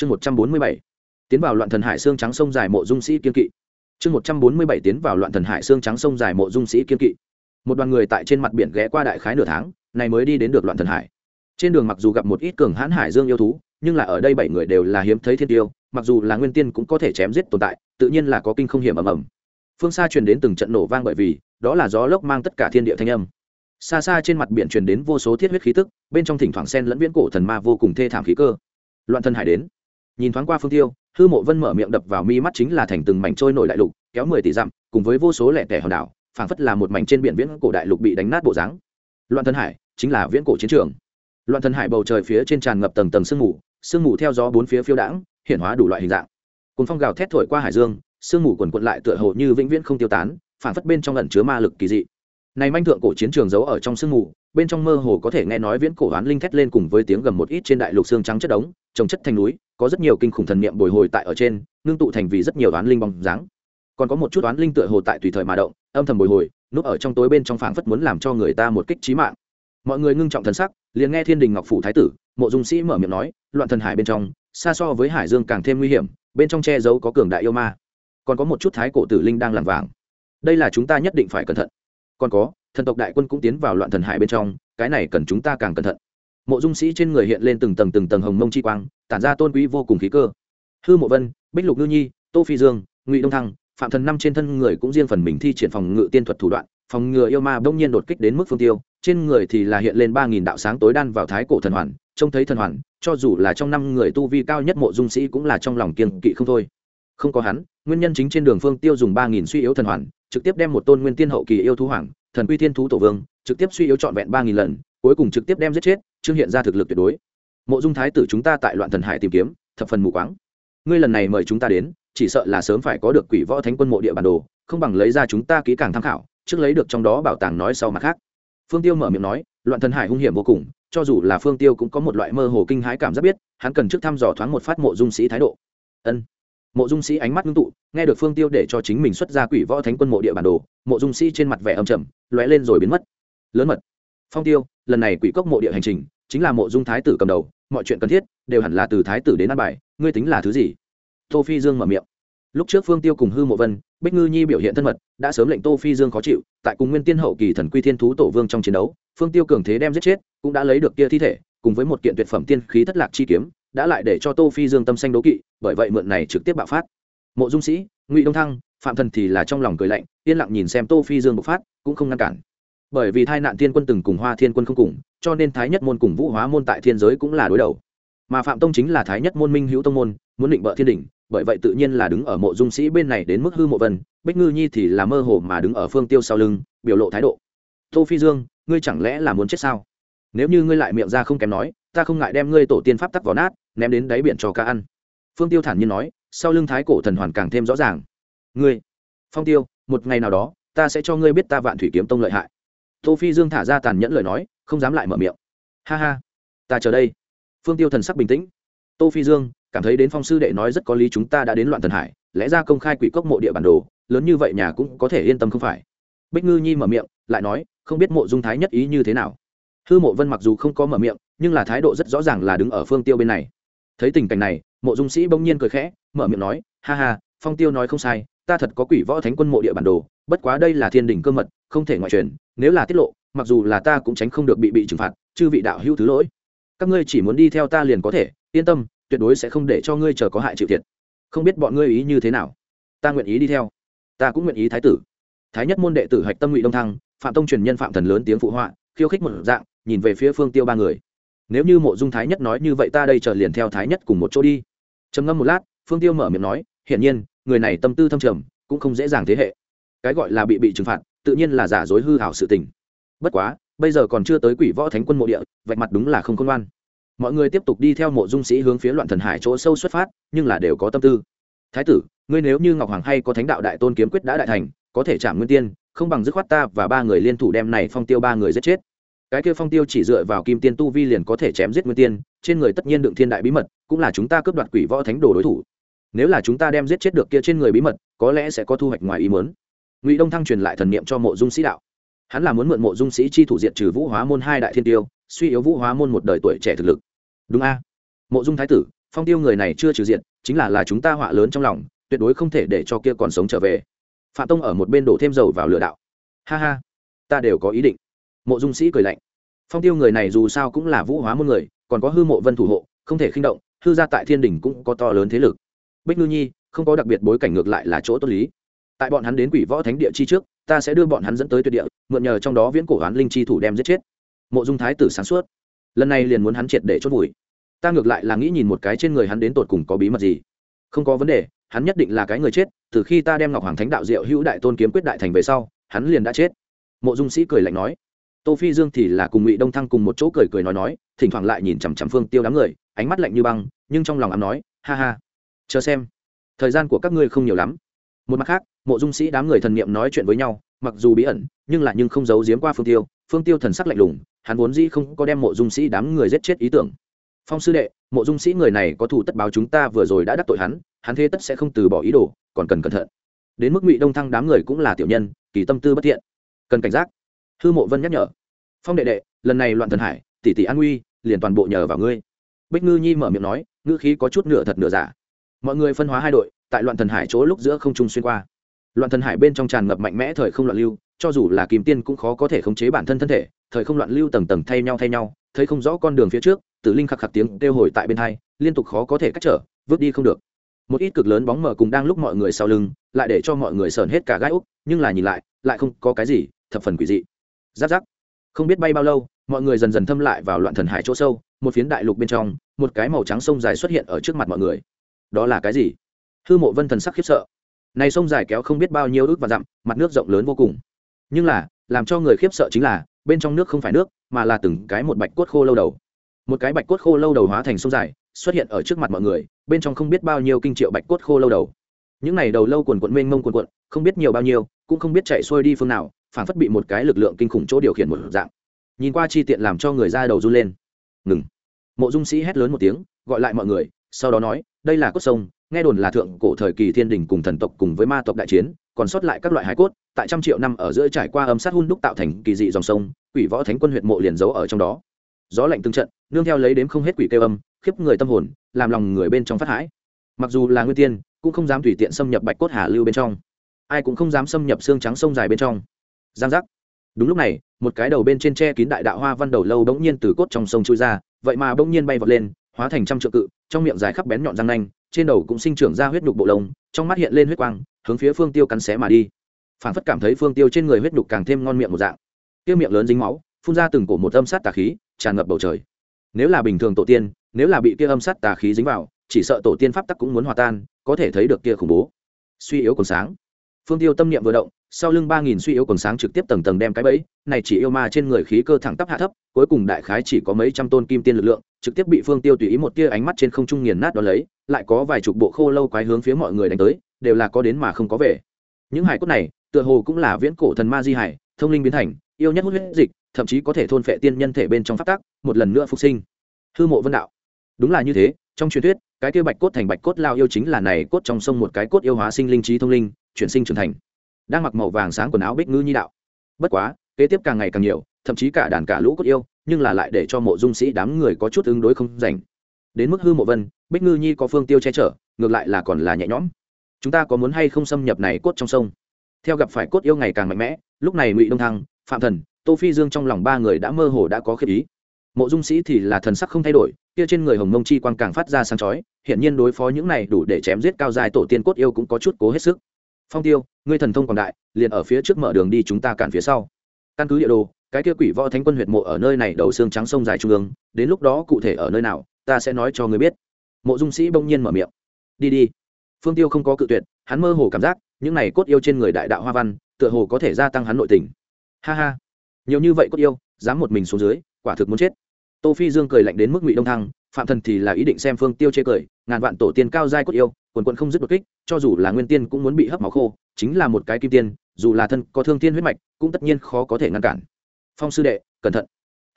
chương một trăm bốn mươi bảy, tiến vào loạn thần hải xương trắng sông dài mộ dung sĩ kiên kỵ. Chương một trăm bốn mươi bảy, tiến vào loạn thần hải xương trắng sông dài mộ dung sĩ kiên kỵ. Một đoàn người tại trên mặt biển ghé qua đại khái nửa tháng, này mới đi đến được loạn thần hải. Trên đường mặc dù gặp một ít cường hãn hải dương yêu thú, nhưng là ở đây bảy người đều là hiếm thấy thiên tiêu, mặc dù là nguyên tiên cũng có thể chém giết tồn tại, tự nhiên là có kinh không hiểm ầm ầm. Phương xa truyền đến từng trận nổ vang bởi vì, đó là gió lốc mang tất cả thiên địa thanh âm. Xa xa trên mặt biển truyền đến vô số thiết huyết khí tức, bên trong thỉnh thoảng sen lẫn viễn cổ thần ma vô cùng thê thảm khí cơ. Loạn thần hải đến nhìn thoáng qua phương tiêu, hư mộ vân mở miệng đập vào mi mắt chính là thành từng mảnh trôi nổi đại lục, kéo mười tỷ dặm, cùng với vô số lẻ tẻ hòn đảo, phảng phất là một mảnh trên biển viễn cổ đại lục bị đánh nát bộ dáng. Loạn thần hải chính là viễn cổ chiến trường. Loạn thần hải bầu trời phía trên tràn ngập tầng tầng sương mù sương mù theo gió bốn phía phiêu đãng hiện hóa đủ loại hình dạng. Cùng phong gào thét thổi qua hải dương, sương mù quần quận lại tựa hồ như vĩnh viễn không tiêu tán, phảng phất bên trong ẩn chứa ma lực kỳ dị. Này manh thượng cổ chiến trường giấu ở trong sương mù bên trong mơ hồ có thể nghe nói viễn cổ hoán linh thét lên cùng với tiếng gầm một ít trên đại lục xương trắng chất đống, trồng chất thành núi, có rất nhiều kinh khủng thần niệm bồi hồi tại ở trên, ngưng tụ thành vì rất nhiều oán linh bóng dáng. Còn có một chút oán linh tựa hồ tại tùy thời mà động, âm thầm bồi hồi, núp ở trong tối bên trong phảng phất muốn làm cho người ta một kích trí mạng. Mọi người ngưng trọng thần sắc, liền nghe thiên đình ngọc phủ thái tử, mộ dung sĩ mở miệng nói, loạn thần hải bên trong, xa so với hải dương càng thêm nguy hiểm, bên trong che giấu có cường đại yêu ma. Còn có một chút thái cổ tử linh đang làm vàng. Đây là chúng ta nhất định phải cẩn thận. Còn có thần tộc đại quân cũng tiến vào loạn thần hải bên trong, cái này cần chúng ta càng cẩn thận. Mộ dung sĩ trên người hiện lên từng tầng từng tầng hồng mông chi quang, tản ra tôn quý vô cùng khí cơ. Hư mộ vân, bích lục ngư nhi, tô phi dương, ngụy đông thăng, phạm thần năm trên thân người cũng riêng phần mình thi triển phòng ngự tiên thuật thủ đoạn, phòng ngừa yêu ma bỗng nhiên đột kích đến mức phương tiêu. Trên người thì là hiện lên ba nghìn đạo sáng tối đan vào thái cổ thần hoàn, trông thấy thần hoàn, cho dù là trong năm người tu vi cao nhất mộ dung sĩ cũng là trong lòng kiên kỵ không thôi. Không có hắn, nguyên nhân chính trên đường phương tiêu dùng ba nghìn suy yếu thần hoàn trực tiếp đem một tôn nguyên tiên hậu kỳ yêu thú hoàng, thần quy thiên thú tổ vương, trực tiếp suy yếu trọn vẹn ba nghìn lần, cuối cùng trực tiếp đem giết chết trương hiện ra thực lực tuyệt đối. Mộ dung thái tử chúng ta tại loạn thần hải tìm kiếm, thập phần mù quáng. Ngươi lần này mời chúng ta đến, chỉ sợ là sớm phải có được quỷ võ thánh quân mộ địa bản đồ, không bằng lấy ra chúng ta kỹ càng tham khảo, trước lấy được trong đó bảo tàng nói sau mặt khác. Phương tiêu mở miệng nói, loạn thần hải hung hiểm vô cùng, cho dù là phương tiêu cũng có một loại mơ hồ kinh hãi cảm giác biết, hắn cần trước thăm dò thoáng một phát mộ dung sĩ thái độ. Ân mộ dung sĩ ánh mắt ngưng tụ, nghe được phương tiêu để cho chính mình xuất ra quỷ võ thánh quân mộ địa bản đồ, mộ dung sĩ trên mặt vẻ âm trầm, lóe lên rồi biến mất. Lớn mật. Phong tiêu, lần này quỷ cốc mộ địa hành trình chính là mộ dung thái tử cầm đầu, mọi chuyện cần thiết đều hẳn là từ thái tử đến ăn bài, ngươi tính là thứ gì? Tô phi dương mở miệng. Lúc trước phương tiêu cùng hư mộ vân, bích ngư nhi biểu hiện thân mật, đã sớm lệnh tô phi dương khó chịu, tại cùng nguyên tiên hậu kỳ thần quy thiên thú tổ vương trong chiến đấu, phương tiêu cường thế đem giết chết, cũng đã lấy được kia thi thể, cùng với một kiện tuyệt phẩm tiên khí thất lạc chi kiếm đã lại để cho tô phi dương tâm xanh đố kỵ, bởi vậy mượn này trực tiếp bạo phát. Mộ dung sĩ, ngụy đông thăng, phạm thần thì là trong lòng cười lạnh, yên lặng nhìn xem tô phi dương bộc phát, cũng không ngăn cản. Bởi vì thai nạn thiên quân từng cùng hoa thiên quân không cùng, cho nên thái nhất môn cùng vũ hóa môn tại thiên giới cũng là đối đầu. Mà phạm tông chính là thái nhất môn minh hữu tông môn, muốn định bợ thiên đỉnh, bởi vậy tự nhiên là đứng ở mộ dung sĩ bên này đến mức hư mộ vân, bích ngư nhi thì là mơ hồ mà đứng ở phương tiêu sau lưng, biểu lộ thái độ. Tô phi dương, ngươi chẳng lẽ là muốn chết sao? Nếu như ngươi lại miệng ra không kém nói, ta không ngại đem ngươi tổ tiên pháp tắc vào nát ném đến đáy biển cho cá ăn. Phương tiêu thản nhiên nói, sau lưng thái cổ thần hoàn càng thêm rõ ràng. Ngươi, phong tiêu, một ngày nào đó, ta sẽ cho ngươi biết ta vạn thủy kiếm tông lợi hại. Tô phi dương thả ra tàn nhẫn lời nói, không dám lại mở miệng. Ha ha, ta chờ đây. Phương tiêu thần sắc bình tĩnh. Tô phi dương, cảm thấy đến phong sư đệ nói rất có lý chúng ta đã đến loạn thần hải, lẽ ra công khai quỷ cốc mộ địa bản đồ, lớn như vậy nhà cũng có thể yên tâm không phải. Bích ngư nhi mở miệng, lại nói, không biết mộ dung thái nhất ý như thế nào. Hư mộ vân mặc dù không có mở miệng, nhưng là thái độ rất rõ ràng là đứng ở phương tiêu bên này thấy tình cảnh này, mộ dung sĩ bỗng nhiên cười khẽ, mở miệng nói, ha ha, phong tiêu nói không sai, ta thật có quỷ võ thánh quân mộ địa bản đồ, bất quá đây là thiên đình cơ mật, không thể ngoại truyền, nếu là tiết lộ, mặc dù là ta cũng tránh không được bị bị trừng phạt, chư vị đạo hữu thứ lỗi. Các ngươi chỉ muốn đi theo ta liền có thể, yên tâm, tuyệt đối sẽ không để cho ngươi chờ có hại chịu thiệt. Không biết bọn ngươi ý như thế nào? Ta nguyện ý đi theo. Ta cũng nguyện ý thái tử. Thái nhất môn đệ tử hạch tâm ngụy đông thăng, phạm tông truyền nhân phạm thần lớn tiếng phụ họa, khiêu khích một dạng, nhìn về phía phương tiêu ba người nếu như mộ dung thái nhất nói như vậy ta đây chờ liền theo thái nhất cùng một chỗ đi. Trầm ngâm một lát, phương tiêu mở miệng nói, hiển nhiên, người này tâm tư thâm trầm, cũng không dễ dàng thế hệ. Cái gọi là bị bị trừng phạt, tự nhiên là giả dối hư hảo sự tình. Bất quá, bây giờ còn chưa tới quỷ võ thánh quân mộ địa, vạch mặt đúng là không công an mọi người tiếp tục đi theo mộ dung sĩ hướng phía loạn thần hải chỗ sâu xuất phát, nhưng là đều có tâm tư. Thái tử, ngươi nếu như ngọc hoàng hay có thánh đạo đại tôn kiếm quyết đã đại thành, có thể trả nguyên tiên, không bằng dứt khoát ta và ba người liên thủ đem này phong tiêu ba người giết chết cái kia phong tiêu chỉ dựa vào kim tiên tu vi liền có thể chém giết nguyên tiên, trên người tất nhiên đựng thiên đại bí mật, cũng là chúng ta cướp đoạt quỷ võ thánh đồ đối thủ. Nếu là chúng ta đem giết chết được kia trên người bí mật, có lẽ sẽ có thu hoạch ngoài ý muốn. Ngụy đông thăng truyền lại thần niệm cho mộ dung sĩ đạo. Hắn là muốn mượn mộ dung sĩ chi thủ diện trừ vũ hóa môn hai đại thiên tiêu, suy yếu vũ hóa môn một đời tuổi trẻ thực lực. Đúng a. Mộ dung thái tử, phong tiêu người này chưa trừ diện, chính là là chúng ta họa lớn trong lòng, tuyệt đối không thể để cho kia còn sống trở về. Phạm tông ở một bên đổ thêm dầu vào lửa đạo. Ha ha, ta đều có ý định mộ dung sĩ cười lạnh. Phong tiêu người này dù sao cũng là vũ hóa môn người, còn có hư mộ vân thủ hộ, không thể khinh động, hư ra tại thiên đình cũng có to lớn thế lực. Bích ngư nhi, không có đặc biệt bối cảnh ngược lại là chỗ tốt lý. Tại bọn hắn đến quỷ võ thánh địa chi trước, ta sẽ đưa bọn hắn dẫn tới tuyệt địa, mượn nhờ trong đó viễn cổ hoán linh chi thủ đem giết chết. Mộ dung thái tử sáng suốt. Lần này liền muốn hắn triệt để chốt vùi. Ta ngược lại là nghĩ nhìn một cái trên người hắn đến tột cùng có bí mật gì. Không có vấn đề, hắn nhất định là cái người chết, từ khi ta đem ngọc hoàng thánh đạo diệu hữu đại tôn kiếm quyết đại thành về sau, hắn liền đã chết. Mộ dung sĩ cười lạnh nói tô phi dương thì là cùng ngụy đông thăng cùng một chỗ cười cười nói nói, thỉnh thoảng lại nhìn chằm chằm phương tiêu đám người, ánh mắt lạnh như băng, nhưng trong lòng ám nói, ha ha, chờ xem. Thời gian của các ngươi không nhiều lắm. Một mặt khác, mộ dung sĩ đám người thần niệm nói chuyện với nhau, mặc dù bí ẩn, nhưng là nhưng không giấu giếm qua phương tiêu. Phương tiêu thần sắc lạnh lùng, hắn vốn dĩ không có đem mộ dung sĩ đám người giết chết ý tưởng. Phong sư đệ, mộ dung sĩ người này có thủ tất báo chúng ta vừa rồi đã đắc tội hắn hắn thế tất sẽ không từ bỏ ý đồ, còn cần cẩn thận. Đến mức ngụy đông thăng đám người cũng là tiểu nhân, kỳ tâm tư bất thiện. Cần cảnh giác hư mộ vân nhắc nhở, phong đệ đệ, lần này loạn thần hải, tỷ tỷ an nguy, liền toàn bộ nhờ vào ngươi. Bích ngư nhi mở miệng nói, ngữ khí có chút nửa thật nửa giả. Mọi người phân hóa hai đội, tại loạn thần hải chỗ lúc giữa không trung xuyên qua. Loạn thần hải bên trong tràn ngập mạnh mẽ thời không loạn lưu, cho dù là kìm tiên cũng khó có thể khống chế bản thân thân thể, thời không loạn lưu tầng tầng thay nhau thay nhau, thấy không rõ con đường phía trước, tử linh khạc khạc tiếng kêu hồi tại bên hai, liên tục khó có thể cách trở, vứt đi không được. Một ít cực lớn bóng mờ cùng đang lúc mọi người sau lưng, lại để cho mọi người sờn hết cả gai úc, nhưng là nhìn lại lại không có cái gì, thập phần quỷ dị giáp giáp. Không biết bay bao lâu, mọi người dần dần thâm lại vào loạn thần hải chỗ sâu, một phiến đại lục bên trong, một cái màu trắng sông dài xuất hiện ở trước mặt mọi người. Đó là cái gì? Hư mộ vân thần sắc khiếp sợ. Này sông dài kéo không biết bao nhiêu ước và dặm, mặt nước rộng lớn vô cùng. Nhưng là, làm cho người khiếp sợ chính là, bên trong nước không phải nước, mà là từng cái một bạch cốt khô lâu đầu. Một cái bạch cốt khô lâu đầu hóa thành sông dài, xuất hiện ở trước mặt mọi người, bên trong không biết bao nhiêu kinh triệu bạch cốt khô lâu đầu những này đầu lâu quần quận mênh mông quần quận không biết nhiều bao nhiêu, cũng không biết chạy xuôi đi phương nào, phản phất bị một cái lực lượng kinh khủng chỗ điều khiển một dạng. Nhìn qua chi tiện làm cho người ra đầu run lên. Ngừng. Mộ dung sĩ hét lớn một tiếng, gọi lại mọi người, sau đó nói, đây là cốt sông, nghe đồn là thượng cổ thời kỳ thiên đình cùng thần tộc cùng với ma tộc đại chiến, còn sót lại các loại hải cốt, tại trăm triệu năm ở giữa trải qua âm sát hun đúc tạo thành kỳ dị dòng sông, quỷ võ thánh quân huyện mộ liền giấu ở trong đó. Gió lạnh từng trận, nương theo lấy đếm không hết quỷ kêu âm, khiếp người tâm hồn, làm lòng người bên trong phát hãi. Mặc dù là nguyên tiên cũng không dám tùy tiện xâm nhập bạch cốt hà lưu bên trong. Ai cũng không dám xâm nhập xương trắng sông dài bên trong. Giang giác. Đúng lúc này, một cái đầu bên trên tre kín đại đạo hoa văn đầu lâu bỗng nhiên từ cốt trong sông trôi ra, vậy mà bỗng nhiên bay vọt lên, hóa thành trăm trượng cự, trong miệng dài khắp bén nhọn răng nanh, trên đầu cũng sinh trưởng ra huyết nhục bộ lông, trong mắt hiện lên huyết quang, hướng phía phương tiêu cắn xé mà đi. Phản phất cảm thấy phương tiêu trên người huyết nhục càng thêm ngon miệng một dạng. Tiêu miệng lớn dính máu, phun ra từng cổ một âm sát tà khí, tràn ngập bầu trời. Nếu là bình thường tổ tiên, nếu là bị kia âm sát tà khí dính vào, chỉ sợ tổ tiên pháp tắc cũng muốn hòa tan có thể thấy được kia khủng bố. Suy yếu còn sáng. Phương tiêu tâm niệm vừa động, sau lưng ba nghìn suy yếu còn sáng trực tiếp tầng tầng đem cái bẫy, này chỉ yêu ma trên người khí cơ thẳng tắp hạ thấp, cuối cùng đại khái chỉ có mấy trăm tôn kim tiên lực lượng, trực tiếp bị phương tiêu tùy ý một tia ánh mắt trên không trung nghiền nát đó lấy, lại có vài chục bộ khô lâu quái hướng phía mọi người đánh tới, đều là có đến mà không có về. Những hải cốt này, tựa hồ cũng là viễn cổ thần ma di hải, thông linh biến thành, yêu nhất hút huyết dịch, thậm chí có thể thôn phệ tiên nhân thể bên trong phát tác một lần nữa phục sinh. Hư mộ vân đạo đúng là như thế, trong truyền thuyết, cái kia bạch cốt thành bạch cốt lao yêu chính là này cốt trong sông một cái cốt yêu hóa sinh linh trí thông linh, chuyển sinh trưởng thành. Đang mặc màu vàng sáng quần áo bích ngư nhi đạo. Bất quá, kế tiếp càng ngày càng nhiều, thậm chí cả đàn cả lũ cốt yêu, nhưng là lại để cho mộ dung sĩ đám người có chút ứng đối không rảnh. Đến mức hư mộ vân, bích ngư nhi có phương tiêu che chở, ngược lại là còn là nhẹ nhõm. Chúng ta có muốn hay không xâm nhập này cốt trong sông? Theo gặp phải cốt yêu ngày càng mạnh mẽ, lúc này ngụy đông thăng, phạm thần, tô phi dương trong lòng ba người đã mơ hồ đã có khiếp ý mộ dung sĩ thì là thần sắc không thay đổi, kia trên người hồng mông chi quang càng phát ra sáng chói hiện nhiên đối phó những này đủ để chém giết cao dài tổ tiên cốt yêu cũng có chút cố hết sức. Phong tiêu, ngươi thần thông còn đại, liền ở phía trước mở đường đi chúng ta cản phía sau. Căn cứ địa đồ, cái kia quỷ võ thánh quân huyệt mộ ở nơi này đầu xương trắng sông dài trung ương, đến lúc đó cụ thể ở nơi nào, ta sẽ nói cho ngươi biết. Mộ dung sĩ bỗng nhiên mở miệng. Đi đi. Phương tiêu không có cự tuyệt, hắn mơ hồ cảm giác, những này cốt yêu trên người đại đạo hoa văn, tựa hồ có thể gia tăng hắn nội tình. Ha ha. Nhiều như vậy cốt yêu, dám một mình xuống dưới, quả thực muốn chết tô phi dương cười lạnh đến mức ngụy đông thăng, phạm thần thì là ý định xem phương tiêu chê cười, ngàn vạn tổ tiên cao giai cốt yêu, quần quần không dứt đột kích, cho dù là nguyên tiên cũng muốn bị hấp máu khô, chính là một cái kim tiên, dù là thân có thương tiên huyết mạch, cũng tất nhiên khó có thể ngăn cản. Phong sư đệ, cẩn thận.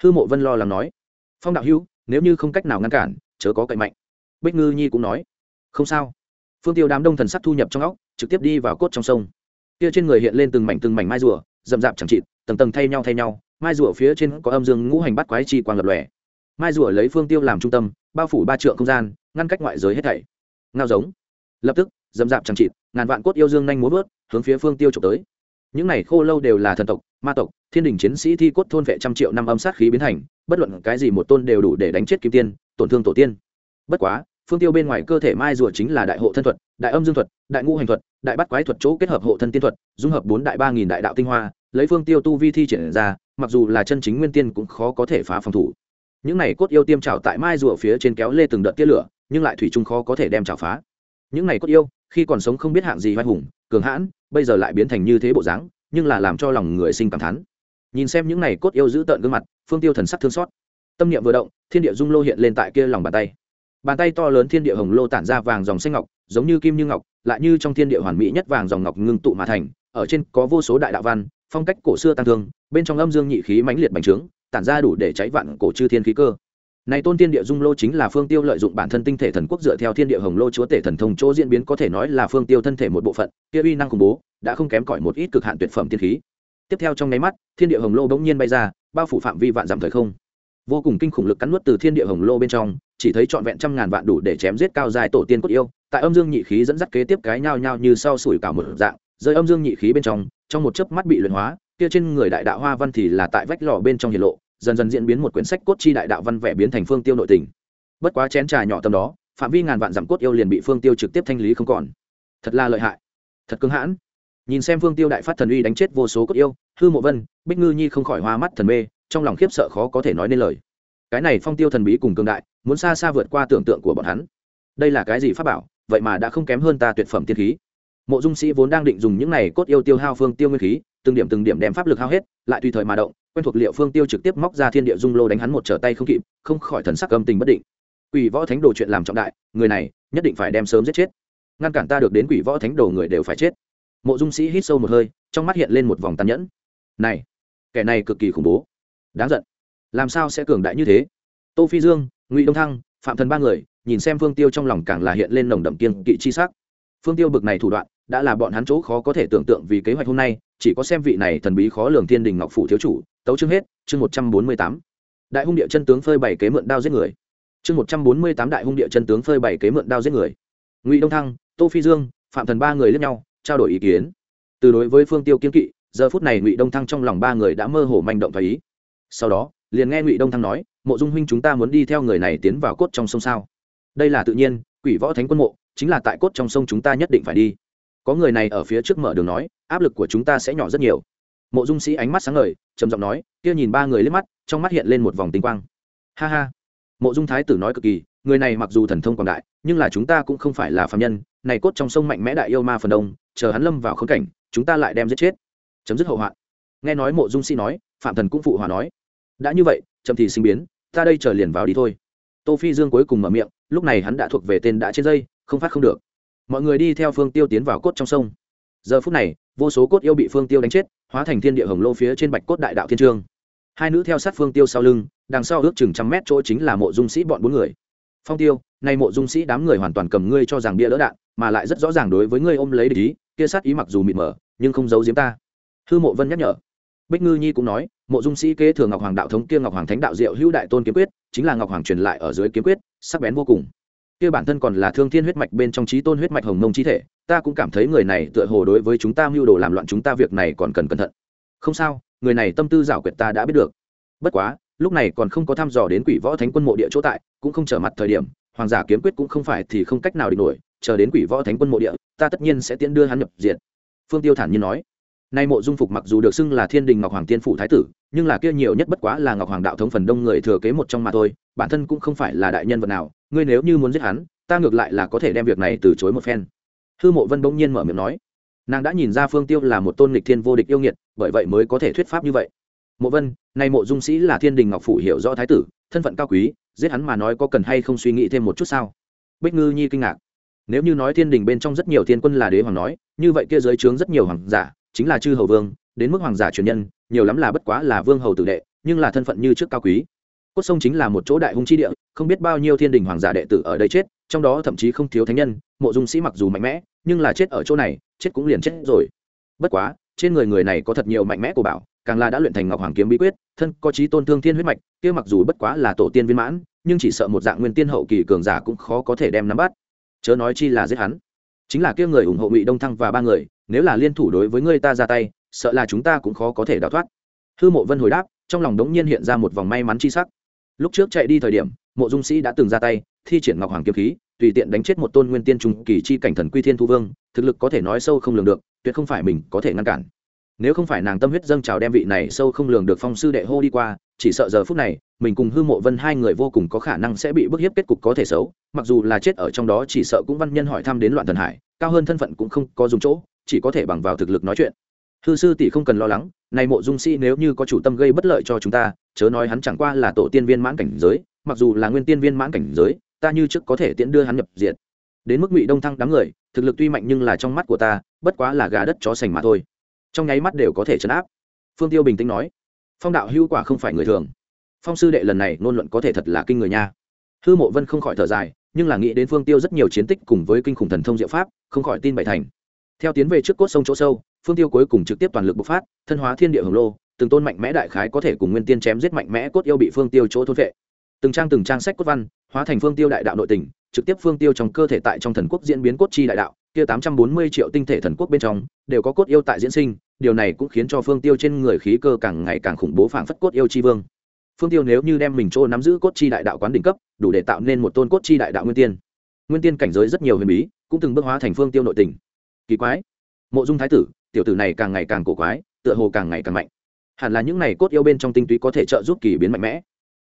Hư mộ vân lo lắng nói. Phong đạo hữu, nếu như không cách nào ngăn cản, chớ có cậy mạnh. Bích ngư nhi cũng nói. Không sao. Phương tiêu đám đông thần sắc thu nhập trong óc, trực tiếp đi vào cốt trong sông. Kia trên người hiện lên từng mảnh từng mảnh mai rùa, rậm rạp chẳng chịt, tầng tầng thay nhau thay nhau, mai rùa phía trên có âm dương ngũ hành bắt quái chi quang lập lòe mai rùa lấy phương tiêu làm trung tâm, bao phủ ba trượng không gian, ngăn cách ngoại giới hết thảy. Ngao giống. Lập tức, dầm dạp chẳng chịt, ngàn vạn cốt yêu dương nhanh múa vớt, hướng phía phương tiêu trộm tới. Những này khô lâu đều là thần tộc, ma tộc, thiên đình chiến sĩ thi cốt thôn vệ trăm triệu năm âm sát khí biến thành, bất luận cái gì một tôn đều đủ để đánh chết kim tiên, tổn thương tổ tiên. Bất quá, phương tiêu bên ngoài cơ thể mai rùa chính là đại hộ thân thuật, đại âm dương thuật, đại ngũ hành thuật, đại bắt quái thuật chỗ kết hợp hộ thân tiên thuật, dung hợp bốn đại ba nghìn đại đạo tinh hoa, lấy phương tiêu tu vi thi triển ra, mặc dù là chân chính nguyên tiên cũng khó có thể phá phòng thủ những này cốt yêu tiêm trào tại mai rùa phía trên kéo lê từng đợt tia lửa, nhưng lại thủy chung khó có thể đem trào phá. Những này cốt yêu, khi còn sống không biết hạng gì hoài hùng, cường hãn, bây giờ lại biến thành như thế bộ dáng, nhưng là làm cho lòng người sinh cảm thán. Nhìn xem những này cốt yêu giữ tợn gương mặt, phương tiêu thần sắc thương xót. Tâm niệm vừa động, thiên địa dung lô hiện lên tại kia lòng bàn tay. Bàn tay to lớn thiên địa hồng lô tản ra vàng dòng xanh ngọc, giống như kim như ngọc, lại như trong thiên địa hoàn mỹ nhất vàng dòng ngọc ngưng tụ mà thành, ở trên có vô số đại đạo văn, phong cách cổ xưa tăng thương, bên trong âm dương nhị khí mãnh liệt bành trướng tản ra đủ để cháy vạn cổ chư thiên khí cơ. Này tôn tiên địa dung lô chính là phương tiêu lợi dụng bản thân tinh thể thần quốc dựa theo thiên địa hồng lô chúa tể thần thông chỗ diễn biến có thể nói là phương tiêu thân thể một bộ phận, kia uy năng khủng bố, đã không kém cỏi một ít cực hạn tuyệt phẩm tiên khí. Tiếp theo trong nháy mắt, thiên địa hồng lô bỗng nhiên bay ra, bao phủ phạm vi vạn dặm thời không. Vô cùng kinh khủng lực cắn nuốt từ thiên địa hồng lô bên trong, chỉ thấy trọn vẹn trăm ngàn vạn đủ để chém giết cao dài tổ tiên cốt yêu, tại âm dương nhị khí dẫn dắt kế tiếp cái nhao nhao như sau sủi cả một dạng, rơi âm dương nhị khí bên trong trong một chớp mắt bị luyện hóa kia trên người đại đạo hoa văn thì là tại vách lò bên trong hiện lộ, dần dần diễn biến một quyển sách cốt chi đại đạo văn vẽ biến thành phương tiêu nội tình. Bất quá chén trà nhỏ tầm đó, phạm vi ngàn vạn giảm cốt yêu liền bị phương tiêu trực tiếp thanh lý không còn. Thật là lợi hại. Thật cưng hãn. Nhìn xem phương tiêu đại phát thần uy đánh chết vô số cốt yêu, hư mộ vân, bích ngư nhi không khỏi hoa mắt thần mê, trong lòng khiếp sợ khó có thể nói nên lời. Cái này phong tiêu thần bí cùng cường đại, muốn xa xa vượt qua tưởng tượng của bọn hắn. Đây là cái gì pháp bảo, vậy mà đã không kém hơn ta tuyệt phẩm tiên khí. Mộ dung sĩ vốn đang định dùng những này cốt yêu tiêu hao phương tiêu nguyên khí từng điểm từng điểm đem pháp lực hao hết, lại tùy thời mà động, quen thuộc liệu phương tiêu trực tiếp móc ra thiên địa dung lô đánh hắn một trở tay không kịp, không khỏi thần sắc âm tình bất định. Quỷ võ thánh đồ chuyện làm trọng đại, người này nhất định phải đem sớm giết chết. Ngăn cản ta được đến quỷ võ thánh đồ người đều phải chết. Mộ dung sĩ hít sâu một hơi, trong mắt hiện lên một vòng tàn nhẫn. Này, kẻ này cực kỳ khủng bố. Đáng giận. Làm sao sẽ cường đại như thế? Tô phi dương, ngụy đông thăng, phạm thần ba người, nhìn xem phương tiêu trong lòng càng là hiện lên nồng đậm kiên kỵ chi sắc. Phương tiêu bực này thủ đoạn, đã là bọn hắn chỗ khó có thể tưởng tượng vì kế hoạch hôm nay chỉ có xem vị này thần bí khó lường thiên đình ngọc phủ thiếu chủ, tấu chương hết, chương một trăm bốn mươi tám. Đại hung địa chân tướng phơi bảy kế mượn đao giết người. Chương một trăm bốn mươi tám đại hung địa chân tướng phơi bảy kế mượn đao giết người. Ngụy đông thăng, tô phi dương, phạm thần ba người lẫn nhau, trao đổi ý kiến. Từ đối với phương tiêu kiên kỵ, giờ phút này ngụy đông thăng trong lòng ba người đã mơ hồ manh động và ý. Sau đó, liền nghe ngụy đông thăng nói, mộ dung huynh chúng ta muốn đi theo người này tiến vào cốt trong sông sao? Đây là tự nhiên, quỷ võ thánh quân mộ, chính là tại cốt trong sông chúng ta nhất định phải đi có người này ở phía trước mở đường nói, áp lực của chúng ta sẽ nhỏ rất nhiều. Mộ dung sĩ ánh mắt sáng ngời, trầm giọng nói, kia nhìn ba người lên mắt, trong mắt hiện lên một vòng tinh quang. Ha ha. Mộ dung thái tử nói cực kỳ, người này mặc dù thần thông quảng đại, nhưng là chúng ta cũng không phải là phạm nhân, này cốt trong sông mạnh mẽ đại yêu ma phần đông, chờ hắn lâm vào khống cảnh, chúng ta lại đem giết chết. Chấm dứt hậu hoạn. Nghe nói mộ dung sĩ nói, phạm thần cũng phụ hòa nói, đã như vậy chậm thì sinh biến, ta đây chờ liền vào đi thôi. Tô phi dương cuối cùng mở miệng, lúc này hắn đã thuộc về tên đã trên dây, không phát không được mọi người đi theo phương tiêu tiến vào cốt trong sông. Giờ phút này, vô số cốt yêu bị phương tiêu đánh chết, hóa thành thiên địa hồng lô phía trên bạch cốt đại đạo thiên trương. Hai nữ theo sát phương tiêu sau lưng, đằng sau ước chừng trăm mét chỗ chính là mộ dung sĩ bọn bốn người. Phong tiêu, nay mộ dung sĩ đám người hoàn toàn cầm ngươi cho rằng bia đỡ đạn, mà lại rất rõ ràng đối với ngươi ôm lấy ý, kia sát ý mặc dù mịt mờ, nhưng không giấu giếm ta. Hư mộ vân nhắc nhở. Bích ngư nhi cũng nói, mộ dung sĩ kế thừa ngọc hoàng đạo thống kia ngọc hoàng thánh đạo diệu hữu đại tôn kiếm quyết, chính là ngọc hoàng truyền lại ở dưới kiếm quyết, sắc bén vô cùng kia bản thân còn là thương thiên huyết mạch bên trong trí tôn huyết mạch hồng mông chi thể, ta cũng cảm thấy người này tựa hồ đối với chúng ta mưu đồ làm loạn chúng ta việc này còn cần cẩn thận. Không sao, người này tâm tư giảo quyệt ta đã biết được. Bất quá, lúc này còn không có thăm dò đến quỷ võ thánh quân mộ địa chỗ tại, cũng không trở mặt thời điểm, hoàng giả kiếm quyết cũng không phải thì không cách nào địch nổi, chờ đến quỷ võ thánh quân mộ địa, ta tất nhiên sẽ tiến đưa hắn nhập diện phương tiêu thản nhiên nói nay mộ dung phục mặc dù được xưng là thiên đình ngọc hoàng tiên phụ thái tử, nhưng là kia nhiều nhất bất quá là ngọc hoàng đạo thống phần đông người thừa kế một trong mà thôi, bản thân cũng không phải là đại nhân vật nào, ngươi nếu như muốn giết hắn, ta ngược lại là có thể đem việc này từ chối một phen. Hư mộ vân bỗng nhiên mở miệng nói. Nàng đã nhìn ra phương tiêu là một tôn lịch thiên vô địch yêu nghiệt, bởi vậy mới có thể thuyết pháp như vậy. Mộ vân, nay mộ dung sĩ là thiên đình ngọc phủ hiểu rõ thái tử, thân phận cao quý, giết hắn mà nói có cần hay không suy nghĩ thêm một chút sao? Bích ngư nhi kinh ngạc. Nếu như nói thiên đình bên trong rất nhiều thiên quân là đế hoàng nói, như vậy kia giới trướng rất nhiều hoàng giả chính là chư hầu vương, đến mức hoàng giả truyền nhân, nhiều lắm là bất quá là vương hầu tử đệ, nhưng là thân phận như trước cao quý. Cốt sông chính là một chỗ đại hung chi địa, không biết bao nhiêu thiên đình hoàng giả đệ tử ở đây chết, trong đó thậm chí không thiếu thánh nhân, mộ dung sĩ mặc dù mạnh mẽ, nhưng là chết ở chỗ này, chết cũng liền chết rồi. Bất quá, trên người người này có thật nhiều mạnh mẽ của bảo, càng là đã luyện thành ngọc hoàng kiếm bí quyết, thân có trí tôn thương thiên huyết mạch, kia mặc dù bất quá là tổ tiên viên mãn, nhưng chỉ sợ một dạng nguyên tiên hậu kỳ cường giả cũng khó có thể đem nắm bắt. Chớ nói chi là giết hắn chính là kia người ủng hộ ngụy đông thăng và ba người, nếu là liên thủ đối với ngươi ta ra tay, sợ là chúng ta cũng khó có thể đào thoát. Hư mộ vân hồi đáp, trong lòng đống nhiên hiện ra một vòng may mắn chi sắc. Lúc trước chạy đi thời điểm, mộ dung sĩ đã từng ra tay, thi triển ngọc hoàng kiếm khí, tùy tiện đánh chết một tôn nguyên tiên trung kỳ chi cảnh thần quy thiên thu vương, thực lực có thể nói sâu không lường được, tuyệt không phải mình có thể ngăn cản. Nếu không phải nàng tâm huyết dâng trào đem vị này sâu không lường được phong sư đệ hô đi qua chỉ sợ giờ phút này, mình cùng hư mộ vân hai người vô cùng có khả năng sẽ bị bức hiếp kết cục có thể xấu. Mặc dù là chết ở trong đó, chỉ sợ cũng văn nhân hỏi thăm đến loạn thần hải, cao hơn thân phận cũng không có dùng chỗ, chỉ có thể bằng vào thực lực nói chuyện. Hư sư tỷ không cần lo lắng, này mộ dung sĩ nếu như có chủ tâm gây bất lợi cho chúng ta, chớ nói hắn chẳng qua là tổ tiên viên mãn cảnh giới, mặc dù là nguyên tiên viên mãn cảnh giới, ta như trước có thể tiễn đưa hắn nhập diện đến mức ngụy đông thăng đám người, thực lực tuy mạnh nhưng là trong mắt của ta, bất quá là gà đất chó sành mà thôi. Trong nháy mắt đều có thể chấn áp. Phương tiêu bình tĩnh nói phong đạo hữu quả không phải người thường. Phong sư đệ lần này ngôn luận có thể thật là kinh người nha. Hư mộ vân không khỏi thở dài, nhưng là nghĩ đến phương tiêu rất nhiều chiến tích cùng với kinh khủng thần thông diệu pháp, không khỏi tin bảy thành. Theo tiến về trước cốt sông chỗ sâu, phương tiêu cuối cùng trực tiếp toàn lực bộc phát, thân hóa thiên địa hồng lô, từng tôn mạnh mẽ đại khái có thể cùng nguyên tiên chém giết mạnh mẽ cốt yêu bị phương tiêu chỗ thôn vệ. Từng trang từng trang sách cốt văn, hóa thành phương tiêu đại đạo nội tình, trực tiếp phương tiêu trong cơ thể tại trong thần quốc diễn biến cốt chi đại đạo, kia tám trăm bốn mươi triệu tinh thể thần quốc bên trong, đều có cốt yêu tại diễn sinh điều này cũng khiến cho phương tiêu trên người khí cơ càng ngày càng khủng bố phảng phất cốt yêu chi vương. Phương tiêu nếu như đem mình chỗ nắm giữ cốt chi đại đạo quán đỉnh cấp, đủ để tạo nên một tôn cốt chi đại đạo nguyên tiên. Nguyên tiên cảnh giới rất nhiều huyền bí, cũng từng bước hóa thành phương tiêu nội tình. Kỳ quái. Mộ dung thái tử, tiểu tử này càng ngày càng cổ quái, tựa hồ càng ngày càng mạnh. Hẳn là những này cốt yêu bên trong tinh túy có thể trợ giúp kỳ biến mạnh mẽ.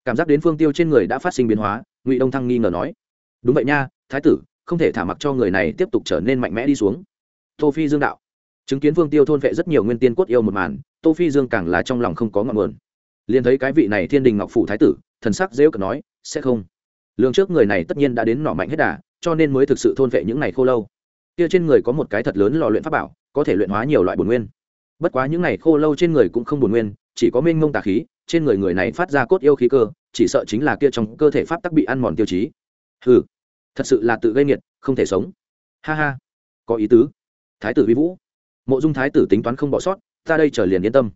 Cảm giác đến phương tiêu trên người đã phát sinh biến hóa, ngụy đông thăng nghi ngờ nói. Đúng vậy nha, thái tử, không thể thả mặc cho người này tiếp tục trở nên mạnh mẽ đi xuống. Tô phi dương đạo chứng kiến vương tiêu thôn vệ rất nhiều nguyên tiên cốt yêu một màn, tô phi dương càng là trong lòng không có ngọn nguồn. Liền thấy cái vị này thiên đình ngọc phủ thái tử, thần sắc dễ cờ nói, sẽ không. Lương trước người này tất nhiên đã đến nọ mạnh hết đà, cho nên mới thực sự thôn vệ những này khô lâu. Kia trên người có một cái thật lớn lò luyện pháp bảo, có thể luyện hóa nhiều loại bổn nguyên. Bất quá những này khô lâu trên người cũng không bổn nguyên, chỉ có mênh mông tà khí, trên người người này phát ra cốt yêu khí cơ, chỉ sợ chính là kia trong cơ thể pháp tắc bị ăn mòn tiêu chí. Hừ, thật sự là tự gây nghiệt, không thể sống. Ha ha, có ý tứ. Thái tử vi vũ mộ dung thái tử tính toán không bỏ sót, ta đây trở liền yên tâm.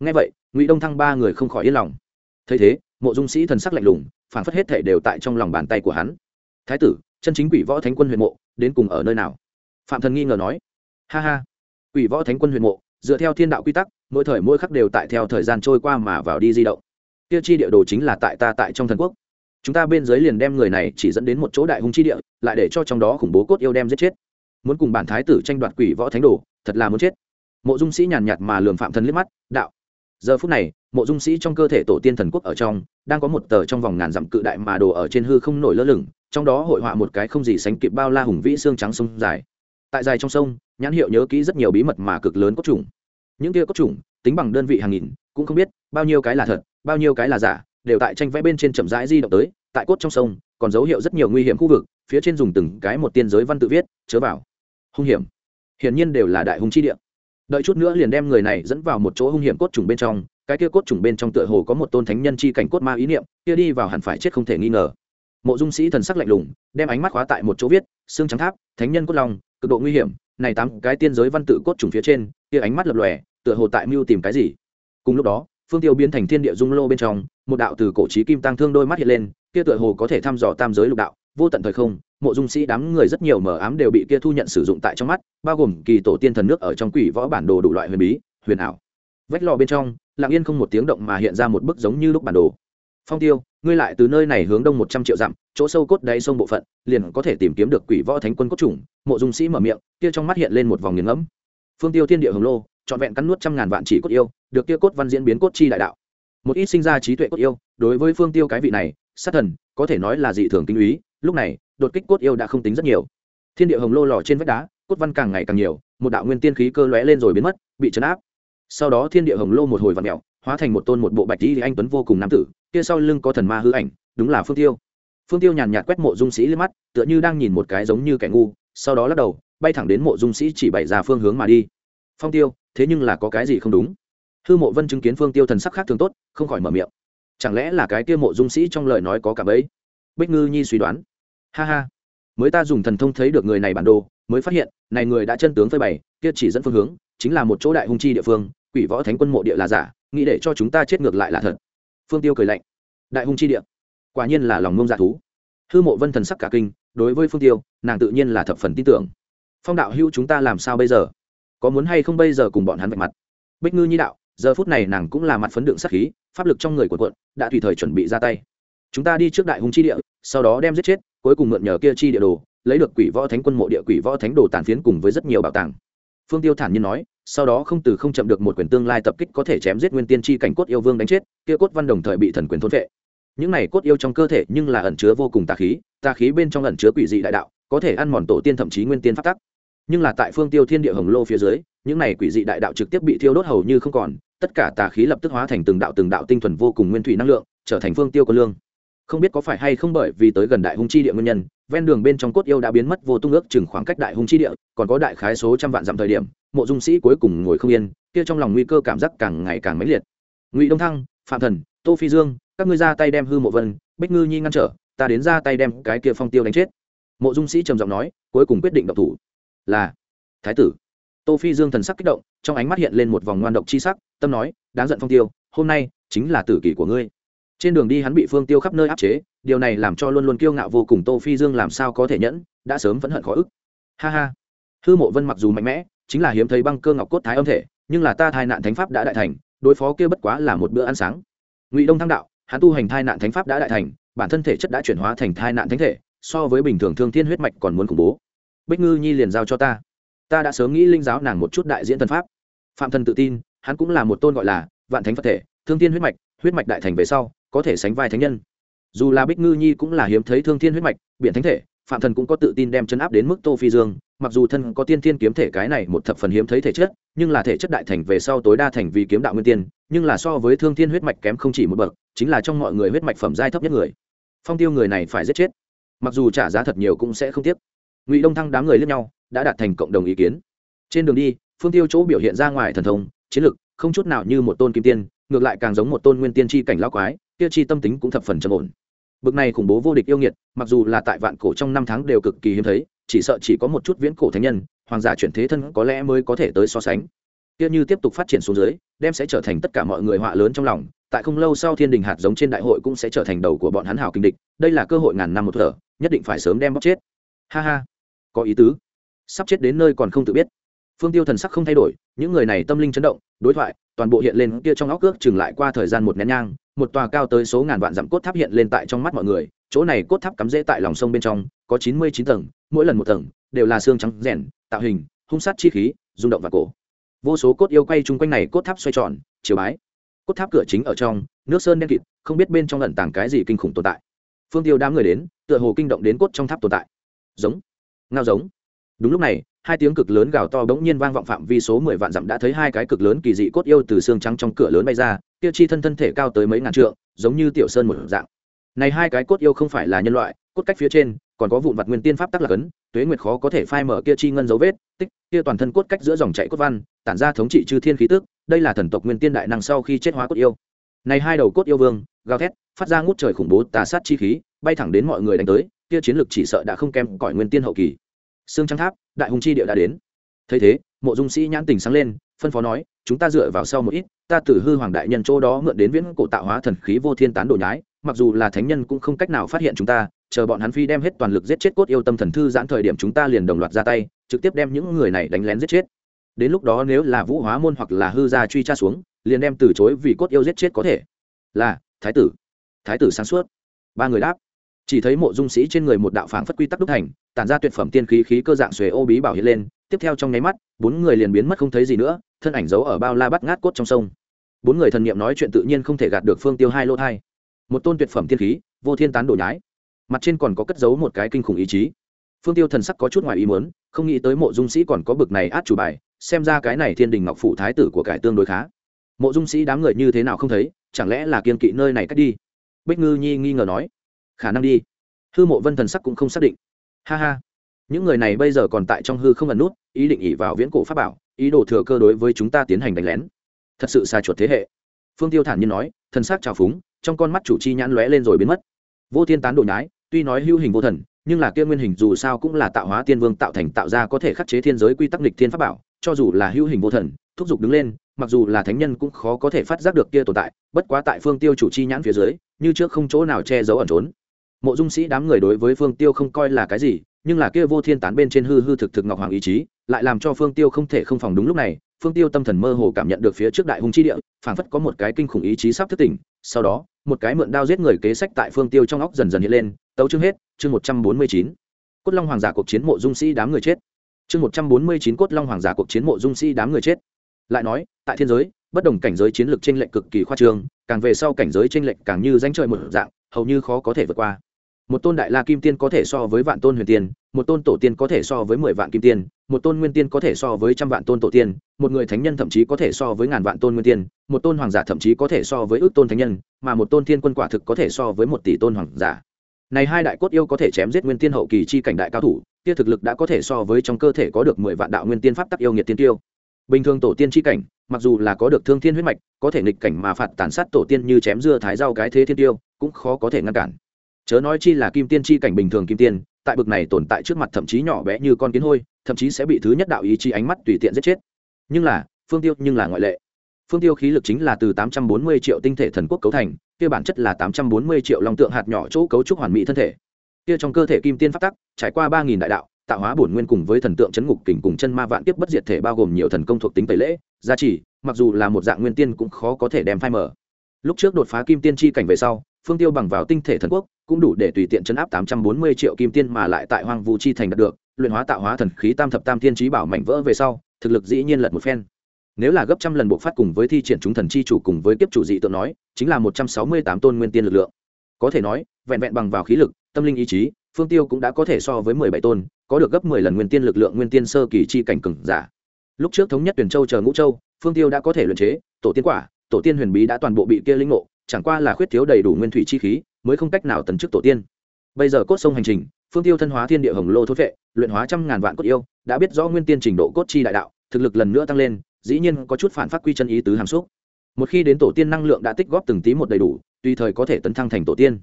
Ngay vậy, ngụy đông thăng ba người không khỏi yên lòng. Thấy thế, mộ dung sĩ thần sắc lạnh lùng phản phất hết thể đều tại trong lòng bàn tay của hắn. Thái tử, chân chính quỷ võ thánh quân huyện mộ, đến cùng ở nơi nào? Phạm thần nghi ngờ nói. Ha ha, quỷ võ thánh quân huyện mộ, dựa theo thiên đạo quy tắc, mỗi thời mỗi khắc đều tại theo thời gian trôi qua mà vào đi di động. Tiêu chi địa đồ chính là tại ta tại trong thần quốc. Chúng ta bên dưới liền đem người này chỉ dẫn đến một chỗ đại hung chi địa, lại để cho trong đó khủng bố cốt yêu đem giết chết muốn cùng bản thái tử tranh đoạt quỷ võ thánh đồ, thật là muốn chết. Mộ dung sĩ nhàn nhạt mà lường phạm thần liếc mắt, đạo. Giờ phút này, mộ dung sĩ trong cơ thể tổ tiên thần quốc ở trong, đang có một tờ trong vòng ngàn dặm cự đại mà đồ ở trên hư không nổi lơ lửng, trong đó hội họa một cái không gì sánh kịp bao la hùng vĩ xương trắng sông dài. Tại dài trong sông, nhãn hiệu nhớ kỹ rất nhiều bí mật mà cực lớn cốt trùng. Những kia cốt trùng, tính bằng đơn vị hàng nghìn, cũng không biết bao nhiêu cái là thật, bao nhiêu cái là giả, đều tại tranh vẽ bên trên chậm rãi di động tới, tại cốt trong sông, còn dấu hiệu rất nhiều nguy hiểm khu vực, phía trên dùng từng cái một tiên giới văn tự viết, chớ vào hung hiểm. Hiển nhiên đều là đại hung chi địa. Đợi chút nữa liền đem người này dẫn vào một chỗ hung hiểm cốt trùng bên trong, cái kia cốt trùng bên trong tựa hồ có một tôn thánh nhân chi cảnh cốt ma ý niệm, kia đi vào hẳn phải chết không thể nghi ngờ. Mộ dung sĩ thần sắc lạnh lùng, đem ánh mắt khóa tại một chỗ viết, xương trắng tháp, thánh nhân cốt long, cực độ nguy hiểm, này tám cái tiên giới văn tự cốt trùng phía trên, kia ánh mắt lập lòe, tựa hồ tại mưu tìm cái gì. Cùng lúc đó, phương tiêu biến thành thiên địa dung lô bên trong, một đạo từ cổ trí kim tăng thương đôi mắt hiện lên, kia tựa hồ có thể thăm dò tam giới lục đạo, vô tận thời không mộ dung sĩ đám người rất nhiều mờ ám đều bị kia thu nhận sử dụng tại trong mắt, bao gồm kỳ tổ tiên thần nước ở trong quỷ võ bản đồ đủ loại huyền bí, huyền ảo. Vách lò bên trong, lặng yên không một tiếng động mà hiện ra một bức giống như lúc bản đồ. Phong tiêu, ngươi lại từ nơi này hướng đông một trăm triệu dặm, chỗ sâu cốt đáy sông bộ phận, liền có thể tìm kiếm được quỷ võ thánh quân cốt chủng, mộ dung sĩ mở miệng, kia trong mắt hiện lên một vòng nghiền ngẫm. Phương tiêu thiên địa hồng lô, trọn vẹn cắn nuốt trăm ngàn vạn chỉ cốt yêu, được kia cốt văn diễn biến cốt chi đại đạo. Một ít sinh ra trí tuệ cốt yêu, đối với phương tiêu cái vị này, sát thần, có thể nói là dị thường kinh úy lúc này đột kích cốt yêu đã không tính rất nhiều. Thiên địa hồng lô lò trên vách đá, cốt văn càng ngày càng nhiều, một đạo nguyên tiên khí cơ lóe lên rồi biến mất, bị chấn áp. Sau đó thiên địa hồng lô một hồi vặn mèo, hóa thành một tôn một bộ bạch đi anh tuấn vô cùng nam tử, kia sau lưng có thần ma hư ảnh, đúng là phương tiêu. Phương tiêu nhàn nhạt quét mộ dung sĩ lên mắt, tựa như đang nhìn một cái giống như kẻ ngu, sau đó lắc đầu, bay thẳng đến mộ dung sĩ chỉ bày ra phương hướng mà đi. Phong tiêu, thế nhưng là có cái gì không đúng? Hư mộ vân chứng kiến phương tiêu thần sắc khác thường tốt, không khỏi mở miệng. Chẳng lẽ là cái kia mộ dung sĩ trong lời nói có cả bấy bích ngư nhi suy đoán ha ha. Mới ta dùng thần thông thấy được người này bản đồ, mới phát hiện, này người đã chân tướng phơi bày, kia chỉ dẫn phương hướng, chính là một chỗ đại hung chi địa phương, quỷ võ thánh quân mộ địa là giả, nghĩ để cho chúng ta chết ngược lại là thật. Phương tiêu cười lạnh. Đại hung chi địa. Quả nhiên là lòng ngông dạ thú. Hư mộ vân thần sắc cả kinh, đối với phương tiêu, nàng tự nhiên là thập phần tin tưởng. Phong đạo hữu chúng ta làm sao bây giờ? Có muốn hay không bây giờ cùng bọn hắn vạch mặt? Bích ngư nhi đạo, giờ phút này nàng cũng là mặt phấn đựng sắc khí, pháp lực trong người của quận đã tùy thời chuẩn bị ra tay. Chúng ta đi trước đại hùng chi địa, sau đó đem giết chết cuối cùng mượn nhờ kia chi địa đồ, lấy được quỷ võ thánh quân mộ địa quỷ võ thánh đồ tàn phiến cùng với rất nhiều bảo tàng. Phương tiêu thản nhiên nói, sau đó không từ không chậm được một quyền tương lai tập kích có thể chém giết nguyên tiên chi cảnh cốt yêu vương đánh chết, kia cốt văn đồng thời bị thần quyền thôn vệ. Những này cốt yêu trong cơ thể nhưng là ẩn chứa vô cùng tà khí tà khí bên trong ẩn chứa quỷ dị đại đạo, có thể ăn mòn tổ tiên thậm chí nguyên tiên phát tắc. Nhưng là tại phương tiêu thiên địa hồng lô phía dưới, những này quỷ dị đại đạo trực tiếp bị thiêu đốt hầu như không còn, tất cả tà khí lập tức hóa thành từng đạo từng đạo tinh thuần vô cùng nguyên thủy năng lượng, trở thành phương tiêu có lương không biết có phải hay không bởi vì tới gần đại hung chi địa nguyên nhân, ven đường bên trong cốt yêu đã biến mất vô tung ước chừng khoảng cách đại hung chi địa, còn có đại khái số trăm vạn dặm thời điểm, mộ dung sĩ cuối cùng ngồi không yên, kia trong lòng nguy cơ cảm giác càng ngày càng mãnh liệt. Ngụy đông thăng, phạm thần, tô phi dương, các ngươi ra tay đem hư mộ vân, bích ngư nhi ngăn trở, ta đến ra tay đem cái kia phong tiêu đánh chết. Mộ dung sĩ trầm giọng nói, cuối cùng quyết định độc thủ. Là, thái tử. Tô phi dương thần sắc kích động, trong ánh mắt hiện lên một vòng ngoan độc chi sắc, tâm nói, đáng giận phong tiêu, hôm nay chính là tử kỷ của ngươi trên đường đi hắn bị phương tiêu khắp nơi áp chế, điều này làm cho luôn luôn kiêu ngạo vô cùng tô phi dương làm sao có thể nhẫn, đã sớm vẫn hận khó ức. Ha ha. Hư mộ vân mặc dù mạnh mẽ, chính là hiếm thấy băng cơ ngọc cốt thái âm thể, nhưng là ta thai nạn thánh pháp đã đại thành, đối phó kia bất quá là một bữa ăn sáng. Ngụy đông thăng đạo, hắn tu hành thai nạn thánh pháp đã đại thành, bản thân thể chất đã chuyển hóa thành thai nạn thánh thể, so với bình thường thương thiên huyết mạch còn muốn khủng bố. Bích ngư nhi liền giao cho ta. Ta đã sớm nghĩ linh giáo nàng một chút đại diễn thần pháp. Phạm thần tự tin, hắn cũng là một tôn gọi là vạn thánh phật thể, thương thiên huyết mạch huyết mạch đại thành về sau có thể sánh vai thánh nhân. Dù là bích ngư nhi cũng là hiếm thấy thương thiên huyết mạch biện thánh thể, phạm thần cũng có tự tin đem chấn áp đến mức tô phi dương, mặc dù thân có tiên thiên kiếm thể cái này một thập phần hiếm thấy thể chất, nhưng là thể chất đại thành về sau tối đa thành vì kiếm đạo nguyên tiên, nhưng là so với thương thiên huyết mạch kém không chỉ một bậc, chính là trong mọi người huyết mạch phẩm giai thấp nhất người. Phong tiêu người này phải giết chết. Mặc dù trả giá thật nhiều cũng sẽ không tiếc. Ngụy đông thăng đám người lẫn nhau, đã đạt thành cộng đồng ý kiến. Trên đường đi, phương tiêu chỗ biểu hiện ra ngoài thần thông, chiến lực, không chút nào như một tôn kim tiên, ngược lại càng giống một tôn nguyên tiên tri cảnh lao quái tiêu chi tâm tính cũng thập phần trầm ổn. Bực này khủng bố vô địch yêu nghiệt, mặc dù là tại vạn cổ trong năm tháng đều cực kỳ hiếm thấy, chỉ sợ chỉ có một chút viễn cổ thánh nhân, hoàng giả chuyển thế thân có lẽ mới có thể tới so sánh. Kia như tiếp tục phát triển xuống dưới, đem sẽ trở thành tất cả mọi người họa lớn trong lòng, tại không lâu sau thiên đình hạt giống trên đại hội cũng sẽ trở thành đầu của bọn hắn hào kinh địch, đây là cơ hội ngàn năm một thở, nhất định phải sớm đem bóc chết. Ha ha. Có ý tứ. Sắp chết đến nơi còn không tự biết. Phương tiêu thần sắc không thay đổi, những người này tâm linh chấn động, đối thoại, toàn bộ hiện lên kia trong óc cước chừng lại qua thời gian một nén nhang một tòa cao tới số ngàn vạn dặm cốt tháp hiện lên tại trong mắt mọi người, chỗ này cốt tháp cắm rễ tại lòng sông bên trong, có chín mươi chín tầng, mỗi lần một tầng, đều là xương trắng rèn, tạo hình, hung sát chi khí, rung động và cổ. Vô số cốt yêu quay chung quanh này cốt tháp xoay tròn, chiều bái. Cốt tháp cửa chính ở trong, nước sơn đen kịt, không biết bên trong lẩn tàng cái gì kinh khủng tồn tại. Phương tiêu đám người đến, tựa hồ kinh động đến cốt trong tháp tồn tại. Giống. Ngao giống. Đúng lúc này, hai tiếng cực lớn gào to bỗng nhiên vang vọng phạm vi số mười vạn dặm đã thấy hai cái cực lớn kỳ dị cốt yêu từ xương trắng trong cửa lớn bay ra tiêu chi thân thân thể cao tới mấy ngàn trượng, giống như tiểu sơn một dạng. Này hai cái cốt yêu không phải là nhân loại, cốt cách phía trên, còn có vụn vặt nguyên tiên pháp tắc lạc ấn tuế nguyệt khó có thể phai mở kia chi ngân dấu vết, tích, kia toàn thân cốt cách giữa dòng chảy cốt văn, tản ra thống trị chư thiên khí tức, đây là thần tộc nguyên tiên đại năng sau khi chết hóa cốt yêu. Này hai đầu cốt yêu vương, gào thét, phát ra ngút trời khủng bố tà sát chi khí, bay thẳng đến mọi người đánh tới, kia chiến lực chỉ sợ đã không kém cỏi nguyên tiên hậu kỳ. Xương trắng tháp, đại hùng chi địa đã đến. Thấy thế, mộ dung sĩ nhãn tình sáng lên, phân phó nói, chúng ta dựa vào sau một ít ta tử hư hoàng đại nhân chỗ đó mượn đến viễn cổ tạo hóa thần khí vô thiên tán đồ nhái, mặc dù là thánh nhân cũng không cách nào phát hiện chúng ta, chờ bọn hắn phi đem hết toàn lực giết chết cốt yêu tâm thần thư giãn thời điểm chúng ta liền đồng loạt ra tay, trực tiếp đem những người này đánh lén giết chết. Đến lúc đó nếu là vũ hóa môn hoặc là hư gia truy tra xuống, liền đem từ chối vì cốt yêu giết chết có thể. Là, thái tử. Thái tử sáng suốt. Ba người đáp. Chỉ thấy mộ dung sĩ trên người một đạo phảng phất quy tắc đúc thành, tản ra tuyệt phẩm tiên khí khí cơ dạng xuề ô bí bảo hiện lên, tiếp theo trong nháy mắt, bốn người liền biến mất không thấy gì nữa, thân ảnh giấu ở bao la bắt ngát cốt trong sông bốn người thần niệm nói chuyện tự nhiên không thể gạt được phương tiêu hai lô thai. Một tôn tuyệt phẩm tiên khí, vô thiên tán đổ nhái. Mặt trên còn có cất giấu một cái kinh khủng ý chí. Phương tiêu thần sắc có chút ngoài ý muốn, không nghĩ tới mộ dung sĩ còn có bực này át chủ bài, xem ra cái này thiên đình ngọc phủ thái tử của cải tương đối khá. Mộ dung sĩ đám người như thế nào không thấy, chẳng lẽ là kiên kỵ nơi này cách đi? Bích ngư nhi nghi ngờ nói. Khả năng đi. Hư mộ vân thần sắc cũng không xác định. Ha ha. Những người này bây giờ còn tại trong hư không ẩn nút, ý định ỉ vào viễn cổ pháp bảo, ý đồ thừa cơ đối với chúng ta tiến hành đánh lén thật sự xa chuột thế hệ. Phương tiêu thản nhiên nói, thần sắc trào phúng, trong con mắt chủ chi nhãn lóe lên rồi biến mất. Vô thiên tán đồ nhái, tuy nói hữu hình vô thần, nhưng là kia nguyên hình dù sao cũng là tạo hóa tiên vương tạo thành tạo ra có thể khắc chế thiên giới quy tắc lịch thiên pháp bảo, cho dù là hữu hình vô thần, thúc giục đứng lên, mặc dù là thánh nhân cũng khó có thể phát giác được kia tồn tại, bất quá tại phương tiêu chủ chi nhãn phía dưới, như trước không chỗ nào che giấu ẩn trốn. Mộ dung sĩ đám người đối với phương tiêu không coi là cái gì, nhưng là kia vô thiên tán bên trên hư hư thực thực ngọc hoàng ý chí lại làm cho phương tiêu không thể không phòng đúng lúc này, phương tiêu tâm thần mơ hồ cảm nhận được phía trước đại hung chi địa, phảng phất có một cái kinh khủng ý chí sắp thức tỉnh, sau đó, một cái mượn đao giết người kế sách tại phương tiêu trong óc dần dần hiện lên, tấu chương hết, chương một trăm bốn mươi chín. Cốt long hoàng giả cuộc chiến mộ dung sĩ đám người chết. Chương một trăm bốn mươi chín cốt long hoàng giả cuộc chiến mộ dung sĩ đám người chết. Lại nói, tại thiên giới, bất đồng cảnh giới chiến lược tranh lệch cực kỳ khoa trương, càng về sau cảnh giới tranh lệch càng như danh trời một dạng, hầu như khó có thể vượt qua một tôn đại la kim tiên có thể so với vạn tôn huyền tiên một tôn tổ tiên có thể so với mười vạn kim tiên một tôn nguyên tiên có thể so với trăm vạn tôn tổ tiên một người thánh nhân thậm chí có thể so với ngàn vạn tôn nguyên tiên một tôn hoàng giả thậm chí có thể so với ước tôn thánh nhân mà một tôn thiên quân quả thực có thể so với một tỷ tôn hoàng giả này hai đại cốt yêu có thể chém giết nguyên tiên hậu kỳ chi cảnh đại cao thủ kia thực lực đã có thể so với trong cơ thể có được mười vạn đạo nguyên tiên pháp tắc yêu nghiệt tiên tiêu bình thường tổ tiên chi cảnh mặc dù là có được thương thiên huyết mạch có thể nghịch cảnh mà phạt tàn sát tổ tiên như chém dưa thái rau cái thế thiên tiêu cũng khó có thể ngăn cản chớ nói chi là kim tiên chi cảnh bình thường kim tiên, tại bực này tồn tại trước mặt thậm chí nhỏ bé như con kiến hôi, thậm chí sẽ bị thứ nhất đạo ý chí ánh mắt tùy tiện giết chết. Nhưng là, phương tiêu nhưng là ngoại lệ. Phương tiêu khí lực chính là từ tám trăm bốn mươi triệu tinh thể thần quốc cấu thành, kia bản chất là tám trăm bốn mươi triệu long tượng hạt nhỏ chỗ cấu trúc hoàn mỹ thân thể. Kia trong cơ thể kim tiên phát tắc, trải qua ba nghìn đại đạo, tạo hóa bổn nguyên cùng với thần tượng chấn ngục kình cùng chân ma vạn kiếp bất diệt thể bao gồm nhiều thần công thuộc tính tẩy lễ, gia trì, mặc dù là một dạng nguyên tiên cũng khó có thể đem phai mở lúc trước đột phá kim tiên chi cảnh về sau phương tiêu bằng vào tinh thể thần quốc, cũng đủ để tùy tiện chấn áp tám trăm bốn mươi triệu kim tiên mà lại tại hoang vu chi thành đạt được, luyện hóa tạo hóa thần khí tam thập tam tiên trí bảo mảnh vỡ về sau, thực lực dĩ nhiên lật một phen. Nếu là gấp trăm lần buộc phát cùng với thi triển chúng thần chi chủ cùng với kiếp chủ dị tượng nói, chính là một trăm sáu mươi tám tôn nguyên tiên lực lượng. Có thể nói, vẹn vẹn bằng vào khí lực, tâm linh ý chí, phương tiêu cũng đã có thể so với mười bảy tôn, có được gấp mười lần nguyên tiên lực lượng nguyên tiên sơ kỳ chi cảnh cừng giả. Lúc trước thống nhất tuyển châu chờ ngũ châu, phương tiêu đã có thể luyện chế, tổ tiên quả, tổ tiên huyền bí đã toàn bộ bị kia linh ngộ chẳng qua là khuyết thiếu đầy đủ nguyên thủy chi khí, mới không cách nào tấn chức tổ tiên. Bây giờ cốt sông hành trình, phương tiêu thân hóa thiên địa hồng lô thốt vệ luyện hóa trăm ngàn vạn cốt yêu, đã biết rõ nguyên tiên trình độ cốt chi đại đạo, thực lực lần nữa tăng lên, dĩ nhiên có chút phản phát quy chân ý tứ hàm xúc. Một khi đến tổ tiên năng lượng đã tích góp từng tí một đầy đủ, tùy thời có thể tấn thăng thành tổ tiên.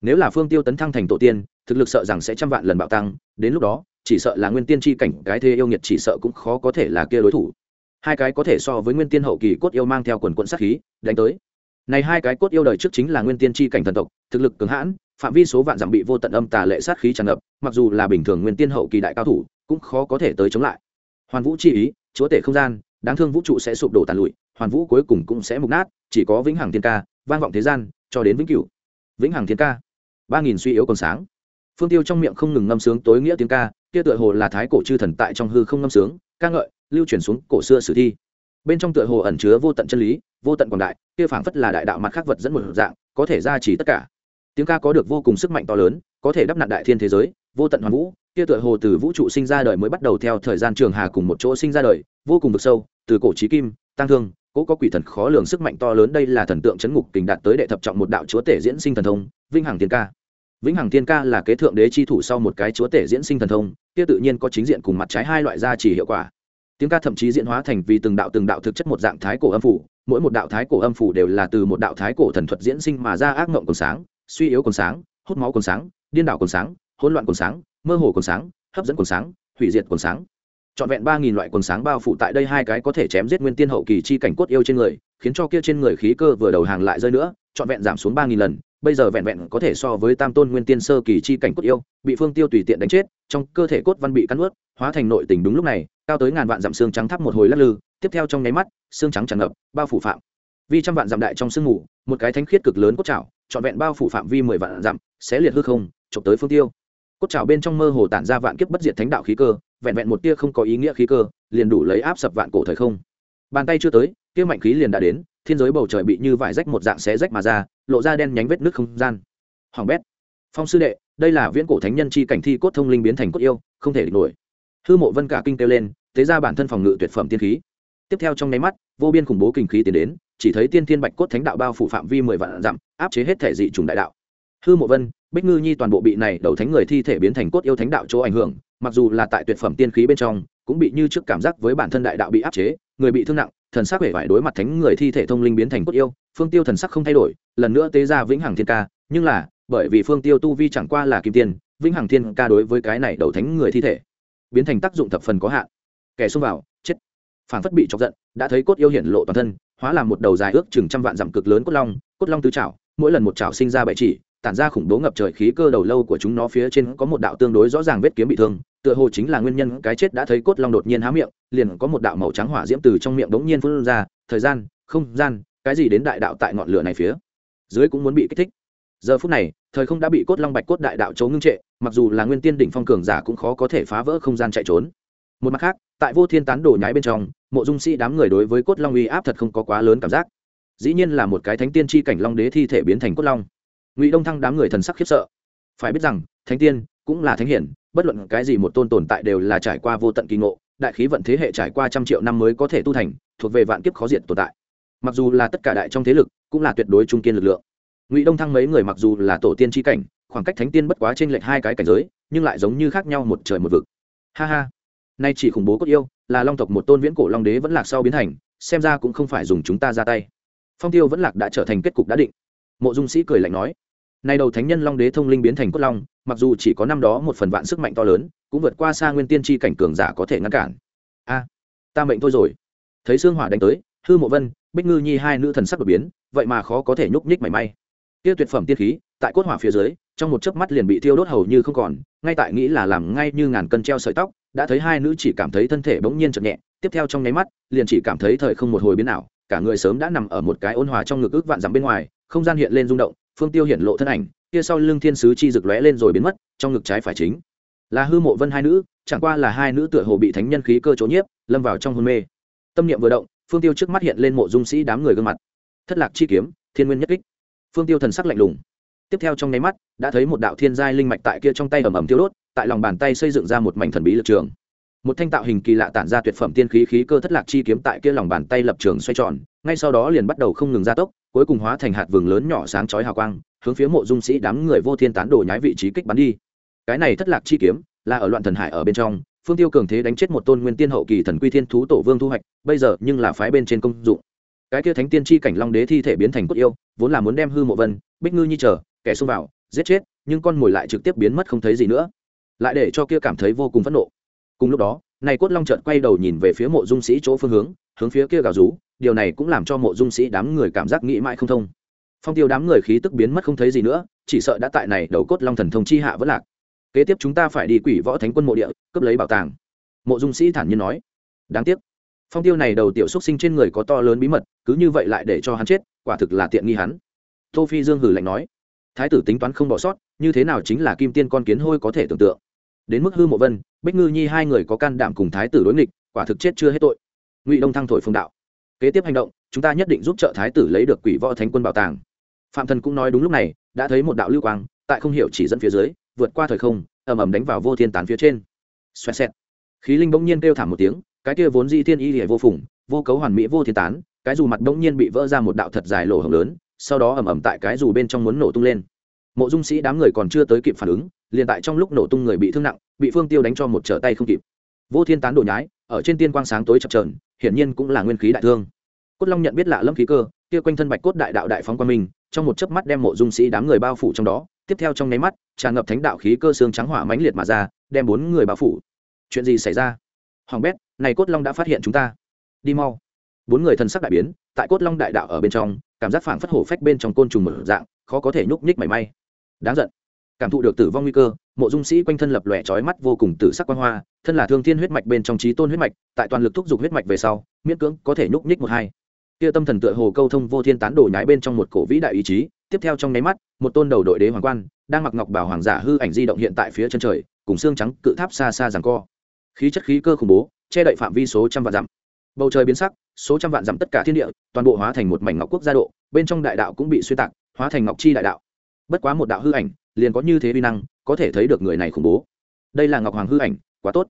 Nếu là phương tiêu tấn thăng thành tổ tiên, thực lực sợ rằng sẽ trăm vạn lần bạo tăng, đến lúc đó, chỉ sợ là nguyên tiên tri cảnh, cái thế yêu nghiệt chỉ sợ cũng khó có thể là kia đối thủ. Hai cái có thể so với nguyên tiên hậu kỳ cốt yêu mang theo quần quận sát khí, đánh tới này hai cái cốt yêu đời trước chính là nguyên tiên tri cảnh thần tộc, thực lực cứng hãn, phạm vi số vạn dặm bị vô tận âm tà lệ sát khí tràn ngập, mặc dù là bình thường nguyên tiên hậu kỳ đại cao thủ, cũng khó có thể tới chống lại. Hoàn vũ chi ý, chúa tể không gian, đáng thương vũ trụ sẽ sụp đổ tàn lụi, hoàn vũ cuối cùng cũng sẽ mục nát, chỉ có vĩnh hằng thiên ca, vang vọng thế gian, cho đến vĩnh cửu. Vĩnh hằng thiên ca, ba nghìn suy yếu còn sáng. Phương tiêu trong miệng không ngừng ngâm sướng tối nghĩa tiếng ca, kia tựa hồ là thái cổ chư thần tại trong hư không ngâm sướng, ca ngợi, lưu truyền xuống cổ xưa sử thi. Bên trong tựa hồ ẩn chứa vô tận chân lý vô tận quảng đại, kia phảng phất là đại đạo mặt khác vật dẫn một dạng, có thể ra chỉ tất cả. Tiếng ca có được vô cùng sức mạnh to lớn, có thể đắp nạn đại thiên thế giới, vô tận hoàn vũ, kia tựa hồ từ vũ trụ sinh ra đời mới bắt đầu theo thời gian trường hà cùng một chỗ sinh ra đời, vô cùng vực sâu, từ cổ trí kim, tăng thương, cố có quỷ thần khó lường sức mạnh to lớn, đây là thần tượng chấn ngục kình đạt tới đệ thập trọng một đạo chúa tể diễn sinh thần thông vinh hằng tiên ca. Vĩnh hằng tiên ca là kế thượng đế chi thủ sau một cái chúa tể diễn sinh thần thông, kia tự nhiên có chính diện cùng mặt trái hai loại gia chỉ hiệu quả. Tiếng ca thậm chí diễn hóa thành vì từng đạo từng đạo thực chất một dạng thái cổ âm phủ mỗi một đạo thái cổ âm phủ đều là từ một đạo thái cổ thần thuật diễn sinh mà ra ác mộng còn sáng, suy yếu còn sáng, hút máu còn sáng, điên đảo còn sáng, hỗn loạn còn sáng, mơ hồ còn sáng, hấp dẫn còn sáng, hủy diệt còn sáng. Trọn vẹn ba nghìn loại quần sáng bao phủ tại đây hai cái có thể chém giết nguyên tiên hậu kỳ chi cảnh cốt yêu trên người, khiến cho kia trên người khí cơ vừa đầu hàng lại rơi nữa, trọn vẹn giảm xuống ba nghìn lần bây giờ vẹn vẹn có thể so với tam tôn nguyên tiên sơ kỳ chi cảnh cốt yêu, bị phương tiêu tùy tiện đánh chết, trong cơ thể cốt văn bị cắn ướt hóa thành nội tình đúng lúc này, cao tới ngàn vạn dặm xương trắng thắp một hồi lắc lư, tiếp theo trong nháy mắt, xương trắng tràn ngập, bao phủ phạm. Vi trăm vạn dặm đại trong sương mù, một cái thánh khiết cực lớn cốt trào trọn vẹn bao phủ phạm vi mười vạn dặm sẽ liệt hư không, chụp tới phương tiêu. Cốt trào bên trong mơ hồ tản ra vạn kiếp bất diệt thánh đạo khí cơ, vẹn vẹn một tia không có ý nghĩa khí cơ, liền đủ lấy áp sập vạn cổ thời không. Bàn tay chưa tới kia mạnh khí liền đã đến, thiên giới bầu trời bị như vải rách một dạng xé rách mà ra, lộ ra đen nhánh vết nước không gian. Hoàng bét, phong sư đệ, đây là viễn cổ thánh nhân chi cảnh thi cốt thông linh biến thành cốt yêu, không thể địch nổi. Hư mộ vân cả kinh kêu lên tế ra bản thân phòng ngự tuyệt phẩm tiên khí. Tiếp theo trong nháy mắt, vô biên khủng bố kinh khí tiến đến, chỉ thấy tiên thiên bạch cốt thánh đạo bao phủ phạm vi mười vạn dặm, áp chế hết thể dị trùng đại đạo. Hư mộ vân, bích ngư nhi toàn bộ bị này đầu thánh người thi thể biến thành cốt yêu thánh đạo chỗ ảnh hưởng, mặc dù là tại tuyệt phẩm tiên khí bên trong, cũng bị như trước cảm giác với bản thân đại đạo bị áp chế, người bị thương nặng thần sắc vẻ vải đối mặt thánh người thi thể thông linh biến thành cốt yêu, phương tiêu thần sắc không thay đổi, lần nữa tế ra vĩnh hằng thiên ca. Nhưng là, bởi vì phương tiêu tu vi chẳng qua là kim tiên, vĩnh hằng thiên ca đối với cái này đầu thánh người thi thể, biến thành tác dụng thập phần có hạn. Kẻ xông vào, chết. Phản phất bị chọc giận, đã thấy cốt yêu hiện lộ toàn thân, hóa làm một đầu dài ước chừng trăm vạn dặm cực lớn cốt long cốt long tứ chảo, mỗi lần một chảo sinh ra bảy chỉ, tản ra khủng bố ngập trời khí cơ đầu lâu của chúng nó phía trên có một đạo tương đối rõ ràng vết kiếm bị thương tựa hồ chính là nguyên nhân cái chết đã thấy cốt long đột nhiên há miệng, liền có một đạo màu trắng hỏa diễm từ trong miệng đống nhiên phun ra, thời gian, không gian, cái gì đến đại đạo tại ngọn lửa này phía dưới cũng muốn bị kích thích. Giờ phút này, thời không đã bị cốt long bạch cốt đại đạo chấu ngưng trệ, mặc dù là nguyên tiên đỉnh phong cường giả cũng khó có thể phá vỡ không gian chạy trốn. Một mặt khác, tại vô thiên tán đổ nhái bên trong, mộ dung sĩ đám người đối với cốt long uy áp thật không có quá lớn cảm giác. Dĩ nhiên là một cái thánh tiên chi cảnh long đế thi thể biến thành cốt long. Ngụy đông thăng đám người thần sắc khiếp sợ. Phải biết rằng, thánh tiên cũng là thánh hiển bất luận cái gì một tôn tồn tại đều là trải qua vô tận kỳ ngộ, đại khí vận thế hệ trải qua trăm triệu năm mới có thể tu thành, thuộc về vạn kiếp khó diện tồn tại. Mặc dù là tất cả đại trong thế lực, cũng là tuyệt đối trung kiên lực lượng. Ngụy đông thăng mấy người mặc dù là tổ tiên tri cảnh, khoảng cách thánh tiên bất quá trên lệch hai cái cảnh giới, nhưng lại giống như khác nhau một trời một vực. Ha ha. Nay chỉ khủng bố cốt yêu, là long tộc một tôn viễn cổ long đế vẫn lạc sau biến thành, xem ra cũng không phải dùng chúng ta ra tay. Phong tiêu vẫn lạc đã trở thành kết cục đã định. Mộ dung sĩ cười lạnh nói nay đầu thánh nhân long đế thông linh biến thành cốt long, mặc dù chỉ có năm đó một phần vạn sức mạnh to lớn, cũng vượt qua xa nguyên tiên tri cảnh cường giả có thể ngăn cản. A, ta mệnh thôi rồi. Thấy xương hỏa đánh tới, hư mộ vân, bích ngư nhi hai nữ thần sắc đột biến, vậy mà khó có thể nhúc nhích mảy may. Tiêu tuyệt phẩm tiên khí, tại cốt hỏa phía dưới, trong một chớp mắt liền bị thiêu đốt hầu như không còn, ngay tại nghĩ là làm ngay như ngàn cân treo sợi tóc, đã thấy hai nữ chỉ cảm thấy thân thể bỗng nhiên chậm nhẹ, tiếp theo trong nháy mắt, liền chỉ cảm thấy thời không một hồi biến ảo, cả người sớm đã nằm ở một cái ôn hòa trong ngực ước vạn dặm bên ngoài, không gian hiện lên rung động phương tiêu hiện lộ thân ảnh, kia sau lưng thiên sứ chi rực lóe lên rồi biến mất, trong ngực trái phải chính là hư mộ vân hai nữ, chẳng qua là hai nữ tựa hồ bị thánh nhân khí cơ chỗ nhiếp, lâm vào trong hôn mê. Tâm niệm vừa động, phương tiêu trước mắt hiện lên mộ dung sĩ đám người gương mặt. Thất lạc chi kiếm, thiên nguyên nhất kích. Phương tiêu thần sắc lạnh lùng. Tiếp theo trong nháy mắt, đã thấy một đạo thiên giai linh mạch tại kia trong tay ẩm ẩm tiêu đốt, tại lòng bàn tay xây dựng ra một mảnh thần bí lực trường một thanh tạo hình kỳ lạ tản ra tuyệt phẩm tiên khí khí cơ thất lạc chi kiếm tại kia lòng bàn tay lập trường xoay tròn, ngay sau đó liền bắt đầu không ngừng gia tốc, cuối cùng hóa thành hạt vừng lớn nhỏ sáng chói hào quang, hướng phía mộ dung sĩ đám người vô thiên tán đổ nhái vị trí kích bắn đi. Cái này thất lạc chi kiếm, là ở loạn thần hải ở bên trong, phương tiêu cường thế đánh chết một tôn nguyên tiên hậu kỳ thần quy thiên thú tổ vương thu hoạch, bây giờ nhưng là phái bên trên công dụng. Cái kia thánh tiên chi cảnh long đế thi thể biến thành cốt yêu, vốn là muốn đem hư mộ vân, bích ngư nhi chờ, kẻ xông vào, giết chết, nhưng con mồi lại trực tiếp biến mất không thấy gì nữa. Lại để cho kia cảm thấy vô cùng phẫn nộ cùng lúc đó, này cốt long trợn quay đầu nhìn về phía mộ dung sĩ chỗ phương hướng hướng phía kia gào rú, điều này cũng làm cho mộ dung sĩ đám người cảm giác nghĩ mãi không thông. Phong tiêu đám người khí tức biến mất không thấy gì nữa, chỉ sợ đã tại này đầu cốt long thần thông chi hạ vẫn lạc. Kế tiếp chúng ta phải đi quỷ võ thánh quân mộ địa, cướp lấy bảo tàng. Mộ dung sĩ thản nhiên nói. Đáng tiếc. Phong tiêu này đầu tiểu xuất sinh trên người có to lớn bí mật, cứ như vậy lại để cho hắn chết, quả thực là tiện nghi hắn. Tô phi dương hử lạnh nói. Thái tử tính toán không bỏ sót, như thế nào chính là kim tiên con kiến hôi có thể tưởng tượng đến mức hư mộ vân, bích ngư nhi hai người có can đảm cùng thái tử đối nghịch, quả thực chết chưa hết tội. Ngụy đông thăng thổi phương đạo. Kế tiếp hành động, chúng ta nhất định giúp trợ thái tử lấy được quỷ võ thánh quân bảo tàng. Phạm thần cũng nói đúng lúc này, đã thấy một đạo lưu quang, tại không hiểu chỉ dẫn phía dưới, vượt qua thời không, ầm ầm đánh vào vô thiên tán phía trên. Xoẹt xẹt. Khí linh bỗng nhiên kêu thảm một tiếng, cái kia vốn di thiên y hệ vô phùng, vô cấu hoàn mỹ vô thiên tán, cái dù mặt bỗng nhiên bị vỡ ra một đạo thật dài lỗ hồng lớn, sau đó ầm ầm tại cái dù bên trong muốn nổ tung lên. Mộ dung sĩ đám người còn chưa tới kịp phản ứng liền tại trong lúc nổ tung người bị thương nặng, bị phương tiêu đánh cho một trở tay không kịp. Vô thiên tán đổ nhái, ở trên tiên quang sáng tối chập trờn hiển nhiên cũng là nguyên khí đại thương. Cốt long nhận biết lạ lâm khí cơ, kia quanh thân bạch cốt đại đạo đại phóng quang minh trong một chớp mắt đem mộ dung sĩ đám người bao phủ trong đó, tiếp theo trong nháy mắt, tràn ngập thánh đạo khí cơ xương trắng hỏa mãnh liệt mà ra, đem bốn người bao phủ. Chuyện gì xảy ra? Hoàng bét, này cốt long đã phát hiện chúng ta. Đi mau. Bốn người thần sắc đại biến, tại cốt long đại đạo ở bên trong, cảm giác phảng phất hổ phách bên trong côn trùng mở dạng, khó có thể nhúc nhích mảy may. Đáng giận cảm thụ được tử vong nguy cơ, mộ dung sĩ quanh thân lập lòe trói mắt vô cùng tử sắc quan hoa, thân là thương thiên huyết mạch bên trong trí tôn huyết mạch, tại toàn lực thúc giục huyết mạch về sau, miễn cưỡng có thể nhúc nhích một hai. Kia tâm thần tựa hồ câu thông vô thiên tán đổ nhái bên trong một cổ vĩ đại ý chí, tiếp theo trong nháy mắt, một tôn đầu đội đế hoàng quan, đang mặc ngọc bảo hoàng giả hư ảnh di động hiện tại phía chân trời, cùng xương trắng cự tháp xa xa rằng co. Khí chất khí cơ khủng bố, che đậy phạm vi số trăm vạn dặm. Bầu trời biến sắc, số trăm vạn dặm tất cả thiên địa, toàn bộ hóa thành một mảnh ngọc quốc gia độ, bên trong đại đạo cũng bị xuyên tạc, hóa thành ngọc chi đại đạo bất quá một đạo hư ảnh, liền có như thế vi năng, có thể thấy được người này khủng bố. Đây là ngọc hoàng hư ảnh, quá tốt.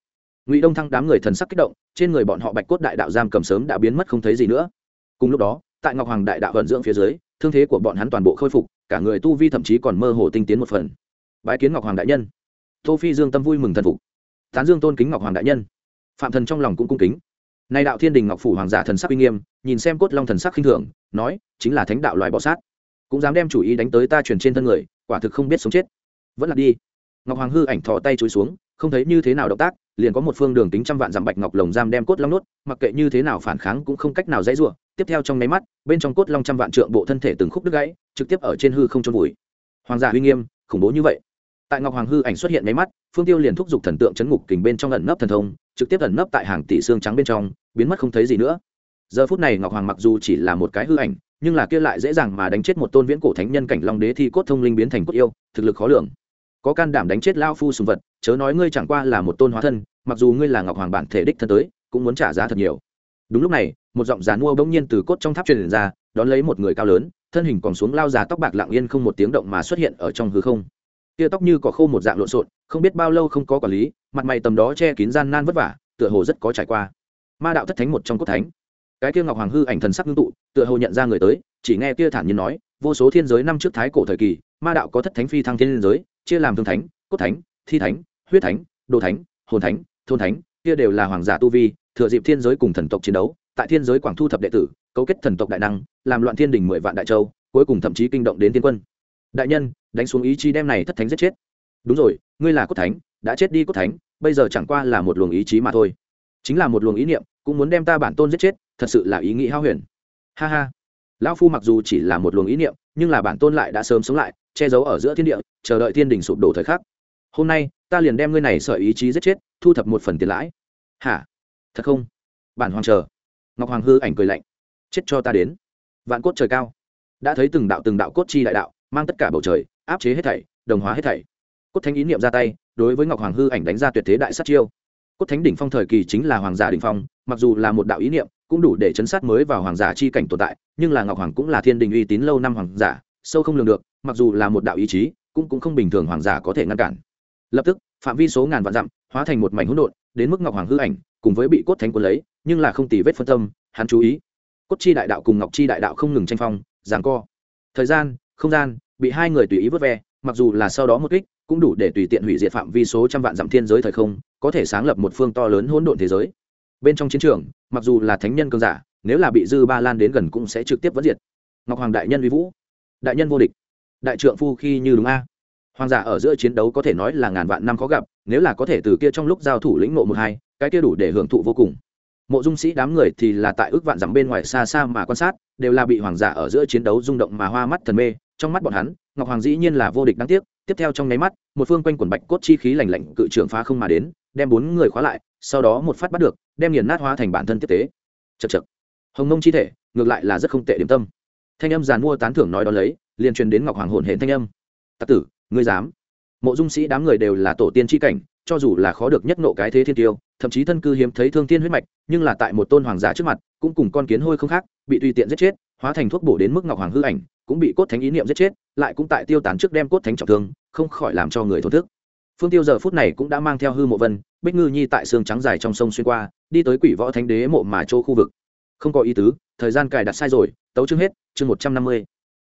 Ngụy đông thăng đám người thần sắc kích động, trên người bọn họ bạch cốt đại đạo giam cầm sớm đã biến mất không thấy gì nữa. Cùng lúc đó, tại ngọc hoàng đại đạo vận dưỡng phía dưới, thương thế của bọn hắn toàn bộ khôi phục, cả người tu vi thậm chí còn mơ hồ tinh tiến một phần. Bái kiến ngọc hoàng đại nhân. Tô phi dương tâm vui mừng thần phục. Tán dương tôn kính ngọc hoàng đại nhân. Phạm thần trong lòng cũng cung kính. Nay đạo thiên đình ngọc phủ hoàng giả thần sắc uy nghiêm, nhìn xem cốt long thần sắc khinh thường, nói, chính là thánh đạo loài bọ sát cũng dám đem chủ ý đánh tới ta truyền trên thân người, quả thực không biết sống chết. Vẫn là đi. Ngọc hoàng hư ảnh thò tay chối xuống, không thấy như thế nào động tác, liền có một phương đường tính trăm vạn dặm bạch ngọc lồng giam đem cốt long nốt mặc kệ như thế nào phản kháng cũng không cách nào dãy rủa. Tiếp theo trong máy mắt, bên trong cốt long trăm vạn trượng bộ thân thể từng khúc đứt gãy, trực tiếp ở trên hư không trôn vùi. Hoàng giả uy nghiêm, khủng bố như vậy. Tại ngọc hoàng hư ảnh xuất hiện máy mắt, phương tiêu liền thúc giục thần tượng chấn ngục kình bên trong ẩn nấp thần thông, trực tiếp ẩn nấp tại hàng tỷ xương trắng bên trong, biến mất không thấy gì nữa giờ phút này ngọc hoàng mặc dù chỉ là một cái hư ảnh, nhưng là kia lại dễ dàng mà đánh chết một tôn viễn cổ thánh nhân cảnh long đế thi cốt thông linh biến thành cốt yêu, thực lực khó lường. Có can đảm đánh chết lao phu sùng vật, chớ nói ngươi chẳng qua là một tôn hóa thân, mặc dù ngươi là ngọc hoàng bản thể đích thân tới, cũng muốn trả giá thật nhiều. Đúng lúc này, một giọng giàn mua bỗng nhiên từ cốt trong tháp truyền ra, đón lấy một người cao lớn, thân hình còn xuống lao già tóc bạc lặng yên không một tiếng động mà xuất hiện ở trong hư không. Kia tóc như có khô một dạng lộn xộn, không biết bao lâu không có quản lý, mặt mày tầm đó che kín gian nan vất vả, tựa hồ rất có trải qua. Ma đạo thất thánh một trong cốt thánh cái kia ngọc hoàng hư ảnh thần sắc ngưng tụ, tựa hồ nhận ra người tới, chỉ nghe kia thản nhiên nói, vô số thiên giới năm trước thái cổ thời kỳ, ma đạo có thất thánh phi thăng thiên giới, chia làm thương thánh, cốt thánh, thi thánh, huyết thánh, đồ thánh, hồn thánh, thôn thánh, kia đều là hoàng giả tu vi, thừa dịp thiên giới cùng thần tộc chiến đấu, tại thiên giới quảng thu thập đệ tử, cấu kết thần tộc đại năng, làm loạn thiên đình mười vạn đại châu, cuối cùng thậm chí kinh động đến thiên quân. Đại nhân, đánh xuống ý chí đem này thất thánh giết chết. Đúng rồi, ngươi là cốt thánh, đã chết đi cốt thánh, bây giờ chẳng qua là một luồng ý chí mà thôi. Chính là một luồng ý niệm, cũng muốn đem ta bản tôn giết chết thật sự là ý nghĩ hao huyền. Ha ha. Lão phu mặc dù chỉ là một luồng ý niệm, nhưng là bản tôn lại đã sớm sống lại, che giấu ở giữa thiên địa, chờ đợi thiên đình sụp đổ thời khắc. Hôm nay, ta liền đem ngươi này sợ ý chí giết chết, thu thập một phần tiền lãi. Hả? Thật không? Bản hoàng chờ. Ngọc hoàng hư ảnh cười lạnh. Chết cho ta đến. Vạn cốt trời cao. Đã thấy từng đạo từng đạo cốt chi đại đạo, mang tất cả bầu trời, áp chế hết thảy, đồng hóa hết thảy. Cốt thánh ý niệm ra tay, đối với ngọc hoàng hư ảnh đánh ra tuyệt thế đại sát chiêu. Cốt thánh đỉnh phong thời kỳ chính là hoàng giả đỉnh phong, mặc dù là một đạo ý niệm cũng đủ để chấn sát mới vào hoàng giả chi cảnh tồn tại, nhưng là ngọc hoàng cũng là thiên đình uy tín lâu năm hoàng giả, sâu không lường được, mặc dù là một đạo ý chí, cũng cũng không bình thường hoàng giả có thể ngăn cản. Lập tức, phạm vi số ngàn vạn dặm, hóa thành một mảnh hỗn độn, đến mức ngọc hoàng hư ảnh, cùng với bị cốt thánh quân lấy, nhưng là không tì vết phân tâm, hắn chú ý. Cốt chi đại đạo cùng ngọc chi đại đạo không ngừng tranh phong, giằng co. Thời gian, không gian, bị hai người tùy ý vớt ve, mặc dù là sau đó một kích, cũng đủ để tùy tiện hủy diệt phạm vi số trăm vạn dặm thiên giới thời không, có thể sáng lập một phương to lớn hỗn độn thế giới bên trong chiến trường, mặc dù là thánh nhân cường giả, nếu là bị dư ba lan đến gần cũng sẽ trực tiếp vẫn diệt. Ngọc hoàng đại nhân vi vũ. Đại nhân vô địch. Đại trượng phu khi như đúng a. Hoàng giả ở giữa chiến đấu có thể nói là ngàn vạn năm khó gặp, nếu là có thể từ kia trong lúc giao thủ lĩnh ngộ một hai, cái kia đủ để hưởng thụ vô cùng. Mộ dung sĩ đám người thì là tại ước vạn dặm bên ngoài xa xa mà quan sát, đều là bị hoàng giả ở giữa chiến đấu rung động mà hoa mắt thần mê, trong mắt bọn hắn, ngọc hoàng dĩ nhiên là vô địch đáng tiếc, tiếp theo trong nháy mắt, một phương quanh quần bạch cốt chi khí lành lạnh cự trưởng phá không mà đến, đem bốn người khóa lại sau đó một phát bắt được, đem nghiền nát hóa thành bản thân tiếp tế. Chật chật hồng mông chi thể, ngược lại là rất không tệ điểm tâm. Thanh âm giàn mua tán thưởng nói đó lấy, liền truyền đến ngọc hoàng hồn hển thanh âm. Tặc tử, ngươi dám? Mộ dung sĩ đám người đều là tổ tiên tri cảnh, cho dù là khó được nhất nộ cái thế thiên tiêu, thậm chí thân cư hiếm thấy thương tiên huyết mạch, nhưng là tại một tôn hoàng giả trước mặt, cũng cùng con kiến hôi không khác, bị tùy tiện giết chết, hóa thành thuốc bổ đến mức ngọc hoàng hư ảnh, cũng bị cốt thánh ý niệm giết chết, lại cũng tại tiêu tán trước đem cốt thánh trọng thương, không khỏi làm cho người thổn thức. Phương tiêu giờ phút này cũng đã mang theo hư mộ vân bích ngư nhi tại xương trắng dài trong sông xuyên qua, đi tới quỷ võ thánh đế mộ mà chỗ khu vực. Không có ý tứ, thời gian cài đặt sai rồi, tấu chương hết, chương một trăm năm mươi.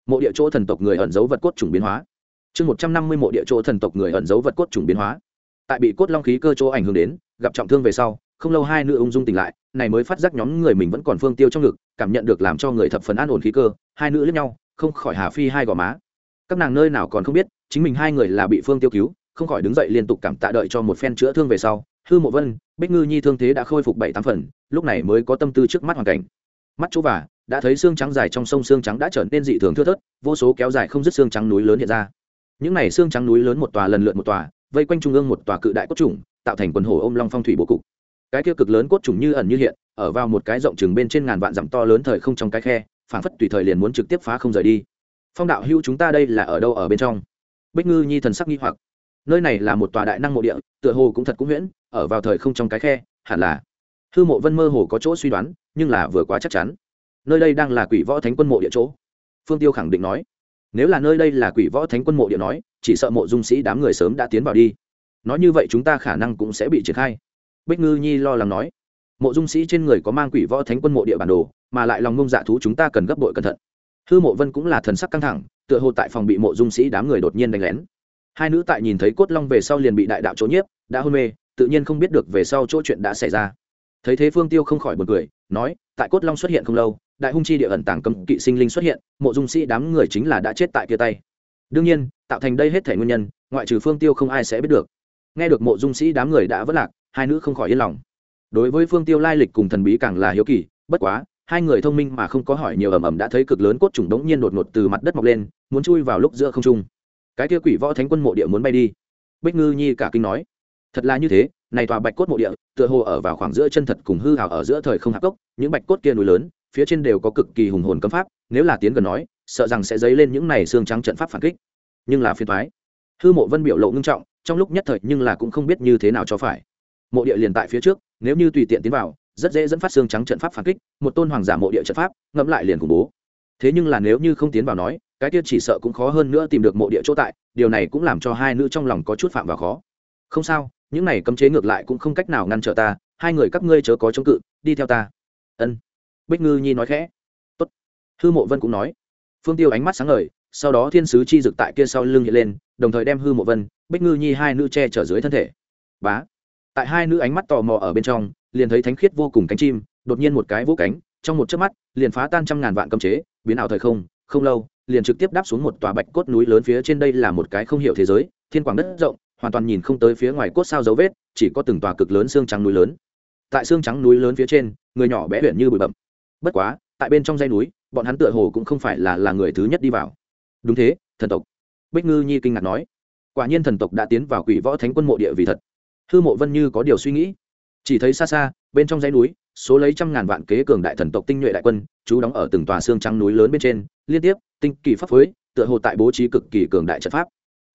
Mộ địa chỗ thần tộc người ẩn dấu vật cốt chủng biến hóa. Chương một trăm năm mươi mộ địa chỗ thần tộc người ẩn dấu vật cốt chủng biến hóa. Tại bị cốt long khí cơ chỗ ảnh hưởng đến, gặp trọng thương về sau, không lâu hai nữ ung dung tỉnh lại, này mới phát giác nhóm người mình vẫn còn phương tiêu trong ngực, cảm nhận được làm cho người thập phần an ổn khí cơ, hai nữ lẫn nhau, không khỏi hà phi hai gò má. Các nàng nơi nào còn không biết, chính mình hai người là bị phương tiêu cứu không khỏi đứng dậy liên tục cảm tạ đợi cho một phen chữa thương về sau, hư mộ vân, bích ngư nhi thương thế đã khôi phục bảy tám phần, lúc này mới có tâm tư trước mắt hoàn cảnh. Mắt chỗ và đã thấy xương trắng dài trong sông xương trắng đã trở nên dị thường thưa thớt, vô số kéo dài không dứt xương trắng núi lớn hiện ra. Những này xương trắng núi lớn một tòa lần lượt một tòa, vây quanh trung ương một tòa cự đại cốt trùng, tạo thành quần hồ ôm long phong thủy bố cục. Cái kia cực lớn cốt trùng như ẩn như hiện, ở vào một cái rộng chừng bên trên ngàn vạn dặm to lớn thời không trong cái khe phản phất tùy thời liền muốn trực tiếp phá không rời đi. Phong đạo hữu, chúng ta đây là ở đâu ở bên trong? Bích ngư nhi thần sắc nghi hoặc nơi này là một tòa đại năng mộ địa, tựa hồ cũng thật cũng huyễn, ở vào thời không trong cái khe, hẳn là hư mộ vân mơ hồ có chỗ suy đoán, nhưng là vừa quá chắc chắn. Nơi đây đang là quỷ võ thánh quân mộ địa chỗ. Phương tiêu khẳng định nói, nếu là nơi đây là quỷ võ thánh quân mộ địa nói, chỉ sợ mộ dung sĩ đám người sớm đã tiến vào đi. Nói như vậy chúng ta khả năng cũng sẽ bị triển khai. Bích ngư nhi lo lắng nói, mộ dung sĩ trên người có mang quỷ võ thánh quân mộ địa bản đồ, mà lại lòng ngông dạ thú chúng ta cần gấp bội cẩn thận. Hư mộ vân cũng là thần sắc căng thẳng, tựa hồ tại phòng bị mộ dung sĩ đám người đột nhiên đánh lén hai nữ tại nhìn thấy cốt long về sau liền bị đại đạo chỗ nhiếp, đã hôn mê, tự nhiên không biết được về sau chỗ chuyện đã xảy ra. Thấy thế phương tiêu không khỏi b u ồ n cười, nói, tại cốt long xuất hiện không lâu, đại hung chi địa ẩn tàng cầm kỵ sinh linh xuất hiện, mộ dung sĩ đám người chính là đã chết tại kia tay. Đương nhiên, tạo thành đây hết thể nguyên nhân, ngoại trừ phương tiêu không ai sẽ biết được. Nghe được mộ dung sĩ đám người đã vất lạc, hai nữ không khỏi yên lòng. Đối với phương tiêu lai lịch cùng thần bí càng là hiếu kỳ, bất quá, hai người thông minh mà không có hỏi nhiều ầm ầm đã thấy cực lớn cốt trùng đống nhiên đột ngột từ mặt đất mọc lên, muốn chui vào lúc giữa không trung cái kia quỷ võ thánh quân mộ địa muốn bay đi. Bích ngư nhi cả kinh nói, thật là như thế, này tòa bạch cốt mộ địa, tựa hồ ở vào khoảng giữa chân thật cùng hư hào ở giữa thời không hạp cốc, những bạch cốt kia núi lớn, phía trên đều có cực kỳ hùng hồn cấm pháp, nếu là tiến gần nói, sợ rằng sẽ dấy lên những này xương trắng trận pháp phản kích. Nhưng là phiền thoái hư mộ vân biểu lộ ngưng trọng, trong lúc nhất thời nhưng là cũng không biết như thế nào cho phải. Mộ địa liền tại phía trước, nếu như tùy tiện tiến vào, rất dễ dẫn phát xương trắng trận pháp phản kích, một tôn hoàng giả mộ địa trận pháp, ngẫm lại liền khủng bố. Thế nhưng là nếu như không tiến vào nói cái kia chỉ sợ cũng khó hơn nữa tìm được mộ địa chỗ tại, điều này cũng làm cho hai nữ trong lòng có chút phạm vào khó. Không sao, những này cấm chế ngược lại cũng không cách nào ngăn trở ta, hai người các ngươi chớ có chống cự, đi theo ta. Ân. Bích ngư nhi nói khẽ. Tốt. Hư mộ vân cũng nói. Phương tiêu ánh mắt sáng ngời, sau đó thiên sứ chi dực tại kia sau lưng hiện lên, đồng thời đem hư mộ vân, bích ngư nhi hai nữ che chở dưới thân thể. Bá. Tại hai nữ ánh mắt tò mò ở bên trong, liền thấy thánh khiết vô cùng cánh chim, đột nhiên một cái vỗ cánh, trong một chớp mắt, liền phá tan trăm ngàn vạn cấm chế, biến ảo thời không không lâu liền trực tiếp đáp xuống một tòa bạch cốt núi lớn phía trên đây là một cái không hiểu thế giới, thiên quảng đất rộng, hoàn toàn nhìn không tới phía ngoài cốt sao dấu vết, chỉ có từng tòa cực lớn xương trắng núi lớn. Tại xương trắng núi lớn phía trên, người nhỏ bé huyện như bụi bậm bất quá, tại bên trong dây núi, bọn hắn tựa hồ cũng không phải là là người thứ nhất đi vào. Đúng thế, thần tộc. Bích ngư nhi kinh ngạc nói. Quả nhiên thần tộc đã tiến vào quỷ võ thánh quân mộ địa vì thật. Hư mộ vân như có điều suy nghĩ. Chỉ thấy xa xa, bên trong dãy núi số lấy trăm ngàn vạn kế cường đại thần tộc tinh nhuệ đại quân chú đóng ở từng tòa xương trắng núi lớn bên trên, liên tiếp, tinh kỳ pháp phối, tựa hồ tại bố trí cực kỳ cường đại trận pháp.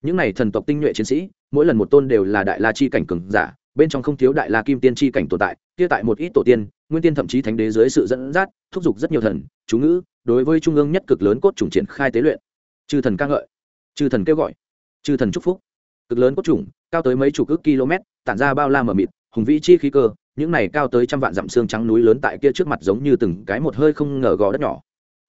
Những này thần tộc tinh nhuệ chiến sĩ, mỗi lần một tôn đều là đại la chi cảnh cường giả, bên trong không thiếu đại la kim tiên chi cảnh tồn tại, kia tại một ít tổ tiên, nguyên tiên thậm chí thánh đế dưới sự dẫn dắt, thúc giục rất nhiều thần, chú ngữ, đối với trung ương nhất cực lớn cốt chủng triển khai tế luyện. Chư thần ca ngợi, chư thần kêu gọi, chư thần chúc phúc. Cực lớn cốt chủng, cao tới mấy chục ước km, tản ra bao la mờ mịt, hùng vĩ chi khí cơ những này cao tới trăm vạn dặm xương trắng núi lớn tại kia trước mặt giống như từng cái một hơi không ngờ gò đất nhỏ.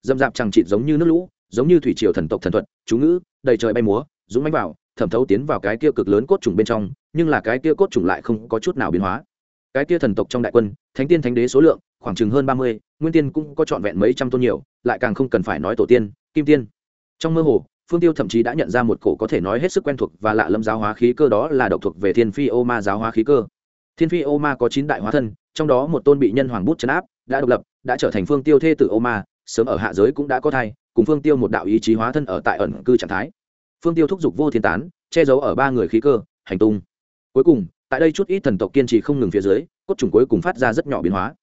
Dâm dạp chẳng chịt giống như nước lũ, giống như thủy triều thần tộc thần thuật, chú ngữ, đầy trời bay múa, dũng mánh vào, thẩm thấu tiến vào cái kia cực lớn cốt trùng bên trong, nhưng là cái kia cốt trùng lại không có chút nào biến hóa. Cái kia thần tộc trong đại quân, thánh tiên thánh đế số lượng, khoảng chừng hơn ba mươi, nguyên tiên cũng có trọn vẹn mấy trăm tôn nhiều, lại càng không cần phải nói tổ tiên, kim tiên. Trong mơ hồ, phương tiêu thậm chí đã nhận ra một cổ có thể nói hết sức quen thuộc và lạ lâm giáo hóa khí cơ đó là độc thuộc về thiên phi ô ma giáo hóa khí cơ thiên phi ô ma có chín đại hóa thân, trong đó một tôn bị nhân hoàng bút chấn áp, đã độc lập, đã trở thành phương tiêu thê tử ô ma, sớm ở hạ giới cũng đã có thai, cùng phương tiêu một đạo ý chí hóa thân ở tại ẩn cư trạng thái. Phương tiêu thúc giục vô thiên tán, che giấu ở ba người khí cơ, hành tung. Cuối cùng, tại đây chút ít thần tộc kiên trì không ngừng phía dưới, cốt trùng cuối cùng phát ra rất nhỏ biến hóa.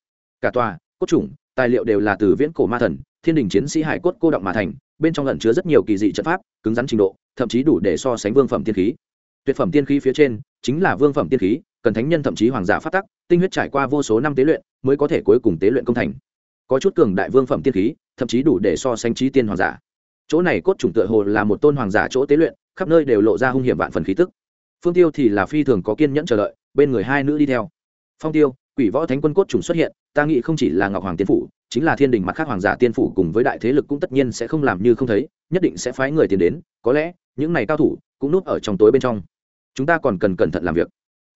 Cả tòa, cốt trùng, tài liệu đều là từ viễn cổ ma thần, thiên đình chiến sĩ hải cốt cô động mà thành, bên trong lẩn chứa rất nhiều kỳ dị trận pháp, cứng rắn trình độ, thậm chí đủ để so sánh vương phẩm tiên khí. Tuyệt phẩm tiên khí phía trên, chính là vương phẩm tiên khí cần thánh nhân thậm chí hoàng giả phát tắc, tinh huyết trải qua vô số năm tế luyện mới có thể cuối cùng tế luyện công thành. Có chút cường đại vương phẩm tiên khí, thậm chí đủ để so sánh trí tiên hoàng giả. Chỗ này cốt chủng tựa hồ là một tôn hoàng giả chỗ tế luyện, khắp nơi đều lộ ra hung hiểm vạn phần khí tức. Phương tiêu thì là phi thường có kiên nhẫn chờ đợi, bên người hai nữ đi theo. Phong tiêu, quỷ võ thánh quân cốt trùng xuất hiện, ta nghĩ không chỉ là ngọc hoàng tiên phủ, chính là thiên đình mặt khác hoàng giả tiên phủ cùng với đại thế lực cũng tất nhiên sẽ không làm như không thấy, nhất định sẽ phái người tiền đến, có lẽ, những này cao thủ cũng núp ở trong tối bên trong. Chúng ta còn cần cẩn thận làm việc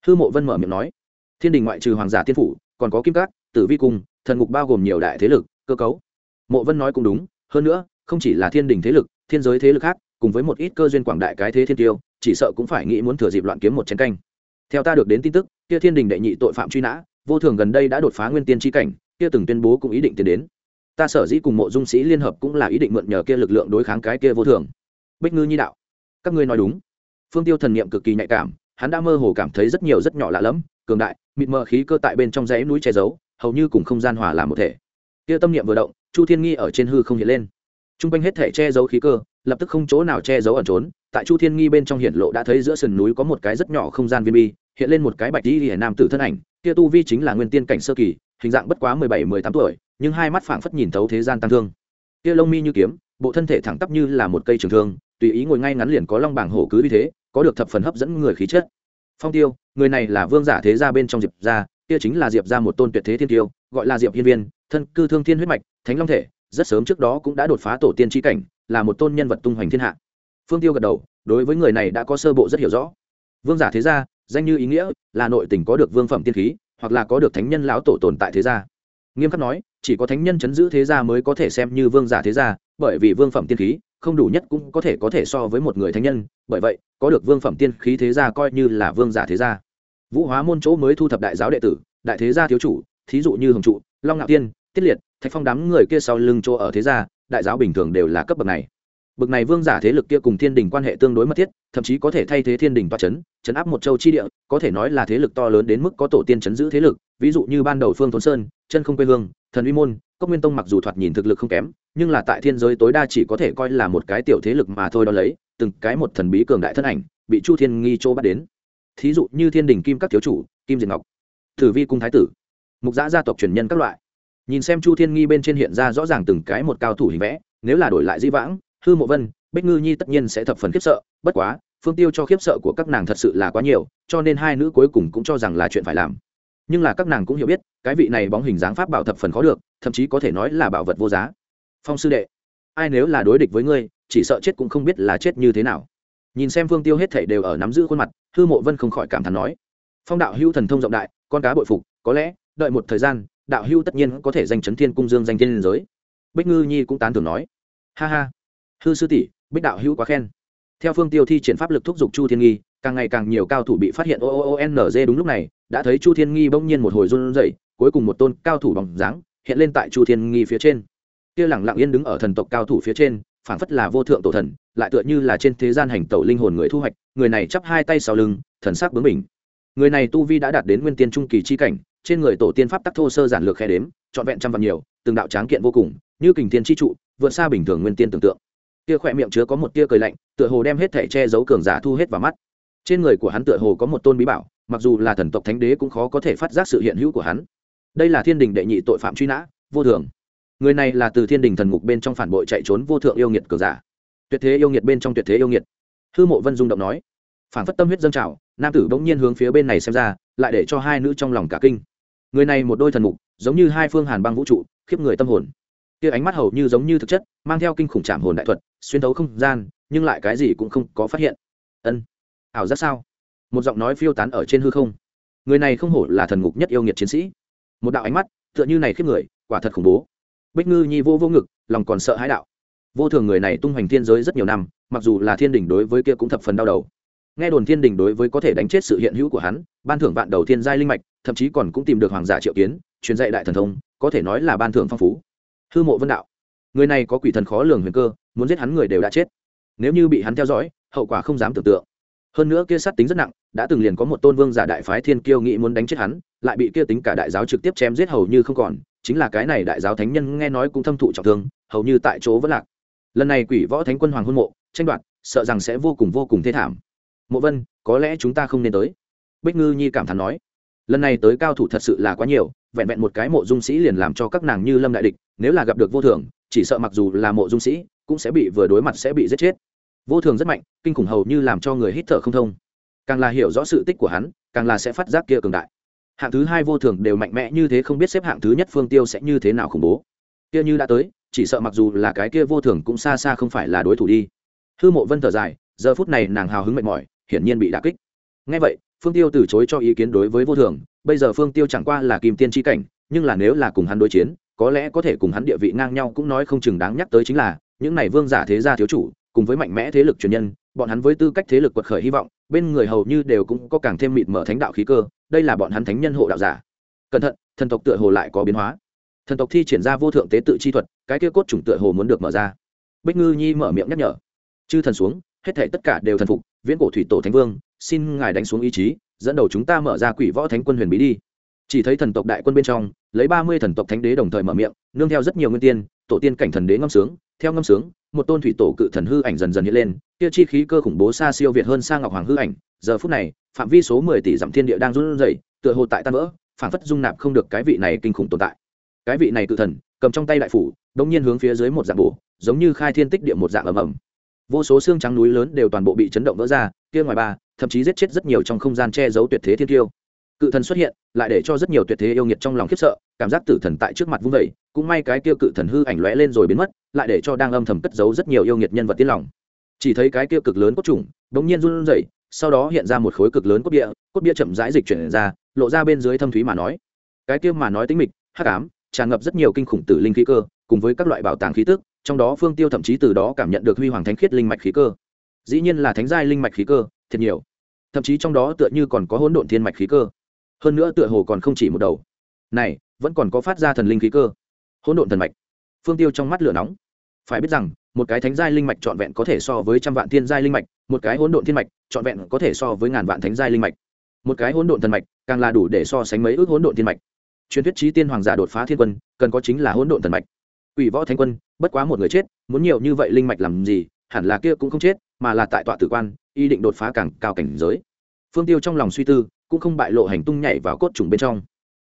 hư mộ vân mở miệng nói, thiên đình ngoại trừ hoàng giả tiên phủ, còn có kim cát, tử vi cung, thần ngục bao gồm nhiều đại thế lực, cơ cấu. Mộ vân nói cũng đúng, hơn nữa, không chỉ là thiên đình thế lực, thiên giới thế lực khác, cùng với một ít cơ duyên quảng đại cái thế thiên tiêu, chỉ sợ cũng phải nghĩ muốn thừa dịp loạn kiếm một chén canh. Theo ta được đến tin tức, kia thiên đình đệ nhị tội phạm truy nã, vô thường gần đây đã đột phá nguyên tiên tri cảnh, kia từng tuyên bố cũng ý định tiến đến. Ta sở dĩ cùng mộ dung sĩ liên hợp cũng là ý định mượn nhờ kia lực lượng đối kháng cái kia vô thường. Bích ngư nhi đạo, các ngươi nói đúng. Phương tiêu thần niệm cực kỳ nhạy cảm hắn đã mơ hồ cảm thấy rất nhiều rất nhỏ lạ lẫm, cường đại, mịt mờ khí cơ tại bên trong dãy núi che giấu, hầu như cùng không gian hòa làm một thể. Kia tâm niệm vừa động, chu thiên nghi ở trên hư không hiện lên. T r u n g quanh hết thể che giấu khí cơ, lập tức không chỗ nào che giấu ẩn trốn, tại chu thiên nghi bên trong hiện lộ đã thấy giữa sườn núi có một cái rất nhỏ không gian viên bi, hiện lên một cái bạch đi hiển nam tử thân ảnh, kia tu vi chính là nguyên tiên cảnh sơ kỳ, hình dạng bất quá mười bảy, mười tám tuổi, nhưng hai mắt phảng phất nhìn thấu thế gian tăng thương. Kia lông mi như kiếm, bộ thân thể thẳng tắp như là một cây trường thương, tùy ý ngồi ngay ngắn liền có long bảng hổ cứ như thế có được thập phần hấp dẫn người khí chất. Phong tiêu, người này là vương giả thế gia bên trong diệp gia, kia chính là diệp gia một tôn tuyệt thế thiên tiêu, gọi là diệp hiên viên, thân cư thương thiên huyết mạch, thánh long thể, rất sớm trước đó cũng đã đột phá tổ tiên tri cảnh, là một tôn nhân vật tung hoành thiên hạ. Phương tiêu gật đầu, đối với người này đã có sơ bộ rất hiểu rõ. Vương giả thế gia, danh như ý nghĩa, là nội tình có được vương phẩm tiên khí, hoặc là có được thánh nhân lão tổ tồn tại thế gia. Nghiêm khắc nói, chỉ có thánh nhân chấn giữ thế gia mới có thể xem như vương giả thế gia, bởi vì vương phẩm tiên khí không đủ nhất cũng có thể có thể so với một người thánh nhân, bởi vậy, có được vương phẩm tiên khí thế gia coi như là vương giả thế gia. Vũ hóa môn chỗ mới thu thập đại giáo đệ tử, đại thế gia thiếu chủ, thí dụ như hồng trụ, long ngạo tiên, tiết liệt, thạch phong đám người kia sau lưng chỗ ở thế gia, đại giáo bình thường đều là cấp bậc này. Bậc này vương giả thế lực kia cùng thiên đình quan hệ tương đối mật thiết, thậm chí có thể thay thế thiên đình toa chấn chấn áp một châu chi địa, có thể nói là thế lực to lớn đến mức có tổ tiên chấn giữ thế lực, ví dụ như ban đầu phương thôn sơn, chân không quê hương, thần uy môn cốc nguyên tông mặc dù thoạt nhìn thực lực không kém, nhưng là tại thiên giới tối đa chỉ có thể coi là một cái tiểu thế lực mà thôi đó lấy, từng cái một thần bí cường đại thân ảnh bị chu thiên nghi châu bắt đến. Thí dụ như thiên đình kim các thiếu chủ, kim diệt ngọc thử vi cung thái tử, mục giã gia tộc truyền nhân các loại. Nhìn xem chu thiên nghi bên trên hiện ra rõ ràng từng cái một cao thủ hình vẽ, nếu là đổi lại di vãng, hư mộ vân, bích ngư nhi tất nhiên sẽ thập phần khiếp sợ, bất quá, phương tiêu cho khiếp sợ của các nàng thật sự là quá nhiều, cho nên hai nữ cuối cùng cũng cho rằng là chuyện phải làm nhưng là các nàng cũng hiểu biết, cái vị này bóng hình dáng pháp bảo thập phần khó được, thậm chí có thể nói là bảo vật vô giá. Phong sư đệ, ai nếu là đối địch với ngươi, chỉ sợ chết cũng không biết là chết như thế nào. Nhìn xem phương tiêu hết thảy đều ở nắm giữ khuôn mặt, hư mộ vân không khỏi cảm thán nói, phong đạo hưu thần thông rộng đại, con cá bội phục, có lẽ, đợi một thời gian, đạo hưu tất nhiên có thể danh chấn thiên cung dương danh thiên giới. Bích ngư nhi cũng tán thưởng nói, ha ha, hư sư tỷ, bích đạo hưu quá khen. Theo phương tiêu thi triển pháp lực thúc giục chu thiên nghi càng ngày càng nhiều cao thủ bị phát hiện o o n g đúng lúc này, đã thấy chu thiên nghi bỗng nhiên một hồi run rẩy, cuối cùng một tôn cao thủ bằng dáng hiện lên tại chu thiên nghi phía trên. Kia lẳng lặng yên đứng ở thần tộc cao thủ phía trên, phảng phất là vô thượng tổ thần, lại tựa như là trên thế gian hành tẩu linh hồn người thu hoạch, người này chắp hai tay sau lưng, thần sắc bướng mình người này tu vi đã đạt đến nguyên tiên trung kỳ chi cảnh, trên người tổ tiên pháp tắc thô sơ giản lược khe đếm, trọn vẹn trăm vạn nhiều, từng đạo tráng kiện vô cùng, như kình thiên chi trụ, vượt xa bình thường nguyên tiên tưởng tượng. Kia khỏe miệng chứa có một tia cười lạnh, tựa hồ đem hết thể che giấu cường giả thu hết vào mắt trên người của hắn tựa hồ có một tôn bí bảo, mặc dù là thần tộc thánh đế cũng khó có thể phát giác sự hiện hữu của hắn. Đây là thiên đình đệ nhị tội phạm truy nã, vô thường. Người này là từ thiên đình thần ngục bên trong phản bội chạy trốn vô thượng yêu nghiệt cường giả. Tuyệt thế yêu nghiệt bên trong tuyệt thế yêu nghiệt. Hư mộ vân dung động nói. Phản phất tâm huyết dâng trào, nam tử bỗng nhiên hướng phía bên này xem ra, lại để cho hai nữ trong lòng cả kinh. Người này một đôi thần mục giống như hai phương hàn băng vũ trụ, khiếp người tâm hồn. Kia ánh mắt hầu như giống như thực chất, mang theo kinh khủng trảm hồn đại thuật, xuyên thấu không gian, nhưng lại cái gì cũng không có phát hiện. Ân ảo giác sao? Một giọng nói phiêu tán ở trên hư không. Người này không hổ là thần ngục nhất yêu nghiệt chiến sĩ. Một đạo ánh mắt, tựa như này khiếp người, quả thật khủng bố. Bích ngư nhi vô vô ngực, lòng còn sợ hãi đạo. Vô thường người này tung hoành thiên giới rất nhiều năm, mặc dù là thiên đình đối với kia cũng thập phần đau đầu. Nghe đồn thiên đình đối với có thể đánh chết sự hiện hữu của hắn, ban thưởng vạn đầu thiên giai linh mạch, thậm chí còn cũng tìm được hoàng giả triệu kiến, truyền dạy đại thần thông, có thể nói là ban thưởng phong phú. Hư mộ vân đạo, người này có quỷ thần khó lường huyền cơ, muốn giết hắn người đều đã chết. Nếu như bị hắn theo dõi, hậu quả không dám tưởng tượng hơn nữa kia sát tính rất nặng, đã từng liền có một tôn vương giả đại phái thiên kiêu nghĩ muốn đánh chết hắn, lại bị kia tính cả đại giáo trực tiếp chém giết hầu như không còn, chính là cái này đại giáo thánh nhân nghe nói cũng thâm thụ trọng thương, hầu như tại chỗ vẫn lạc. Lần này quỷ võ thánh quân hoàng hôn mộ, tranh đoạt, sợ rằng sẽ vô cùng vô cùng thê thảm. Mộ vân, có lẽ chúng ta không nên tới. Bích ngư nhi cảm thán nói, lần này tới cao thủ thật sự là quá nhiều, vẹn vẹn một cái mộ dung sĩ liền làm cho các nàng như lâm đại địch, nếu là gặp được vô thường, chỉ sợ mặc dù là mộ dung sĩ, cũng sẽ bị vừa đối mặt sẽ bị giết chết vô thường rất mạnh, kinh khủng hầu như làm cho người hít thở không thông. Càng là hiểu rõ sự tích của hắn, càng là sẽ phát giác kia cường đại. Hạng thứ hai vô thường đều mạnh mẽ như thế không biết xếp hạng thứ nhất phương tiêu sẽ như thế nào khủng bố. Kia như đã tới, chỉ sợ mặc dù là cái kia vô thường cũng xa xa không phải là đối thủ đi. Hư mộ vân thở dài, giờ phút này nàng hào hứng mệt mỏi, hiển nhiên bị đà kích. Ngay vậy, phương tiêu từ chối cho ý kiến đối với vô thường, bây giờ phương tiêu chẳng qua là kim tiên tri cảnh, nhưng là nếu là cùng hắn đối chiến, có lẽ có thể cùng hắn địa vị ngang nhau cũng nói không chừng đáng nhắc tới chính là, những này vương giả thế gia thiếu chủ cùng với mạnh mẽ thế lực truyền nhân, bọn hắn với tư cách thế lực quật khởi hy vọng, bên người hầu như đều cũng có càng thêm mịt mở thánh đạo khí cơ, đây là bọn hắn thánh nhân hộ đạo giả. Cẩn thận, thần tộc tựa hồ lại có biến hóa. Thần tộc thi triển ra vô thượng tế tự chi thuật, cái kia cốt chủng tựa hồ muốn được mở ra. Bích ngư nhi mở miệng nhắc nhở. Chư thần xuống, hết thể tất cả đều thần phục, viễn cổ thủy tổ thánh vương, xin ngài đánh xuống ý chí, dẫn đầu chúng ta mở ra quỷ võ thánh quân huyền bí đi. Chỉ thấy thần tộc đại quân bên trong, lấy ba mươi thần tộc thánh đế đồng thời mở miệng, nương theo rất nhiều nguyên tiên, tổ tiên cảnh thần đế ngâm sướng, theo ngâm sướng một tôn thủy tổ cự thần hư ảnh dần dần hiện lên, kia chi khí cơ khủng bố xa siêu việt hơn sang ngọc hoàng hư ảnh, giờ phút này, phạm vi số mười tỷ dặm thiên địa đang run rẩy, tựa hồ tại tan vỡ, phảng phất dung nạp không được cái vị này kinh khủng tồn tại. Cái vị này cự thần, cầm trong tay đại phủ, đống nhiên hướng phía dưới một dạng bổ, giống như khai thiên tích địa một dạng ầm ầm. Vô số xương trắng núi lớn đều toàn bộ bị chấn động vỡ ra, kia ngoài ba, thậm chí giết chết rất nhiều trong không gian che giấu tuyệt thế thiên tiêu cự thần xuất hiện, lại để cho rất nhiều tuyệt thế yêu nghiệt trong lòng khiếp sợ, cảm giác tử thần tại trước mặt vung vẩy cũng may cái kia cự thần hư ảnh lóe lên rồi biến mất lại để cho đang âm thầm cất giấu rất nhiều yêu nghiệt nhân vật tiên lòng. Chỉ thấy cái kia cực lớn cốt trùng, bỗng nhiên run rẩy, sau đó hiện ra một khối cực lớn cốt bia cốt bia chậm rãi dịch chuyển ra, lộ ra bên dưới thâm thúy mà nói. Cái kia mà nói tính mịch, hắc ám, tràn ngập rất nhiều kinh khủng tử linh khí cơ, cùng với các loại bảo tàng khí tức, trong đó phương tiêu thậm chí từ đó cảm nhận được huy hoàng thánh khiết linh mạch khí cơ. Dĩ nhiên là thánh giai linh mạch khí cơ thật nhiều. Thậm chí trong đó tựa như còn có hỗn độn thiên mạch khí cơ. Hơn nữa tựa hồ còn không chỉ một đầu. Này, vẫn còn có phát ra thần linh khí cơ. Hỗn độn thần mạch. Phương tiêu trong mắt lửa nóng phải biết rằng, một cái thánh giai linh mạch trọn vẹn có thể so với trăm vạn thiên giai linh mạch, một cái hỗn độn thiên mạch trọn vẹn có thể so với ngàn vạn thánh giai linh mạch. Một cái hỗn độn thần mạch càng là đủ để so sánh mấy ước hỗn độn thiên mạch. Truyền thuyết trí tiên hoàng giả đột phá thiên quân, cần có chính là hỗn độn thần mạch. Quỷ võ thánh quân, bất quá một người chết, muốn nhiều như vậy linh mạch làm gì, hẳn là kia cũng không chết, mà là tại tọa tử quan, ý định đột phá càng cao cảnh giới. Phương tiêu trong lòng suy tư, cũng không bại lộ hành tung nhảy vào cốt trùng bên trong.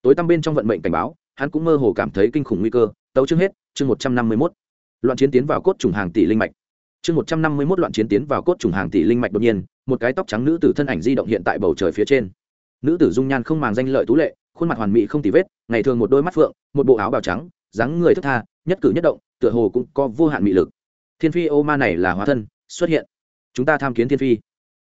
Tối tăm bên trong vận mệnh cảnh báo, hắn cũng mơ hồ cảm thấy kinh khủng nguy cơ, tấu chương hết, chương một trăm năm mươi mốt loạn chiến tiến vào cốt trùng hàng tỷ linh mạch. Chương một trăm năm mươi mốt loạn chiến tiến vào cốt trùng hàng tỷ linh mạch đột nhiên, một cái tóc trắng nữ tử thân ảnh di động hiện tại bầu trời phía trên. Nữ tử dung nhan không màng danh lợi tú lệ, khuôn mặt hoàn mỹ không tì vết, ngày thường một đôi mắt phượng, một bộ áo bào trắng, dáng người thức tha, nhất cử nhất động, tựa hồ cũng có vô hạn mị lực. Thiên phi ô ma này là hóa thân, xuất hiện. Chúng ta tham kiến thiên phi.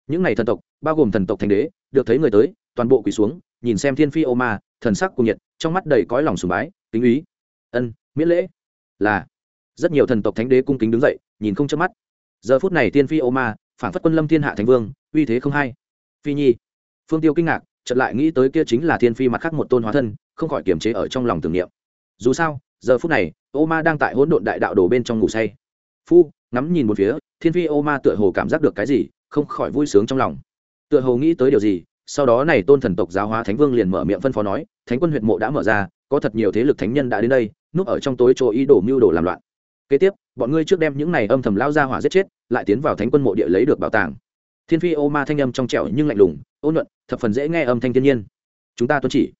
Những n à y thần tộc, bao gồm thần tộc thành đế, được thấy người tới, toàn bộ quỳ xuống, nhìn xem thiên phi ô ma, thần sắc cùng nhiệt, trong mắt đầy cõi lòng sùng bái, kính úy ân, miễn lễ. Là rất nhiều thần tộc thánh đế cung kính đứng dậy, nhìn không chớp mắt. Giờ phút này thiên phi ô ma, phản phất quân lâm thiên hạ thánh vương, uy thế không hay phi nhi. Phương tiêu kinh ngạc, chợt lại nghĩ tới kia chính là thiên phi mặt khác một tôn hóa thân, không khỏi kiềm chế ở trong lòng tưởng niệm. Dù sao, giờ phút này, ô ma đang tại hỗn độn đại đạo đồ bên trong ngủ say. Phu, ngắm nhìn một phía thiên phi ô ma tựa hồ cảm giác được cái gì, không khỏi vui sướng trong lòng. Tựa hồ nghĩ tới điều gì, sau đó này tôn thần tộc giáo hóa thánh vương liền mở miệng phân phó nói, thánh quân huyện mộ đã mở ra, có thật nhiều thế lực thánh nhân đã đến đây, núp ở trong tối chỗ ý đồ mưu đồ làm loạn kế tiếp, bọn ngươi trước đem những này âm thầm lao ra hỏa giết chết, lại tiến vào thánh quân mộ địa lấy được bảo tàng. Thiên phi ô ma thanh âm trong trẻo nhưng lạnh lùng ôn nhuận, thập phần dễ nghe âm thanh thiên nhiên. Chúng ta tuân chỉ.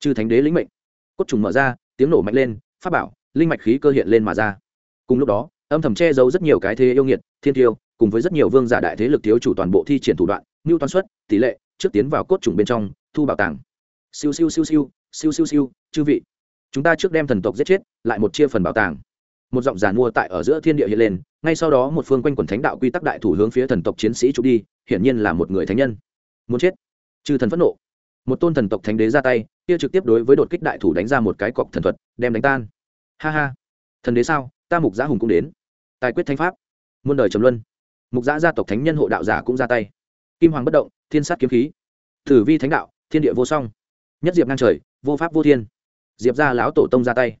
Chư thánh đế lĩnh mệnh. Cốt trùng mở ra, tiếng nổ mạnh lên phát bảo, linh mạch khí cơ hiện lên mà ra. Cùng lúc đó, âm thầm che giấu rất nhiều cái thế yêu nghiệt, thiên tiêu, cùng với rất nhiều vương giả đại thế lực thiếu chủ toàn bộ thi triển thủ đoạn ngưu toán suất, tỷ lệ, trước tiến vào cốt trùng bên trong, thu bảo tàng. Siêu siêu siêu siêu siêu siêu siêu, chư vị. Chúng ta trước đem thần tộc giết chết, lại một chia phần bảo tàng một giọng giàn mua tại ở giữa thiên địa hiện lên, ngay sau đó một phương quanh quần thánh đạo quy tắc đại thủ hướng phía thần tộc chiến sĩ trục đi, hiển nhiên là một người thánh nhân. Muốn chết? Chư thần phẫn nộ. Một tôn thần tộc thánh đế ra tay, kia trực tiếp đối với đột kích đại thủ đánh ra một cái cọc thần thuật, đem đánh tan. Ha ha. Thần đế sao? Ta mục giã hùng cũng đến. Tài quyết thánh pháp. Muôn đời trầm luân. Mục giã gia tộc thánh nhân hộ đạo giả cũng ra tay. Kim hoàng bất động, thiên sát kiếm khí. Thử vi thánh đạo, thiên địa vô song. Nhất diệp ngang trời, vô pháp vô thiên. Diệp gia lão tổ tông ra tay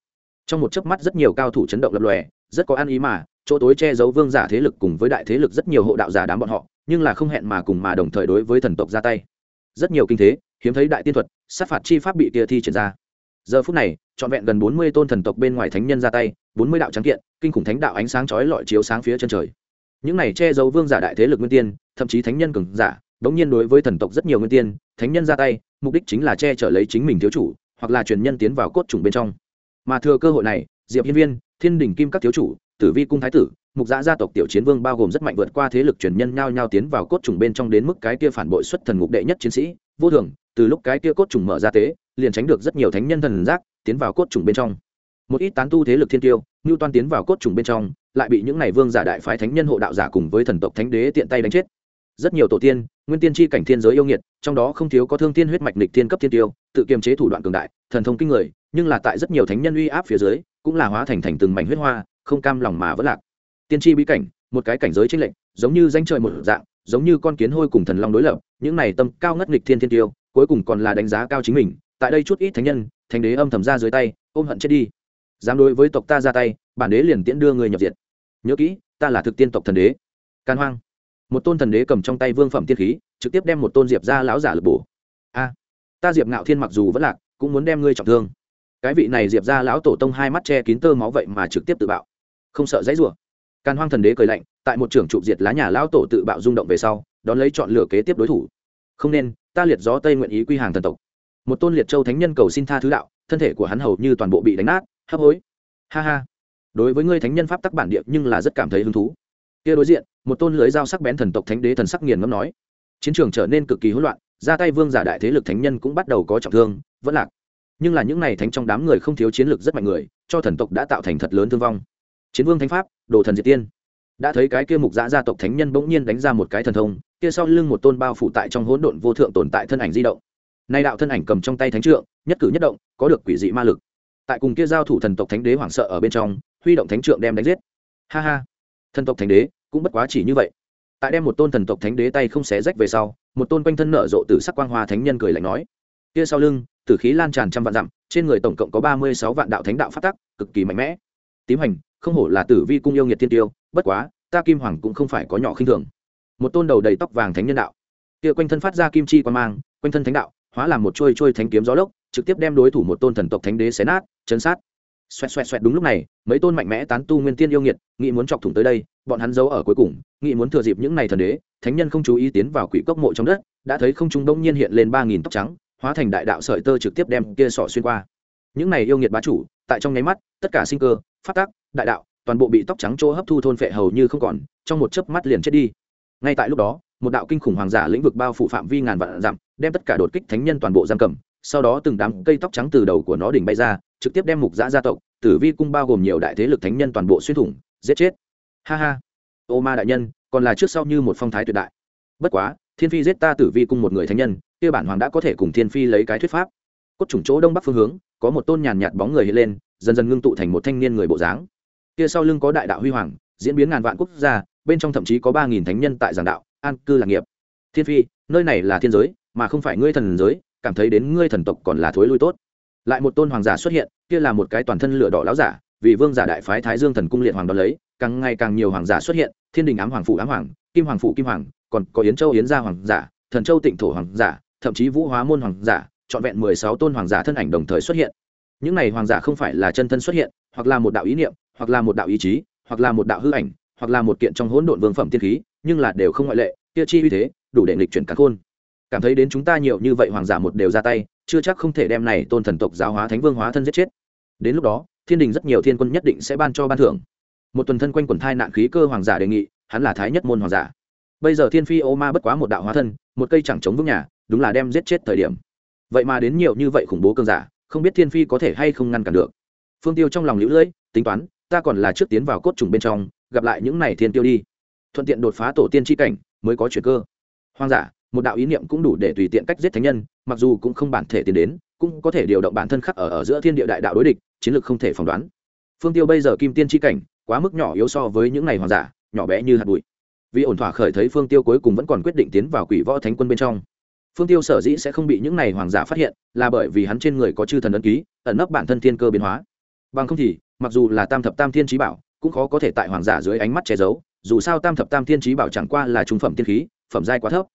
trong một chớp mắt rất nhiều cao thủ chấn động lập lòe, rất có ăn ý mà, chỗ tối che giấu vương giả thế lực cùng với đại thế lực rất nhiều hộ đạo giả đám bọn họ, nhưng là không hẹn mà cùng mà đồng thời đối với thần tộc ra tay. Rất nhiều kinh thế, hiếm thấy đại tiên thuật, sát phạt chi pháp bị kia thi triển ra. Giờ phút này, trọn vẹn gần bốn mươi tôn thần tộc bên ngoài thánh nhân ra tay, bốn mươi đạo trắng kiện, kinh khủng thánh đạo ánh sáng chói lọi chiếu sáng phía chân trời. Những này che giấu vương giả đại thế lực nguyên tiên, thậm chí thánh nhân cường giả, đống nhiên đối với thần tộc rất nhiều nguyên tiên, thánh nhân ra tay, mục đích chính là che chở lấy chính mình thiếu chủ, hoặc là truyền nhân tiến vào cốt chủng bên trong mà thừa cơ hội này, diệp hiên viên, thiên đình kim các thiếu chủ, tử vi cung thái tử, mục giã gia tộc tiểu chiến vương bao gồm rất mạnh vượt qua thế lực truyền nhân nhao nhao tiến vào cốt trùng bên trong đến mức cái kia phản bội xuất thần ngục đệ nhất chiến sĩ, vô thường, từ lúc cái kia cốt trùng mở ra tế, liền tránh được rất nhiều thánh nhân thần giác, tiến vào cốt trùng bên trong. Một ít tán tu thế lực thiên tiêu như toan tiến vào cốt trùng bên trong, lại bị những này vương giả đại phái thánh nhân hộ đạo giả cùng với thần tộc thánh đế tiện tay đánh chết. Rất nhiều tổ tiên nguyên tiên tri cảnh thiên giới yêu nghiệt, trong đó không thiếu có thương tiên huyết mạch nịch thiên cấp thiên tiêu, tự kiềm chế thủ đoạn cường đại, thần thông kinh người, nhưng là tại rất nhiều thánh nhân uy áp phía dưới, cũng là hóa thành thành từng mảnh huyết hoa, không cam lòng mà vẫn lạc. Tiên tri bí cảnh, một cái cảnh giới tranh lệch, giống như danh trời một dạng, giống như con kiến hôi cùng thần long đối lập, những này tâm cao ngất nghịch thiên thiên tiêu, cuối cùng còn là đánh giá cao chính mình. Tại đây chút ít thánh nhân, thánh đế âm thầm ra dưới tay, ôm hận chết đi. Dám đối với tộc ta ra tay, bản đế liền tiễn đưa người nhập diệt. Nhớ kỹ, ta là thực tiên tộc thần đế. Can hoang một tôn thần đế cầm trong tay vương phẩm tiên khí, trực tiếp đem một tôn diệp ra lão giả lực bổ. A, ta diệp ngạo thiên mặc dù vẫn lạc, cũng muốn đem ngươi trọng thương. Cái vị này diệp ra lão tổ tông hai mắt che kín tơ máu vậy mà trực tiếp tự bạo. Không sợ dãy rủa. Càn hoang thần đế cười lạnh, tại một trưởng trụ diệt lá nhà lão tổ tự bạo rung động về sau, đón lấy chọn lựa kế tiếp đối thủ. Không nên, ta liệt gió tây nguyện ý quy hàng thần tộc. Một tôn liệt châu thánh nhân cầu xin tha thứ đạo, thân thể của hắn hầu như toàn bộ bị đánh nát, hấp hối. Ha ha. Đối với ngươi thánh nhân pháp tắc bản địa nhưng là rất cảm thấy hứng thú. Kia đối diện một tôn lưới dao sắc bén thần tộc thánh đế thần sắc nghiền ngẫm nói, chiến trường trở nên cực kỳ hỗn loạn, ra tay vương giả đại thế lực thánh nhân cũng bắt đầu có trọng thương, vẫn lạc. Nhưng là những này thánh trong đám người không thiếu chiến lược rất mạnh người, cho thần tộc đã tạo thành thật lớn thương vong. Chiến vương thánh pháp, đồ thần diệt tiên. Đã thấy cái kia mục giã gia tộc thánh nhân bỗng nhiên đánh ra một cái thần thông, kia sau lưng một tôn bao phủ tại trong hỗn độn vô thượng tồn tại thân ảnh di động. Nay đạo thân ảnh cầm trong tay thánh trượng, nhất cử nhất động, có được quỷ dị ma lực. Tại cùng kia giao thủ thần tộc thánh đế hoảng sợ ở bên trong, huy động thánh trượng đem đánh giết. Ha ha. Thần tộc thánh đế cũng bất quá chỉ như vậy. Tại đem một tôn thần tộc thánh đế tay không xé rách về sau, một tôn quanh thân nở rộ từ sắc quang hoa thánh nhân cười lạnh nói, kia sau lưng, tử khí lan tràn trăm vạn dặm, trên người tổng cộng có ba mươi sáu vạn đạo thánh đạo phát tắc, cực kỳ mạnh mẽ. Tím hành không hổ là tử vi cung yêu nghiệt thiên tiêu, bất quá, ta kim hoàng cũng không phải có nhỏ khinh thường. Một tôn đầu đầy tóc vàng thánh nhân đạo. Kia quanh thân phát ra kim chi quan mang, quanh thân thánh đạo, hóa làm một trôi trôi thánh kiếm gió lốc, trực tiếp đem đối thủ một tôn thần tộc thánh đế xé nát, chấn sát xoẹt xoẹt xoẹt đúng lúc này, mấy tôn mạnh mẽ tán tu nguyên tiên yêu nghiệt nghĩ muốn chọc thủng tới đây, bọn hắn giấu ở cuối cùng nghĩ muốn thừa dịp những này thần đế, thánh nhân không chú ý tiến vào quỷ cốc mộ trong đất, đã thấy không trung đông nhiên hiện lên ba nghìn tóc trắng, hóa thành đại đạo sợi tơ trực tiếp đem kia sọ xuyên qua. Những này yêu nghiệt bá chủ, tại trong nháy mắt, tất cả sinh cơ phát tác đại đạo, toàn bộ bị tóc trắng chỗ hấp thu thôn phệ hầu như không còn, trong một chớp mắt liền chết đi. Ngay tại lúc đó, một đạo kinh khủng hoàng giả lĩnh vực bao phủ phạm vi ngàn vạn dặm, đem tất cả đột kích thánh nhân toàn bộ giam cầm sau đó từng đám cây tóc trắng từ đầu của nó đỉnh bay ra, trực tiếp đem mục giã gia tộc, tử vi cung bao gồm nhiều đại thế lực thánh nhân toàn bộ xuyên thủng, giết chết. Ha ha. Ô ma đại nhân, còn là trước sau như một phong thái tuyệt đại. Bất quá, thiên phi giết ta tử vi cung một người thánh nhân, kia bản hoàng đã có thể cùng thiên phi lấy cái thuyết pháp. Cốt chủng chỗ đông bắc phương hướng, có một tôn nhàn nhạt bóng người hiện lên, dần dần ngưng tụ thành một thanh niên người bộ dáng. Kia sau lưng có đại đạo huy hoàng, diễn biến ngàn vạn quốc gia, bên trong thậm chí có ba nghìn thánh nhân tại giảng đạo, an cư lạc nghiệp. Thiên phi, nơi này là thiên giới, mà không phải ngươi thần giới cảm thấy đến ngươi thần tộc còn là thối lui tốt. Lại một tôn hoàng giả xuất hiện, kia là một cái toàn thân lửa đỏ láo giả, vì vương giả đại phái thái dương thần cung liệt hoàng đón lấy, càng ngày càng nhiều hoàng giả xuất hiện, thiên đình ám hoàng phụ ám hoàng, kim hoàng phụ kim hoàng, còn có yến châu yến gia hoàng giả, thần châu tịnh thổ hoàng giả, thậm chí vũ hóa môn hoàng giả, trọn vẹn mười sáu tôn hoàng giả thân ảnh đồng thời xuất hiện. Những này hoàng giả không phải là chân thân xuất hiện, hoặc là một đạo ý niệm, hoặc là một đạo ý chí, hoặc là một đạo hư ảnh, hoặc là một kiện trong hỗn độn vương phẩm tiên khí, nhưng là đều không ngoại lệ, kia chi uy thế, đủ để nghịch chuyển cả khôn cảm thấy đến chúng ta nhiều như vậy hoàng giả một đều ra tay, chưa chắc không thể đem này tôn thần tộc giáo hóa thánh vương hóa thân giết chết. Đến lúc đó, thiên đình rất nhiều thiên quân nhất định sẽ ban cho ban thưởng. Một tuần thân quanh quần thai nạn khí cơ hoàng giả đề nghị, hắn là thái nhất môn hoàng giả. Bây giờ thiên phi ô ma bất quá một đạo hóa thân, một cây chẳng chống vững nhà, đúng là đem giết chết thời điểm. Vậy mà đến nhiều như vậy khủng bố cơn giả, không biết thiên phi có thể hay không ngăn cản được. Phương tiêu trong lòng lũ lưỡi tính toán, ta còn là trước tiến vào cốt trùng bên trong, gặp lại những này thiên tiêu đi. Thuận tiện đột phá tổ tiên tri cảnh, mới có chuyện cơ. Hoàng giả một đạo ý niệm cũng đủ để tùy tiện cách giết thánh nhân mặc dù cũng không bản thể tiến đến cũng có thể điều động bản thân khắc ở, ở giữa thiên địa đại đạo đối địch chiến lược không thể phỏng đoán. Phương tiêu bây giờ kim tiên tri cảnh quá mức nhỏ yếu so với những này hoàng giả nhỏ bé như hạt bụi. Vì ổn thỏa khởi thấy phương tiêu cuối cùng vẫn còn quyết định tiến vào quỷ võ thánh quân bên trong. Phương tiêu sở dĩ sẽ không bị những này hoàng giả phát hiện là bởi vì hắn trên người có chư thần ấn ký ẩn nấp bản thân thiên cơ biến hóa. Bằng không thì mặc dù là tam thập tam thiên trí bảo cũng khó có thể tại hoàng giả dưới ánh mắt che giấu dù sao tam thập tam thiên trí bảo chẳng qua là trung phẩm tiên khí phẩm giai quá thấp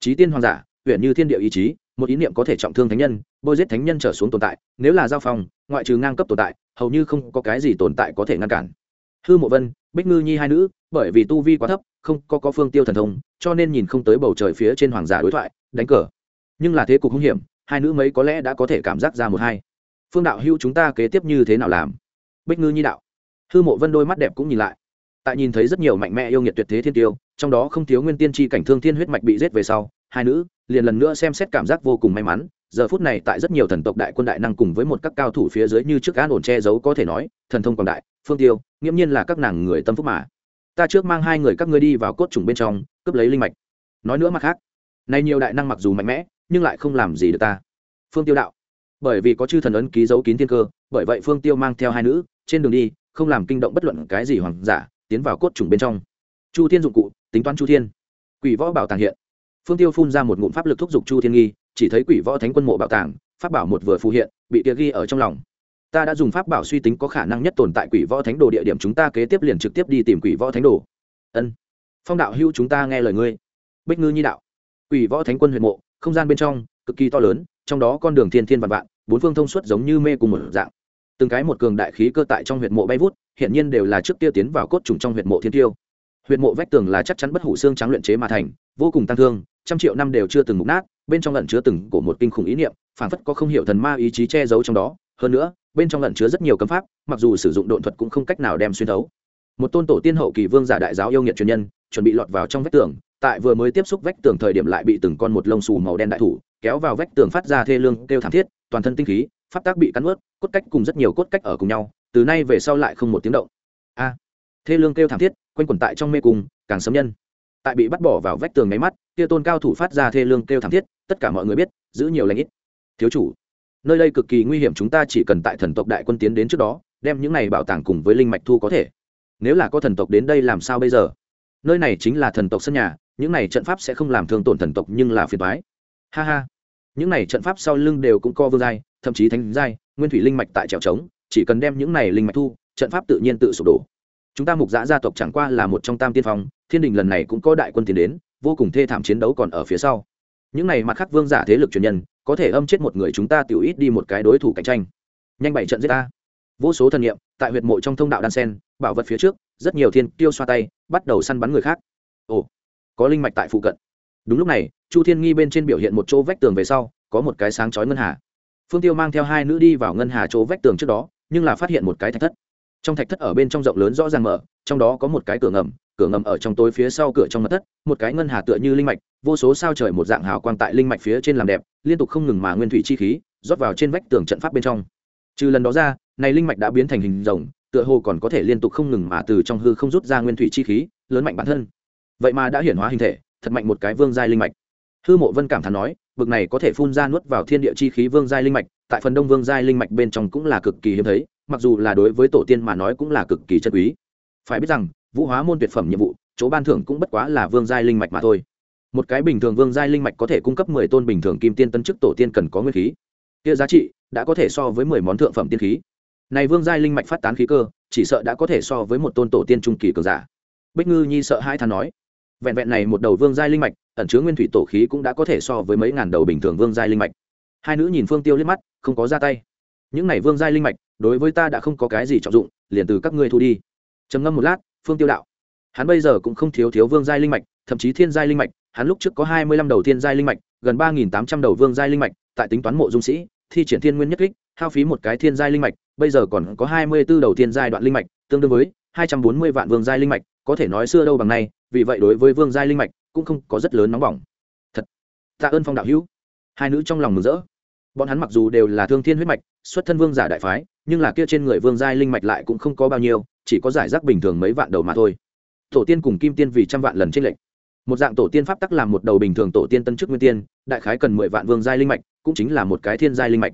trí tiên hoàng giả huyện như thiên địa ý chí, một ý niệm có thể trọng thương thánh nhân, bôi giết thánh nhân trở xuống tồn tại, nếu là giao phong, ngoại trừ ngang cấp tồn tại, hầu như không có cái gì tồn tại có thể ngăn cản. Hư mộ vân, bích ngư nhi hai nữ, bởi vì tu vi quá thấp, không có có phương tiêu thần thông, cho nên nhìn không tới bầu trời phía trên hoàng giả đối thoại, đánh cờ. Nhưng là thế cục hung hiểm, hai nữ mấy có lẽ đã có thể cảm giác ra một hai. Phương đạo hưu chúng ta kế tiếp như thế nào làm? Bích ngư nhi đạo. Hư mộ vân đôi mắt đẹp cũng nhìn lại. Tại nhìn thấy rất nhiều mạnh mẽ yêu nghiệt tuyệt thế thiên tiêu trong đó không thiếu nguyên tiên tri cảnh thương thiên huyết mạch bị giết về sau, hai nữ liền lần nữa xem xét cảm giác vô cùng may mắn. Giờ phút này tại rất nhiều thần tộc đại quân đại năng cùng với một các cao thủ phía dưới như trước an ổn che giấu có thể nói, thần thông quảng đại, phương tiêu, nghiễm nhiên là các nàng người tâm phúc mà. Ta trước mang hai người các ngươi đi vào cốt trùng bên trong, cướp lấy linh mạch. Nói nữa mặt khác, nay nhiều đại năng mặc dù mạnh mẽ, nhưng lại không làm gì được ta. Phương tiêu đạo, bởi vì có chư thần ấn ký dấu kín thiên cơ, bởi vậy phương tiêu mang theo hai nữ trên đường đi, không làm kinh động bất luận cái gì hoàng giả, tiến vào cốt trùng bên trong. Chu thiên dụng cụ tính toán chu thiên. Quỷ võ bảo tàng hiện. Phương tiêu phun ra một ngụm pháp lực thúc giục chu thiên nghi, chỉ thấy quỷ võ thánh quân mộ bảo tàng, pháp bảo một vừa phù hiện, bị kia ghi ở trong lòng. Ta đã dùng pháp bảo suy tính có khả năng nhất tồn tại quỷ võ thánh đồ địa điểm, chúng ta kế tiếp liền trực tiếp đi tìm quỷ võ thánh đồ. Ân. Phong đạo hữu chúng ta nghe lời ngươi. Bích ngư nhi đạo. Quỷ võ thánh quân huyện mộ, không gian bên trong, cực kỳ to lớn, trong đó con đường thiên thiên vạn vạn, bốn phương thông suốt giống như mê cùng một dạng. Từng cái một cường đại khí cơ tại trong huyện mộ bay vút hiện nhiên đều là trước kia tiến vào cốt trùng trong huyện mộ thiên tiêu huyện mộ vách tường là chắc chắn bất hủ xương trắng luyện chế mà thành, vô cùng tăng thương, trăm triệu năm đều chưa từng mục nát, bên trong lẩn chứa từng cổ một kinh khủng ý niệm phản phất có không hiểu thần ma ý chí che giấu trong đó. Hơn nữa, bên trong lẩn chứa rất nhiều cấm pháp, mặc dù sử dụng độn thuật cũng không cách nào đem xuyên thấu. Một tôn tổ tiên hậu kỳ vương giả đại giáo yêu nghiệt truyền nhân, chuẩn bị lọt vào trong vách tường, tại vừa mới tiếp xúc vách tường thời điểm lại bị từng con một lông xù màu đen đại thủ kéo vào vách tường phát ra thê lương, kêu thảm thiết, toàn thân tinh khí, pháp tác bị cắn ướt cốt cách cùng rất nhiều cốt cách ở cùng nhau, từ nay về sau lại không một tiếng động. A, thê lương, kêu thảm thiết quanh quẩn tại trong mê cung, càng sấm nhân. Tại bị bắt bỏ vào vách tường nháy mắt, kia tôn cao thủ phát ra thê lương kêu thảm thiết, tất cả mọi người biết, giữ nhiều lãnh ít. Thiếu chủ, nơi đây cực kỳ nguy hiểm, chúng ta chỉ cần tại thần tộc đại quân tiến đến trước đó, đem những này bảo tàng cùng với linh mạch thu có thể. Nếu là có thần tộc đến đây làm sao bây giờ? Nơi này chính là thần tộc sân nhà, những này trận pháp sẽ không làm thương tổn thần tộc nhưng là phiền toái. Ha ha. Những này trận pháp sau lưng đều cũng co vương giai, thậm chí thánh giai, nguyên thủy linh mạch tại trèo trống, chỉ cần đem những này linh mạch thu, trận pháp tự nhiên tự sụp đổ chúng ta mục giã gia tộc chẳng qua là một trong tam tiên phong, thiên đình lần này cũng có đại quân tiến đến, vô cùng thê thảm chiến đấu còn ở phía sau. Những này mặt khác vương giả thế lực truyền nhân, có thể âm chết một người chúng ta tiểu ít đi một cái đối thủ cạnh tranh. Nhanh bảy trận giết ta. Vô số thần nghiệm tại huyệt mộ trong thông đạo đan sen, bảo vật phía trước, rất nhiều thiên tiêu xoa tay, bắt đầu săn bắn người khác. Ồ, có linh mạch tại phụ cận. Đúng lúc này, chu thiên nghi bên trên biểu hiện một chỗ vách tường về sau, có một cái sáng chói ngân hà. Phương tiêu mang theo hai nữ đi vào ngân hà chỗ vách tường trước đó, nhưng là phát hiện một cái thạch thất trong thạch thất ở bên trong rộng lớn rõ ràng mở, trong đó có một cái cửa ngầm cửa ngầm ở trong tối phía sau cửa trong mặt thất, một cái ngân hà tựa như linh mạch, vô số sao trời một dạng hào quang tại linh mạch phía trên làm đẹp, liên tục không ngừng mà nguyên thủy chi khí, rót vào trên vách tường trận pháp bên trong. Trừ lần đó ra, này linh mạch đã biến thành hình rồng, tựa hồ còn có thể liên tục không ngừng mà từ trong hư không rút ra nguyên thủy chi khí, lớn mạnh bản thân. Vậy mà đã hiển hóa hình thể, thật mạnh một cái vương giai linh mạch. Hư mộ vân cảm thán nói, bực này có thể phun ra nuốt vào thiên địa chi khí vương giai linh mạch, tại phần đông vương giai linh mạch bên trong cũng là cực kỳ hiếm thấy mặc dù là đối với tổ tiên mà nói cũng là cực kỳ chân quý. Phải biết rằng, vũ hóa môn tuyệt phẩm nhiệm vụ, chỗ ban thưởng cũng bất quá là vương giai linh mạch mà thôi. Một cái bình thường vương giai linh mạch có thể cung cấp mười tôn bình thường kim tiên tân chức tổ tiên cần có nguyên khí. Kia giá trị đã có thể so với mười món thượng phẩm tiên khí. Này vương giai linh mạch phát tán khí cơ, chỉ sợ đã có thể so với một tôn tổ tiên trung kỳ cường giả. Bích ngư nhi sợ hai thán nói, vẹn vẹn này một đầu vương giai linh mạch, ẩn chứa nguyên thủy tổ khí cũng đã có thể so với mấy ngàn đầu bình thường vương giai linh mạch. Hai nữ nhìn phương tiêu liếc mắt, không có ra tay. Những này vương giai linh mạch đối với ta đã không có cái gì trọng dụng, liền từ các ngươi thu đi. Trầm ngâm một lát, phương tiêu đạo. Hắn bây giờ cũng không thiếu thiếu vương giai linh mạch, thậm chí thiên giai linh mạch, hắn lúc trước có hai mươi lăm đầu thiên giai linh mạch, gần ba nghìn tám trăm đầu vương giai linh mạch, tại tính toán mộ dung sĩ, thi triển thiên nguyên nhất kích, hao phí một cái thiên giai linh mạch, bây giờ còn có hai mươi b ố đầu thiên giai đoạn linh mạch, tương đương với hai trăm bốn mươi vạn vương giai linh mạch, có thể nói xưa đâu bằng nay, vì vậy đối với vương giai linh mạch cũng không có rất lớn nóng bỏng. Thật, tạ ơn phong đạo hữu. Hai nữ trong lòng mừng rỡ. Bọn hắn mặc dù đều là thương thiên huyết mạch, xuất thân vương giả đại phái nhưng là kia trên người vương giai linh mạch lại cũng không có bao nhiêu, chỉ có giải rác bình thường mấy vạn đầu mà thôi. Tổ tiên cùng kim tiên vì trăm vạn lần trên lệnh một dạng tổ tiên pháp tắc làm một đầu bình thường tổ tiên tân chức nguyên tiên, đại khái cần mười vạn vương giai linh mạch, cũng chính là một cái thiên giai linh mạch.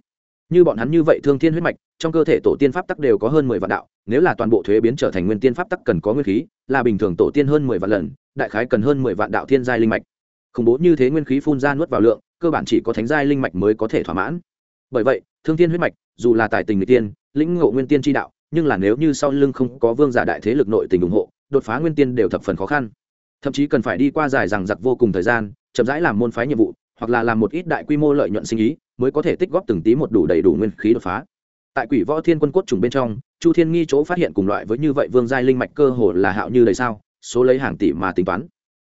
Như bọn hắn như vậy thương thiên huyết mạch, trong cơ thể tổ tiên pháp tắc đều có hơn mười vạn đạo, nếu là toàn bộ thuế biến trở thành nguyên tiên pháp tắc cần có nguyên khí, là bình thường tổ tiên hơn mười vạn lần, đại khái cần hơn mười vạn đạo thiên giai linh mạch. Khủng bố như thế nguyên khí phun ra nuốt vào lượng, cơ bản chỉ có thánh giai linh mạch mới có thể thỏa mãn. Bởi vậy, thương thiên huyết mạch dù là tài tình người tiên, lĩnh ngộ nguyên tiên tri đạo, nhưng là nếu như sau lưng không có vương giả đại thế lực nội tình ủng hộ, đột phá nguyên tiên đều thập phần khó khăn. Thậm chí cần phải đi qua dài rằng giặc vô cùng thời gian, chậm rãi làm môn phái nhiệm vụ, hoặc là làm một ít đại quy mô lợi nhuận sinh ý, mới có thể tích góp từng tí một đủ đầy đủ nguyên khí đột phá. Tại quỷ võ thiên quân cốt trùng bên trong, chu thiên nghi chỗ phát hiện cùng loại với như vậy vương giai linh mạch cơ hồ là hạo như đầy sao, số lấy hàng tỷ mà tính toán.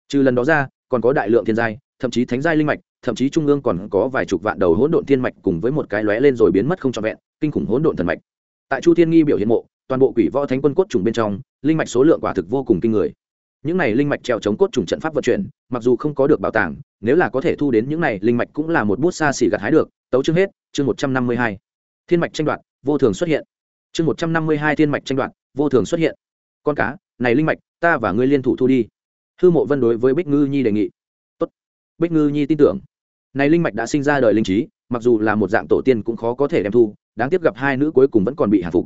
Trừ lần đó ra, còn có đại lượng thiên giai, thậm chí thánh giai linh mạch thậm chí trung ương còn có vài chục vạn đầu hỗn độn thiên mạch cùng với một cái lóe lên rồi biến mất không trọn vẹn, kinh khủng hỗn độn thần mạch. Tại chu thiên nghi biểu hiện mộ, toàn bộ quỷ võ thánh quân cốt trùng bên trong, linh mạch số lượng quả thực vô cùng kinh người. Những này linh mạch treo chống cốt trùng trận pháp vận chuyển, mặc dù không có được bảo tàng, nếu là có thể thu đến những này linh mạch cũng là một bút xa xỉ gặt hái được, tấu chương hết, chương một trăm năm mươi hai. Thiên mạch tranh đoạt, vô thường xuất hiện. Chương một trăm năm mươi hai thiên mạch tranh đoạt, vô thường xuất hiện. Con cá, này linh mạch, ta và ngươi liên thủ thu đi. Hư mộ vân đối với bích ngư nhi đề nghị. Tốt. bích ngư nhi tin tưởng này linh mạch đã sinh ra đời linh trí, mặc dù là một dạng tổ tiên cũng khó có thể đem thu, đáng tiếc gặp hai nữ cuối cùng vẫn còn bị hạ phục.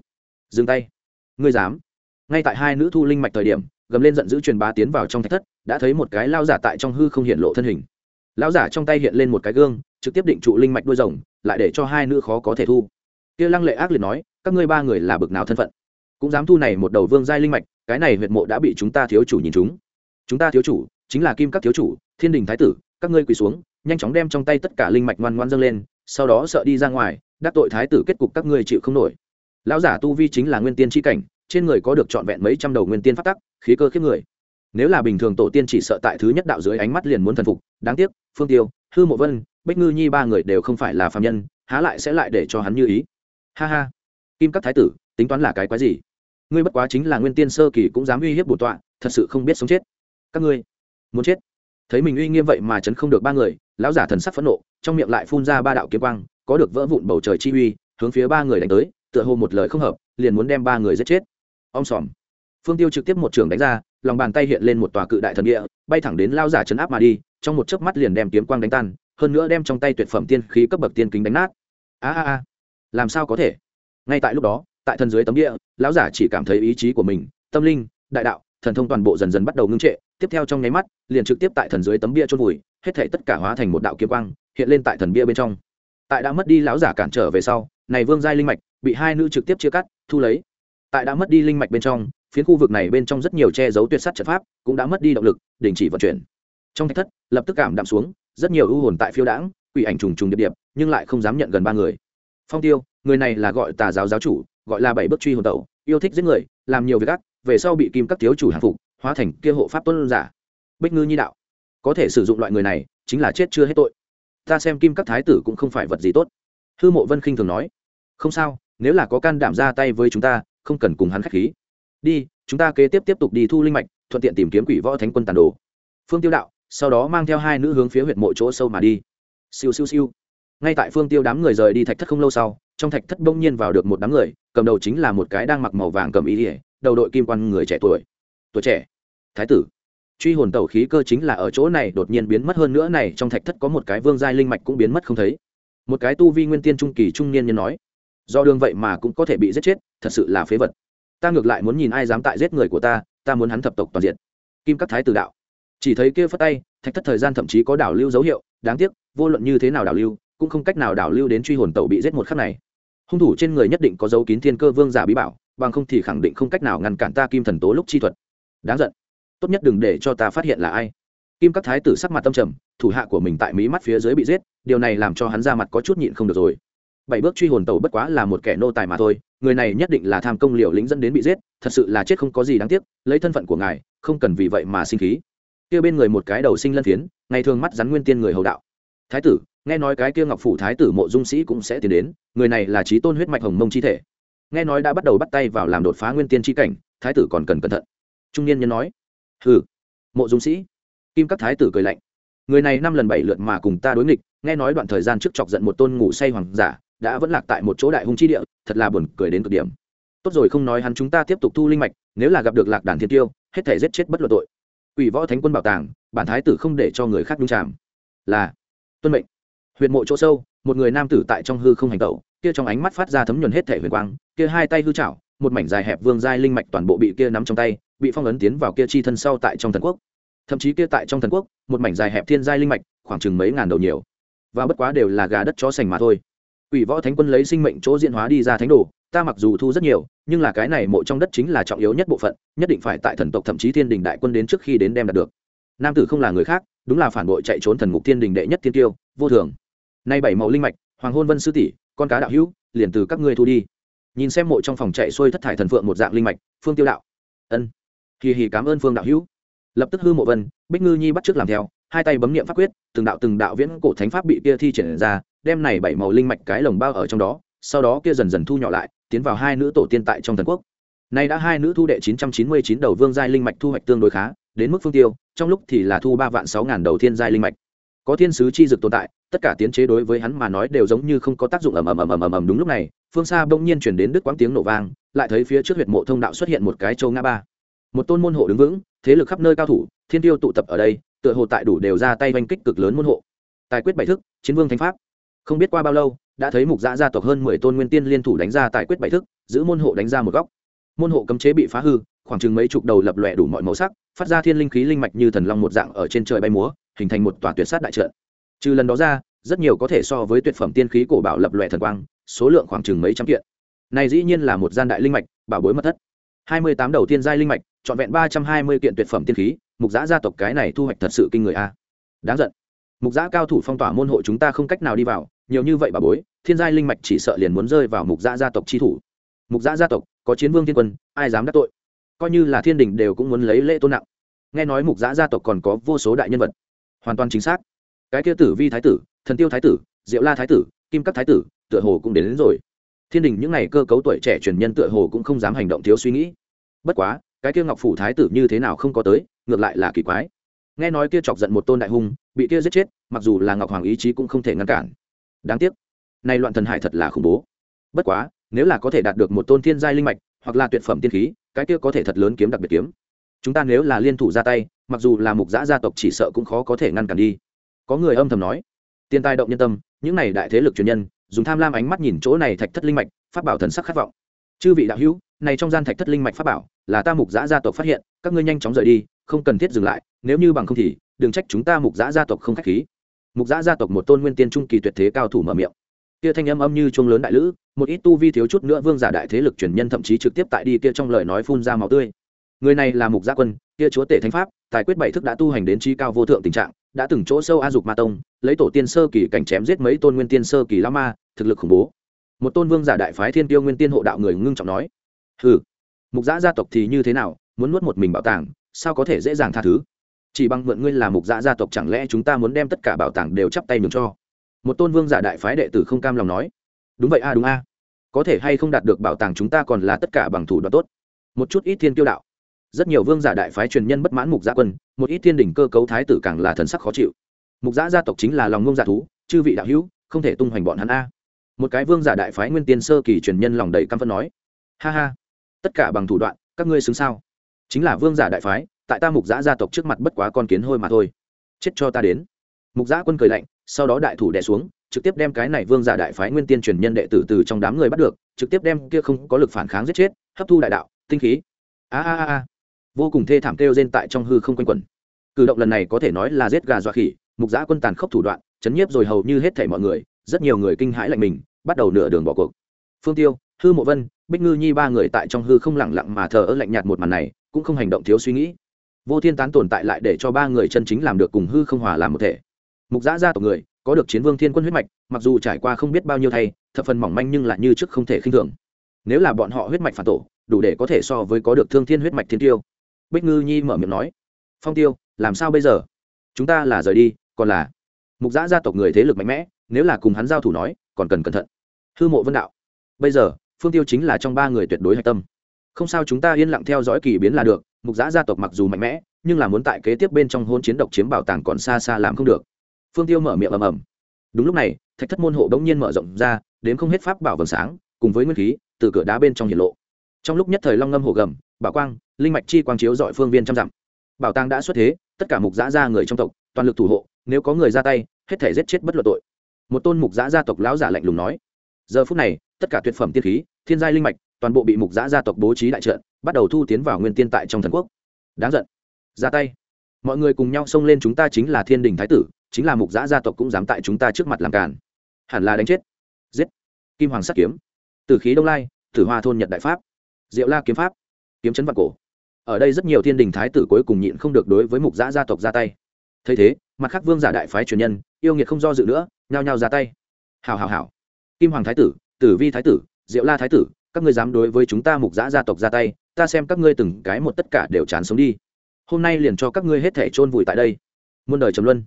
Dừng tay. Ngươi dám. Ngay tại hai nữ thu linh mạch thời điểm, gầm lên giận dữ truyền bá tiến vào trong thạch thất, đã thấy một cái lao giả tại trong hư không hiện lộ thân hình. Lao giả trong tay hiện lên một cái gương, trực tiếp định trụ linh mạch đuôi rồng, lại để cho hai nữ khó có thể thu. Kia lăng lệ ác liệt nói, các ngươi ba người là bực nào thân phận? Cũng dám thu này một đầu vương giai linh mạch, cái này huyệt mộ đã bị chúng ta thiếu chủ nhìn chúng. Chúng ta thiếu chủ, chính là kim các thiếu chủ, thiên đình thái tử, các ngươi quỳ xuống nhanh chóng đem trong tay tất cả linh mạch ngoan ngoan dâng lên, sau đó sợ đi ra ngoài, đắc tội thái tử kết cục các ngươi chịu không nổi. Lão giả tu vi chính là nguyên tiên tri cảnh, trên người có được trọn vẹn mấy trăm đầu nguyên tiên phát tắc, khí cơ khiếp người. Nếu là bình thường tổ tiên chỉ sợ tại thứ nhất đạo dưới ánh mắt liền muốn thần phục, đáng tiếc, phương tiêu, hư mộ vân, bích ngư nhi ba người đều không phải là phạm nhân, há lại sẽ lại để cho hắn như ý. Ha ha. Kim các thái tử, tính toán là cái quái gì? Ngươi bất quá chính là nguyên tiên sơ kỳ cũng dám uy hiếp bổn tọa, thật sự không biết sống chết. Các ngươi, muốn chết? Thấy mình uy nghiêm vậy mà chấn không được ba người, lão giả thần sắc phẫn nộ, trong miệng lại phun ra ba đạo kiếm quang, có được vỡ vụn bầu trời chi uy, hướng phía ba người đánh tới, tựa hồ một lời không hợp, liền muốn đem ba người giết chết. Om sòm. Phương tiêu trực tiếp một trường đánh ra, lòng bàn tay hiện lên một tòa cự đại thần địa, bay thẳng đến lao giả chấn áp mà đi, trong một chớp mắt liền đem kiếm quang đánh tan, hơn nữa đem trong tay tuyệt phẩm tiên khí cấp bậc tiên kính đánh nát. A a a. Làm sao có thể? Ngay tại lúc đó, tại thần dưới tấm địa, lão giả chỉ cảm thấy ý chí của mình, tâm linh, đại đạo thần thông toàn bộ dần dần bắt đầu ngưng trệ, tiếp theo trong nháy mắt, liền trực tiếp tại thần dưới tấm bia chôn vùi, hết thể tất cả hóa thành một đạo kiếm quang, hiện lên tại thần bia bên trong. Tại đã mất đi lão giả cản trở về sau, này vương giai linh mạch bị hai nữ trực tiếp chia cắt, thu lấy. Tại đã mất đi linh mạch bên trong, phiến khu vực này bên trong rất nhiều che giấu tuyệt sắt trận pháp cũng đã mất đi động lực, đình chỉ vận chuyển. Trong thạch thất, lập tức cảm đạm xuống, rất nhiều ưu hồn tại phiêu đãng, quỷ ảnh trùng trùng điệp điệp, nhưng lại không dám nhận gần ba người. Phong tiêu, người này là gọi tà giáo giáo chủ, gọi là bảy bước truy hồn tẩu, yêu thích giết người, làm nhiều việc ác về sau bị kim các thiếu chủ hàng phục, hóa thành kia hộ pháp tôn giả. Bích ngư nhi đạo, có thể sử dụng loại người này, chính là chết chưa hết tội. Ta xem kim các thái tử cũng không phải vật gì tốt. Hư mộ vân khinh thường nói, không sao, nếu là có can đảm ra tay với chúng ta, không cần cùng hắn khách khí. Đi, chúng ta kế tiếp tiếp tục đi thu linh mạch, thuận tiện tìm kiếm quỷ võ thánh quân tàn đồ. Phương tiêu đạo, sau đó mang theo hai nữ hướng phía huyệt mộ chỗ sâu mà đi. Siêu siêu siêu. Ngay tại phương tiêu đám người rời đi thạch thất không lâu sau, trong thạch thất bỗng nhiên vào được một đám người, cầm đầu chính là một cái đang mặc màu vàng cầm ý ỉa đầu đội kim quan người trẻ tuổi. Tuổi trẻ. Thái tử. Truy hồn tẩu khí cơ chính là ở chỗ này đột nhiên biến mất hơn nữa này, trong thạch thất có một cái vương giai linh mạch cũng biến mất không thấy. Một cái tu vi nguyên tiên trung kỳ trung niên nhân nói, do đường vậy mà cũng có thể bị giết chết, thật sự là phế vật. Ta ngược lại muốn nhìn ai dám tại giết người của ta ta muốn hắn thập tộc toàn diện. Kim các thái tử đạo. Chỉ thấy kia phất tay, thạch thất thời gian thậm chí có đảo lưu dấu hiệu, đáng tiếc, vô luận như thế nào đảo lưu, cũng không cách nào đảo lưu đến truy hồn tẩu bị giết một khắc này hung thủ trên người nhất định có dấu kín thiên cơ vương giả bí bảo, bằng không thì khẳng định không cách nào ngăn cản ta kim thần tố lúc chi thuật. Đáng giận. Tốt nhất đừng để cho ta phát hiện là ai. Kim các thái tử sắc mặt tâm trầm, thủ hạ của mình tại mỹ mắt phía dưới bị giết, điều này làm cho hắn ra mặt có chút nhịn không được rồi. Bảy bước truy hồn tẩu bất quá là một kẻ nô tài mà thôi, người này nhất định là tham công liều lĩnh dẫn đến bị giết, thật sự là chết không có gì đáng tiếc, lấy thân phận của ngài, không cần vì vậy mà sinh khí. Kia bên người một cái đầu sinh lân phiến, ngày thường mắt rắn nguyên tiên người hầu đạo. Thái tử nghe nói cái kia ngọc phủ thái tử mộ dung sĩ cũng sẽ tiến đến, người này là trí tôn huyết mạch hồng mông chi thể. Nghe nói đã bắt đầu bắt tay vào làm đột phá nguyên tiên chi cảnh, thái tử còn cần cẩn thận. Trung niên nhân nói, hừ. Mộ dung sĩ, kim các thái tử cười lạnh, người này năm lần bảy lượt mà cùng ta đối nghịch, nghe nói đoạn thời gian trước chọc giận một tôn ngủ say hoàng giả, đã vẫn lạc tại một chỗ đại hung chi địa, thật là buồn cười đến cực điểm. Tốt rồi không nói hắn chúng ta tiếp tục thu linh mạch, nếu là gặp được lạc đàn thiên tiêu, hết thể giết chết bất luận tội. Ủy võ thánh quân bảo tàng, bản thái tử không để cho người khác nhung chạm là, tuân mệnh huyện mộ chỗ sâu, một người nam tử tại trong hư không hành tẩu, kia trong ánh mắt phát ra thấm nhuần hết thể huyền quang, kia hai tay hư chảo, một mảnh dài hẹp vương giai linh mạch toàn bộ bị kia nắm trong tay, bị phong ấn tiến vào kia chi thân sau tại trong thần quốc. Thậm chí kia tại trong thần quốc, một mảnh dài hẹp thiên giai linh mạch, khoảng chừng mấy ngàn đầu nhiều. Và bất quá đều là gà đất chó sành mà thôi. Ủy võ thánh quân lấy sinh mệnh chỗ diễn hóa đi ra thánh đồ, ta mặc dù thu rất nhiều, nhưng là cái này mộ trong đất chính là trọng yếu nhất bộ phận, nhất định phải tại thần tộc thậm chí thiên đình đại quân đến trước khi đến đem đạt được. Nam tử không là người khác, đúng là phản bội chạy trốn thần ngục thiên đình đệ nhất thiên tiêu, vô thường nay bảy màu linh mạch, hoàng hôn vân sư tỷ, con cá đạo hữu, liền từ các ngươi thu đi. Nhìn xem mộ trong phòng chạy xuôi thất thải thần phượng một dạng linh mạch, phương tiêu đạo. Ân. Kỳ hì cảm ơn phương đạo hữu. Lập tức hư mộ vân, bích ngư nhi bắt trước làm theo, hai tay bấm niệm pháp quyết, từng đạo từng đạo viễn cổ thánh pháp bị kia thi triển ra, đem này bảy màu linh mạch cái lồng bao ở trong đó, sau đó kia dần dần thu nhỏ lại, tiến vào hai nữ tổ tiên tại trong thần quốc. Nay đã hai nữ thu đệ chín trăm chín mươi chín đầu vương giai linh mạch thu hoạch tương đối khá, đến mức phương tiêu, trong lúc thì là thu ba vạn sáu ngàn đầu thiên giai linh mạch có thiên sứ chi dực tồn tại, tất cả tiến chế đối với hắn mà nói đều giống như không có tác dụng ầm ầm ầm ầm ầm ầm đúng lúc này, phương xa bỗng nhiên chuyển đến đứt quãng tiếng nổ vang, lại thấy phía trước huyệt mộ thông đạo xuất hiện một cái châu ngã ba. Một tôn môn hộ đứng vững, thế lực khắp nơi cao thủ, thiên tiêu tụ tập ở đây, tựa hồ tại đủ đều ra tay oanh kích cực lớn môn hộ. Tài quyết bảy thức, chiến vương thánh pháp. Không biết qua bao lâu, đã thấy mục giã gia tộc hơn mười tôn nguyên tiên liên thủ đánh ra tài quyết bảy thức, giữ môn hộ đánh ra một góc. Môn hộ cấm chế bị phá hư khoảng chừng mấy chục đầu lập lòe đủ mọi màu sắc, phát ra thiên linh khí linh mạch như thần long một dạng ở trên trời bay múa, hình thành một tòa tuyệt sát đại trận. Trừ lần đó ra, rất nhiều có thể so với tuyệt phẩm tiên khí cổ bảo lập lòe thần quang, số lượng khoảng chừng mấy trăm kiện. Này dĩ nhiên là một gian đại linh mạch, bảo bối mật thất. Hai mươi tám đầu tiên giai linh mạch, trọn vẹn ba trăm hai mươi kiện tuyệt phẩm tiên khí, mục giã gia tộc cái này thu hoạch thật sự kinh người a. Đáng giận. Mục giã cao thủ phong tỏa môn hộ chúng ta không cách nào đi vào, nhiều như vậy bà bối, thiên giai linh mạch chỉ sợ liền muốn rơi vào mục giã gia tộc chi thủ. Mục giã gia tộc, có chiến vương thiên quân, ai dám đắc tội? Coi như là thiên đình đều cũng muốn lấy lễ tôn nặng. Nghe nói mục giã gia tộc còn có vô số đại nhân vật. Hoàn toàn chính xác. Cái kia tử vi thái tử thần tiêu thái tử diệu la thái tử kim các thái tử tựa hồ cũng đến, đến rồi. Thiên đình những n à y cơ cấu tuổi trẻ truyền nhân tựa hồ cũng không dám hành động thiếu suy nghĩ. Bất quá cái kia ngọc phủ thái tử như thế nào không có tới ngược lại là kỳ quái. Nghe nói kia chọc giận một tôn đại hung bị kia giết chết mặc dù là ngọc hoàng ý chí cũng không thể ngăn cản. Đáng tiếc. Nay loạn thần hải thật là khủng bố. Bất quá nếu là có thể đạt được một tôn thiên giai linh mạch hoặc là tuyệt phẩm tiên khí, cái kia có thể thật lớn kiếm đặc biệt kiếm. Chúng ta nếu là liên thủ ra tay, mặc dù là mục giã gia tộc chỉ sợ cũng khó có thể ngăn cản đi. Có người âm thầm nói tiền tài động nhân tâm, những này đại thế lực truyền nhân, dùng tham lam ánh mắt nhìn chỗ này thạch thất linh mạch phát bảo thần sắc khát vọng. Chư vị đạo hữu, này trong gian thạch thất linh mạch pháp bảo, là ta mục giã gia tộc phát hiện, các ngươi nhanh chóng rời đi, không cần thiết dừng lại, nếu như bằng không thì, đừng trách chúng ta mục giã gia tộc không khách khí. Mục giã gia tộc một tôn nguyên tiên trung kỳ tuyệt thế cao thủ mở miệng kia thanh âm âm như chuông lớn đại lữ, một ít tu vi thiếu chút nữa vương giả đại thế lực truyền nhân thậm chí trực tiếp tại đi kia trong lời nói phun ra máu tươi. Người này là mục gia quân, kia chúa tể thánh pháp, tài quyết bảy thức đã tu hành đến chi cao vô thượng tình trạng, đã từng chỗ sâu a dục ma tông, lấy tổ tiên sơ kỳ cảnh chém giết mấy tôn nguyên tiên sơ kỳ la ma, thực lực khủng bố. Một tôn vương giả đại phái thiên tiêu nguyên tiên hộ đạo người ngưng trọng nói, hừ, mục giã gia tộc thì như thế nào, muốn nuốt một mình bảo tàng, sao có thể dễ dàng tha thứ? Chỉ bằng mượn ngươi là mục giã gia tộc chẳng lẽ chúng ta muốn đem tất cả bảo tàng đều chắp tay mừng cho? Một tôn vương giả đại phái đệ tử không cam lòng nói, đúng vậy a, đúng a. Có thể hay không đạt được bảo tàng chúng ta còn là tất cả bằng thủ đoạn tốt. Một chút ít thiên tiêu đạo. Rất nhiều vương giả đại phái truyền nhân bất mãn mục gia quân, một ít thiên đỉnh cơ cấu thái tử càng là thần sắc khó chịu. Mục giã gia tộc chính là lòng ngông giả thú, chư vị đạo hữu, không thể tung hoành bọn hắn a. Một cái vương giả đại phái nguyên tiên sơ kỳ truyền nhân lòng đầy căm phân nói, ha ha, tất cả bằng thủ đoạn, các ngươi xứng sao? Chính là vương giả đại phái, tại ta mục giã gia tộc trước mặt bất quá con kiến hôi mà thôi. Chết cho ta đến. Mục giã quân cười lạnh sau đó đại thủ đè xuống, trực tiếp đem cái này vương giả đại phái nguyên tiên truyền nhân đệ tử từ trong đám người bắt được, trực tiếp đem kia không có lực phản kháng giết chết, hấp thu đại đạo, tinh khí. A a a vô cùng thê thảm kêu rên tại trong hư không quanh quẩn. Cử động lần này có thể nói là giết gà dọa khỉ, mục giã quân tàn khốc thủ đoạn, chấn nhiếp rồi hầu như hết thảy mọi người, rất nhiều người kinh hãi lạnh mình, bắt đầu nửa đường bỏ cuộc. Phương tiêu, hư mộ vân, bích ngư nhi ba người tại trong hư không lẳng lặng mà thờ ơ lạnh nhạt một màn này, cũng không hành động thiếu suy nghĩ. Vô thiên tán tồn tại lại để cho ba người chân chính làm được cùng hư không hòa làm một thể mục giã gia tộc người, có được chiến vương thiên quân huyết mạch, mặc dù trải qua không biết bao nhiêu thay, thập phần mỏng manh nhưng lại như trước không thể khinh thường. Nếu là bọn họ huyết mạch phản tổ, đủ để có thể so với có được thương thiên huyết mạch thiên tiêu. Bích ngư nhi mở miệng nói, phong tiêu, làm sao bây giờ? Chúng ta là rời đi, còn là mục giã gia tộc người thế lực mạnh mẽ, nếu là cùng hắn giao thủ nói, còn cần cẩn thận. Hư mộ vân đạo, bây giờ, phương tiêu chính là trong ba người tuyệt đối hạch tâm. Không sao chúng ta yên lặng theo dõi kỳ biến là được, mục giã gia tộc mặc dù mạnh mẽ, nhưng là muốn tại kế tiếp bên trong hôn chiến độc chiếm bảo tàng còn xa xa làm không được phương tiêu mở miệng ầm ầm. Đúng lúc này, thạch thất môn hộ bỗng nhiên mở rộng ra, đến không hết pháp bảo vầng sáng, cùng với nguyên khí, từ cửa đá bên trong hiển lộ. Trong lúc nhất thời long ngâm hồ gầm, bảo quang, linh mạch chi quang chiếu dọi phương viên trăm dặm. Bảo tàng đã xuất thế, tất cả mục giã gia người trong tộc, toàn lực thủ hộ, nếu có người ra tay, hết thể giết chết bất luận tội. Một tôn mục giã gia tộc lão giả lạnh lùng nói. Giờ phút này, tất cả tuyệt phẩm tiên khí, thiên giai linh mạch, toàn bộ bị mục giã gia tộc bố trí đại trận, bắt đầu thu tiến vào nguyên tiên tại trong thần quốc. Đáng giận. Ra tay. Mọi người cùng nhau xông lên chúng ta chính là thiên đình thái tử chính là mục giã gia tộc cũng dám tại chúng ta trước mặt làm càn. Hẳn là đánh chết. Giết. Kim hoàng sắt kiếm. Từ khí đông lai, tử hoa thôn nhật đại pháp. Diệu la kiếm pháp. Kiếm chấn vạn cổ. Ở đây rất nhiều thiên đình thái tử cuối cùng nhịn không được đối với mục giã gia tộc ra tay. Thấy thế, mặt khác vương giả đại phái truyền nhân, yêu nghiệt không do dự nữa, nhao nhao ra tay. Hào hào hào kim hoàng thái tử tử vi thái tử, diệu la thái tử, các ngươi dám đối với chúng ta mục giã gia tộc ra tay, ta xem các ngươi từng cái một tất cả đều chán sống đi. Hôm nay liền cho các ngươi hết thể chôn vùi tại đây. Muôn đời trầm luân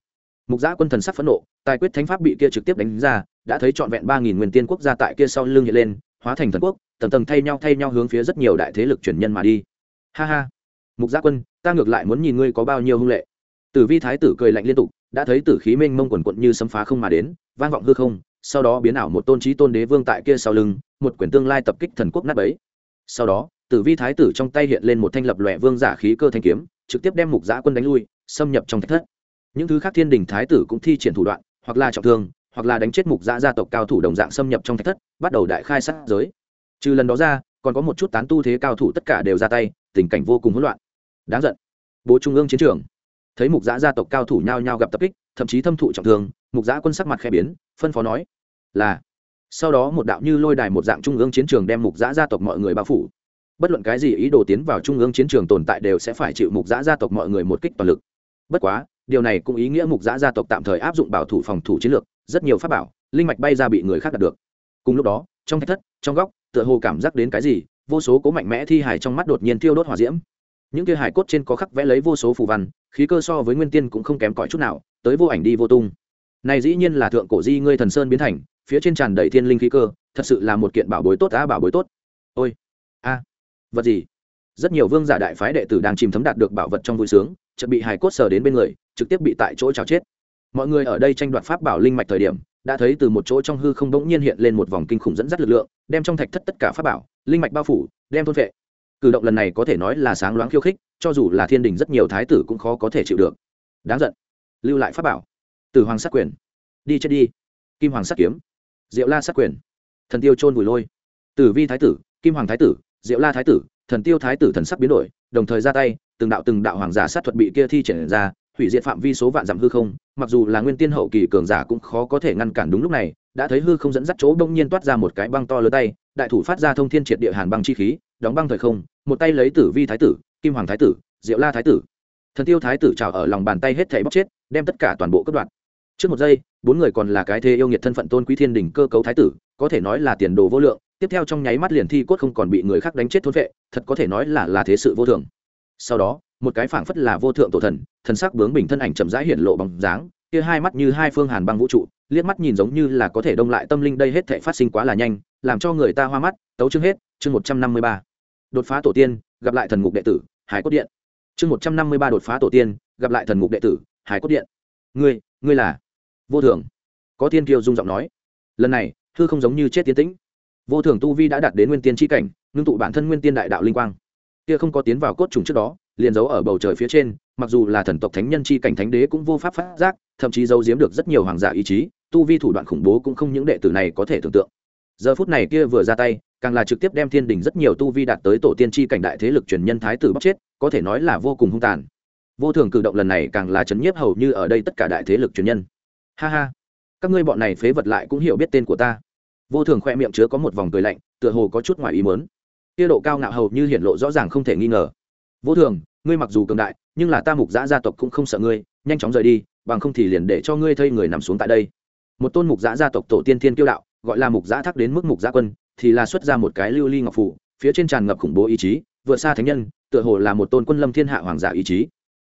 mục giã quân thần sắc phẫn nộ, tài quyết thánh pháp bị kia trực tiếp đánh ra, đã thấy trọn vẹn ba nghìn nguyên tiên quốc gia tại kia sau lưng hiện lên, hóa thành thần quốc, tầng tầng thay nhau thay nhau hướng phía rất nhiều đại thế lực truyền nhân mà đi. Ha ha. Mục giã quân, ta ngược lại muốn nhìn ngươi có bao nhiêu hung lệ. Tử vi thái tử cười lạnh liên tục, đã thấy tử khí mênh mông quần quận như sấm phá không mà đến, vang vọng hư không, sau đó biến ảo một tôn trí tôn đế vương tại kia sau lưng, một quyển tương lai tập kích thần quốc nát bấy. Sau đó, tử vi thái tử trong tay hiện lên một thanh lập lòe vương giả khí cơ thanh kiếm, trực tiếp đem mục giã quân đánh lui, xâm nhập trong thạch thất những thứ khác thiên đình thái tử cũng thi triển thủ đoạn, hoặc là trọng thương, hoặc là đánh chết mục giã gia tộc cao thủ đồng dạng xâm nhập trong thạch thất, bắt đầu đại khai sát giới. Trừ lần đó ra, còn có một chút tán tu thế cao thủ tất cả đều ra tay, tình cảnh vô cùng hỗn loạn. Đáng giận. Bố trung ương chiến trường. Thấy mục giã gia tộc cao thủ nhao nhao gặp tập kích, thậm chí thâm thụ trọng thương, mục giã quân sắc mặt khẽ biến, phân phó nói, là. Sau đó một đạo như lôi đài một dạng trung ương chiến trường đem mục giã gia tộc mọi người bao phủ. Bất luận cái gì ý đồ tiến vào trung ương chiến trường tồn tại đều sẽ phải chịu mục giã gia tộc mọi người một kích toàn lực. Bất quá điều này cũng ý nghĩa mục giã gia tộc tạm thời áp dụng bảo thủ phòng thủ chiến lược, rất nhiều pháp bảo, linh mạch bay ra bị người khác đạt được. Cùng lúc đó, trong thách thất, trong góc, tựa hồ cảm giác đến cái gì, vô số cố mạnh mẽ thi hài trong mắt đột nhiên thiêu đốt hỏa diễm. Những kia hải cốt trên có khắc vẽ lấy vô số phù văn, khí cơ so với nguyên tiên cũng không kém cỏi chút nào, tới vô ảnh đi vô tung. Này dĩ nhiên là thượng cổ di ngươi thần sơn biến thành, phía trên tràn đầy thiên linh khí cơ, thật sự là một kiện bảo bối tốt á, bảo bối tốt. Ôi, a, vật gì? Rất nhiều vương giả đại phái đệ tử đang chìm thấm đạt được bảo vật trong vui sướng chợt bị hải cốt sờ đến bên người, trực tiếp bị tại chỗ chào chết. Mọi người ở đây tranh đoạt pháp bảo linh mạch thời điểm, đã thấy từ một chỗ trong hư không bỗng nhiên hiện lên một vòng kinh khủng dẫn dắt lực lượng, đem trong thạch thất tất cả pháp bảo, linh mạch bao phủ, đem thôn vệ. Cử động lần này có thể nói là sáng loáng khiêu khích, cho dù là thiên đình rất nhiều thái tử cũng khó có thể chịu được. Đáng giận. Lưu lại pháp bảo. Từ hoàng sát quyền. Đi chết đi. Kim hoàng sát kiếm. Diệu la sát quyền. Thần tiêu trôn vùi lôi. Tử vi thái tử, kim hoàng thái tử, diệu la thái tử thần tiêu thái tử thần sắc biến đổi, đồng thời ra tay, từng đạo từng đạo hoàng giả sát thuật bị kia thi triển ra, hủy diệt phạm vi số vạn dặm hư không, mặc dù là nguyên tiên hậu kỳ cường giả cũng khó có thể ngăn cản đúng lúc này, đã thấy hư không dẫn dắt chỗ đông nhiên toát ra một cái băng to lớn tay, đại thủ phát ra thông thiên triệt địa hàn băng chi khí, đóng băng thời không, một tay lấy tử vi thái tử, kim hoàng thái tử, diệu la thái tử. Thần tiêu thái tử trào ở lòng bàn tay hết thảy bóc chết, đem tất cả toàn bộ cất đoạn trước một giây, bốn người còn là cái thế yêu nghiệt thân phận tôn quý thiên đình cơ cấu thái tử, có thể nói là tiền đồ vô lượng tiếp theo trong nháy mắt liền thi cốt không còn bị người khác đánh chết thôn vệ, thật có thể nói là là thế sự vô thường. Sau đó, một cái phảng phất là vô thượng tổ thần thần sắc bướng bình thân ảnh chậm rãi hiện lộ bằng dáng, kia hai mắt như hai phương hàn băng vũ trụ, liếc mắt nhìn giống như là có thể đông lại tâm linh đây hết thể phát sinh quá là nhanh, làm cho người ta hoa mắt, tấu chương hết, chương một trăm năm mươi ba. Đột phá tổ tiên, gặp lại thần ngục đệ tử, hải cốt điện. Chương một trăm năm mươi ba đột phá tổ tiên, gặp lại thần ngục đệ tử, hải cốt điện. Ngươi ngươi là? Vô thường. Có tiên kiều dung giọng nói. Lần này thư không giống như chết tiến tĩnh vô thường tu vi đã đạt đến nguyên tiên tri cảnh, ngưng tụ bản thân nguyên tiên đại đạo linh quang. Kia không có tiến vào cốt trùng trước đó, liền giấu ở bầu trời phía trên, mặc dù là thần tộc thánh nhân chi cảnh thánh đế cũng vô pháp phát giác, thậm chí giấu giếm được rất nhiều hoàng giả ý chí, tu vi thủ đoạn khủng bố cũng không những đệ tử này có thể tưởng tượng. Giờ phút này kia vừa ra tay, càng là trực tiếp đem thiên đình rất nhiều tu vi đạt tới tổ tiên chi cảnh đại thế lực truyền nhân thái tử bóc chết, có thể nói là vô cùng hung tàn. Vô thường cử động lần này càng là chấn nhiếp hầu như ở đây tất cả đại thế lực truyền nhân. Ha ha. Các ngươi bọn này phế vật lại cũng hiểu biết tên của ta vô thường khoe miệng chứa có một vòng cười lạnh, tựa hồ có chút ngoài ý mớn tiết độ cao ngạo hầu như hiện lộ rõ ràng không thể nghi ngờ. Vô thường, ngươi mặc dù cường đại, nhưng là ta mục giã gia tộc cũng không sợ ngươi, nhanh chóng rời đi, bằng không thì liền để cho ngươi thây người nằm xuống tại đây. Một tôn mục giã gia tộc tổ tiên thiên kiêu đạo, gọi là mục giã thác đến mức mục giã quân, thì là xuất ra một cái lưu ly ngọc phủ, phía trên tràn ngập khủng bố ý chí vượt xa thánh nhân, tựa hồ là một tôn quân lâm thiên hạ hoàng giả ý chí.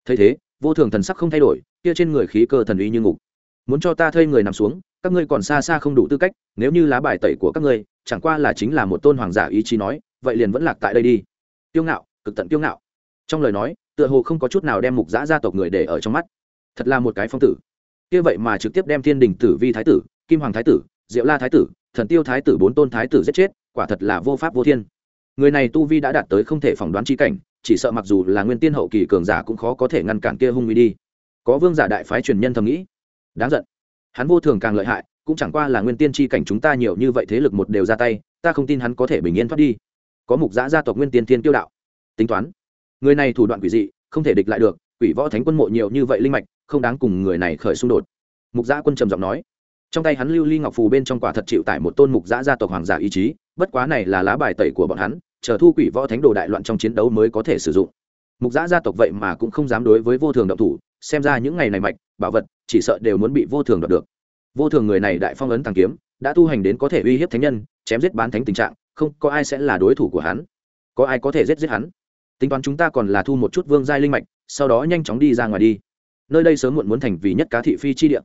Thấy thế, vô thường thần sắc không thay đổi, kia trên người khí cơ thần uy như ngục muốn cho ta thuê người nằm xuống, các ngươi còn xa xa không đủ tư cách, nếu như lá bài tẩy của các ngươi, chẳng qua là chính là một tôn hoàng giả ý chí nói, vậy liền vẫn lạc tại đây đi. Tiêu ngạo, cực tận tiêu ngạo. Trong lời nói, tựa hồ không có chút nào đem mục giã gia tộc người để ở trong mắt. Thật là một cái phong tử. Kia vậy mà trực tiếp đem thiên đình tử vi thái tử, kim hoàng thái tử, diệu la thái tử, thần tiêu thái tử bốn tôn thái tử giết chết, quả thật là vô pháp vô thiên. Người này tu vi đã đạt tới không thể phỏng đoán chi cảnh, chỉ sợ mặc dù là nguyên tiên hậu kỳ cường giả cũng khó có thể ngăn cản kia hung uy đi. Có vương giả đại phái truyền nhân thầm nghĩ đáng giận. Hắn vô thường càng lợi hại, cũng chẳng qua là nguyên tiên chi cảnh chúng ta nhiều như vậy thế lực một đều ra tay, ta không tin hắn có thể bình yên thoát đi. Có mục giã gia tộc nguyên tiên tiên tiêu đạo. Tính toán. Người này thủ đoạn quỷ dị, không thể địch lại được, quỷ võ thánh quân mộ nhiều như vậy linh mạch, không đáng cùng người này khởi xung đột. Mục giã quân trầm giọng nói. Trong tay hắn lưu ly ngọc phù bên trong quả thật chịu tại một tôn mục giã gia tộc hoàng giả ý chí, bất quá này là lá bài tẩy của bọn hắn, chờ thu quỷ võ thánh đồ đại loạn trong chiến đấu mới có thể sử dụng. Mục giã gia tộc vậy mà cũng không dám đối với vô thường động thủ xem ra những ngày này mạch, bảo vật, chỉ sợ đều muốn bị vô thường đoạt được. Vô thường người này đại phong ấn tàng kiếm, đã tu hành đến có thể uy hiếp thánh nhân, chém giết bán thánh tình trạng, không có ai sẽ là đối thủ của hắn. Có ai có thể giết giết hắn? Tính toán chúng ta còn là thu một chút vương giai linh mạch, sau đó nhanh chóng đi ra ngoài đi. Nơi đây sớm muộn muốn thành vì nhất cá thị phi chi địa.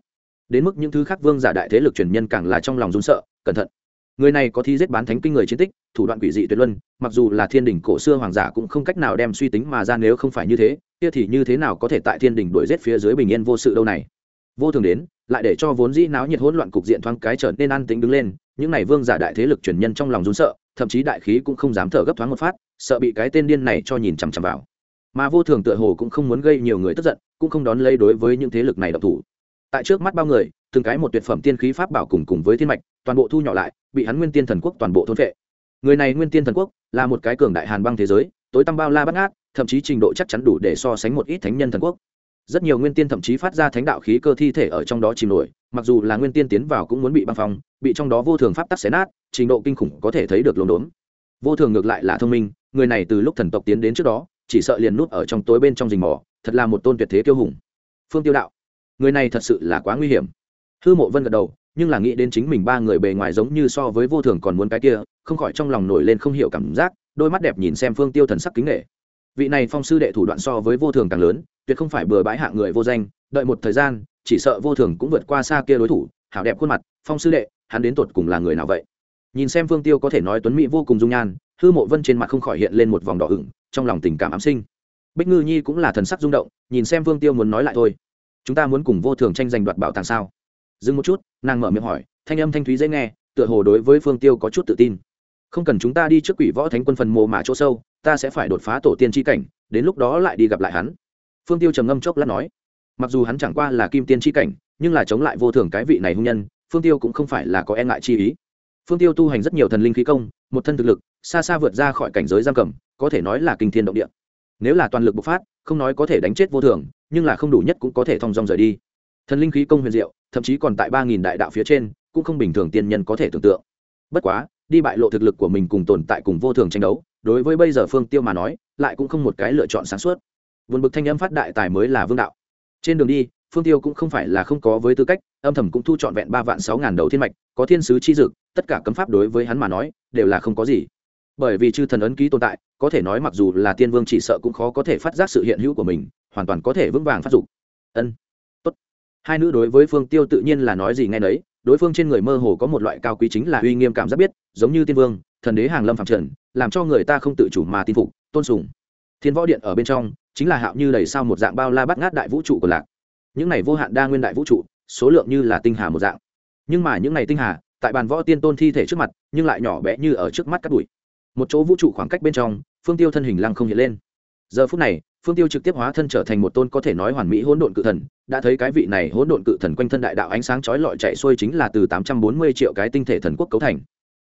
Đến mức những thứ khác vương giả đại thế lực truyền nhân càng là trong lòng run sợ, cẩn thận người này có thi giết bán thánh kinh người chiến tích, thủ đoạn quỷ dị tuyệt luân, mặc dù là thiên đình cổ xưa hoàng giả cũng không cách nào đem suy tính mà ra nếu không phải như thế, kia thì như thế nào có thể tại thiên đình đuổi giết phía dưới bình yên vô sự đâu này. Vô thường đến, lại để cho vốn dĩ náo nhiệt hỗn loạn cục diện thoáng cái trở nên an tính đứng lên, những này vương giả đại thế lực truyền nhân trong lòng run sợ, thậm chí đại khí cũng không dám thở gấp thoáng một phát, sợ bị cái tên điên này cho nhìn chằm chằm vào. Mà vô thường tựa hồ cũng không muốn gây nhiều người tức giận, cũng không đón lấy đối với những thế lực này độc thủ. Tại trước mắt bao người từng cái một tuyệt phẩm tiên khí pháp bảo cùng cùng với thiên mạch, toàn bộ thu nhỏ lại, bị hắn nguyên tiên thần quốc toàn bộ thôn vệ người này nguyên tiên thần quốc là một cái cường đại hàn băng thế giới, tối tăm bao la bắt ngát, thậm chí trình độ chắc chắn đủ để so sánh một ít thánh nhân thần quốc. Rất nhiều nguyên tiên thậm chí phát ra thánh đạo khí cơ thi thể ở trong đó chìm nổi, mặc dù là nguyên tiên tiến vào cũng muốn bị băng phong, bị trong đó vô thường pháp tắc xé nát, trình độ kinh khủng có thể thấy được lồn đốn vô thường ngược lại là thông minh, người này từ lúc thần tộc tiến đến trước đó, chỉ sợ liền nút ở trong tối bên trong rình mò, thật là một tôn tuyệt thế kiêu hùng. Phương tiêu đạo, người này thật sự là quá nguy hiểm hư mộ vân gật đầu, nhưng là nghĩ đến chính mình ba người bề ngoài giống như so với vô thường còn muốn cái kia, không khỏi trong lòng nổi lên không hiểu cảm giác, đôi mắt đẹp nhìn xem phương tiêu thần sắc kính nghệ. Vị này phong sư đệ thủ đoạn so với vô thường càng lớn, tuyệt không phải bừa bãi hạng người vô danh, đợi một thời gian, chỉ sợ vô thường cũng vượt qua xa kia đối thủ, hảo đẹp khuôn mặt, phong sư đệ, hắn đến tột cùng là người nào vậy? Nhìn xem phương tiêu có thể nói tuấn mỹ vô cùng dung nhan, hư mộ vân trên mặt không khỏi hiện lên một vòng đỏ ửng, trong lòng tình cảm ám sinh. Bích ngư nhi cũng là thần sắc rung động, nhìn xem phương tiêu muốn nói lại thôi. Chúng ta muốn cùng vô thường tranh giành đoạt bảo tàng sao? Dừng một chút, nàng mở miệng hỏi, thanh âm thanh thúy dễ nghe, tựa hồ đối với phương tiêu có chút tự tin. Không cần chúng ta đi trước quỷ võ thánh quân phần mồ mả chỗ sâu, ta sẽ phải đột phá tổ tiên tri cảnh, đến lúc đó lại đi gặp lại hắn. Phương tiêu trầm ngâm chốc lát nói. Mặc dù hắn chẳng qua là kim tiên tri cảnh, nhưng là chống lại vô thường cái vị này hung nhân, phương tiêu cũng không phải là có e ngại chi ý. Phương tiêu tu hành rất nhiều thần linh khí công, một thân thực lực, xa xa vượt ra khỏi cảnh giới giam cầm, có thể nói là kinh thiên động địa. Nếu là toàn lực bộc phát, không nói có thể đánh chết vô thường, nhưng là không đủ nhất cũng có thể thong dong rời đi thần linh khí công huyền diệu, thậm chí còn tại ba nghìn đại đạo phía trên, cũng không bình thường tiên nhân có thể tưởng tượng. Bất quá, đi bại lộ thực lực của mình cùng tồn tại cùng vô thường tranh đấu, đối với bây giờ phương tiêu mà nói, lại cũng không một cái lựa chọn sáng suốt. Vượt bực thanh âm phát đại tài mới là vương đạo. Trên đường đi, phương tiêu cũng không phải là không có với tư cách, âm thầm cũng thu trọn vẹn ba vạn sáu ngàn đầu thiên mạch, có thiên sứ chi dực, tất cả cấm pháp đối với hắn mà nói, đều là không có gì. Bởi vì chư thần ấn ký tồn tại, có thể nói mặc dù là tiên vương chỉ sợ cũng khó có thể phát giác sự hiện hữu của mình, hoàn toàn có thể vững vàng phát dục. Ân hai nữ đối với phương tiêu tự nhiên là nói gì ngay nấy, đối phương trên người mơ hồ có một loại cao quý chính là uy nghiêm cảm giác biết, giống như tiên vương, thần đế hàng lâm phạm trần, làm cho người ta không tự chủ mà tin phục, tôn sùng. Thiên võ điện ở bên trong, chính là hạo như đầy sao một dạng bao la bắt ngát đại vũ trụ của lạc. Những này vô hạn đa nguyên đại vũ trụ, số lượng như là tinh hà một dạng. Nhưng mà những này tinh hà, tại bàn võ tiên tôn thi thể trước mặt, nhưng lại nhỏ bé như ở trước mắt các bụi. Một chỗ vũ trụ khoảng cách bên trong, phương tiêu thân hình lăng không hiện lên. Giờ phút này phương tiêu trực tiếp hóa thân trở thành một tôn có thể nói hoàn mỹ hỗn độn cự thần. Đã thấy cái vị này hỗn độn cự thần quanh thân đại đạo ánh sáng chói lọi chạy xuôi chính là từ tám trăm bốn mươi triệu cái tinh thể thần quốc cấu thành.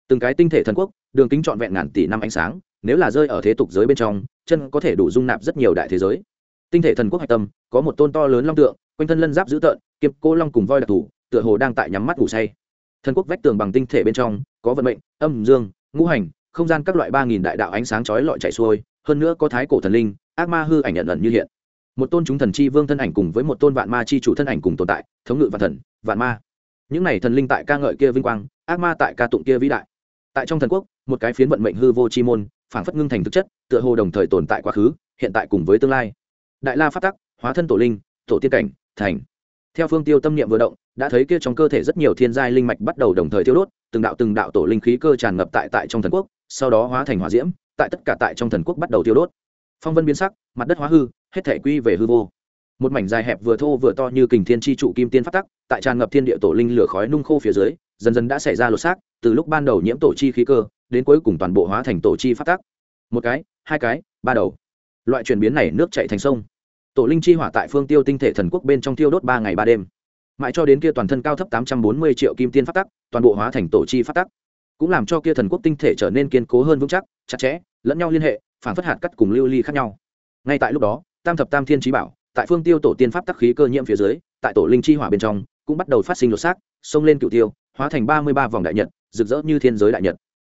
Từng cái tinh thể thần quốc, đường kính trọn vẹn ngàn tỷ năm ánh sáng, nếu là rơi ở thế tục giới bên trong, chân có thể đủ dung nạp rất nhiều đại thế giới. Tinh thể thần quốc hạch tâm, có một tôn to lớn long tượng, quanh thân lân giáp dữ tợn, kiếp cô long cùng voi đặc thù tựa hồ đang tại nhắm mắt ngủ say. Thần quốc vách tường bằng tinh thể bên trong, có vận mệnh, âm dương, ngũ hành, không gian các loại ba nghìn đại đạo ánh sáng chói lọi chạy xuôi, hơn nữa có thái cổ thần linh ác ma hư ảnh nhận ẩn như hiện. Một tôn chúng thần chi vương thân ảnh cùng với một tôn vạn ma chi chủ thân ảnh cùng tồn tại, thống ngự vạn thần, vạn ma. Những này thần linh tại ca ngợi kia vinh quang, ác ma tại ca tụng kia vĩ đại. Tại trong thần quốc, một cái phiến vận mệnh hư vô chi môn, phảng phất ngưng thành thực chất, tựa hồ đồng thời tồn tại quá khứ, hiện tại cùng với tương lai. Đại la phát tắc, hóa thân tổ linh, tổ tiên cảnh, thành. Theo phương tiêu tâm niệm vừa động, đã thấy kia trong cơ thể rất nhiều thiên giai linh mạch bắt đầu đồng thời tiêu đốt, từng đạo từng đạo tổ linh khí cơ tràn ngập tại tại trong thần quốc, sau đó hóa thành hỏa diễm, tại tất cả tại trong thần quốc bắt đầu tiêu đốt phong vân biến sắc, mặt đất hóa hư, hết thể quy về hư vô. Một mảnh dài hẹp vừa thô vừa to như kình thiên tri trụ kim tiên phát tắc, tại tràn ngập thiên địa tổ linh lửa khói nung khô phía dưới, dần dần đã xảy ra lột xác, từ lúc ban đầu nhiễm tổ chi khí cơ, đến cuối cùng toàn bộ hóa thành tổ chi phát tắc. Một cái, hai cái, ba đầu. Loại chuyển biến này nước chạy thành sông. Tổ linh chi hỏa tại phương tiêu tinh thể thần quốc bên trong tiêu đốt ba ngày ba đêm. Mãi cho đến kia toàn thân cao thấp tám trăm bốn mươi triệu kim tiên phát tắc, toàn bộ hóa thành tổ chi phát tắc. Cũng làm cho kia thần quốc tinh thể trở nên kiên cố hơn vững chắc, chặt chẽ, lẫn nhau liên hệ phản phất hạt cắt cùng lưu ly khác nhau. Ngay tại lúc đó, tam thập tam thiên trí bảo, tại phương tiêu tổ tiên pháp tắc khí cơ nhiễm phía dưới, tại tổ linh chi hỏa bên trong, cũng bắt đầu phát sinh lột xác, xông lên cựu tiêu, hóa thành ba mươi ba vòng đại nhật, rực rỡ như thiên giới đại nhật.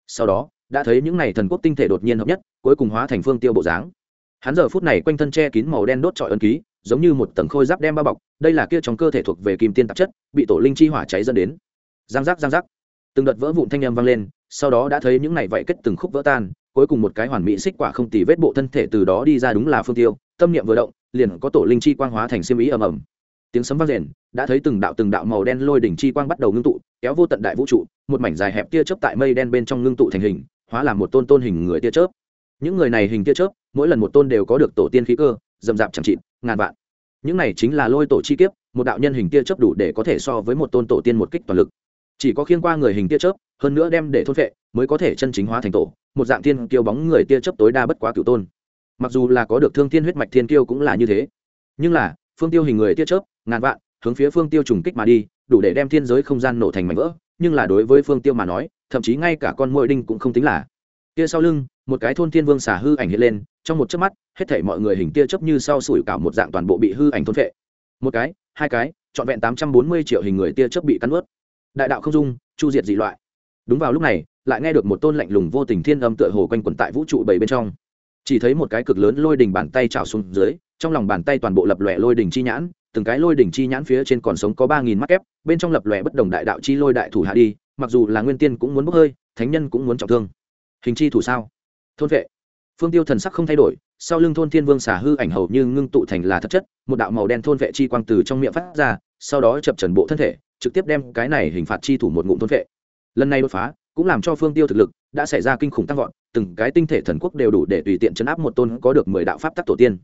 Sau đó, đã thấy những n à y thần quốc tinh thể đột nhiên hợp nhất, cuối cùng hóa thành phương tiêu bộ dáng. Hắn giờ phút này quanh thân che kín màu đen đốt trọi ân ký, giống như một tầng khôi giáp đem bao bọc, đây là kia trong cơ thể thuộc về kim tiên tạp chất, bị tổ linh chi hỏa cháy dẫn đến. Giang giác giang giác. Từng đợt vỡ vụn thanh â m vang lên, sau đó đã thấy những này vậy kết từng khúc vỡ tan cuối cùng một cái hoàn mỹ xích quả không tì vết bộ thân thể từ đó đi ra đúng là phương tiêu, tâm niệm vừa động, liền có tổ linh chi quang hóa thành xiêm ý ầm ầm. Tiếng sấm vang rền, đã thấy từng đạo từng đạo màu đen lôi đỉnh chi quang bắt đầu ngưng tụ, kéo vô tận đại vũ trụ, một mảnh dài hẹp tia chớp tại mây đen bên trong ngưng tụ thành hình, hóa làm một tôn tôn hình người tia chớp. Những người này hình tia chớp, mỗi lần một tôn đều có được tổ tiên khí cơ, dầm dạp chẳng trịn ngàn vạn. Những này chính là lôi tổ chi kiếp, một đạo nhân hình tia chớp đủ để có thể so với một tôn tổ tiên một kích toàn lực. Chỉ có khiên qua người hình tia chớp hơn nữa đem để thôn vệ mới có thể chân chính hóa thành tổ, một dạng thiên kiêu bóng người tia chấp tối đa bất quá cửu tôn. Mặc dù là có được thương thiên huyết mạch thiên kiêu cũng là như thế. Nhưng là, phương tiêu hình người tia chớp, ngàn vạn, hướng phía phương tiêu trùng kích mà đi, đủ để đem thiên giới không gian nổ thành mảnh vỡ. Nhưng là đối với phương tiêu mà nói, thậm chí ngay cả con môi đinh cũng không tính là. Kia sau lưng, một cái thôn thiên vương xả hư ảnh hiện lên, trong một chớp mắt, hết thảy mọi người hình tia chớp như sau sủi cả một dạng toàn bộ bị hư ảnh thôn phệ một cái, hai cái, trọn vẹn tám trăm bốn mươi triệu hình người tia chớp bị cắn ướt đại đạo không dung, chu diệt dị loại đúng vào lúc này, lại nghe được một tôn lạnh lùng vô tình thiên âm tựa hồ quanh quẩn tại vũ trụ bảy bên trong. Chỉ thấy một cái cực lớn lôi đỉnh bàn tay trào xuống dưới, trong lòng bàn tay toàn bộ lập lòe lôi đỉnh chi nhãn, từng cái lôi đỉnh chi nhãn phía trên còn sống có ba nghìn mắt kép, bên trong lập lòe bất đồng đại đạo chi lôi đại thủ hạ đi, mặc dù là nguyên tiên cũng muốn bốc hơi, thánh nhân cũng muốn trọng thương. Hình chi thủ sao? Thôn vệ. Phương tiêu thần sắc không thay đổi, sau lưng thôn thiên vương xả hư ảnh hầu như ngưng tụ thành là thất chất, một đạo màu đen thôn vệ chi quang từ trong miệng phát ra, sau đó chập trần bộ thân thể, trực tiếp đem cái này hình phạt chi thủ một ngụm thôn vệ lần này đột phá, cũng làm cho phương tiêu thực lực đã xảy ra kinh khủng tăng vọt, từng cái tinh thể thần quốc đều đủ để tùy tiện chấn áp một tôn có được mười đạo pháp tắc tổ tiên.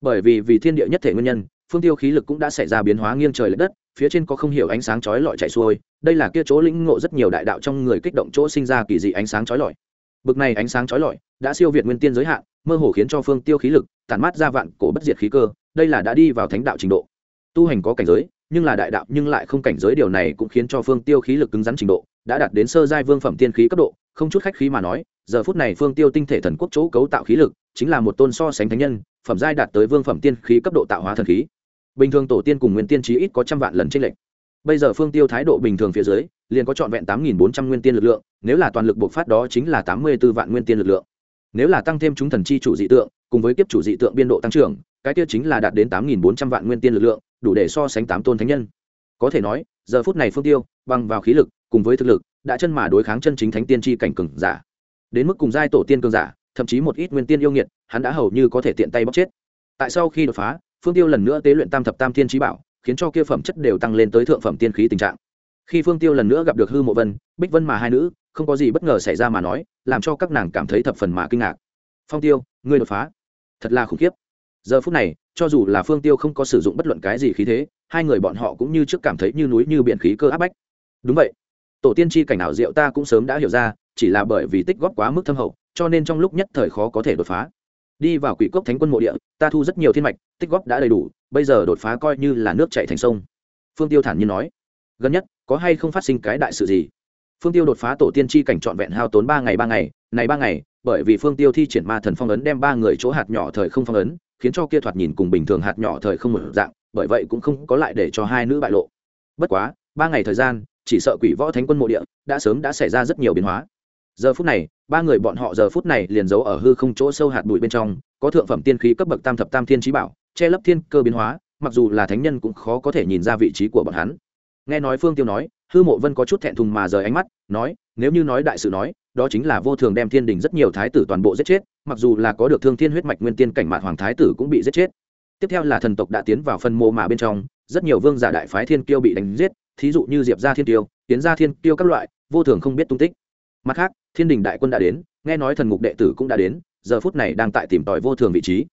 Bởi vì vì thiên địa nhất thể nguyên nhân, phương tiêu khí lực cũng đã xảy ra biến hóa nghiêng trời l ệ đất, phía trên có không hiểu ánh sáng chói lọi chạy xuôi, đây là kia chỗ lĩnh ngộ rất nhiều đại đạo trong người kích động chỗ sinh ra kỳ dị ánh sáng chói lọi. Bực này ánh sáng chói lọi đã siêu việt nguyên tiên giới hạn, mơ hồ khiến cho phương tiêu khí lực tản mát ra vạn cổ bất diệt khí cơ, đây là đã đi vào thánh đạo trình độ. Tu hành có cảnh giới nhưng là đại đạo nhưng lại không cảnh giới điều này cũng khiến cho phương tiêu khí lực cứng rắn trình độ, đã đạt đến sơ giai vương phẩm tiên khí cấp độ, không chút khách khí mà nói, giờ phút này phương tiêu tinh thể thần quốc chỗ cấu tạo khí lực, chính là một tôn so sánh thánh nhân, phẩm giai đạt tới vương phẩm tiên khí cấp độ tạo hóa thần khí. Bình thường tổ tiên cùng nguyên tiên trí ít có trăm vạn lần tranh lệch. Bây giờ phương tiêu thái độ bình thường phía dưới, liền có trọn vẹn tám nghìn bốn trăm nguyên tiên lực lượng, nếu là toàn lực bộc phát đó chính là tám mươi b ố vạn nguyên tiên lực lượng. Nếu là tăng thêm chúng thần chi chủ dị tượng, cùng với kiếp chủ dị tượng biên độ tăng trưởng, cái tiêu chính là đạt đến tám nghìn bốn trăm vạn nguyên tiên lực lượng đủ để so sánh tám tôn thánh nhân. Có thể nói, giờ phút này phương tiêu, bằng vào khí lực, cùng với thực lực, đã chân mà đối kháng chân chính thánh tiên tri cảnh cường giả. Đến mức cùng giai tổ tiên cường giả, thậm chí một ít nguyên tiên yêu nghiệt, hắn đã hầu như có thể tiện tay bóc chết. Tại sau khi đột phá, phương tiêu lần nữa tế luyện tam thập tam tiên trí bảo, khiến cho kia phẩm chất đều tăng lên tới thượng phẩm tiên khí tình trạng. Khi phương tiêu lần nữa gặp được hư mộ vân, bích vân mà hai nữ, không có gì bất ngờ xảy ra mà nói, làm cho các nàng cảm thấy thập phần mà kinh ngạc. Phong tiêu, ngươi đột phá. Thật là khủng khiếp giờ phút này, cho dù là phương tiêu không có sử dụng bất luận cái gì khí thế, hai người bọn họ cũng như trước cảm thấy như núi như biển khí cơ áp bách. Đúng vậy. Tổ tiên tri cảnh ảo diệu ta cũng sớm đã hiểu ra, chỉ là bởi vì tích góp quá mức thâm hậu, cho nên trong lúc nhất thời khó có thể đột phá. Đi vào quỷ cốc thánh quân mộ địa, ta thu rất nhiều thiên mạch, tích góp đã đầy đủ, bây giờ đột phá coi như là nước chạy thành sông. Phương tiêu thản nhiên nói. Gần nhất, có hay không phát sinh cái đại sự gì? Phương tiêu đột phá tổ tiên tri cảnh trọn vẹn hao tốn ba ngày ba ngày, này ba ngày, bởi vì phương tiêu thi triển ma thần phong ấn đem ba người chỗ hạt nhỏ thời không phong ấn khiến cho kia thoạt nhìn cùng bình thường hạt nhỏ thời không một dạng, bởi vậy cũng không có lại để cho hai nữ bại lộ. Bất quá, ba ngày thời gian, chỉ sợ quỷ võ thánh quân mộ địa đã sớm đã xảy ra rất nhiều biến hóa. Giờ phút này, ba người bọn họ giờ phút này liền giấu ở hư không chỗ sâu hạt bụi bên trong, có thượng phẩm tiên khí cấp bậc tam thập tam thiên trí bảo, che lấp thiên cơ biến hóa, mặc dù là thánh nhân cũng khó có thể nhìn ra vị trí của bọn hắn. Nghe nói phương tiêu nói, hư mộ vân có chút thẹn thùng mà rời ánh mắt, nói, nếu như nói đại sự nói, đó chính là vô thường đem thiên đình rất nhiều thái tử toàn bộ giết chết mặc dù là có được thương thiên huyết mạch nguyên tiên cảnh mạn hoàng thái tử cũng bị giết chết. Tiếp theo là thần tộc đã tiến vào phần mộ mà bên trong, rất nhiều vương giả đại phái thiên kiêu bị đánh giết, thí dụ như diệp gia thiên tiêu tiến gia thiên tiêu các loại, vô thường không biết tung tích. Mặt khác, thiên đình đại quân đã đến, nghe nói thần ngục đệ tử cũng đã đến, giờ phút này đang tại tìm tòi vô thường vị trí.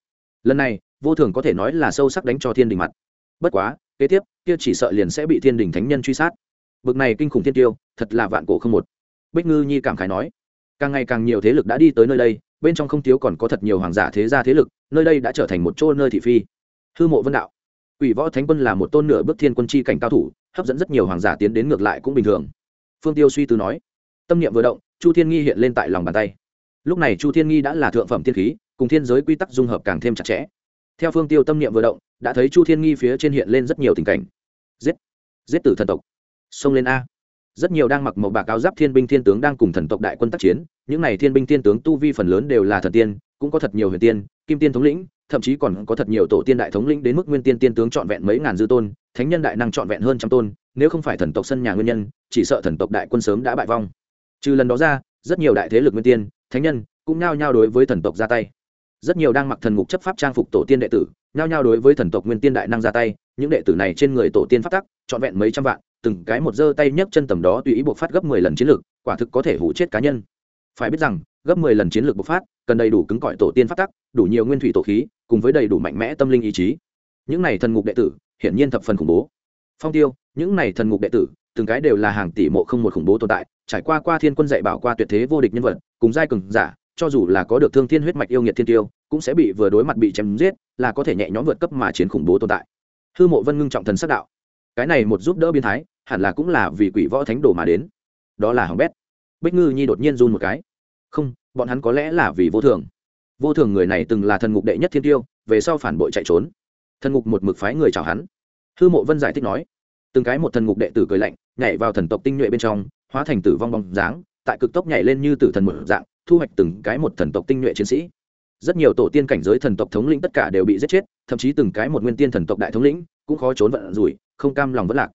Lần này, vô thường có thể nói là sâu sắc đánh cho thiên đình mặt. Bất quá, kế tiếp, kia chỉ sợ liền sẽ bị thiên đình thánh nhân truy sát. Bực này kinh khủng thiên tiêu thật là vạn cổ không một. Bích ngư nhi cảm khái nói, càng ngày càng nhiều thế lực đã đi tới nơi đây bên trong không thiếu còn có thật nhiều hoàng giả thế gia thế lực, nơi đây đã trở thành một chỗ nơi thị phi. Hư mộ vân đạo. Ủy võ thánh quân là một tôn nửa bước thiên quân chi cảnh cao thủ, hấp dẫn rất nhiều hoàng giả tiến đến ngược lại cũng bình thường. Phương tiêu suy tư nói. Tâm niệm vừa động, chu thiên nghi hiện lên tại lòng bàn tay. Lúc này chu thiên nghi đã là thượng phẩm thiên khí, cùng thiên giới quy tắc dung hợp càng thêm chặt chẽ. Theo phương tiêu tâm niệm vừa động, đã thấy chu thiên nghi phía trên hiện lên rất nhiều tình cảnh. Giết! Giết tử thần tộc. Xông lên a rất nhiều đang mặc màu bạc áo giáp thiên binh thiên tướng đang cùng thần tộc đại quân tác chiến, những n à y thiên binh thiên tướng tu vi phần lớn đều là thần tiên, cũng có thật nhiều huyền tiên, kim tiên thống lĩnh, thậm chí còn có thật nhiều tổ tiên đại thống lĩnh đến mức nguyên tiên tiên tướng trọn vẹn mấy ngàn dư tôn, thánh nhân đại năng trọn vẹn hơn trăm tôn, nếu không phải thần tộc sân nhà nguyên nhân, chỉ sợ thần tộc đại quân sớm đã bại vong. Trừ lần đó ra, rất nhiều đại thế lực nguyên tiên, thánh nhân cũng nhao nhao đối với thần tộc ra tay. Rất nhiều đang mặc thần ngục chấp pháp trang phục tổ tiên đệ tử, nhao nhao đối với thần tộc nguyên tiên đại năng ra tay, những đệ tử này trên người tổ tiên phát tắc, trọn vẹn mấy trăm vạn từng cái một giơ tay nhấc chân tầm đó tùy ý buộc phát gấp mười lần chiến lược, quả thực có thể hủ chết cá nhân. Phải biết rằng, gấp mười lần chiến lược bộc phát, cần đầy đủ cứng cỏi tổ tiên phát tắc, đủ nhiều nguyên thủy tổ khí, cùng với đầy đủ mạnh mẽ tâm linh ý chí. Những này thần ngục đệ tử, hiển nhiên thập phần khủng bố. Phong tiêu, những này thần ngục đệ tử, từng cái đều là hàng tỷ mộ không một khủng bố tồn tại, trải qua qua thiên quân dạy bảo qua tuyệt thế vô địch nhân vật, cùng giai cường giả, cho dù là có được thương thiên huyết mạch yêu nghiệt thiên tiêu, cũng sẽ bị vừa đối mặt bị chém giết, là có thể nhẹ nhõm vượt cấp mà chiến khủng bố tồn tại. Hư mộ vân ngưng trọng thần sắc đạo. Cái này một giúp đỡ biến thái hẳn là cũng là vì quỷ võ thánh đồ mà đến. Đó là hỏng bét. Bích ngư nhi đột nhiên run một cái. Không, bọn hắn có lẽ là vì vô thường. Vô thường người này từng là thần ngục đệ nhất thiên tiêu, về sau phản bội chạy trốn. Thần ngục một mực phái người chào hắn. Hư mộ vân giải thích nói, từng cái một thần ngục đệ tử cười lạnh, nhảy vào thần tộc tinh nhuệ bên trong, hóa thành tử vong bóng dáng, tại cực tốc nhảy lên như tử thần một dạng, thu hoạch từng cái một thần tộc tinh nhuệ chiến sĩ. Rất nhiều tổ tiên cảnh giới thần tộc thống lĩnh tất cả đều bị giết chết, thậm chí từng cái một nguyên tiên thần tộc đại thống lĩnh cũng khó trốn vận rủi, không cam lòng vất lạc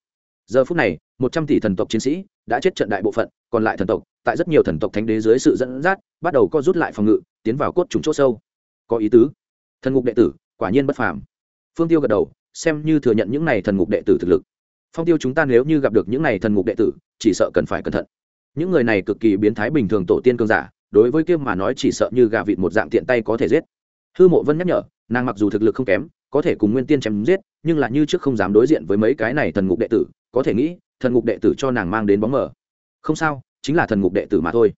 giờ phút này, một trăm tỷ thần tộc chiến sĩ đã chết trận đại bộ phận, còn lại thần tộc, tại rất nhiều thần tộc thánh đế dưới sự dẫn dắt, bắt đầu co rút lại phòng ngự, tiến vào cốt trùng c h ỗ sâu. Có ý tứ. Thần ngục đệ tử, quả nhiên bất phàm. Phương tiêu gật đầu, xem như thừa nhận những n à y thần ngục đệ tử thực lực. Phong tiêu chúng ta nếu như gặp được những n à y thần ngục đệ tử, chỉ sợ cần phải cẩn thận. Những người này cực kỳ biến thái bình thường tổ tiên cương giả, đối với kiêm mà nói chỉ sợ như gà vịt một dạng tiện tay có thể giết. Hư mộ vân nhắc nhở, nàng mặc dù thực lực không kém, có thể cùng nguyên tiên chém giết, nhưng là như trước không dám đối diện với mấy cái này thần ngục đệ tử có thể nghĩ, thần ngục đệ tử cho nàng mang đến bóng mờ. Không sao, chính là thần ngục đệ tử mà thôi.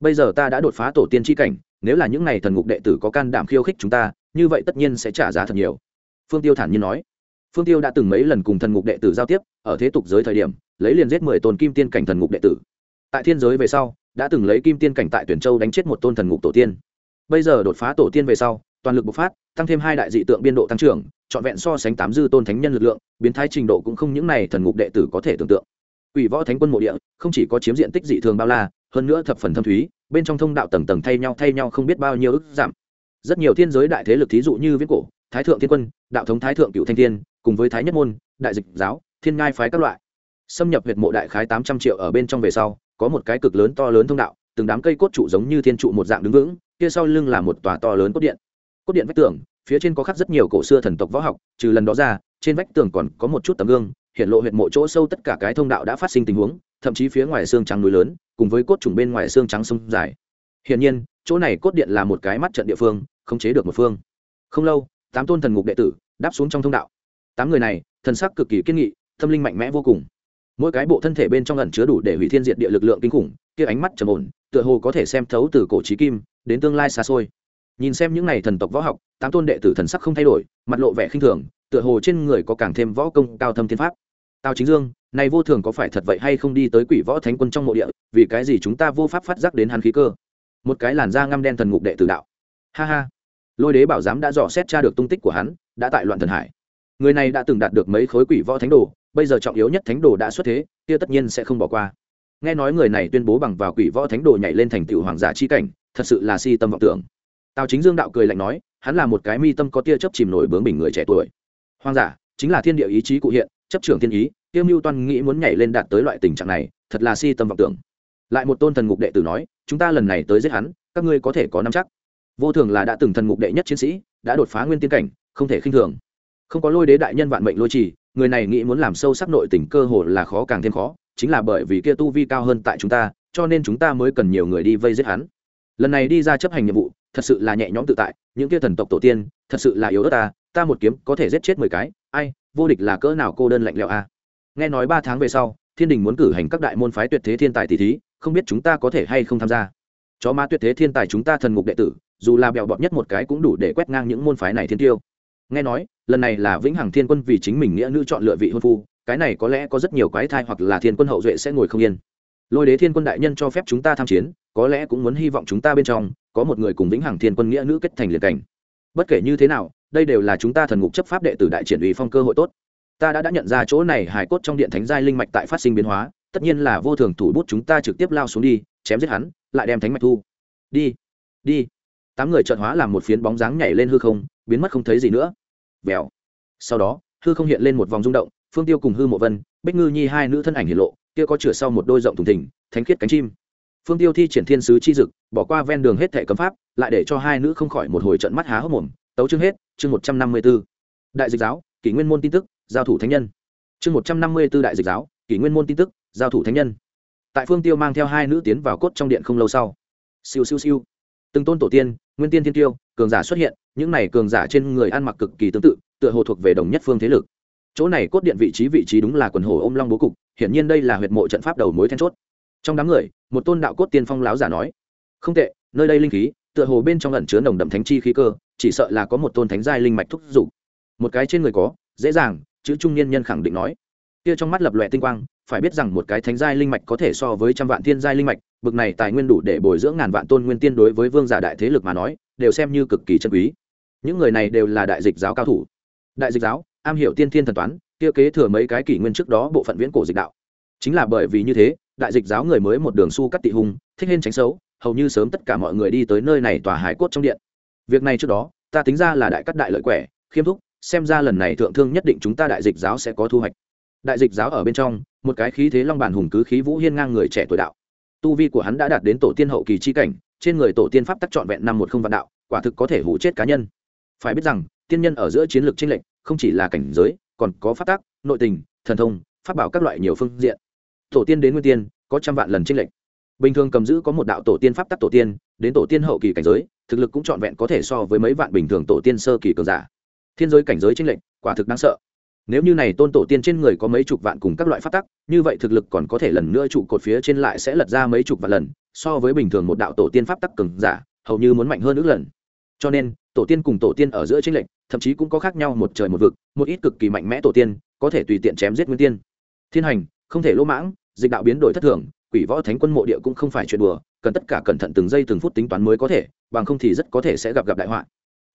Bây giờ ta đã đột phá tổ tiên tri cảnh, nếu là những n à y thần ngục đệ tử có can đảm khiêu khích chúng ta, như vậy tất nhiên sẽ trả giá thật nhiều. Phương tiêu thản nhiên nói. Phương tiêu đã từng mấy lần cùng thần ngục đệ tử giao tiếp, ở thế tục giới thời điểm, lấy liền giết mười tôn kim tiên cảnh thần ngục đệ tử. Tại thiên giới về sau, đã từng lấy kim tiên cảnh tại tuyển châu đánh chết một tôn thần ngục tổ tiên. Bây giờ đột phá tổ tiên về sau toàn lực bộc phát, tăng thêm hai đại dị tượng biên độ tăng trưởng, trọn vẹn so sánh tám dư tôn thánh nhân lực lượng, biến thái trình độ cũng không những này thần ngục đệ tử có thể tưởng tượng. Quỷ võ thánh quân mộ địa, không chỉ có chiếm diện tích dị thường bao la, hơn nữa thập phần thâm thúy, bên trong thông đạo tầng tầng thay nhau thay nhau không biết bao nhiêu ức giảm. Rất nhiều thiên giới đại thế lực thí dụ như viễn cổ, thái thượng thiên quân, đạo thống thái thượng cựu thanh thiên, cùng với thái nhất môn, đại dịch giáo, thiên ngai phái các loại. Xâm nhập huyệt mộ đại khái tám trăm triệu ở bên trong về sau, có một cái cực lớn to lớn thông đạo, từng đám cây cốt trụ giống như thiên trụ một dạng đứng vững, kia sau lưng là một tòa to lớn cốt điện cốt điện vách tường, phía trên có khắc rất nhiều cổ xưa thần tộc võ học, trừ lần đó ra, trên vách tường còn có một chút tấm gương, hiện lộ huyện mộ chỗ sâu tất cả cái thông đạo đã phát sinh tình huống, thậm chí phía ngoài xương trắng núi lớn, cùng với cốt trùng bên ngoài xương trắng sông dài. Hiển nhiên, chỗ này cốt điện là một cái mắt trận địa phương, không chế được một phương. Không lâu, tám tôn thần ngục đệ tử đáp xuống trong thông đạo. Tám người này, thần sắc cực kỳ kiên nghị, tâm linh mạnh mẽ vô cùng. Mỗi cái bộ thân thể bên trong ẩn chứa đủ để hủy thiên diệt địa lực lượng kinh khủng, kia ánh mắt trầm ổn, tựa hồ có thể xem thấu từ cổ trí kim đến tương lai xa xôi nhìn xem những n à y thần tộc võ học, tám tôn đệ tử thần sắc không thay đổi, mặt lộ vẻ khinh thường, tựa hồ trên người có càng thêm võ công cao thâm thiên pháp. Tào chính dương, này vô thường có phải thật vậy hay không đi tới quỷ võ thánh quân trong mộ địa, vì cái gì chúng ta vô pháp phát giác đến hắn khí cơ? Một cái làn da ngăm đen thần ngục đệ tử đạo. Ha ha. Lôi đế bảo giám đã dò xét tra được tung tích của hắn, đã tại loạn thần hải. Người này đã từng đạt được mấy khối quỷ võ thánh đồ, bây giờ trọng yếu nhất thánh đồ đã xuất thế, kia tất nhiên sẽ không bỏ qua. Nghe nói người này tuyên bố bằng vào quỷ võ thánh đồ nhảy lên thành tựu hoàng giả chi cảnh, thật sự là si tâm vọng tưởng tào chính dương đạo cười lạnh nói, hắn là một cái mi tâm có tia chấp chìm nổi bướng bình người trẻ tuổi. Hoàng giả, chính là thiên địa ý chí cụ hiện, chấp trưởng thiên ý, tiêu mưu toan nghĩ muốn nhảy lên đạt tới loại tình trạng này, thật là si tâm vọng tưởng. Lại một tôn thần ngục đệ tử nói, chúng ta lần này tới giết hắn, các ngươi có thể có năm chắc. Vô thường là đã từng thần ngục đệ nhất chiến sĩ, đã đột phá nguyên tiên cảnh, không thể khinh thường. Không có lôi đế đại nhân vạn mệnh lôi trì, người này nghĩ muốn làm sâu sắc nội tình cơ hồ là khó càng thêm khó, chính là bởi vì kia tu vi cao hơn tại chúng ta, cho nên chúng ta mới cần nhiều người đi vây giết hắn. Lần này đi ra chấp hành nhiệm vụ thật sự là nhẹ nhõm tự tại, những kia thần tộc tổ tiên, thật sự là yếu ớt ta ta một kiếm có thể giết chết mười cái, ai, vô địch là cỡ nào cô đơn lạnh lẽo a. Nghe nói ba tháng về sau, thiên đình muốn cử hành các đại môn phái tuyệt thế thiên tài tỷ thí, không biết chúng ta có thể hay không tham gia. Chó ma tuyệt thế thiên tài chúng ta thần ngục đệ tử, dù là bèo bọt nhất một cái cũng đủ để quét ngang những môn phái này thiên tiêu. Nghe nói, lần này là vĩnh hằng thiên quân vì chính mình nghĩa nữ chọn lựa vị hôn phu, cái này có lẽ có rất nhiều quái thai hoặc là thiên quân hậu duệ sẽ ngồi không yên. Lôi đế thiên quân đại nhân cho phép chúng ta tham chiến, có lẽ cũng muốn hy vọng chúng ta bên trong có một người cùng vĩnh hằng thiên quân nghĩa nữ kết thành liệt cảnh. Bất kể như thế nào, đây đều là chúng ta thần ngục chấp pháp đệ tử đại triển ủy phong cơ hội tốt. Ta đã đã nhận ra chỗ này hài cốt trong điện thánh giai linh mạch tại phát sinh biến hóa, tất nhiên là vô thường thủ bút chúng ta trực tiếp lao xuống đi, chém giết hắn, lại đem thánh mạch thu. Đi đi. Tám người trợn hóa làm một phiến bóng dáng nhảy lên hư không, biến mất không thấy gì nữa. Vèo. Sau đó, hư không hiện lên một vòng rung động, phương tiêu cùng hư mộ vân, bích ngư nhi hai nữ thân ảnh hiện lộ, kia có chửa sau một đôi rộng thùng thình, thánh khiết cánh chim phương tiêu thi triển thiên sứ chi dực, bỏ qua ven đường hết thẻ cấm pháp, lại để cho hai nữ không khỏi một hồi trận mắt há hốc mồm. Tấu chương hết, chương một trăm năm mươi b ố đại dịch giáo, kỷ nguyên môn tin tức, giao thủ thánh nhân. Chương một trăm năm mươi b ố đại dịch giáo, kỷ nguyên môn tin tức, giao thủ thánh nhân. Tại phương tiêu mang theo hai nữ tiến vào cốt trong điện không lâu sau. Siêu siêu siêu. Từng tôn tổ tiên, nguyên tiên thiên tiêu, cường giả xuất hiện, những này cường giả trên người ăn mặc cực kỳ tương tự, tựa hồ thuộc về đồng nhất phương thế lực. Chỗ này cốt điện vị trí vị trí đúng là quần hồ ôm long bố cục, hiển nhiên đây là huyệt mộ trận pháp đầu mối then chốt trong đám người, một tôn đạo cốt tiên phong láo giả nói, không tệ, nơi đây linh khí, tựa hồ bên trong ẩn chứa nồng đậm thánh chi khí cơ, chỉ sợ là có một tôn thánh giai linh mạch thúc giục một cái trên người có, dễ dàng, chữ trung niên nhân khẳng định nói. Kia trong mắt lập lòe tinh quang, phải biết rằng một cái thánh giai linh mạch có thể so với trăm vạn thiên giai linh mạch, bực này tài nguyên đủ để bồi dưỡng ngàn vạn tôn nguyên tiên đối với vương giả đại thế lực mà nói, đều xem như cực kỳ chân quý. Những người này đều là đại dịch giáo cao thủ. Đại dịch giáo, am hiểu tiên thiên thần toán, kia kế thừa mấy cái kỷ nguyên trước đó bộ phận viễn cổ dịch đạo. Chính là bởi vì như thế đại dịch giáo người mới một đường su cắt tị hung, thích hên tránh xấu, hầu như sớm tất cả mọi người đi tới nơi này tòa hải cốt trong điện. Việc này trước đó, ta tính ra là đại cắt đại lợi quẻ, khiêm thúc, xem ra lần này thượng thương nhất định chúng ta đại dịch giáo sẽ có thu hoạch. Đại dịch giáo ở bên trong, một cái khí thế long bản hùng cứ khí vũ hiên ngang người trẻ tuổi đạo. Tu vi của hắn đã đạt đến tổ tiên hậu kỳ chi cảnh, trên người tổ tiên pháp tắc trọn vẹn năm một không vạn đạo, quả thực có thể hủ chết cá nhân. Phải biết rằng, tiên nhân ở giữa chiến lược tranh lệch, không chỉ là cảnh giới, còn có pháp tắc, nội tình, thần thông, pháp bảo các loại nhiều phương diện tổ tiên đến nguyên tiên, có trăm vạn lần tranh lệch. Bình thường cầm giữ có một đạo tổ tiên pháp tắc tổ tiên, đến tổ tiên hậu kỳ cảnh giới, thực lực cũng trọn vẹn có thể so với mấy vạn bình thường tổ tiên sơ kỳ cường giả. Thiên giới cảnh giới tranh lệch, quả thực đáng sợ. Nếu như này tôn tổ tiên trên người có mấy chục vạn cùng các loại phát tắc, như vậy thực lực còn có thể lần nữa trụ cột phía trên lại sẽ lật ra mấy chục vạn lần, so với bình thường một đạo tổ tiên pháp tắc cường giả, hầu như muốn mạnh hơn ước lần. Cho nên, tổ tiên cùng tổ tiên ở giữa tranh lệch, thậm chí cũng có khác nhau một trời một vực, một ít cực kỳ mạnh mẽ tổ tiên, có thể tùy tiện chém giết nguyên tiên. Thiên hành không thể lỗ mãng, dịch đạo biến đổi thất thường, quỷ võ thánh quân mộ địa cũng không phải chuyện đùa, cần tất cả cẩn thận từng giây từng phút tính toán mới có thể, bằng không thì rất có thể sẽ gặp gặp đại họa.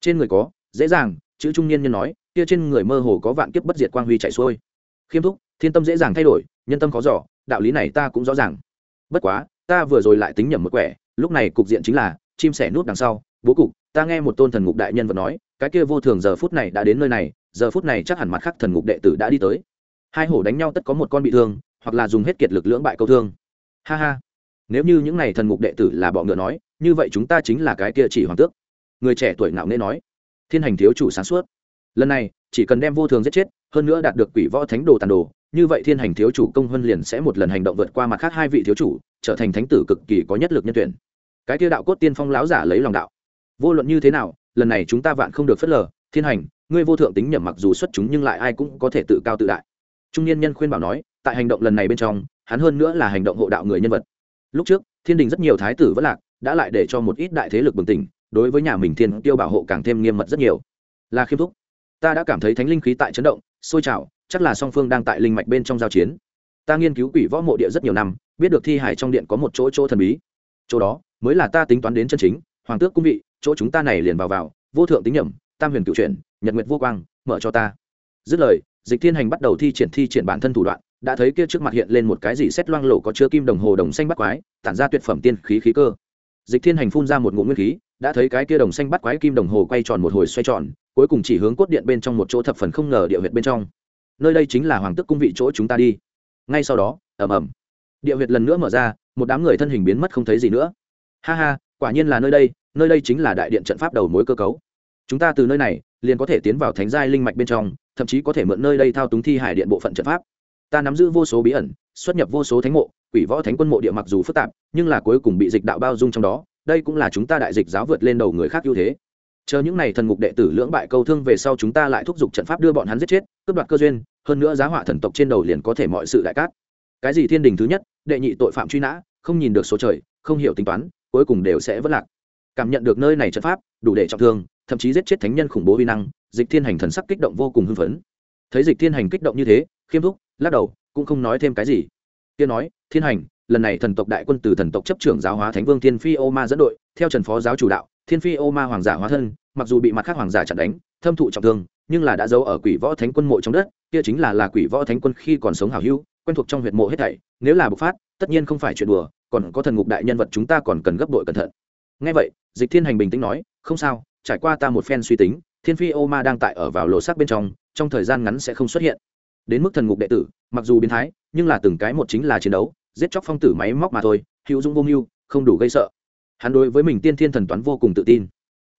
Trên người có, dễ dàng, chữ trung niên nhân nói, kia trên người mơ hồ có vạn kiếp bất diệt quang huy chạy xuôi. Khiêm thúc, thiên tâm dễ dàng thay đổi, nhân tâm khó giỏ đạo lý này ta cũng rõ ràng. Bất quá, ta vừa rồi lại tính nhầm một quẻ, lúc này cục diện chính là, chim sẻ nút đằng sau, bố cục, ta nghe một tôn thần ngục đại nhân vật nói, cái kia vô thường giờ phút này đã đến nơi này, giờ phút này chắc hẳn mặt khác thần ngục đệ tử đã đi tới hai hổ đánh nhau tất có một con bị thương, hoặc là dùng hết kiệt lực lưỡng bại câu thương. Ha ha. Nếu như những n à y thần ngục đệ tử là bọ ngựa nói, như vậy chúng ta chính là cái kia chỉ hoàng tước. Người trẻ tuổi ngạo nghễ nói. Thiên hành thiếu chủ sáng suốt. Lần này, chỉ cần đem vô thường giết chết, hơn nữa đạt được quỷ võ thánh đồ tàn đồ, như vậy thiên hành thiếu chủ công huân liền sẽ một lần hành động vượt qua mặt khác hai vị thiếu chủ, trở thành thánh tử cực kỳ có nhất lực nhân tuyển. Cái kia đạo cốt tiên phong láo giả lấy lòng đạo. Vô luận như thế nào, lần này chúng ta vạn không được phớt lờ. Thiên hành, ngươi vô thượng tính nhầm mặc dù xuất chúng nhưng lại ai cũng có thể tự cao tự đại trung niên nhân khuyên bảo nói, tại hành động lần này bên trong, hắn hơn nữa là hành động hộ đạo người nhân vật. Lúc trước, thiên đình rất nhiều thái tử vẫn lạc, đã lại để cho một ít đại thế lực bừng tỉnh, đối với nhà mình thiên tiêu bảo hộ càng thêm nghiêm mật rất nhiều. Là khiêm thúc ta đã cảm thấy thánh linh khí tại chấn động, sôi trào, chắc là song phương đang tại linh mạch bên trong giao chiến. Ta nghiên cứu quỷ võ mộ địa rất nhiều năm, biết được thi hải trong điện có một chỗ chỗ thần bí. Chỗ đó, mới là ta tính toán đến chân chính, hoàng tước cung vị, chỗ chúng ta này liền vào vào, vô thượng tính nhầm tam huyền cựu chuyển, nhật nguyệt vô quang, mở cho ta. Dứt lời dịch thiên hành bắt đầu thi triển thi triển bản thân thủ đoạn, đã thấy kia trước mặt hiện lên một cái gì xét loang lổ có chứa kim đồng hồ đồng xanh bắt quái, tản ra tuyệt phẩm tiên khí khí cơ. Dịch thiên hành phun ra một ngụm nguyên khí, đã thấy cái kia đồng xanh bắt quái kim đồng hồ quay tròn một hồi xoay tròn, cuối cùng chỉ hướng cốt điện bên trong một chỗ thập phần không ngờ địa huyệt bên trong. Nơi đây chính là hoàng tức cung vị chỗ chúng ta đi. Ngay sau đó, ầm ầm, địa huyệt lần nữa mở ra, một đám người thân hình biến mất không thấy gì nữa. Ha ha, quả nhiên là nơi đây nơi đây chính là đại điện trận pháp đầu mối cơ cấu. Chúng ta từ nơi này liền có thể tiến vào thánh giai linh mạch bên trong, thậm chí có thể mượn nơi đây thao túng thi hải điện bộ phận trận pháp. Ta nắm giữ vô số bí ẩn, xuất nhập vô số thánh mộ, quỷ võ thánh quân mộ địa mặc dù phức tạp, nhưng là cuối cùng bị dịch đạo bao dung trong đó, đây cũng là chúng ta đại dịch giáo vượt lên đầu người khác ưu thế. Chờ những n à y thần ngục đệ tử lưỡng bại câu thương về sau chúng ta lại thúc giục trận pháp đưa bọn hắn giết chết, cướp đoạt cơ duyên, hơn nữa giá họa thần tộc trên đầu liền có thể mọi sự đại cát. Cái gì thiên đình thứ nhất, đệ nhị tội phạm truy nã, không nhìn được số trời, không hiểu tính toán, cuối cùng đều sẽ vất lạc. Cảm nhận được nơi này trận pháp, đủ để trọng thương thậm chí giết chết thánh nhân khủng bố vi năng, dịch thiên hành thần sắc kích động vô cùng hưng phấn. Thấy dịch thiên hành kích động như thế, khiêm thúc lắc đầu, cũng không nói thêm cái gì. Kia nói, thiên hành, lần này thần tộc đại quân từ thần tộc chấp trưởng giáo hóa thánh vương thiên phi ô ma dẫn đội, theo trần phó giáo chủ đạo, thiên phi ô ma hoàng giả hóa thân, mặc dù bị mặt khác hoàng giả chặn đánh, thâm thụ trọng thương, nhưng là đã giấu ở quỷ võ thánh quân mộ trong đất, kia chính là là quỷ võ thánh quân khi còn sống hào hưu quen thuộc trong huyệt mộ hết thảy, nếu là bộc phát, tất nhiên không phải chuyện đùa, còn có thần ngục đại nhân vật chúng ta còn cần gấp đội cẩn thận. Ngay vậy, dịch thiên hành bình tĩnh nói, không sao trải qua ta một phen suy tính, thiên phi ô ma đang tại ở vào lộ sắc bên trong trong thời gian ngắn sẽ không xuất hiện. Đến mức thần ngục đệ tử, mặc dù biến thái, nhưng là từng cái một chính là chiến đấu, giết chóc phong tử máy móc mà thôi, hữu dụng vô mưu, không đủ gây sợ. Hắn đối với mình tiên thiên thần toán vô cùng tự tin.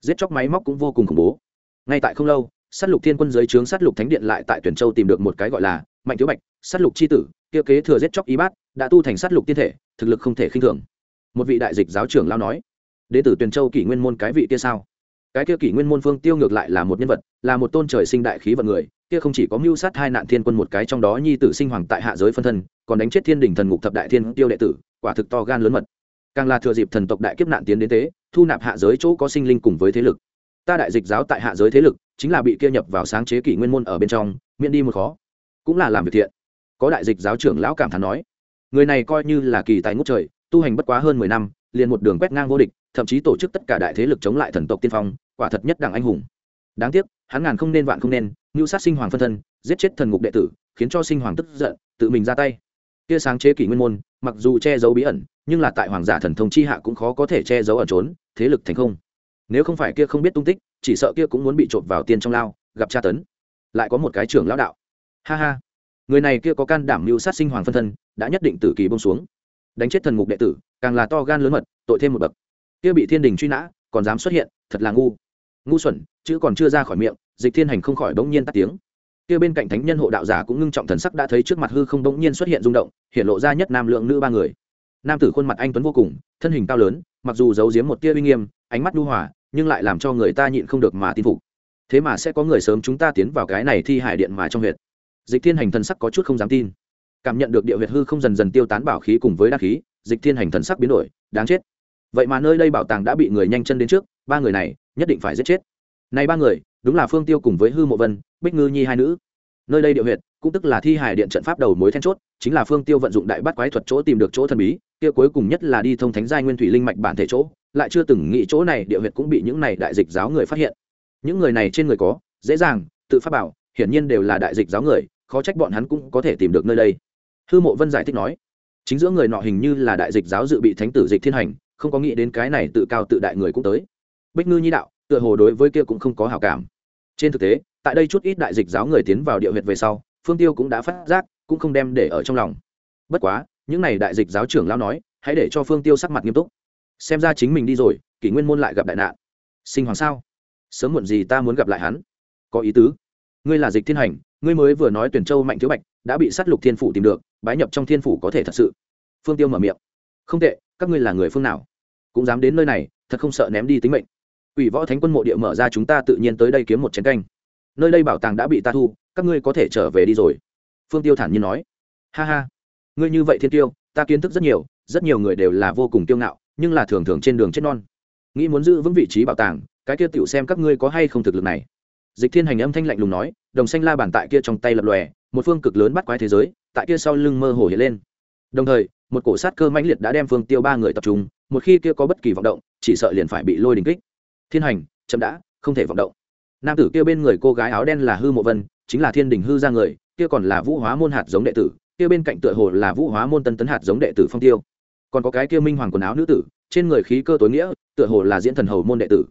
Giết chóc máy móc cũng vô cùng khủng bố. Ngay tại không lâu, sát lục thiên quân dưới trướng sát lục thánh điện lại tại tuyển châu tìm được một cái gọi là mạnh thiếu bạch, sát lục c h i tử, kia kế thừa giết chóc y bát, đã tu thành sát lục tiên thể, thực lực không thể khinh thường. Một vị đại dịch giáo trưởng lao nói đ ế tử tuyển châu kỷ nguyên môn cái vị kia sao? Cái kia kỷ nguyên môn phương tiêu ngược lại là một nhân vật, là một tôn trời sinh đại khí vận người, kia không chỉ có mưu sát hai nạn thiên quân một cái trong đó nhi tử sinh hoàng tại hạ giới phân thân, còn đánh chết thiên đình thần ngục thập đại thiên tiêu đệ tử, quả thực to gan lớn mật. Càng là thừa dịp thần tộc đại kiếp nạn tiến đến tế thu nạp hạ giới chỗ có sinh linh cùng với thế lực. Ta đại dịch giáo tại hạ giới thế lực, chính là bị kia nhập vào sáng chế kỷ nguyên môn ở bên trong, miễn đi một khó. Cũng là làm việc thiện. Có đại dịch giáo trưởng lão cảm thán nói, người này coi như là kỳ tài ngút trời, tu hành bất quá hơn mười năm, liền một đường quét ngang vô địch, thậm chí tổ chức tất cả đại thế lực chống lại thần tộc tiên phong quả thật nhất đẳng anh hùng. Đáng tiếc, hắn ngàn không nên vạn không nên, ngưu sát sinh hoàng phân thân, giết chết thần ngục đệ tử, khiến cho sinh hoàng tức giận, tự mình ra tay. Kia sáng chế kỷ nguyên môn, mặc dù che giấu bí ẩn, nhưng là tại hoàng giả thần thông chi hạ cũng khó có thể che giấu ẩn trốn, thế lực thành không. Nếu không phải kia không biết tung tích, chỉ sợ kia cũng muốn bị trộm vào tiền trong lao, gặp tra tấn. Lại có một cái trưởng lão đạo. Ha ha. Người này kia có can đảm mưu sát sinh hoàng phân thân, đã nhất định tử kỳ bông xuống. Đánh chết thần ngục đệ tử, càng là to gan lớn mật, tội thêm một bậc. Kia bị thiên đình truy nã, còn dám xuất hiện, thật là ngu ngu xuẩn, chữ còn chưa ra khỏi miệng, dịch thiên hành không khỏi bỗng nhiên tắt tiếng. Kia bên cạnh thánh nhân hộ đạo giả cũng ngưng trọng thần sắc đã thấy trước mặt hư không bỗng nhiên xuất hiện rung động, hiện lộ ra nhất nam lượng nữ ba người. Nam tử khuôn mặt anh tuấn vô cùng, thân hình cao lớn, mặc dù giấu giếm một tia uy nghiêm, ánh mắt nhu hòa, nhưng lại làm cho người ta nhịn không được mà tin phục. Thế mà sẽ có người sớm chúng ta tiến vào cái này thi hải điện mà trong huyệt. Dịch thiên hành thần sắc có chút không dám tin. Cảm nhận được địa huyệt hư không dần dần tiêu tán bảo khí cùng với đa khí, dịch thiên hành thần sắc biến đổi, đáng chết. Vậy mà nơi đây bảo tàng đã bị người nhanh chân đến trước, ba người này nhất định phải giết chết. Này ba người, đúng là phương tiêu cùng với hư mộ vân, bích ngư nhi hai nữ. Nơi đây địa huyệt, cũng tức là thi hài điện trận pháp đầu mối then chốt, chính là phương tiêu vận dụng đại bắt quái thuật chỗ tìm được chỗ thần bí, kia cuối cùng nhất là đi thông thánh giai nguyên thủy linh mạch bản thể chỗ, lại chưa từng nghĩ chỗ này địa huyệt cũng bị những này đại dịch giáo người phát hiện. Những người này trên người có, dễ dàng, tự phát bảo, hiển nhiên đều là đại dịch giáo người, khó trách bọn hắn cũng có thể tìm được nơi đây. Hư mộ vân giải thích nói, chính giữa người nọ hình như là đại dịch giáo dự bị thánh tử dịch thiên hành, không có nghĩ đến cái này tự cao tự đại người cũng tới bích ngư nhi đạo, tựa hồ đối với kia cũng không có hảo cảm. Trên thực tế, tại đây chút ít đại dịch giáo người tiến vào địa huyệt về sau, phương tiêu cũng đã phát giác, cũng không đem để ở trong lòng. Bất quá, những n à y đại dịch giáo trưởng lao nói, hãy để cho phương tiêu sắc mặt nghiêm túc. Xem ra chính mình đi rồi, kỷ nguyên môn lại gặp đại nạn. Sinh hoàng sao? Sớm muộn gì ta muốn gặp lại hắn? Có ý tứ. Ngươi là dịch thiên hành, ngươi mới vừa nói tuyển châu mạnh thiếu bạch, đã bị sát lục thiên phủ tìm được, bái nhập trong thiên phủ có thể thật sự. Phương tiêu mở miệng. Không tệ, các ngươi là người phương nào? Cũng dám đến nơi này, thật không sợ ném đi tính mệnh. Quỷ võ thánh quân mộ địa mở ra chúng ta tự nhiên tới đây kiếm một chén canh. Nơi đây bảo tàng đã bị ta thu, các ngươi có thể trở về đi rồi. Phương tiêu thản nhiên nói. Ha ha, ngươi như vậy thiên tiêu, ta kiến thức rất nhiều rất nhiều người đều là vô cùng kiêu ngạo, nhưng là thường thường trên đường chết non. Nghĩ muốn giữ vững vị trí bảo tàng, cái kia tựu xem các ngươi có hay không thực lực này. Dịch thiên hành âm thanh lạnh lùng nói, đồng xanh la bàn tại kia trong tay lập lòe, một phương cực lớn bắt quái thế giới, tại kia sau lưng mơ hồ hiện lên. Đồng thời, một cổ sát cơ mãnh liệt đã đem phương tiêu ba người tập trung, một khi kia có bất kỳ vọng động, chỉ sợ liền phải bị lôi đình kích thiên hành, chậm đã, không thể vọng động. Nam tử kia bên người cô gái áo đen là hư mộ vân, chính là thiên đình hư ra người, kia còn là vũ hóa môn hạt giống đệ tử, kia bên cạnh tựa hồ là vũ hóa môn tân tấn hạt giống đệ tử phong tiêu. Còn có cái kia minh hoàng quần áo nữ tử, trên người khí cơ tối nghĩa, tựa hồ là diễn thần hầu môn đệ tử.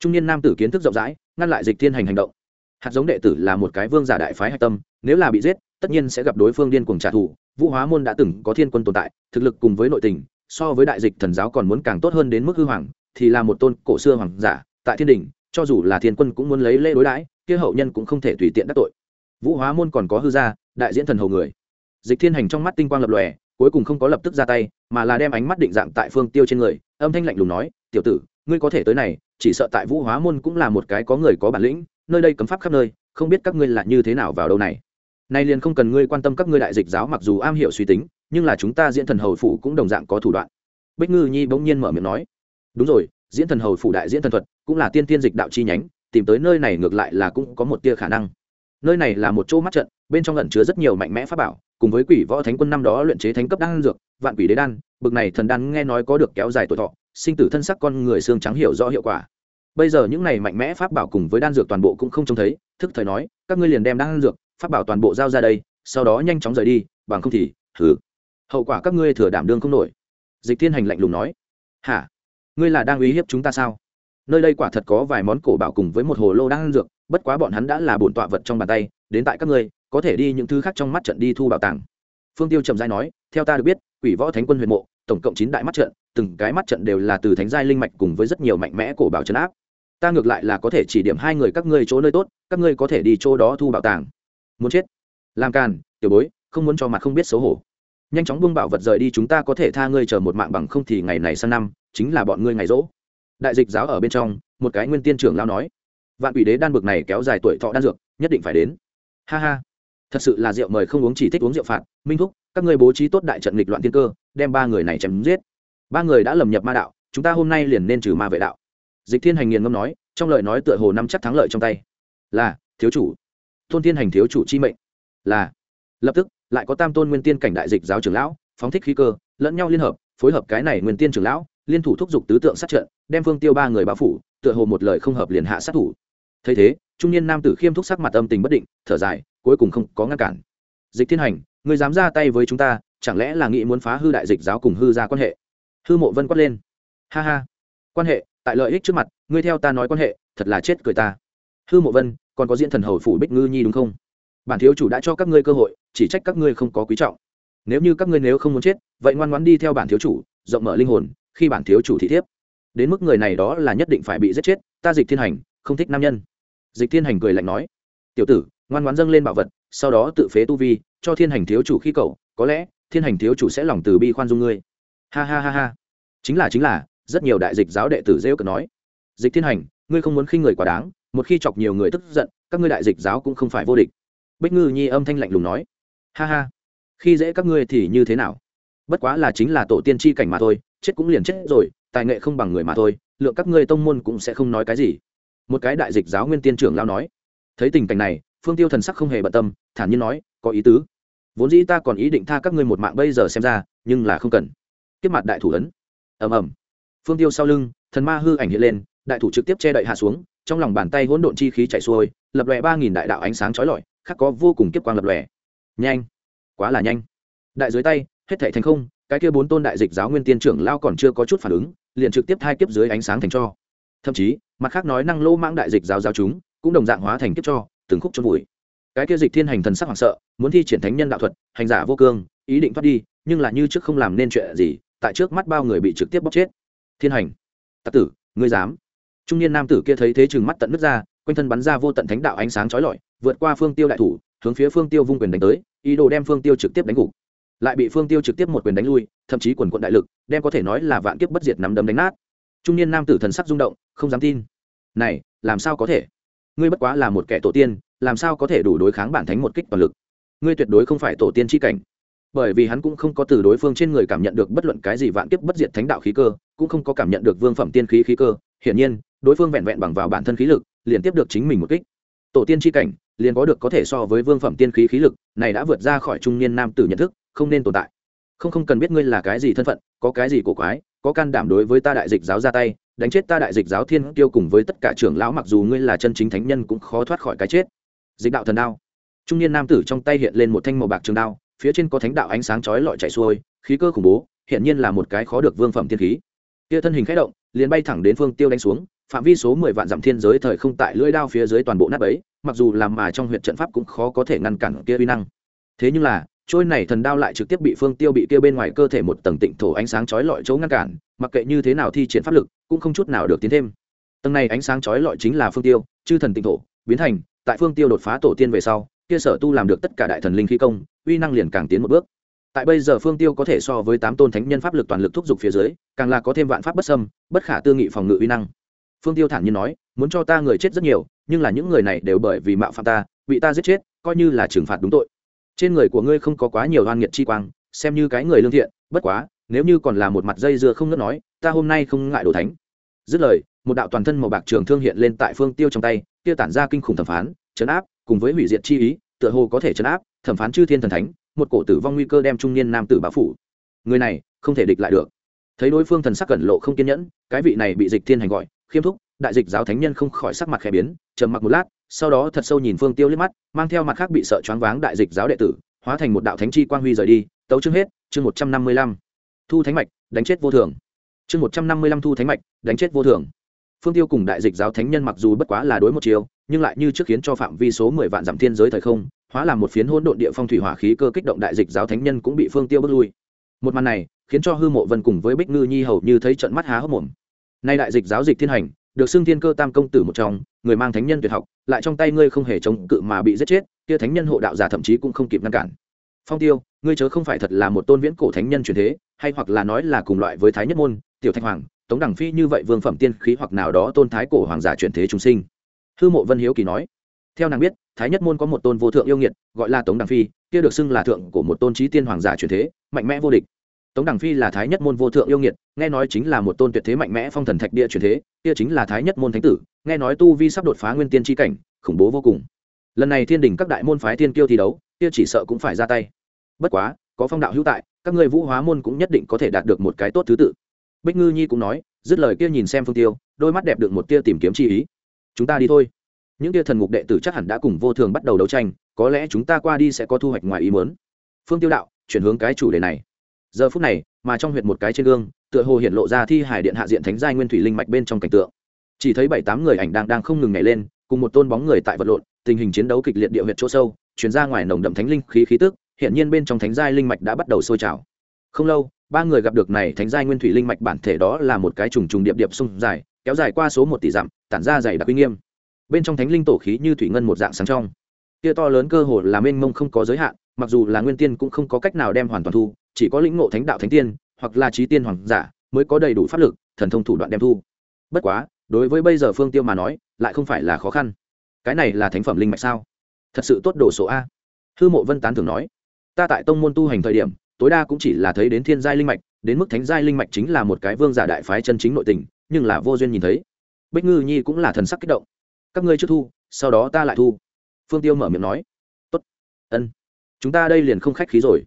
Trung niên nam tử kiến thức rộng rãi, ngăn lại dịch thiên hành hành động. Hạt giống đệ tử là một cái vương giả đại phái hạch tâm, nếu là bị giết, tất nhiên sẽ gặp đối phương điên cuồng trả thù. Vũ hóa môn đã từng có thiên quân tồn tại, thực lực cùng với nội tình, so với đại dịch thần giáo còn muốn càng tốt hơn đến mức hư hoàng thì là một tôn cổ xưa hoàng giả, tại thiên đình cho dù là thiên quân cũng muốn lấy lễ đối đãi, kia hậu nhân cũng không thể tùy tiện đắc tội. Vũ hóa môn còn có hư gia, đại diễn thần hầu người. Dịch thiên hành trong mắt tinh quang lập lòe, cuối cùng không có lập tức ra tay, mà là đem ánh mắt định dạng tại phương tiêu trên người, âm thanh lạnh lùng nói, tiểu tử, ngươi có thể tới này, chỉ sợ tại vũ hóa môn cũng là một cái có người có bản lĩnh, nơi đây cấm pháp khắp nơi, không biết các ngươi là như thế nào vào đâu này. Nay liền không cần ngươi quan tâm các ngươi đại dịch giáo mặc dù am hiểu suy tính, nhưng là chúng ta diễn thần hầu phủ cũng đồng dạng có thủ đoạn. Bích ngư nhi bỗng nhiên mở miệng nói đúng rồi, diễn thần hầu phủ đại diễn thần thuật cũng là tiên tiên dịch đạo chi nhánh, tìm tới nơi này ngược lại là cũng có một tia khả năng. Nơi này là một chỗ mắt trận, bên trong lẩn chứa rất nhiều mạnh mẽ pháp bảo, cùng với quỷ võ thánh quân năm đó luyện chế thánh cấp đan dược, vạn quỷ đế đan, bực này thần đan nghe nói có được kéo dài tuổi thọ, sinh tử thân sắc con người xương trắng hiểu rõ hiệu quả. Bây giờ những này mạnh mẽ pháp bảo cùng với đan dược toàn bộ cũng không trông thấy, thức thời nói, các ngươi liền đem đan dược, pháp bảo toàn bộ giao ra đây, sau đó nhanh chóng rời đi, bằng không thì thử hậu quả các ngươi thừa đảm đương không nổi. Dịch thiên hành lạnh lùng nói. Hả? Ngươi là đang uy hiếp chúng ta sao? Nơi đây quả thật có vài món cổ bảo cùng với một hồ lô đang ăn dược, bất quá bọn hắn đã là bổn tọa vật trong bàn tay, đến tại các ngươi, có thể đi những thứ khác trong mắt trận đi thu bảo tàng. Phương tiêu trầm giai nói, theo ta được biết, quỷ võ thánh quân huyền mộ, tổng cộng chín đại mắt trận, từng cái mắt trận đều là từ thánh giai linh mạch cùng với rất nhiều mạnh mẽ cổ bảo trấn áp. Ta ngược lại là có thể chỉ điểm hai người các ngươi chỗ nơi tốt, các ngươi có thể đi chỗ đó thu bảo tàng. Muốn chết? Làm càn, tiểu bối, không muốn cho mặt không biết xấu hổ nhanh chóng buông bảo vật rời đi, chúng ta có thể tha ngươi chờ một mạng bằng không thì ngày này sang năm, chính là bọn ngươi ngày rỗ. Đại dịch giáo ở bên trong, một cái nguyên tiên trưởng lao nói, vạn quỷ đế đan bực này kéo dài tuổi thọ đan dược, nhất định phải đến. Ha ha, thật sự là rượu mời không uống chỉ thích uống rượu phạt. Minh thúc, các ngươi bố trí tốt đại trận nghịch loạn thiên cơ, đem ba người này chém giết. Ba người đã lầm nhập ma đạo, chúng ta hôm nay liền nên trừ ma vệ đạo. Dịch thiên hành nghiền ngâm nói, trong lời nói tựa hồ năm chắc thắng lợi trong tay. Là, thiếu chủ. Tôn thiên hành thiếu chủ chi mệnh. Là, lập tức lại có tam tôn nguyên tiên cảnh đại dịch giáo trưởng lão, phóng thích khí cơ, lẫn nhau liên hợp, phối hợp cái này nguyên tiên trưởng lão, liên thủ thúc giục tứ tượng sát trận, đem phương tiêu ba người bao phủ, tựa hồ một lời không hợp liền hạ sát thủ. Thấy thế, trung niên nam tử khiêm thúc sắc mặt âm tình bất định, thở dài, cuối cùng không có ngăn cản. Dịch thiên hành người dám ra tay với chúng ta, chẳng lẽ là nghĩ muốn phá hư đại dịch giáo cùng hư ra quan hệ? Hư mộ vân quát lên. Ha ha. Quan hệ, tại lợi ích trước mặt, ngươi theo ta nói quan hệ, thật là chết cười ta. Hư mộ vân, còn có diễn thần hầu phủ bích ngư nhi đúng không? Bản thiếu chủ đã cho các ngươi cơ hội, chỉ trách các ngươi không có quý trọng. Nếu như các ngươi nếu không muốn chết, vậy ngoan ngoãn đi theo bản thiếu chủ, rộng mở linh hồn, khi bản thiếu chủ thị thiếp. Đến mức người này đó là nhất định phải bị giết chết, ta dịch thiên hành, không thích nam nhân. Dịch thiên hành cười lạnh nói. Tiểu tử, ngoan ngoãn dâng lên bảo vật, sau đó tự phế tu vi, cho thiên hành thiếu chủ khi cậu có lẽ thiên hành thiếu chủ sẽ lòng từ bi khoan dung ngươi. Ha ha ha ha. Chính là chính là, rất nhiều đại dịch giáo đệ tử rêu cờ nói. Dịch thiên hành, ngươi không muốn khinh người quá đáng, một khi chọc nhiều người tức giận, các ngươi đại dịch giáo cũng không phải vô địch bích ngư nhi âm thanh lạnh lùng nói. Ha ha, khi dễ các ngươi thì như thế nào? Bất quá là chính là tổ tiên tri cảnh mà thôi, chết cũng liền chết rồi, tài nghệ không bằng người mà thôi, lượng các ngươi tông môn cũng sẽ không nói cái gì. Một cái đại dịch giáo nguyên tiên trưởng lao nói. Thấy tình cảnh này, phương tiêu thần sắc không hề bận tâm, thản nhiên nói, có ý tứ. Vốn dĩ ta còn ý định tha các ngươi một mạng bây giờ xem ra, nhưng là không cần. Tiếp mặt đại thủ ấn. Ầm ầm. Phương tiêu sau lưng, thần ma hư ảnh hiện lên, đại thủ trực tiếp che đậy hạ xuống, trong lòng bàn tay hỗn độn chi khí chạy xuôi, lập lòe ba nghìn đại đạo ánh sáng chói lọi khác có vô cùng kiếp quang lập lòe. Nhanh. Quá là nhanh. Đại dưới tay, hết thảy thành không, cái kia bốn tôn đại dịch giáo nguyên tiên trưởng lao còn chưa có chút phản ứng, liền trực tiếp thai kiếp dưới ánh sáng thành cho. Thậm chí, mặt khác nói năng lô mãng đại dịch giáo giáo chúng, cũng đồng dạng hóa thành kiếp cho, từng khúc chôn vùi. Cái kia dịch thiên hành thần sắc hoảng sợ, muốn thi triển thánh nhân đạo thuật, hành giả vô cương, ý định thoát đi, nhưng là như trước không làm nên chuyện gì, tại trước mắt bao người bị trực tiếp bóc chết. Thiên hành. Tặc tử, ngươi dám. Trung niên nam tử kia thấy thế chừng mắt tận nước ra, quanh thân bắn ra vô tận thánh đạo ánh sáng chói lọi vượt qua phương tiêu đại thủ, hướng phía phương tiêu vung quyền đánh tới, ý đồ đem phương tiêu trực tiếp đánh gục. Lại bị phương tiêu trực tiếp một quyền đánh lui, thậm chí quần quận đại lực, đem có thể nói là vạn kiếp bất diệt nắm đấm đánh nát. Trung niên nam tử thần sắc rung động, không dám tin. Này, làm sao có thể? Ngươi bất quá là một kẻ tổ tiên, làm sao có thể đủ đối kháng bản thánh một kích toàn lực? Ngươi tuyệt đối không phải tổ tiên chi cảnh. Bởi vì hắn cũng không có từ đối phương trên người cảm nhận được bất luận cái gì vạn kiếp bất diệt thánh đạo khí cơ, cũng không có cảm nhận được vương phẩm tiên khí khí cơ. Hiển nhiên, đối phương vẹn vẹn bằng vào bản thân khí lực, liền tiếp được chính mình một kích. Tổ tiên chi cảnh liền có được có thể so với vương phẩm tiên khí khí lực, này đã vượt ra khỏi trung niên nam tử nhận thức, không nên tồn tại. Không không cần biết ngươi là cái gì thân phận, có cái gì cổ quái, có can đảm đối với ta đại dịch giáo ra tay, đánh chết ta đại dịch giáo thiên tiêu cùng với tất cả trưởng lão mặc dù ngươi là chân chính thánh nhân cũng khó thoát khỏi cái chết. Dịch đạo thần đao. Trung niên nam tử trong tay hiện lên một thanh màu bạc trường đao, phía trên có thánh đạo ánh sáng chói lọi chạy xuôi, khí cơ khủng bố hiện nhiên là một cái khó được vương phẩm tiên khí. Kia thân hình khẽ động, liền bay thẳng đến phương tiêu đánh xuống phạm vi số mười vạn dặm thiên giới thời không tại lưỡi đao phía dưới toàn bộ nát ấy, mặc dù làm mà trong huyện trận pháp cũng khó có thể ngăn cản kia uy năng. Thế nhưng là, trôi này thần đao lại trực tiếp bị phương tiêu bị kia bên ngoài cơ thể một tầng tịnh thổ ánh sáng chói lọi chỗ ngăn cản, mặc kệ như thế nào thi triển pháp lực, cũng không chút nào được tiến thêm. Tầng này ánh sáng chói lọi chính là phương tiêu, chư thần tịnh thổ, biến thành, tại phương tiêu đột phá tổ tiên về sau, kia sở tu làm được tất cả đại thần linh khí công, uy năng liền càng tiến một bước. Tại bây giờ phương tiêu có thể so với tám tôn thánh nhân pháp lực toàn lực thúc giục phía dưới, càng là có thêm vạn pháp bất sâm bất khả tư nghị phòng ngự uy năng phương tiêu thản nhiên nói, muốn cho ta người chết rất nhiều, nhưng là những người này đều bởi vì mạo phạm ta, bị ta giết chết, coi như là trừng phạt đúng tội. Trên người của ngươi không có quá nhiều hoan nghiệt chi quang, xem như cái người lương thiện, bất quá, nếu như còn là một mặt dây dưa không ngớt nói, ta hôm nay không ngại đồ thánh. Dứt lời, một đạo toàn thân màu bạc trường thương hiện lên tại phương tiêu trong tay tiêu tản ra kinh khủng thẩm phán chấn áp, cùng với hủy diệt chi ý, tựa hồ có thể chấn áp, thẩm phán chư thiên thần thánh, một cổ tử vong nguy cơ đem trung niên nam tử báo phủ. Người này không thể địch lại được. Thấy đối phương thần sắc cẩn lộ không kiên nhẫn, cái vị này bị dịch thiên hành gọi khiêm thúc, đại dịch giáo thánh nhân không khỏi sắc mặt khẽ biến, trầm mặc một lát, sau đó thật sâu nhìn phương tiêu liếc mắt, mang theo mặt khác bị sợ choáng váng đại dịch giáo đệ tử, hóa thành một đạo thánh chi quang huy rời đi, tấu chương hết, chương một trăm năm mươi lăm. Thu thánh mạch, đánh chết vô thường. Chương một trăm năm mươi lăm thu thánh mạch, đánh chết vô thường. Phương tiêu cùng đại dịch giáo thánh nhân mặc dù bất quá là đối một chiều, nhưng lại như trước khiến cho phạm vi số mười vạn giảm thiên giới thời không, hóa làm một phiến hỗn độn địa phong thủy hỏa khí cơ kích động đại dịch giáo thánh nhân cũng bị phương tiêu bước lui. Một màn này khiến cho hư mộ vân cùng với bích ngư nhi hầu như thấy trận mắt há hốc mồm nay đại dịch giáo dịch thiên hành, được xưng thiên cơ tam công tử một trong, người mang thánh nhân tuyệt học, lại trong tay ngươi không hề chống cự mà bị giết chết, kia thánh nhân hộ đạo giả thậm chí cũng không kịp ngăn cản. Phong tiêu, ngươi chớ không phải thật là một tôn viễn cổ thánh nhân truyền thế, hay hoặc là nói là cùng loại với thái nhất môn, tiểu thanh hoàng, tống đẳng phi như vậy vương phẩm tiên khí hoặc nào đó tôn thái cổ hoàng giả truyền thế chúng sinh. Hư mộ vân hiếu kỳ nói, theo nàng biết, thái nhất môn có một tôn vô thượng yêu nghiệt, gọi là tống đẳng phi, kia được xưng là thượng của một tôn trí tiên hoàng giả truyền thế, mạnh mẽ vô địch tống Đằng phi là thái nhất môn vô thượng yêu nghiệt, nghe nói chính là một tôn tuyệt thế mạnh mẽ phong thần thạch địa truyền thế, kia chính là thái nhất môn thánh tử, nghe nói tu vi sắp đột phá nguyên tiên tri cảnh, khủng bố vô cùng. Lần này thiên đình các đại môn phái thiên kiêu thi đấu, kia chỉ sợ cũng phải ra tay. Bất quá, có phong đạo hữu tại, các người vũ hóa môn cũng nhất định có thể đạt được một cái tốt thứ tự. Bích ngư nhi cũng nói, dứt lời kia nhìn xem phương tiêu, đôi mắt đẹp được một tia tìm kiếm chi ý. Chúng ta đi thôi. Những tia thần ngục đệ tử chắc hẳn đã cùng vô thường bắt đầu đấu tranh, có lẽ chúng ta qua đi sẽ có thu hoạch ngoài ý muốn. Phương tiêu đạo, chuyển hướng cái chủ đề này giờ phút này, mà trong huyệt một cái trên gương, tựa hồ hiện lộ ra thi hải điện hạ diện thánh giai nguyên thủy linh mạch bên trong cảnh tượng. Chỉ thấy bảy tám người ảnh đang đang không ngừng nhảy lên, cùng một tôn bóng người tại vật lộn, tình hình chiến đấu kịch liệt địa huyệt chỗ sâu chuyển ra ngoài nồng đậm thánh linh khí khí tức hiện nhiên bên trong thánh giai linh mạch đã bắt đầu sôi trào. Không lâu, ba người gặp được này thánh giai nguyên thủy linh mạch bản thể đó là một cái trùng trùng điệp điệp sung dài, kéo dài qua số một tỷ dặm, tản ra dày đặc uy nghiêm. Bên trong thánh linh tổ khí như thủy ngân một dạng sáng trong. Kia to lớn cơ hồ là mênh mông không có giới hạn, mặc dù là nguyên tiên cũng không có cách nào đem hoàn toàn thu chỉ có lĩnh ngộ thánh đạo thánh tiên, hoặc là trí tiên hoàng giả, mới có đầy đủ pháp lực, thần thông thủ đoạn đem thu. Bất quá, đối với bây giờ phương tiêu mà nói, lại không phải là khó khăn. Cái này là thánh phẩm linh mạch sao? Thật sự tốt đồ số a. Hư mộ vân tán thường nói, ta tại tông môn tu hành thời điểm, tối đa cũng chỉ là thấy đến thiên giai linh mạch, đến mức thánh giai linh mạch chính là một cái vương giả đại phái chân chính nội tình, nhưng là vô duyên nhìn thấy. Bích ngư nhi cũng là thần sắc kích động. Các ngươi chưa thu, sau đó ta lại thu. Phương tiêu mở miệng nói, tốt, ân, chúng ta đây liền không khách khí rồi.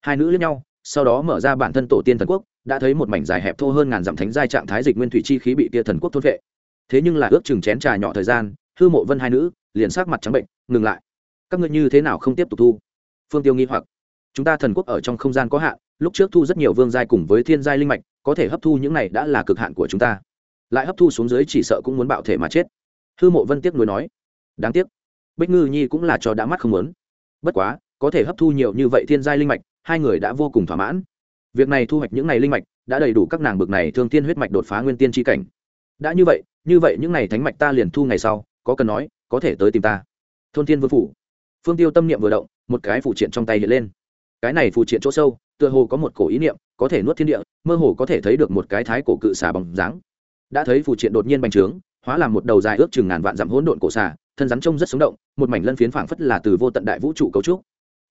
Hai nữ lẫn nhau sau đó mở ra bản thân tổ tiên thần quốc, đã thấy một mảnh dài hẹp thô hơn ngàn dặm thánh giai trạng thái dịch nguyên thủy chi khí bị tia thần quốc thôn vệ. Thế nhưng là ước chừng chén trà nhỏ thời gian, hư mộ vân hai nữ liền sắc mặt trắng bệnh, ngừng lại. Các ngươi như thế nào không tiếp tục thu? Phương tiêu nghi hoặc. Chúng ta thần quốc ở trong không gian có hạn, lúc trước thu rất nhiều vương giai cùng với thiên giai linh mạch, có thể hấp thu những này đã là cực hạn của chúng ta. Lại hấp thu xuống dưới chỉ sợ cũng muốn bạo thể mà chết. Hư mộ vân tiếc nuối nói. Đáng tiếc. Bích ngư nhi cũng là cho đã mắt không muốn. Bất quá, có thể hấp thu nhiều như vậy thiên giai linh mạch hai người đã vô cùng thỏa mãn. Việc này thu hoạch những này linh mạch, đã đầy đủ các nàng bực này thương thiên huyết mạch đột phá nguyên tiên tri cảnh. Đã như vậy như vậy những này thánh mạch ta liền thu ngày sau, có cần nói, có thể tới tìm ta. Thôn thiên vương phủ. Phương tiêu tâm niệm vừa động, một cái phụ triện trong tay hiện lên. Cái này phụ triện chỗ sâu, tựa hồ có một cổ ý niệm, có thể nuốt thiên địa, mơ hồ có thể thấy được một cái thái cổ cự xà bằng dáng. Đã thấy phụ triện đột nhiên bành trướng, hóa làm một đầu dài ước chừng ngàn vạn dặm hỗn độn cổ xà, thân rắn trông rất sống động, một mảnh lân phiến phảng phất là từ vô tận đại vũ trụ cấu trúc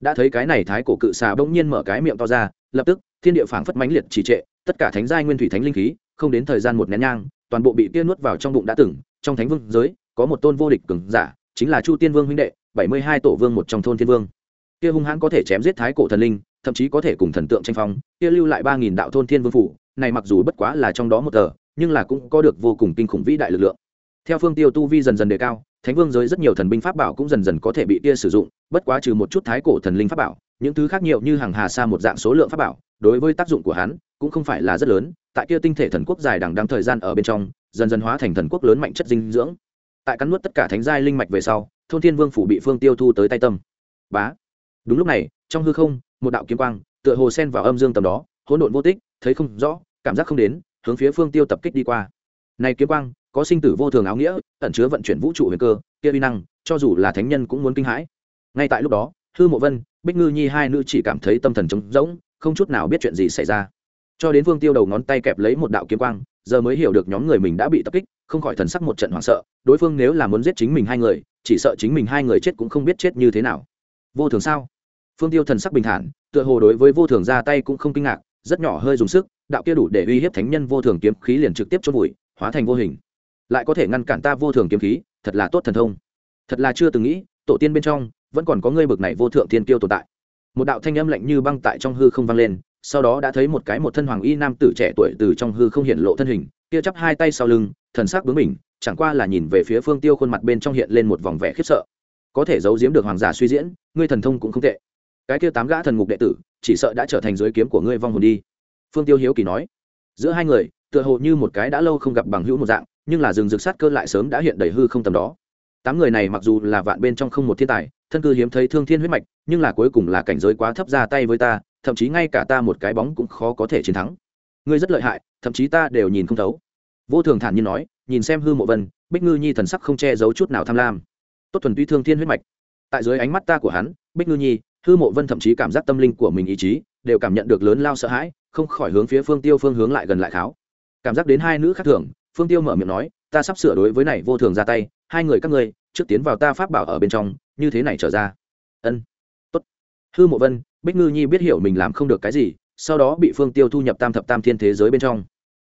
đã thấy cái này thái cổ cự xà bỗng nhiên mở cái miệng to ra, lập tức, thiên địa phảng phất mãnh liệt trì trệ, tất cả thánh giai nguyên thủy thánh linh khí, không đến thời gian một nén nhang, toàn bộ bị kia nuốt vào trong bụng đã từng, trong thánh vương giới, có một tôn vô địch cường giả, chính là chu tiên vương huynh đệ, bảy mươi hai tổ vương một trong thôn thiên vương. Kia hung hãn có thể chém giết thái cổ thần linh, thậm chí có thể cùng thần tượng tranh phong, kia lưu lại ba nghìn đạo thôn thiên vương phủ, này mặc dù bất quá là trong đó một tờ, nhưng là cũng có được vô cùng kinh khủng vĩ đại lực lượng. Theo phương tiêu tu vi dần dần đề cao, thánh vương giới rất nhiều thần binh pháp bảo cũng dần dần có thể bị kia sử dụng bất quá trừ một chút thái cổ thần linh pháp bảo, những thứ khác nhiều như hàng hà sa một dạng số lượng pháp bảo, đối với tác dụng của hắn cũng không phải là rất lớn. Tại kia tinh thể thần quốc dài đằng đăng thời gian ở bên trong, dần dần hóa thành thần quốc lớn mạnh chất dinh dưỡng. Tại cắn nuốt tất cả thánh giai linh mạch về sau, thôn thiên vương phủ bị phương tiêu thu tới tay tâm. Bá. Đúng lúc này, trong hư không, một đạo kiếm quang, tựa hồ sen vào âm dương tầm đó, hỗn độn vô tích, thấy không rõ, cảm giác không đến, hướng phía phương tiêu tập kích đi qua. Này kiếm quang, có sinh tử vô thường áo nghĩa, ẩn chứa vận chuyển vũ trụ huyền cơ, kia uy năng, cho dù là thánh nhân cũng muốn kinh hãi ngay tại lúc đó, hư mộ vân, bích ngư nhi hai nữ chỉ cảm thấy tâm thần trống rỗng, không chút nào biết chuyện gì xảy ra. Cho đến vương tiêu đầu ngón tay kẹp lấy một đạo kiếm quang, giờ mới hiểu được nhóm người mình đã bị tập kích, không khỏi thần sắc một trận hoảng sợ, đối phương nếu là muốn giết chính mình hai người, chỉ sợ chính mình hai người chết cũng không biết chết như thế nào. Vô thường sao? Phương tiêu thần sắc bình thản, tựa hồ đối với vô thường ra tay cũng không kinh ngạc, rất nhỏ hơi dùng sức, đạo kia đủ để uy hiếp thánh nhân vô thường kiếm khí liền trực tiếp chôn vùi, hóa thành vô hình. Lại có thể ngăn cản ta vô thường kiếm khí, thật là tốt thần thông. Thật là chưa từng nghĩ, tổ tiên bên trong vẫn còn có ngươi bực này vô thượng thiên kiêu tồn tại. Một đạo thanh âm lạnh như băng tại trong hư không vang lên, sau đó đã thấy một cái một thân hoàng y nam tử trẻ tuổi từ trong hư không hiện lộ thân hình, kia chắp hai tay sau lưng, thần sắc bướng mình chẳng qua là nhìn về phía phương tiêu khuôn mặt bên trong hiện lên một vòng vẻ khiếp sợ. Có thể giấu giếm được hoàng giả suy diễn, ngươi thần thông cũng không tệ. Cái kia tám gã thần ngục đệ tử, chỉ sợ đã trở thành giới kiếm của ngươi vong hồn đi. Phương tiêu hiếu kỳ nói. Giữa hai người, tựa hồ như một cái đã lâu không gặp bằng hữu một dạng, nhưng là rừng rực sát cơ lại sớm đã hiện đầy hư không tầm đó. Tám người này mặc dù là vạn bên trong không một thiên tài thân cư hiếm thấy thương thiên huyết mạch, nhưng là cuối cùng là cảnh giới quá thấp ra tay với ta, thậm chí ngay cả ta một cái bóng cũng khó có thể chiến thắng. Ngươi rất lợi hại, thậm chí ta đều nhìn không thấu. Vô thường thản nhiên nói, nhìn xem hư mộ vân, bích ngư nhi thần sắc không che giấu chút nào tham lam. Tốt thuần tuy thương thiên huyết mạch. Tại dưới ánh mắt ta của hắn, bích ngư nhi, hư mộ vân thậm chí cảm giác tâm linh của mình ý chí đều cảm nhận được lớn lao sợ hãi, không khỏi hướng phía phương tiêu phương hướng lại gần lại kháo. Cảm giác đến hai nữ khác thường, phương tiêu mở miệng nói, ta sắp sửa đối với này vô thường ra tay, hai người các ngươi, trước tiến vào ta pháp bảo ở bên trong như thế này trở ra. Ân, tốt. Hư mộ vân, bích ngư nhi biết hiểu mình làm không được cái gì, sau đó bị phương tiêu thu nhập tam thập tam thiên thế giới bên trong.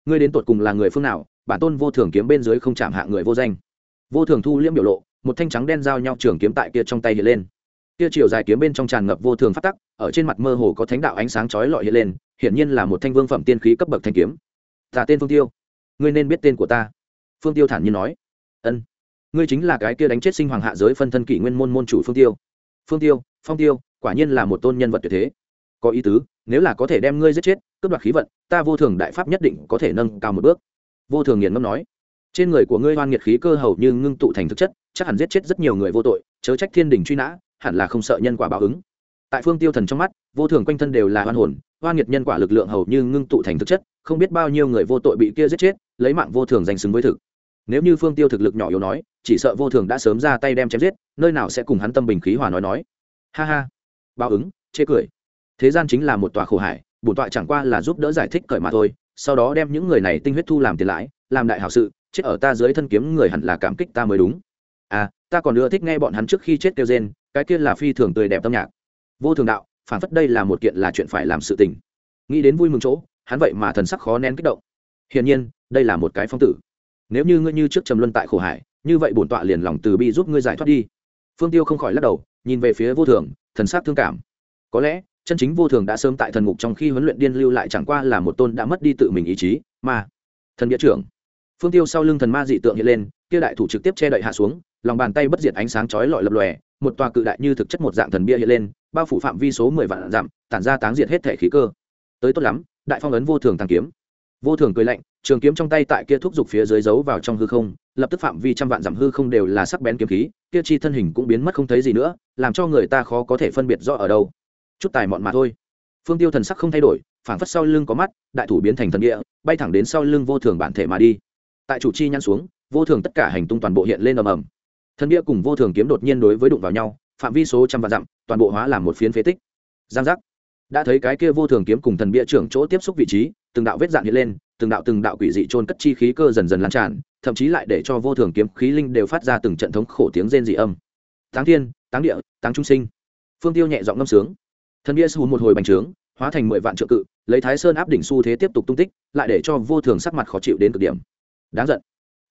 Ngươi đến tột cùng là người phương nào, bản tôn vô thường kiếm bên dưới không chạm hạ người vô danh. Vô thường thu liễm biểu lộ, một thanh trắng đen giao nhau trường kiếm tại kia trong tay hiện lên. Kia chiều dài kiếm bên trong tràn ngập vô thường phát tắc, ở trên mặt mơ hồ có thánh đạo ánh sáng chói lọi hiện lên, hiển nhiên là một thanh vương phẩm tiên khí cấp bậc thanh kiếm. Ta tên phương tiêu. Ngươi nên biết tên của ta. Phương tiêu thản nhiên nói. Ân ngươi chính là cái kia đánh chết sinh hoàng hạ giới phân thân kỷ nguyên môn môn chủ phương tiêu. Phương tiêu, phong tiêu, quả nhiên là một tôn nhân vật tuyệt thế. Có ý tứ, nếu là có thể đem ngươi giết chết, cướp đoạt khí vận, ta vô thường đại pháp nhất định có thể nâng cao một bước. Vô thường nghiền ngâm nói. Trên người của ngươi hoan nghiệt khí cơ hầu như ngưng tụ thành thực chất, chắc hẳn giết chết rất nhiều người vô tội, chớ trách thiên đình truy nã, hẳn là không sợ nhân quả báo ứng. Tại phương tiêu thần trong mắt, vô thường quanh thân đều là hoan hồn hoan nghiệt nhân quả lực lượng hầu như ngưng tụ thành thực chất, không biết bao nhiêu người vô tội bị kia giết chết, lấy mạng vô thường danh xứng với thực. Nếu như phương tiêu thực lực nhỏ yếu nói chỉ sợ vô thường đã sớm ra tay đem chém giết, nơi nào sẽ cùng hắn tâm bình khí hòa nói nói. Ha ha. Báo ứng, chê cười. Thế gian chính là một tòa khổ hải, bổn tọa chẳng qua là giúp đỡ giải thích cởi mà thôi, sau đó đem những người này tinh huyết thu làm tiền lãi, làm đại hảo sự, chết ở ta dưới thân kiếm người hẳn là cảm kích ta mới đúng. À ta còn ưa thích nghe bọn hắn trước khi chết kêu rên, cái kia là phi thường tươi đẹp tâm nhạc. Vô thường đạo, phản phất đây là một kiện là chuyện phải làm sự tình. Nghĩ đến vui mừng chỗ, hắn vậy mà thần sắc khó nén kích động. Hiển nhiên, đây là một cái phong tử. Nếu như ngươi như trước trầm luân tại khổ hải như vậy bổn tọa liền lòng từ bi giúp ngươi giải thoát đi. Phương tiêu không khỏi lắc đầu, nhìn về phía vô thường, thần sắc thương cảm. Có lẽ, chân chính vô thường đã sớm tại thần ngục trong khi huấn luyện điên lưu lại chẳng qua là một tôn đã mất đi tự mình ý chí, mà thần nghĩa trưởng. Phương tiêu sau lưng thần ma dị tượng hiện lên, kia đại thủ trực tiếp che đậy hạ xuống, lòng bàn tay bất diệt ánh sáng chói lọi lập lòe, một tòa cự đại như thực chất một dạng thần bia hiện lên, bao phủ phạm vi số mười vạn dặm, tản ra táng diệt hết thể khí cơ. Tới tốt lắm, đại phong ấn vô thường tàng kiếm vô thường cười lạnh, trường kiếm trong tay tại kia thúc giục phía dưới giấu vào trong hư không, lập tức phạm vi trăm vạn dặm hư không đều là sắc bén kiếm khí, kia chi thân hình cũng biến mất không thấy gì nữa, làm cho người ta khó có thể phân biệt rõ ở đâu. Chút tài mọn mà thôi. Phương tiêu thần sắc không thay đổi, phảng phất sau lưng có mắt, đại thủ biến thành thần địa, bay thẳng đến sau lưng vô thường bản thể mà đi. Tại chủ chi nhăn xuống, vô thường tất cả hành tung toàn bộ hiện lên ầm ầm. Thần địa cùng vô thường kiếm đột nhiên đối với đụng vào nhau, phạm vi số trăm vạn dặm, toàn bộ hóa làm một phiến phế tích. Giang giác. Đã thấy cái kia vô thường kiếm cùng thần bia trưởng chỗ tiếp xúc vị trí từng đạo vết dạn hiện lên, từng đạo từng đạo quỷ dị trôn cất chi khí cơ dần dần lan tràn, thậm chí lại để cho vô thường kiếm khí linh đều phát ra từng trận thống khổ tiếng rên dị âm. Táng thiên, táng địa, táng trung sinh. Phương tiêu nhẹ giọng ngâm sướng. Thần bia xù một hồi bành trướng, hóa thành mười vạn trợ cự, lấy thái sơn áp đỉnh xu thế tiếp tục tung tích, lại để cho vô thường sắc mặt khó chịu đến cực điểm. Đáng giận.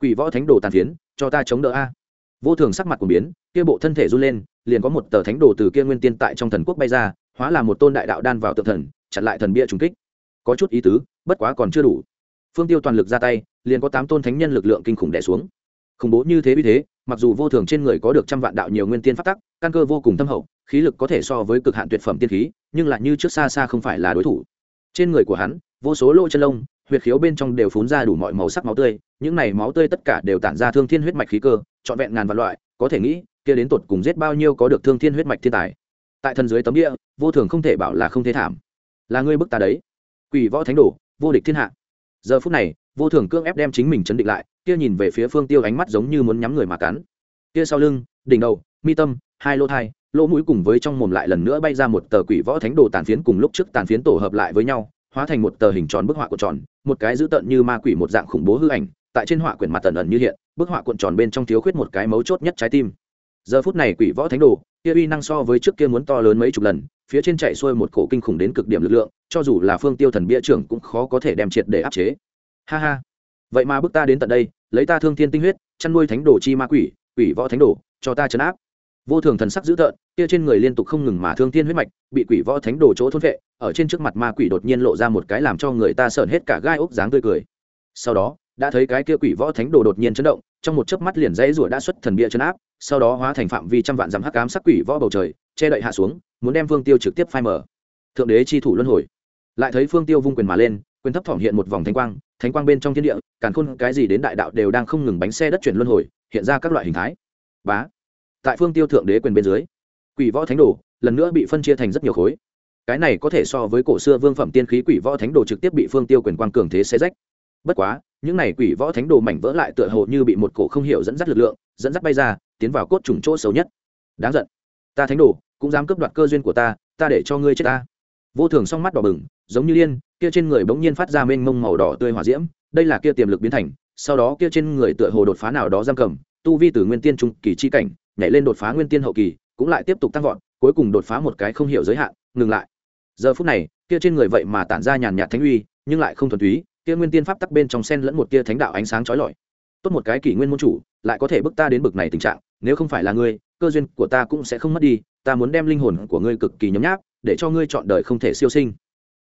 Quỷ võ thánh đồ tàn phiến, cho ta chống đỡ a. Vô thường sắc mặt của biến, kia bộ thân thể run lên, liền có một tờ thánh đồ từ kia nguyên tiên tại trong thần quốc bay ra, hóa là một tôn đại đạo đan vào tượng thần, chặn lại thần bia trùng kích có chút ý tứ, bất quá còn chưa đủ. Phương tiêu toàn lực ra tay, liền có tám tôn thánh nhân lực lượng kinh khủng đẻ xuống. Khủng bố như thế vì thế, mặc dù vô thường trên người có được trăm vạn đạo nhiều nguyên tiên phát tắc, căn cơ vô cùng thâm hậu, khí lực có thể so với cực hạn tuyệt phẩm tiên khí, nhưng lại như trước xa xa không phải là đối thủ. Trên người của hắn, vô số lỗ chân lông, huyệt khiếu bên trong đều phun ra đủ mọi màu sắc máu tươi, những này máu tươi tất cả đều tản ra thương thiên huyết mạch khí cơ, trọn vẹn ngàn vạn loại, có thể nghĩ, kia đến tột cùng giết bao nhiêu có được thương thiên huyết mạch thiên tài. Tại thần dưới tấm địa, vô thường không thể bảo là không thế thảm. Là ngươi bức ta đấy quỷ võ thánh đồ, vô địch thiên hạ. Giờ phút này, vô thường cương ép đem chính mình chấn định lại, kia nhìn về phía phương tiêu ánh mắt giống như muốn nhắm người mà cắn. Kia sau lưng, đỉnh đầu, mi tâm, hai lỗ thai, lỗ mũi cùng với trong mồm lại lần nữa bay ra một tờ quỷ võ thánh đồ tàn phiến cùng lúc trước tàn phiến tổ hợp lại với nhau, hóa thành một tờ hình tròn bức họa cuộn tròn, một cái dữ tợn như ma quỷ một dạng khủng bố hư ảnh, tại trên họa quyển mặt tần ẩn như hiện, bức họa cuộn tròn bên trong thiếu khuyết một cái mấu chốt nhất trái tim. Giờ phút này quỷ võ thánh đồ, kia uy năng so với trước kia muốn to lớn mấy chục lần phía trên chạy xuôi một cổ kinh khủng đến cực điểm lực lượng, cho dù là phương tiêu thần bia trưởng cũng khó có thể đem triệt để áp chế. Ha ha. Vậy mà bước ta đến tận đây, lấy ta thương thiên tinh huyết, chăn nuôi thánh đồ chi ma quỷ quỷ võ thánh đồ, cho ta chấn áp. Vô thường thần sắc dữ tợn, kia trên người liên tục không ngừng mà thương thiên huyết mạch, bị quỷ võ thánh đồ chỗ thôn vệ, ở trên trước mặt ma quỷ đột nhiên lộ ra một cái làm cho người ta sợn hết cả gai ốc dáng tươi cười. Sau đó, đã thấy cái kia quỷ võ thánh đồ đột nhiên chấn động, trong một chớp mắt liền dãy rủa đã xuất thần bia chấn áp, sau đó hóa thành phạm vi trăm vạn dặm hắc ám sắc quỷ võ bầu trời che đậy hạ xuống, muốn đem phương tiêu trực tiếp phai mở thượng đế chi thủ luân hồi. Lại thấy phương tiêu vung quyền mà lên, quyền thấp thỏm hiện một vòng thánh quang thánh quang bên trong thiên địa, càn khôn cái gì đến đại đạo đều đang không ngừng bánh xe đất chuyển luân hồi, hiện ra các loại hình thái. Bá. Tại phương tiêu thượng đế quyền bên dưới, quỷ võ thánh đồ lần nữa bị phân chia thành rất nhiều khối. Cái này có thể so với cổ xưa vương phẩm tiên khí quỷ võ thánh đồ trực tiếp bị phương tiêu quyền quang cường thế xe rách. Bất quá, những này quỷ võ thánh đồ mảnh vỡ lại tựa hồ như bị một cổ không hiểu dẫn dắt lực lượng, dẫn dắt bay ra, tiến vào cốt trùng chỗ xấu nhất. Đáng giận. Ta thánh đồ cũng dám cướp đoạt cơ duyên của ta ta để cho ngươi chết ta. Vô thường song mắt đỏ bừng, giống như liên, kia trên người bỗng nhiên phát ra mênh mông màu đỏ tươi hỏa diễm, đây là kia tiềm lực biến thành, sau đó kia trên người tựa hồ đột phá nào đó giam cầm, tu vi từ nguyên tiên trung kỳ chi cảnh, nhảy lên đột phá nguyên tiên hậu kỳ, cũng lại tiếp tục tăng vọt, cuối cùng đột phá một cái không hiểu giới hạn, ngừng lại. Giờ phút này, kia trên người vậy mà tản ra nhàn nhạt thánh uy, nhưng lại không thuần túy, kia nguyên tiên pháp tắc bên trong sen lẫn một kia thánh đạo ánh sáng chói lọi tốt một cái kỷ nguyên môn chủ, lại có thể bức ta đến bực này tình trạng, nếu không phải là ngươi, cơ duyên của ta cũng sẽ không mất đi, ta muốn đem linh hồn của ngươi cực kỳ nhấm nháp, để cho ngươi chọn đời không thể siêu sinh.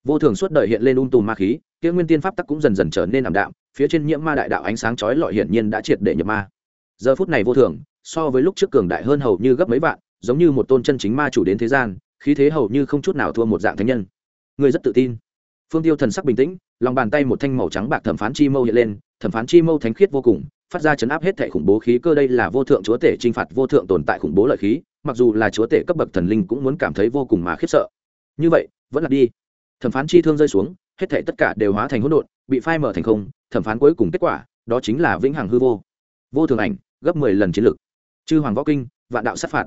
Vô thường suốt đời hiện lên ung tùm ma khí, kia nguyên tiên pháp tắc cũng dần dần trở nên ảm đạm, phía trên nhiễm ma đại đạo ánh sáng chói lọi hiển nhiên đã triệt để nhập ma. Giờ phút này vô thường, so với lúc trước cường đại hơn hầu như gấp mấy vạn, giống như một tôn chân chính ma chủ đến thế gian, khí thế hầu như không chút nào thua một dạng thánh nhân. Ngươi rất tự tin. Phương tiêu thần sắc bình tĩnh, lòng bàn tay một thanh màu trắng bạc thẩm phán chi mâu hiện lên thẩm phán chi mâu thánh khiết vô cùng, phát ra chấn áp hết thệ khủng bố khí cơ. Đây là vô thượng chúa tể trinh phạt vô thượng tồn tại khủng bố lợi khí, mặc dù là chúa tể cấp bậc thần linh cũng muốn cảm thấy vô cùng mà khiếp sợ. Như vậy, vẫn là đi. Thẩm phán chi thương rơi xuống, hết thệ tất cả đều hóa thành hỗn độn, bị phai mở thành không, thẩm phán cuối cùng kết quả, đó chính là vĩnh hằng hư vô. Vô thường ảnh, gấp mười lần chiến lực. Chư hoàng võ kinh, vạn đạo sát phạt.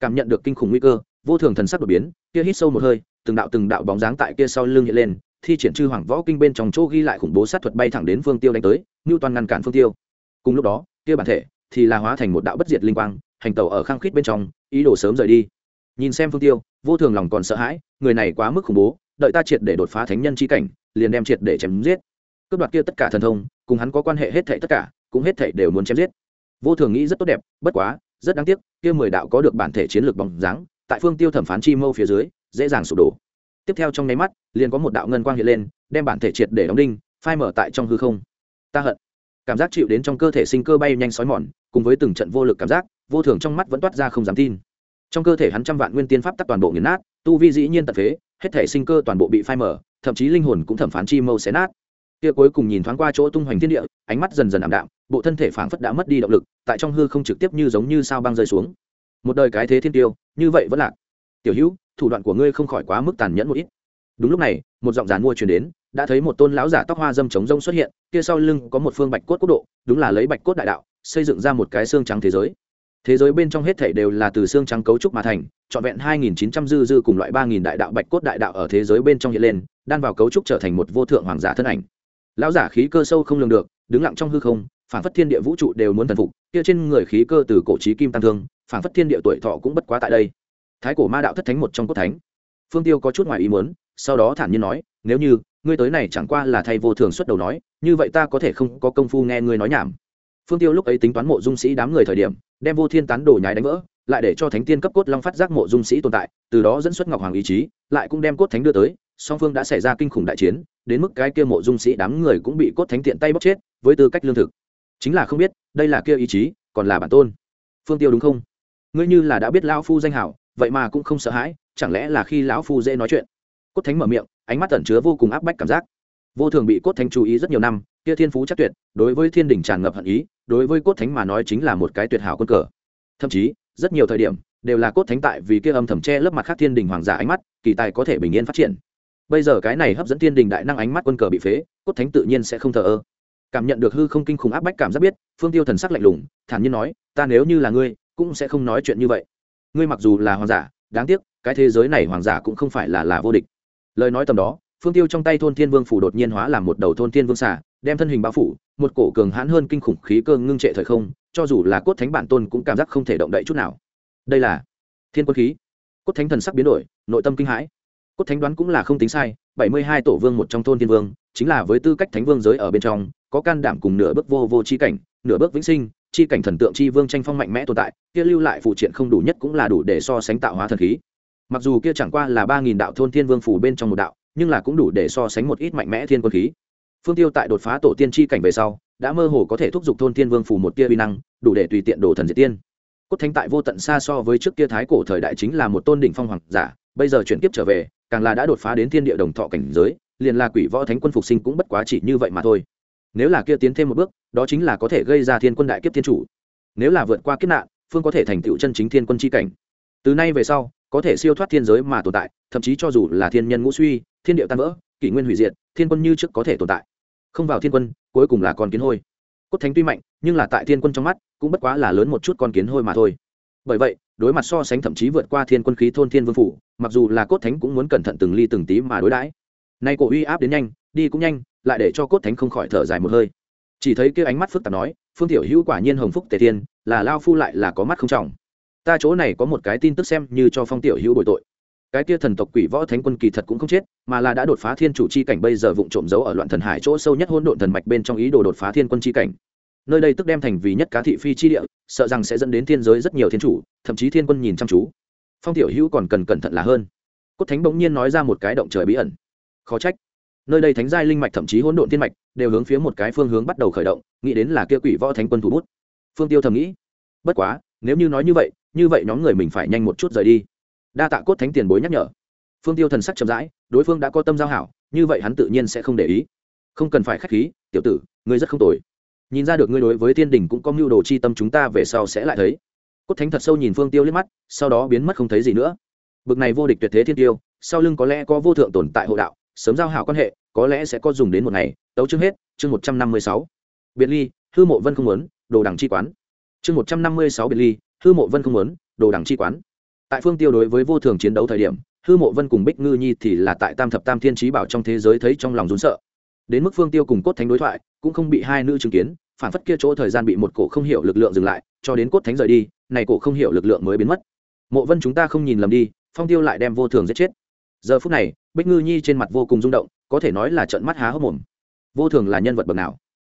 Cảm nhận được kinh khủng nguy cơ, vô thường thần sắc đột biến, kia hít sâu một hơi, từng đạo từng đạo bóng dáng tại kia sau lưng hiện lên thi triển chư hoàng võ kinh bên trong chỗ ghi lại khủng bố sát thuật bay thẳng đến phương tiêu đánh tới ngưu toàn ngăn cản phương tiêu. Cùng lúc đó, kia bản thể thì là hóa thành một đạo bất diệt linh quang, hành tẩu ở khang khít bên trong, ý đồ sớm rời đi. Nhìn xem phương tiêu, vô thường lòng còn sợ hãi, người này quá mức khủng bố, đợi ta triệt để đột phá thánh nhân chi cảnh, liền đem triệt để chém giết. Cướp đoạt kia tất cả thần thông, cùng hắn có quan hệ hết thảy tất cả, cũng hết thảy đều muốn chém giết. Vô thường nghĩ rất tốt đẹp, bất quá, rất đáng tiếc, kia mười đạo có được bản thể chiến lược bóng dáng, tại phương tiêu thẩm phán chi mâu phía dưới, dễ dàng sụp đổ tiếp theo trong nháy mắt, liền có một đạo ngân quang hiện lên, đem bản thể triệt để đóng đinh, phai mở tại trong hư không. Ta hận. Cảm giác chịu đến trong cơ thể sinh cơ bay nhanh sói mòn, cùng với từng trận vô lực cảm giác, vô thường trong mắt vẫn toát ra không dám tin. Trong cơ thể hắn trăm vạn nguyên tiên pháp tắc toàn bộ nghiền nát, tu vi dĩ nhiên tật phế, hết thể sinh cơ toàn bộ bị phai mở, thậm chí linh hồn cũng thẩm phán chi mâu xé nát. Kia cuối cùng nhìn thoáng qua chỗ tung hoành thiên địa, ánh mắt dần dần ảm đạm, bộ thân thể phảng phất đã mất đi động lực, tại trong hư không trực tiếp như giống như sao băng rơi xuống. Một đời cái thế thiên tiêu, như vậy vẫn lạc tiểu hữu, thủ đoạn của ngươi không khỏi quá mức tàn nhẫn một ít. Đúng lúc này, một giọng giàn mua truyền đến, đã thấy một tôn lão giả tóc hoa dâm trống rông xuất hiện, kia sau lưng có một phương bạch cốt quốc độ, đúng là lấy bạch cốt đại đạo, xây dựng ra một cái xương trắng thế giới. Thế giới bên trong hết thảy đều là từ xương trắng cấu trúc mà thành, trọn vẹn 2.900 dư dư cùng loại 3.000 đại đạo bạch cốt đại đạo ở thế giới bên trong hiện lên, đan vào cấu trúc trở thành một vô thượng hoàng giả thân ảnh. Lão giả khí cơ sâu không lường được, đứng lặng trong hư không phản phất thiên địa vũ trụ đều muốn thần phục, kia trên người khí cơ từ cổ trí kim tăng thương phản phất thiên địa tuổi thọ cũng bất quá tại đây thái cổ ma đạo thất thánh một trong cốt thánh. Phương tiêu có chút ngoài ý muốn, sau đó thản nhiên nói, nếu như ngươi tới này chẳng qua là thay vô thường xuất đầu nói, như vậy ta có thể không có công phu nghe ngươi nói nhảm. Phương tiêu lúc ấy tính toán mộ dung sĩ đám người thời điểm, đem vô thiên tán đồ nhái đánh vỡ, lại để cho thánh tiên cấp cốt long phát giác mộ dung sĩ tồn tại, từ đó dẫn xuất ngọc hoàng ý chí, lại cũng đem cốt thánh đưa tới, song phương đã xảy ra kinh khủng đại chiến, đến mức cái kia mộ dung sĩ đám người cũng bị cốt thánh tiện tay bóc chết, với tư cách lương thực. Chính là không biết, đây là kia ý chí, còn là bản tôn. Phương tiêu đúng không? Ngươi như là đã biết lao phu danh hảo vậy mà cũng không sợ hãi, chẳng lẽ là khi lão phu dễ nói chuyện? Cốt thánh mở miệng, ánh mắt tẩn chứa vô cùng áp bách cảm giác. Vô thường bị cốt thánh chú ý rất nhiều năm, kia thiên phú chắc tuyệt, đối với thiên đình tràn ngập hận ý, đối với cốt thánh mà nói chính là một cái tuyệt hảo quân cờ. Thậm chí, rất nhiều thời điểm, đều là cốt thánh tại vì kia âm thầm che lớp mặt khác thiên đình hoàng giả ánh mắt, kỳ tài có thể bình yên phát triển. Bây giờ cái này hấp dẫn thiên đình đại năng ánh mắt quân cờ bị phế, cốt thánh tự nhiên sẽ không thờ ơ. Cảm nhận được hư không kinh khủng áp bách cảm giác biết, phương tiêu thần sắc lạnh lùng, thản nhiên nói, ta nếu như là ngươi, cũng sẽ không nói chuyện như vậy ngươi mặc dù là hoàng giả, đáng tiếc, cái thế giới này hoàng giả cũng không phải là là vô địch. Lời nói tầm đó, phương tiêu trong tay thôn thiên vương phủ đột nhiên hóa làm một đầu thôn thiên vương xả đem thân hình bao phủ, một cổ cường hãn hơn kinh khủng khí cơ ngưng trệ thời không, cho dù là cốt thánh bản tôn cũng cảm giác không thể động đậy chút nào. Đây là thiên quân khí. Cốt thánh thần sắc biến đổi, nội tâm kinh hãi. Cốt thánh đoán cũng là không tính sai, bảy mươi hai tổ vương một trong thôn thiên vương, chính là với tư cách thánh vương giới ở bên trong, có can đảm cùng nửa bước vô vô chi cảnh, nửa bước vĩnh sinh chi cảnh thần tượng chi vương tranh phong mạnh mẽ tồn tại, kia lưu lại phụ triện không đủ nhất cũng là đủ để so sánh tạo hóa thần khí. Mặc dù kia chẳng qua là ba nghìn đạo thôn thiên vương phủ bên trong một đạo, nhưng là cũng đủ để so sánh một ít mạnh mẽ thiên quân khí. Phương tiêu tại đột phá tổ tiên chi cảnh về sau, đã mơ hồ có thể thúc giục thôn thiên vương phủ một tia uy năng, đủ để tùy tiện đổ thần diệt tiên. Cốt thánh tại vô tận xa so với trước kia thái cổ thời đại chính là một tôn đỉnh phong hoàng giả, bây giờ chuyển tiếp trở về, càng là đã đột phá đến thiên địa đồng thọ cảnh giới, liền là quỷ võ thánh quân phục sinh cũng bất quá chỉ như vậy mà thôi nếu là kia tiến thêm một bước, đó chính là có thể gây ra thiên quân đại kiếp thiên chủ. Nếu là vượt qua kiếp nạn, phương có thể thành tựu chân chính thiên quân chi cảnh. Từ nay về sau, có thể siêu thoát thiên giới mà tồn tại, thậm chí cho dù là thiên nhân ngũ suy, thiên điệu tan vỡ, kỷ nguyên hủy diệt, thiên quân như trước có thể tồn tại. Không vào thiên quân, cuối cùng là con kiến hôi. Cốt thánh tuy mạnh, nhưng là tại thiên quân trong mắt, cũng bất quá là lớn một chút con kiến hôi mà thôi. Bởi vậy, đối mặt so sánh thậm chí vượt qua thiên quân khí thôn thiên vương phủ, mặc dù là cốt thánh cũng muốn cẩn thận từng ly từng tí mà đối đãi nay cổ uy áp đến nhanh, đi cũng nhanh, lại để cho cốt thánh không khỏi thở dài một hơi. Chỉ thấy kia ánh mắt phức tạp nói, phương tiểu hữu quả nhiên hồng phúc tề thiên, là lao phu lại là có mắt không trọng. Ta chỗ này có một cái tin tức xem như cho phong tiểu hữu bồi tội. Cái kia thần tộc quỷ võ thánh quân kỳ thật cũng không chết, mà là đã đột phá thiên chủ chi cảnh bây giờ vụng trộm giấu ở loạn thần hải chỗ sâu nhất hôn độn thần mạch bên trong ý đồ đột phá thiên quân chi cảnh. Nơi đây tức đem thành vì nhất cá thị phi chi địa, sợ rằng sẽ dẫn đến thiên giới rất nhiều thiên chủ, thậm chí thiên quân nhìn chăm chú. Phong tiểu hữu còn cần cẩn thận là hơn. Cốt thánh bỗng nhiên nói ra một cái động trời bí ẩn khó trách. Nơi đây thánh giai linh mạch thậm chí hỗn độn thiên mạch đều hướng phía một cái phương hướng bắt đầu khởi động, nghĩ đến là kia quỷ võ thánh quân thủ bút. Phương tiêu thầm nghĩ, bất quá, nếu như nói như vậy như vậy nhóm người mình phải nhanh một chút rời đi. Đa tạ cốt thánh tiền bối nhắc nhở. Phương tiêu thần sắc chậm rãi, đối phương đã có tâm giao hảo, như vậy hắn tự nhiên sẽ không để ý. Không cần phải k h á c h khí, tiểu tử, ngươi rất không tồi. Nhìn ra được ngươi đối với thiên đình cũng có mưu đồ chi tâm chúng ta về sau sẽ lại thấy. Cốt thánh thật sâu nhìn phương tiêu liếc mắt, sau đó biến mất không thấy gì nữa. Bực này vô địch tuyệt thế thiên tiêu, sau lưng có lẽ có vô thượng tồn tại hộ đạo sớm giao hảo quan hệ, có lẽ sẽ có dùng đến một ngày. Tấu chương hết, chương một trăm năm mươi sáu. Biệt ly, hư mộ vân không muốn, đồ đằng chi quán. Chương một trăm năm mươi sáu biệt ly, hư mộ vân không muốn, đồ đằng chi quán. Tại phương tiêu đối với vô thường chiến đấu thời điểm, hư mộ vân cùng bích ngư nhi thì là tại tam thập tam thiên trí bảo trong thế giới thấy trong lòng rốn sợ. Đến mức phương tiêu cùng cốt thánh đối thoại, cũng không bị hai nữ chứng kiến, phản phất kia chỗ thời gian bị một cổ không hiểu lực lượng dừng lại, cho đến cốt thánh rời đi, này cổ không hiểu lực lượng mới biến mất. Mộ vân chúng ta không nhìn lầm đi, phong tiêu lại đem vô thường giết chết. Giờ phút này bích ngư nhi trên mặt vô cùng rung động, có thể nói là trận mắt há hốc mồm. Vô thường là nhân vật bậc nào?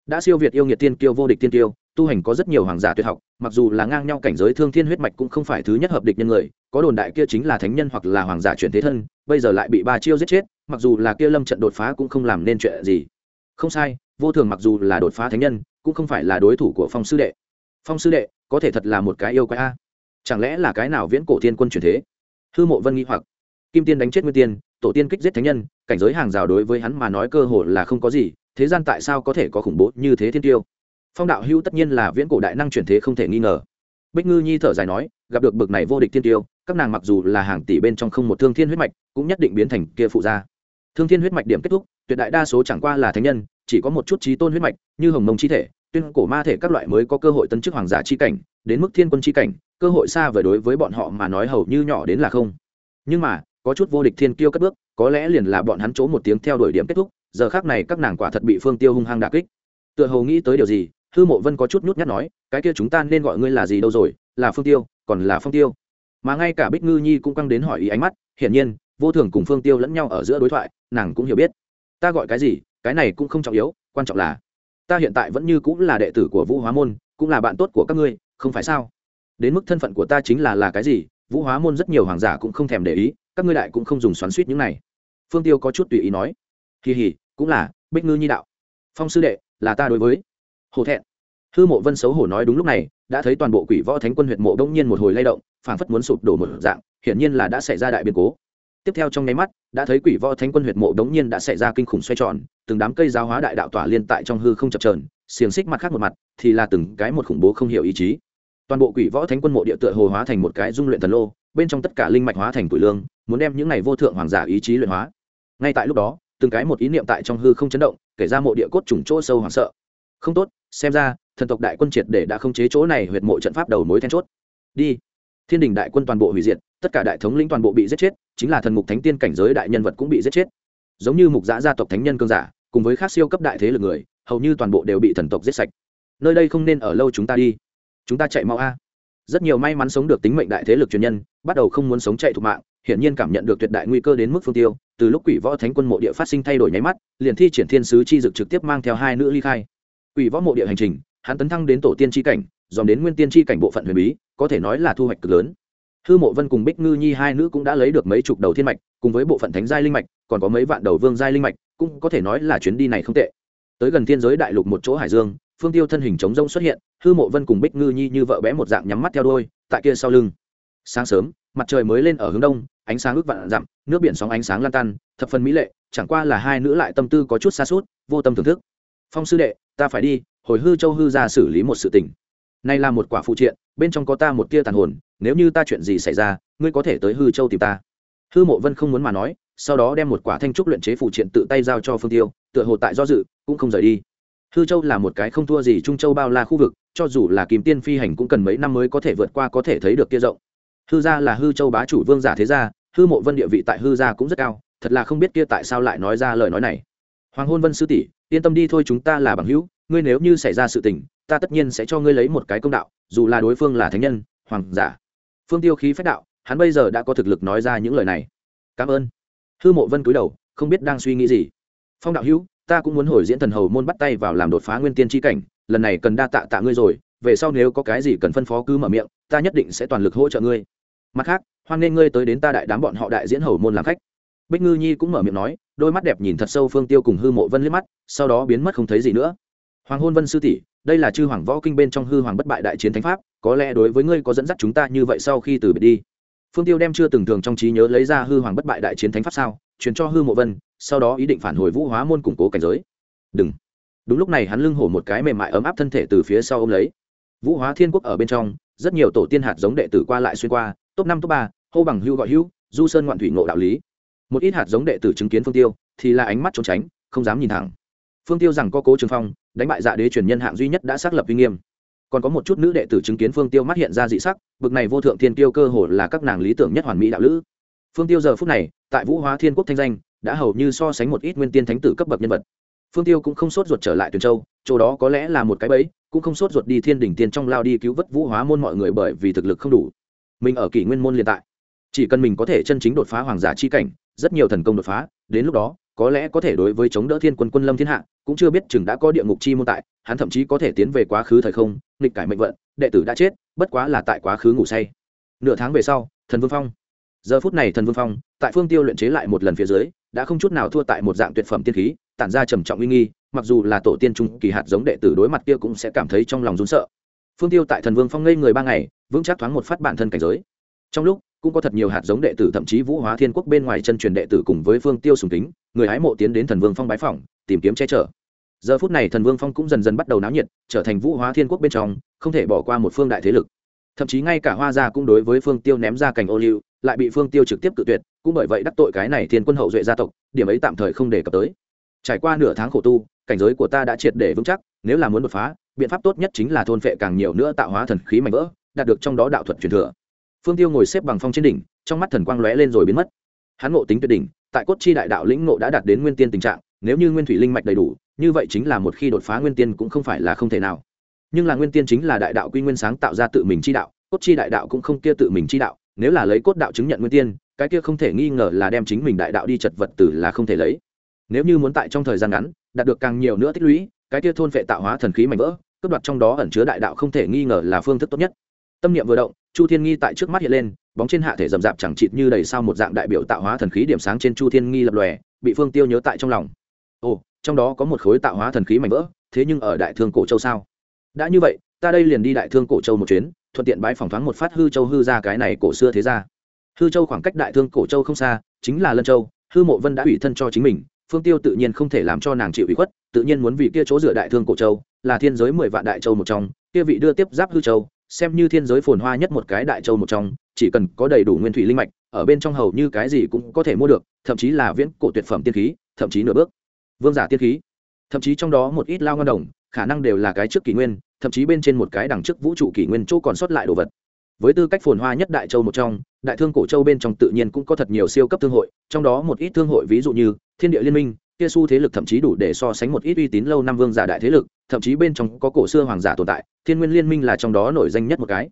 Đã siêu việt yêu nghiệt tiên kiêu vô địch tiên kiêu, tu hành có rất nhiều hoàng giả tuyệt học, mặc dù là ngang nhau cảnh giới thương thiên huyết mạch cũng không phải thứ nhất hợp địch nhân người, có đồn đại kia chính là thánh nhân hoặc là hoàng giả chuyển thế thân, bây giờ lại bị ba chiêu giết chết, mặc dù là kia lâm trận đột phá cũng không làm nên chuyện gì. Không sai, vô thường mặc dù là đột phá thánh nhân, cũng không phải là đối thủ của phong sư đệ. Phong sư đệ, có thể thật là một cái yêu quái a. Chẳng lẽ là cái nào viễn cổ thiên quân chuyển thế? Hư mộ vân nghi hoặc kim tiên đánh chết nguyên tiên, tổ tiên kích giết thánh nhân, cảnh giới hàng rào đối với hắn mà nói cơ hội là không có gì, thế gian tại sao có thể có khủng bố như thế thiên tiêu? Phong đạo hưu tất nhiên là viễn cổ đại năng chuyển thế không thể nghi ngờ. Bích ngư nhi thở dài nói, gặp được bực này vô địch thiên tiêu, các nàng mặc dù là hàng tỷ bên trong không một thương thiên huyết mạch, cũng nhất định biến thành kia phụ gia. Thương thiên huyết mạch điểm kết thúc, tuyệt đại đa số chẳng qua là thánh nhân, chỉ có một chút trí tôn huyết mạch, như hồng mông chi thể, tuyên cổ ma thể các loại mới có cơ hội tấn chức hoàng giả chi cảnh, đến mức thiên quân chi cảnh, cơ hội xa vời đối với bọn họ mà nói hầu như nhỏ đến là không. Nhưng mà có chút vô địch thiên kiêu cất bước, có lẽ liền là bọn hắn chỗ một tiếng theo đuổi điểm kết thúc, giờ khác này các nàng quả thật bị phương tiêu hung hăng đà kích. Tựa hồ nghĩ tới điều gì, hư mộ vân có chút nhút nhát nói, cái kia chúng ta nên gọi ngươi là gì đâu rồi, là phương tiêu, còn là phong tiêu? Mà ngay cả bích ngư nhi cũng căng đến hỏi ý ánh mắt, hiển nhiên, vô thường cùng phương tiêu lẫn nhau ở giữa đối thoại, nàng cũng hiểu biết. Ta gọi cái gì, cái này cũng không trọng yếu, quan trọng là, ta hiện tại vẫn như cũng là đệ tử của vũ hóa môn, cũng là bạn tốt của các ngươi, không phải sao? Đến mức thân phận của ta chính là là cái gì, vũ hóa môn rất nhiều hoàng giả cũng không thèm để ý các ngươi đại cũng không dùng xoắn suýt những này. Phương tiêu có chút tùy ý nói. Kỳ hỉ, cũng là, bích ngư nhi đạo. Phong sư đệ, là ta đối với. Hổ thẹn. Hư mộ vân xấu hổ nói đúng lúc này, đã thấy toàn bộ quỷ võ thánh quân huyện mộ đông nhiên một hồi lay động, phảng phất muốn sụp đổ một dạng, hiển nhiên là đã xảy ra đại biến cố. Tiếp theo trong nháy mắt, đã thấy quỷ võ thánh quân huyệt mộ đống nhiên đã xảy ra kinh khủng xoay tròn, từng đám cây giáo hóa đại đạo tỏa liên tại trong hư không chập trờn xiềng xích mặt khác một mặt, thì là từng cái một khủng bố không hiểu ý chí. Toàn bộ quỷ võ thánh quân mộ địa tựa hồ hóa thành một cái dung luyện thần lô, bên trong tất cả linh mạch hóa thành tuổi lương muốn đem những này vô thượng hoàng giả ý chí luyện hóa. Ngay tại lúc đó, từng cái một ý niệm tại trong hư không chấn động, kể ra mộ địa cốt trùng chỗ sâu hoảng sợ. Không tốt, xem ra, thần tộc đại quân triệt để đã không chế chỗ này huyệt mộ trận pháp đầu mối then chốt. Đi. Thiên đình đại quân toàn bộ hủy diệt, tất cả đại thống lĩnh toàn bộ bị giết chết, chính là thần mục thánh tiên cảnh giới đại nhân vật cũng bị giết chết. Giống như mục giã gia tộc thánh nhân cương giả, cùng với các siêu cấp đại thế lực người, hầu như toàn bộ đều bị thần tộc giết sạch. Nơi đây không nên ở lâu chúng ta đi. Chúng ta chạy mau a. Rất nhiều may mắn sống được tính mệnh đại thế lực truyền nhân, bắt đầu không muốn sống chạy thục mạng hiển nhiên cảm nhận được tuyệt đại nguy cơ đến mức phương tiêu, từ lúc quỷ võ thánh quân mộ địa phát sinh thay đổi nháy mắt, liền thi triển thiên sứ chi dực trực tiếp mang theo hai nữ ly khai. Quỷ võ mộ địa hành trình, hắn tấn thăng đến tổ tiên chi cảnh, dòm đến nguyên tiên chi cảnh bộ phận huyền bí, có thể nói là thu hoạch cực lớn. Hư mộ vân cùng bích ngư nhi hai nữ cũng đã lấy được mấy chục đầu thiên mạch, cùng với bộ phận thánh giai linh mạch, còn có mấy vạn đầu vương giai linh mạch, cũng có thể nói là chuyến đi này không tệ. Tới gần thiên giới đại lục một chỗ hải dương, phương tiêu thân hình chống rông xuất hiện, hư mộ vân cùng bích ngư nhi như vợ bé một dạng nhắm mắt theo đôi tại kia sau lưng. Sáng sớm mặt trời mới lên ở hướng đông, ánh sáng ước vạn dặm, nước biển sóng ánh sáng lan tan, thập phần mỹ lệ, chẳng qua là hai nữ lại tâm tư có chút xa suốt, vô tâm thưởng thức. Phong sư đệ, ta phải đi, hồi hư châu hư ra xử lý một sự tình. Này là một quả phụ triện, bên trong có ta một tia tàn hồn, nếu như ta chuyện gì xảy ra, ngươi có thể tới hư châu tìm ta. Hư mộ vân không muốn mà nói, sau đó đem một quả thanh trúc luyện chế phụ triện tự tay giao cho phương tiêu, tựa hồ tại do dự, cũng không rời đi. Hư châu là một cái không thua gì trung châu bao la khu vực, cho dù là kìm tiên phi hành cũng cần mấy năm mới có thể vượt qua có thể thấy được kia rộng hư gia là hư châu bá chủ vương giả thế gia, hư mộ vân địa vị tại hư gia cũng rất cao, thật là không biết kia tại sao lại nói ra lời nói này. Hoàng hôn vân sư tỷ, yên tâm đi thôi chúng ta là bằng hữu, ngươi nếu như xảy ra sự tình, ta tất nhiên sẽ cho ngươi lấy một cái công đạo, dù là đối phương là thánh nhân, hoàng giả. Phương tiêu khí phách đạo, hắn bây giờ đã có thực lực nói ra những lời này. Cảm ơn. Hư mộ vân cúi đầu, không biết đang suy nghĩ gì. Phong đạo hữu, ta cũng muốn hồi diễn thần hầu môn bắt tay vào làm đột phá nguyên tiên tri cảnh, lần này cần đa tạ tạ ngươi rồi về sau nếu có cái gì cần phân phó cứ mở miệng, ta nhất định sẽ toàn lực hỗ trợ ngươi. Mặt khác, hoan nghênh ngươi tới đến ta đại đám bọn họ đại diễn hầu môn làm khách. Bích ngư nhi cũng mở miệng nói, đôi mắt đẹp nhìn thật sâu phương tiêu cùng hư mộ vân liếc mắt, sau đó biến mất không thấy gì nữa. Hoàng hôn vân sư tỷ, đây là chư hoàng võ kinh bên trong hư hoàng bất bại đại chiến thánh pháp, có lẽ đối với ngươi có dẫn dắt chúng ta như vậy sau khi từ biệt đi. Phương tiêu đem chưa từng thường trong trí nhớ lấy ra hư hoàng bất bại đại chiến thánh pháp sao, truyền cho hư mộ vân, sau đó ý định phản hồi vũ hóa môn củng cố cảnh giới. Đừng. Đúng lúc này hắn lưng hổ một cái mềm mại ấm áp thân thể từ phía sau ôm lấy vũ hóa thiên quốc ở bên trong, rất nhiều tổ tiên hạt giống đệ tử qua lại xuyên qua, top năm, top ba, hô bằng hưu gọi hưu, du sơn ngoạn thủy ngộ đạo lý. Một ít hạt giống đệ tử chứng kiến phương tiêu, thì là ánh mắt trốn tránh, không dám nhìn thẳng. Phương tiêu rằng có cố trường phong, đánh bại dạ đế truyền nhân hạng duy nhất đã xác lập uy nghiêm. Còn có một chút nữ đệ tử chứng kiến phương tiêu mắt hiện ra dị sắc, bực này vô thượng thiên tiêu cơ hồ là các nàng lý tưởng nhất hoàn mỹ đạo lữ. Phương tiêu giờ phút này, tại vũ hóa thiên quốc thanh danh, đã hầu như so sánh một ít nguyên tiên thánh tử cấp bậc nhân vật phương tiêu cũng không sốt ruột trở lại tuyền châu, chỗ đó có lẽ là một cái bẫy, cũng không sốt ruột đi thiên đỉnh tiên trong lao đi cứu vớt vũ hóa môn mọi người bởi vì thực lực không đủ. Mình ở kỷ nguyên môn hiện tại. Chỉ cần mình có thể chân chính đột phá hoàng giả chi cảnh, rất nhiều thần công đột phá, đến lúc đó, có lẽ có thể đối với chống đỡ thiên quân quân lâm thiên hạ, cũng chưa biết chừng đã có địa ngục chi môn tại, hắn thậm chí có thể tiến về quá khứ thời không, nghịch cải mệnh vận, đệ tử đã chết, bất quá là tại quá khứ ngủ say. Nửa tháng về sau, thần vương phong giờ phút này thần vương phong, tại phương tiêu luyện chế lại một lần phía dưới, đã không chút nào thua tại một dạng tuyệt phẩm tiên khí, tản ra trầm trọng uy nghi, mặc dù là tổ tiên trung kỳ hạt giống đệ tử đối mặt kia cũng sẽ cảm thấy trong lòng rún sợ. Phương tiêu tại thần vương phong ngây người ba ngày, vững chắc thoáng một phát bản thân cảnh giới. Trong lúc, cũng có thật nhiều hạt giống đệ tử thậm chí vũ hóa thiên quốc bên ngoài chân truyền đệ tử cùng với phương tiêu sùng kính, người hái mộ tiến đến thần vương phong bái phỏng, tìm kiếm che chở. Giờ phút này thần vương phong cũng dần dần bắt đầu náo nhiệt, trở thành vũ hóa thiên quốc bên trong, không thể bỏ qua một phương đại thế lực. Thậm chí ngay cả hoa gia cũng đối với phương tiêu ném ra cành ô liu lại bị phương tiêu trực tiếp cự tuyệt, cũng bởi vậy đắc tội cái này thiên quân hậu duệ gia tộc, điểm ấy tạm thời không đề cập tới. Trải qua nửa tháng khổ tu, cảnh giới của ta đã triệt để vững chắc, nếu là muốn đột phá, biện pháp tốt nhất chính là thôn phệ càng nhiều nữa tạo hóa thần khí mạnh vỡ, đạt được trong đó đạo thuật truyền thừa. Phương tiêu ngồi xếp bằng phong trên đỉnh, trong mắt thần quang lóe lên rồi biến mất. Hắn ngộ tính tuyệt đỉnh, tại cốt chi đại đạo lĩnh ngộ đã đạt đến nguyên tiên tình trạng, nếu như nguyên thủy linh mạch đầy đủ, như vậy chính là một khi đột phá nguyên tiên cũng không phải là không thể nào. Nhưng là nguyên tiên chính là đại đạo quy nguyên sáng tạo ra tự mình chi đạo, cốt chi đại đạo cũng không kia tự mình chi đạo nếu là lấy cốt đạo chứng nhận nguyên tiên, cái kia không thể nghi ngờ là đem chính mình đại đạo đi chật vật tử là không thể lấy. Nếu như muốn tại trong thời gian ngắn, đạt được càng nhiều nữa tích lũy, cái kia thôn phệ tạo hóa thần khí mạnh vỡ, cướp đoạt trong đó ẩn chứa đại đạo không thể nghi ngờ là phương thức tốt nhất. Tâm niệm vừa động, chu thiên nghi tại trước mắt hiện lên, bóng trên hạ thể rậm rạp chẳng chịt như đầy sao một dạng đại biểu tạo hóa thần khí điểm sáng trên chu thiên nghi lập lòe, bị phương tiêu nhớ tại trong lòng. Ồ, trong đó có một khối tạo hóa thần khí mạnh vỡ, thế nhưng ở đại thương cổ châu sao? Đã như vậy, ta đây liền đi đại thương cổ châu một chuyến thuận tiện bãi phỏng thoáng một phát hư châu hư ra cái này cổ xưa thế ra hư châu khoảng cách đại thương cổ châu không xa, chính là lân châu. Hư mộ vân đã ủy thân cho chính mình, phương tiêu tự nhiên không thể làm cho nàng chịu ủy khuất, tự nhiên muốn vì kia chỗ dựa đại thương cổ châu, là thiên giới mười vạn đại châu một trong, kia vị đưa tiếp giáp hư châu, xem như thiên giới phồn hoa nhất một cái đại châu một trong, chỉ cần có đầy đủ nguyên thủy linh mạch, ở bên trong hầu như cái gì cũng có thể mua được, thậm chí là viễn cổ tuyệt phẩm tiên khí, thậm chí nửa bước. Vương giả tiên khí. Thậm chí trong đó một ít lao ngon đồng, khả năng đều là cái trước kỷ nguyên thậm chí bên trên một cái đằng trước vũ trụ kỷ nguyên chỗ còn sót lại đồ vật. Với tư cách phồn hoa nhất đại châu một trong, đại thương cổ châu bên trong tự nhiên cũng có thật nhiều siêu cấp thương hội, trong đó một ít thương hội ví dụ như thiên địa liên minh, kia su thế lực thậm chí đủ để so sánh một ít uy tín lâu năm vương giả đại thế lực, thậm chí bên trong có cổ xưa hoàng giả tồn tại, thiên nguyên liên minh là trong đó nổi danh nhất một cái.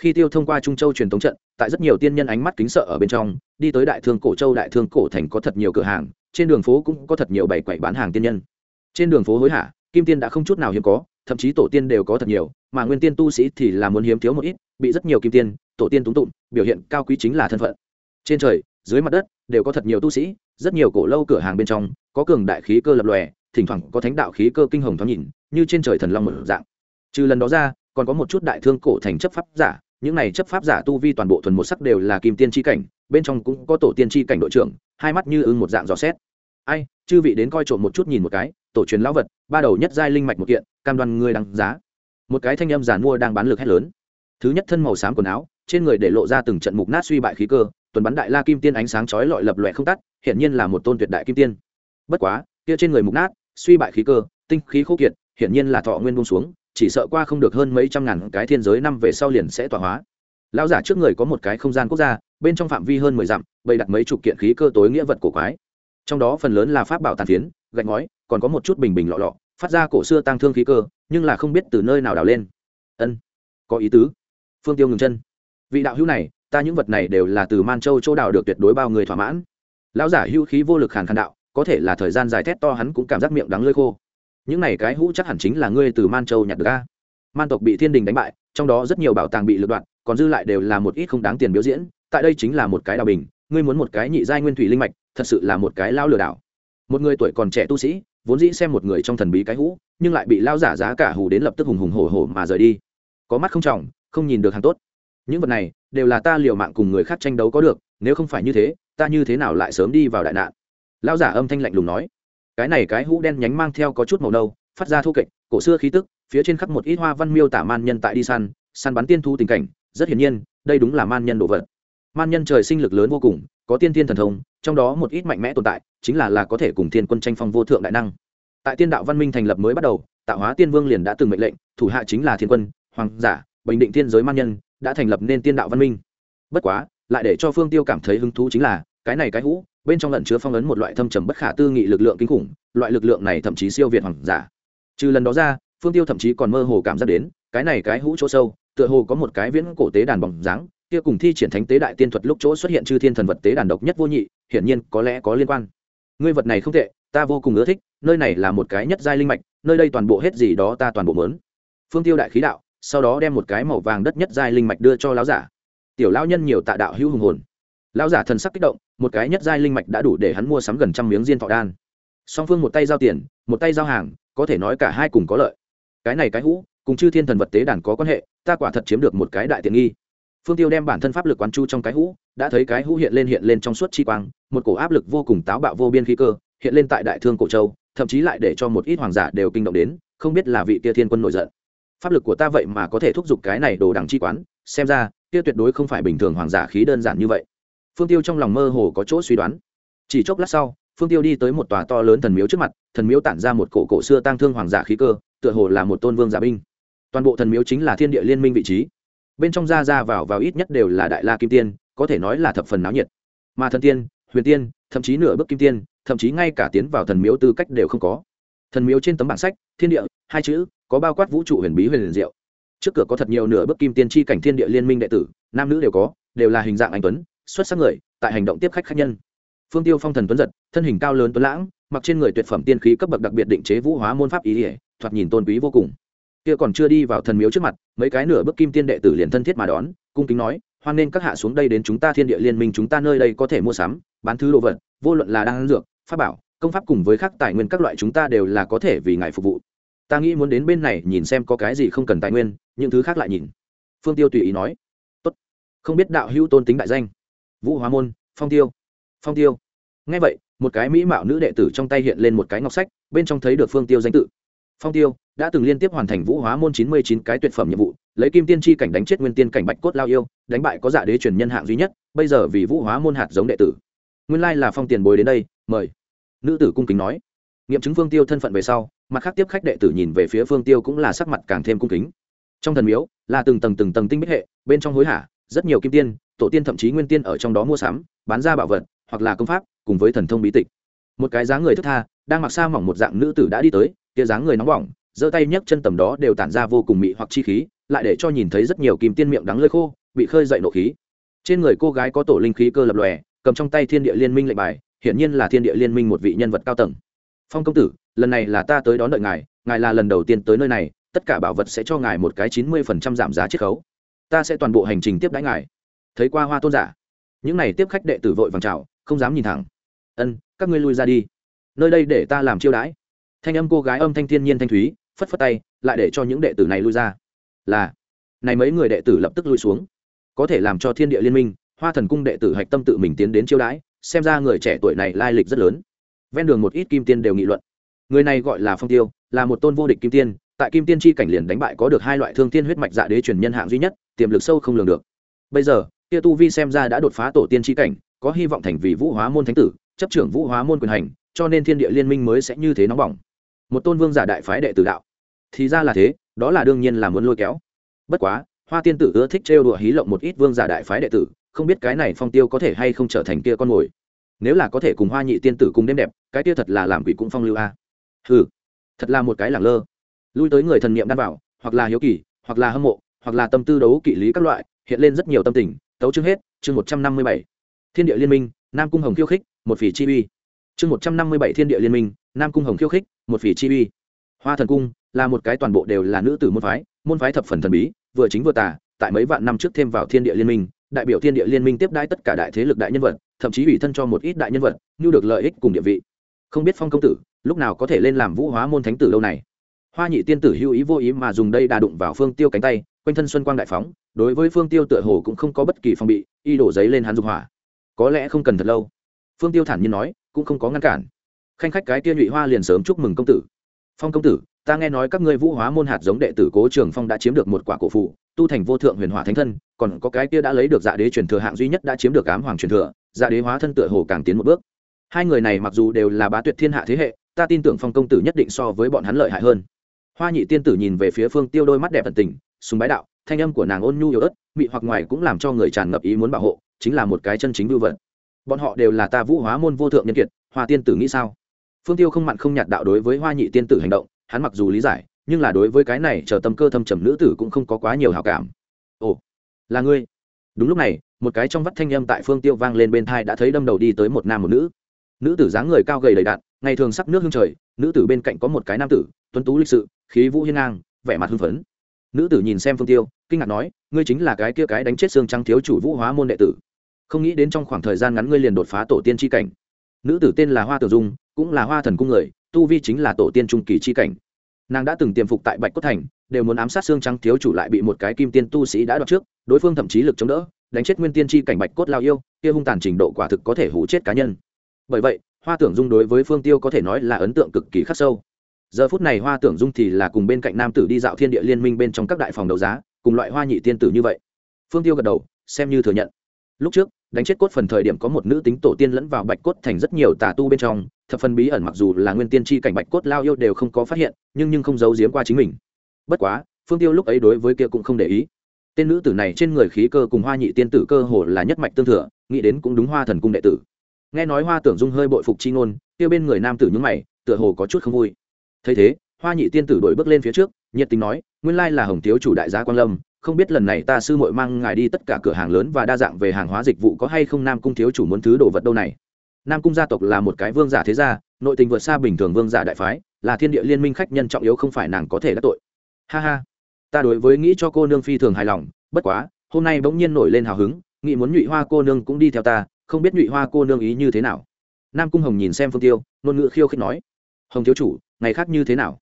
Khi tiêu thông qua trung châu truyền thống trận, tại rất nhiều tiên nhân ánh mắt kính sợ ở bên trong, đi tới đại thương cổ châu, đại thương cổ thành có thật nhiều cửa hàng, trên đường phố cũng có thật nhiều bày quậy bán hàng tiên nhân. Trên đường phố hối hả, kim tiên đã không chút nào hiếm có thậm chí tổ tiên đều có thật nhiều, mà nguyên tiên tu sĩ thì là muốn hiếm thiếu một ít, bị rất nhiều kim tiên, tổ tiên túng tụng, biểu hiện cao quý chính là thân phận. Trên trời, dưới mặt đất, đều có thật nhiều tu sĩ, rất nhiều cổ lâu cửa hàng bên trong, có cường đại khí cơ lập lòe, thỉnh thoảng có thánh đạo khí cơ kinh hồng thoáng nhìn, như trên trời thần long một dạng. Trừ lần đó ra, còn có một chút đại thương cổ thành chấp pháp giả, những này chấp pháp giả tu vi toàn bộ thuần một sắc đều là kim tiên tri cảnh, bên trong cũng có tổ tiên tri cảnh đội trưởng, hai mắt như ưng một dạng dò xét. Ai, chư vị đến coi trộm một chút nhìn một cái, tổ truyền lão vật, ba đầu nhất giai linh mạch một kiện cam đoan ngươi đăng giá. Một cái thanh âm giàn mua đang bán lực hét lớn. Thứ nhất thân màu xám quần áo, trên người để lộ ra từng trận mục nát suy bại khí cơ, tuần bắn đại la kim tiên ánh sáng chói lọi lập lòe không tắt hiện nhiên là một tôn tuyệt đại kim tiên. Bất quá, kia trên người mục nát, suy bại khí cơ, tinh khí khô kiệt hiện nhiên là thọ nguyên buông xuống, chỉ sợ qua không được hơn mấy trăm ngàn cái thiên giới năm về sau liền sẽ tỏa hóa. Lão giả trước người có một cái không gian quốc gia, bên trong phạm vi hơn mười dặm, bày đặt mấy chục kiện khí cơ tối nghĩa vật cổ quái. Trong đó phần lớn là pháp bảo tàn phiến, gạch ngói, còn có một chút bình bình lọ lọ phát ra cổ xưa tăng thương khí cơ, nhưng là không biết từ nơi nào đào lên. Ân, có ý tứ. Phương tiêu ngừng chân. Vị đạo hữu này, ta những vật này đều là từ man châu chỗ đào được tuyệt đối bao người thỏa mãn. Lão giả hữu khí vô lực khàn khàn đạo, có thể là thời gian dài thét to hắn cũng cảm giác miệng đắng lơi khô. Những này cái hũ chắc hẳn chính là ngươi từ man châu nhặt được a. Man tộc bị thiên đình đánh bại, trong đó rất nhiều bảo tàng bị lựa đoạn, còn dư lại đều là một ít không đáng tiền biểu diễn, tại đây chính là một cái đào bình, ngươi muốn một cái nhị giai nguyên thủy linh mạch, thật sự là một cái lao lừa đảo. Một người tuổi còn trẻ tu sĩ vốn dĩ xem một người trong thần bí cái hũ, nhưng lại bị lao giả giá cả hù đến lập tức hùng hùng hổ hổ mà rời đi. Có mắt không trọng, không nhìn được hàng tốt. Những vật này đều là ta liều mạng cùng người khác tranh đấu có được, nếu không phải như thế, ta như thế nào lại sớm đi vào đại nạn? Lao giả âm thanh lạnh lùng nói. Cái này cái hũ đen nhánh mang theo có chút màu nâu, phát ra thô kệch, cổ xưa khí tức, phía trên khắc một ít hoa văn miêu tả man nhân tại đi săn săn bắn tiên thu tình cảnh, rất hiển nhiên, đây đúng là man nhân đồ vật. Man nhân trời sinh lực lớn vô cùng, có tiên thiên thần thông, trong đó một ít mạnh mẽ tồn tại chính là là có thể cùng thiên quân tranh phong vô thượng đại năng. Tại tiên đạo văn minh thành lập mới bắt đầu tạo hóa tiên vương liền đã từng mệnh lệnh, thủ hạ chính là thiên quân, hoàng giả, bình định thiên giới man nhân, đã thành lập nên tiên đạo văn minh. Bất quá, lại để cho phương tiêu cảm thấy hứng thú chính là, cái này cái hũ, bên trong lẫn chứa phong ấn một loại thâm trầm bất khả tư nghị lực lượng kinh khủng, loại lực lượng này thậm chí siêu việt hoàng giả. Trừ lần đó ra, phương tiêu thậm chí còn mơ hồ cảm giác đến, cái này cái hũ chỗ sâu, tựa hồ có một cái viễn cổ tế đàn bóng dáng, kia cùng thi triển thánh tế đại tiên thuật lúc chỗ xuất hiện chư thiên thần vật tế đàn độc nhất vô nhị, hiển nhiên có lẽ có liên quan ngươi vật này không tệ, ta vô cùng ưa thích, nơi này là một cái nhất giai linh mạch, nơi đây toàn bộ hết gì đó ta toàn bộ mớn phương tiêu đại khí đạo, sau đó đem một cái màu vàng đất nhất giai linh mạch đưa cho lão giả. Tiểu lão nhân nhiều tạ đạo hữu hùng hồn. Lão giả thần sắc kích động, một cái nhất giai linh mạch đã đủ để hắn mua sắm gần trăm miếng diên thọ đan. Song phương một tay giao tiền, một tay giao hàng, có thể nói cả hai cùng có lợi. Cái này cái hũ, cùng chư thiên thần vật tế đàn có quan hệ, ta quả thật chiếm được một cái đại tiện nghi. Phương tiêu đem bản thân pháp lực quán chu trong cái hũ đã thấy cái hũ hiện lên hiện lên trong suốt chi quang, một cổ áp lực vô cùng táo bạo vô biên khí cơ hiện lên tại đại thương cổ châu, thậm chí lại để cho một ít hoàng giả đều kinh động đến, không biết là vị kia thiên quân nổi giận. Pháp lực của ta vậy mà có thể thúc giục cái này đồ đằng chi quán, xem ra, kia tuyệt đối không phải bình thường hoàng giả khí đơn giản như vậy. Phương tiêu trong lòng mơ hồ có chỗ suy đoán. Chỉ chốc lát sau, phương tiêu đi tới một tòa to lớn thần miếu trước mặt, thần miếu tản ra một cổ cổ xưa tang thương hoàng giả khí cơ, tựa hồ là một tôn vương giả binh. Toàn bộ thần miếu chính là thiên địa liên minh vị trí. Bên trong ra ra vào vào ít nhất đều là đại la kim tiên có thể nói là thập phần náo nhiệt. Mà thần tiên, huyền tiên, thậm chí nửa bước kim tiên, thậm chí ngay cả tiến vào thần miếu tư cách đều không có. Thần miếu trên tấm bản sách, thiên địa, hai chữ, có bao quát vũ trụ huyền bí huyền liền diệu. Trước cửa có thật nhiều nửa bước kim tiên tri cảnh thiên địa liên minh đệ tử, nam nữ đều có, đều là hình dạng anh tuấn, xuất sắc người, tại hành động tiếp khách khách nhân. Phương tiêu phong thần tuấn giật, thân hình cao lớn tuấn lãng, mặc trên người tuyệt phẩm tiên khí cấp bậc đặc biệt định chế vũ hóa môn pháp ý ỉa thoạt nhìn tôn quý vô cùng. Kia còn chưa đi vào thần miếu trước mặt, mấy cái nửa bước kim tiên đệ tử liền thân thiết mà đón, cung kính nói hoan nên các hạ xuống đây đến chúng ta thiên địa liên minh chúng ta nơi đây có thể mua sắm, bán thứ đồ vật, vô luận là đan dược, pháp bảo, công pháp cùng với các tài nguyên các loại chúng ta đều là có thể vì ngài phục vụ. Ta nghĩ muốn đến bên này nhìn xem có cái gì không cần tài nguyên, những thứ khác lại nhìn. Phương tiêu tùy ý nói. Tốt. Không biết đạo hữu tôn tính đại danh. Vũ hóa môn, phong tiêu. Phong tiêu. Ngay vậy, một cái mỹ mạo nữ đệ tử trong tay hiện lên một cái ngọc sách, bên trong thấy được phương tiêu danh tự. Phong tiêu đã từng liên tiếp hoàn thành vũ hóa môn chín mươi chín cái tuyệt phẩm nhiệm vụ, lấy kim tiên tri cảnh đánh chết nguyên tiên cảnh bạch cốt lao yêu, đánh bại có dạ đế truyền nhân hạng duy nhất, bây giờ vì vũ hóa môn hạt giống đệ tử. Nguyên lai là phong tiền bối đến đây, mời. Nữ tử cung kính nói. Nghiệm chứng phương tiêu thân phận về sau, mặt khác tiếp khách đệ tử nhìn về phía phương tiêu cũng là sắc mặt càng thêm cung kính. Trong thần miếu, là từng tầng từng tầng tinh bích hệ, bên trong hối hả, rất nhiều kim tiên, tổ tiên thậm chí nguyên tiên ở trong đó mua sắm, bán ra bảo vật, hoặc là công pháp, cùng với thần thông bí tịch. Một cái dáng người thức tha, đang mặc xa mỏng một dạng nữ tử đã đi tới, kia dáng người nóng bỏng giơ tay nhấc chân tầm đó đều tản ra vô cùng mị hoặc chi khí, lại để cho nhìn thấy rất nhiều kim tiên miệng đắng lơi khô, bị khơi dậy nộ khí. Trên người cô gái có tổ linh khí cơ lập lòe, cầm trong tay thiên địa liên minh lệnh bài, hiển nhiên là thiên địa liên minh một vị nhân vật cao tầng. Phong công tử, lần này là ta tới đón đợi ngài ngài là lần đầu tiên tới nơi này, tất cả bảo vật sẽ cho ngài một cái chín mươi phần trăm giảm giá chiết khấu. Ta sẽ toàn bộ hành trình tiếp đãi ngài. Thấy qua hoa tôn giả. Những này tiếp khách đệ tử vội vàng chào, không dám nhìn thẳng. Ân, các ngươi lui ra đi. Nơi đây để ta làm chiêu đãi. Thanh âm cô gái âm thanh thiên nhiên thanh thúy phất phất tay, lại để cho những đệ tử này lui ra. Là, này mấy người đệ tử lập tức lui xuống. Có thể làm cho thiên địa liên minh, hoa thần cung đệ tử hạch tâm tự mình tiến đến chiêu đãi, xem ra người trẻ tuổi này lai lịch rất lớn. Ven đường một ít kim tiên đều nghị luận. Người này gọi là phong tiêu, là một tôn vô địch kim tiên, tại kim tiên chi cảnh liền đánh bại có được hai loại thương tiên huyết mạch dạ đế truyền nhân hạng duy nhất, tiềm lực sâu không lường được. Bây giờ kia tu vi xem ra đã đột phá tổ tiên chi cảnh, có hy vọng thành vì vũ hóa môn thánh tử, chấp trưởng vũ hóa môn quyền hành, cho nên thiên địa liên minh mới sẽ như thế nóng bỏng. Một tôn vương giả đại phái đệ tử đạo thì ra là thế, đó là đương nhiên là muốn lôi kéo. Bất quá, hoa tiên tử ưa thích trêu đùa hí lộng một ít vương giả đại phái đệ tử, không biết cái này phong tiêu có thể hay không trở thành kia con mồi. Nếu là có thể cùng hoa nhị tiên tử cùng đêm đẹp, cái kia thật là làm quỷ cũng phong lưu a. À. ừ thật là một cái lẳng lơ. Lui tới người thần niệm đan bảo, hoặc là hiếu kỳ, hoặc là hâm mộ, hoặc là tâm tư đấu kỵ lý các loại, hiện lên rất nhiều tâm tình. Tấu chương hết, chương một trăm năm mươi bảy. Thiên địa liên minh, nam cung hồng khiêu khích, một phỉ chi uy. Chương một trăm năm mươi bảy thiên địa liên minh, nam cung hồng khiêu khích, một phỉ chi uy. Hoa thần cung là một cái toàn bộ đều là nữ tử môn phái môn phái thập phần thần bí, vừa chính vừa tà, tại mấy vạn năm trước thêm vào thiên địa liên minh, đại biểu thiên địa liên minh tiếp đãi tất cả đại thế lực đại nhân vật, thậm chí ủy thân cho một ít đại nhân vật, như được lợi ích cùng địa vị. Không biết phong công tử, lúc nào có thể lên làm vũ hóa môn thánh tử lâu này? Hoa nhị tiên tử hữu ý vô ý mà dùng đây đà đụng vào phương tiêu cánh tay, quanh thân xuân quang đại phóng, đối với phương tiêu tựa hồ cũng không có bất kỳ phòng bị, y đổ giấy lên hắn dục hỏa. Có lẽ không cần thật lâu. Phương tiêu thản nhiên nói, cũng không có ngăn cản. Khanh khách cái kia nhụy hoa liền sớm chúc mừng công tử. Phong công tử ta nghe nói các ngươi vũ hóa môn hạt giống đệ tử cố trường phong đã chiếm được một quả cổ phụ tu thành vô thượng huyền hỏa thánh thân, còn có cái kia đã lấy được dạ đế truyền thừa hạng duy nhất đã chiếm được ám hoàng truyền thừa dạ đế hóa thân tựa hồ càng tiến một bước. Hai người này mặc dù đều là bá tuyệt thiên hạ thế hệ, ta tin tưởng phong công tử nhất định so với bọn hắn lợi hại hơn. Hoa nhị tiên tử nhìn về phía phương tiêu đôi mắt đẹp tận tình, sùng bái đạo, thanh âm của nàng ôn nhu yếu ớt, mị hoặc ngoài cũng làm cho người tràn ngập ý muốn bảo hộ, chính là một cái chân chính vưu vật. Bọn họ đều là ta vũ hóa môn vô thượng nhân kiệt, hoa tiên tử nghĩ sao? Phương tiêu không mặn không nhạt đạo đối với hoa nhị tiên tử hành động hắn mặc dù lý giải, nhưng là đối với cái này chờ tâm cơ thâm trầm nữ tử cũng không có quá nhiều hào cảm. Ồ, là ngươi. Đúng lúc này, một cái trong vắt thanh âm tại phương tiêu vang lên bên thai đã thấy đâm đầu đi tới một nam một nữ. Nữ tử dáng người cao gầy đầy đạn ngày thường sắc nước hương trời, nữ tử bên cạnh có một cái nam tử, tuấn tú lịch sự, khí vũ hiên ngang, vẻ mặt hưng phấn. Nữ tử nhìn xem phương tiêu, kinh ngạc nói, ngươi chính là cái kia cái đánh chết xương trắng thiếu chủ vũ hóa môn đệ tử. Không nghĩ đến trong khoảng thời gian ngắn ngươi liền đột phá tổ tiên tri cảnh. Nữ tử tên là hoa tử dung, cũng là hoa thần cung người tu vi chính là tổ tiên trung kỳ chi cảnh. Nàng đã từng tiềm phục tại bạch cốt thành, đều muốn ám sát xương trắng thiếu chủ lại bị một cái kim tiên tu sĩ đã đoạt trước, đối phương thậm chí lực chống đỡ, đánh chết nguyên tiên tri cảnh bạch cốt lao yêu, kia hung tàn trình độ quả thực có thể hủ chết cá nhân. Bởi vậy, hoa tưởng dung đối với phương tiêu có thể nói là ấn tượng cực kỳ khắc sâu. Giờ phút này hoa tưởng dung thì là cùng bên cạnh nam tử đi dạo thiên địa liên minh bên trong các đại phòng đấu giá, cùng loại hoa nhị tiên tử như vậy. Phương tiêu gật đầu, xem như thừa nhận. Lúc trước đánh chết cốt phần thời điểm có một nữ tính tổ tiên lẫn vào bạch cốt thành rất nhiều tà tu bên trong, thập phần bí ẩn mặc dù là nguyên tiên tri cảnh bạch cốt lao yêu đều không có phát hiện, nhưng nhưng không giấu giếm qua chính mình. Bất quá, phương tiêu lúc ấy đối với kia cũng không để ý. Tên nữ tử này trên người khí cơ cùng hoa nhị tiên tử cơ hồ là nhất mạch tương thừa, nghĩ đến cũng đúng hoa thần cung đệ tử. Nghe nói hoa tưởng dung hơi bội phục chi ngôn, kia bên người nam tử nhúng mày, tựa hồ có chút không vui. Thấy thế, hoa nhị tiên tử đổi bước lên phía trước, nhiệt tình nói, nguyên lai là hồng thiếu chủ đại gia quan lâm không biết lần này ta sư muội mang ngài đi tất cả cửa hàng lớn và đa dạng về hàng hóa dịch vụ có hay không nam cung thiếu chủ muốn thứ đồ vật đâu này? Nam cung gia tộc là một cái vương giả thế gia, nội tình vượt xa bình thường vương giả đại phái, là thiên địa liên minh khách nhân trọng yếu không phải nàng có thể đắc tội. Ha ha. Ta đối với nghĩ cho cô nương phi thường hài lòng, bất quá, hôm nay bỗng nhiên nổi lên hào hứng, nghĩ muốn nhụy hoa cô nương cũng đi theo ta, không biết nhụy hoa cô nương ý như thế nào. Nam cung hồng nhìn xem phương tiêu, ngôn ngữ khiêu khích nói. Hồng thiếu chủ, ngày khác như thế nào?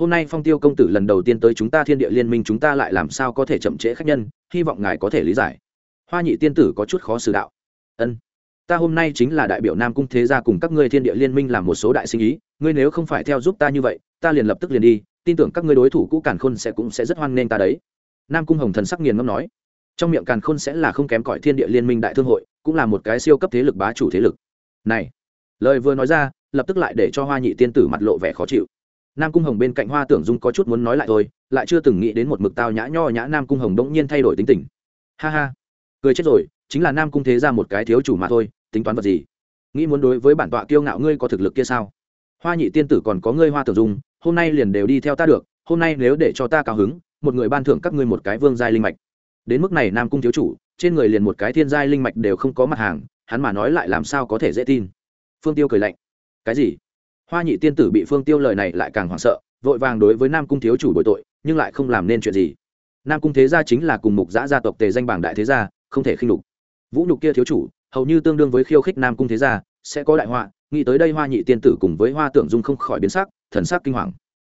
Hôm nay phong tiêu công tử lần đầu tiên tới chúng ta thiên địa liên minh chúng ta lại làm sao có thể chậm trễ khách nhân, hy vọng ngài có thể lý giải. Hoa nhị tiên tử có chút khó xử đạo. Ân, ta hôm nay chính là đại biểu nam cung thế gia cùng các ngươi thiên địa liên minh làm một số đại sinh ý, ngươi nếu không phải theo giúp ta như vậy, ta liền lập tức liền đi, tin tưởng các ngươi đối thủ cũ càn khôn sẽ cũng sẽ rất hoan nghênh ta đấy. Nam cung hồng thần sắc nghiền ngâm nói. Trong miệng càn khôn sẽ là không kém cỏi thiên địa liên minh đại thương hội, cũng là một cái siêu cấp thế lực bá chủ thế lực. Này, lời vừa nói ra, lập tức lại để cho hoa nhị tiên tử mặt lộ vẻ khó chịu nam cung hồng bên cạnh hoa tưởng dung có chút muốn nói lại thôi, lại chưa từng nghĩ đến một mực tao nhã nho nhã nam cung hồng đ ỗ n g nhiên thay đổi tính tình. Ha ha, cười chết rồi, chính là nam cung thế ra một cái thiếu chủ mà thôi, tính toán vật gì? Nghĩ muốn đối với bản tọa kiêu ngạo ngươi có thực lực kia sao? Hoa nhị tiên tử còn có ngươi hoa tưởng dung, hôm nay liền đều đi theo ta được, hôm nay nếu để cho ta cao hứng, một người ban thưởng các ngươi một cái vương giai linh mạch. Đến mức này nam cung thiếu chủ, trên người liền một cái thiên giai linh mạch đều không có mặt hàng, hắn mà nói lại làm sao có thể dễ tin? Phương tiêu cười lạnh. Cái gì? Hoa nhị tiên tử bị phương tiêu lời này lại càng hoảng sợ, vội vàng đối với nam cung thiếu chủ bội tội, nhưng lại không làm nên chuyện gì. Nam cung thế gia chính là cùng mục giã gia tộc tề danh bảng đại thế gia, không thể khinh lục vũ nhục kia thiếu chủ, hầu như tương đương với khiêu khích nam cung thế gia, sẽ có đại họa, nghĩ tới đây hoa nhị tiên tử cùng với hoa tưởng dung không khỏi biến sắc, thần sắc kinh hoàng.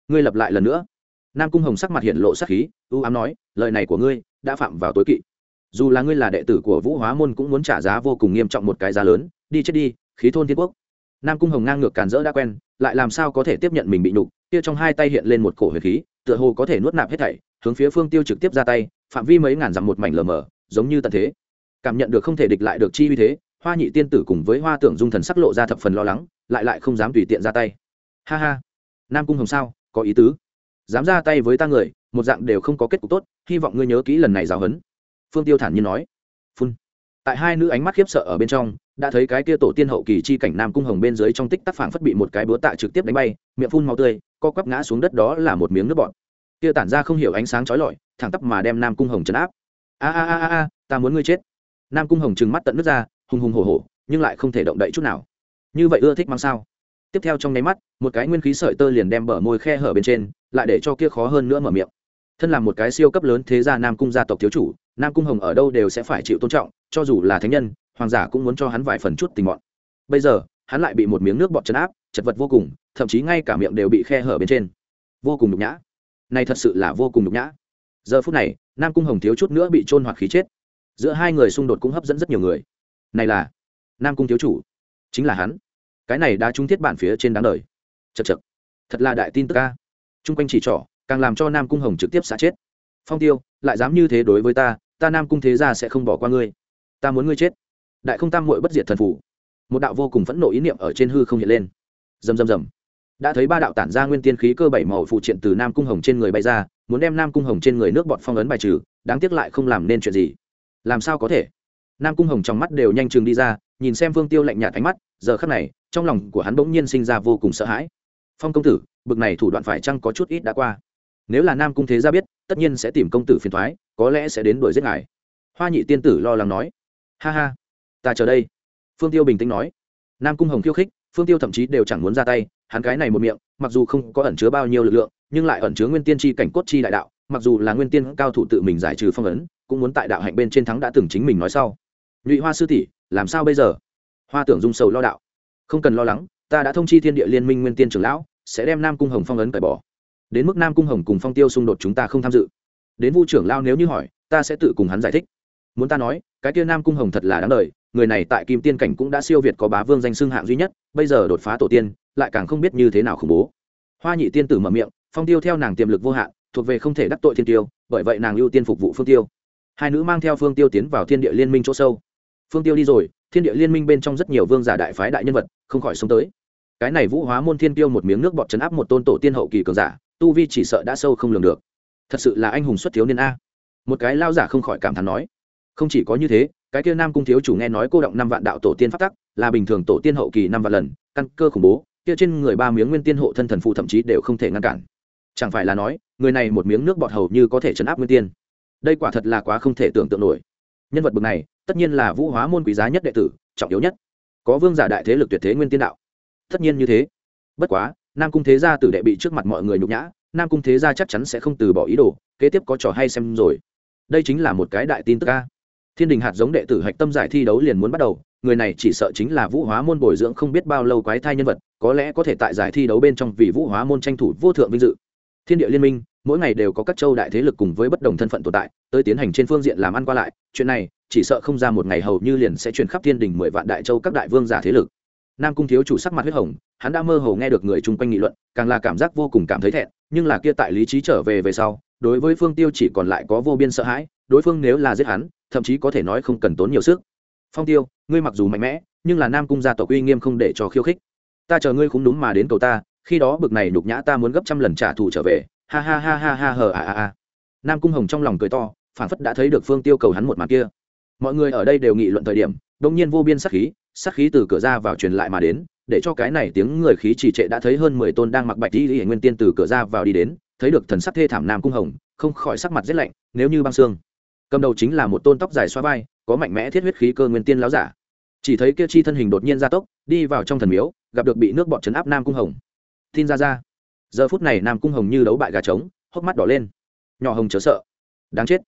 Ngươi lập lại lần nữa. Nam cung hồng sắc mặt hiện lộ sắc khí ưu ám nói, lời này của ngươi đã phạm vào tối kỵ. Dù là ngươi là đệ tử của vũ hóa môn cũng muốn trả giá vô cùng nghiêm trọng một cái giá lớn, đi chết đi, khí thôn thiên quốc nam cung hồng ngang ngược càn rỡ đã quen, lại làm sao có thể tiếp nhận mình bị nhục, kia trong hai tay hiện lên một cổ huyền khí, tựa hồ có thể nuốt nạp hết thảy, hướng phía phương tiêu trực tiếp ra tay, phạm vi mấy ngàn dặm một mảnh lờ mờ, giống như tận thế. Cảm nhận được không thể địch lại được chi uy thế, hoa nhị tiên tử cùng với hoa tưởng dung thần sắc lộ ra thập phần lo lắng, lại lại không dám tùy tiện ra tay. Ha ha. Nam cung hồng sao? Có ý tứ. Dám ra tay với ta người, một dạng đều không có kết cục tốt, hy vọng ngươi nhớ kỹ lần này giáo huấn. Phương tiêu thản nhiên nói. Phun. Tại hai nữ ánh mắt khiếp sợ ở bên trong đã thấy cái kia tổ tiên hậu kỳ chi cảnh nam cung hồng bên dưới trong tích tắc phảng phất bị một cái búa tạ trực tiếp đánh bay, miệng phun màu tươi, co quắp ngã xuống đất đó là một miếng nước bọt. Kia tản ra không hiểu ánh sáng chói lọi, thẳng tắp mà đem nam cung hồng chấn áp. A a a a ta muốn ngươi chết. Nam cung hồng trừng mắt tận nước ra, hùng hùng hổ hổ, nhưng lại không thể động đậy chút nào. Như vậy ưa thích mang sao? Tiếp theo trong nháy mắt, một cái nguyên khí sợi tơ liền đem bờ môi khe hở bên trên, lại để cho kia khó hơn nữa mở miệng. Thân là một cái siêu cấp lớn thế gia nam cung gia tộc thiếu chủ, nam cung hồng ở đâu đều sẽ phải chịu tôn trọng, cho dù là thánh nhân hoàng giả cũng muốn cho hắn vài phần chút tình mọn. bây giờ, hắn lại bị một miếng nước bọt chấn áp, chật vật vô cùng, thậm chí ngay cả miệng đều bị khe hở bên trên. Vô cùng nhục nhã. Này thật sự là vô cùng nhục nhã. Giờ phút này, nam cung hồng thiếu chút nữa bị trôn hoặc khí chết. Giữa hai người xung đột cũng hấp dẫn rất nhiều người. Này là nam cung thiếu chủ. Chính là hắn. Cái này đã trúng thiết bản phía trên đáng đời. Chật chật thật là đại tin tức ca chung quanh chỉ trỏ, càng làm cho nam cung hồng trực tiếp xả chết. Phong tiêu, lại dám như thế đối với ta ta nam cung thế ra sẽ không bỏ qua ngươi. Ta muốn ngươi chết đại không tam muội bất diệt thần phủ. Một đạo vô cùng phẫn nộ ý niệm ở trên hư không hiện lên. Rầm rầm rầm. Đã thấy ba đạo tản ra nguyên tiên khí cơ bảy màu phụ triện từ nam cung hồng trên người bay ra, muốn đem nam cung hồng trên người nước bọt phong ấn bài trừ, đáng tiếc lại không làm nên chuyện gì. Làm sao có thể? Nam cung hồng trong mắt đều nhanh chừng đi ra, nhìn xem phương tiêu lạnh nhạt ánh mắt, giờ khắc này, trong lòng của hắn bỗng nhiên sinh ra vô cùng sợ hãi. Phong công tử, bực này thủ đoạn phải chăng có chút ít đã qua? Nếu là nam cung thế gia biết, tất nhiên sẽ tìm công tử phiền thoái, có lẽ sẽ đến đuổi giết ngài. Hoa nhị tiên tử lo lắng nói. Ha ha ta chờ đây. Phương tiêu bình tĩnh nói. Nam cung hồng khiêu khích, phương tiêu thậm chí đều chẳng muốn ra tay, hắn cái này một miệng, mặc dù không có ẩn chứa bao nhiêu lực lượng, nhưng lại ẩn chứa nguyên tiên tri cảnh cốt chi đại đạo, mặc dù là nguyên tiên cao thủ tự mình giải trừ phong ấn, cũng muốn tại đạo hạnh bên trên thắng đã từng chính mình nói sau. Nhụy hoa sư tỷ, làm sao bây giờ? Hoa tưởng dung sầu lo đạo. Không cần lo lắng, ta đã thông chi thiên địa liên minh nguyên tiên trưởng lão, sẽ đem nam cung hồng phong ấn cởi bỏ. Đến mức nam cung hồng cùng phong tiêu xung đột chúng ta không tham dự. Đến vu trưởng lao nếu như hỏi, ta sẽ tự cùng hắn giải thích. Muốn ta nói, cái kia nam cung hồng thật là đáng lời người này tại kim tiên cảnh cũng đã siêu việt có bá vương danh xưng hạng duy nhất, bây giờ đột phá tổ tiên, lại càng không biết như thế nào khủng bố. Hoa nhị tiên tử mở miệng, phong tiêu theo nàng tiềm lực vô hạn, thuộc về không thể đắc tội thiên tiêu, bởi vậy nàng ưu tiên phục vụ phương tiêu. Hai nữ mang theo phương tiêu tiến vào thiên địa liên minh chỗ sâu. Phương tiêu đi rồi, thiên địa liên minh bên trong rất nhiều vương giả đại phái đại nhân vật, không khỏi sống tới. Cái này vũ hóa môn thiên tiêu một miếng nước bọt chấn áp một tôn tổ tiên hậu kỳ cường giả, tu vi chỉ sợ đã sâu không lường được. Thật sự là anh hùng xuất thiếu niên a. Một cái lao giả không khỏi cảm thán nói, không chỉ có như thế cái kia nam cung thiếu chủ nghe nói cô động năm vạn đạo tổ tiên phát tắc, là bình thường tổ tiên hậu kỳ năm vạn lần, căn cơ khủng bố, kia trên người ba miếng nguyên tiên hộ thân thần phụ thậm chí đều không thể ngăn cản. Chẳng phải là nói, người này một miếng nước bọt hầu như có thể chấn áp nguyên tiên. Đây quả thật là quá không thể tưởng tượng nổi. Nhân vật bậc này, tất nhiên là vũ hóa môn quý giá nhất đệ tử, trọng yếu nhất. Có vương giả đại thế lực tuyệt thế nguyên tiên đạo. Tất nhiên như thế. Bất quá, nam cung thế gia tử đệ bị trước mặt mọi người nhục nhã, nam cung thế gia chắc chắn sẽ không từ bỏ ý đồ, kế tiếp có trò hay xem rồi. Đây chính là một cái đại tin tức ca thiên đình hạt giống đệ tử hạch tâm giải thi đấu liền muốn bắt đầu, người này chỉ sợ chính là vũ hóa môn bồi dưỡng không biết bao lâu quái thai nhân vật, có lẽ có thể tại giải thi đấu bên trong vì vũ hóa môn tranh thủ vô thượng vinh dự. Thiên địa liên minh, mỗi ngày đều có các châu đại thế lực cùng với bất đồng thân phận tồn tại, tới tiến hành trên phương diện làm ăn qua lại, chuyện này, chỉ sợ không ra một ngày hầu như liền sẽ truyền khắp thiên đình mười vạn đại châu các đại vương giả thế lực. Nam cung thiếu chủ sắc mặt huyết hồng, hắn đã mơ hồ nghe được người chung quanh nghị luận, càng là cảm giác vô cùng cảm thấy thẹn, nhưng là kia tại lý trí trở về về sau, đối với phương tiêu chỉ còn lại có vô biên sợ hãi, đối phương nếu là giết hắn thậm chí có thể nói không cần tốn nhiều sức. Phong tiêu, ngươi mặc dù mạnh mẽ, nhưng là nam cung gia tộc uy nghiêm không để cho khiêu khích. Ta chờ ngươi cũng đúng mà đến cầu ta, khi đó bực này nhục nhã ta muốn gấp trăm lần trả thù trở về. Ha ha ha ha ha hờ à à à nam cung hồng trong lòng cười to phản phất đã thấy được phương tiêu cầu hắn một mặt kia. Mọi người ở đây đều nghị luận thời điểm đông nhiên vô biên sắc khí sắc khí từ cửa ra vào truyền lại mà đến, để cho cái này tiếng người khí trì trệ đã thấy hơn mười tôn đang mặc bạch y nguyên tiên từ cửa ra vào đi đến, thấy được thần sắc thê thảm nam cung hồng, không khỏi sắc mặt rét lạnh, nếu như băng xương cầm đầu chính là một tôn tóc dài xoa vai, có mạnh mẽ thiết huyết khí cơ nguyên tiên láo giả. Chỉ thấy kia chi thân hình đột nhiên gia tốc, đi vào trong thần miếu, gặp được bị nước bọt chấn áp nam cung hồng. Tin ra ra. Giờ phút này nam cung hồng như đấu bại gà trống, hốc mắt đỏ lên. Nhỏ hồng chớ sợ. Đáng chết.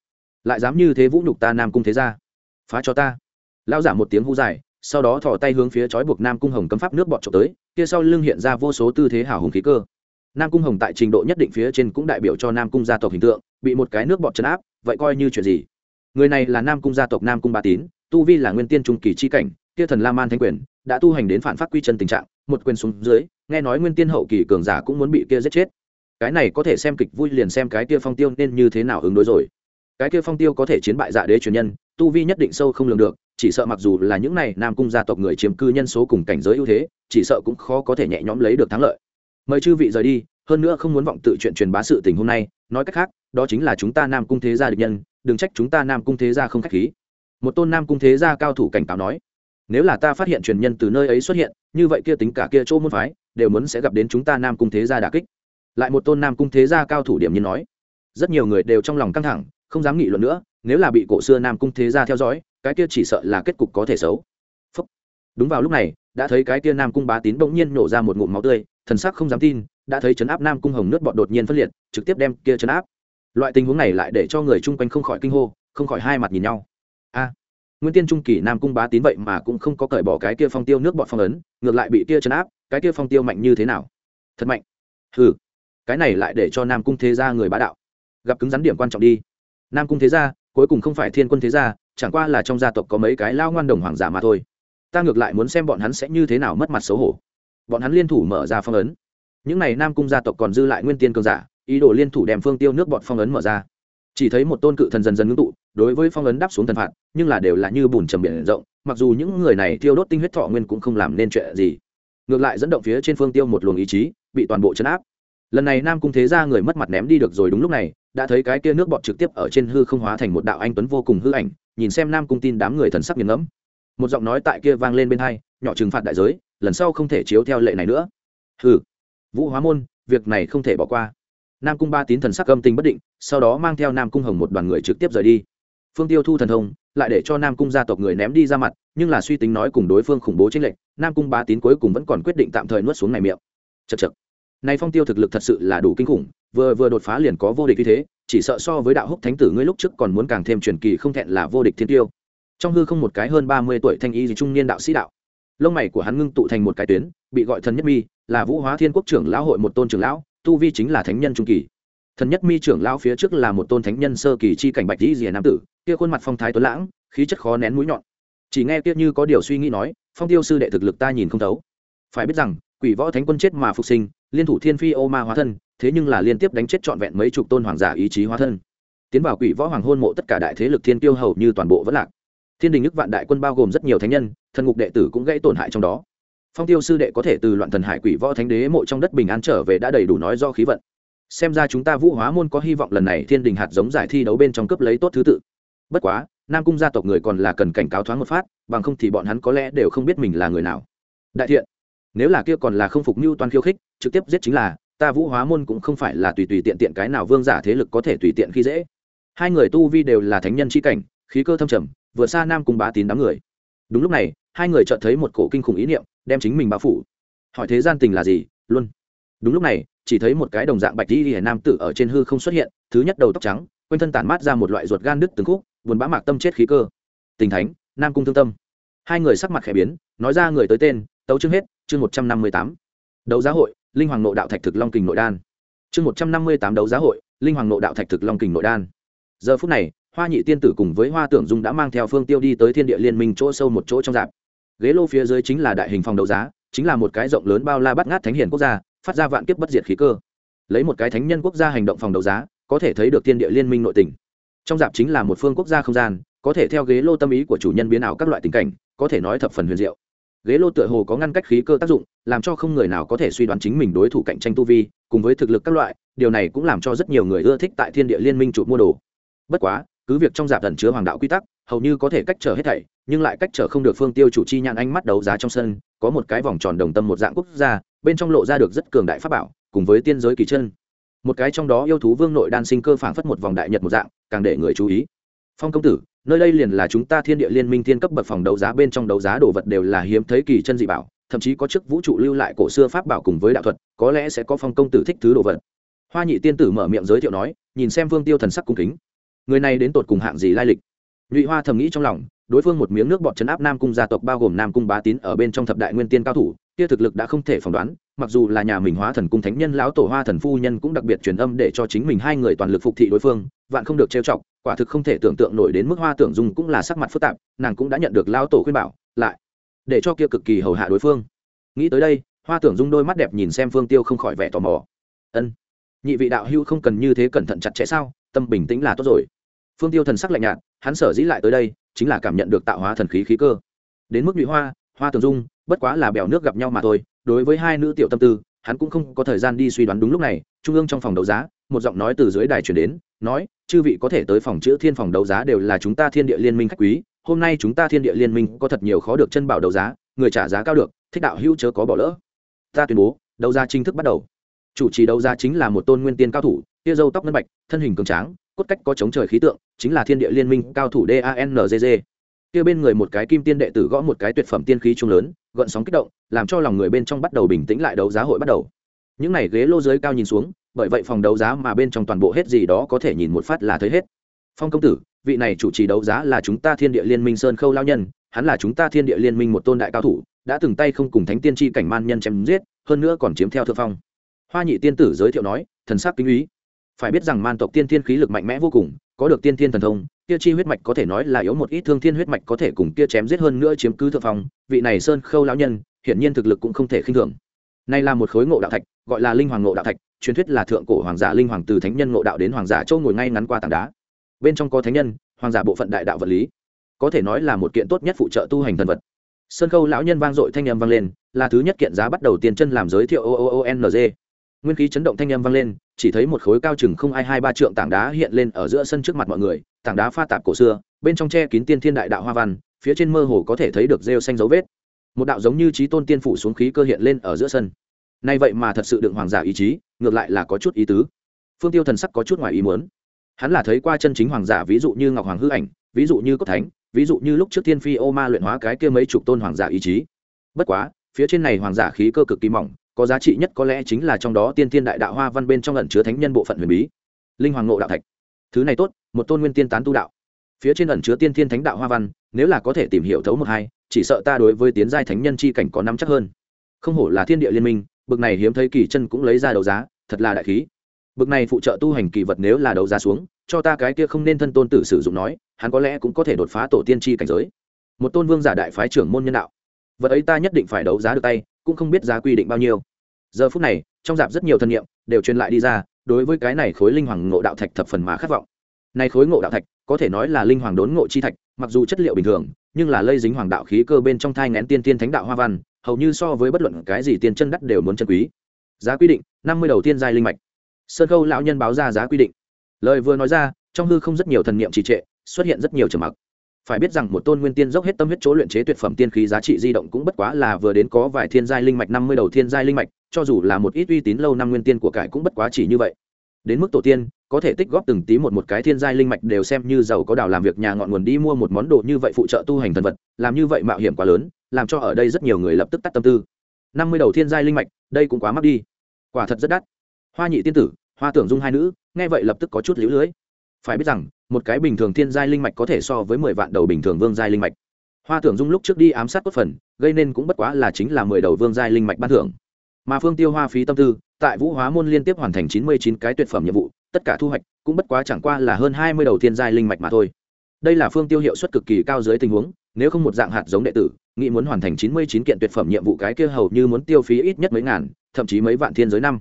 Lại dám như thế vũ nhục ta nam cung thế ra phá cho ta. Lao giả một tiếng hú dài, sau đó thò tay hướng phía chói buộc nam cung hồng cấm pháp nước bọt trộm tới, kia sau lưng hiện ra vô số tư thế hào hùng khí cơ. Nam cung hồng tại trình độ nhất định phía trên cũng đại biểu cho nam cung gia tộc hình tượng, bị một cái nước bọt chấn áp, vậy coi như chuyện gì? Người này là nam cung gia tộc nam cung ba tín, tu vi là nguyên tiên trung kỳ chi cảnh, kia thần la man thanh quyền, đã tu hành đến phản phát quy chân tình trạng, một quyền xuống dưới, nghe nói nguyên tiên hậu kỳ cường giả cũng muốn bị kia giết chết. Cái này có thể xem kịch vui liền xem cái kia phong tiêu nên như thế nào ứng đối rồi. Cái kia phong tiêu có thể chiến bại dạ đế truyền nhân, tu vi nhất định sâu không lường được, chỉ sợ mặc dù là những này nam cung gia tộc người chiếm cư nhân số cùng cảnh giới ưu thế, chỉ sợ cũng khó có thể nhẹ nhõm lấy được thắng lợi. Mời chư vị rời đi, hơn nữa không muốn vọng tự chuyện truyền bá sự tình hôm nay, nói cách khác, đó chính là chúng ta nam cung thế gia địch nhân đừng trách chúng ta nam cung thế gia không khách khí. Một tôn nam cung thế gia cao thủ cảnh cáo nói, nếu là ta phát hiện truyền nhân từ nơi ấy xuất hiện, như vậy kia tính cả kia chỗ môn phái, đều muốn sẽ gặp đến chúng ta nam cung thế gia đà kích. Lại một tôn nam cung thế gia cao thủ điểm nhiên nói, rất nhiều người đều trong lòng căng thẳng, không dám nghị luận nữa, nếu là bị cổ xưa nam cung thế gia theo dõi, cái kia chỉ sợ là kết cục có thể xấu. Phúc. đúng vào lúc này, đã thấy cái kia nam cung bá tín bỗng nhiên nổ ra một ngụm máu tươi, thần sắc không dám tin, đã thấy chấn áp nam cung hồng nước bọt đột nhiên phân liệt, trực tiếp đem kia chấn áp loại tình huống này lại để cho người chung quanh không khỏi kinh hô, không khỏi hai mặt nhìn nhau. A, nguyên tiên trung kỳ nam cung bá tín vậy mà cũng không có cởi bỏ cái kia phong tiêu nước bọt phong ấn, ngược lại bị kia chấn áp, cái kia phong tiêu mạnh như thế nào? Thật mạnh. Hừ, cái này lại để cho nam cung thế gia người bá đạo. Gặp cứng rắn điểm quan trọng đi. Nam cung thế gia, cuối cùng không phải thiên quân thế gia, chẳng qua là trong gia tộc có mấy cái lao ngoan đồng hoàng giả mà thôi. Ta ngược lại muốn xem bọn hắn sẽ như thế nào mất mặt xấu hổ. Bọn hắn liên thủ mở ra phong ấn. Những n à y nam cung gia tộc còn dư lại nguyên tiên cường giả ý đồ liên thủ đem phương tiêu nước bọt phong ấn mở ra. Chỉ thấy một tôn cự thần dần dần ngưng tụ, đối với phong ấn đáp xuống thần phạt, nhưng là đều là như bùn trầm biển rộng, mặc dù những người này tiêu đốt tinh huyết thọ nguyên cũng không làm nên chuyện gì. Ngược lại dẫn động phía trên phương tiêu một luồng ý chí, bị toàn bộ chấn áp. Lần này nam cung thế ra người mất mặt ném đi được rồi đúng lúc này, đã thấy cái kia nước bọt trực tiếp ở trên hư không hóa thành một đạo anh tuấn vô cùng hư ảnh, nhìn xem nam cung tin đám người thần sắc nghiền ngẫm. Một giọng nói tại kia vang lên bên hai, nhỏ trừng phạt đại giới, lần sau không thể chiếu theo lệ này nữa. Hừ, vũ hóa môn, việc này không thể bỏ qua nam cung ba tín thần sắc âm tình bất định, sau đó mang theo nam cung hồng một đoàn người trực tiếp rời đi. Phương tiêu thu thần thông, lại để cho nam cung gia tộc người ném đi ra mặt, nhưng là suy tính nói cùng đối phương khủng bố tranh lệch, nam cung ba tín cuối cùng vẫn còn quyết định tạm thời nuốt xuống này miệng. Chật chật này phong tiêu thực lực thật sự là đủ kinh khủng, vừa vừa đột phá liền có vô địch như thế, chỉ sợ so với đạo húc thánh tử ngươi lúc trước còn muốn càng thêm truyền kỳ không thẹn là vô địch thiên tiêu. Trong hư không một cái hơn ba mươi tuổi thanh y trung niên đạo sĩ đạo. Lông mày của hắn ngưng tụ thành một cái tuyến, bị gọi thần nhất mi, là vũ hóa thiên quốc trưởng lão hội một tôn trưởng lão tu vi chính là thánh nhân trung kỳ. Thần nhất mi trưởng lão phía trước là một tôn thánh nhân sơ kỳ chi cảnh bạch dĩ dìa nam tử, kia khuôn mặt phong thái tuấn lãng, khí chất khó nén mũi nhọn. Chỉ nghe kia như có điều suy nghĩ nói, phong tiêu sư đệ thực lực ta nhìn không thấu. Phải biết rằng, quỷ võ thánh quân chết mà phục sinh, liên thủ thiên phi ô ma hóa thân, thế nhưng là liên tiếp đánh chết trọn vẹn mấy chục tôn hoàng giả ý chí hóa thân. Tiến vào quỷ võ hoàng hôn mộ tất cả đại thế lực thiên tiêu hầu như toàn bộ vẫn lạc. Thiên đình nước vạn đại quân bao gồm rất nhiều thánh nhân, thần ngục đệ tử cũng gây tổn hại trong đó phong tiêu sư đệ có thể từ loạn thần hải quỷ võ thánh đế mộ trong đất bình an trở về đã đầy đủ nói do khí vận. Xem ra chúng ta vũ hóa môn có hy vọng lần này thiên đình hạt giống giải thi đấu bên trong cấp lấy tốt thứ tự. Bất quá, nam cung gia tộc người còn là cần cảnh cáo thoáng một phát, bằng không thì bọn hắn có lẽ đều không biết mình là người nào. Đại thiện, nếu là kia còn là không phục mưu toàn khiêu khích, trực tiếp giết chính là, ta vũ hóa môn cũng không phải là tùy tùy tiện tiện cái nào vương giả thế lực có thể tùy tiện khi dễ. Hai người tu vi đều là thánh nhân c h i cảnh, khí cơ thâm trầm, vừa xa nam cung bá tín đám người. Đúng lúc này hai người chợt thấy một cổ kinh khủng ý niệm, đem chính mình bao phủ. Hỏi thế gian tình là gì? Luôn. Đúng lúc này, chỉ thấy một cái đồng dạng bạch đi hề nam tử ở trên hư không xuất hiện, thứ nhất đầu tóc trắng, quanh thân tản mát ra một loại ruột gan đứt từng khúc, buồn bã mạc tâm chết khí cơ. Tình thánh, nam cung thương tâm. Hai người sắc mặt khẽ biến, nói ra người tới tên, tấu chương hết, chương một trăm năm mươi tám. Đấu giá hội, linh hoàng nộ đạo thạch thực long kình nội đan. Chương một trăm năm mươi tám đấu giá hội, linh hoàng nộ đạo thạch thực long kình nội đan. Giờ phút này, hoa nhị tiên tử cùng với hoa tưởng dung đã mang theo phương tiêu đi tới thiên địa liên minh chỗ sâu một chỗ trong dạp ghế lô phía dưới chính là đại hình phòng đấu giá, chính là một cái rộng lớn bao la bắt ngát thánh hiền quốc gia, phát ra vạn kiếp bất diệt khí cơ. Lấy một cái thánh nhân quốc gia hành động phòng đấu giá, có thể thấy được thiên địa liên minh nội tình. Trong dạp chính là một phương quốc gia không gian, có thể theo ghế lô tâm ý của chủ nhân biến ảo các loại tình cảnh, có thể nói thập phần huyền diệu. Ghế lô tựa hồ có ngăn cách khí cơ tác dụng, làm cho không người nào có thể suy đoán chính mình đối thủ cạnh tranh tu vi, cùng với thực lực các loại, điều này cũng làm cho rất nhiều người ưa thích tại thiên địa liên minh chụp mua đồ. Bất quá, cứ việc trong dạp thần chứa hoàng đạo quy tắc, hầu như có thể cách trở hết thảy nhưng lại cách trở không được phương tiêu chủ chi nhãn ánh mắt đấu giá trong sân, có một cái vòng tròn đồng tâm một dạng quốc gia, bên trong lộ ra được rất cường đại pháp bảo, cùng với tiên giới kỳ chân. Một cái trong đó yêu thú vương nội đan sinh cơ phảng phất một vòng đại nhật một dạng, càng để người chú ý. Phong công tử, nơi đây liền là chúng ta thiên địa liên minh thiên cấp bậc phòng đấu giá, bên trong đấu giá đồ vật đều là hiếm thấy kỳ chân dị bảo, thậm chí có chức vũ trụ lưu lại cổ xưa pháp bảo cùng với đạo thuật, có lẽ sẽ có phong công tử thích thứ đồ vật. Hoa nhị tiên tử mở miệng giới thiệu nói, nhìn xem vương tiêu thần sắc cung kính. Người này đến tột cùng hạng gì lai lịch? Nhụy hoa thầm nghĩ trong lòng đối phương một miếng nước bọt chấn áp nam cung gia tộc bao gồm nam cung bá tín ở bên trong thập đại nguyên tiên cao thủ, kia thực lực đã không thể phỏng đoán, mặc dù là nhà mình hóa thần cung thánh nhân lão tổ hoa thần phu nhân cũng đặc biệt truyền âm để cho chính mình hai người toàn lực phục thị đối phương, vạn không được trêu chọc, quả thực không thể tưởng tượng nổi đến mức hoa tưởng dung cũng là sắc mặt phức tạp, nàng cũng đã nhận được lão tổ khuyên bảo, lại để cho kia cực kỳ hầu hạ đối phương. Nghĩ tới đây, hoa tưởng dung đôi mắt đẹp nhìn xem phương tiêu không khỏi vẻ tò mò. Ân, nhị vị đạo hữu không cần như thế cẩn thận chặt chẽ sao? Tâm bình tĩnh là tốt rồi. Phương tiêu thần sắc lạnh nhạt, hắn sở dĩ lại tới đây chính là cảm nhận được tạo hóa thần khí khí cơ. Đến mức nhụy hoa hoa tường dung, bất quá là bèo nước gặp nhau mà thôi, đối với hai nữ tiểu tâm tư, hắn cũng không có thời gian đi suy đoán đúng lúc này, trung ương trong phòng đấu giá, một giọng nói từ dưới đài chuyển đến, nói, chư vị có thể tới phòng chữ thiên phòng đấu giá đều là chúng ta thiên địa liên minh khách quý, hôm nay chúng ta thiên địa liên minh có thật nhiều khó được chân bảo đấu giá, người trả giá cao được, thích đạo hữu chớ có bỏ lỡ. Ta tuyên bố, đấu giá chính thức bắt đầu. Chủ trì đấu giá chính là một tôn nguyên tiên cao thủ tia dâu tóc ngân bạch, thân hình cường tráng, cốt cách có chống trời khí tượng chính là thiên địa liên minh cao thủ danzg kia bên người một cái kim tiên đệ tử gõ một cái tuyệt phẩm tiên khí trung lớn, gợn sóng kích động, làm cho lòng người bên trong bắt đầu bình tĩnh lại đấu giá hội bắt đầu. Những này ghế lô dưới cao nhìn xuống, bởi vậy phòng đấu giá mà bên trong toàn bộ hết gì đó có thể nhìn một phát là thấy hết. Phong công tử, vị này chủ trì đấu giá là chúng ta thiên địa liên minh sơn khâu lao nhân, hắn là chúng ta thiên địa liên minh một tôn đại cao thủ, đã từng tay không cùng thánh tiên tri cảnh man nhân chém giết, hơn nữa còn chiếm theo thượng phong. Hoa nhị tiên tử giới thiệu nói, thần sắc kinh úy phải biết rằng man tộc tiên thiên khí lực mạnh mẽ vô cùng, có được tiên thiên thần thông, kia chi huyết mạch có thể nói là yếu một ít, thương thiên huyết mạch có thể cùng kia chém giết hơn nữa chiếm cứ thượng phong, vị này sơn khâu lão nhân, hiển nhiên thực lực cũng không thể khinh thường. Nay là một khối ngộ đạo thạch, gọi là linh hoàng ngộ đạo thạch, truyền thuyết là thượng cổ hoàng giả linh hoàng từ thánh nhân ngộ đạo đến hoàng giả châu ngồi ngay ngắn qua tảng đá. Bên trong có thánh nhân, hoàng giả bộ phận đại đạo vật lý. Có thể nói là một kiện tốt nhất phụ trợ tu hành thần vật. Sơn khâu lão nhân vang dội thanh âm vang lên, là thứ nhất kiện giá bắt đầu tiền chân làm giới thiệu o o o n g. Nguyên khí chấn động thanh âm vang lên chỉ thấy một khối cao chừng không ai hai ba trượng tảng đá hiện lên ở giữa sân trước mặt mọi người, tảng đá pha tạp cổ xưa, bên trong che kín tiên thiên đại đạo hoa văn, phía trên mơ hồ có thể thấy được rêu xanh dấu vết. Một đạo giống như trí tôn tiên phủ xuống khí cơ hiện lên ở giữa sân. Nay vậy mà thật sự đựng hoàng giả ý chí, ngược lại là có chút ý tứ. Phương tiêu thần sắc có chút ngoài ý muốn. Hắn là thấy qua chân chính hoàng giả, ví dụ như ngọc hoàng hư ảnh, ví dụ như cốt thánh, ví dụ như lúc trước tiên phi ô ma luyện hóa cái kia mấy chục tôn hoàng giả ý chí. Bất quá, phía trên này hoàng giả khí cơ cực kỳ mỏng có giá trị nhất có lẽ chính là trong đó tiên thiên đại đạo hoa văn bên trong ẩn chứa thánh nhân bộ phận huyền bí, linh hoàng ngộ đạo thạch. Thứ này tốt, một tôn nguyên tiên tán tu đạo. Phía trên ẩn chứa tiên thiên thánh đạo hoa văn, nếu là có thể tìm hiểu thấu một hai, chỉ sợ ta đối với tiến giai thánh nhân chi cảnh có năm chắc hơn. Không hổ là thiên địa liên minh, bực này hiếm thấy kỳ chân cũng lấy ra đấu giá, thật là đại khí. Bực này phụ trợ tu hành kỳ vật nếu là đấu giá xuống, cho ta cái kia không nên thân tôn tử sử dụng nói, hắn có lẽ cũng có thể đột phá tổ tiên tri cảnh giới. Một tôn vương giả đại phái trưởng môn nhân đạo. Vật ấy ta nhất định phải đấu giá được tay cũng không biết giá quy định bao nhiêu. Giờ phút này, trong dạp rất nhiều thân nhiệm đều truyền lại đi ra, đối với cái này khối linh hoàng ngộ đạo thạch thập phần mà khát vọng. Này khối ngộ đạo thạch, có thể nói là linh hoàng đốn ngộ chi thạch, mặc dù chất liệu bình thường, nhưng là lây dính hoàng đạo khí cơ bên trong thai ngén tiên tiên thánh đạo hoa văn, hầu như so với bất luận cái gì tiền chân đắt đều muốn chân quý. Giá quy định, năm mươi đầu tiên giai linh mạch. Sơn khâu lão nhân báo ra giá quy định. Lời vừa nói ra, trong hư không rất nhiều thần niệm trì trệ, xuất hiện rất nhiều trầm mặc phải biết rằng một tôn nguyên tiên dốc hết tâm huyết chỗ luyện chế tuyệt phẩm tiên khí giá trị di động cũng bất quá là vừa đến có vài thiên giai linh mạch, năm mươi đầu thiên giai linh mạch, cho dù là một ít uy tín lâu năm nguyên tiên của cải cũng bất quá chỉ như vậy. Đến mức tổ tiên, có thể tích góp từng tí một một cái thiên giai linh mạch đều xem như giàu có đào làm việc nhà ngọn nguồn đi mua một món đồ như vậy phụ trợ tu hành thần vật, làm như vậy mạo hiểm quá lớn, làm cho ở đây rất nhiều người lập tức tắt tâm tư. Năm mươi đầu thiên giai linh mạch, đây cũng quá mắc đi. Quả thật rất đắt. Hoa nhị tiên tử, hoa tưởng dung hai nữ, nghe vậy lập tức có chút lũ lưới. Phải biết rằng một cái bình thường thiên giai linh mạch có thể so với mười vạn đầu bình thường vương giai linh mạch. Hoa tưởng dung lúc trước đi ám sát cốt phần, gây nên cũng bất quá là chính là mười đầu vương giai linh mạch ban thưởng. Mà phương tiêu hoa phí tâm tư, tại vũ hóa môn liên tiếp hoàn thành chín mươi chín cái tuyệt phẩm nhiệm vụ, tất cả thu hoạch cũng bất quá chẳng qua là hơn hai mươi đầu thiên giai linh mạch mà thôi. Đây là phương tiêu hiệu suất cực kỳ cao dưới tình huống, nếu không một dạng hạt giống đệ tử, nghĩ muốn hoàn thành chín mươi chín kiện tuyệt phẩm nhiệm vụ cái kia hầu như muốn tiêu phí ít nhất mấy ngàn, thậm chí mấy vạn thiên giới năm.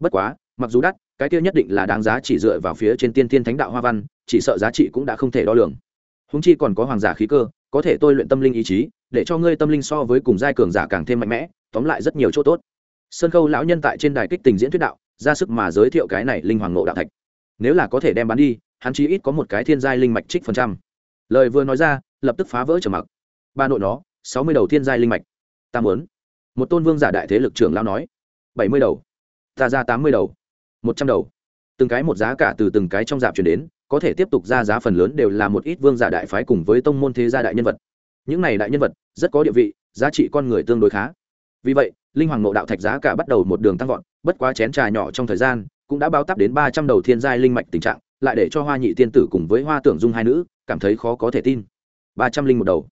Bất quá mặc dù đắt, cái kia nhất định là đáng giá chỉ dựa vào phía trên tiên thiên thánh đạo hoa văn, chỉ sợ giá trị cũng đã không thể đo lường. Húng chi còn có hoàng giả khí cơ, có thể tôi luyện tâm linh ý chí, để cho ngươi tâm linh so với cùng giai cường giả càng thêm mạnh mẽ, tóm lại rất nhiều chỗ tốt. Sơn khâu lão nhân tại trên đài kích tình diễn thuyết đạo, ra sức mà giới thiệu cái này linh hoàng ngộ đạo thạch. Nếu là có thể đem bán đi, hắn chí ít có một cái thiên giai linh mạch trích phần trăm. Lời vừa nói ra, lập tức phá vỡ trở mặc. Ba nội nó, sáu mươi đầu thiên giai linh mạch. Ta muốn. Một tôn vương giả đại thế lực trưởng lão nói. Bảy mươi đầu. Ta ra tám mươi đầu một trăm đầu. Từng cái một giá cả từ từng cái trong dạp chuyển đến, có thể tiếp tục ra giá phần lớn đều là một ít vương giả đại phái cùng với tông môn thế gia đại nhân vật. Những này đại nhân vật, rất có địa vị, giá trị con người tương đối khá. Vì vậy, linh hoàng nộ đạo thạch giá cả bắt đầu một đường tăng vọt, bất quá chén trà nhỏ trong thời gian, cũng đã bao tắp đến ba trăm đầu thiên giai linh mạch tình trạng, lại để cho hoa nhị tiên tử cùng với hoa tưởng dung hai nữ, cảm thấy khó có thể tin. Ba trăm linh một đầu.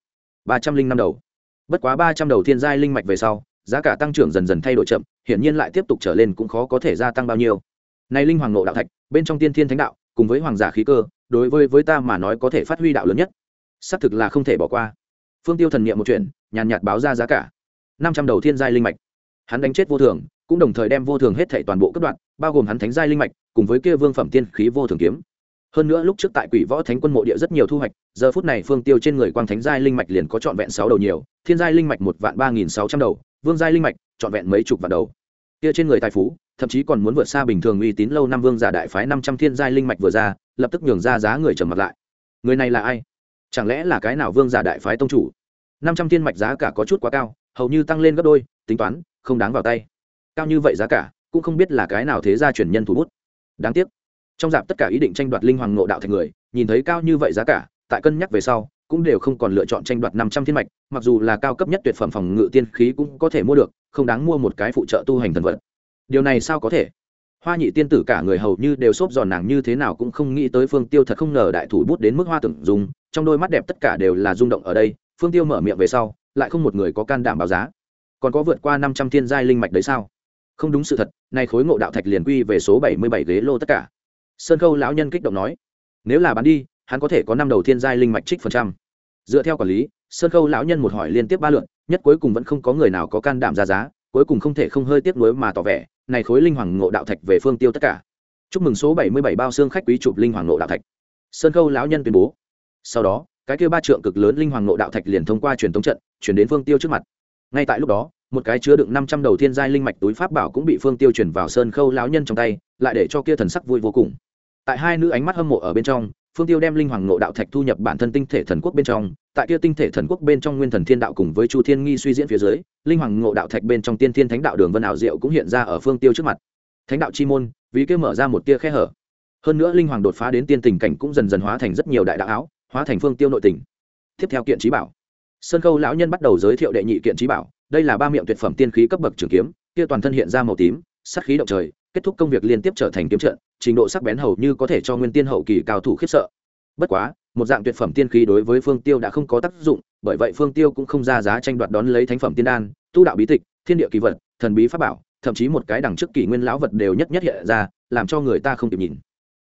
Ba trăm linh năm đầu. Bất quá ba trăm đầu thiên giai linh mạch về sau, giá cả tăng trưởng dần dần thay đổi chậm, hiển nhiên lại tiếp tục trở lên cũng khó có thể gia tăng bao nhiêu này linh hoàng nộ đạo thạch, bên trong tiên thiên thánh đạo, cùng với hoàng giả khí cơ, đối với với ta mà nói có thể phát huy đạo lớn nhất. Xác thực là không thể bỏ qua. Phương tiêu thần niệm một chuyện, nhàn nhạt báo ra giá cả. Năm trăm đầu thiên giai linh mạch. Hắn đánh chết vô thường, cũng đồng thời đem vô thường hết thảy toàn bộ cấp đoạn, bao gồm hắn thánh giai linh mạch, cùng với kia vương phẩm tiên khí vô thường kiếm. Hơn nữa lúc trước tại quỷ võ thánh quân mộ địa rất nhiều thu hoạch, giờ phút này phương tiêu trên người quang thánh giai linh mạch liền có trọn vẹn sáu đầu nhiều, thiên giai linh mạch một vạn ba nghìn sáu trăm đầu, vương giai linh mạch trọn vẹn mấy chục vạn đầu. Kia trên người tài phú thậm chí còn muốn vượt xa bình thường uy tín lâu năm vương giả đại phái năm trăm thiên giai linh mạch vừa ra, lập tức nhường ra giá người trầm mặt lại. Người này là ai? Chẳng lẽ là cái nào vương giả đại phái tông chủ? Năm trăm thiên mạch giá cả có chút quá cao, hầu như tăng lên gấp đôi, tính toán, không đáng vào tay. Cao như vậy giá cả, cũng không biết là cái nào thế gia truyền nhân thủ bút. Đáng tiếc. Trong dạp tất cả ý định tranh đoạt linh hoàng ngộ đạo thành người, nhìn thấy cao như vậy giá cả, tại cân nhắc về sau, cũng đều không còn lựa chọn tranh đoạt năm trăm thiên mạch, mặc dù là cao cấp nhất tuyệt phẩm phòng ngự tiên khí cũng có thể mua được, không đáng mua một cái phụ trợ tu hành thần vật điều này sao có thể? Hoa nhị tiên tử cả người hầu như đều xốp giòn nàng như thế nào cũng không nghĩ tới phương tiêu thật không ngờ đại thủ bút đến mức hoa tưởng dùng, trong đôi mắt đẹp tất cả đều là rung động ở đây, phương tiêu mở miệng về sau, lại không một người có can đảm báo giá. Còn có vượt qua năm trăm thiên giai linh mạch đấy sao? Không đúng sự thật, nay khối ngộ đạo thạch liền quy về số bảy mươi bảy ghế lô tất cả. Sơn khâu lão nhân kích động nói, nếu là bán đi, hắn có thể có năm đầu thiên giai linh mạch trích phần trăm. Dựa theo quản lý, sơn khâu lão nhân một hỏi liên tiếp ba lượn nhất cuối cùng vẫn không có người nào có can đảm ra giá cuối cùng không thể không hơi tiếc nuối mà tỏ vẻ, này khối linh hoàng ngộ đạo thạch về phương tiêu tất cả. Chúc mừng số bảy mươi bảy bao xương khách quý chụp linh hoàng ngộ đạo thạch. Sơn khâu lão nhân tuyên bố. Sau đó, cái kia ba trượng cực lớn linh hoàng ngộ đạo thạch liền thông qua truyền thống trận, chuyển đến phương tiêu trước mặt. Ngay tại lúc đó, một cái chứa đựng năm trăm đầu thiên giai linh mạch túi pháp bảo cũng bị phương tiêu chuyển vào sơn khâu lão nhân trong tay, lại để cho kia thần sắc vui vô cùng. Tại hai nữ ánh mắt hâm mộ ở bên trong phương tiêu đem linh hoàng ngộ đạo thạch thu nhập bản thân tinh thể thần quốc bên trong, tại kia tinh thể thần quốc bên trong nguyên thần thiên đạo cùng với chu thiên nghi suy diễn phía dưới, linh hoàng ngộ đạo thạch bên trong tiên thiên thánh đạo đường vân ảo diệu cũng hiện ra ở phương tiêu trước mặt. Thánh đạo chi môn, vì kia mở ra một tia khe hở. Hơn nữa linh hoàng đột phá đến tiên tình cảnh cũng dần dần hóa thành rất nhiều đại đạo áo, hóa thành phương tiêu nội tình. Tiếp theo kiện trí bảo. Sơn khâu lão nhân bắt đầu giới thiệu đệ nhị kiện trí bảo, đây là ba miệng tuyệt phẩm tiên khí cấp bậc trường kiếm, kia toàn thân hiện ra màu tím sát khí động trời, kết thúc công việc liên tiếp trở thành kiếm trận, trình độ sắc bén hầu như có thể cho nguyên tiên hậu kỳ cao thủ khiếp sợ. Bất quá, một dạng tuyệt phẩm tiên khí đối với phương tiêu đã không có tác dụng, bởi vậy phương tiêu cũng không ra giá tranh đoạt đón lấy thánh phẩm tiên đan, tu đạo bí tịch, thiên địa kỳ vật, thần bí pháp bảo, thậm chí một cái đằng trước kỷ nguyên lão vật đều nhất nhất hiện ra, làm cho người ta không kịp nhìn.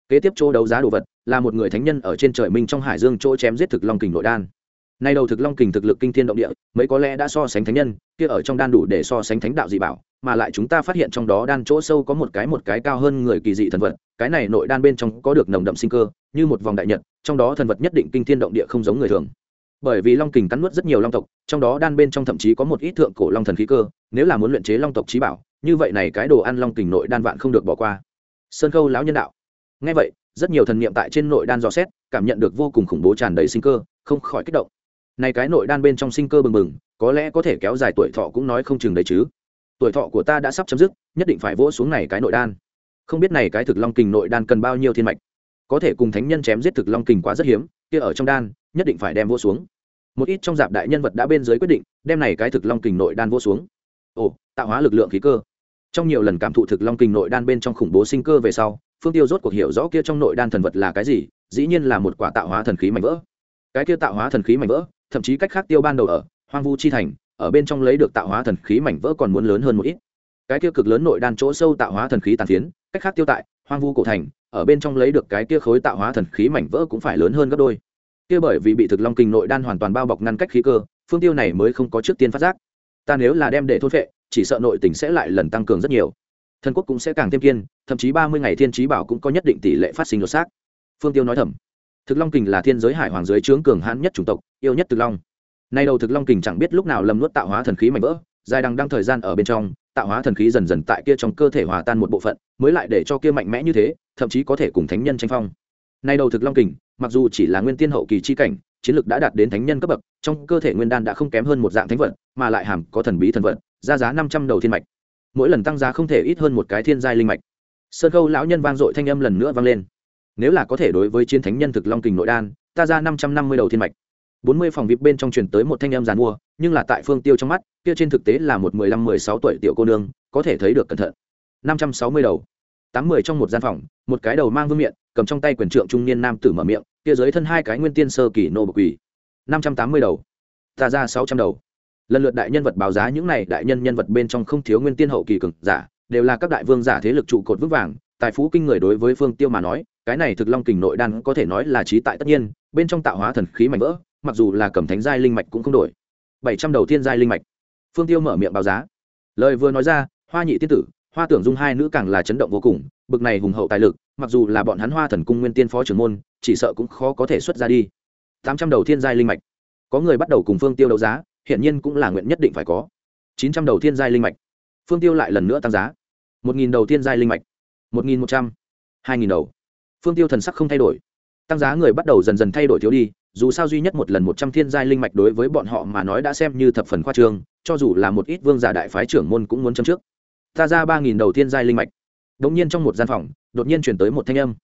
Kế tiếp chỗ đấu giá đồ vật là một người thánh nhân ở trên trời minh trong hải dương chỗ chém giết thực long kình nội đan nay đầu thực long kình thực lực kinh thiên động địa, mấy có lẽ đã so sánh thánh nhân, kia ở trong đan đủ để so sánh thánh đạo dị bảo, mà lại chúng ta phát hiện trong đó đan chỗ sâu có một cái một cái cao hơn người kỳ dị thần vật, cái này nội đan bên trong có được nồng đậm sinh cơ, như một vòng đại nhật, trong đó thần vật nhất định kinh thiên động địa không giống người thường. Bởi vì long kình cắn nuốt rất nhiều long tộc, trong đó đan bên trong thậm chí có một ít thượng cổ long thần khí cơ, nếu là muốn luyện chế long tộc trí bảo, như vậy này cái đồ ăn long kình nội đan vạn không được bỏ qua. Sơn khâu lão nhân đạo. Ngay vậy, rất nhiều thần niệm tại trên nội đan dò xét, cảm nhận được vô cùng khủng bố tràn đầy sinh cơ, không khỏi kích động này cái nội đan bên trong sinh cơ bừng bừng, có lẽ có thể kéo dài tuổi thọ cũng nói không chừng đấy chứ. Tuổi thọ của ta đã sắp chấm dứt, nhất định phải vỗ xuống này cái nội đan. Không biết này cái thực long kình nội đan cần bao nhiêu thiên mạch? Có thể cùng thánh nhân chém giết thực long kình quá rất hiếm, kia ở trong đan, nhất định phải đem vỗ xuống. Một ít trong dạp đại nhân vật đã bên dưới quyết định, đem này cái thực long kình nội đan vỗ xuống. Ồ, tạo hóa lực lượng khí cơ. Trong nhiều lần cảm thụ thực long kình nội đan bên trong khủng bố sinh cơ về sau, phương tiêu rốt cuộc hiểu rõ kia trong nội đan thần vật là cái gì, dĩ nhiên là một quả tạo hóa thần khí mạnh vỡ. Cái kia tạo hóa thần khí mạnh vỡ thậm chí cách khác tiêu ban đầu ở, hoang vu chi thành, ở bên trong lấy được tạo hóa thần khí mảnh vỡ còn muốn lớn hơn một ít. Cái kia cực lớn nội đan chỗ sâu tạo hóa thần khí tàn phiến, cách khác tiêu tại, hoang vu cổ thành, ở bên trong lấy được cái kia khối tạo hóa thần khí mảnh vỡ cũng phải lớn hơn gấp đôi. Kia bởi vì bị thực long kinh nội đan hoàn toàn bao bọc ngăn cách khí cơ, phương tiêu này mới không có trước tiên phát giác. Ta nếu là đem để thôn vệ chỉ sợ nội tình sẽ lại lần tăng cường rất nhiều. Thần quốc cũng sẽ càng thêm kiên, thậm chí ba mươi ngày thiên trí bảo cũng có nhất định tỷ lệ phát sinh đột xác. Phương tiêu nói thầm thực long kình là thiên giới hải hoàng giới trướng cường hãn nhất chủng tộc, yêu nhất thực long. Nay đầu thực long kình chẳng biết lúc nào lầm nuốt tạo hóa thần khí mạnh vỡ, dài đằng đang thời gian ở bên trong, tạo hóa thần khí dần dần tại kia trong cơ thể hòa tan một bộ phận, mới lại để cho kia mạnh mẽ như thế, thậm chí có thể cùng thánh nhân tranh phong. Nay đầu thực long kình, mặc dù chỉ là nguyên tiên hậu kỳ chi cảnh, chiến lực đã đạt đến thánh nhân cấp bậc, trong cơ thể nguyên đan đã không kém hơn một dạng thánh vật, mà lại hàm có thần bí thần vật, ra giá năm trăm đầu thiên mạch. Mỗi lần tăng giá không thể ít hơn một cái thiên giai linh mạch. Sơn khâu lão nhân vang dội thanh âm lần nữa vang lên nếu là có thể đối với chiến thánh nhân thực long kình nội đan, ta ra năm trăm năm mươi đầu thiên mạch. bốn mươi phòng vip bên trong truyền tới một thanh em giàn mua, nhưng là tại phương tiêu trong mắt, kia trên thực tế là một mười lăm, mười sáu tuổi tiểu cô nương, có thể thấy được cẩn thận. năm trăm sáu mươi đầu. tám mươi trong một gian phòng, một cái đầu mang vương miệng cầm trong tay quyền trượng trung niên nam tử mở miệng, kia dưới thân hai cái nguyên tiên sơ kỳ nô bộc quỳ năm trăm tám mươi đầu. Ta ra sáu trăm đầu. Lần lượt đại nhân vật báo giá những này, đại nhân nhân vật bên trong không thiếu nguyên tiên hậu kỳ cường giả, đều là các đại vương giả thế lực trụ cột vững vàng, tài phú kinh người đối với phương tiêu mà nói cái này thực long kình nội đan có thể nói là trí tại tất nhiên, bên trong tạo hóa thần khí mạnh vỡ, mặc dù là cầm thánh giai linh mạch cũng không đổi. Bảy trăm đầu tiên giai linh mạch. Phương tiêu mở miệng báo giá. Lời vừa nói ra, hoa nhị tiên tử, hoa tưởng dung hai nữ càng là chấn động vô cùng, bực này hùng hậu tài lực, mặc dù là bọn hắn hoa thần cung nguyên tiên phó trưởng môn, chỉ sợ cũng khó có thể xuất ra đi. Tám trăm đầu thiên giai linh mạch. Có người bắt đầu cùng phương tiêu đấu giá hiện nhiên cũng là nguyện nhất định phải có. Chín trăm đầu thiên giai linh mạch. Phương tiêu lại lần nữa tăng giá. Một nghìn đầu thiên giai linh mạch. Một nghìn một trăm. Hai nghìn đầu phương tiêu thần sắc không thay đổi. Tăng giá người bắt đầu dần dần thay đổi thiếu đi, dù sao duy nhất một lần một trăm thiên giai linh mạch đối với bọn họ mà nói đã xem như thập phần khoa trương, cho dù là một ít vương giả đại phái trưởng môn cũng muốn châm trước. Ta ra ba nghìn đầu thiên giai linh mạch. Đ ỗ n g nhiên trong một gian phòng, đột nhiên chuyển tới một thanh âm.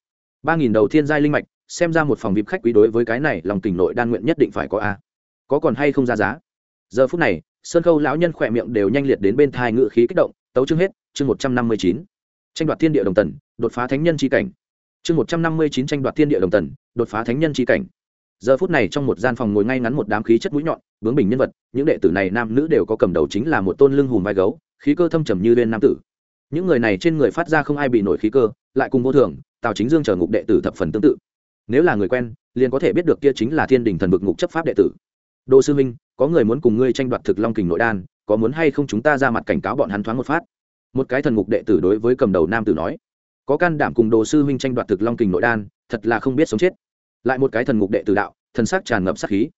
ba nghìn đầu thiên giai linh mạch, xem ra một phòng vip khách quý đối với cái này lòng tỉnh nội đan nguyện nhất định phải có a. Có còn hay không ra giá? Giờ phút này, sơn khâu lão nhân khỏe miệng đều nhanh liệt đến bên thai ngự khí kích động, tấu chương hết, chương một trăm năm mươi chín. Tranh đoạt thiên địa đồng tần, đột phá thánh nhân tri cảnh chương một trăm năm mươi chín tranh đoạt thiên địa đồng tần, đột phá thánh nhân tri cảnh. Giờ phút này trong một gian phòng ngồi ngay ngắn một đám khí chất mũi nhọn, bướng bình nhân vật, những đệ tử này nam nữ đều có cầm đầu chính là một tôn lưng hùm vai gấu, khí cơ thâm trầm như lên nam tử. Những người này trên người phát ra không ai bị nổi khí cơ, lại cùng vô thường, tào chính dương chờ ngục đệ tử thập phần tương tự. Nếu là người quen, liền có thể biết được kia chính là thiên đình thần vực ngục chấp pháp đệ tử. Đô sư minh, có người muốn cùng ngươi tranh đoạt thực long kình nội đan, có muốn hay không chúng ta ra mặt cảnh cáo bọn hắn thoáng một phát? Một cái thần ngục đệ tử đối với cầm đầu nam tử nói có can đảm cùng đồ sư huynh tranh đoạt thực long kình nội đan, thật là không biết sống chết. Lại một cái thần ngục đệ tử đạo, thần sắc tràn ngập sát khí.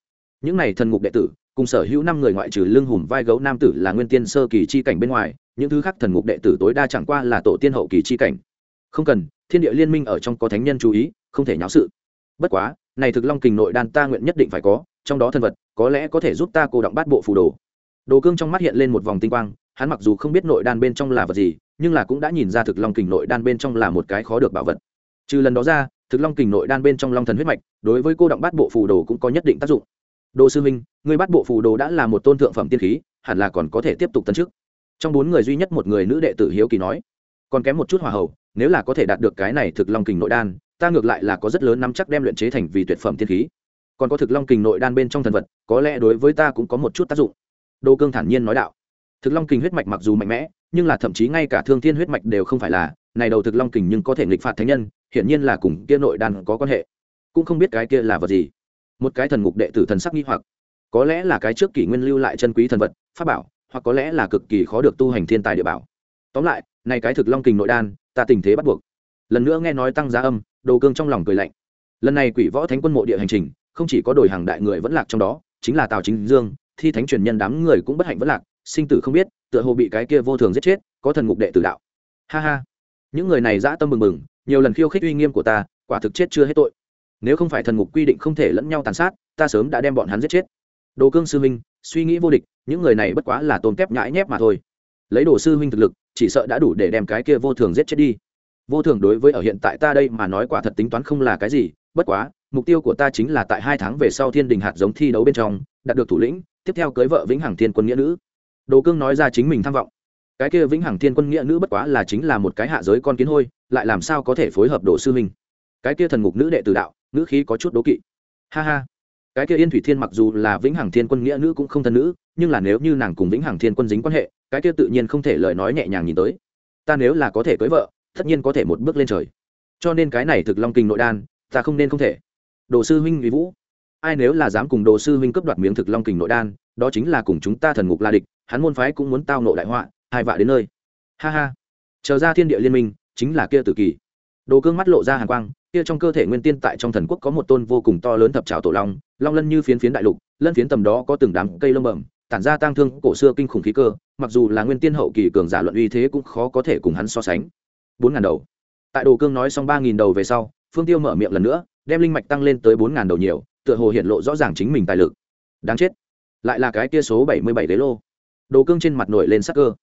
Những này thần ngục đệ tử, cùng sở hữu năm người ngoại trừ lưng hùm vai gấu nam tử là nguyên tiên sơ kỳ chi cảnh bên ngoài, những thứ khác thần ngục đệ tử tối đa chẳng qua là tổ tiên hậu kỳ chi cảnh. Không cần, thiên địa liên minh ở trong có thánh nhân chú ý, không thể nháo sự. Bất quá, này thực long kình nội đan ta nguyện nhất định phải có, trong đó thân vật, có lẽ có thể giúp ta cô động bát bộ phù đồ. Đồ cương trong mắt hiện lên một vòng tinh quang hắn mặc dù không biết nội đan bên trong là vật gì, nhưng là cũng đã nhìn ra thực long kình nội đan bên trong là một cái khó được bảo vật. Trừ lần đó ra, thực long kình nội đan bên trong long thần huyết mạch, đối với cô động bát bộ phù đồ cũng có nhất định tác dụng. Đồ sư minh người bát bộ phù đồ đã là một tôn thượng phẩm tiên khí, hẳn là còn có thể tiếp tục tấn chức. Trong bốn người duy nhất một người nữ đệ tử hiếu kỳ nói, còn kém một chút hòa hậu, nếu là có thể đạt được cái này thực long kình nội đan, ta ngược lại là có rất lớn nắm chắc đem luyện chế thành vì tuyệt phẩm tiên khí. Còn có thực long kình nội đan bên trong thần vật, có lẽ đối với ta cũng có một chút tác dụng. Đô cương thản nhiên nói đạo thực long kình huyết mạch mặc dù mạnh mẽ, nhưng là thậm chí ngay cả thương thiên huyết mạch đều không phải là, này đầu thực long kình nhưng có thể nghịch phạt thánh nhân, hiển nhiên là cùng kia nội đan có quan hệ. Cũng không biết cái kia là vật gì. Một cái thần ngục đệ tử thần sắc nghi hoặc. Có lẽ là cái trước kỷ nguyên lưu lại chân quý thần vật, pháp bảo, hoặc có lẽ là cực kỳ khó được tu hành thiên tài địa bảo. Tóm lại, này cái thực long kình nội đan, ta tình thế bắt buộc. Lần nữa nghe nói tăng giá âm, đồ cương trong lòng cười lạnh. Lần này quỷ võ thánh quân mộ địa hành trình, không chỉ có đổi hàng đại người vẫn lạc trong đó, chính là tào chính dương, thi thánh truyền nhân đám người cũng bất hạnh vẫn lạc sinh tử không biết, tựa hồ bị cái kia vô thường giết chết, có thần ngục đệ tử đạo. Ha ha. Những người này dã tâm mừng mừng, nhiều lần khiêu khích uy nghiêm của ta, quả thực chết chưa hết tội. Nếu không phải thần ngục quy định không thể lẫn nhau tàn sát, ta sớm đã đem bọn hắn giết chết. Đồ cương sư huynh, suy nghĩ vô địch, những người này bất quá là tôn kép nhãi nhép mà thôi. Lấy đồ sư huynh thực lực, chỉ sợ đã đủ để đem cái kia vô thường giết chết đi. Vô thường đối với ở hiện tại ta đây mà nói quả thật tính toán không là cái gì, bất quá, mục tiêu của ta chính là tại hai tháng về sau thiên đình hạt giống thi đấu bên trong, đạt được thủ lĩnh, tiếp theo cưới vợ vĩnh hằng thiên quân nghĩa nữ đồ cương nói ra chính mình tham vọng. Cái kia vĩnh hằng thiên quân nghĩa nữ bất quá là chính là một cái hạ giới con kiến hôi, lại làm sao có thể phối hợp đồ sư huynh? Cái kia thần ngục nữ đệ tử đạo nữ khí có chút đố kỵ. Ha ha. Cái kia yên thủy thiên mặc dù là vĩnh hằng thiên quân nghĩa nữ cũng không thân nữ, nhưng là nếu như nàng cùng vĩnh hằng thiên quân dính quan hệ, cái kia tự nhiên không thể lời nói nhẹ nhàng nhìn tới. Ta nếu là có thể cưới vợ, tất nhiên có thể một bước lên trời. Cho nên cái này thực long kinh nội đan, ta không nên không thể. Đồ sư huynh uy vũ ai nếu là dám cùng đồ sư huynh cướp đoạt miếng thực long kình nội đan, đó chính là cùng chúng ta thần ngục la địch, hắn môn phái cũng muốn tao nộ đại họa, hai vạ đến nơi. Ha ha. Chờ ra thiên địa liên minh, chính là kia tử kỳ. Đồ cương mắt lộ ra hàng quang, kia trong cơ thể nguyên tiên tại trong thần quốc có một tôn vô cùng to lớn thập trào tổ long long lân như phiến phiến đại lục, lân phiến tầm đó có từng đám cây lông bẩm, tản ra tang thương cổ xưa kinh khủng khí cơ, mặc dù là nguyên tiên hậu kỳ cường giả luận uy thế cũng khó có thể cùng hắn so sánh. Bốn ngàn đầu. Tại đồ cương nói xong ba nghìn đầu về sau, phương tiêu mở miệng lần nữa, đem linh mạch tăng lên tới bốn ngàn đầu nhiều tựa hồ hiện lộ rõ ràng chính mình tài lực. Đáng chết. Lại là cái kia số bảy mươi bảy đế lô. Đồ cương trên mặt nổi lên sắc cơ.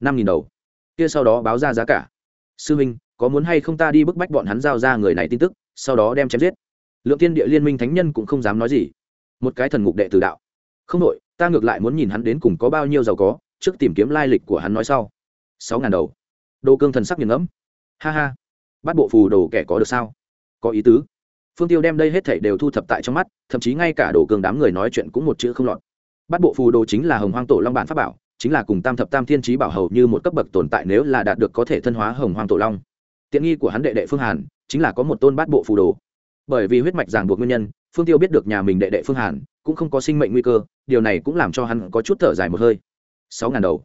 năm nghìn đầu. Kia sau đó báo ra giá cả. Sư minh, có muốn hay không ta đi bức bách bọn hắn giao ra người này tin tức, sau đó đem chém giết. Lượng tiên địa liên minh thánh nhân cũng không dám nói gì. Một cái thần ngục đệ tử đạo. Không đội ta ngược lại muốn nhìn hắn đến cùng có bao nhiêu giàu có, trước tìm kiếm lai lịch của hắn nói sau. sáu ngàn đầu. Đồ cương thần sắc nghiền ngẫm. Ha ha. Bắt bộ phù đồ kẻ có được sao? Có ý tứ phương tiêu đem đây hết thảy đều thu thập tại trong mắt, thậm chí ngay cả đồ cường đám người nói chuyện cũng một chữ không lọt. Bắt bộ phù đồ chính là hồng hoang tổ long bản pháp bảo, chính là cùng tam thập tam thiên trí bảo hầu như một cấp bậc tồn tại nếu là đạt được có thể thân hóa hồng hoang tổ long. Tiện nghi của hắn đệ đệ phương hàn, chính là có một tôn bát bộ phù đồ. Bởi vì huyết mạch ràng buộc nguyên nhân, phương tiêu biết được nhà mình đệ đệ phương hàn, cũng không có sinh mệnh nguy cơ, điều này cũng làm cho hắn có chút thở dài một hơi. Sáu ngàn đầu.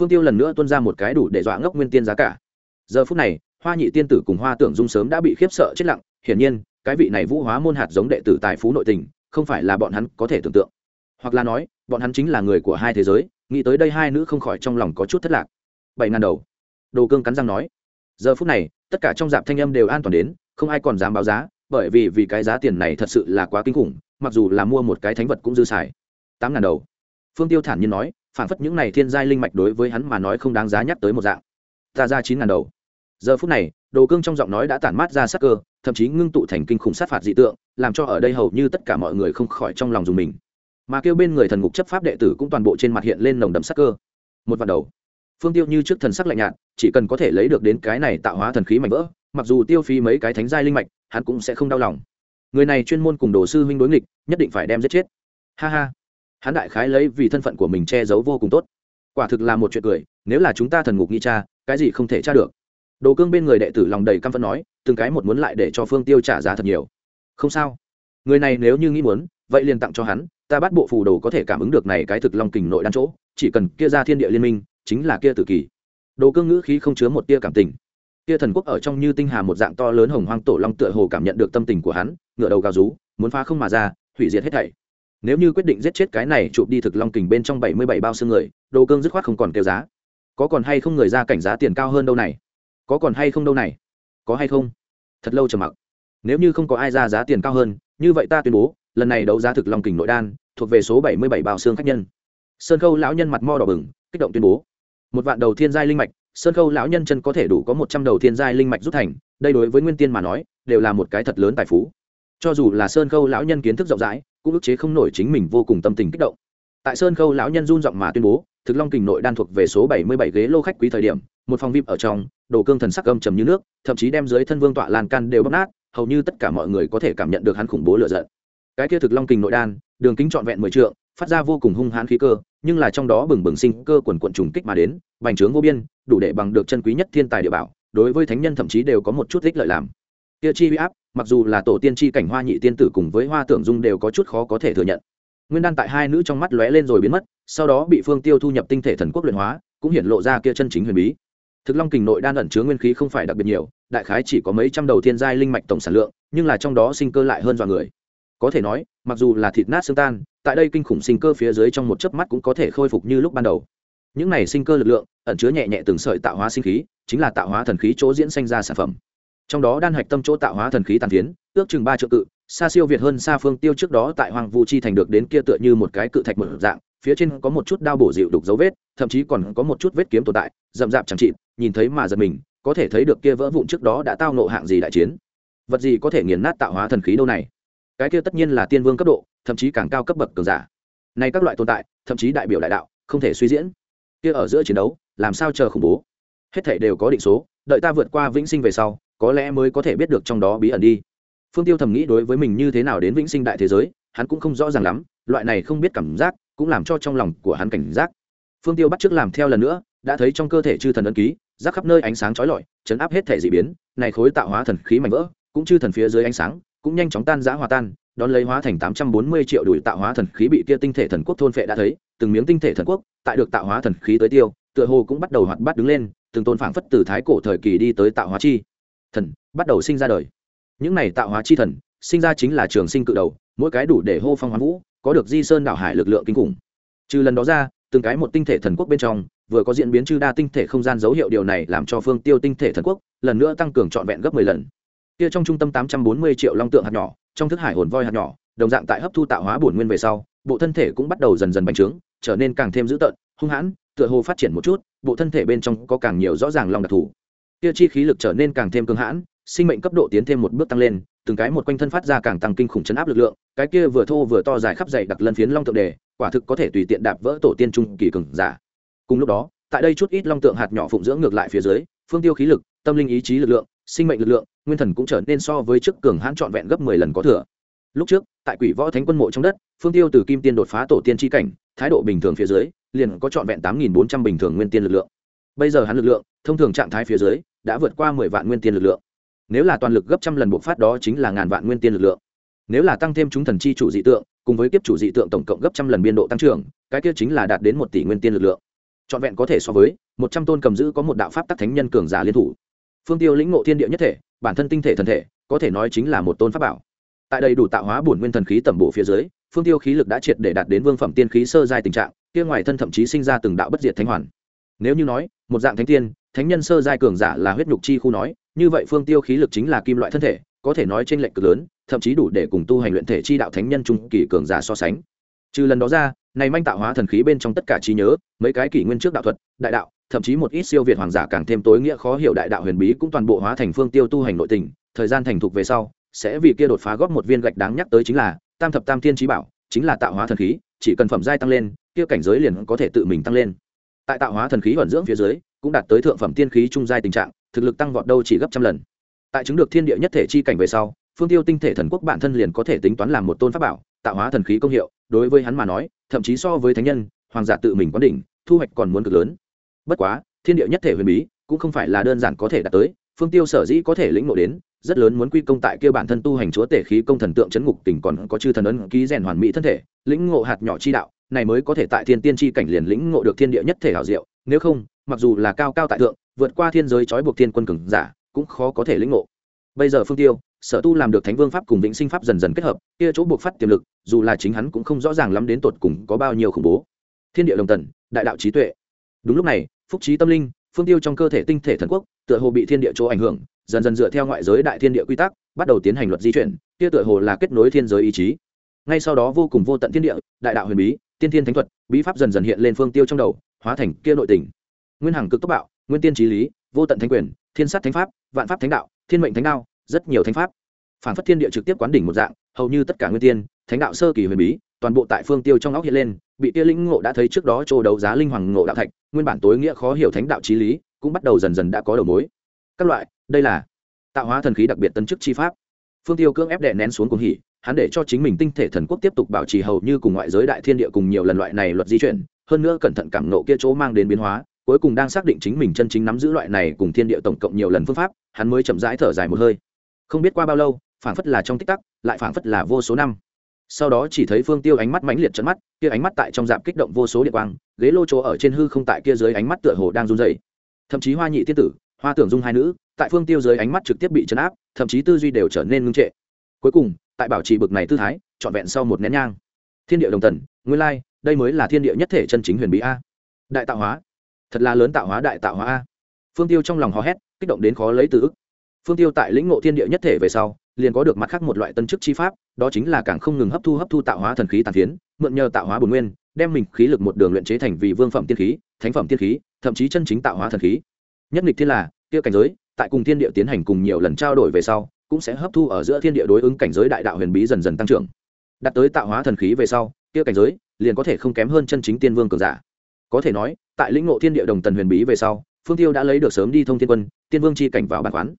Phương tiêu lần nữa tuân ra một cái đủ để dọa ngốc nguyên tiên giá cả. Giờ phút này, hoa nhị tiên tử cùng hoa tưởng dung sớm đã bị khiếp sợ chết lặng, hiển nhiên cái vị này vũ hóa môn hạt giống đệ tử tài phú nội tình, không phải là bọn hắn có thể tưởng tượng. Hoặc là nói, bọn hắn chính là người của hai thế giới, nghĩ tới đây hai nữ không khỏi trong lòng có chút thất lạc. Bảy ngàn đầu. Đồ cương cắn răng nói. Giờ phút này, tất cả trong dạp thanh âm đều an toàn đến, không ai còn dám báo giá, bởi vì vì cái giá tiền này thật sự là quá kinh khủng, mặc dù là mua một cái thánh vật cũng dư xài. Tám ngàn đầu. Phương tiêu thản nhiên nói phản phất những này thiên giai linh mạch đối với hắn mà nói không đáng giá nhắc tới một dạng. Ta ra chín ngàn đầu. Giờ phút này đồ cương trong giọng nói đã tản mát ra sắc cơ, thậm chí ngưng tụ thành kinh khủng sát phạt dị tượng, làm cho ở đây hầu như tất cả mọi người không khỏi trong lòng dùng mình. Mà kêu bên người thần ngục chấp pháp đệ tử cũng toàn bộ trên mặt hiện lên nồng đậm sắc cơ. Một vạn đầu. Phương tiêu như trước thần sắc lạnh nhạt, chỉ cần có thể lấy được đến cái này tạo hóa thần khí mạnh vỡ, mặc dù tiêu phí mấy cái thánh giai linh mạch, hắn cũng sẽ không đau lòng. Người này chuyên môn cùng đồ sư huynh đối nghịch, nhất định phải đem giết chết. Ha ha. Hắn đại khái lấy vì thân phận của mình che giấu vô cùng tốt. Quả thực là một chuyện cười, nếu là chúng ta thần ngục nghi cha, cái gì không thể tra được? Đồ cương bên người đệ tử lòng đầy căm phẫn nói, từng cái một muốn lại để cho phương tiêu trả giá thật nhiều. Không sao. Người này nếu như nghĩ muốn, vậy liền tặng cho hắn, ta bắt bộ phù đồ có thể cảm ứng được này cái thực long kình nội đan chỗ, chỉ cần kia ra thiên địa liên minh, chính là kia tử kỳ đồ cương ngữ khí không chứa một tia cảm tình. Kia thần quốc ở trong như tinh hà một dạng to lớn hồng hoang tổ long tựa hồ cảm nhận được tâm tình của hắn ngựa đầu gào rú, muốn phá không mà ra, hủy diệt hết thảy. Nếu như quyết định giết chết cái này chụp đi thực long kình bên trong bảy mươi bảy bao xương người, đồ cương dứt khoát không còn kêu giá. Có còn hay không người ra cảnh giá tiền cao hơn đâu này? Có còn hay không đâu này? Có hay không? Thật lâu trầm mặc. Nếu như không có ai ra giá tiền cao hơn, như vậy ta tuyên bố, lần này đấu giá thực long kình nội đan, thuộc về số bảy mươi bảy bào xương khách nhân. Sơn khâu lão nhân mặt mo đỏ bừng, kích động tuyên bố. Một vạn đầu thiên giai linh mạch, sơn khâu lão nhân chân có thể đủ có một trăm đầu thiên giai linh mạch rút thành, đây đối với nguyên tiên mà nói, đều là một cái thật lớn tài phú. Cho dù là sơn khâu lão nhân kiến thức rộng rãi, cũng ức chế không nổi chính mình vô cùng tâm tình kích động. Tại sơn khâu lão nhân run giọng mà tuyên bố, thực long kình nội đan thuộc về số bảy mươi bảy ghế lô khách quý thời điểm một phòng vip ở trong, đồ cương thần sắc âm trầm như nước, thậm chí đem dưới thân vương tọa lan can đều bóp nát, hầu như tất cả mọi người có thể cảm nhận được hắn khủng bố lựa giận. Cái kia thực long kình nội đan, đường kính trọn vẹn mười trượng, phát ra vô cùng hung hãn khí cơ, nhưng là trong đó bừng bừng sinh cơ quần quận trùng kích mà đến, bành trướng vô biên, đủ để bằng được chân quý nhất thiên tài địa bảo, đối với thánh nhân thậm chí đều có một chút ích lợi làm. Kia chi huy áp, mặc dù là tổ tiên chi cảnh hoa nhị tiên tử cùng với hoa tưởng dung đều có chút khó có thể thừa nhận. Nguyên đan tại hai nữ trong mắt lóe lên rồi biến mất, sau đó bị phương tiêu thu nhập tinh thể thần quốc luyện hóa, cũng hiện lộ ra kia chân chính huyền bí thực long kình nội đan ẩn chứa nguyên khí không phải đặc biệt nhiều, đại khái chỉ có mấy trăm đầu thiên giai linh mạch tổng sản lượng, nhưng là trong đó sinh cơ lại hơn dọa người. Có thể nói, mặc dù là thịt nát xương tan, tại đây kinh khủng sinh cơ phía dưới trong một chớp mắt cũng có thể khôi phục như lúc ban đầu. Những này sinh cơ lực lượng, ẩn chứa nhẹ nhẹ từng sợi tạo hóa sinh khí, chính là tạo hóa thần khí chỗ diễn sinh ra sản phẩm. Trong đó đan hạch tâm chỗ tạo hóa thần khí tàn tiến ước chừng ba triệu cự, xa siêu việt hơn xa phương tiêu trước đó tại hoàng vũ chi thành được đến kia tựa như một cái cự thạch một dạng, phía trên có một chút đao bổ dịu đục dấu vết, thậm chí còn có một chút vết kiếm tồn tại, rậm rạp chẳng trị nhìn thấy mà giật mình, có thể thấy được kia vỡ vụn trước đó đã tao nộ hạng gì đại chiến. Vật gì có thể nghiền nát tạo hóa thần khí đâu này? Cái kia tất nhiên là tiên vương cấp độ, thậm chí càng cao cấp bậc cường giả. Nay các loại tồn tại, thậm chí đại biểu đại đạo, không thể suy diễn. Kia ở giữa chiến đấu, làm sao chờ khủng bố? Hết thảy đều có định số, đợi ta vượt qua vĩnh sinh về sau, có lẽ mới có thể biết được trong đó bí ẩn đi. Phương tiêu thầm nghĩ đối với mình như thế nào đến vĩnh sinh đại thế giới, hắn cũng không rõ ràng lắm, loại này không biết cảm giác, cũng làm cho trong lòng của hắn cảnh giác. Phương tiêu bắt t làm theo lần nữa, đã thấy trong cơ thể chư thần ấn ký rác khắp nơi ánh sáng trói lọi, chấn áp hết thể d ị biến, này khối tạo hóa thần khí mạnh vỡ, cũng chư thần phía dưới ánh sáng, cũng nhanh chóng tan giã hòa tan, đón lấy hóa thành tám trăm bốn mươi triệu đuổi tạo hóa thần khí bị kia tinh thể thần quốc thôn phệ đã thấy, từng miếng tinh thể thần quốc, tại được tạo hóa thần khí tới tiêu, tựa hồ cũng bắt đầu hoạt bát đứng lên, từng tôn phảng phất từ thái cổ thời kỳ đi tới tạo hóa chi thần, bắt đầu sinh ra đời. Những này tạo hóa chi thần, sinh ra chính là trường sinh cự đầu, mỗi cái đủ để hô phong hoán vũ, có được di sơn đảo hải lực lượng kinh khủng. Trừ lần đó ra, từng cái một tinh thể thần quốc bên trong vừa có diễn biến chư đa tinh thể không gian dấu hiệu điều này làm cho phương tiêu tinh thể thần quốc lần nữa tăng cường trọn vẹn gấp mười lần. Kia trong trung tâm tám trăm bốn mươi triệu long tượng hạt nhỏ, trong thức hải hồn voi hạt nhỏ, đồng dạng tại hấp thu tạo hóa bổn nguyên về sau, bộ thân thể cũng bắt đầu dần dần bành trướng, trở nên càng thêm dữ tợn, hung hãn, tựa hồ phát triển một chút, bộ thân thể bên trong có càng nhiều rõ ràng lòng đặc thù. Kia chi khí lực trở nên càng thêm cứng hãn, sinh mệnh cấp độ tiến thêm một bước tăng lên, từng cái một quanh thân phát ra càng tăng kinh khủng chấn áp lực lượng, cái kia vừa thô vừa to dài khắp dày đặc lân phiến long tượng đề, quả thực có thể tùy tiện đạp vỡ tổ tiên trung kỳ cường giả cùng lúc đó, tại đây chút ít long tượng hạt nhỏ phụng dưỡng ngược lại phía dưới, phương tiêu khí lực, tâm linh ý chí lực lượng, sinh mệnh lực lượng, nguyên thần cũng trở nên so với trước cường hãn trọn vẹn gấp mười lần có thừa. Lúc trước, tại quỷ võ thánh quân mộ trong đất, phương tiêu từ kim tiên đột phá tổ tiên tri cảnh, thái độ bình thường phía dưới, liền có trọn vẹn tám nghìn bốn trăm bình thường nguyên tiên lực lượng. Bây giờ hắn lực lượng, thông thường trạng thái phía dưới, đã vượt qua mười vạn nguyên tiên lực lượng. Nếu là toàn lực gấp trăm lần bộc phát đó chính là ngàn vạn nguyên tiên lực lượng. Nếu là tăng thêm chúng thần chi chủ dị tượng, cùng với kiếp chủ dị tượng tổng cộng gấp trăm lần biên độ tăng trưởng, cái kia chính là đạt đến một tỷ nguyên tiên lực lượng trọn vẹn có thể so với một trăm tôn cầm giữ có một đạo pháp tắc thánh nhân cường giả liên thủ. Phương tiêu lĩnh ngộ thiên địa nhất thể, bản thân tinh thể thần thể, có thể nói chính là một tôn pháp bảo. Tại đây đủ tạo hóa bổn nguyên thần khí tẩm bộ phía dưới, phương tiêu khí lực đã triệt để đạt đến vương phẩm tiên khí sơ giai tình trạng, kia ngoài thân thậm chí sinh ra từng đạo bất diệt thánh hoàn. Nếu như nói, một dạng thánh tiên, thánh nhân sơ giai cường giả là huyết nhục chi khu nói, như vậy phương tiêu khí lực chính là kim loại thân thể, có thể nói trên lệnh cực lớn, thậm chí đủ để cùng tu hành luyện thể chi đạo thánh nhân trung kỳ cường giả so sánh. Trừ lần đó ra này manh tạo hóa thần khí bên trong tất cả trí nhớ, mấy cái kỷ nguyên trước đạo thuật, đại đạo, thậm chí một ít siêu việt hoàng giả càng thêm tối nghĩa khó hiểu đại đạo huyền bí cũng toàn bộ hóa thành phương tiêu tu hành nội tình. Thời gian thành thục về sau, sẽ vì kia đột phá góp một viên gạch đáng nhắc tới chính là, tam thập tam thiên trí bảo, chính là tạo hóa thần khí, chỉ cần phẩm giai tăng lên, kia cảnh giới liền có thể tự mình tăng lên. Tại tạo hóa thần khí vận dưỡng phía dưới, cũng đạt tới thượng phẩm tiên khí trung giai tình trạng, thực lực tăng vọt đâu chỉ gấp trăm lần. Tại chứng được thiên địa nhất thể chi cảnh về sau, phương tiêu tinh thể thần quốc bản thân liền có thể tính toán làm một tôn pháp bảo, tạo hóa thần khí công hiệu, đối với hắn mà nói thậm chí so với thánh nhân, hoàng giả tự mình quán đỉnh, thu hoạch còn muốn cực lớn. Bất quá, thiên địa nhất thể huyền bí cũng không phải là đơn giản có thể đạt tới, phương tiêu sở dĩ có thể lĩnh ngộ đến, rất lớn muốn quy công tại kia bản thân tu hành chúa tể khí công thần tượng chấn ngục tỉnh còn có chư thần ấn ký rèn hoàn mỹ thân thể, lĩnh ngộ hạt nhỏ chi đạo, này mới có thể tại thiên tiên chi cảnh liền lĩnh ngộ được thiên địa nhất thể hảo diệu, nếu không, mặc dù là cao cao tại thượng, vượt qua thiên giới trói buộc thiên quân cường giả, cũng khó có thể lĩnh ngộ. Bây giờ phương tiêu sở tu làm được thánh vương pháp cùng vĩnh sinh pháp dần dần kết hợp, kia chỗ buộc phát tiềm lực, dù là chính hắn cũng không rõ ràng lắm đến tột cùng có bao nhiêu khủng bố. Thiên địa đồng tần, đại đạo trí tuệ. Đúng lúc này, phúc trí tâm linh, phương tiêu trong cơ thể tinh thể thần quốc, tựa hồ bị thiên địa chỗ ảnh hưởng, dần dần dựa theo ngoại giới đại thiên địa quy tắc, bắt đầu tiến hành luật di chuyển, kia tựa hồ là kết nối thiên giới ý chí. Ngay sau đó vô cùng vô tận thiên địa, đại đạo huyền bí, tiên thiên thánh thuật, bí pháp dần dần hiện lên phương tiêu trong đầu, hóa thành kia nội tình. Nguyên hằng cực tốc bạo, nguyên tiên trí lý, vô tận thánh quyền, thiên sát thánh pháp, vạn pháp thánh đạo, thiên mệnh thánh đạo rất nhiều thánh pháp. Phản phất thiên địa trực tiếp quán đỉnh một dạng, hầu như tất cả nguyên tiên, thánh đạo sơ kỳ huyền bí, toàn bộ tại phương tiêu trong óc hiện lên, bị tia lĩnh ngộ đã thấy trước đó chỗ đấu giá linh hoàng ngộ đạo thạch, nguyên bản tối nghĩa khó hiểu thánh đạo trí lý, cũng bắt đầu dần dần đã có đầu mối. Các loại, đây là tạo hóa thần khí đặc biệt tân chức chi pháp. Phương tiêu cưỡng ép đệ nén xuống cùng hỉ, hắn để cho chính mình tinh thể thần quốc tiếp tục bảo trì hầu như cùng ngoại giới đại thiên địa cùng nhiều lần loại này luật di chuyển, hơn nữa cẩn thận cảm nộ kia chỗ mang đến biến hóa, cuối cùng đang xác định chính mình chân chính nắm giữ loại này cùng thiên địa tổng cộng nhiều lần phương pháp, hắn mới chậm rãi thở dài một hơi không biết qua bao lâu, phảng phất là trong tích tắc, lại phảng phất là vô số năm. Sau đó chỉ thấy phương tiêu ánh mắt mãnh liệt trận mắt, kia ánh mắt tại trong dạp kích động vô số điện quang, ghế lô chỗ ở trên hư không tại kia dưới ánh mắt tựa hồ đang run dày thậm chí hoa nhị tiên tử, hoa tưởng dung hai nữ, tại phương tiêu dưới ánh mắt trực tiếp bị chấn áp, thậm chí tư duy đều trở nên ngưng trệ. Cuối cùng, tại bảo trì bực này tư thái, trọn vẹn sau một nén nhang. Thiên địa đồng tần, nguyên lai, đây mới là thiên địa nhất thể chân chính huyền bí a. Đại tạo hóa. Thật là lớn tạo hóa đại tạo hóa a. Phương tiêu trong lòng hò hét, kích động đến khó lấy từ ức phương tiêu tại lĩnh ngộ thiên địa nhất thể về sau, liền có được mặt khác một loại tân chức chi pháp, đó chính là càng không ngừng hấp thu hấp thu tạo hóa thần khí tàn phiến, mượn nhờ tạo hóa bồn nguyên, đem mình khí lực một đường luyện chế thành vì vương phẩm tiên khí, thánh phẩm tiên khí, thậm chí chân chính tạo hóa thần khí. Nhất nghịch thiên là, kia cảnh giới, tại cùng thiên địa tiến hành cùng nhiều lần trao đổi về sau, cũng sẽ hấp thu ở giữa thiên địa đối ứng cảnh giới đại đạo huyền bí dần dần tăng trưởng. Đạt tới tạo hóa thần khí về sau, kia cảnh giới, liền có thể không kém hơn chân chính tiên vương cường giả. Có thể nói, tại lĩnh ngộ thiên địa đồng tần huyền bí về sau, phương tiêu đã lấy được sớm đi thông thiên quân, tiên vương chi cảnh vào bản quán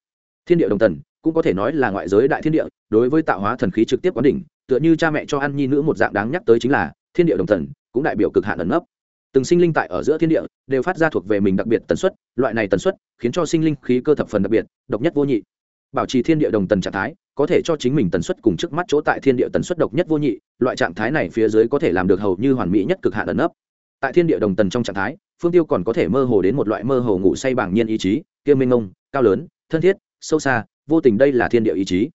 thiên địa đồng tần cũng có thể nói là ngoại giới đại thiên địa, đối với tạo hóa thần khí trực tiếp quán đỉnh, tựa như cha mẹ cho ăn nhi nữ một dạng đáng nhắc tới chính là, thiên địa đồng tần cũng đại biểu cực hạn ẩn nấp. Từng sinh linh tại ở giữa thiên địa đều phát ra thuộc về mình đặc biệt tần suất, loại này tần suất khiến cho sinh linh khí cơ thập phần đặc biệt, độc nhất vô nhị. Bảo trì thiên địa đồng tần trạng thái, có thể cho chính mình tần suất cùng trước mắt chỗ tại thiên địa tần suất độc nhất vô nhị, loại trạng thái này phía dưới có thể làm được hầu như hoàn mỹ nhất cực hạn ẩn nấp. Tại thiên địa đồng tần trong trạng thái, phương tiêu còn có thể mơ hồ đến một loại mơ hồ ngủ say bảng nhiên ý chí kiêm minh ông cao lớn, thân thiết sâu xa, vô tình đây là thiên địa ý chí.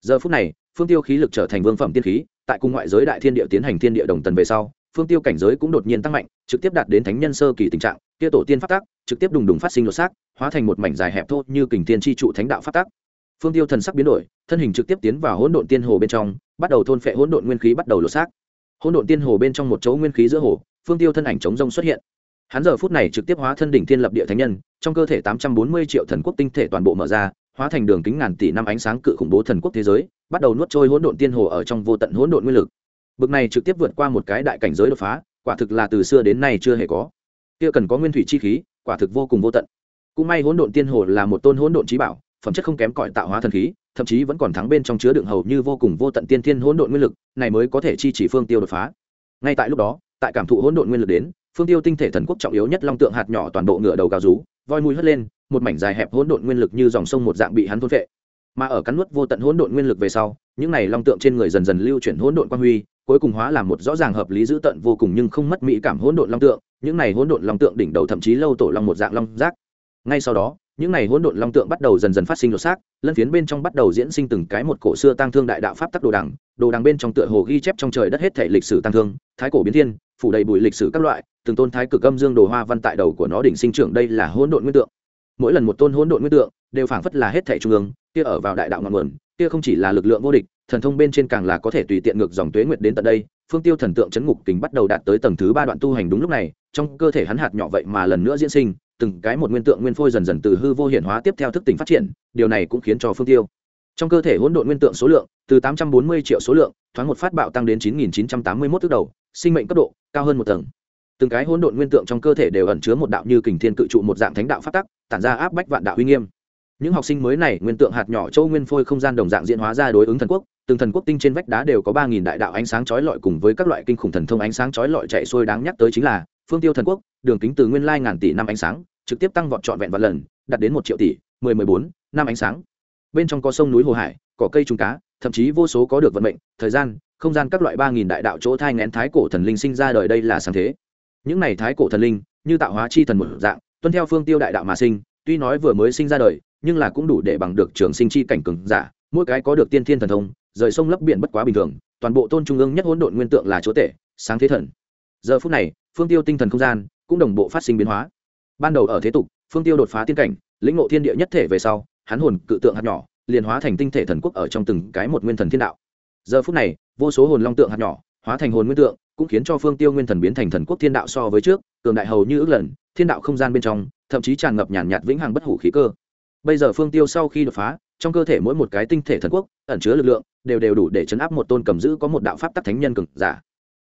Giờ phút này, phương tiêu khí lực trở thành vương phẩm tiên khí, tại cung ngoại giới đại thiên địa tiến hành thiên địa đồng tần về sau, phương tiêu cảnh giới cũng đột nhiên tăng mạnh, trực tiếp đạt đến thánh nhân sơ kỳ tình trạng, kia tổ tiên phát tác trực tiếp đùng đùng phát sinh lột xác, hóa thành một mảnh dài hẹp thô như kình tiên tri trụ thánh đạo phát tác phương tiêu thần sắc biến đổi, thân hình trực tiếp tiến vào hỗn độn tiên hồ bên trong, bắt đầu thôn phệ hỗn độn nguyên khí bắt đầu lột xác. Hỗn độn tiên hồ bên trong một chỗ nguyên khí giữa hồ, phương tiêu thân ảnh chống rông xuất hiện. Hắn giờ phút này trực tiếp hóa thân đỉnh thiên lập địa thánh nhân, trong cơ thể tám trăm bốn mươi triệu thần quốc tinh thể toàn bộ mở ra hóa thành đường kính ngàn tỷ năm ánh sáng cự khủng bố thần quốc thế giới, bắt đầu nuốt trôi hỗn độn tiên hồ ở trong vô tận hỗn độn nguyên lực. Bực này trực tiếp vượt qua một cái đại cảnh giới đột phá, quả thực là từ xưa đến nay chưa hề có. Kia cần có nguyên thủy chi khí, quả thực vô cùng vô tận. Cũng may hỗn độn tiên hồ là một tôn hỗn độn trí bảo, phẩm chất không kém cỏi tạo hóa thần khí, thậm chí vẫn còn thắng bên trong chứa đựng hầu như vô cùng vô tận tiên thiên hỗn độn nguyên lực, này mới có thể chi chỉ phương tiêu đột phá. Ngay tại lúc đó, tại cảm thụ hỗn độn nguyên lực đến, phương tiêu tinh thể thần quốc trọng yếu nhất long tượng hạt nhỏ toàn bộ ngựa đầu gào rú, voi mùi hất lên một mảnh dài hẹp hỗn độn nguyên lực như dòng sông một dạng bị hắn thôn vệ mà ở cắn nuốt vô tận hỗn độn nguyên lực về sau, những này long tượng trên người dần dần lưu chuyển hỗn độn quang huy, cuối cùng hóa làm một rõ ràng hợp lý giữ tận vô cùng nhưng không mất mỹ cảm hỗn độn long tượng. Những này hỗn độn long tượng đỉnh đầu thậm chí lâu tổ long một dạng long giác ngay sau đó, những này hỗn độn long tượng bắt đầu dần dần phát sinh lột xác, lân phiến bên trong bắt đầu diễn sinh từng cái một cổ xưa tăng thương đại đạo pháp tắc đồ đằng đồ đằng bên trong tựa hồ ghi chép trong trời đất hết thể lịch sử tăng thương, thái cổ biến thiên, phủ đầy bụi lịch sử các loại, từng tôn thái cực âm dương đồ hoa văn tại đầu của nó đỉnh sinh trưởng đây là hỗn độn nguyên tượng mỗi lần một tôn hỗn độn nguyên tượng đều phảng phất là hết thảy trung ương, kia ở vào đại đạo ngọn nguồn, kia không chỉ là lực lượng vô địch, thần thông bên trên càng là có thể tùy tiện ngược dòng tuế nguyệt đến tận đây, phương tiêu thần tượng chấn ngục kính bắt đầu đạt tới tầng thứ ba đoạn tu hành đúng lúc này, trong cơ thể hắn hạt nhỏ vậy mà lần nữa diễn sinh, từng cái một nguyên tượng nguyên phôi dần dần từ hư vô hiển hóa tiếp theo thức tỉnh phát triển, điều này cũng khiến cho phương tiêu. Trong cơ thể hỗn độn nguyên tượng số lượng, từ 840 triệu số lượng, thoáng một phát bạo tăng đến 9.981 tức đầu, sinh mệnh cấp độ cao hơn một tầng. Từng cái hỗn độn nguyên tượng trong cơ thể đều ẩn chứa một đạo như kình thiên cự trụ một dạng thánh đạo phát tắc tản ra áp bách vạn đạo uy nghiêm. Những học sinh mới này nguyên tượng hạt nhỏ châu nguyên phôi không gian đồng dạng diễn hóa ra đối ứng thần quốc, từng thần quốc tinh trên vách đá đều có ba nghìn đại đạo ánh sáng chói lọi cùng với các loại kinh khủng thần thông ánh sáng chói lọi chạy xuôi đáng nhắc tới chính là, phương tiêu thần quốc, đường kính từ nguyên lai ngàn tỷ năm ánh sáng, trực tiếp tăng vọt trọn vẹn vạn lần, đạt đến một triệu tỷ, mười mười bốn, năm ánh sáng. Bên trong có sông núi hồ hải cỏ cây trùng cá, thậm chí vô số có được vận mệnh, thời gian, không gian các loại ba nghìn đại đạo chỗ thai ngén thái cổ thần linh sinh ra đời đây là sáng thế. Những này thái cổ thần linh, như tạo hóa chi thần một dạng tuân theo phương tiêu đại đạo mà sinh, tuy nói vừa mới sinh ra đời, nhưng là cũng đủ để bằng được trường sinh chi cảnh cường giả, mỗi cái có được tiên thiên thần thông, rời sông lấp biển bất quá bình thường, toàn bộ tôn trung ương nhất hỗn độn nguyên tượng là chúa tể, sáng thế thần. Giờ phút này, phương tiêu tinh thần không gian cũng đồng bộ phát sinh biến hóa. Ban đầu ở thế tục, phương tiêu đột phá tiên cảnh, lĩnh ngộ thiên địa nhất thể về sau, hắn hồn cự tượng hạt nhỏ, liền hóa thành tinh thể thần quốc ở trong từng cái một nguyên thần thiên đạo. Giờ phút này, vô số hồn long tượng hạt nhỏ hóa thành hồn nguyên tượng, cũng khiến cho phương tiêu nguyên thần biến thành thần quốc thiên đạo so với trước, cường đại hầu như ước lần thiên đạo không gian bên trong, thậm chí tràn ngập nhàn nhạt vĩnh hằng bất hủ khí cơ. Bây giờ phương tiêu sau khi đột phá, trong cơ thể mỗi một cái tinh thể thần quốc, ẩn chứa lực lượng, đều đều đủ để chấn áp một tôn cầm giữ có một đạo pháp tắc thánh nhân cực giả.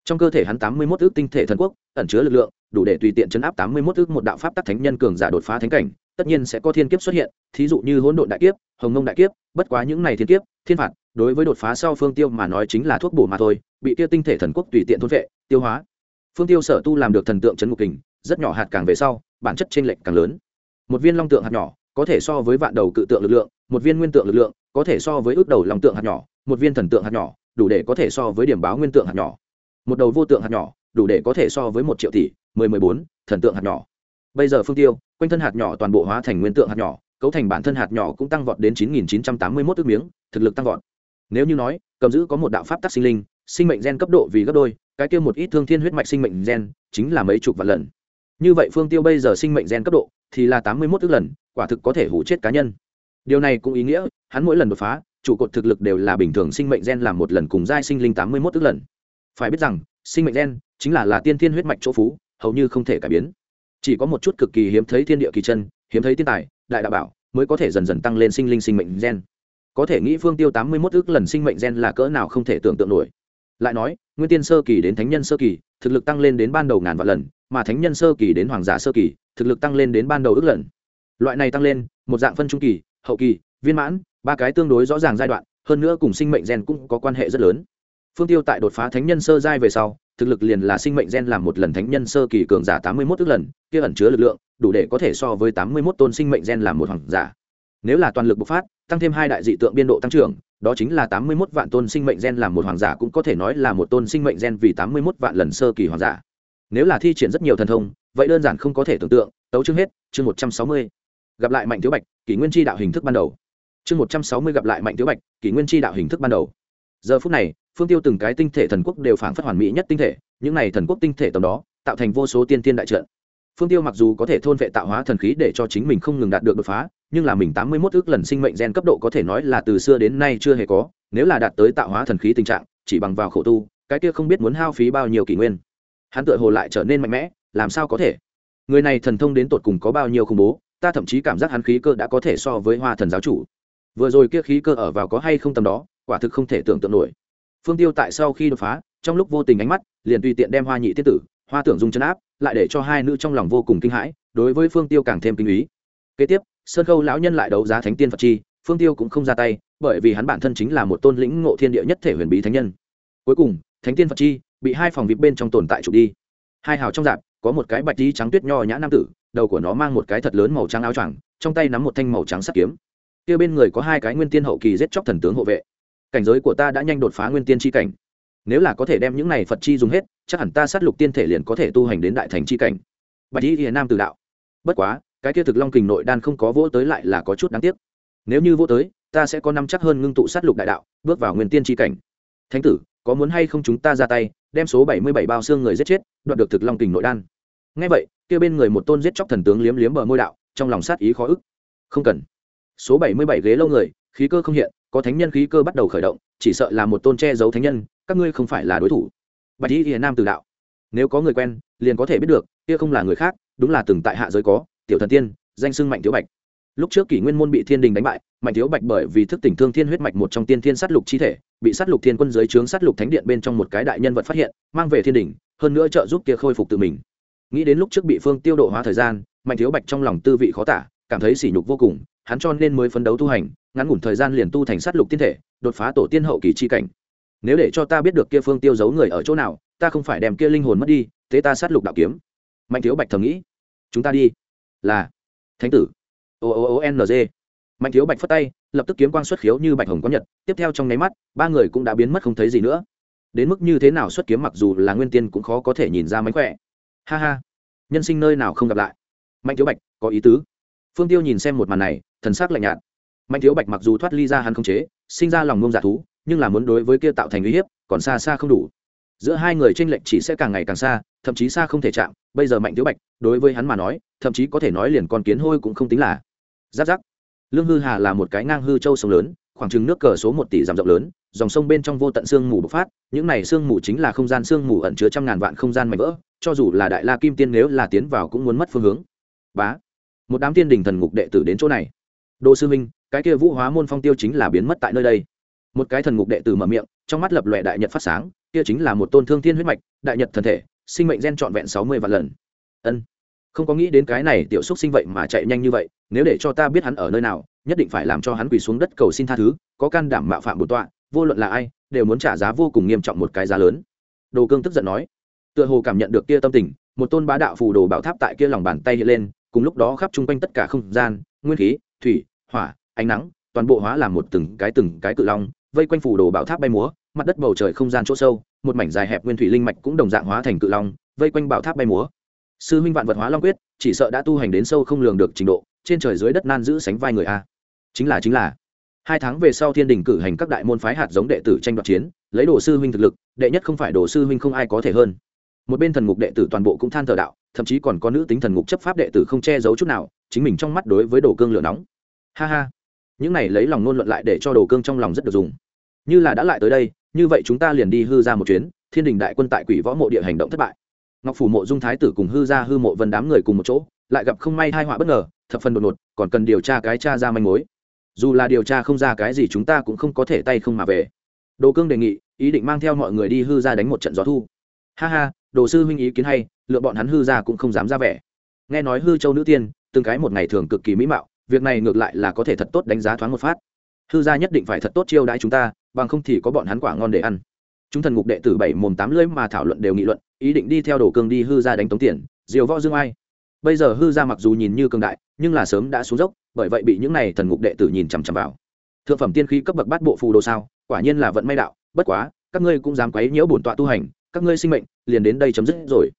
Trong cơ thể hắn tám mươi mốt ước tinh thể thần quốc, ẩn chứa lực lượng, đủ để tùy tiện chấn áp tám mươi mốt ước một đạo pháp tắc thánh nhân cường giả đột phá thánh cảnh, tất nhiên sẽ có thiên kiếp xuất hiện, thí dụ như hỗn độn đại kiếp, hồng ngông đại kiếp, bất quá những này thiên kiếp, thiên phạt, đối với đột phá sau phương tiêu mà nói chính là thuốc bổ mà thôi, bị kia tinh thể thần quốc tùy tiện thôn vệ, tiêu hóa. Phương tiêu sở tu làm được thần tượng chấn ngục kình rất nhỏ hạt càng về sau, bản chất trên lệch càng lớn. Một viên long tượng hạt nhỏ có thể so với vạn đầu cự tượng lực lượng, một viên nguyên tượng lực lượng có thể so với ước đầu long tượng hạt nhỏ, một viên thần tượng hạt nhỏ đủ để có thể so với điểm báo nguyên tượng hạt nhỏ. Một đầu vô tượng hạt nhỏ đủ để có thể so với một triệu tỷ, mười mười bốn, thần tượng hạt nhỏ. Bây giờ phương tiêu, quanh thân hạt nhỏ toàn bộ hóa thành nguyên tượng hạt nhỏ, cấu thành bản thân hạt nhỏ cũng tăng vọt đến chín nghìn chín trăm tám mươi mốt ước miếng, thực lực tăng vọt. Nếu như nói, cầm giữ có một đạo pháp tắc sinh linh, sinh mệnh gen cấp độ vì gấp đôi, cái kia một ít thương thiên huyết mạch sinh mệnh gen chính là mấy chục vạn lần như vậy phương tiêu bây giờ sinh mệnh gen cấp độ thì là tám mươi mốt ước lần, quả thực có thể hủ chết cá nhân. Điều này cũng ý nghĩa, hắn mỗi lần đột phá, trụ cột thực lực đều là bình thường sinh mệnh gen làm một lần cùng giai sinh linh tám mươi mốt ước lần. Phải biết rằng, sinh mệnh gen chính là là tiên thiên huyết mạch chỗ phú, hầu như không thể cải biến. Chỉ có một chút cực kỳ hiếm thấy thiên địa kỳ chân, hiếm thấy thiên tài, đại đạo bảo mới có thể dần dần tăng lên sinh linh sinh mệnh gen. Có thể nghĩ phương tiêu tám mươi mốt ước lần sinh mệnh gen là cỡ nào không thể tưởng tượng nổi. Lại nói, nguyên tiên sơ kỳ đến thánh nhân sơ kỳ, thực lực tăng lên đến ban đầu ngàn vạn lần mà thánh nhân sơ kỳ đến hoàng giả sơ kỳ, thực lực tăng lên đến ban đầu ước lần. Loại này tăng lên, một dạng phân trung kỳ, hậu kỳ, viên mãn, ba cái tương đối rõ ràng giai đoạn, hơn nữa cùng sinh mệnh gen cũng có quan hệ rất lớn. Phương tiêu tại đột phá thánh nhân sơ giai về sau, thực lực liền là sinh mệnh gen làm một lần thánh nhân sơ kỳ cường giả tám mươi mốt ước lần, kia ẩn chứa lực lượng, đủ để có thể so với tám mươi mốt tôn sinh mệnh gen làm một hoàng giả. Nếu là toàn lực bộc phát, tăng thêm hai đại dị tượng biên độ tăng trưởng, đó chính là tám mươi mốt vạn tôn sinh mệnh gen làm một hoàng giả cũng có thể nói là một tôn sinh mệnh gen vì tám mươi mốt vạn lần sơ kỳ hoàng giả nếu là thi triển rất nhiều thần thông, vậy đơn giản không có thể tưởng tượng, tấu chương hết, chương một trăm sáu mươi. Gặp lại mạnh thiếu bạch, kỷ nguyên tri đạo hình thức ban đầu. Chương một trăm sáu mươi gặp lại mạnh thiếu bạch, kỷ nguyên tri đạo hình thức ban đầu. Giờ phút này, phương tiêu từng cái tinh thể thần quốc đều phản phất hoàn mỹ nhất tinh thể, những này thần quốc tinh thể tầm đó, tạo thành vô số tiên tiên đại trận. Phương tiêu mặc dù có thể thôn vệ tạo hóa thần khí để cho chính mình không ngừng đạt được đột phá, nhưng là mình tám mươi mốt ước lần sinh mệnh gen cấp độ có thể nói là từ xưa đến nay chưa hề có, nếu là đạt tới tạo hóa thần khí tình trạng, chỉ bằng vào khổ tu, cái kia không biết muốn hao phí bao nhiêu kỷ nguyên hắn tựa hồ lại trở nên mạnh mẽ, làm sao có thể? Người này thần thông đến tột cùng có bao nhiêu khủng bố, ta thậm chí cảm giác hắn khí cơ đã có thể so với hoa thần giáo chủ. Vừa rồi kia khí cơ ở vào có hay không tầm đó, quả thực không thể tưởng tượng nổi. Phương tiêu tại sau khi đột phá, trong lúc vô tình ánh mắt, liền tùy tiện đem hoa nhị tiết tử, hoa tưởng dung chân áp, lại để cho hai nữ trong lòng vô cùng kinh hãi, đối với phương tiêu càng thêm kinh ý. Kế tiếp, sơn khâu lão nhân lại đấu giá thánh tiên phật chi, phương tiêu cũng không ra tay, bởi vì hắn bản thân chính là một tôn lĩnh ngộ thiên địa nhất thể huyền bí thánh nhân. Cuối cùng, thánh tiên phật chi bị hai phòng vip bên trong tồn tại trụ đi. Hai hào trong dạp, có một cái bạch y trắng tuyết nho nhã nam tử, đầu của nó mang một cái thật lớn màu trắng áo choàng, trong tay nắm một thanh màu trắng sắt kiếm. Kia bên người có hai cái nguyên tiên hậu kỳ giết chóc thần tướng hộ vệ. Cảnh giới của ta đã nhanh đột phá nguyên tiên tri cảnh. Nếu là có thể đem những này phật chi dùng hết, chắc hẳn ta sát lục tiên thể liền có thể tu hành đến đại thành chi cảnh. Bạch y hiền nam từ đạo. Bất quá, cái kia thực long kình nội đan không có vỗ tới lại là có chút đáng tiếc. Nếu như vỗ tới, ta sẽ có năm chắc hơn ngưng tụ sát lục đại đạo, bước vào nguyên tiên tri cảnh. Thánh tử, có muốn hay không chúng ta ra tay đem số bảy mươi bảy bao xương người giết chết, đoạt được thực long kình nội đan. Ngay vậy, kia bên người một tôn giết chóc thần tướng liếm liếm bờ môi đạo, trong lòng sát ý khó ức. Không cần. Số bảy mươi bảy ghế lâu người, khí cơ không hiện, có thánh nhân khí cơ bắt đầu khởi động, chỉ sợ là một tôn che giấu thánh nhân, các ngươi không phải là đối thủ. Bạch y hiền nam từ đạo. Nếu có người quen, liền có thể biết được, kia không là người khác, đúng là từng tại hạ giới có, tiểu thần tiên, danh xưng mạnh thiếu bạch lúc trước kỷ nguyên môn bị thiên đình đánh bại, mạnh thiếu bạch bởi vì thức tỉnh thương thiên huyết mạch một trong tiên thiên sát lục chi thể, bị sát lục thiên quân giới trướng sát lục thánh điện bên trong một cái đại nhân vật phát hiện, mang về thiên đình, hơn nữa trợ giúp kia khôi phục tự mình. Nghĩ đến lúc trước bị phương tiêu độ hóa thời gian, mạnh thiếu bạch trong lòng tư vị khó tả, cảm thấy sỉ nhục vô cùng, hắn cho nên mới phấn đấu tu hành, ngắn ngủn thời gian liền tu thành sát lục tiên thể, đột phá tổ tiên hậu kỳ chi cảnh. Nếu để cho ta biết được kia phương tiêu giấu người ở chỗ nào, ta không phải đem kia linh hồn mất đi, thế ta sát lục đạo kiếm. Mạnh thiếu bạch thầm nghĩ. Chúng ta đi. Là. Thánh tử o o o n g. Mạnh thiếu bạch phất tay, lập tức kiếm quang xuất khiếu như bạch hồng có nhật. Tiếp theo trong nháy mắt, ba người cũng đã biến mất không thấy gì nữa. Đến mức như thế nào xuất kiếm mặc dù là nguyên tiên cũng khó có thể nhìn ra mánh khỏe. Ha ha. Nhân sinh nơi nào không gặp lại. Mạnh thiếu bạch, có ý tứ. Phương tiêu nhìn xem một màn này, thần s ắ c lạnh nhạt. Mạnh thiếu bạch mặc dù thoát ly ra hắn không chế, sinh ra lòng ngông giả thú, nhưng là muốn đối với kia tạo thành uy hiếp, còn xa xa không đủ. Giữa hai người tranh lệch chỉ sẽ càng ngày càng xa, thậm chí xa không thể chạm bây giờ mạnh thiếu bạch, đối với hắn mà nói, thậm chí có thể nói liền con kiến hôi cũng không tính là. Giáp giáp. Lương hư hà là một cái ngang hư châu sông lớn, khoảng chừng nước cờ số một tỷ dặm rộng lớn, dòng sông bên trong vô tận sương mù bộc phát, những này sương mù chính là không gian sương mù ẩn chứa trăm ngàn vạn không gian mạnh vỡ, cho dù là đại la kim tiên nếu là tiến vào cũng muốn mất phương hướng. Bá. Một đám tiên đình thần ngục đệ tử đến chỗ này. Đồ sư minh cái kia vũ hóa môn phong tiêu chính là biến mất tại nơi đây. Một cái thần ngục đệ tử mở miệng, trong mắt lập lòe đại nhật phát sáng, kia chính là một tôn thương thiên huyết mạch, đại nhật thần thể sinh mệnh gen trọn vẹn sáu mươi vạn lần. Ân, không có nghĩ đến cái này tiểu xúc sinh vậy mà chạy nhanh như vậy, nếu để cho ta biết hắn ở nơi nào, nhất định phải làm cho hắn quỳ xuống đất cầu xin tha thứ, có can đảm mạo phạm bổn tọa, vô luận là ai, đều muốn trả giá vô cùng nghiêm trọng một cái giá lớn. Đồ cương tức giận nói. Tựa hồ cảm nhận được kia tâm tình, một tôn bá đạo phù đồ bảo tháp tại kia lòng bàn tay hiện lên, cùng lúc đó khắp chung quanh tất cả không gian, nguyên khí, thủy, hỏa, ánh nắng, toàn bộ hóa làm một từng cái từng cái cự long, vây quanh phù đồ bảo tháp bay múa, mặt đất bầu trời không gian chỗ sâu một mảnh dài hẹp nguyên thủy linh mạch cũng đồng dạng hóa thành cự long, vây quanh bảo tháp bay múa. Sư huynh vạn vật hóa long quyết, chỉ sợ đã tu hành đến sâu không lường được trình độ, trên trời dưới đất nan giữ sánh vai người a. Chính là chính là. Hai tháng về sau thiên đình cử hành các đại môn phái hạt giống đệ tử tranh đoạt chiến, lấy đồ sư huynh thực lực, đệ nhất không phải đồ sư huynh không ai có thể hơn. Một bên thần ngục đệ tử toàn bộ cũng than thờ đạo, thậm chí còn có nữ tính thần ngục chấp pháp đệ tử không che giấu chút nào, chính mình trong mắt đối với đồ cương lửa nóng. Ha ha. Những này lấy lòng nôn luận lại để cho đồ cương trong lòng rất được dùng. Như là đã lại tới đây như vậy chúng ta liền đi hư ra một chuyến, thiên đình đại quân tại quỷ võ mộ địa hành động thất bại. Ngọc phủ mộ dung thái tử cùng hư ra hư mộ vân đám người cùng một chỗ, lại gặp không may hai họa bất ngờ, thập phần đột ngột, còn cần điều tra cái cha ra manh mối. Dù là điều tra không ra cái gì chúng ta cũng không có thể tay không mà về. Đồ cương đề nghị, ý định mang theo mọi người đi hư ra đánh một trận gió thu. Ha ha, đồ sư huynh ý kiến hay, lựa bọn hắn hư ra cũng không dám ra vẻ. Nghe nói hư châu nữ tiên, từng cái một ngày thường cực kỳ mỹ mạo, việc này ngược lại là có thể thật tốt đánh giá thoáng một phát. Hư gia nhất định phải thật tốt chiêu đãi chúng ta bằng không thì có bọn hắn quả ngon để ăn. Chúng thần ngục đệ tử bảy mồm tám lưỡi mà thảo luận đều nghị luận, ý định đi theo đồ cương đi hư gia đánh tống tiền, diều võ dương ai. Bây giờ hư gia mặc dù nhìn như cường đại, nhưng là sớm đã xuống dốc, bởi vậy bị những này thần ngục đệ tử nhìn chằm chằm vào. Thượng phẩm tiên khí cấp bậc bát bộ phù đồ sao, quả nhiên là vận may đạo, bất quá, các ngươi cũng dám quấy nhiễu bổn tọa tu hành, các ngươi sinh mệnh, liền đến đây chấm dứt rồi.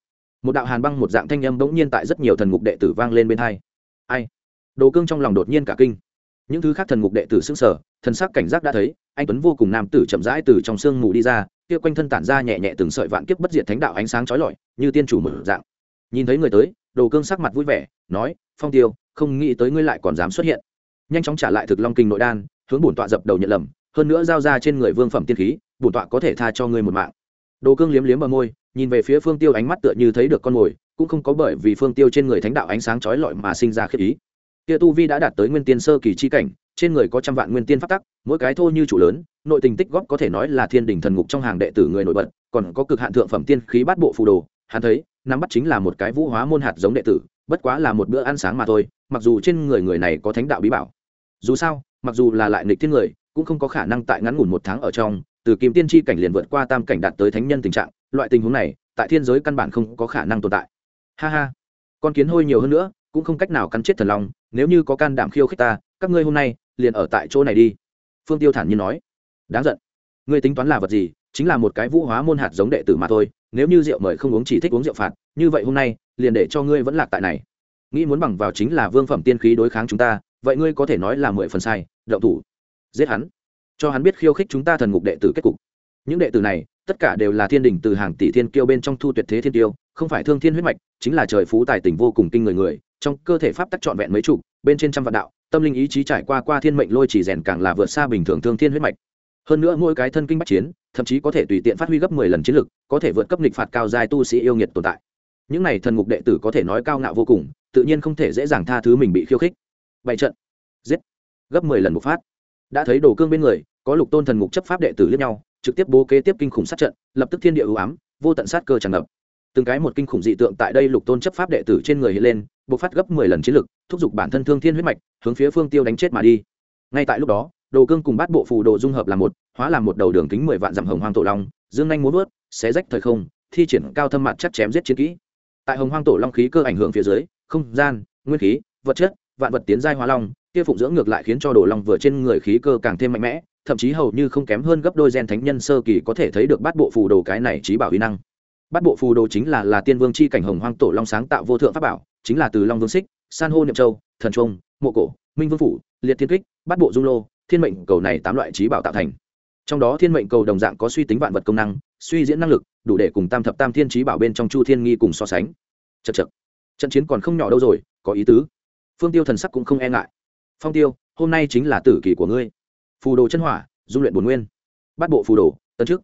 Một đạo hàn băng một dạng thanh âm bỗng nhiên tại rất nhiều thần ngục đệ tử vang lên bên hai. Ai? Đồ cương trong lòng đột nhiên cả kinh. Những thứ khác thần ngục đệ tử xưng sở thần sắc cảnh giác đã thấy anh tuấn vô cùng nam tử chậm rãi từ trong sương mù đi ra, kia quanh thân tản ra nhẹ nhẹ từng sợi vạn kiếp bất diệt thánh đạo ánh sáng chói lọi, như tiên chủ mở dạng. Nhìn thấy người tới, đồ cương sắc mặt vui vẻ, nói, phong tiêu, không nghĩ tới ngươi lại còn dám xuất hiện. Nhanh chóng trả lại thực long kinh nội đan, hướng bổn tọa dập đầu nhận lầm, hơn nữa giao ra trên người vương phẩm tiên khí, bổn tọa có thể tha cho ngươi một mạng. Đồ cương liếm liếm bờ môi, nhìn về phía phương tiêu ánh mắt tựa như thấy được con mồi, cũng không có bởi vì phương tiêu trên người thánh đạo ánh sáng chói lọi mà sinh ra khiếp ý. Kia tu vi đã đạt tới nguyên tiên sơ kỳ chi cảnh trên người có trăm vạn nguyên tiên phát tắc, mỗi cái thô như chủ lớn, nội tình tích góp có thể nói là thiên đình thần ngục trong hàng đệ tử người nổi bật, còn có cực hạn thượng phẩm tiên khí bát bộ phù đồ, hắn thấy, nắm bắt chính là một cái vũ hóa môn hạt giống đệ tử, bất quá là một bữa ăn sáng mà thôi, mặc dù trên người người này có thánh đạo bí bảo. Dù sao, mặc dù là lại nghịch thiên người, cũng không có khả năng tại ngắn ngủn một tháng ở trong, từ kim tiên tri cảnh liền vượt qua tam cảnh đạt tới thánh nhân tình trạng, loại tình huống này, tại thiên giới căn bản không có khả năng tồn tại. Ha ha, con kiến hôi nhiều hơn nữa, cũng không cách nào cắn chết thần long, nếu như có can đảm khiêu khích ta, các ngươi hôm nay liền ở tại chỗ này đi. Phương tiêu thản nhiên nói. Đáng giận. Ngươi tính toán là vật gì? Chính là một cái vũ hóa môn hạt giống đệ tử mà thôi. Nếu như rượu mời không uống chỉ thích uống rượu phạt, như vậy hôm nay, liền để cho ngươi vẫn lạc tại này. Nghĩ muốn bằng vào chính là vương phẩm tiên khí đối kháng chúng ta, vậy ngươi có thể nói là mười phần sai đậu thủ. Giết hắn. Cho hắn biết khiêu khích chúng ta thần ngục đệ tử kết cục. Những đệ tử này, tất cả đều là thiên đình từ hàng tỷ thiên kiêu bên trong thu tuyệt thế thiên tiêu, không phải thương thiên huyết mạch, chính là trời phú tài tình vô cùng kinh người người, trong cơ thể pháp tắc trọn vẹn mấy chục, bên trên trăm vạn đạo tâm linh ý chí trải qua qua thiên mệnh lôi chỉ rèn càng là vượt xa bình thường thương thiên huyết mạch. Hơn nữa mỗi cái thân kinh bách chiến, thậm chí có thể tùy tiện phát huy gấp mười lần chiến lực, có thể vượt cấp nghịch phạt cao dài tu sĩ yêu nghiệt tồn tại. Những này thần ngục đệ tử có thể nói cao ngạo vô cùng, tự nhiên không thể dễ dàng tha thứ mình bị khiêu khích. Bảy trận. Giết. Gấp mười lần một phát. Đã thấy đồ cương bên người, có lục tôn thần ngục chấp pháp đệ tử lẫn nhau, trực tiếp bố kế tiếp kinh khủng sát trận, lập tức thiên địa ưu ám, vô tận sát cơ tràn ngập từng cái một kinh khủng dị tượng tại đây lục tôn chấp pháp đệ tử trên người hiện lên, bộc phát gấp mười lần chiến lực, thúc giục bản thân thương thiên huyết mạch, hướng phía phương tiêu đánh chết mà đi. Ngay tại lúc đó, đồ cương cùng bát bộ phù đồ dung hợp làm một, hóa làm một đầu đường kính mười vạn dặm hồng hoang tổ long, dương nhanh muốn vớt, xé rách thời không, thi triển cao thâm mặt chắc chém giết chiến kỹ. Tại hồng hoang tổ long khí cơ ảnh hưởng phía dưới, không gian, nguyên khí, vật chất, vạn vật tiến giai hóa long, kia phụng dưỡng ngược lại khiến cho đồ long vừa trên người khí cơ càng thêm mạnh mẽ, thậm chí hầu như không kém hơn gấp đôi gen thánh nhân sơ kỳ có thể thấy được bát bộ phù đồ cái này trí bảo uy năng bát bộ phù đồ chính là là tiên vương c h i cảnh hồng hoang tổ long sáng tạo vô thượng pháp bảo, chính là từ long vương xích, san hô niệm châu, thần trung, mộ cổ, minh vương phủ, liệt thiên kích, bát bộ dung lô, thiên mệnh cầu này tám loại trí bảo tạo thành. Trong đó thiên mệnh cầu đồng dạng có suy tính vạn vật công năng, suy diễn năng lực, đủ để cùng tam thập tam thiên trí bảo bên trong chu thiên nghi cùng so sánh. Chật chật trận chiến còn không nhỏ đâu rồi, có ý tứ. Phương tiêu thần sắc cũng không e ngại. Phong tiêu, hôm nay chính là tử kỳ của ngươi. Phù đồ chân hỏa, dung luyện bồn nguyên. Bắt bộ phù đồ tân trước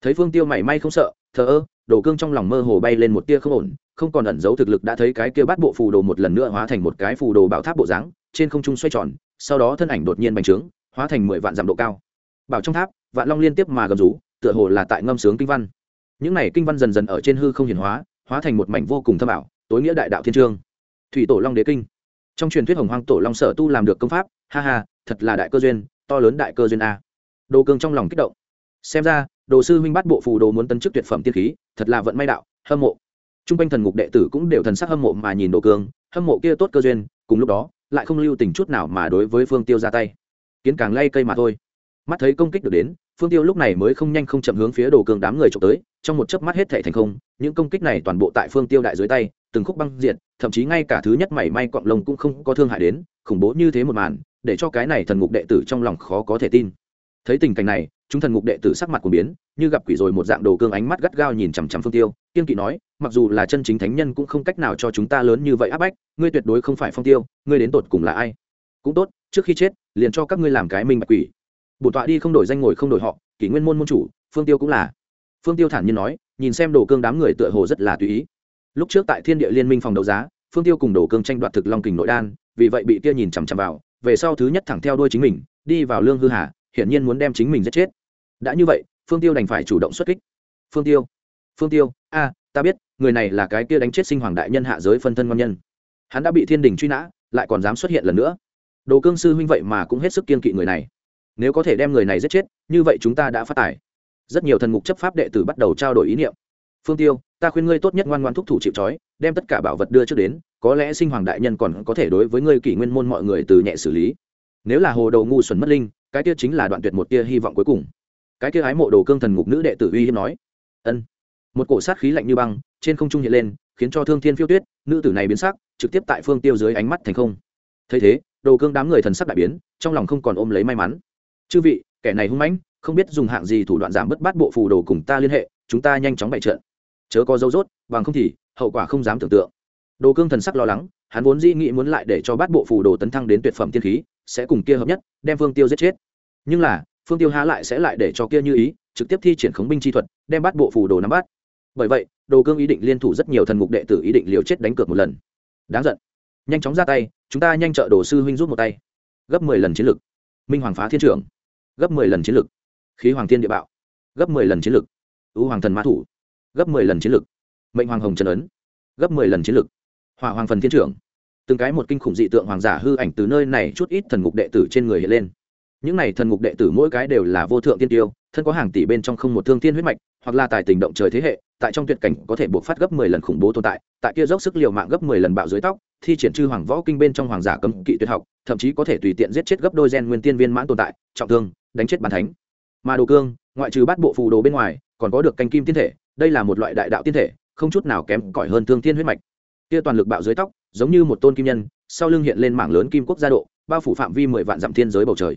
thấy phương tiêu mảy may không sợ, thờ ơ đồ cương trong lòng mơ hồ bay lên một tia không ổn, không còn ẩn giấu thực lực đã thấy cái kia bắt bộ phù đồ một lần nữa hóa thành một cái phù đồ bảo tháp bộ dáng, trên không trung xoay tròn, sau đó thân ảnh đột nhiên bành trướng, hóa thành mười vạn dặm độ cao. Bảo trong tháp, vạn long liên tiếp mà gầm rú, tựa hồ là tại ngâm sướng kinh văn. Những này kinh văn dần dần ở trên hư không hiển hóa hóa thành một mảnh vô cùng thâm ảo, tối nghĩa đại đạo thiên trương. Thủy tổ long đế kinh. Trong truyền thuyết hồng hoang tổ long sở tu làm được công pháp, ha ha, thật là đại cơ duyên, to lớn đại cơ duyên a. Đồ cương trong lòng kích động. Xem ra đồ sư huynh bắt bộ phù đồ muốn tấn chức tuyệt phẩm tiên khí, thật là vận may đạo, hâm mộ. T r u n g quanh thần ngục đệ tử cũng đều thần sắc hâm mộ mà nhìn đồ cương, hâm mộ kia tốt cơ duyên, cùng lúc đó, lại không lưu tình chút nào mà đối với phương tiêu ra tay. Kiến càng lay cây mà thôi. Mắt thấy công kích được đến, phương tiêu lúc này mới không nhanh không chậm hướng phía đồ cương đám người trộm tới, trong một chớp mắt hết thệ thành không, những công kích này toàn bộ tại phương tiêu đại dưới tay, từng khúc băng diện thậm chí ngay cả thứ nhất mảy may cọng lông cũng không có thương hại đến, khủng bố như thế một màn, để cho cái này thần ngục đệ tử trong lòng khó có thể tin. Thấy tình cảnh này chúng thần ngục đệ tử sắc mặt của biến, như gặp quỷ rồi một dạng đồ cương ánh mắt gắt gao nhìn chằm chằm phương tiêu. Kiên kỵ nói, mặc dù là chân chính thánh nhân cũng không cách nào cho chúng ta lớn như vậy áp bách, ngươi tuyệt đối không phải phong tiêu, ngươi đến tột cùng là ai? Cũng tốt, trước khi chết, liền cho các ngươi làm cái minh bạch quỷ. Bổn tọa đi không đổi danh ngồi không đổi họ, kỷ nguyên môn môn chủ, phương tiêu cũng là. Phương tiêu thản nhiên nói, nhìn xem đồ cương đám người tựa hồ rất là tùy ý. Lúc trước tại thiên địa liên minh phòng đấu giá, phương tiêu cùng đồ cương tranh đoạt thực long kình nội đan, vì vậy bị kia nhìn chằm chằm vào, về sau thứ nhất thẳng theo đuôi chính mình, đi vào lương hư hà hiển nhiên muốn đem chính mình giết chết. Đã như vậy, phương tiêu đành phải chủ động xuất kích. Phương tiêu phương tiêu, a, ta biết, người này là cái kia đánh chết sinh hoàng đại nhân hạ giới phân thân ngon nhân. Hắn đã bị thiên đình truy nã, lại còn dám xuất hiện lần nữa. Đồ cương sư huynh vậy mà cũng hết sức kiên kỵ người này. Nếu có thể đem người này giết chết, như vậy chúng ta đã phát tài. Rất nhiều thần mục chấp pháp đệ tử bắt đầu trao đổi ý niệm. Phương tiêu, ta khuyên ngươi tốt nhất ngoan ngoan thúc thủ chịu trói, đem tất cả bảo vật đưa trước đến, có lẽ sinh hoàng đại nhân còn có thể đối với ngươi kỷ nguyên môn mọi người từ nhẹ xử lý. Nếu là hồ đầu ngu xuẩn mất linh cái kia chính là đoạn tuyệt một tia hy vọng cuối cùng. Cái kia ái mộ đồ cương thần ngục nữ đệ tử uy hiếp nói, ân. Một cổ sát khí lạnh như băng trên không trung hiện lên, khiến cho thương thiên phiêu tuyết, nữ tử này biến sắc, trực tiếp tại phương tiêu dưới ánh mắt thành không. Thấy thế, đồ cương đám người thần sắc đại biến, trong lòng không còn ôm lấy may mắn. Chư vị, kẻ này hung mãnh, không biết dùng hạng gì thủ đoạn giảm bớt bát bộ phù đồ cùng ta liên hệ, chúng ta nhanh chóng bày trận. Chớ có dấu rốt bằng không thì hậu quả không dám tưởng tượng. Đồ cương thần sắc lo lắng, hắn vốn dĩ nghĩ muốn lại để cho bát bộ phù đồ tấn thăng đến tuyệt phẩm tiên khí sẽ cùng kia hợp nhất, đem phương tiêu giết chết. Nhưng là, phương tiêu há lại sẽ lại để cho kia như ý, trực tiếp thi triển khống binh chi thuật, đem bắt bộ phù đồ nắm bắt. Bởi vậy, đồ cương ý định liên thủ rất nhiều thần ngục đệ tử ý định liều chết đánh cược một lần. Đáng giận. Nhanh chóng ra tay, chúng ta nhanh trợ đồ sư huynh rút một tay. Gấp mười lần chiến lực. Minh hoàng phá thiên trưởng. Gấp mười lần chiến lực. Khí hoàng thiên địa bạo. Gấp mười lần chiến lực. Ưu hoàng thần mã thủ. Gấp mười lần chiến lực. Mệnh hoàng hồng trần ấn. Gấp mười lần chiến lực. Hỏa hoàng phần thiên trưởng từng cái một kinh khủng dị tượng hoàng giả hư ảnh từ nơi này chút ít thần ngục đệ tử trên người hiện lên. Những này thần ngục đệ tử mỗi cái đều là vô thượng tiên tiêu, thân có hàng tỷ bên trong không một thương tiên huyết mạch, hoặc là tài tình động trời thế hệ, tại trong tuyệt cảnh có thể buộc phát gấp mười lần khủng bố tồn tại tại kia dốc sức liều mạng gấp mười lần bạo dưới tóc, thi triển chư hoàng võ kinh bên trong hoàng giả cấm kỵ tuyệt học, thậm chí có thể tùy tiện giết chết gấp đôi gen nguyên tiên viên mãn tồn tại, trọng thương, đánh chết bàn thánh. Mà đồ cương, ngoại trừ bát bộ phù đồ bên ngoài, còn có được canh kim tiên thể, đây là một loại đại đạo tiên thể, không chút nào kém cỏi hơn thương tiên huyết mạch. Kia toàn lực bạo dưới tóc giống như một tôn kim nhân, sau lưng hiện lên mảng lớn kim quốc gia độ, bao phủ phạm vi mười vạn dặm thiên giới bầu trời.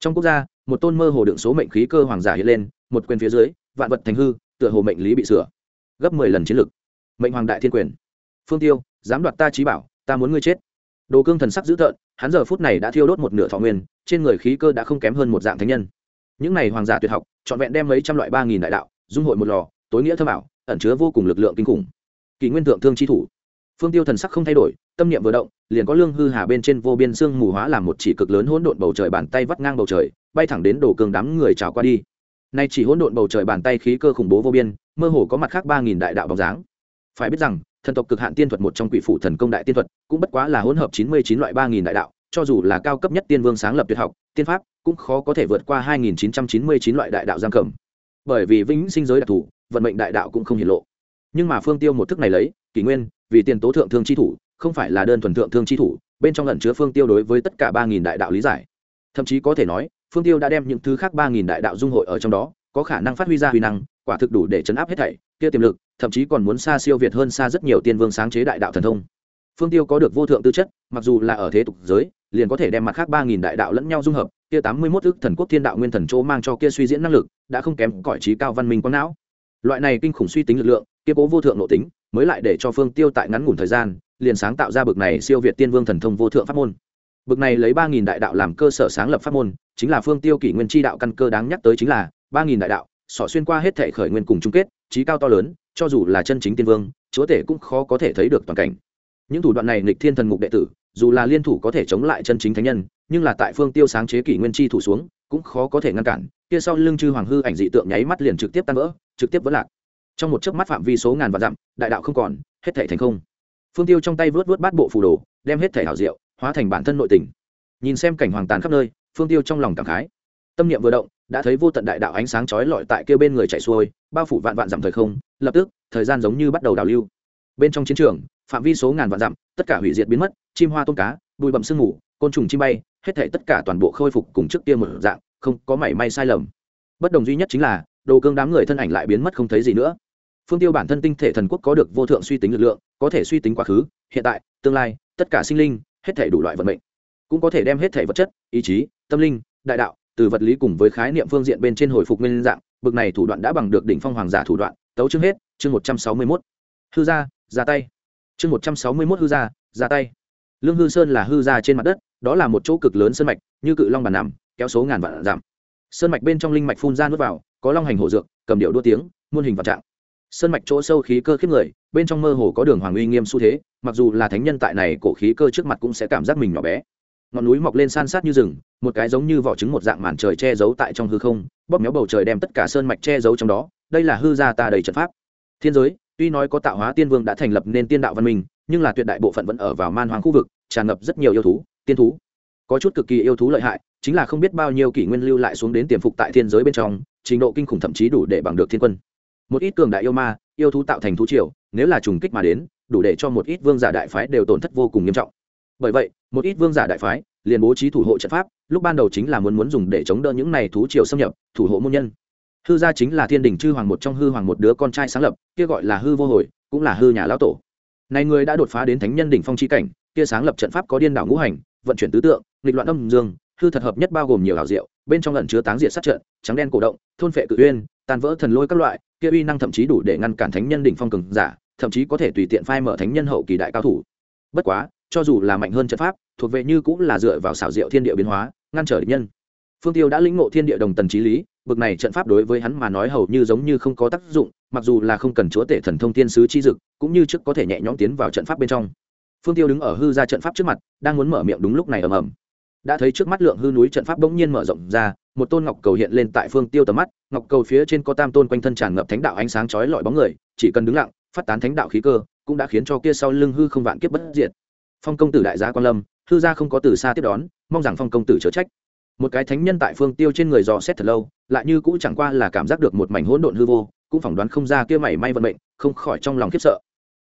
Trong quốc gia, một tôn mơ hồ đựng số mệnh khí cơ hoàng giả hiện lên, một quyền phía dưới, vạn vật thành hư, tựa hồ mệnh lý bị sửa. Gấp mười lần chiến lực. Mệnh hoàng đại thiên quyền. Phương tiêu, dám đoạt ta trí bảo, ta muốn ngươi chết. Đồ cương thần sắc dữ tợn, hắn giờ phút này đã thiêu đốt một nửa thọ nguyên, trên người khí cơ đã không kém hơn một dạng thánh nhân. Những này hoàng giả tuyệt học, trọn vẹn đem mấy trăm loại ba nghìn đại đạo, dung hội một lò, tối nghĩa thơ bảo, ẩn chứa vô cùng lực lượng kinh khủng. Kỷ nguyên thượng thương chi thủ phương tiêu thần sắc không thay đổi, tâm niệm vừa động, liền có lương hư hà bên trên vô biên xương mù hóa làm một chỉ cực lớn hỗn độn bầu trời bàn tay vắt ngang bầu trời, bay thẳng đến đổ cường đám người trào qua đi. Nay chỉ hỗn độn bầu trời bàn tay khí cơ khủng bố vô biên, mơ hồ có mặt khác ba nghìn đại đạo bóng dáng. Phải biết rằng, thần tộc cực hạn tiên thuật một trong quỷ phủ thần công đại tiên thuật, cũng bất quá là hỗn hợp chín mươi chín loại ba nghìn đại đạo, cho dù là cao cấp nhất tiên vương sáng lập tuyệt học, tiên pháp, cũng khó có thể vượt qua hai nghìn chín trăm chín mươi chín loại đại đạo giam cầm. Bởi vì vĩnh sinh giới đặc thù, vận mệnh đại đạo cũng không hiển lộ. Nhưng mà phương tiêu một thức này lấy kỷ nguyên, vì tiền tố thượng thương chi thủ, không phải là đơn thuần thượng thương chi thủ, bên trong lần chứa phương tiêu đối với tất cả ba nghìn đại đạo lý giải. Thậm chí có thể nói, phương tiêu đã đem những thứ khác ba nghìn đại đạo dung hội ở trong đó, có khả năng phát huy ra huy năng, quả thực đủ để chấn áp hết thảy, kia tiềm lực, thậm chí còn muốn xa siêu việt hơn xa rất nhiều tiên vương sáng chế đại đạo thần thông. Phương tiêu có được vô thượng tư chất, mặc dù là ở thế tục giới, liền có thể đem mặt khác ba nghìn đại đạo lẫn nhau dung hợp, kia tám mươi mốt ước thần quốc thiên đạo nguyên thần chỗ mang cho kia suy diễn năng lực, đã không kém cõi trí cao văn minh quang não. Loại này kinh khủng suy tính lực lượng, kia cố vô thượng nội tính mới lại để cho phương tiêu tại ngắn ngủn thời gian, liền sáng tạo ra bực này siêu việt tiên vương thần thông vô thượng pháp môn. Bực này lấy ba nghìn đại đạo làm cơ sở sáng lập pháp môn, chính là phương tiêu kỷ nguyên tri đạo căn cơ đáng nhắc tới chính là, ba nghìn đại đạo sỏ xuyên qua hết thể khởi nguyên cùng chung kết, trí cao to lớn, cho dù là chân chính tiên vương, chúa tể cũng khó có thể thấy được toàn cảnh. Những thủ đoạn này nghịch thiên thần ngục đệ tử, dù là liên thủ có thể chống lại chân chính thánh nhân, nhưng là tại phương tiêu sáng chế kỷ nguyên chi thủ xuống, cũng khó có thể ngăn cản. Kia sau lưng chư hoàng hư ảnh dị tượng nháy mắt liền trực tiếp tan vỡ, trực tiếp vỡ lạc trong một chớp mắt phạm vi số ngàn vạn dặm, đại đạo không còn, hết thể thành không. Phương tiêu trong tay vớt vớt bát bộ phù đồ, đem hết thể hảo diệu, hóa thành bản thân nội tình. Nhìn xem cảnh hoàng tàn khắp nơi, phương tiêu trong lòng cảm khái. Tâm niệm vừa động, đã thấy vô tận đại đạo ánh sáng chói lọi tại kia bên người chạy xuôi, bao phủ vạn vạn dặm thời không, lập tức, thời gian giống như bắt đầu đào lưu. Bên trong chiến trường, phạm vi số ngàn vạn dặm, tất cả hủy diệt biến mất, chim hoa tôm cá, bụi bậm sương mù, côn trùng chim bay, hết thể tất cả toàn bộ khôi phục cùng trước kia một dạng, không có mảy may sai lầm. Bất đồng duy nhất chính là, đồ cương đám người thân ảnh lại biến mất không thấy gì nữa phương tiêu bản thân tinh thể thần quốc có được vô thượng suy tính lực lượng, có thể suy tính quá khứ, hiện tại, tương lai, tất cả sinh linh, hết thể đủ loại vận mệnh, cũng có thể đem hết thể vật chất, ý chí, tâm linh, đại đạo, từ vật lý cùng với khái niệm phương diện bên trên hồi phục nguyên dạng, bực này thủ đoạn đã bằng được đỉnh phong hoàng giả thủ đoạn, tấu chương hết, chương một trăm sáu mươi mốt. Hư gia ra tay. Chương một trăm sáu mươi mốt hư gia ra tay. Lương hư sơn là hư gia trên mặt đất, đó là một chỗ cực lớn sơn mạch, như cự long bàn nằm, kéo số ngàn vạn giảm. Sơn mạch bên trong linh mạch phun ra nước vào, có long hành hổ dược, cầm điệu đua tiếng, muôn hình vạn trạng sơn mạch chỗ sâu khí cơ khiếp người, bên trong mơ hồ có đường hoàng uy nghiêm xu thế, mặc dù là thánh nhân tại này cổ khí cơ trước mặt cũng sẽ cảm giác mình nhỏ bé. Ngọn núi mọc lên san sát như rừng, một cái giống như vỏ trứng một dạng màn trời che giấu tại trong hư không, bóp méo bầu trời đem tất cả sơn mạch che giấu trong đó, đây là hư gia ta đầy trận pháp. Thiên giới, tuy nói có tạo hóa tiên vương đã thành lập nên tiên đạo văn minh, nhưng là tuyệt đại bộ phận vẫn ở vào man hoàng khu vực, tràn ngập rất nhiều yêu thú, tiên thú. Có chút cực kỳ yêu thú lợi hại, chính là không biết bao nhiêu kỷ nguyên lưu lại xuống đến tiềm phục tại thiên giới bên trong, trình độ kinh khủng thậm chí đủ để bằng được thiên quân một ít cường đại yêu ma, yêu thú tạo thành thú triều, nếu là trùng kích mà đến, đủ để cho một ít vương giả đại phái đều tổn thất vô cùng nghiêm trọng. Bởi vậy, một ít vương giả đại phái liền bố trí thủ hộ trận pháp, lúc ban đầu chính là muốn muốn dùng để chống đỡ những này thú triều xâm nhập, thủ hộ môn nhân. Hư gia chính là thiên đình chư hoàng một trong hư hoàng một đứa con trai sáng lập, kia gọi là hư vô hồi, cũng là hư nhà lão tổ. Này người đã đột phá đến thánh nhân đỉnh phong chi cảnh, kia sáng lập trận pháp có điên đảo ngũ hành, vận chuyển tứ tượng, nghịch loạn âm dương, hư thật hợp nhất bao gồm nhiều hảo diệu, bên trong lần chứa táng diệt sát trận, trắng đen cổ động, thôn phệ cự uyên tan vỡ thần lôi các loại, kia uy năng thậm chí đủ để ngăn cản thánh nhân đỉnh phong cường giả, thậm chí có thể tùy tiện phai mở thánh nhân hậu kỳ đại cao thủ. Bất quá, cho dù là mạnh hơn trận pháp, thuộc về như cũng là dựa vào xảo diệu thiên địa biến hóa, ngăn trở địch nhân. Phương tiêu đã lĩnh ngộ thiên địa đồng tần trí lý, bực này trận pháp đối với hắn mà nói hầu như giống như không có tác dụng, mặc dù là không cần chúa tể thần thông thiên sứ chi dực, cũng như trước có thể nhẹ nhõm tiến vào trận pháp bên trong. Phương tiêu đứng ở hư ra trận pháp trước mặt, đang muốn mở miệng đúng lúc này ầm ầm đã thấy trước mắt lượng hư núi trận pháp bỗng nhiên mở rộng ra, một tôn ngọc cầu hiện lên tại phương tiêu tầm mắt, ngọc cầu phía trên có tam tôn quanh thân tràn ngập thánh đạo ánh sáng chói lọi bóng người, chỉ cần đứng lặng, phát tán thánh đạo khí cơ, cũng đã khiến cho kia sau lưng hư không vạn kiếp bất diệt. Phong công tử đại gia quan lâm, hư gia không có từ xa tiếp đón, mong rằng phong công tử chớ trách. Một cái thánh nhân tại phương tiêu trên người dò xét thật lâu, lại như cũ chẳng qua là cảm giác được một mảnh hỗn độn hư vô, cũng phỏng đoán không ra kia mảy may vận mệnh, không khỏi trong lòng khiếp sợ.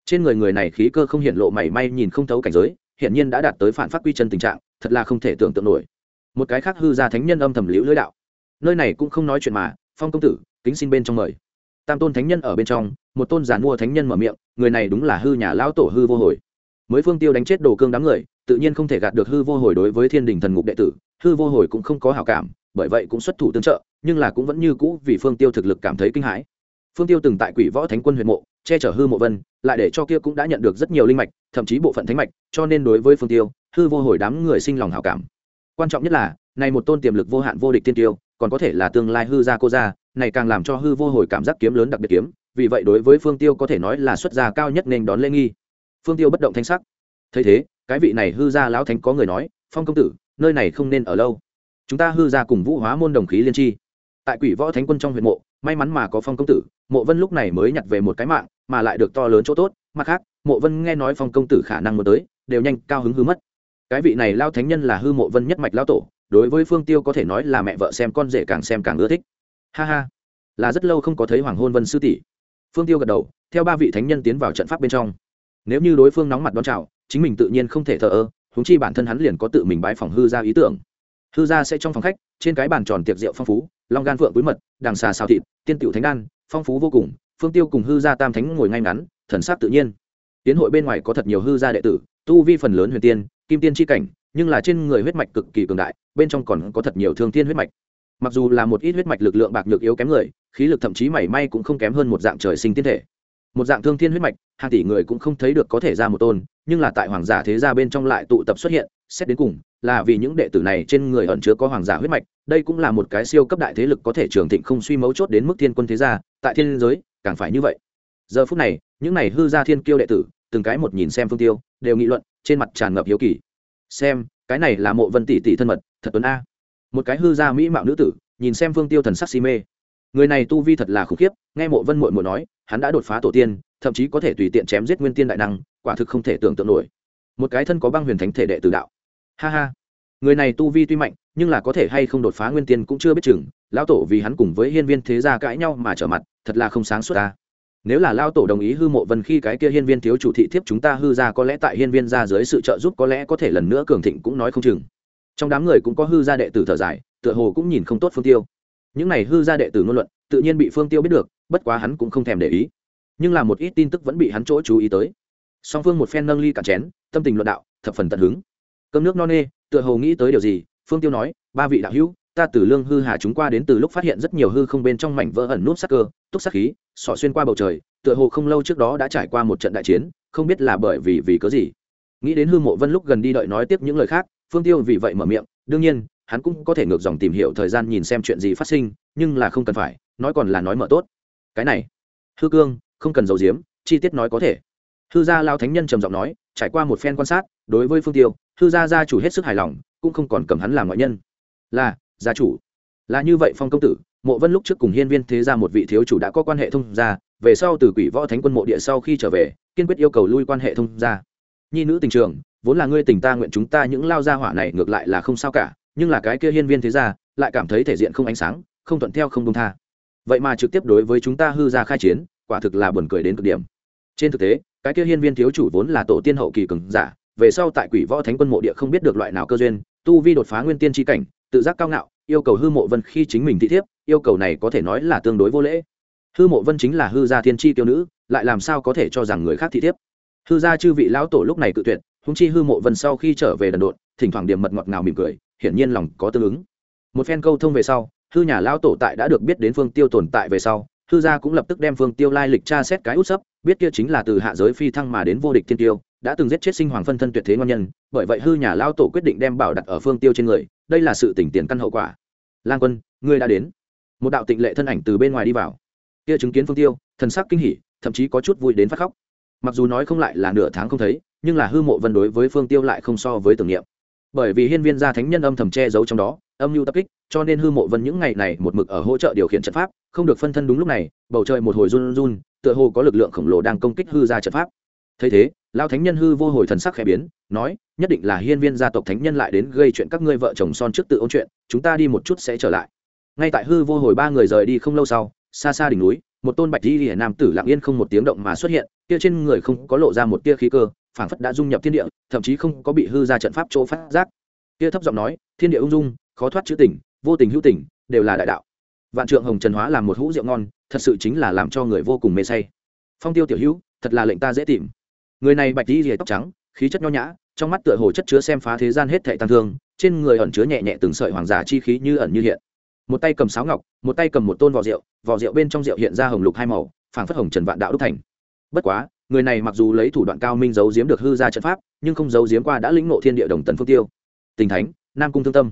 Trên người người này khí cơ không hiện lộ mảy may nhìn không thấu cảnh giới hiển nhiên đã đạt tới phản phát quy chân tình trạng, thật là không thể tưởng tượng nổi. Một cái khác hư ra thánh nhân âm thầm liễu lưỡi đạo. Nơi này cũng không nói chuyện mà, phong công tử, kính xin bên trong mời. Tam tôn thánh nhân ở bên trong, một tôn giàn mua thánh nhân mở miệng, người này đúng là hư nhà lão tổ hư vô hồi. Mới phương tiêu đánh chết đồ cương đám người, tự nhiên không thể gạt được hư vô hồi đối với thiên đình thần ngục đệ tử, hư vô hồi cũng không có hảo cảm, bởi vậy cũng xuất thủ tương trợ, nhưng là cũng vẫn như cũ vì phương tiêu thực lực cảm thấy kinh hãi phương tiêu từng tại quỷ võ thánh quân huyện mộ, che chở hư mộ vân, lại để cho kia cũng đã nhận được rất nhiều linh mạch, thậm chí bộ phận thánh mạch, cho nên đối với phương tiêu, hư vô hồi đám người sinh lòng hảo cảm. Quan trọng nhất là, này một tôn tiềm lực vô hạn vô địch tiên tiêu, còn có thể là tương lai hư gia cô gia, này càng làm cho hư vô hồi cảm giác kiếm lớn đặc biệt kiếm, vì vậy đối với phương tiêu có thể nói là xuất gia cao nhất nên đón lễ nghi. Phương tiêu bất động thanh sắc. Thấy thế, cái vị này hư gia lão thánh có người nói, phong công tử, nơi này không nên ở lâu. Chúng ta hư gia cùng vũ hóa môn đồng khí liên tri. Tại quỷ võ thánh quân trong huyện mộ may mắn mà có phong công tử, mộ vân lúc này mới nhặt về một cái mạng, mà lại được to lớn chỗ tốt. Mặt khác, mộ vân nghe nói phong công tử khả năng muốn tới, đều nhanh cao hứng hư mất. Cái vị này lao thánh nhân là hư mộ vân nhất mạch lao tổ, đối với phương tiêu có thể nói là mẹ vợ xem con rể càng xem càng ưa thích. Ha ha, là rất lâu không có thấy hoàng hôn vân sư tỷ. Phương tiêu gật đầu, theo ba vị thánh nhân tiến vào trận pháp bên trong. Nếu như đối phương nóng mặt đón chào, chính mình tự nhiên không thể thờ ơ húng chi bản thân hắn liền có tự mình bái phòng hư ra ý tưởng. Hư ra sẽ trong phòng khách, trên cái bàn tròn tiệc rượu phong phú long gan phượng quý mật đàng xà xào thịt, tiên tiểu thánh đan, phong phú vô cùng, phương tiêu cùng hư gia tam thánh ngồi ngay ngắn, thần sắc tự nhiên. Tiến hội bên ngoài có thật nhiều hư gia đệ tử, tu vi phần lớn huyền tiên, kim tiên tri cảnh, nhưng là trên người huyết mạch cực kỳ cường đại, bên trong còn có thật nhiều thương tiên huyết mạch. Mặc dù là một ít huyết mạch lực lượng bạc nhược yếu kém người, khí lực thậm chí mảy may cũng không kém hơn một dạng trời sinh tiên thể. Một dạng thương thiên huyết mạch, hàng tỷ người cũng không thấy được có thể ra một tôn, nhưng là tại hoàng giả thế gia bên trong lại tụ tập xuất hiện, xét đến cùng là vì những đệ tử này trên người ẩn chứa có hoàng giả huyết mạch, đây cũng là một cái siêu cấp đại thế lực có thể trường thịnh không suy mấu chốt đến mức thiên quân thế gia, tại thiên giới, càng phải như vậy. Giờ phút này, những này hư ra thiên kiêu đệ tử, từng cái một nhìn xem phương tiêu, đều nghị luận, trên mặt tràn ngập hiếu kỳ. Xem, cái này là mộ vân tỷ tỷ thân mật, thật tuấn a. Một cái hư gia mỹ mạo nữ tử, nhìn xem phương tiêu thần sắc si mê. Người này tu vi thật là khủng khiếp, nghe mộ vân muội muội nói, hắn đã đột phá tổ tiên, thậm chí có thể tùy tiện chém giết nguyên tiên đại năng, quả thực không thể tưởng tượng nổi. Một cái thân có băng huyền thánh thể đệ tử đạo ha ha. Người này tu vi tuy mạnh, nhưng là có thể hay không đột phá nguyên tiên cũng chưa biết chừng. Lão tổ vì hắn cùng với hiên viên thế gia cãi nhau mà trở mặt, thật là không sáng suốt ta. Nếu là lao tổ đồng ý hư mộ vân khi cái kia hiên viên thiếu chủ thị thiếp chúng ta hư ra, có lẽ tại hiên viên ra dưới sự trợ giúp có lẽ có thể lần nữa cường thịnh cũng nói không chừng. Trong đám người cũng có hư gia đệ tử thở dài, tựa hồ cũng nhìn không tốt phương tiêu. Những này hư gia đệ tử ngôn luận, tự nhiên bị phương tiêu biết được, bất quá hắn cũng không thèm để ý. Nhưng là một ít tin tức vẫn bị hắn chỗ chú ý tới. Song phương một phen nâng ly cả chén, tâm tình luận đạo, thập phần tận hứng cơm nước no nê, tựa hồ nghĩ tới điều gì, phương tiêu nói, ba vị đạo hữu, ta từ lương hư hà chúng qua đến từ lúc phát hiện rất nhiều hư không bên trong mảnh vỡ ẩn nút sắc cơ, túc sắc khí sỏ xuyên qua bầu trời, tựa hồ không lâu trước đó đã trải qua một trận đại chiến, không biết là bởi vì vì cớ gì. Nghĩ đến hư mộ vân lúc gần đi đợi nói tiếp những lời khác, phương tiêu vì vậy mở miệng, đương nhiên, hắn cũng có thể ngược dòng tìm hiểu thời gian nhìn xem chuyện gì phát sinh, nhưng là không cần phải, nói còn là nói mở tốt. Cái này, hư cương, không cần dầu diếm chi tiết nói có thể hư gia lao thánh nhân trầm giọng nói, trải qua một phen quan sát, đối với phương tiêu, hư gia gia chủ hết sức hài lòng, cũng không còn cầm hắn làm ngoại nhân. Là, gia chủ. Là như vậy phong công tử, mộ vân lúc trước cùng hiên viên thế gia một vị thiếu chủ đã có quan hệ thông gia, về sau từ quỷ võ thánh quân mộ địa sau khi trở về, kiên quyết yêu cầu lui quan hệ thông gia. Nhi nữ tình trường, vốn là ngươi tình ta nguyện chúng ta những lao gia hỏa này ngược lại là không sao cả, nhưng là cái kia hiên viên thế gia lại cảm thấy thể diện không ánh sáng, không thuận theo không đông tha. Vậy mà trực tiếp đối với chúng ta hư gia khai chiến, quả thực là buồn cười đến cực điểm. Trên thực tế cái kia hiên viên thiếu chủ vốn là tổ tiên hậu kỳ cường giả, về sau tại quỷ võ thánh quân mộ địa không biết được loại nào cơ duyên, tu vi đột phá nguyên tiên tri cảnh, tự giác cao ngạo, yêu cầu hư mộ vân khi chính mình thị thiếp, yêu cầu này có thể nói là tương đối vô lễ. Hư mộ vân chính là hư gia thiên tri tiêu nữ, lại làm sao có thể cho rằng người khác thị thiếp? Hư gia chư vị lão tổ lúc này cự tuyệt húng chi hư mộ vân sau khi trở về đần độn, thỉnh thoảng điểm mật ngọt ngào mỉm cười, hiển nhiên lòng có tương ứng. Một phen câu thông về sau, hư nhà lão tổ tại đã được biết đến phương tiêu tồn tại về sau hư gia cũng lập tức đem phương tiêu lai lịch tra xét cái út sấp, biết kia chính là từ hạ giới phi thăng mà đến vô địch thiên tiêu, đã từng giết chết sinh hoàng phân thân tuyệt thế ngon nhân, bởi vậy hư nhà lao tổ quyết định đem bảo đặt ở phương tiêu trên người, đây là sự tỉnh tiền căn hậu quả. Lang quân, ngươi đã đến. Một đạo tịnh lệ thân ảnh từ bên ngoài đi vào. Kia chứng kiến phương tiêu, thần sắc kinh hỉ, thậm chí có chút vui đến phát khóc. Mặc dù nói không lại là nửa tháng không thấy, nhưng là hư mộ vân đối với phương tiêu lại không so với tưởng niệm bởi vì hiên viên gia thánh nhân âm thầm che giấu trong đó, âm mưu tập kích, cho nên hư mộ vân những ngày này một mực ở hỗ trợ điều khiển trận pháp, không được phân thân đúng lúc này, bầu trời một hồi run run tựa hồ có lực lượng khổng lồ đang công kích hư ra trận pháp. Thấy thế lao thánh nhân hư vô hồi thần sắc khẽ biến, nói, nhất định là hiên viên gia tộc thánh nhân lại đến gây chuyện các ngươi vợ chồng son trước tự ôn chuyện, chúng ta đi một chút sẽ trở lại. Ngay tại hư vô hồi ba người rời đi không lâu sau, xa xa đỉnh núi, một tôn bạch di hiển nam tử lặng yên không một tiếng động mà xuất hiện tia trên người không có lộ ra một tia khí cơ phảng phất đã dung nhập thiên địa, thậm chí không có bị hư ra trận pháp chỗ phát giác. Kia thấp giọng nói, thiên địa ung dung, khó thoát chữ tình, vô tình hữu tình, đều là đại đạo. Vạn trượng hồng trần hóa làm một hũ rượu ngon, thật sự chính là làm cho người vô cùng mê say. Phong tiêu tiểu hữu, thật là lệnh ta dễ tìm. Người này bạch đi rìa tóc trắng, khí chất nho nhã, trong mắt tựa hồ chất chứa xem phá thế gian hết thệ tăng thương, trên người ẩn chứa nhẹ nhẹ từng sợi hoàng giả chi khí như ẩn như hiện. Một tay cầm sáo ngọc, một tay cầm một tôn vỏ rượu vỏ rượu bên trong rượu hiện ra hồng lục hai màu, phảng phất hồng trần vạn đạo đúc thành. Bất quá người này mặc dù lấy thủ đoạn cao minh giấu giếm được hư ra trận pháp, nhưng không giấu giếm qua đã lĩnh ngộ thiên địa đồng tần phương tiêu. Tình thánh, nam cung thương tâm.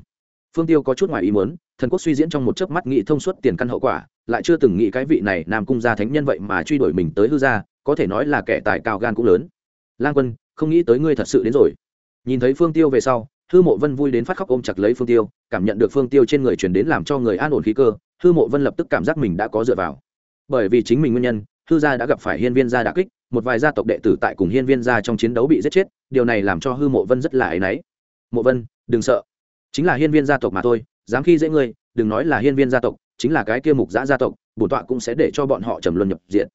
Phương tiêu có chút ngoài ý muốn, thần quốc suy diễn trong một chớp mắt nghĩ thông suốt tiền căn hậu quả, lại chưa từng nghĩ cái vị này nam cung gia thánh nhân vậy mà truy đuổi mình tới hư gia có thể nói là kẻ tài cao gan cũng lớn. Lang quân, không nghĩ tới ngươi thật sự đến rồi. Nhìn thấy phương tiêu về sau, hư mộ vân vui đến phát khóc ôm chặt lấy phương tiêu, cảm nhận được phương tiêu trên người chuyển đến làm cho người an ổn khí cơ, hư mộ vân lập tức cảm giác mình đã có dựa vào. Bởi vì chính mình nguyên nhân, hư gia đã gặp phải hiên viên gia đà kích một vài gia tộc đệ tử tại cùng hiên viên gia trong chiến đấu bị giết chết, điều này làm cho hư mộ vân rất là áy náy. Mộ vân, đừng sợ. Chính là hiên viên gia tộc mà thôi, dám khi dễ ngươi, đừng nói là hiên viên gia tộc, chính là cái kia mục giã gia tộc, bổn tọa cũng sẽ để cho bọn họ trầm luân nhập diện.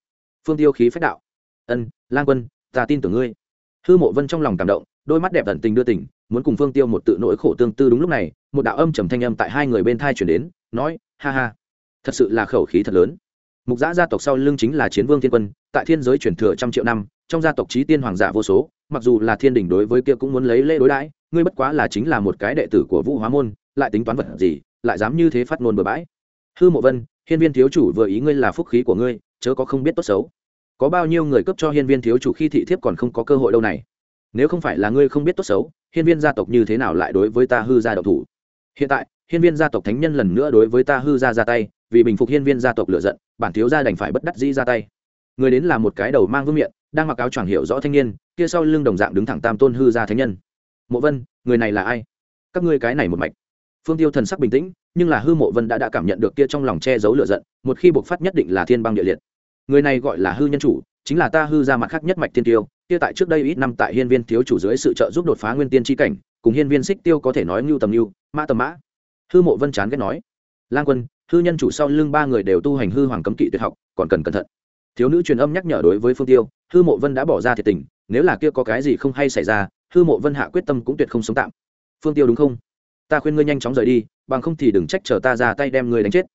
Phương tiêu khí phách đạo. Ân, lang quân, ta tin tưởng ngươi. Hư mộ vân trong lòng cảm động, đôi mắt đẹp tận tình đưa tình, muốn cùng phương tiêu một tự nỗi khổ tương tư đúng lúc này, một đạo âm trầm thanh âm tại hai người bên thai chuyển đến, nói, ha ha, thật sự là khẩu khí thật lớn mục giã gia tộc sau lưng chính là chiến vương thiên quân, tại thiên giới chuyển thừa trăm triệu năm, trong gia tộc trí tiên hoàng giả vô số, mặc dù là thiên đình đối với kia cũng muốn lấy lễ đối đãi, ngươi bất quá là chính là một cái đệ tử của vũ hóa môn, lại tính toán vật gì, lại dám như thế phát ngôn bừa bãi. Hư mộ vân, hiên viên thiếu chủ vừa ý ngươi là phúc khí của ngươi, chớ có không biết tốt xấu. Có bao nhiêu người cấp cho hiên viên thiếu chủ khi thị thiếp còn không có cơ hội đâu này. Nếu không phải là ngươi không biết tốt xấu, hiên viên gia tộc như thế nào lại đối với ta hư gia độc thủ? Hiện tại, hiên viên gia tộc thánh nhân lần nữa đối với ta hư gia ra tay vì bình phục hiên viên gia tộc lựa giận, bản thiếu gia đành phải bất đắc dĩ ra tay. Người đến là một cái đầu mang vương miệng đang mặc áo choàng hiểu rõ thanh niên, kia sau lưng đồng dạng đứng thẳng tam tôn hư gia thánh nhân. Mộ vân, người này là ai? Các ngươi cái này một mạch. Phương tiêu thần sắc bình tĩnh, nhưng là hư mộ vân đã đã cảm nhận được kia trong lòng che giấu lửa giận, một khi buộc phát nhất định là thiên băng địa liệt. Người này gọi là hư nhân chủ, chính là ta hư ra mặt khác nhất mạch thiên tiêu, kia tại trước đây ít năm tại hiên viên thiếu chủ dưới sự trợ giúp đột phá nguyên tiên tri cảnh, cùng hiên viên xích tiêu có thể nói ngưu tầm ngưu, mã tầm mã. Hư mộ vân chán ghét nói, lang quân hư nhân chủ sau lưng ba người đều tu hành hư hoàng cấm kỵ tuyệt học, còn cần cẩn thận. Thiếu nữ truyền âm nhắc nhở đối với phương tiêu, hư mộ vân đã bỏ ra thiệt tình, nếu là kia có cái gì không hay xảy ra, hư mộ vân hạ quyết tâm cũng tuyệt không sống tạm. Phương tiêu đúng không? Ta khuyên ngươi nhanh chóng rời đi, bằng không thì đừng trách chờ ta ra tay đem ngươi đánh chết.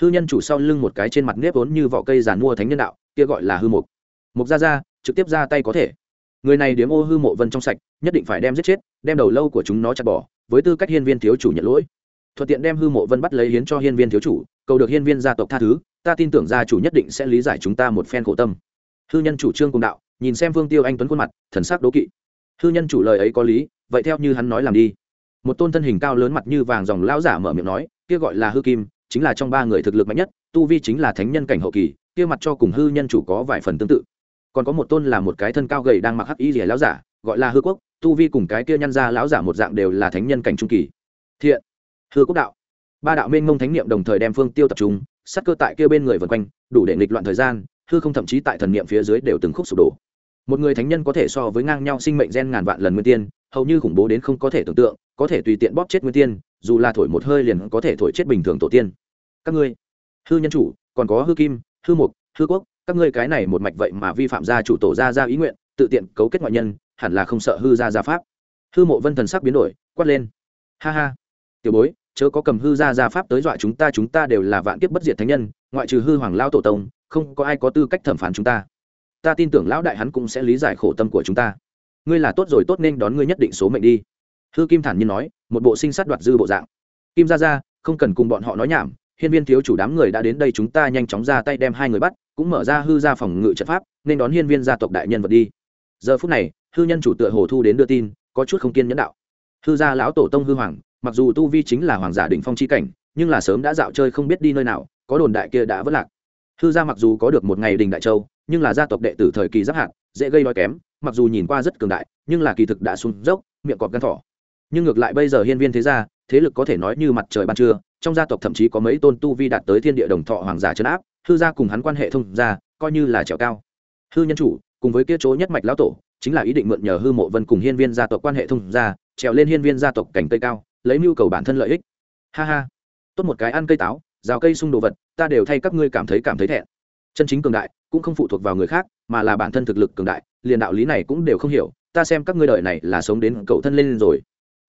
Hư nhân chủ sau lưng một cái trên mặt nếp vốn như vỏ cây giàn mua thánh nhân đạo, kia gọi là hư mục mục ra ra trực tiếp ra tay có thể. Người này điếm ô hư mộ vân trong sạch, nhất định phải đem giết chết, đem đầu lâu của chúng nó chặt bỏ, với tư cách hiên viên thiếu chủ nhận lỗi thuận tiện đem hư mộ vân bắt lấy hiến cho hiên viên thiếu chủ, cầu được hiên viên gia tộc tha thứ, ta tin tưởng gia chủ nhất định sẽ lý giải chúng ta một phen khổ tâm. Hư nhân chủ trương cùng đạo, nhìn xem vương tiêu anh tuấn khuôn mặt, thần sắc đố kỵ. Hư nhân chủ lời ấy có lý, vậy theo như hắn nói làm đi. Một tôn thân hình cao lớn mặt như vàng dòng lão giả mở miệng nói, kia gọi là hư kim, chính là trong ba người thực lực mạnh nhất, tu vi chính là thánh nhân cảnh hậu kỳ, kia mặt cho cùng hư nhân chủ có vài phần tương tự. Còn có một tôn là một cái thân cao gầy đang mặc hắc y rìa lão giả, gọi là hư quốc, tu vi cùng cái kia nhăn ra lão giả một dạng đều là thánh nhân cảnh trung kỳ. Thiện hư quốc đạo. Ba đạo mênh mông thánh niệm đồng thời đem phương tiêu tập trung, sát cơ tại kia bên người vần quanh, đủ để nghịch loạn thời gian, hư không thậm chí tại thần niệm phía dưới đều từng khúc sụp đổ. Một người thánh nhân có thể so với ngang nhau sinh mệnh gen ngàn vạn lần nguyên tiên, hầu như khủng bố đến không có thể tưởng tượng, có thể tùy tiện bóp chết nguyên tiên, dù là thổi một hơi liền có thể thổi chết bình thường tổ tiên. Các ngươi, hư nhân chủ, còn có hư kim, hư mục, hư quốc, các ngươi cái này một mạch vậy mà vi phạm gia chủ tổ gia gia ý nguyện, tự tiện cấu kết ngoại nhân, hẳn là không sợ hư gia gia pháp. Hư mộ vân thần sắc biến đổi, quát lên. Ha ha tiểu bối, chớ có cầm hư gia gia pháp tới dọa chúng ta chúng ta đều là vạn kiếp bất diệt thánh nhân, ngoại trừ hư hoàng lao tổ tông, không có ai có tư cách thẩm phán chúng ta. Ta tin tưởng lão đại hắn cũng sẽ lý giải khổ tâm của chúng ta. Ngươi là tốt rồi, tốt nên đón ngươi nhất định số mệnh đi. Hư kim thản nhiên nói, một bộ sinh sát đoạt dư bộ dạng. Kim ra ra không cần cùng bọn họ nói nhảm, hiên viên thiếu chủ đám người đã đến đây chúng ta nhanh chóng ra tay đem hai người bắt, cũng mở ra hư ra phòng ngự trận pháp, nên đón hiên viên gia tộc đại nhân vật đi. Giờ phút này, hư nhân chủ tựa hồ thu đến đưa tin, có chút không kiên nhẫn đạo. Hư gia lão tổ tông hư hoàng mặc dù tu vi chính là hoàng giả đỉnh phong chi cảnh nhưng là sớm đã dạo chơi không biết đi nơi nào có đồn đại kia đã vất lạc. Hư gia mặc dù có được một ngày đình đại châu nhưng là gia tộc đệ tử thời kỳ giáp hạt, dễ gây đói kém mặc dù nhìn qua rất cường đại nhưng là kỳ thực đã xuống dốc miệng cọp gan thỏ. Nhưng ngược lại bây giờ hiên viên thế gia thế lực có thể nói như mặt trời ban trưa trong gia tộc thậm chí có mấy tôn tu vi đạt tới thiên địa đồng thọ hoàng giả trấn áp hư gia cùng hắn quan hệ thông gia coi như là trèo cao. Hư nhân chủ cùng với kia chỗ nhất mạch lão tổ chính là ý định mượn nhờ hư mộ vân cùng hiên viên gia tộc quan hệ thông gia trèo lên hiên viên gia tộc cảnh tây cao lấy mưu cầu bản thân lợi ích. Ha ha. Tốt một cái ăn cây táo, rào cây sung đồ vật, ta đều thay các ngươi cảm thấy cảm thấy thẹn. Chân chính cường đại, cũng không phụ thuộc vào người khác, mà là bản thân thực lực cường đại, liền đạo lý này cũng đều không hiểu, ta xem các ngươi đời này là sống đến cậu thân lên rồi.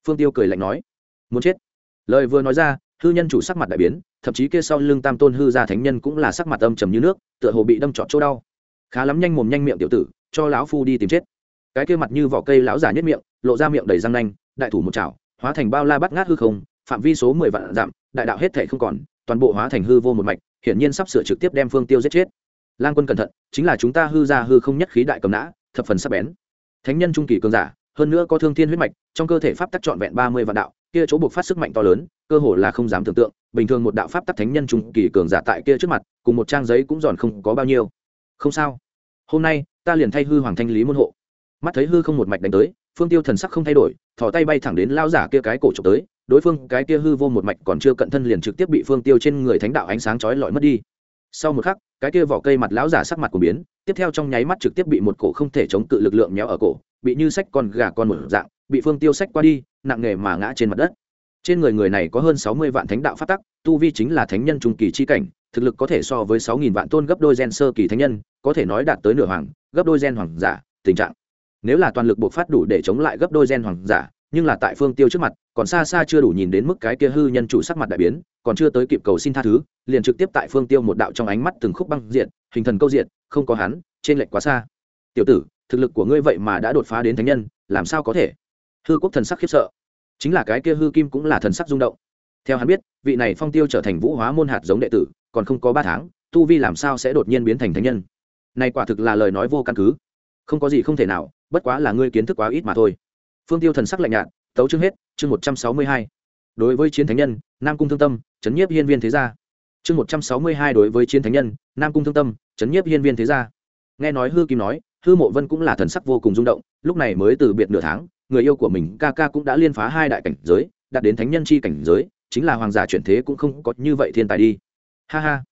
Phương tiêu cười lạnh nói, muốn chết. Lời vừa nói ra, hư nhân chủ sắc mặt đại biến, thậm chí kia sau lưng tam tôn hư gia thánh nhân cũng là sắc mặt âm trầm như nước, tựa hồ bị đâm trọt chỗ đau. Khá lắm nhanh mồm nhanh miệng tiểu tử, cho lão phu đi tìm chết. Cái kia mặt như vỏ cây lão giả nhất miệng, lộ ra miệng đầy răng nanh, đại thủ một chảo hóa thành bao la bắt ngát hư không, phạm vi số mười vạn dặm, đại đạo hết thể không còn, toàn bộ hóa thành hư vô một mạch, hiển nhiên sắp sửa trực tiếp đem phương tiêu giết chết. Lang quân cẩn thận, chính là chúng ta hư ra hư không nhất khí đại cầm nã, thập phần sắc bén. Thánh nhân trung kỳ cường giả, hơn nữa có thương thiên huyết mạch, trong cơ thể pháp tắc trọn vẹn ba mươi vạn đạo, kia chỗ buộc phát sức mạnh to lớn, cơ hồ là không dám tưởng tượng, bình thường một đạo pháp tắc thánh nhân trung kỳ cường giả tại kia trước mặt, cùng một trang giấy cũng giòn không có bao nhiêu. Không sao. Hôm nay, ta liền thay hư hoàng thanh lý môn hộ. Mắt thấy hư không một mạch đánh tới phương tiêu thần sắc không thay đổi, thò tay bay thẳng đến lao giả kia cái cổ trộm tới, đối phương cái kia hư vô một mạch còn chưa cận thân liền trực tiếp bị phương tiêu trên người thánh đạo ánh sáng chói lọi mất đi. Sau một khắc, cái kia vỏ cây mặt lão giả sắc mặt của biến, tiếp theo trong nháy mắt trực tiếp bị một cổ không thể chống cự lực lượng méo ở cổ, bị như sách con gà con một dạng, bị phương tiêu sách qua đi, nặng nề mà ngã trên mặt đất. Trên người người này có hơn sáu mươi vạn thánh đạo phát tắc, tu vi chính là thánh nhân trung kỳ chi cảnh, thực lực có thể so với sáu nghìn vạn tôn gấp đôi gen sơ kỳ thánh nhân, có thể nói đạt tới nửa hoàng, gấp đôi gen hoàng giả, tình trạng nếu là toàn lực buộc phát đủ để chống lại gấp đôi gen hoàng giả, nhưng là tại phương tiêu trước mặt, còn xa xa chưa đủ nhìn đến mức cái kia hư nhân chủ sắc mặt đại biến, còn chưa tới kịp cầu xin tha thứ, liền trực tiếp tại phương tiêu một đạo trong ánh mắt từng khúc băng diện hình thần câu diện không có hắn, trên lệch quá xa. Tiểu tử, thực lực của ngươi vậy mà đã đột phá đến thánh nhân, làm sao có thể? Hư quốc thần sắc khiếp sợ. Chính là cái kia hư kim cũng là thần sắc rung động. Theo hắn biết, vị này phong tiêu trở thành vũ hóa môn hạt giống đệ tử, còn không có ba tháng, tu vi làm sao sẽ đột nhiên biến thành thánh nhân? Này quả thực là lời nói vô căn cứ. Không có gì không thể nào bất quá là ngươi kiến thức quá ít mà thôi. Phương tiêu thần sắc lạnh nhạt, tấu chương hết, chương một trăm sáu mươi hai. Đối với chiến thánh nhân, nam cung thương tâm, chấn nhiếp hiên viên thế gia. Chương một trăm sáu mươi hai đối với chiến thánh nhân, nam cung thương tâm, chấn nhiếp hiên viên thế gia. Nghe nói hư kim nói, hư mộ vân cũng là thần sắc vô cùng rung động, lúc này mới từ biệt nửa tháng, người yêu của mình ca ca cũng đã liên phá hai đại cảnh giới, đạt đến thánh nhân chi cảnh giới, chính là hoàng giả chuyển thế cũng không có như vậy thiên tài đi. Ha ha.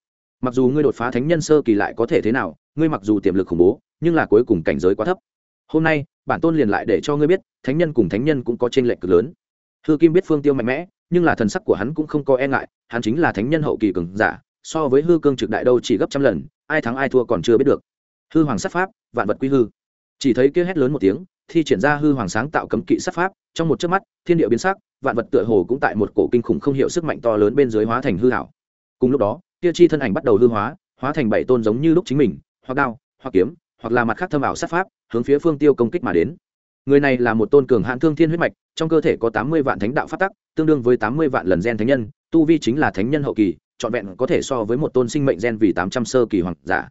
Mặc dù ngươi đột phá thánh nhân sơ kỳ lại có thể thế nào, ngươi mặc dù tiềm lực khủng bố, nhưng là cuối cùng cảnh giới quá thấp hôm nay, bản tôn liền lại để cho ngươi biết, thánh nhân cùng thánh nhân cũng có t r ê n lệch cực lớn. Hư kim biết phương tiêu mạnh mẽ, nhưng là thần sắc của hắn cũng không có e ngại, hắn chính là thánh nhân hậu kỳ cường giả, so với hư cương trực đại đâu chỉ gấp trăm lần, ai thắng ai thua còn chưa biết được. Hư hoàng sát pháp, vạn vật quy hư. Chỉ thấy kia hét lớn một tiếng, thi triển ra hư hoàng sáng tạo cấm kỵ sát pháp, trong một chớp mắt, thiên địa biến sắc, vạn vật tựa hồ cũng tại một cổ kinh khủng không hiểu sức mạnh to lớn bên dưới hóa thành hư hảo cùng lúc đó, kia chi thân ảnh bắt đầu hư hóa hóa thành bảy tôn giống như lúc chính mình, hoặc đao, hoặc kiếm hoặc là mặt khác thâm ảo sát pháp, hướng phía phương tiêu công kích mà đến. Người này là một tôn cường hãn thương thiên huyết mạch, trong cơ thể có tám mươi vạn thánh đạo phát tắc, tương đương với tám mươi vạn lần gen thánh nhân, tu vi chính là thánh nhân hậu kỳ, trọn vẹn có thể so với một tôn sinh mệnh gen vì tám trăm sơ kỳ hoàng giả.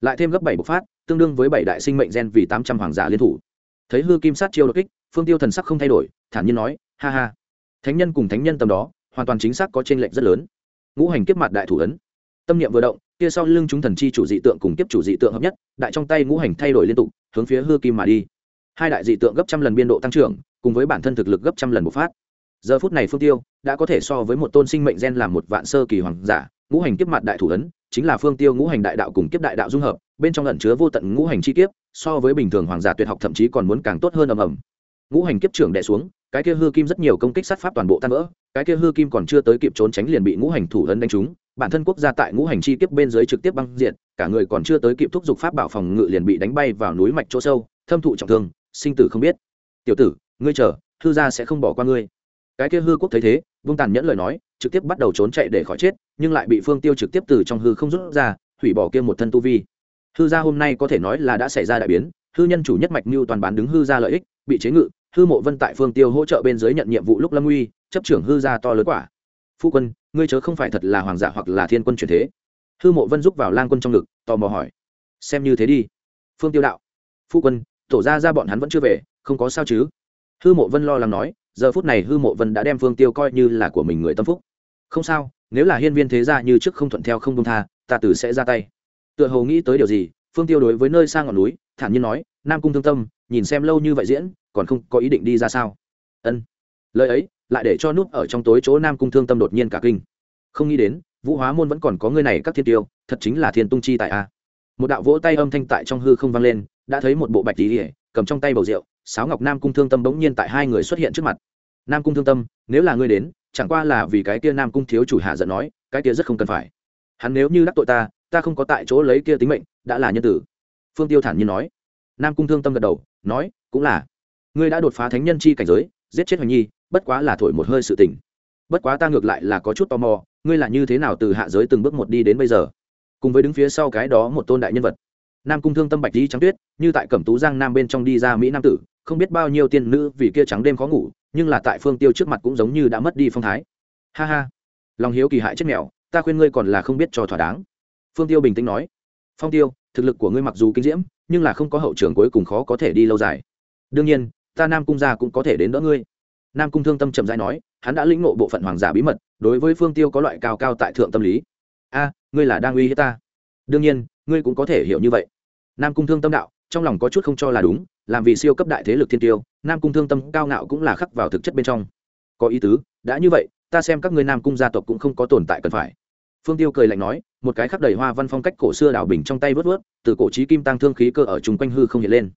Lại thêm gấp bảy bộc phát, tương đương với bảy đại sinh mệnh gen vì tám trăm hoàng giả liên thủ. Thấy hư kim sát chiêu đột kích, phương tiêu thần sắc không thay đổi, thản nhiên nói, ha ha. Thánh nhân cùng thánh nhân tầm đó, hoàn toàn chính xác có t r ê n lệch rất lớn. Ngũ hành kiếp mặt đại thủ ấn. Tâm niệm vừa động kia sau lưng chúng thần chi chủ dị tượng cùng kiếp chủ dị tượng hợp nhất, đại trong tay ngũ hành thay đổi liên tục, hướng phía hư kim mà đi. Hai đại dị tượng gấp trăm lần biên độ tăng trưởng, cùng với bản thân thực lực gấp trăm lần bộc phát. Giờ phút này phương tiêu đã có thể so với một tôn sinh mệnh gen làm một vạn sơ kỳ hoàng giả, ngũ hành kiếp mặt đại thủ ấn, chính là phương tiêu ngũ hành đại đạo cùng kiếp đại đạo dung hợp, bên trong ẩn chứa vô tận ngũ hành chi kiếp, so với bình thường hoàng giả tuyệt học thậm chí còn muốn càng tốt hơn ầm ầm. Ngũ hành kiếp trưởng đè xuống, cái kia hư kim rất nhiều công kích sát pháp toàn bộ tan vỡ, cái kia hư kim còn chưa tới kịp trốn tránh liền bị ngũ hành thủ ấn đánh trúng bản thân quốc gia tại ngũ hành chi kiếp bên dưới trực tiếp băng diện cả người còn chưa tới kịp thúc giục pháp bảo phòng ngự liền bị đánh bay vào núi mạch chỗ sâu, thâm thụ trọng thương, sinh tử không biết. Tiểu tử, ngươi chờ, hư gia sẽ không bỏ qua ngươi. Cái kia hư quốc thấy thế, vung tàn nhẫn lời nói, trực tiếp bắt đầu trốn chạy để khỏi chết, nhưng lại bị phương tiêu trực tiếp từ trong hư không rút ra, hủy bỏ kia một thân tu vi. Hư gia hôm nay có thể nói là đã xảy ra đại biến, hư nhân chủ nhất mạch mưu toàn bán đứng hư gia lợi ích, bị chế ngự, hư mộ vân tại phương tiêu hỗ trợ bên dưới nhận nhiệm vụ lúc lâm uy chấp trưởng hư gia to lớn quả phu quân, ngươi chớ không phải thật là hoàng giả hoặc là thiên quân truyền thế. Hư mộ vân giúp vào lang quân trong ngực, tò mò hỏi. Xem như thế đi. Phương tiêu đạo. Phu quân, tổ ra ra bọn hắn vẫn chưa về, không có sao chứ? Hư mộ vân lo lắng nói, giờ phút này hư mộ vân đã đem phương tiêu coi như là của mình người tâm phúc. Không sao, nếu là hiên viên thế gia như trước không thuận theo không công tha, ta tử sẽ ra tay. Tựa hồ nghĩ tới điều gì, phương tiêu đối với nơi xa ngọn núi, thản nhiên nói, nam cung thương tâm, nhìn xem lâu như vậy diễn, còn không có ý định đi ra sao? Ân. Lời ấy lại để cho nút ở trong tối chỗ nam cung thương tâm đột nhiên cả kinh. Không nghĩ đến, vũ hóa môn vẫn còn có người này các thiên tiêu, thật chính là thiên tung chi tại a. Một đạo vỗ tay âm thanh tại trong hư không vang lên, đã thấy một bộ bạch tỉ ỉa cầm trong tay bầu rượu, sáo ngọc nam cung thương tâm bỗng nhiên tại hai người xuất hiện trước mặt. Nam cung thương tâm, nếu là ngươi đến, chẳng qua là vì cái kia nam cung thiếu chủ hạ giận nói, cái kia rất không cần phải. Hắn nếu như đắc tội ta ta không có tại chỗ lấy kia tính mệnh, đã là nhân tử. Phương tiêu thản nhiên nói. Nam cung thương tâm gật đầu, nói, cũng là. Ngươi đã đột phá thánh nhân chi cảnh giới, giết chết hoành nhi bất quá là thổi một hơi sự tình. Bất quá ta ngược lại là có chút tò mò ngươi là như thế nào từ hạ giới từng bước một đi đến bây giờ? Cùng với đứng phía sau cái đó một tôn đại nhân vật. Nam cung thương tâm bạch đi trắng tuyết như tại cẩm tú giang nam bên trong đi ra mỹ nam tử không biết bao nhiêu tiên nữ vì kia trắng đêm khó ngủ nhưng là tại phương tiêu trước mặt cũng giống như đã mất đi phong thái. Ha ha. Lòng hiếu kỳ hại chết mèo, ta khuyên ngươi còn là không biết cho thỏa đáng. Phương tiêu bình tĩnh nói. Phong tiêu thực lực của ngươi mặc dù kinh diễm nhưng là không có hậu trường cuối cùng khó có thể đi lâu dài. Đương nhiên ta nam cung gia cũng có thể đến đỡ ngươi nam cung thương tâm chậm rãi nói, hắn đã lĩnh ngộ bộ phận hoàng giả bí mật, đối với phương tiêu có loại cao cao tại thượng tâm lý. A, ngươi là đang uy hiếp ta. Đương nhiên, ngươi cũng có thể hiểu như vậy. Nam cung thương tâm đạo, trong lòng có chút không cho là đúng, làm vì siêu cấp đại thế lực thiên tiêu, nam cung thương tâm cao ngạo cũng là khắc vào thực chất bên trong. Có ý tứ, đã như vậy, ta xem các ngươi nam cung gia tộc cũng không có tồn tại cần phải. Phương tiêu cười lạnh nói, một cái khắc đầy hoa văn phong cách cổ xưa đảo bình trong tay vớt vớt, từ cổ trí kim tăng thương khí cơ ở chung quanh hư không hiện lên.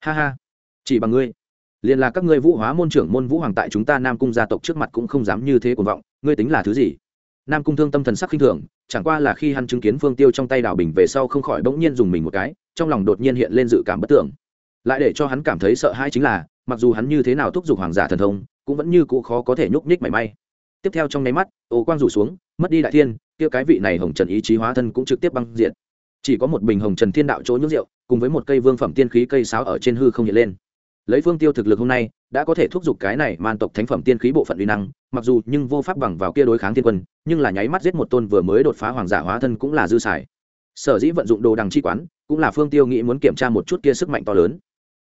Ha ha, chỉ bằng ngươi liền là các ngươi vũ hóa môn trưởng môn vũ hoàng tại chúng ta nam cung gia tộc trước mặt cũng không dám như thế cuồng vọng, ngươi tính là thứ gì? Nam cung thương tâm thần sắc khinh thường, chẳng qua là khi hắn chứng kiến phương tiêu trong tay đào bình về sau không khỏi bỗng nhiên dùng mình một cái, trong lòng đột nhiên hiện lên dự cảm bất tưởng. Lại để cho hắn cảm thấy sợ hãi chính là, mặc dù hắn như thế nào thúc giục hoàng giả thần thông, cũng vẫn như cũ khó có thể nhúc nhích mảy may. Tiếp theo trong nháy mắt, ô quang rủ xuống, mất đi đại thiên, kia cái vị này hồng trần ý chí hóa thân cũng trực tiếp băng diện chỉ có một bình hồng trần thiên đạo chỗ nhũ rượu, cùng với một cây vương phẩm tiên khí cây sáo ở trên hư không hiện lên lấy phương tiêu thực lực hôm nay, đã có thể thúc giục cái này man tộc thánh phẩm tiên khí bộ phận uy năng, mặc dù nhưng vô pháp bằng vào kia đối kháng thiên quân, nhưng là nháy mắt giết một tôn vừa mới đột phá hoàng giả hóa thân cũng là dư xài. Sở dĩ vận dụng đồ đằng chi quán, cũng là phương tiêu nghĩ muốn kiểm tra một chút kia sức mạnh to lớn.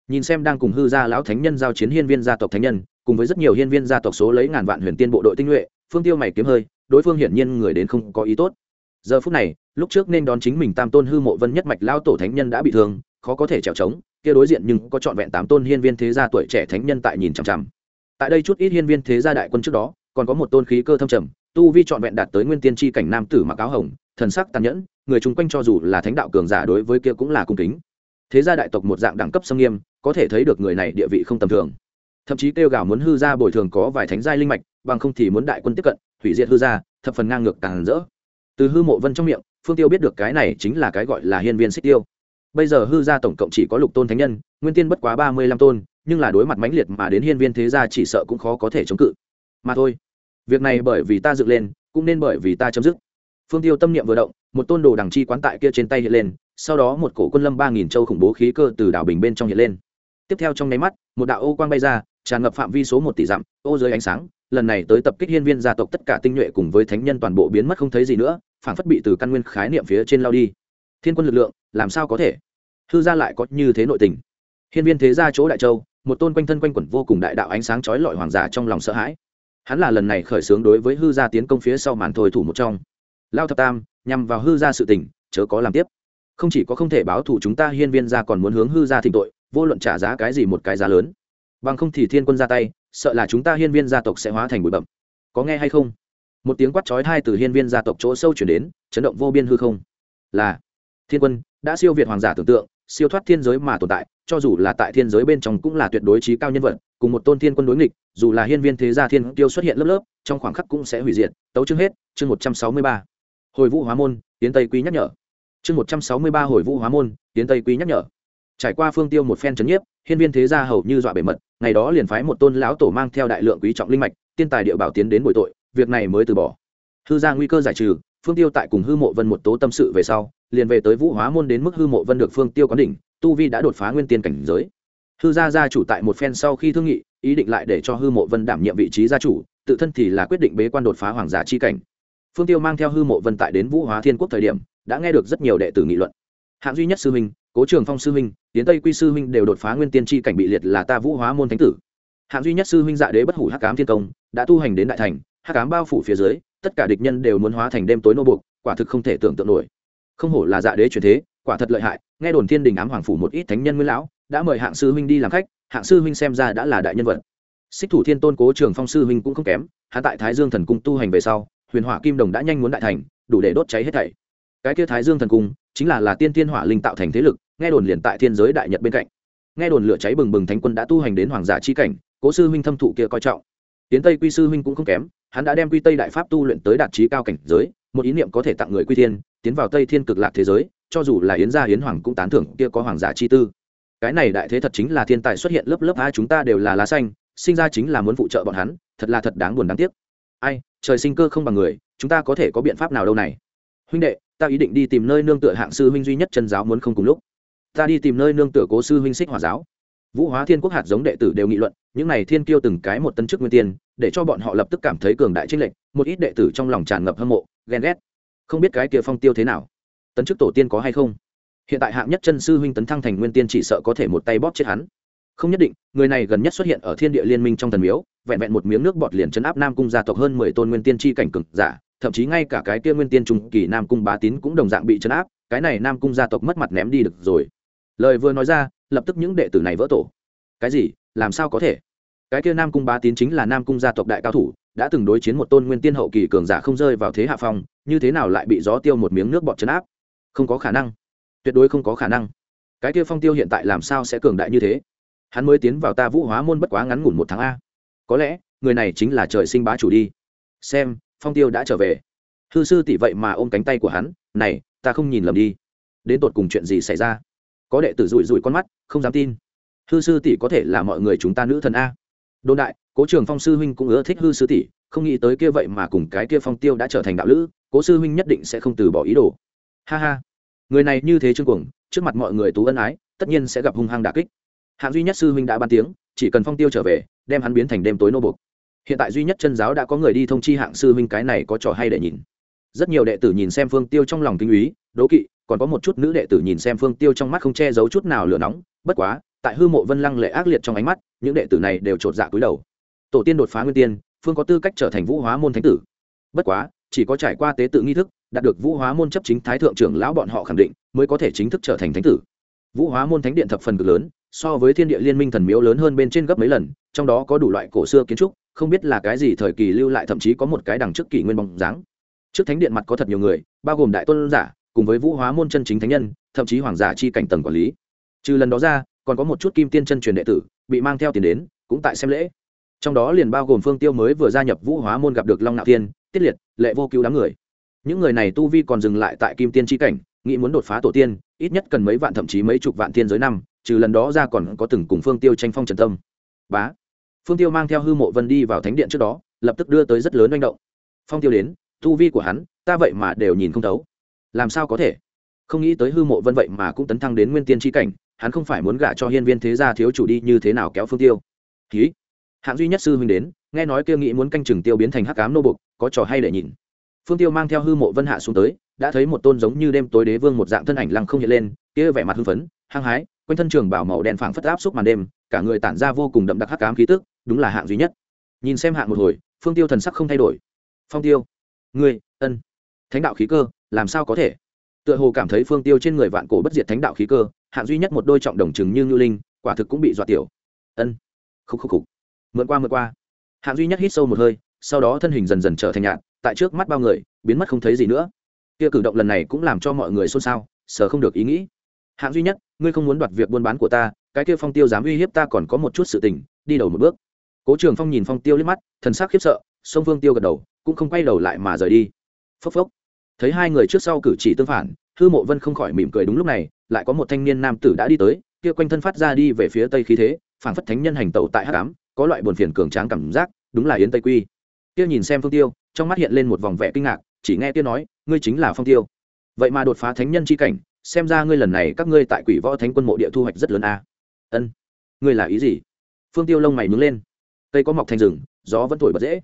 Nhìn xem đang cùng hư gia lão thánh nhân giao chiến hiên viên gia tộc thánh nhân, cùng với rất nhiều hiên viên gia tộc số lấy ngàn vạn huyền tiên bộ đội tinh nhuệ, phương tiêu mày kiếm hơi, đối phương hiển nhiên người đến không có ý tốt. Giờ phút này, lúc trước nên đón chính mình tam tôn hư mộ vân nhất mạch lao tổ thánh nhân đã bị thương, khó có thể trèo trống kia đối diện nhưng có trọn vẹn tám tôn hiên viên thế gia tuổi trẻ thánh nhân tại nhìn chằm chằm. Tại đây chút ít hiên viên thế gia đại quân trước đó, còn có một tôn khí cơ thâm trầm, tu vi trọn vẹn đạt tới nguyên tiên tri cảnh nam tử mặc áo hồng, thần sắc tàn nhẫn, người chung quanh cho dù là thánh đạo cường giả đối với kia cũng là cung kính. Thế gia đại tộc một dạng đẳng cấp sâm nghiêm, có thể thấy được người này địa vị không tầm thường. Thậm chí kêu gào muốn hư gia bồi thường có vài thánh giai linh mạch, bằng không thì muốn đại quân tiếp cận, hủy diệt hư gia thập phần ngang ngược càng rỡ. Từ hư mộ vân trong miệng, phương tiêu biết được cái này chính là cái gọi là hiên viên xích tiêu bây giờ hư gia tổng cộng chỉ có lục tôn thánh nhân, nguyên tiên bất quá ba mươi lăm tôn, nhưng là đối mặt mãnh liệt mà đến hiên viên thế gia chỉ sợ cũng khó có thể chống cự. Mà thôi, việc này bởi vì ta dựng lên, cũng nên bởi vì ta chấm dứt. Phương tiêu tâm niệm vừa động, một tôn đồ đằng chi quán tại kia trên tay hiện lên, sau đó một cổ quân lâm ba nghìn châu khủng bố khí cơ từ đảo bình bên trong hiện lên. Tiếp theo trong nháy mắt, một đạo ô quang bay ra, tràn ngập phạm vi số một tỷ dặm, ô dưới ánh sáng, lần này tới tập kích hiên viên gia tộc tất cả tinh nhuệ cùng với thánh nhân toàn bộ biến mất không thấy gì nữa phản phất bị từ căn nguyên khái niệm phía trên lao đi. Thiên quân lực lượng, làm sao có thể? Hư gia lại có như thế nội tình. Hiên viên thế gia chỗ đại châu, một tôn quanh thân quanh quẩn vô cùng đại đạo ánh sáng chói lọi hoàng giả trong lòng sợ hãi. Hắn là lần này khởi xướng đối với hư gia tiến công phía sau màn thôi thủ một trong. Lao thập tam, nhằm vào hư gia sự tình, chớ có làm tiếp. Không chỉ có không thể báo thù chúng ta, hiên viên gia còn muốn hướng hư gia thỉnh tội, vô luận trả giá cái gì một cái giá lớn. Bằng không thì thiên quân ra tay, sợ là chúng ta hiên viên gia tộc sẽ hóa thành bụi bậm có nghe hay không? Một tiếng quát chói thai từ hiên viên gia tộc chỗ sâu chuyển đến, chấn động vô biên hư không. Là, thiên quân, đã siêu việt hoàng giả tưởng tượng siêu thoát thiên giới mà tồn tại, cho dù là tại thiên giới bên trong cũng là tuyệt đối trí cao nhân vật, cùng một tôn thiên quân đối nghịch, dù là hiên viên thế gia thiên tiêu xuất hiện lớp lớp, trong khoảng khắc cũng sẽ hủy diệt. Tấu chương hết, chương một trăm sáu mươi ba. Hồi vũ hóa môn tiến tây quý nhắc nhở. Chương một trăm sáu mươi ba hồi vũ hóa môn tiến tây quý nhắc nhở. Trải qua phương tiêu một phen trấn nhiếp, hiên viên thế gia hầu như dọa bể mật, ngày đó liền phái một tôn lão tổ mang theo đại lượng quý trọng linh mạch, tiên tài địa bảo tiến đến bồi tội, việc này mới từ bỏ. Hư ra nguy cơ giải trừ phương tiêu tại cùng hư mộ vân một tố tâm sự về sau, liền về tới vũ hóa môn đến mức hư mộ vân được phương tiêu quán đỉnh, tu vi đã đột phá nguyên tiên cảnh giới. Hư gia gia chủ tại một phen sau khi thương nghị, ý định lại để cho hư mộ vân đảm nhiệm vị trí gia chủ, tự thân thì là quyết định bế quan đột phá hoàng giả chi cảnh. Phương tiêu mang theo hư mộ vân tại đến vũ hóa thiên quốc thời điểm, đã nghe được rất nhiều đệ tử nghị luận. Hạng duy nhất sư huynh, cố trường phong sư huynh, tiến tây quy sư huynh đều đột phá nguyên tiên tri cảnh bị liệt là ta vũ hóa môn thánh tử. Hạng duy nhất sư huynh dạ đế bất hủ hắc cám thiên công, đã tu hành đến đại thành, hắc cám bao phủ phía dưới tất cả địch nhân đều muốn hóa thành đêm tối nô buộc, quả thực không thể tưởng tượng nổi. Không hổ là dạ đế truyền thế, quả thật lợi hại, nghe đồn thiên đình ám hoàng phủ một ít thánh nhân nguyên lão đã mời hạng sư huynh đi làm khách, hạng sư huynh xem ra đã là đại nhân vật. Xích thủ thiên tôn cố trường phong sư huynh cũng không kém hạ tại thái dương thần cung tu hành về sau, huyền hỏa kim đồng đã nhanh muốn đại thành, đủ để đốt cháy hết thảy. Cái kia thái dương thần cung chính là là tiên thiên hỏa linh tạo thành thế lực, nghe đồn liền tại thiên giới đại nhật bên cạnh. Nghe đồn lửa cháy bừng bừng thánh quân đã tu hành đến hoàng giả chi cảnh, cố sư huynh thâm thụ kia coi trọng. Tiến tây quy sư huynh cũng không kém hắn đã đem quy tây đại pháp tu luyện tới đạt trí cao cảnh giới, một ý niệm có thể tặng người quy thiên, tiến vào tây thiên cực lạc thế giới, cho dù là yến gia yến hoàng cũng tán thưởng kia có hoàng giả chi tư. Cái này đại thế thật chính là thiên tài xuất hiện lớp lớp a chúng ta đều là lá xanh, sinh ra chính là muốn phụ trợ bọn hắn, thật là thật đáng buồn đáng tiếc. Ai, trời sinh cơ không bằng người, chúng ta có thể có biện pháp nào đâu này? Huynh đệ, ta ý định đi tìm nơi nương tựa hạng sư huynh duy nhất chân giáo muốn không cùng lúc. Ta đi tìm nơi nương tựa cố sư huynh xích hòa giáo. Vũ hóa thiên quốc hạt giống đệ tử đều nghị luận, những này thiên kiêu từng cái một tân chức nguyên tiên để cho bọn họ lập tức cảm thấy cường đại trinh lệnh một ít đệ tử trong lòng tràn ngập hâm mộ, ghen ghét. Không biết cái kia phong tiêu thế nào. Tấn chức tổ tiên có hay không? Hiện tại hạng nhất chân sư huynh tấn thăng thành nguyên tiên chỉ sợ có thể một tay bóp chết hắn. Không nhất định, người này gần nhất xuất hiện ở thiên địa liên minh trong thần miếu, vẹn vẹn một miếng nước bọt liền chấn áp nam cung gia tộc hơn mười tôn nguyên tiên tri cảnh cực giả, thậm chí ngay cả cái kia nguyên tiên trung kỳ nam cung bá tín cũng đồng dạng bị chấn áp, cái này nam cung gia tộc mất mặt ném đi được rồi. Lời vừa nói ra, lập tức những đệ tử này vỡ tổ. Cái gì? Làm sao có thể? Cái kia nam cung bá tín chính là nam cung gia tộc đại cao thủ, đã từng đối chiến một tôn nguyên tiên hậu kỳ cường giả không rơi vào thế hạ phong, như thế nào lại bị gió tiêu một miếng nước bọt chấn áp? Không có khả năng. Tuyệt đối không có khả năng. Cái kia phong tiêu hiện tại làm sao sẽ cường đại như thế? Hắn mới tiến vào ta vũ hóa môn bất quá ngắn ngủn một tháng a. Có lẽ, người này chính là trời sinh bá chủ đi. Xem, phong tiêu đã trở về. Hư sư tỷ vậy mà ôm cánh tay của hắn, này, ta không nhìn lầm đi. Đến tột cùng chuyện gì xảy ra? Có đệ tử rủi rủi con mắt, không dám tin. Hư sư tỷ có thể là mọi người chúng ta nữ thần a đồn đại, cố trường phong sư huynh cũng ưa thích hư sư tỷ, không nghĩ tới kia vậy mà cùng cái kia phong tiêu đã trở thành đạo lữ, cố sư huynh nhất định sẽ không từ bỏ ý đồ. Ha ha. Người này như thế trương cuồng, trước mặt mọi người tú ân ái, tất nhiên sẽ gặp hung hăng đà kích. Hạng duy nhất sư huynh đã ban tiếng, chỉ cần phong tiêu trở về, đem hắn biến thành đêm tối nô bục hiện tại duy nhất chân giáo đã có người đi thông chi hạng sư huynh cái này có trò hay để nhìn. Rất nhiều đệ tử nhìn xem phương tiêu trong lòng kinh úy đố kỵ, còn có một chút nữ đệ tử nhìn xem phương tiêu trong mắt không che giấu chút nào lửa nóng, bất quá tại hư mộ vân lăng lệ ác liệt trong ánh mắt, những đệ tử này đều chột dạ cúi đầu. Tổ tiên đột phá nguyên tiên, phương có tư cách trở thành vũ hóa môn thánh tử. Bất quá, chỉ có trải qua tế tự nghi thức, đạt được vũ hóa môn chấp chính thái thượng trưởng lão bọn họ khẳng định, mới có thể chính thức trở thành thánh tử. Vũ hóa môn thánh điện thập phần cực lớn, so với thiên địa liên minh thần miếu lớn hơn bên trên gấp mấy lần, trong đó có đủ loại cổ xưa kiến trúc, không biết là cái gì thời kỳ lưu lại thậm chí có một cái đằng trước kỷ nguyên bóng dáng. Trước thánh điện mặt có thật nhiều người, bao gồm đại tôn giả, cùng với vũ hóa môn chân chính thánh nhân, thậm chí hoàng giả chi cảnh tầng quản lý. Trừ lần đó ra còn có một chút kim tiên chân truyền đệ tử, bị mang theo tiền đến, cũng tại xem lễ. Trong đó liền bao gồm phương tiêu mới vừa gia nhập vũ hóa môn gặp được long nạo tiên tiết liệt, lệ vô cứu đám người. Những người này tu vi còn dừng lại tại kim tiên tri cảnh, nghĩ muốn đột phá tổ tiên, ít nhất cần mấy vạn thậm chí mấy chục vạn tiên giới năm, trừ lần đó ra còn có từng cùng phương tiêu tranh phong trần tâm. Bá. Phương tiêu mang theo hư mộ vân đi vào thánh điện trước đó, lập tức đưa tới rất lớn manh động. Phong tiêu đến, tu vi của hắn, ta vậy mà đều nhìn không thấu. Làm sao có thể? Không nghĩ tới hư mộ vân vậy mà cũng tấn thăng đến nguyên tiên tri cảnh hắn không phải muốn gả cho hiên viên thế gia thiếu chủ đi như thế nào kéo phương tiêu. Ký. Hạng duy nhất sư huynh đến, nghe nói kia nghĩ muốn canh chừng tiêu biến thành hắc cám nô bục có trò hay để nhìn. Phương tiêu mang theo hư mộ vân hạ xuống tới, đã thấy một tôn giống như đêm tối đế vương một dạng thân ảnh lăng không hiện lên, kia vẻ mặt hưng phấn, hăng hái, quanh thân trường bảo màu đen phảng phất áp xúc màn đêm, cả người tản ra vô cùng đậm đặc hắc cám khí tức, đúng là hạng duy nhất. Nhìn xem hạng một hồi, phương tiêu thần sắc không thay đổi. Phong tiêu. Ngươi, ân. Thánh đạo khí cơ, làm sao có thể? Tựa hồ cảm thấy phương tiêu trên người vạn cổ bất diệt thánh đạo khí cơ hạng duy nhất một đôi trọng đồng chừng như ngưu linh quả thực cũng bị dọa tiểu. Ân. Khúc khúc khúc. Mượn qua mượn qua. Hạng duy nhất hít sâu một hơi sau đó thân hình dần dần trở thành nhạt, tại trước mắt bao người biến mất không thấy gì nữa. Kia cử động lần này cũng làm cho mọi người xôn xao sờ không được ý nghĩ. Hạng duy nhất ngươi không muốn đoạt việc buôn bán của ta cái kia phong tiêu dám uy hiếp ta còn có một chút sự tình đi đầu một bước. Cố trường phong nhìn phong tiêu liếc mắt thần sắc khiếp sợ sông phương tiêu gật đầu cũng không quay đầu lại mà rời đi. Phốc phốc. Thấy hai người trước sau cử chỉ tương phản hư mộ vân không khỏi mỉm cười đúng lúc này lại có một thanh niên nam tử đã đi tới, kia quanh thân phát ra đi về phía tây khí thế, phảng phất thánh nhân hành tẩu tại hắc ám, có loại buồn phiền cường tráng cảm giác, đúng là yến tây quy. Kia nhìn xem phương tiêu, trong mắt hiện lên một vòng vẻ kinh ngạc, chỉ nghe kia nói, ngươi chính là phong tiêu. Vậy mà đột phá thánh nhân c h i cảnh, xem ra ngươi lần này các ngươi tại quỷ võ thánh quân mộ địa thu hoạch rất lớn a. À. ân, ngươi là ý gì? Phương tiêu lông mày mướn lên. Cây có mọc thành rừng, gió vẫn thổi bật dễ.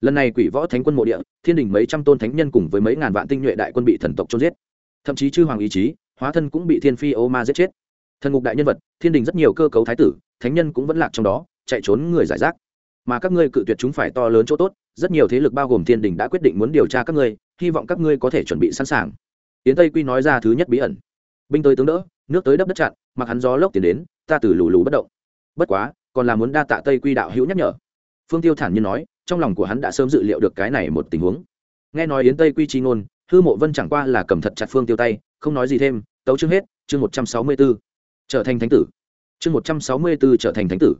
Lần này quỷ võ thánh quân mộ địa, thiên đình mấy trăm tôn thánh nhân cùng với mấy ngàn vạn tinh nhuệ đại quân bị thần tộc trôn giết. Thậm chí chư hoàng ý chí hóa thân cũng bị thiên phi ô ma giết chết. Thần ngục đại nhân vật, thiên đình rất nhiều cơ cấu thái tử, thánh nhân cũng vẫn lạc trong đó, chạy trốn người giải rác. Mà các ngươi cự tuyệt chúng phải to lớn chỗ tốt, rất nhiều thế lực bao gồm thiên đình đã quyết định muốn điều tra các ngươi, hy vọng các ngươi có thể chuẩn bị sẵn sàng. Tiến tây quy nói ra thứ nhất bí ẩn. Binh tới tướng đỡ, nước tới đắp đất chặn, mặc hắn gió lốc tiền đến, ta từ lù lù bất động. Bất quá, còn là muốn đa tạ tây quy đạo hữu nhắc nhở. Phương tiêu thản nhiên nói, trong lòng của hắn đã sớm dự liệu được cái này một tình huống. Nghe nói yến tây quy chi ngôn, hư mộ vân chẳng qua là cầm thật chặt phương tiêu tay không nói gì thêm tấu chương hết chương một trăm sáu mươi b ố trở thành thánh tử. Chương một trăm sáu mươi b ố trở thành thánh tử.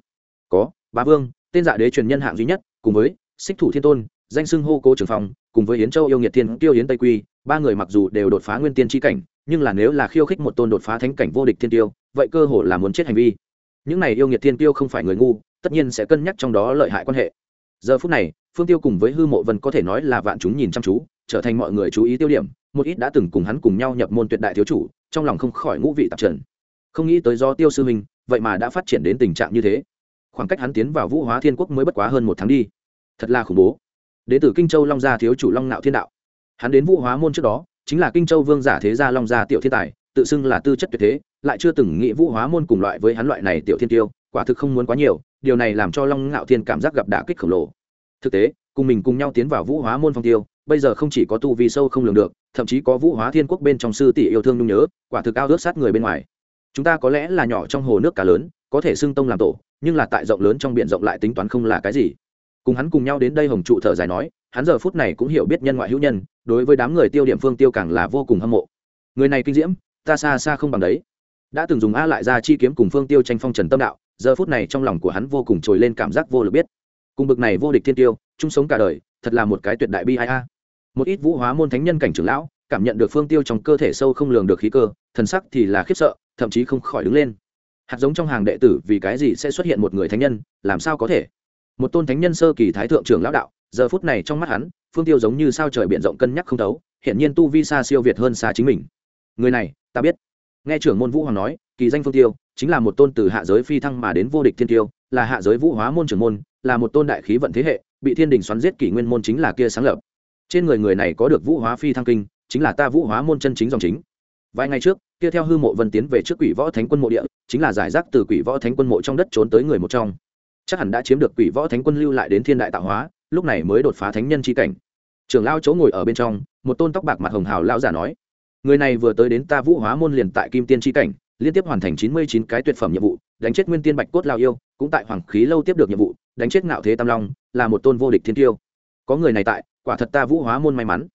Có bá vương tên dạ đế truyền nhân hạng duy nhất cùng với xích thủ thiên tôn danh xưng hô cố trường phòng, cùng với yến châu yêu nghiệt thiên tiêu yến tây quy ba người mặc dù đều đột phá nguyên tiên tri cảnh nhưng là nếu là khiêu khích một tôn đột phá thánh cảnh vô địch thiên tiêu vậy cơ hồ là muốn chết hành vi. Những này yêu nghiệt thiên tiêu không phải người ngu tất nhiên sẽ cân nhắc trong đó lợi hại quan hệ. Giờ phút này phương tiêu cùng với hư mộ vân có thể nói là vạn chúng nhìn chăm chú trở thành mọi người chú ý tiêu điểm một ít đã từng cùng hắn cùng nhau nhập môn tuyệt đại thiếu chủ, trong lòng không khỏi ngũ vị tạp trần. Không nghĩ tới do tiêu sư minh, vậy mà đã phát triển đến tình trạng như thế. Khoảng cách hắn tiến vào vũ hóa thiên quốc mới bất quá hơn một tháng đi. Thật là khủng bố. Đến từ kinh châu long gia thiếu chủ long nạo thiên đạo. Hắn đến vũ hóa môn trước đó, chính là kinh châu vương giả thế gia long gia tiểu thiên tài, tự xưng là tư chất tuyệt thế, lại chưa từng nghĩ vũ hóa môn cùng loại với hắn loại này tiểu thiên tiêu, quả thực không muốn quá nhiều, điều này làm cho long ngạo thiên cảm giác gặp đả kích khổng lồ. Thực tế, cùng mình cùng nhau tiến vào vũ hóa môn phong tiêu bây giờ không chỉ có tu vi sâu không lường được, thậm chí có vũ hóa thiên quốc bên trong sư tỷ yêu thương nhung nhớ, quả thực ao ước sát người bên ngoài. Chúng ta có lẽ là nhỏ trong hồ nước cá lớn, có thể xưng tông làm tổ, nhưng là tại rộng lớn trong biển rộng lại tính toán không là cái gì. Cùng hắn cùng nhau đến đây hồng trụ thở dài nói, hắn giờ phút này cũng hiểu biết nhân ngoại hữu nhân, đối với đám người tiêu điểm phương tiêu càng là vô cùng hâm mộ. Người này kinh diễm, ta xa xa không bằng đấy. Đã từng dùng a lại ra chi kiếm cùng phương tiêu tranh phong trần tâm đạo, giờ phút này trong lòng của hắn vô cùng trồi lên cảm giác vô lực biết. Cùng bực này vô địch thiên tiêu, chung sống cả đời, thật là một cái tuyệt đại bi ai a một ít vũ hóa môn thánh nhân cảnh trưởng lão, cảm nhận được phương tiêu trong cơ thể sâu không lường được khí cơ, thần sắc thì là khiếp sợ, thậm chí không khỏi đứng lên. Hạt giống trong hàng đệ tử vì cái gì sẽ xuất hiện một người thánh nhân, làm sao có thể? Một tôn thánh nhân sơ kỳ thái thượng trưởng lão đạo, giờ phút này trong mắt hắn, phương tiêu giống như sao trời b i ể n rộng cân nhắc không thấu hiện nhiên tu vi xa siêu việt hơn xa chính mình. Người này, ta biết. Nghe trưởng môn vũ hoàng nói, kỳ danh phương tiêu, chính là một tôn từ hạ giới phi thăng mà đến vô địch thiên tiêu, là hạ giới vũ hóa môn trưởng môn, là một tôn đại khí vận thế hệ, bị thiên đình xoắn giết kỷ nguyên môn chính là kia sáng lập trên người người này có được vũ hóa phi thăng kinh, chính là ta vũ hóa môn chân chính dòng chính. Vài ngày trước, kia theo hư mộ vân tiến về trước quỷ võ thánh quân mộ địa, chính là giải rác từ quỷ võ thánh quân mộ trong đất trốn tới người một trong. Chắc hẳn đã chiếm được quỷ võ thánh quân lưu lại đến thiên đại tạo hóa, lúc này mới đột phá thánh nhân c cảnh. Trưởng lao chỗ ngồi ở bên trong, một tôn tóc bạc mặt hồng hào lao giả nói, người này vừa tới đến ta vũ hóa môn liền tại kim tiên c cảnh, liên tiếp hoàn thành chín mươi chín cái tuyệt phẩm nhiệm vụ, đánh chết nguyên tiên bạch cốt lao yêu, cũng tại hoàng khí lâu tiếp được nhiệm vụ, đánh chết ngạo thế tam long, là một tôn vô địch thiên tiêu. Có người này tại quả thật ta vũ hóa môn may mắn.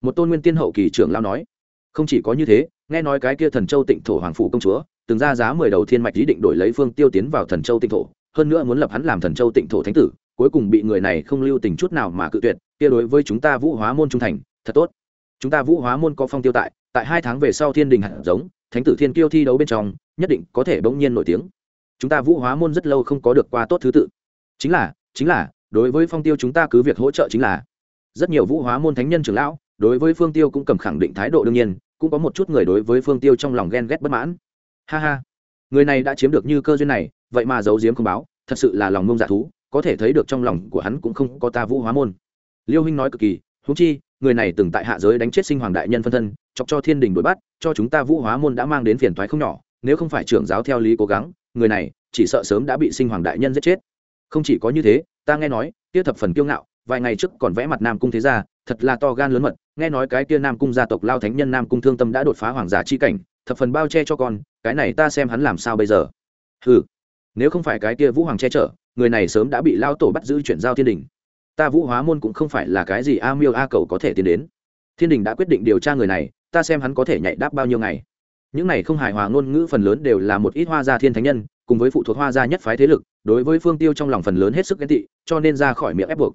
Một tôn nguyên tiên hậu kỳ trưởng lao nói, không chỉ có như thế, nghe nói cái kia thần châu tịnh thổ hoàng phủ công chúa, từng ra giá mười đầu thiên mạch ý định đổi lấy phương tiêu tiến vào thần châu tịnh thổ, hơn nữa muốn lập hắn làm thần châu tịnh thổ thánh tử, cuối cùng bị người này không lưu tình chút nào mà cự tuyệt, kia đối với chúng ta vũ hóa môn trung thành, thật tốt. Chúng ta vũ hóa môn có phong tiêu tại tại hai tháng về sau thiên đình hạt giống, thánh tử thiên kiêu thi đấu bên trong, nhất định có thể bỗng nhiên nổi tiếng. Chúng ta vũ hóa môn rất lâu không có được qua tốt thứ tự. Chính là chính là, đối với phong tiêu chúng ta cứ việc hỗ trợ chính là rất nhiều vũ hóa môn thánh nhân trưởng lão, đối với phương tiêu cũng cầm khẳng định thái độ đương nhiên, cũng có một chút người đối với phương tiêu trong lòng ghen ghét bất mãn. Ha ha, người này đã chiếm được như cơ duyên này, vậy mà giấu giếm không báo, thật sự là lòng mông dạ thú, có thể thấy được trong lòng của hắn cũng không có ta vũ hóa môn. Liêu huynh nói cực kỳ húng chi, người này từng tại hạ giới đánh chết sinh hoàng đại nhân phân thân, chọc cho thiên đình đuổi bắt, cho chúng ta vũ hóa môn đã mang đến phiền toái không nhỏ, nếu không phải trưởng giáo theo lý cố gắng, người này chỉ sợ sớm đã bị sinh hoàng đại nhân giết chết. Không chỉ có như thế, ta nghe nói tiết thập phần kiêu ngạo vài ngày trước còn vẽ mặt nam cung thế gia, thật là to gan lớn mật, nghe nói cái kia nam cung gia tộc lao thánh nhân nam cung thương tâm đã đột phá hoàng giả chi cảnh, thập phần bao che cho con, cái này ta xem hắn làm sao bây giờ? Ừ nếu không phải cái kia vũ hoàng che chở, người này sớm đã bị lao tổ bắt giữ chuyển giao thiên đình. Ta vũ hóa môn cũng không phải là cái gì a miêu a cầu có thể tiến đến. Thiên đình đã quyết định điều tra người này, ta xem hắn có thể nhạy đáp bao nhiêu ngày. Những này không hài hòa ngôn ngữ phần lớn đều là một ít hoa gia thiên thánh nhân, cùng với phụ thuộc hoa gia nhất phái thế lực, đối với phương tiêu trong lòng phần lớn hết sức ghen tị, cho nên ra khỏi miệng ép buộc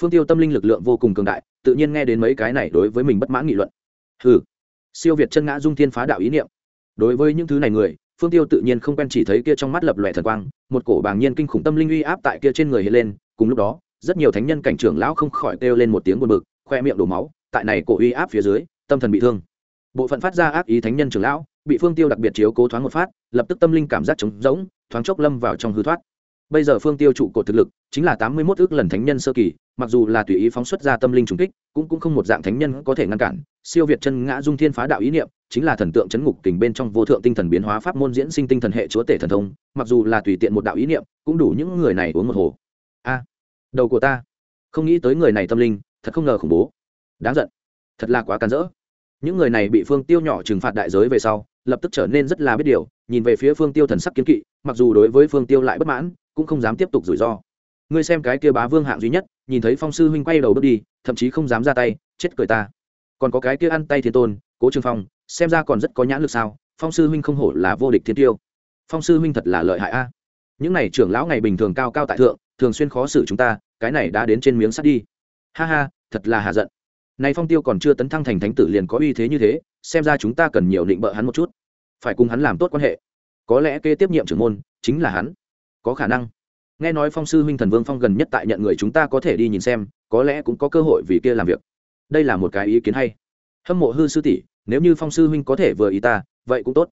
phương tiêu tâm linh lực lượng vô cùng cường đại, tự nhiên nghe đến mấy cái này đối với mình bất mãn nghị luận. Ừ siêu việt chân ngã dung thiên phá đạo ý niệm. Đối với những thứ này người, phương tiêu tự nhiên không quen chỉ thấy kia trong mắt lập lòe thần quang, một cổ bàng nhiên kinh khủng tâm linh uy áp tại kia trên người hiện lên, cùng lúc đó, rất nhiều thánh nhân cảnh trưởng lão không khỏi kêu lên một tiếng buồn bực, khoe miệng đổ máu, tại này cổ uy áp phía dưới, tâm thần bị thương. Bộ phận phát ra ác ý thánh nhân trưởng lão, bị phương tiêu đặc biệt chiếu cố thoáng một phát, lập tức tâm linh cảm giác trống rỗng, thoáng chốc lâm vào trong hư thoát. Bây giờ phương tiêu trụ cột thực lực, chính là tám mươi mốt ước lần thánh nhân sơ kỳ mặc dù là tùy ý phóng xuất ra tâm linh trùng kích, cũng cũng không một dạng thánh nhân có thể ngăn cản. Siêu việt chân ngã dung thiên phá đạo ý niệm, chính là thần tượng chấn ngục kình bên trong vô thượng tinh thần biến hóa pháp môn diễn sinh tinh thần hệ chúa tể thần thông, mặc dù là tùy tiện một đạo ý niệm, cũng đủ những người này uống một hồ. A, đầu của ta. Không nghĩ tới người này tâm linh, thật không ngờ khủng bố. Đáng giận. Thật là quá càn rỡ. Những người này bị phương tiêu nhỏ trừng phạt đại giới về sau, lập tức trở nên rất là biết điều, nhìn về phía phương tiêu thần sắc kiến kỵ, mặc dù đối với phương tiêu lại bất mãn, cũng không dám tiếp tục rủi ro ngươi xem cái kia bá vương hạng duy nhất, nhìn thấy phong sư huynh quay đầu bước đi, thậm chí không dám ra tay, chết cười ta. Còn có cái kia ăn tay thiên tôn, cố trường phong, xem ra còn rất có nhãn lực sao, phong sư huynh không hổ là vô địch thiên tiêu. Phong sư huynh thật là lợi hại a. Những này trưởng lão ngày bình thường cao cao tại thượng, thường xuyên khó xử chúng ta, cái này đã đến trên miếng sắt đi. Ha ha, thật là hạ giận. Này phong tiêu còn chưa tấn thăng thành thánh tử liền có uy thế như thế, xem ra chúng ta cần nhiều định bợ hắn một chút. Phải cùng hắn làm tốt quan hệ. Có lẽ kế tiếp nhiệm trưởng môn chính là hắn. Có khả năng nghe nói phong sư huynh thần vương phong gần nhất tại nhận người chúng ta có thể đi nhìn xem, có lẽ cũng có cơ hội vì kia làm việc. Đây là một cái ý kiến hay. Hâm mộ hư sư tỷ, nếu như phong sư huynh có thể vừa ý ta, vậy cũng tốt.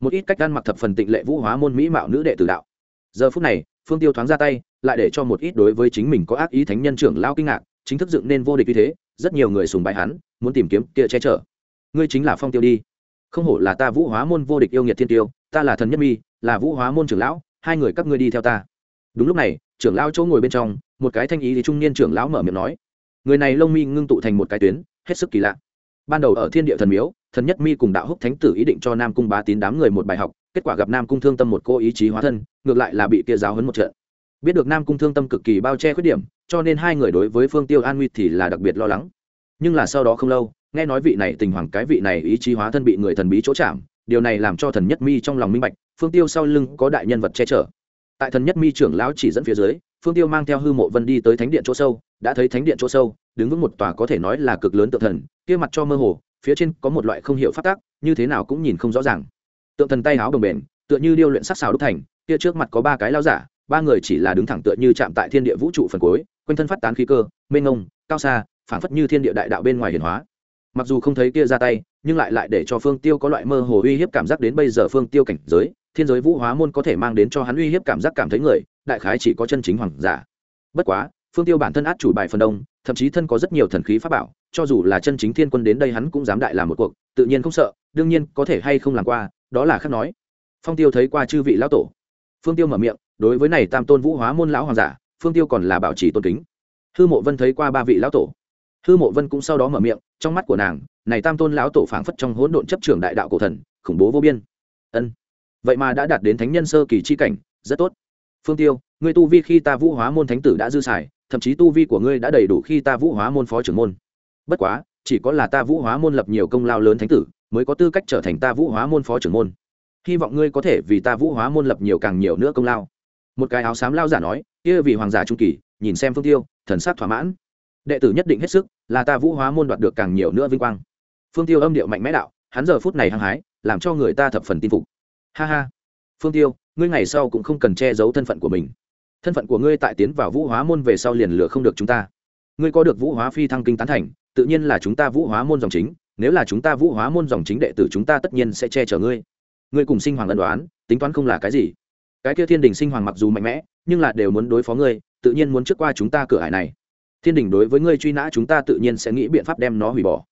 Một ít cách ăn mặc thập phần tịnh lệ vũ hóa môn mỹ mạo nữ đệ tử đạo. Giờ phút này, phương tiêu thoáng ra tay, lại để cho một ít đối với chính mình có ác ý thánh nhân trưởng lao kinh ngạc, chính thức dựng nên vô địch như thế, rất nhiều người sùng bái hắn, muốn tìm kiếm kia che chở. Ngươi chính là phong tiêu đi. Không hổ là ta vũ hóa môn vô địch yêu nghiệt thiên tiêu, ta là thần nhất mi, là vũ hóa môn trưởng lão, hai người các ngươi đi theo ta đúng lúc này, trưởng lão chỗ ngồi bên trong, một cái thanh ý thì trung niên trưởng lão mở miệng nói, người này lông mi ngưng tụ thành một cái tuyến, hết sức kỳ lạ. Ban đầu ở thiên địa thần miếu, thần nhất mi cùng đạo húc thánh tử ý định cho nam cung bá tín đám người một bài học, kết quả gặp nam cung thương tâm một cô ý chí hóa thân, ngược lại là bị kia giáo hấn một trận. Biết được nam cung thương tâm cực kỳ bao che khuyết điểm, cho nên hai người đối với phương tiêu an nguy thì là đặc biệt lo lắng. Nhưng là sau đó không lâu, nghe nói vị này tình hoàng cái vị này ý chí hóa thân bị người thần bí chỗ chạm, điều này làm cho thần nhất mi trong lòng minh bạch, phương tiêu sau lưng có đại nhân vật che chở tại thần nhất mi trưởng lão chỉ dẫn phía dưới, phương tiêu mang theo hư mộ vân đi tới thánh điện chỗ sâu, đã thấy thánh điện chỗ sâu, đứng vững một tòa có thể nói là cực lớn tượng thần, kia mặt cho mơ hồ, phía trên có một loại không hiểu phát tác như thế nào cũng nhìn không rõ ràng. Tượng thần tay áo bồng bềnh, tựa như điêu luyện sắc xào đúc thành, kia trước mặt có ba cái lao giả, ba người chỉ là đứng thẳng tựa như chạm tại thiên địa vũ trụ phần cuối, quanh thân phát tán khí cơ, mênh ngông cao xa, phảng phất như thiên địa đại đạo bên ngoài hiển hóa. Mặc dù không thấy kia ra tay, nhưng lại lại để cho phương tiêu có loại mơ hồ uy hiếp cảm giác đến bây giờ phương tiêu cảnh giới thiên giới vũ hóa môn có thể mang đến cho hắn uy hiếp cảm giác cảm thấy người, đại khái chỉ có chân chính hoàng giả. Bất quá, phương tiêu bản thân át chủ bài phần đông, thậm chí thân có rất nhiều thần khí pháp bảo, cho dù là chân chính thiên quân đến đây hắn cũng dám đại làm một cuộc, tự nhiên không sợ, đương nhiên có thể hay không làm qua, đó là khác nói. Phong tiêu thấy qua chư vị lão tổ. Phương tiêu mở miệng, đối với này tam tôn vũ hóa môn lão hoàng giả, phương tiêu còn là bảo trì tôn kính. Hư mộ vân thấy qua ba vị lão tổ. Hư mộ vân cũng sau đó mở miệng, trong mắt của nàng, này tam tôn lão tổ phảng phất trong hỗn độn chấp trường đại đạo cổ thần, khủng bố vô biên. Ân vậy mà đã đạt đến thánh nhân sơ kỳ chi cảnh, rất tốt. Phương tiêu, ngươi tu vi khi ta vũ hóa môn thánh tử đã dư xài, thậm chí tu vi của ngươi đã đầy đủ khi ta vũ hóa môn phó trưởng môn. Bất quá, chỉ có là ta vũ hóa môn lập nhiều công lao lớn thánh tử, mới có tư cách trở thành ta vũ hóa môn phó trưởng môn. Hy vọng ngươi có thể vì ta vũ hóa môn lập nhiều càng nhiều nữa công lao. Một cái áo xám lao giả nói, kia vì hoàng giả trung kỳ, nhìn xem phương tiêu, thần sát thỏa mãn. Đệ tử nhất định hết sức, là ta vũ hóa môn đoạt được càng nhiều nữa vinh quang. Phương tiêu âm điệu mạnh mẽ đạo, hắn giờ phút này hăng hái, làm cho người ta thập phần tin phục ha ha. Phương tiêu, ngươi ngày sau cũng không cần che giấu thân phận của mình. Thân phận của ngươi tại tiến vào vũ hóa môn về sau liền lửa không được chúng ta. Ngươi có được vũ hóa phi thăng kinh tán thành, tự nhiên là chúng ta vũ hóa môn dòng chính, nếu là chúng ta vũ hóa môn dòng chính đệ tử chúng ta tất nhiên sẽ che chở ngươi. Ngươi cùng sinh hoàng ân đoán tính toán không là cái gì. Cái kia thiên đình sinh hoàng mặc dù mạnh mẽ, nhưng là đều muốn đối phó ngươi, tự nhiên muốn trước qua chúng ta cửa hải này. Thiên đình đối với ngươi truy nã chúng ta tự nhiên sẽ nghĩ biện pháp đem nó hủy bỏ.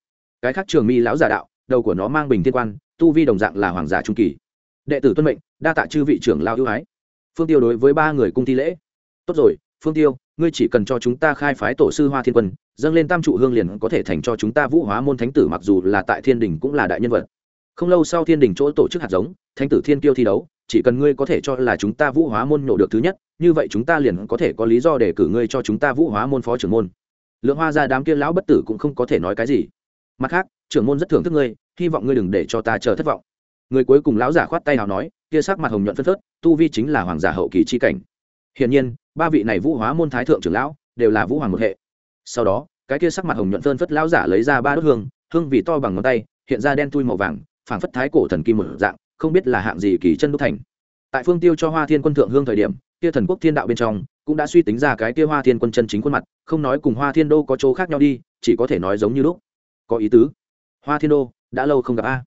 Cái khác trường mi lão giả đạo, đầu của nó mang bình thiên quan, tu vi đồng dạng là hoàng giả trung kỳ đệ tử tuân mệnh, đa tạ chư vị trưởng lao ưu ái. Phương tiêu đối với ba người cung thi lễ. Tốt rồi, phương tiêu, ngươi chỉ cần cho chúng ta khai phái tổ sư hoa thiên quân, dâng lên tam trụ hương liền có thể thành cho chúng ta vũ hóa môn thánh tử mặc dù là tại thiên đình cũng là đại nhân vật. Không lâu sau thiên đình chỗ tổ chức hạt giống, thánh tử thiên tiêu thi đấu, chỉ cần ngươi có thể cho là chúng ta vũ hóa môn nhổ được thứ nhất, như vậy chúng ta liền có thể có lý do để cử ngươi cho chúng ta vũ hóa môn phó trưởng môn. Lượng hoa ra đám kia lão bất tử cũng không có thể nói cái gì. Mặt khác, trưởng môn rất thưởng thức ngươi, hy vọng ngươi đừng để cho ta chờ thất vọng người cuối cùng lão giả khoát tay nào nói, kia sắc mặt hồng nhuận phân phớt, tu vi chính là hoàng giả hậu kỳ chi cảnh. Hiển nhiên, ba vị này vũ hóa môn thái thượng trưởng lão đều là vũ hoàng một hệ. Sau đó, cái kia sắc mặt hồng nhuận phân phất lão giả lấy ra ba đốt hương hương vì to bằng ngón tay, hiện ra đen tui màu vàng, phảng phất thái cổ thần kim một dạng, không biết là hạng gì kỳ chân đúc thành. Tại phương tiêu cho hoa thiên quân thượng hương thời điểm, kia thần quốc thiên đạo bên trong cũng đã suy tính ra cái kia hoa thiên quân chân chính khuôn mặt, không nói cùng hoa thiên đô có chỗ khác nhau đi, chỉ có thể nói giống như lúc. Có ý tứ. Hoa thiên đô, đã lâu không gặp a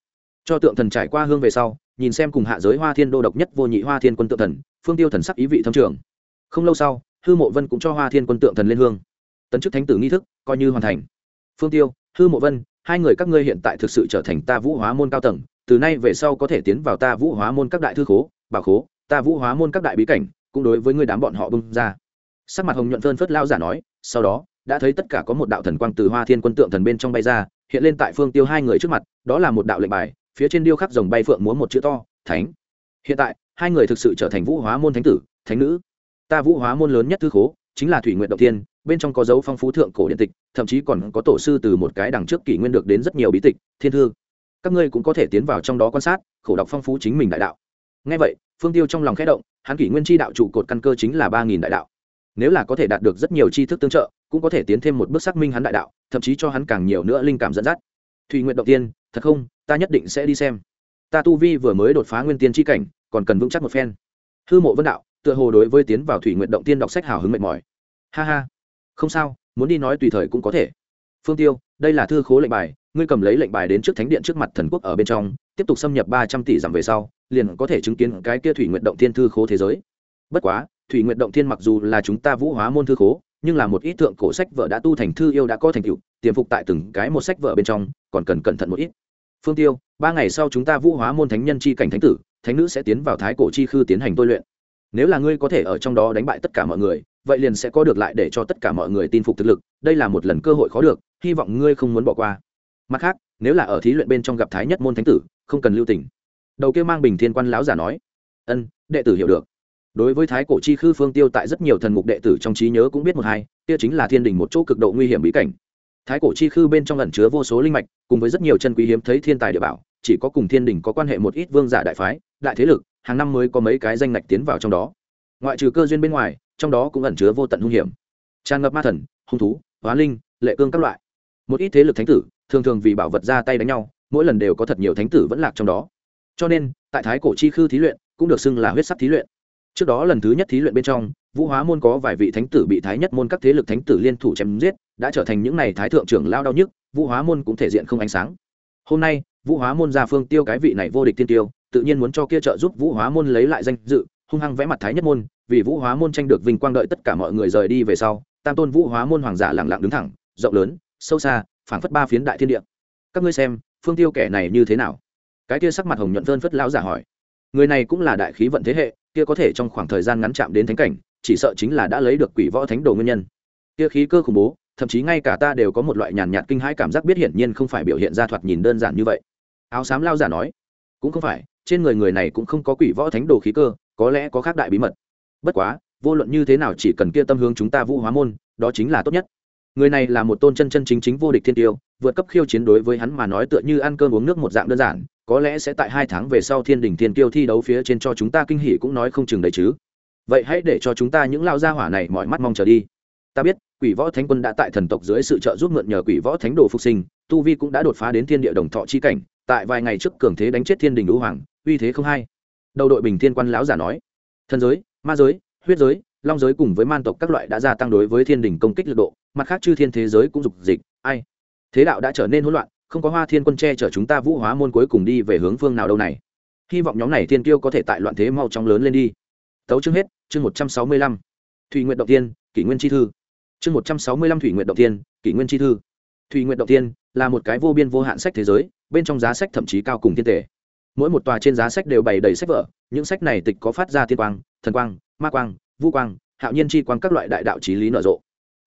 cho tượng thần trải qua hương về sau, nhìn xem cùng hạ giới hoa thiên đô độc nhất vô nhị hoa thiên quân tượng thần, phương tiêu thần sắc ý vị thâm trường. Không lâu sau, hư mộ vân cũng cho hoa thiên quân tượng thần lên hương. Tấn chức thánh tử nghi thức, coi như hoàn thành. Phương tiêu, hư mộ vân, hai người các ngươi hiện tại thực sự trở thành ta vũ hóa môn cao tầng, từ nay về sau có thể tiến vào ta vũ hóa môn các đại thư khố, bảo khố, ta vũ hóa môn các đại bí cảnh, cũng đối với ngươi đám bọn họ bưng ra. Sắc mặt hồng nhuận phơn phất lao giả nói, sau đó, đã thấy tất cả có một đạo thần quang từ hoa thiên quân tượng thần bên trong bay ra, hiện lên tại phương tiêu hai người trước mặt, đó là một đạo lệnh bài phía trên điêu khắc rồng bay phượng múa một chữ to, thánh. Hiện tại, hai người thực sự trở thành vũ hóa môn thánh tử, thánh nữ. Ta vũ hóa môn lớn nhất thư khố, chính là thủy nguyện động tiên bên trong có dấu phong phú thượng cổ điện tịch, thậm chí còn có tổ sư từ một cái đằng trước kỷ nguyên được đến rất nhiều bí tịch, thiên thư. Các ngươi cũng có thể tiến vào trong đó quan sát, khổ đọc phong phú chính mình đại đạo. Ngay vậy, phương tiêu trong lòng khẽ động, hắn kỷ nguyên tri đạo trụ cột căn cơ chính là ba nghìn đại đạo. Nếu là có thể đạt được rất nhiều tri thức tương trợ, cũng có thể tiến thêm một bước xác minh hắn đại đạo, thậm chí cho hắn càng nhiều nữa linh cảm dẫn dắt thùy nguyện động tiên, thật không, ta nhất định sẽ đi xem. Ta tu vi vừa mới đột phá nguyên tiên tri cảnh, còn cần vững chắc một phen. Hư mộ vân đạo, tựa hồ đối với tiến vào thủy nguyện động tiên đọc sách hào hứng mệt mỏi. Ha ha. Không sao, muốn đi nói tùy thời cũng có thể. Phương tiêu, đây là thư khố lệnh bài, ngươi cầm lấy lệnh bài đến trước thánh điện trước mặt thần quốc ở bên trong, tiếp tục xâm nhập ba trăm tỷ dặm về sau, liền có thể chứng kiến cái kia thủy nguyện động Tiên thư khố thế giới. Bất quá, thủy nguyện động Tiên mặc dù là chúng ta vũ hóa môn thư khố, nhưng là một ít thượng cổ sách vợ đã tu thành thư yêu đã có thành tựu tiềm phục tại từng cái một sách vợ bên trong, còn cần cẩn thận một ít. Phương tiêu, ba ngày sau chúng ta vũ hóa môn thánh nhân chi cảnh thánh tử, thánh nữ sẽ tiến vào thái cổ chi khư tiến hành tôi luyện. Nếu là ngươi có thể ở trong đó đánh bại tất cả mọi người, vậy liền sẽ có được lại để cho tất cả mọi người tin phục thực lực, đây là một lần cơ hội khó được, hy vọng ngươi không muốn bỏ qua. Mặt khác, nếu là ở thí luyện bên trong gặp thái nhất môn thánh tử, không cần lưu tình. Đầu kia mang bình thiên quan láo giả nói. Ân, đệ tử hiểu được. Đối với thái cổ chi khư phương tiêu tại rất nhiều thần mục đệ tử trong trí nhớ cũng biết một hai, kia chính là thiên đình một chỗ cực độ nguy hiểm bí cảnh thái cổ chi khư bên trong ẩn chứa vô số linh mạch, cùng với rất nhiều chân quý hiếm thấy thiên tài địa bảo, chỉ có cùng thiên đình có quan hệ một ít vương giả đại phái, đại thế lực, hàng năm mới có mấy cái danh ngạch tiến vào trong đó. Ngoại trừ cơ duyên bên ngoài, trong đó cũng ẩn chứa vô tận hung hiểm. Tràn ngập ma thần, hung thú, hóa linh, lệ cương các loại. Một ít thế lực thánh tử, thường thường vì bảo vật ra tay đánh nhau, mỗi lần đều có thật nhiều thánh tử vẫn lạc trong đó. Cho nên, tại thái cổ chi khư thí luyện, cũng được xưng là huyết sắc thí luyện. Trước đó lần thứ nhất thí luyện bên trong, vũ hóa môn có vài vị thánh tử bị thái nhất môn các thế lực thánh tử liên thủ chém giết đã trở thành những n à y thái thượng trưởng lao đau nhức, vũ hóa môn cũng thể diện không ánh sáng. Hôm nay, vũ hóa môn ra phương tiêu cái vị này vô địch tiên tiêu, tự nhiên muốn cho kia trợ giúp vũ hóa môn lấy lại danh dự, hung hăng vẽ mặt thái nhất môn, vì vũ hóa môn tranh được vinh quang đợi tất cả mọi người rời đi về sau, tam tôn vũ hóa môn hoàng giả lẳng lặng đứng thẳng, rộng lớn, sâu xa, phảng phất ba phiến đại thiên địa. Các ngươi xem, phương tiêu kẻ này như thế nào? Cái kia sắc mặt hồng nhuận phơn phất lão giả hỏi. Người này cũng là đại khí vận thế hệ, kia có thể trong khoảng thời gian ngắn chạm đến thánh cảnh, chỉ sợ chính là đã lấy được quỷ võ thánh đồ nguyên nhân. Kia khí cơ khủng bố thậm chí ngay cả ta đều có một loại nhàn nhạt kinh hãi cảm giác biết hiển nhiên không phải biểu hiện ra thoạt nhìn đơn giản như vậy. Áo xám lao giả nói, cũng không phải, trên người người này cũng không có quỷ võ thánh đồ khí cơ, có lẽ có khác đại bí mật. Bất quá, vô luận như thế nào chỉ cần kia tâm hướng chúng ta vũ hóa môn, đó chính là tốt nhất. Người này là một tôn chân chân chính chính vô địch thiên tiêu, vượt cấp khiêu chiến đối với hắn mà nói tựa như ăn cơm uống nước một dạng đơn giản, có lẽ sẽ tại hai tháng về sau thiên đình thiên tiêu thi đấu phía trên cho chúng ta kinh hỉ cũng nói không chừng đấy chứ. Vậy hãy để cho chúng ta những lao gia hỏa này mọi mắt mong chờ đi ta biết, quỷ võ thánh quân đã tại thần tộc dưới sự trợ giúp mượn nhờ quỷ võ thánh đồ phục sinh, tu vi cũng đã đột phá đến thiên địa đồng thọ chi cảnh, tại vài ngày trước cường thế đánh chết thiên đình đũ hoàng, uy thế không hay đầu đội bình thiên quan lão giả nói, thần giới, ma giới, huyết giới, long giới cùng với man tộc các loại đã gia tăng đối với thiên đình công kích lực độ, mặt khác chư thiên thế giới cũng dục dịch, ai? Thế đạo đã trở nên hỗn loạn, không có hoa thiên quân che chở chúng ta vũ hóa môn cuối cùng đi về hướng phương nào đâu này. Hy vọng nhóm này thiên tiêu có thể tại loạn thế mau chóng lớn lên đi. Tấu chương hết, chương một trăm sáu mươi lăm. Thùy nguyện động tiên, kỷ nguyên chi thư chương một trăm sáu mươi lăm thủy nguyện động tiên kỷ nguyên chi thư. Thủy nguyện động tiên là một cái vô biên vô hạn sách thế giới bên trong giá sách thậm chí cao cùng thiên tể mỗi một tòa trên giá sách đều bày đầy sách vở những sách này tịch có phát ra thiên quang thần quang ma quang vu quang hạo nhiên chi quang các loại đại đạo trí lý nở rộ.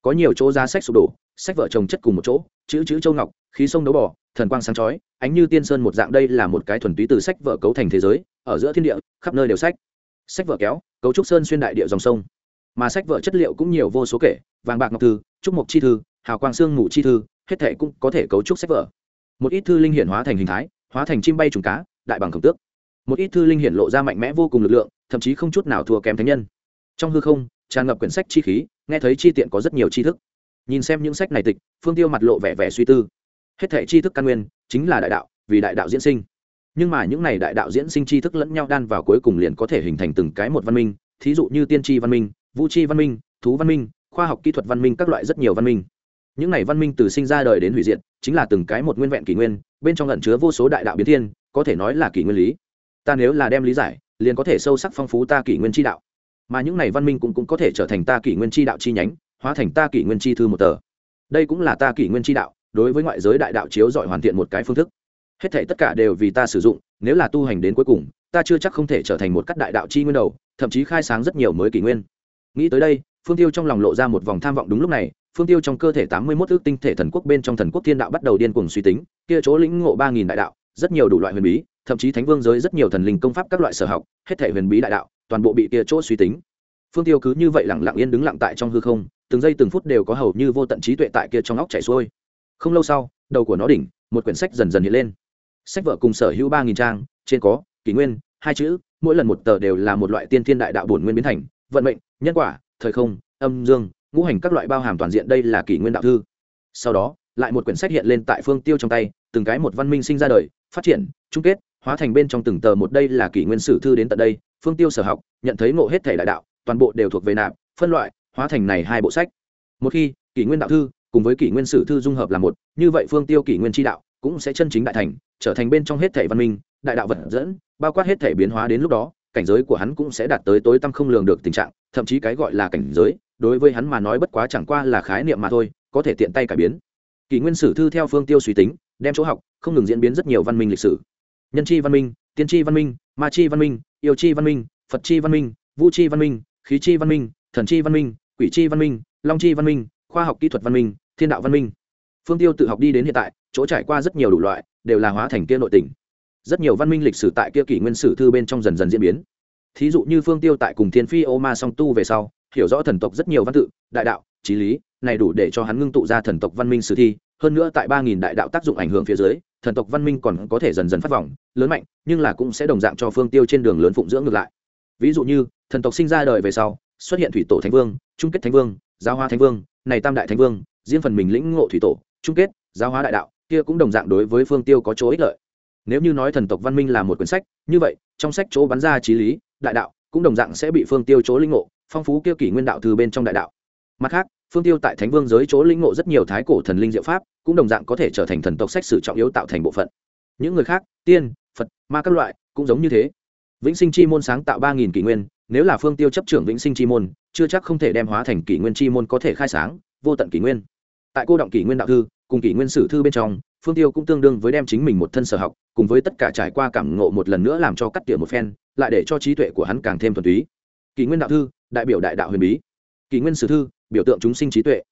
Có nhiều chỗ giá sách sụp đổ sách vở trồng chất cùng một chỗ chữ chữ châu ngọc khí sông đấu bỏ, thần quang sáng chói ánh như tiên sơn một dạng đây là một cái thuần túy từ sách vở cấu thành thế giới ở giữa thiên địa khắp nơi đều sách. Sách vở kéo cấu trúc sơn xuyên đại địa dòng sông mà sách vở chất liệu cũng nhiều vô số kể, vàng bạc ngọc thư, trúc mộc chi thư, hào quang xương mù chi thư, hết thể cũng có thể cấu trúc sách vở. Một ít thư linh hiển hóa thành hình thái, hóa thành chim bay trùng cá, đại bằng khổng tước. Một ít thư linh hiển lộ ra mạnh mẽ vô cùng lực lượng, thậm chí không chút nào thua kém thánh nhân. Trong hư không, tràn ngập quyển sách chi khí, nghe thấy chi tiện có rất nhiều tri thức. Nhìn xem những sách này tịch, phương tiêu mặt lộ vẻ vẻ suy tư. Hết thể tri thức căn nguyên, chính là đại đạo, vì đại đạo diễn sinh. Nhưng mà những này đại đạo diễn sinh tri thức lẫn nhau đan vào cuối cùng liền có thể hình thành từng cái một văn minh, thí dụ như tiên tri văn minh vũ tri văn minh thú văn minh khoa học kỹ thuật văn minh các loại rất nhiều văn minh. Những này văn minh từ sinh ra đời đến hủy diệt chính là từng cái một nguyên vẹn kỷ nguyên bên trong lẩn chứa vô số đại đạo biến thiên có thể nói là kỷ nguyên lý. Ta nếu là đem lý giải liền có thể sâu sắc phong phú ta kỷ nguyên tri đạo. Mà những này văn minh cũng, cũng có thể trở thành ta kỷ nguyên tri đạo chi nhánh hóa thành ta kỷ nguyên chi thư một tờ. Đây cũng là ta kỷ nguyên tri đạo đối với ngoại giới đại đạo chiếu dọi hoàn thiện một cái phương thức. Hết thể tất cả đều vì ta sử dụng nếu là tu hành đến cuối cùng ta chưa chắc không thể trở thành một các đại đạo chi nguyên đầu thậm chí khai sáng rất nhiều mới kỷ nguyên nghĩ tới đây, phương tiêu trong lòng lộ ra một vòng tham vọng đúng lúc này, phương tiêu trong cơ thể tám mươi mốt ước tinh thể thần quốc bên trong thần quốc thiên đạo bắt đầu điên cuồng suy tính, kia chỗ lĩnh ngộ ba nghìn đại đạo, rất nhiều đủ loại huyền bí, thậm chí thánh vương giới rất nhiều thần linh công pháp các loại sở học, hết thể huyền bí đại đạo, toàn bộ bị kia chỗ suy tính. Phương tiêu cứ như vậy lặng lặng yên đứng lặng tại trong hư không, từng giây từng phút đều có hầu như vô tận trí tuệ tại kia trong óc chảy xuôi. Không lâu sau, đầu của nó đỉnh, một quyển sách dần dần hiện lên. Sách vợ cùng sở hữu ba nghìn trang, trên có, kỷ nguyên, hai chữ, mỗi lần một tờ đều là một loại tiên thiên đại đạo bổn nguyên biến thành vận mệnh, nhân quả, thời không, âm dương, ngũ hành các loại bao hàm toàn diện đây là kỷ nguyên đạo thư. Sau đó, lại một quyển sách hiện lên tại phương tiêu trong tay, từng cái một văn minh sinh ra đời, phát triển, chung kết, hóa thành bên trong từng tờ một đây là kỷ nguyên sử thư đến tận đây, phương tiêu sở học, nhận thấy ngộ hết thể đại đạo, toàn bộ đều thuộc về nạp, phân loại, hóa thành này hai bộ sách. Một khi, kỷ nguyên đạo thư cùng với kỷ nguyên sử thư dung hợp là một, như vậy phương tiêu kỷ nguyên tri đạo cũng sẽ chân chính đại thành, trở thành bên trong hết thể văn minh, đại đạo vật dẫn, bao quát hết thể biến hóa đến lúc đó cảnh giới của hắn cũng sẽ đạt tới tối tăm không lường được tình trạng thậm chí cái gọi là cảnh giới đối với hắn mà nói bất quá chẳng qua là khái niệm mà thôi có thể tiện tay cải biến kỷ nguyên sử thư theo phương tiêu suy tính đem chỗ học không ngừng diễn biến rất nhiều văn minh lịch sử nhân chi văn minh tiên chi văn minh ma chi văn minh yêu chi văn minh phật chi văn minh vũ chi văn minh khí chi văn minh thần chi văn minh quỷ chi văn minh long chi văn minh khoa học kỹ thuật văn minh thiên đạo văn minh phương tiêu tự học đi đến hiện tại chỗ trải qua rất nhiều đủ loại đều là hóa thành kia nội tỉnh rất nhiều văn minh lịch sử tại kia kỷ nguyên sử thư bên trong dần dần diễn biến. Thí dụ như phương tiêu tại cùng thiên phi ô ma song tu về sau, hiểu rõ thần tộc rất nhiều văn tự, đại đạo, trí lý, này đủ để cho hắn ngưng tụ ra thần tộc văn minh sử thi. Hơn nữa tại ba nghìn đại đạo tác dụng ảnh hưởng phía dưới, thần tộc văn minh còn có thể dần dần phát vọng lớn mạnh, nhưng là cũng sẽ đồng dạng cho phương tiêu trên đường lớn phụng dưỡng ngược lại. Ví dụ như, thần tộc sinh ra đời về sau, xuất hiện thủy tổ thánh vương trung kết thánh vương, giáo hoa thánh vương, này tam đại thánh vương, riêng phần mình lĩnh ngộ thủy tổ trung kết, giáo hóa đại đạo, kia cũng đồng dạng đối với phương tiêu có chỗ ích lợi nếu như nói thần tộc văn minh là một quyển sách, như vậy, trong sách chỗ bắn ra trí lý, đại đạo, cũng đồng dạng sẽ bị phương tiêu chỗ linh ngộ, phong phú kia kỷ nguyên đạo từ bên trong đại đạo. Mặt khác, phương tiêu tại thánh vương giới chỗ linh ngộ rất nhiều thái cổ thần linh diệu pháp, cũng đồng dạng có thể trở thành thần tộc sách sử trọng yếu tạo thành bộ phận. Những người khác, tiên, phật, ma các loại, cũng giống như thế. Vĩnh sinh chi môn sáng tạo ba nghìn kỷ nguyên, nếu là phương tiêu chấp trưởng vĩnh sinh chi môn, chưa chắc không thể đem hóa thành kỷ nguyên chi môn có thể khai sáng, vô tận kỷ nguyên. Tại cô động kỷ nguyên đạo thư cùng kỷ nguyên sử thư bên trong, phương tiêu cũng tương đương với đem chính mình một thân sở học, cùng với tất cả trải qua cảm ngộ một lần nữa làm cho cắt tỉa một phen, lại để cho trí tuệ của hắn càng thêm thuần túy. Kỷ nguyên đạo thư, đại biểu đại đạo huyền bí. Kỷ nguyên sử thư, biểu tượng chúng sinh trí tuệ.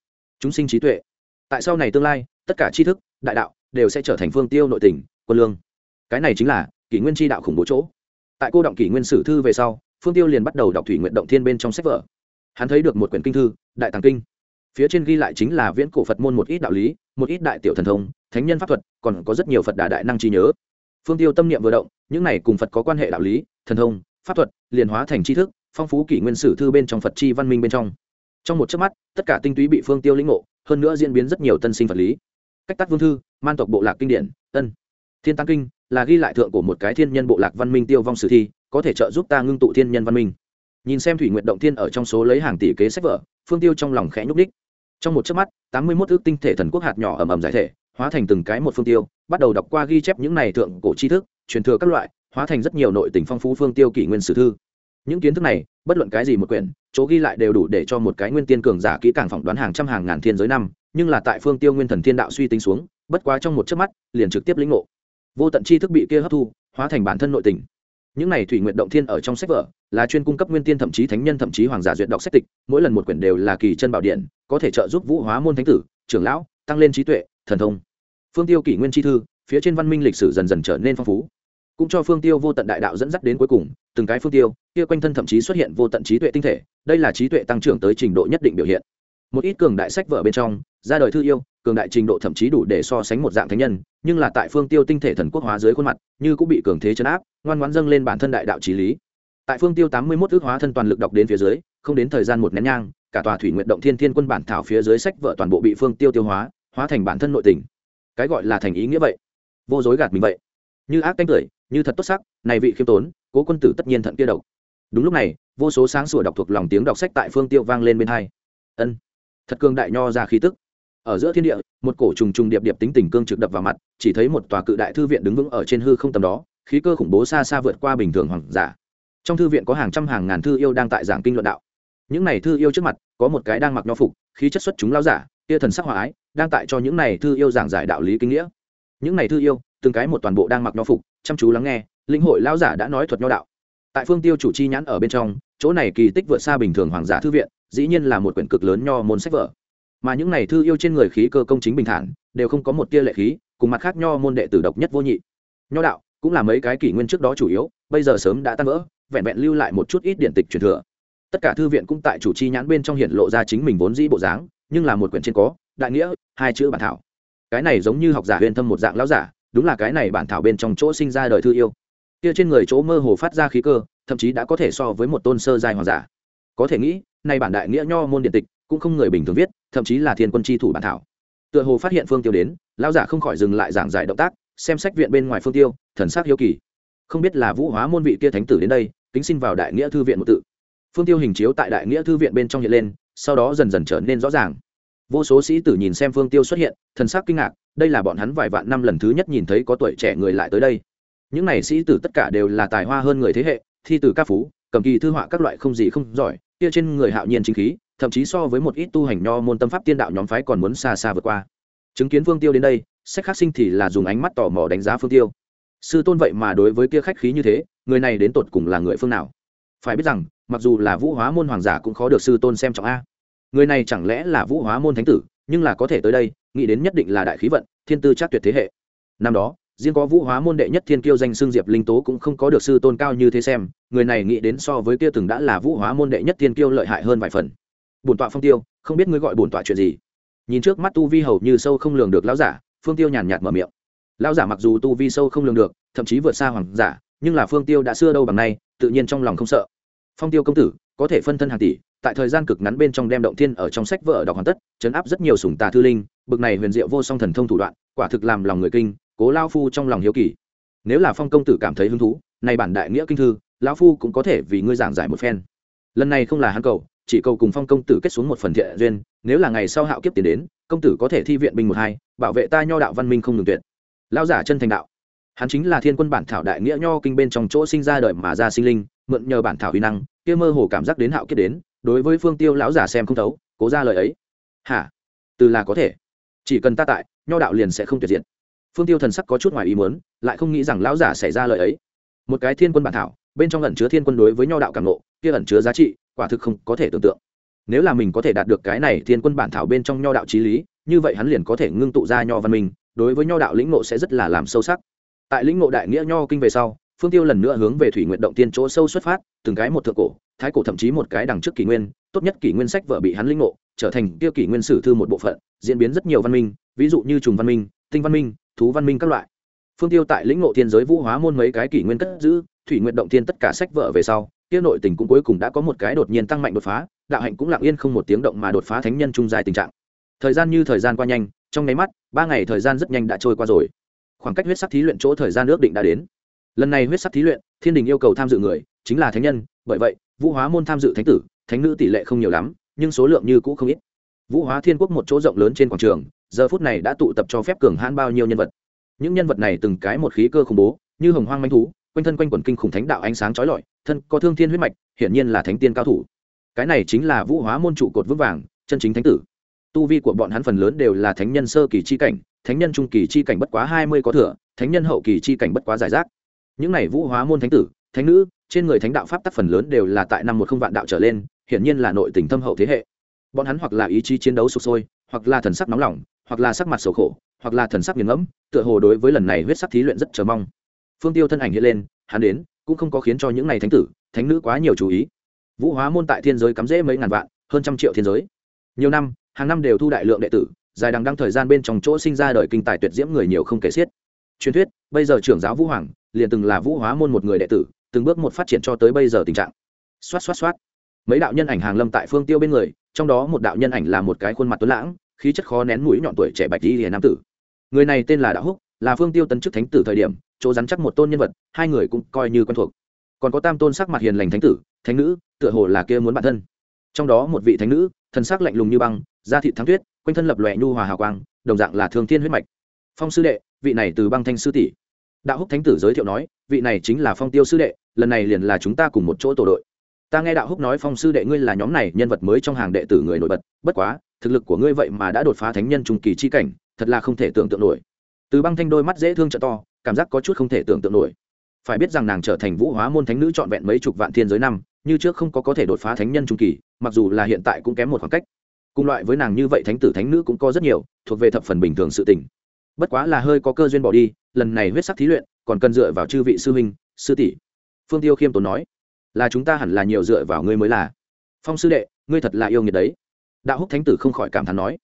Chúng sinh trí tuệ. Tại sau này tương lai, tất cả tri thức, đại đạo đều sẽ trở thành phương tiêu nội tỉnh quân lương. Cái này chính là kỷ nguyên tri đạo khủng bố chỗ. Tại cô động kỷ nguyên sử thư về sau, phương tiêu liền bắt đầu đọc thủy nguyện động thiên bên trong sách vở. Hắn thấy được một quyển kinh thư, đại tàng kinh. Phía trên ghi lại chính là viễn cổ phật môn một ít đạo lý một ít đại tiểu thần thông, thánh nhân pháp thuật, còn có rất nhiều phật đà đại năng trí nhớ. Phương tiêu tâm niệm vừa động, những này cùng phật có quan hệ đạo lý, thần thông, pháp thuật, liền hóa thành tri thức, phong phú kỷ nguyên sử thư bên trong phật chi văn minh bên trong. Trong một chớp mắt, tất cả tinh túy bị phương tiêu lĩnh ngộ, hơn nữa diễn biến rất nhiều tân sinh vật lý. Cách tắt vương thư, man tộc bộ lạc kinh điển tân thiên tăng kinh, là ghi lại thượng của một cái thiên nhân bộ lạc văn minh tiêu vong sử thi, có thể trợ giúp ta ngưng tụ thiên nhân văn minh. Nhìn xem thủy nguyện động thiên ở trong số lấy hàng tỷ kế sách vở, phương tiêu trong lòng khẽ nhúc đích trong một chớp mắt, tám mươi mốt ước tinh thể thần quốc hạt nhỏ ầm ầm giải thể, hóa thành từng cái một phương tiêu, bắt đầu đọc qua ghi chép những này thượng cổ tri thức, truyền thừa các loại, hóa thành rất nhiều nội tình phong phú phương tiêu kỷ nguyên sử thư. Những kiến thức này, bất luận cái gì một quyển, chỗ ghi lại đều đủ để cho một cái nguyên tiên cường giả kỹ càng phỏng đoán hàng trăm hàng ngàn thiên giới năm, nhưng là tại phương tiêu nguyên thần thiên đạo suy tính xuống, bất quá trong một chớp mắt, liền trực tiếp lĩnh ngộ. Vô tận tri thức bị kia hấp thu, hóa thành bản thân nội tình những này thủy nguyện động thiên ở trong sách vở, là chuyên cung cấp nguyên tiên thậm chí thánh nhân thậm chí hoàng giả duyệt đọc sách tịch, mỗi lần một quyển đều là kỳ chân bảo điện, có thể trợ giúp vũ hóa môn thánh tử, trưởng lão, tăng lên trí tuệ, thần thông. Phương tiêu kỷ nguyên chi thư, phía trên văn minh lịch sử dần dần trở nên phong phú. Cũng cho phương tiêu vô tận đại đạo dẫn dắt đến cuối cùng, từng cái phương tiêu, kia quanh thân thậm chí xuất hiện vô tận trí tuệ tinh thể, đây là trí tuệ tăng trưởng tới trình độ nhất định biểu hiện. Một ít cường đại sách vở bên trong, ra đời thư yêu, cường đại trình độ thậm chí đủ để so sánh một dạng thánh nhân nhưng là tại phương tiêu tinh thể thần quốc hóa dưới khuôn mặt, như cũng bị cường thế chấn áp, ngoan ngoãn dâng lên bản thân đại đạo trí lý. Tại phương tiêu tám mươi mốt ước hóa thân toàn lực đọc đến phía dưới, không đến thời gian một nén nhang, cả tòa thủy nguyện động thiên thiên quân bản thảo phía dưới sách vợ toàn bộ bị phương tiêu tiêu hóa hóa thành bản thân nội tình. Cái gọi là thành ý nghĩa vậy. Vô dối gạt mình vậy. Như ác cánh cười, như thật tốt sắc, này vị khiêm tốn, cố quân tử tất nhiên thận kia độc. Đúng lúc này, vô số sáng sủa đọc thuộc lòng tiếng đọc sách tại phương tiêu vang lên bên hai. Ân, thật cương đại nho ra khí tức ở giữa thiên địa, một cổ trùng trùng điệp điệp tính tình cương trực đập vào mặt, chỉ thấy một tòa cự đại thư viện đứng vững ở trên hư không tầm đó, khí cơ khủng bố xa xa vượt qua bình thường hoàng giả. Trong thư viện có hàng trăm hàng ngàn thư yêu đang tại giảng kinh luận đạo. Những này thư yêu trước mặt, có một cái đang mặc nho phục, khí chất xuất chúng lao giả kia thần sắc hòa ái, đang tại cho những này thư yêu giảng giải đạo lý kinh nghĩa. Những này thư yêu, từng cái một toàn bộ đang mặc nho phục, chăm chú lắng nghe, linh hội lao giả đã nói thuật nho đạo. Tại phương tiêu chủ chi nhãn ở bên trong, chỗ này kỳ tích vượt xa bình thường hoàng giả thư viện, dĩ nhiên là một quyển cực lớn nho môn sách vở mà những này thư yêu trên người khí cơ công chính bình thản, đều không có một tia lệ khí, cùng mặt khác nho môn đệ tử độc nhất vô nhị. Nho đạo, cũng là mấy cái kỷ nguyên trước đó chủ yếu, bây giờ sớm đã tan vỡ, vẹn vẹn lưu lại một chút ít điện tịch truyền thừa. Tất cả thư viện cũng tại chủ chi nhãn bên trong hiện lộ ra chính mình vốn dĩ bộ dáng, nhưng là một quyển trên có, đại nghĩa, hai chữ bản thảo. Cái này giống như học giả huyền thâm một dạng lão giả, đúng là cái này bản thảo bên trong chỗ sinh ra đời thư yêu. Kia trên người chỗ mơ hồ phát ra khí cơ, thậm chí đã có thể so với một tôn sơ giai hoàng giả. Có thể nghĩ nay bản đại nghĩa nho môn điện tịch cũng không người bình thường viết, thậm chí là thiên quân chi thủ bản thảo. Tựa hồ phát hiện phương tiêu đến, lão giả không khỏi dừng lại giảng giải động tác, xem sách viện bên ngoài phương tiêu, thần sắc hiếu kỳ. Không biết là vũ hóa môn vị kia thánh tử đến đây, kính xin vào đại nghĩa thư viện một tự. Phương tiêu hình chiếu tại đại nghĩa thư viện bên trong hiện lên, sau đó dần dần trở nên rõ ràng. Vô số sĩ tử nhìn xem phương tiêu xuất hiện, thần sắc kinh ngạc, đây là bọn hắn vài vạn năm lần thứ nhất nhìn thấy có tuổi trẻ người lại tới đây. Những này sĩ tử tất cả đều là tài hoa hơn người thế hệ, thi từ ca phú, cầm kỳ thư họa các loại không gì không giỏi, kia trên người hạo nhiên chính khí thậm chí so với một ít tu hành nho môn tâm pháp tiên đạo nhóm phái còn muốn xa xa vượt qua. Chứng kiến phương tiêu đến đây, sách khắc sinh thì là dùng ánh mắt tò mò đánh giá phương tiêu. Sư tôn vậy mà đối với kia khách khí như thế, người này đến tột cùng là người phương nào? Phải biết rằng, mặc dù là vũ hóa môn hoàng giả cũng khó được sư tôn xem trọng a. Người này chẳng lẽ là vũ hóa môn thánh tử, nhưng là có thể tới đây, nghĩ đến nhất định là đại khí vận, thiên tư chắc tuyệt thế hệ. Năm đó, riêng có vũ hóa môn đệ nhất thiên kiêu danh xương diệp linh tố cũng không có được sư tôn cao như thế xem, người này nghĩ đến so với kia từng đã là vũ hóa môn đệ nhất thiên kiêu lợi hại hơn vài phần bổn tọa phong tiêu, không biết ngươi gọi bổn tọa chuyện gì. Nhìn trước mắt tu vi hầu như sâu không lường được lão giả, phương tiêu nhàn nhạt mở miệng. Lão giả mặc dù tu vi sâu không lường được, thậm chí vượt xa hoàng giả, nhưng là phương tiêu đã xưa đâu bằng nay, tự nhiên trong lòng không sợ. Phong tiêu công tử, có thể phân thân hàng tỷ, tại thời gian cực ngắn bên trong đem động thiên ở trong sách vợ đọc hoàn tất chấn áp rất nhiều sủng tà thư linh, bực này huyền diệu vô song thần thông thủ đoạn, quả thực làm lòng người kinh, cố lao phu trong lòng hiếu kỳ. Nếu là phong công tử cảm thấy hứng thú, này bản đại nghĩa kinh thư, lão phu cũng có thể vì ngươi giảng giải một phen. Lần này không là hắn cầu chỉ cầu cùng phong công tử kết xuống một phần thiện duyên, nếu là ngày sau hạo kiếp tiến đến, công tử có thể thi viện binh một hai, bảo vệ ta nho đạo văn minh không ngừng tuyệt. Lao giả chân thành đạo. Hắn chính là thiên quân bản thảo đại nghĩa nho kinh bên trong chỗ sinh ra đời mà ra sinh linh, mượn nhờ bản thảo uy năng, kia mơ hồ cảm giác đến hạo kiếp đến, đối với phương tiêu lão giả xem không thấu, cố ra lời ấy. Hả? Từ là có thể. Chỉ cần ta tại, nho đạo liền sẽ không tuyệt diện phương tiêu thần sắc có chút ngoài ý muốn, lại không nghĩ rằng lão giả xảy ra lời ấy. Một cái thiên quân bản thảo, bên trong ẩn chứa thiên quân đối với nho đạo cảm nộ kia ẩn chứa giá trị quả thực không có thể tưởng tượng. Nếu là mình có thể đạt được cái này thiên quân bản thảo bên trong nho đạo trí lý, như vậy hắn liền có thể ngưng tụ ra nho văn minh, đối với nho đạo lĩnh ngộ sẽ rất là làm sâu sắc. Tại lĩnh ngộ đại nghĩa nho kinh về sau, phương tiêu lần nữa hướng về thủy nguyện động tiên chỗ sâu xuất phát, từng cái một thượng cổ, thái cổ thậm chí một cái đằng trước kỷ nguyên, tốt nhất kỷ nguyên sách vợ bị hắn linh ngộ, trở thành tiêu kỷ nguyên sử thư một bộ phận, diễn biến rất nhiều văn minh, ví dụ như trùng văn minh, tinh văn minh, thú văn minh các loại. Phương tiêu tại lĩnh ngộ thiên giới vũ hóa môn mấy cái kỷ nguyên cất giữ, thủy nguyện động thiên tất cả sách vợ về sau kia nội tình cũng cuối cùng đã có một cái đột nhiên tăng mạnh đột phá, đạo hạnh cũng lặng yên không một tiếng động mà đột phá thánh nhân trung dài tình trạng. Thời gian như thời gian qua nhanh, trong nháy mắt, ba ngày thời gian rất nhanh đã trôi qua rồi. Khoảng cách huyết sắc thí luyện chỗ thời gian ước định đã đến. Lần này huyết sắc thí luyện, thiên đình yêu cầu tham dự người, chính là thánh nhân, bởi vậy, vũ hóa môn tham dự thánh tử, thánh nữ tỷ lệ không nhiều lắm, nhưng số lượng như cũ không ít. Vũ hóa thiên quốc một chỗ rộng lớn trên quảng trường, giờ phút này đã tụ tập cho phép cường hãn bao nhiêu nhân vật. Những nhân vật này từng cái một khí cơ khủng bố, như hồng hoang manh thú, quanh thân quanh quần kinh khủng thánh đạo ánh sáng trói lọi thân có thương thiên huyết mạch, hiển nhiên là thánh tiên cao thủ. Cái này chính là vũ hóa môn trụ cột vững vàng, chân chính thánh tử. Tu vi của bọn hắn phần lớn đều là thánh nhân sơ kỳ chi cảnh, thánh nhân trung kỳ chi cảnh bất quá hai mươi có thừa, thánh nhân hậu kỳ chi cảnh bất quá giải rác. Những này vũ hóa môn thánh tử, thánh nữ, trên người thánh đạo pháp tắc phần lớn đều là tại năm một không vạn đạo trở lên, hiển nhiên là nội tình thâm hậu thế hệ. Bọn hắn hoặc là ý chí chiến đấu sụp sôi, hoặc là thần sắc nóng lòng, hoặc là sắc mặt sầu khổ, hoặc là thần sắc nghiền ngẫm, tựa hồ đối với lần này huyết sắc thí luyện rất chờ mong. Phương tiêu thân ảnh hiện lên, hắn đến cũng không có khiến cho những này thánh tử, thánh nữ quá nhiều chú ý. Vũ hóa môn tại thiên giới cắm rễ mấy ngàn vạn, hơn trăm triệu thiên giới. Nhiều năm, hàng năm đều thu đại lượng đệ tử, dài đằng đăng thời gian bên trong chỗ sinh ra đời kinh tài tuyệt diễm người nhiều không kể xiết. Truyền thuyết, bây giờ trưởng giáo vũ hoàng, liền từng là vũ hóa môn một người đệ tử, từng bước một phát triển cho tới bây giờ tình trạng. Xoát xoát xoát. Mấy đạo nhân ảnh hàng lâm tại phương tiêu bên người, trong đó một đạo nhân ảnh là một cái khuôn mặt tuấn lãng, khí chất khó nén mũi nhọn tuổi trẻ bạch đi liền nam tử. Người này tên là đạo húc, là phương tiêu tấn chức thánh tử thời điểm chỗ rắn chắc một tôn nhân vật, hai người cũng coi như quen thuộc. Còn có tam tôn sắc mặt hiền lành thánh tử, thánh nữ, tựa hồ là kia muốn bản thân. Trong đó một vị thánh nữ, thần sắc lạnh lùng như băng, da thịt thắng tuyết, quanh thân lập lòe nhu hòa hào quang, đồng dạng là thương thiên huyết mạch. Phong sư đệ, vị này từ băng thanh sư tỷ. Đạo húc thánh tử giới thiệu nói, vị này chính là phong tiêu sư đệ, lần này liền là chúng ta cùng một chỗ tổ đội. Ta nghe đạo húc nói phong sư đệ ngươi là nhóm này nhân vật mới trong hàng đệ tử người nổi bật, bất quá, thực lực của ngươi vậy mà đã đột phá thánh nhân trung kỳ chi cảnh, thật là không thể tưởng tượng nổi. Từ băng thanh đôi mắt dễ thương trợ to cảm giác có chút không thể tưởng tượng nổi. Phải biết rằng nàng trở thành vũ hóa môn thánh nữ trọn vẹn mấy chục vạn thiên giới năm, như trước không có có thể đột phá thánh nhân trung kỳ, mặc dù là hiện tại cũng kém một khoảng cách. Cùng loại với nàng như vậy thánh tử thánh nữ cũng có rất nhiều, thuộc về thập phần bình thường sự tình. Bất quá là hơi có cơ duyên bỏ đi, lần này huyết sắc thí luyện, còn cần dựa vào chư vị sư huynh, sư tỷ. Phương tiêu khiêm tốn nói, là chúng ta hẳn là nhiều dựa vào ngươi mới là. Phong sư đệ, ngươi thật là yêu nghiệt đấy. Đạo húc thánh tử không khỏi cảm thán nói,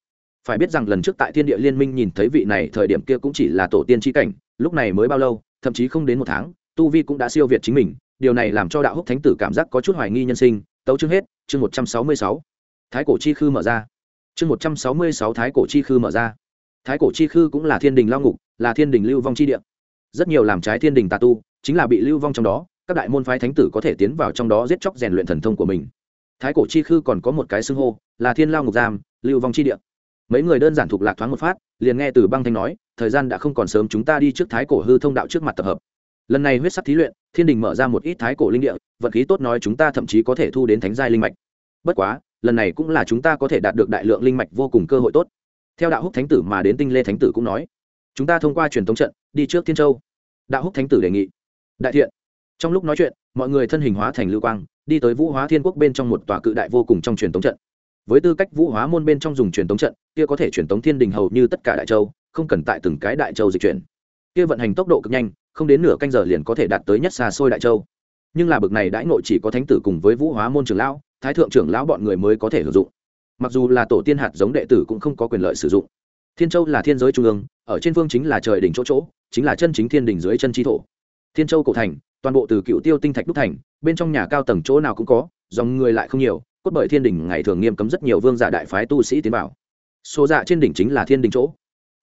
phải biết rằng lần trước tại thiên địa liên minh nhìn thấy vị này, thời điểm kia cũng chỉ là tổ tiên tri cảnh lúc này mới bao lâu, thậm chí không đến một tháng, tu vi cũng đã siêu việt chính mình, điều này làm cho đạo húc thánh tử cảm giác có chút hoài nghi nhân sinh. Tấu chương hết, chương một trăm sáu mươi sáu. Thái cổ chi khư mở ra. Chương một trăm sáu mươi sáu, thái cổ chi khư mở ra. Thái cổ chi khư cũng là thiên đình lao ngục, là thiên đình lưu vong chi địa. Rất nhiều làm trái thiên đình tà tu, chính là bị lưu vong trong đó, các đại môn phái thánh tử có thể tiến vào trong đó giết chóc rèn luyện thần thông của mình. Thái cổ chi khư còn có một cái xưng hô, là thiên lao ngục giam, lưu vong chi địa. Mấy người đơn giản thuộc lạc thoáng một phát, liền nghe từ băng thanh nói thời gian đã không còn sớm, chúng ta đi trước thái cổ hư thông đạo trước mặt tập hợp. Lần này huyết sắc thí luyện, thiên đình mở ra một ít thái cổ linh địa vật khí tốt nói chúng ta thậm chí có thể thu đến thánh giai linh mạch. Bất quá, lần này cũng là chúng ta có thể đạt được đại lượng linh mạch vô cùng cơ hội tốt. Theo đạo húc thánh tử mà đến tinh lê thánh tử cũng nói, chúng ta thông qua truyền thống trận, đi trước thiên châu. Đạo húc thánh tử đề nghị, đại thiện. Trong lúc nói chuyện, mọi người thân hình hóa thành lưu quang, đi tới vũ hóa thiên quốc bên trong một tòa cự đại vô cùng trong truyền thống trận. Với tư cách vũ hóa môn bên trong dùng truyền thống trận, kia có thể truyền thống thiên đình hầu như tất cả đại châu không cần tại từng cái đại châu dịch chuyển. Kia vận hành tốc độ cực nhanh, không đến nửa canh giờ liền có thể đạt tới nhất xa xôi đại châu. Nhưng là bực này đãi ngộ chỉ có thánh tử cùng với vũ hóa môn trưởng lão, thái thượng trưởng lão bọn người mới có thể sử dụng. Mặc dù là tổ tiên hạt giống đệ tử cũng không có quyền lợi sử dụng. Thiên châu là thiên giới trung ương, ở trên phương chính là trời đỉnh chỗ chỗ, chính là chân chính thiên đỉnh dưới chân trí thổ. Thiên châu cổ thành, toàn bộ từ cựu tiêu tinh thạch đúc thành, bên trong nhà cao tầng chỗ nào cũng có, dòng người lại không nhiều, cốt bởi thiên đỉnh ngày thường nghiêm cấm rất nhiều vương giả đại phái tu sĩ tiến vào. Số dạ trên đỉnh chính là thiên đỉnh chỗ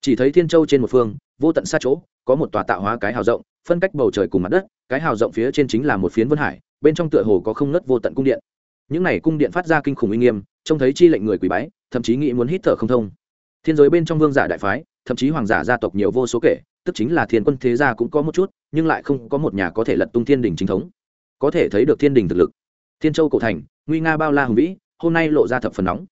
chỉ thấy thiên châu trên một phương, vô tận xa chỗ, có một tòa tạo hóa cái hào rộng, phân cách bầu trời cùng mặt đất, cái hào rộng phía trên chính là một phiến vân hải, bên trong tựa hồ có không nớt vô tận cung điện. Những này cung điện phát ra kinh khủng uy nghiêm, trông thấy chi lệnh người quỷ bái, thậm chí nghĩ muốn hít thở không thông. Thiên giới bên trong vương giả đại phái, thậm chí hoàng giả gia tộc nhiều vô số kể, tức chính là thiên quân thế gia cũng có một chút, nhưng lại không có một nhà có thể lật tung thiên đình chính thống. Có thể thấy được thiên đình thực lực. Thiên châu cổ thành, nguy nga bao la hùng vĩ, hôm nay lộ ra thập phần nóng.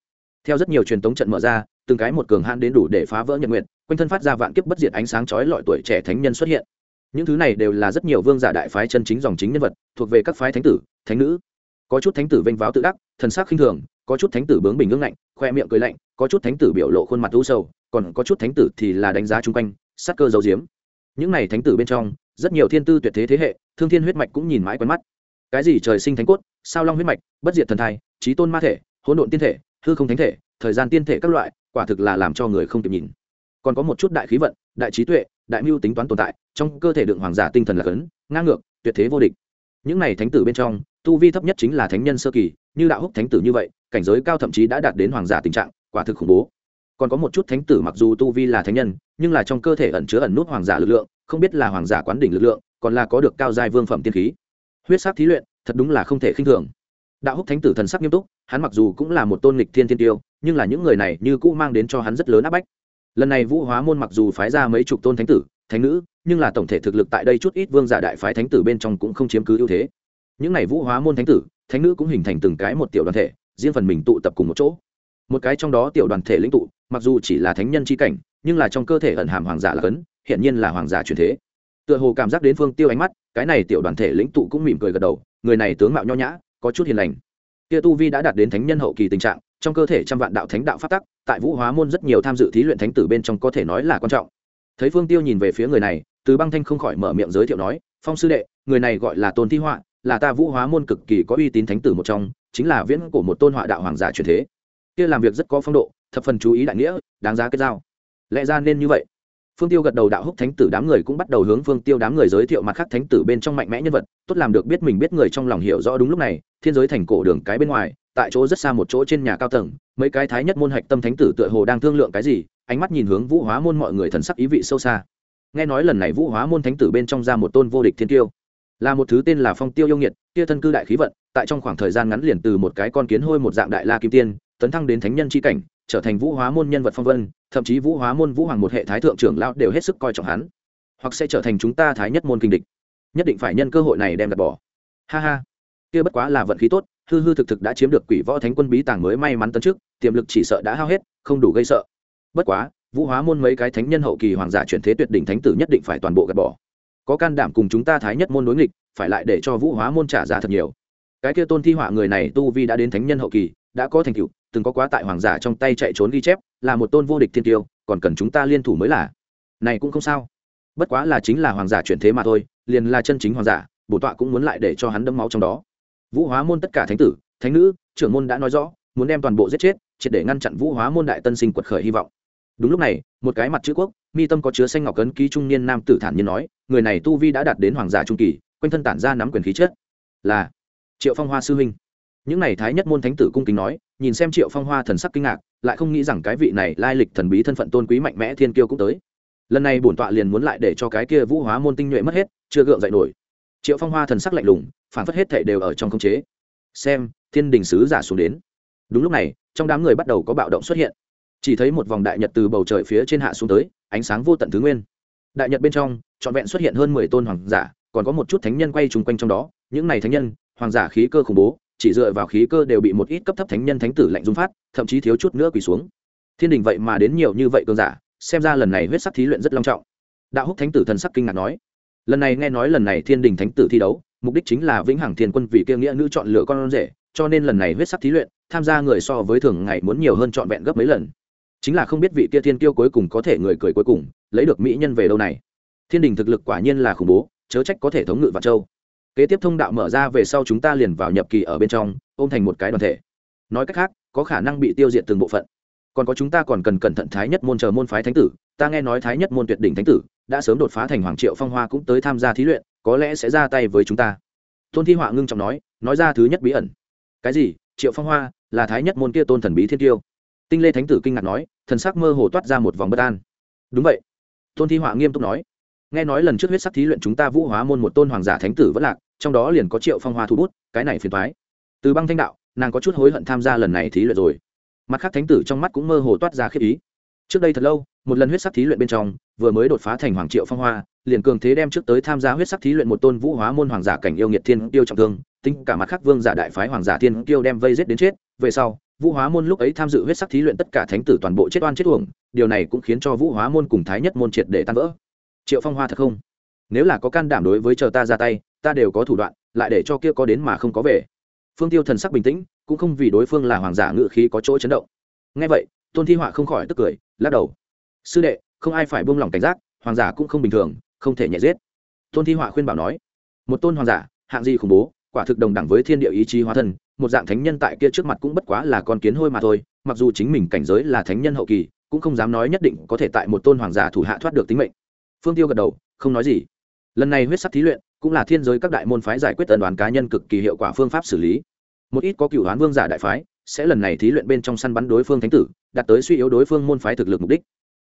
Theo rất nhiều truyền thống trận mở ra, từng cái một cường hãn đến đủ để phá vỡ nhật nguyện quanh thân phát ra vạn kiếp bất diệt ánh sáng chói lọi tuổi trẻ thánh nhân xuất hiện. Những thứ này đều là rất nhiều vương giả đại phái chân chính dòng chính nhân vật, thuộc về các phái thánh tử, thánh nữ. Có chút thánh tử vênh váo tự đắc, thần sắc khinh thường, có chút thánh tử bướng bình ngưng lạnh, khoe miệng cười lạnh, có chút thánh tử biểu lộ khuôn mặt u sầu, còn có chút thánh tử thì là đánh giá chung quanh, sắc cơ dấu diếm những này thánh tử bên trong, rất nhiều thiên tư tuyệt thế thế hệ, thương thiên huyết mạch cũng nhìn mãi quen mắt. Cái gì trời sinh thánh cốt, sao long huyết mạch, bất diệt thần thai trí tôn ma thể, hỗn độn tiên thể, hư không thánh thể, thời gian tiên thể các loại, quả thực là làm cho người không kịp nhìn còn có một chút đại khí vận, đại trí tuệ, đại mưu tính toán tồn tại, trong cơ thể đựng hoàng giả tinh thần là cấn, ngang ngược, tuyệt thế vô địch. Những này thánh tử bên trong, tu vi thấp nhất chính là thánh nhân sơ kỳ, như đạo húc thánh tử như vậy, cảnh giới cao thậm chí đã đạt đến hoàng giả tình trạng, quả thực khủng bố. Còn có một chút thánh tử mặc dù tu vi là thánh nhân, nhưng là trong cơ thể ẩn chứa ẩn nút hoàng giả lực lượng, không biết là hoàng giả quán đỉnh lực lượng, còn là có được cao giai vương phẩm tiên khí. Huyết sắc thí luyện, thật đúng là không thể khinh thường. Đạo húc thánh tử thần sắc nghiêm túc, hắn mặc dù cũng là một tôn nghịch thiên thiên tiêu, nhưng là những người này như cũ mang đến cho hắn rất lớn áp bách lần này vũ hóa môn mặc dù phái ra mấy chục tôn thánh tử, thánh nữ, nhưng là tổng thể thực lực tại đây chút ít vương giả đại phái thánh tử bên trong cũng không chiếm cứ ưu thế. Những này vũ hóa môn thánh tử, thánh nữ cũng hình thành từng cái một tiểu đoàn thể, riêng phần mình tụ tập cùng một chỗ. Một cái trong đó tiểu đoàn thể lĩnh tụ, mặc dù chỉ là thánh nhân c h i cảnh, nhưng là trong cơ thể ẩn hàm hoàng giả là cấn hiện nhiên là hoàng giả truyền thế. Tựa hồ cảm giác đến phương tiêu ánh mắt, cái này tiểu đoàn thể lĩnh tụ cũng mỉm cười gật đầu, người này tướng mạo nho nhã, có chút hiền lành. Kia tu vi đã đạt đến thánh nhân hậu kỳ tình trạng trong cơ thể trăm vạn đạo thánh đạo phát tắc, tại vũ hóa môn rất nhiều tham dự thí luyện thánh tử bên trong có thể nói là quan trọng. Thấy phương tiêu nhìn về phía người này, từ băng thanh không khỏi mở miệng giới thiệu nói, phong sư đệ, người này gọi là tôn thi họa, là ta vũ hóa môn cực kỳ có uy tín thánh tử một trong, chính là viễn của một tôn họa đạo hoàng giả truyền thế. Kia làm việc rất có phong độ, thập phần chú ý đại nghĩa, đáng giá kết giao. Lẽ ra nên như vậy. Phương tiêu gật đầu đạo húc thánh tử đám người cũng bắt đầu hướng phương tiêu đám người giới thiệu mặt khác thánh tử bên trong mạnh mẽ nhân vật, tốt làm được biết mình biết người trong lòng hiểu rõ đúng lúc này, thiên giới thành cổ đường cái bên ngoài tại chỗ rất xa một chỗ trên nhà cao tầng, mấy cái thái nhất môn hạch tâm thánh tử tựa hồ đang thương lượng cái gì, ánh mắt nhìn hướng vũ hóa môn mọi người thần sắc ý vị sâu xa. Nghe nói lần này vũ hóa môn thánh tử bên trong ra một tôn vô địch thiên tiêu là một thứ tên là phong tiêu yêu nghiệt, kia thân cư đại khí vận, tại trong khoảng thời gian ngắn liền từ một cái con kiến hôi một dạng đại la kim tiên, tấn thăng đến thánh nhân c h i cảnh, trở thành vũ hóa môn nhân vật phong vân, thậm chí vũ hóa môn vũ hoàng một hệ thái thượng trưởng lão đều hết sức coi trọng hắn. Hoặc sẽ trở thành chúng ta thái nhất môn kinh địch. Nhất định phải nhân cơ hội này đem đặt bỏ. Ha ha. Kia bất quá là vận khí tốt hư hư thực thực đã chiếm được quỷ võ thánh quân bí tàng mới may mắn tấn trước tiềm lực chỉ sợ đã hao hết, không đủ gây sợ. Bất quá, vũ hóa môn mấy cái thánh nhân hậu kỳ hoàng giả chuyển thế tuyệt đỉnh thánh tử nhất định phải toàn bộ gạt bỏ. Có can đảm cùng chúng ta thái nhất môn đối nghịch, phải lại để cho vũ hóa môn trả giá thật nhiều. Cái kia tôn thi họa người này tu vi đã đến thánh nhân hậu kỳ, đã có thành tựu, từng có quá tại hoàng giả trong tay chạy trốn ghi chép, là một tôn vô địch thiên tiêu, còn cần chúng ta liên thủ mới là. Này cũng không sao. Bất quá là chính là hoàng giả chuyển thế mà thôi, liền là chân chính hoàng giả, bổ tọa cũng muốn lại để cho hắn đấm máu trong đó vũ hóa môn tất cả thánh tử, thánh nữ, trưởng môn đã nói rõ, muốn đem toàn bộ giết chết, triệt để ngăn chặn vũ hóa môn đại tân sinh quật khởi hy vọng. Đúng lúc này, một cái mặt chữ quốc, mi tâm có chứa xanh ngọc cấn ký trung niên nam tử thản nhiên nói, người này tu vi đã đạt đến hoàng giả trung kỳ, quanh thân tản ra nắm quyền khí chết là triệu phong hoa sư huynh. Những này thái nhất môn thánh tử cung kính nói, nhìn xem triệu phong hoa thần sắc kinh ngạc, lại không nghĩ rằng cái vị này lai lịch thần bí thân phận tôn quý mạnh mẽ thiên kiêu cũng tới. Lần này bổn tọa liền muốn lại để cho cái kia vũ hóa môn tinh nhuệ mất hết, chưa gượng dậy nổi triệu phong hoa thần sắc lạnh lùng phản phất hết thể đều ở trong khống chế. Xem, thiên đình sứ giả xuống đến. Đúng lúc này, trong đám người bắt đầu có bạo động xuất hiện. Chỉ thấy một vòng đại nhật từ bầu trời phía trên hạ xuống tới, ánh sáng vô tận thứ nguyên. Đại nhật bên trong, trọn vẹn xuất hiện hơn mười tôn hoàng giả, còn có một chút thánh nhân quay chung quanh trong đó. Những này thánh nhân, hoàng giả khí cơ khủng bố, chỉ dựa vào khí cơ đều bị một ít cấp thấp thánh nhân thánh tử lạnh dung phát, thậm chí thiếu chút nữa quỳ xuống. Thiên đình vậy mà đến nhiều như vậy cơn giả, xem ra lần này huyết sắc thí luyện rất long trọng. Đạo húc thánh tử thần sắc kinh ngạc nói lần này nghe nói lần này thiên đình thánh tử thi đấu, mục đích chính là vĩnh hằng thiên quân vì kia nghĩa nữ chọn lựa con rể, cho nên lần này huyết sắc thí luyện, tham gia người so với thường ngày muốn nhiều hơn trọn vẹn gấp mấy lần. Chính là không biết vị kia thiên kiêu cuối cùng có thể người cười cuối cùng, lấy được mỹ nhân về đâu này. Thiên đình thực lực quả nhiên là khủng bố, chớ trách có thể thống ngự vạn châu. Kế tiếp thông đạo mở ra về sau chúng ta liền vào nhập kỳ ở bên trong, ôm thành một cái đoàn thể. Nói cách khác, có khả năng bị tiêu diệt từng bộ phận. Còn có chúng ta còn cần cẩn thận thái nhất môn chờ môn phái thánh tử, ta nghe nói thái nhất môn tuyệt đỉnh thánh tử đã sớm đột phá thành hoàng triệu phong hoa cũng tới tham gia thí luyện, có lẽ sẽ ra tay với chúng ta. Tôn thi họa ngưng trọng nói nói ra thứ nhất bí ẩn. Cái gì? Triệu phong hoa là thái nhất môn kia tôn thần bí thiên tiêu. Tinh lê thánh tử kinh ngạc nói, thần sắc mơ hồ toát ra một vòng bất an. Đúng vậy. Tôn thi họa nghiêm túc nói, nghe nói lần trước huyết sắc thí luyện chúng ta vũ hóa môn một tôn hoàng giả thánh tử vẫn lạc, trong đó liền có triệu phong hoa thu bút, cái này phiền thoái từ băng thanh đạo, nàng có chút hối hận tham gia lần này thí luyện rồi. Mặt khác thánh tử trong mắt cũng mơ hồ toát ra khiếp ý. Trước đây thật lâu, một lần huyết sắc thí luyện bên trong vừa mới đột phá thành hoàng triệu phong hoa, liền cường thế đem trước tới tham gia huyết sắc thí luyện một tôn vũ hóa môn hoàng giả cảnh yêu nghiệt thiên tiêu trọng thương, tính cả mặt khác vương giả đại phái hoàng giả thiên tiêu đem vây giết đến chết. Về sau, vũ hóa môn lúc ấy tham dự huyết sắc thí luyện tất cả thánh tử toàn bộ chết oan chết uổng, điều này cũng khiến cho vũ hóa môn cùng thái nhất môn triệt để tan vỡ. Triệu phong hoa thật không? Nếu là có can đảm đối với chờ ta ra tay, ta đều có thủ đoạn, lại để cho kia có đến mà không có về. Phương tiêu thần sắc bình tĩnh, cũng không vì đối phương là hoàng giả ngự khí có chỗ chấn động. Ngay vậy, tôn thi họa không khỏi tức cười, lắc đầu. Sư đệ không ai phải buông lỏng cảnh giác, hoàng giả cũng không bình thường, không thể nhẹ giết. Tôn thi họa khuyên bảo nói, một tôn hoàng giả, hạng gì khủng bố, quả thực đồng đẳng với thiên địa ý chí hóa thân, một dạng thánh nhân tại kia trước mặt cũng bất quá là con kiến hôi mà thôi, mặc dù chính mình cảnh giới là thánh nhân hậu kỳ, cũng không dám nói nhất định có thể tại một tôn hoàng giả thủ hạ thoát được tính mệnh. Phương tiêu gật đầu, không nói gì. Lần này huyết sắc thí luyện cũng là thiên giới các đại môn phái giải quyết tần đoàn cá nhân cực kỳ hiệu quả phương pháp xử lý. Một ít có cựu đoán vương giả đại phái sẽ lần này thí luyện bên trong săn bắn đối phương thánh tử, đạt tới suy yếu đối phương môn phái thực lực mục đích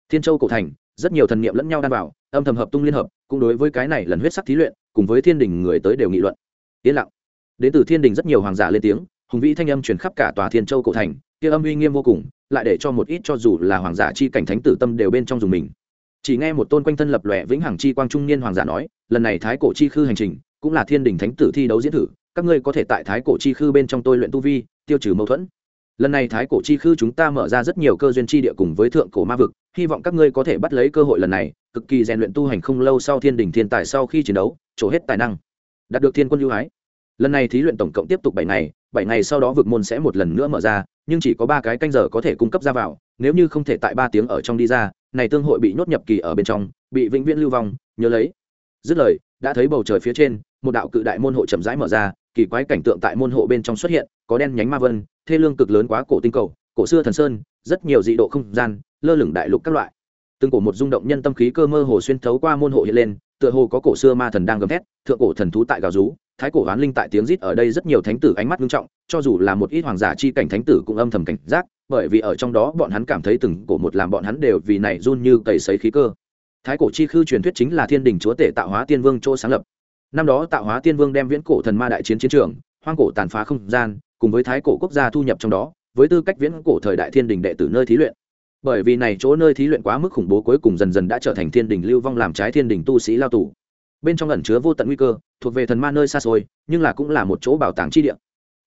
thiên châu cổ thành, rất nhiều thần niệm lẫn nhau đan vào, âm thầm hợp tung liên hợp, cũng đối với cái này lần huyết sắc thí luyện, cùng với thiên đình người tới đều nghị luận. Yên lặng. Đến từ thiên đình rất nhiều hoàng giả lên tiếng, hùng vĩ thanh âm truyền khắp cả tòa thiên châu cổ thành, kia âm uy nghiêm vô cùng, lại để cho một ít cho dù là hoàng giả chi cảnh thánh tử tâm đều bên trong dùng mình. Chỉ nghe một tôn quanh thân lập lòe vĩnh hằng chi quang trung niên hoàng giả nói, lần này thái cổ chi khư hành trình, cũng là thiên đình thánh tử thi đấu diễn thử, các ngươi có thể tại thái cổ chi khư bên trong tôi luyện tu vi, tiêu trừ mâu thuẫn lần này thái cổ chi khư chúng ta mở ra rất nhiều cơ duyên chi địa cùng với thượng cổ ma vực, hy vọng các ngươi có thể bắt lấy cơ hội lần này, cực kỳ rèn luyện tu hành không lâu sau thiên đình thiên tài sau khi chiến đấu, trổ hết tài năng, đạt được thiên quân ưu ái. Lần này thí luyện tổng cộng tiếp tục bảy ngày bảy ngày sau đó vực môn sẽ một lần nữa mở ra, nhưng chỉ có ba cái canh giờ có thể cung cấp ra vào, nếu như không thể tại ba tiếng ở trong đi ra, này tương hội bị nhốt nhập kỳ ở bên trong, bị vĩnh viễn lưu vong, nhớ lấy. Dứt lời, đã thấy bầu trời phía trên, một đạo cự đại môn hộ chậm rãi mở ra kỳ quái cảnh tượng tại môn hộ bên trong xuất hiện, có đen nhánh ma vân, thê lương cực lớn quá cổ tinh cầu, cổ xưa thần sơn, rất nhiều dị độ không gian, lơ lửng đại lục các loại. Từng cổ một rung động nhân tâm khí cơ mơ hồ xuyên thấu qua môn hộ hiện lên, tựa hồ có cổ xưa ma thần đang gầm thét, thượng cổ thần thú tại gào rú, thái cổ hoán linh tại tiếng rít ở đây rất nhiều thánh tử ánh mắt nghiêm trọng, cho dù là một ít hoàng giả chi cảnh thánh tử cũng âm thầm cảnh giác, bởi vì ở trong đó bọn hắn cảm thấy từng cổ một làm bọn hắn đều vì này run như cầy sấy khí cơ. Thái cổ chi khư truyền thuyết chính là thiên đình chúa tể tạo hóa tiên vương chỗ sáng lập năm đó tạo hóa tiên vương đem viễn cổ thần ma đại chiến chiến trường, hoang cổ tàn phá không gian, cùng với thái cổ quốc gia thu nhập trong đó, với tư cách viễn cổ thời đại thiên đình đệ tử nơi thí luyện. Bởi vì này chỗ nơi thí luyện quá mức khủng bố cuối cùng dần dần đã trở thành thiên đình lưu vong làm trái thiên đình tu sĩ lao tù. Bên trong ẩn chứa vô tận nguy cơ, thuộc về thần ma nơi xa xôi, nhưng là cũng là một chỗ bảo tàng chi địa.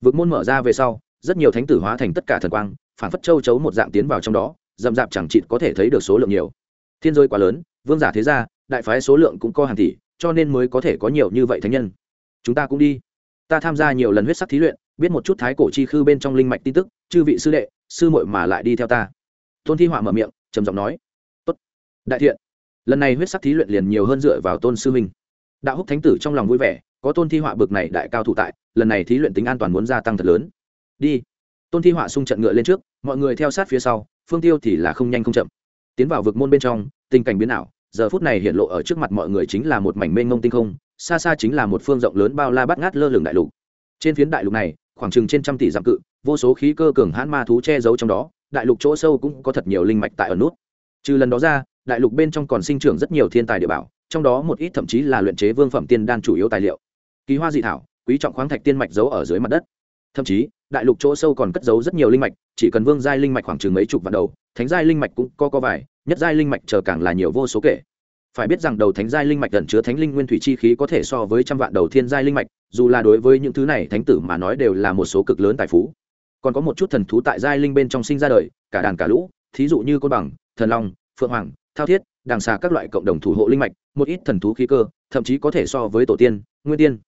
Vực môn mở ra về sau, rất nhiều thánh tử hóa thành tất cả thần quang phản phất châu chấu một dạng tiến vào trong đó dầm dạp chẳng chịt có thể thấy được số lượng nhiều. Thiên rơi quá lớn, vương giả thế gia, đại phái số lượng cũng có hàng tỷ cho nên mới có thể có nhiều như vậy thánh nhân. Chúng ta cũng đi. Ta tham gia nhiều lần huyết sắc thí luyện, biết một chút thái cổ chi khư bên trong linh mạch tin tức, chư vị sư đệ, sư muội mà lại đi theo ta. Tôn thi họa mở miệng, trầm giọng nói, tốt, đại thiện. Lần này huyết sắc thí luyện liền nhiều hơn dựa vào tôn sư minh đạo húc thánh tử trong lòng vui vẻ, có tôn thi họa bực này đại cao thủ tại, lần này thí luyện tính an toàn muốn gia tăng thật lớn. Đi. Tôn thi họa xung trận ngựa lên trước, mọi người theo sát phía sau, phương tiêu thì là không nhanh không chậm. Tiến vào vực môn bên trong, tình cảnh biến ảo giờ phút này hiện lộ ở trước mặt mọi người chính là một mảnh mênh mông tinh không, xa xa chính là một phương rộng lớn bao la bát ngát lơ lửng đại lục. Trên phiến đại lục này, khoảng chừng trên trăm tỷ dặm cự, vô số khí cơ cường hãn ma thú che giấu trong đó, đại lục chỗ sâu cũng có thật nhiều linh mạch tại ở nút. Trừ lần đó ra, đại lục bên trong còn sinh trưởng rất nhiều thiên tài địa bảo, trong đó một ít thậm chí là luyện chế vương phẩm tiên đan chủ yếu tài liệu. Kỳ hoa dị thảo, quý trọng khoáng thạch tiên mạch giấu ở dưới mặt đất. Thậm chí đại lục chỗ sâu còn cất giấu rất nhiều linh mạch, chỉ cần vương giai linh mạch khoảng chừng mấy chục vạn đầu, thánh giai linh mạch cũng có có vài, nhất giai linh mạch chờ càng là nhiều vô số kể. Phải biết rằng đầu thánh giai linh mạch ẩn chứa thánh linh nguyên thủy chi khí có thể so với trăm vạn đầu thiên giai linh mạch, dù là đối với những thứ này thánh tử mà nói đều là một số cực lớn tài phú. Còn có một chút thần thú tại giai linh bên trong sinh ra đời, cả đàn cả lũ, thí dụ như côn bằng, thần long, phượng hoàng, thao thiết, đàng xà các loại cộng đồng thủ hộ linh mạch, một ít thần thú khí cơ, thậm chí có thể so với tổ tiên, nguyên tiên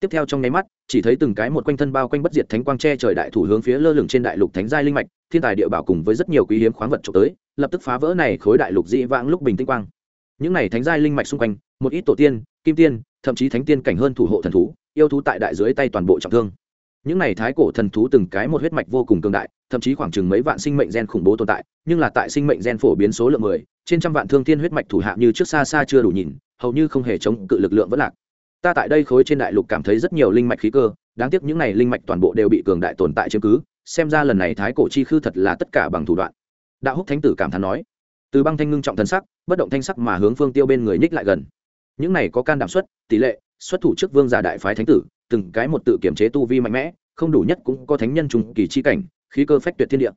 tiếp theo trong nháy mắt, chỉ thấy từng cái một quanh thân bao quanh bất diệt thánh quang tre trời đại thủ hướng phía lơ lửng trên đại lục thánh giai linh mạch, thiên tài địa bảo cùng với rất nhiều quý hiếm khoáng vật trộm tới, lập tức phá vỡ này khối đại lục dị vãng lúc bình tinh quang. Những này thánh giai linh mạch xung quanh, một ít tổ tiên, kim tiên, thậm chí thánh tiên cảnh hơn thủ hộ thần thú, yêu thú tại đại dưới tay toàn bộ trọng thương. Những này thái cổ thần thú từng cái một huyết mạch vô cùng cường đại, thậm chí khoảng chừng mấy vạn sinh mệnh gen khủng bố tồn tại, nhưng là tại sinh mệnh gen phổ biến số lượng mười, trên trăm vạn thương thiên huyết mạch thủ hạ như trước xa xa chưa đủ nhìn, hầu như không hề chống cự lực lượng vẫn lạc ta tại đây khối trên đại lục cảm thấy rất nhiều linh mạch khí cơ, đáng tiếc những này linh mạch toàn bộ đều bị cường đại tồn tại chứng cứ, xem ra lần này thái cổ chi khư thật là tất cả bằng thủ đoạn. Đạo húc thánh tử cảm thán nói. Từ băng thanh ngưng trọng thần sắc, bất động thanh sắc mà hướng phương tiêu bên người nhích lại gần. Những này có can đảm xuất tỷ lệ, xuất thủ trước vương giả đại phái thánh tử, từng cái một tự kiểm chế tu vi mạnh mẽ, không đủ nhất cũng có thánh nhân trùng kỳ chi cảnh, khí cơ phách tuyệt thiên địa.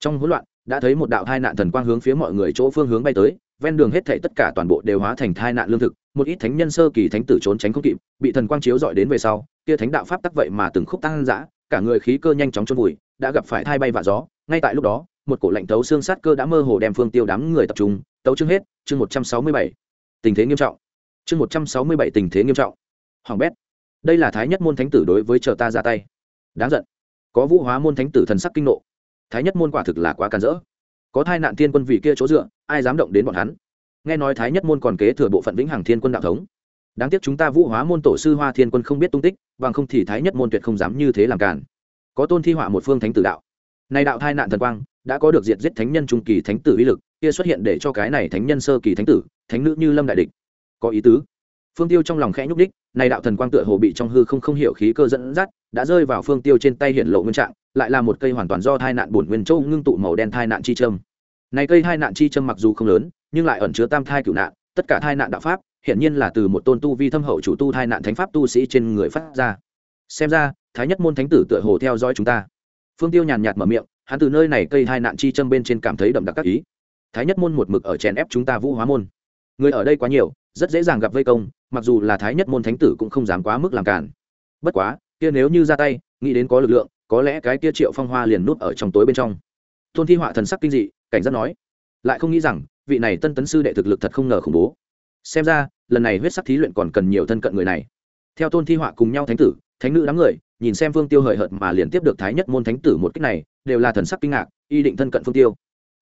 Trong hỗn loạn, đã thấy một đạo hai nạn thần quang hướng phía mọi người chỗ phương hướng bay tới ven đường hết thảy tất cả toàn bộ đều hóa thành tai nạn lương thực, một ít thánh nhân sơ kỳ thánh tử trốn tránh không kịp, bị thần quang chiếu dọi đến về sau, kia thánh đạo pháp tắc vậy mà từng khúc tăng dã, cả người khí cơ nhanh chóng chôn vùi, đã gặp phải thai bay vạ gió. Ngay tại lúc đó, một cổ lạnh tấu xương sát cơ đã mơ hồ đem phương tiêu đám người tập trung, tấu chương hết, chương một trăm sáu mươi bảy. Tình thế nghiêm trọng. Chương một trăm sáu mươi bảy tình thế nghiêm trọng. Hoàng bét, đây là thái nhất môn thánh tử đối với chờ ta ra tay. Đáng giận. Có vũ hóa môn thánh tử thần sắc kinh nộ. Thái nhất môn quả thực là quá can dỡ có thai nạn thiên quân vị kia chỗ dựa, ai dám động đến bọn hắn? Nghe nói thái nhất môn còn kế thừa bộ phận vĩnh hằng thiên quân đạo thống. Đáng tiếc chúng ta vũ hóa môn tổ sư hoa thiên quân không biết tung tích, bằng không thì thái nhất môn tuyệt không dám như thế làm cản có tôn thi họa một phương thánh tử đạo. Nay đạo thai nạn thần quang, đã có được diệt giết thánh nhân trung kỳ thánh tử uy lực, kia xuất hiện để cho cái này thánh nhân sơ kỳ thánh tử, thánh nữ như lâm đại địch. Có ý tứ phương tiêu trong lòng khẽ nhúc đích này đạo thần quang tựa hồ bị trong hư không không hiểu khí cơ dẫn dắt, đã rơi vào phương tiêu trên tay hiện lộ nguyên trạng, lại là một cây hoàn toàn do thai nạn bổn nguyên châu ngưng tụ màu đen thai nạn chi châm. Này cây thai nạn chi châm mặc dù không lớn, nhưng lại ẩn chứa tam thai cửu nạn, tất cả thai nạn đạo pháp hiện nhiên là từ một tôn tu vi thâm hậu chủ tu thai nạn thánh pháp tu sĩ trên người phát ra. Xem ra, thái nhất môn thánh tử tựa hồ theo dõi chúng ta. Phương tiêu nhàn nhạt mở miệng, hắn từ nơi này cây thai nạn chi châm bên trên cảm thấy đậm đặc các ý. Thái nhất môn một mực ở chèn ép chúng ta vũ hóa môn. Người ở đây quá nhiều rất dễ dàng gặp vây công, mặc dù là thái nhất môn thánh tử cũng không dám quá mức làm cản bất quá, kia nếu như ra tay, nghĩ đến có lực lượng, có lẽ cái kia triệu phong hoa liền núp ở trong tối bên trong. Tôn thi họa thần sắc kinh dị, cảnh giác nói, lại không nghĩ rằng, vị này tân tấn sư đệ thực lực thật không ngờ khủng bố. Xem ra, lần này huyết sắc thí luyện còn cần nhiều thân cận người này. Theo tôn thi họa cùng nhau thánh tử, thánh nữ đám người, nhìn xem phương tiêu hời hợt mà liền tiếp được thái nhất môn thánh tử một cách này, đều là thần sắc kinh ngạc y định thân cận phương tiêu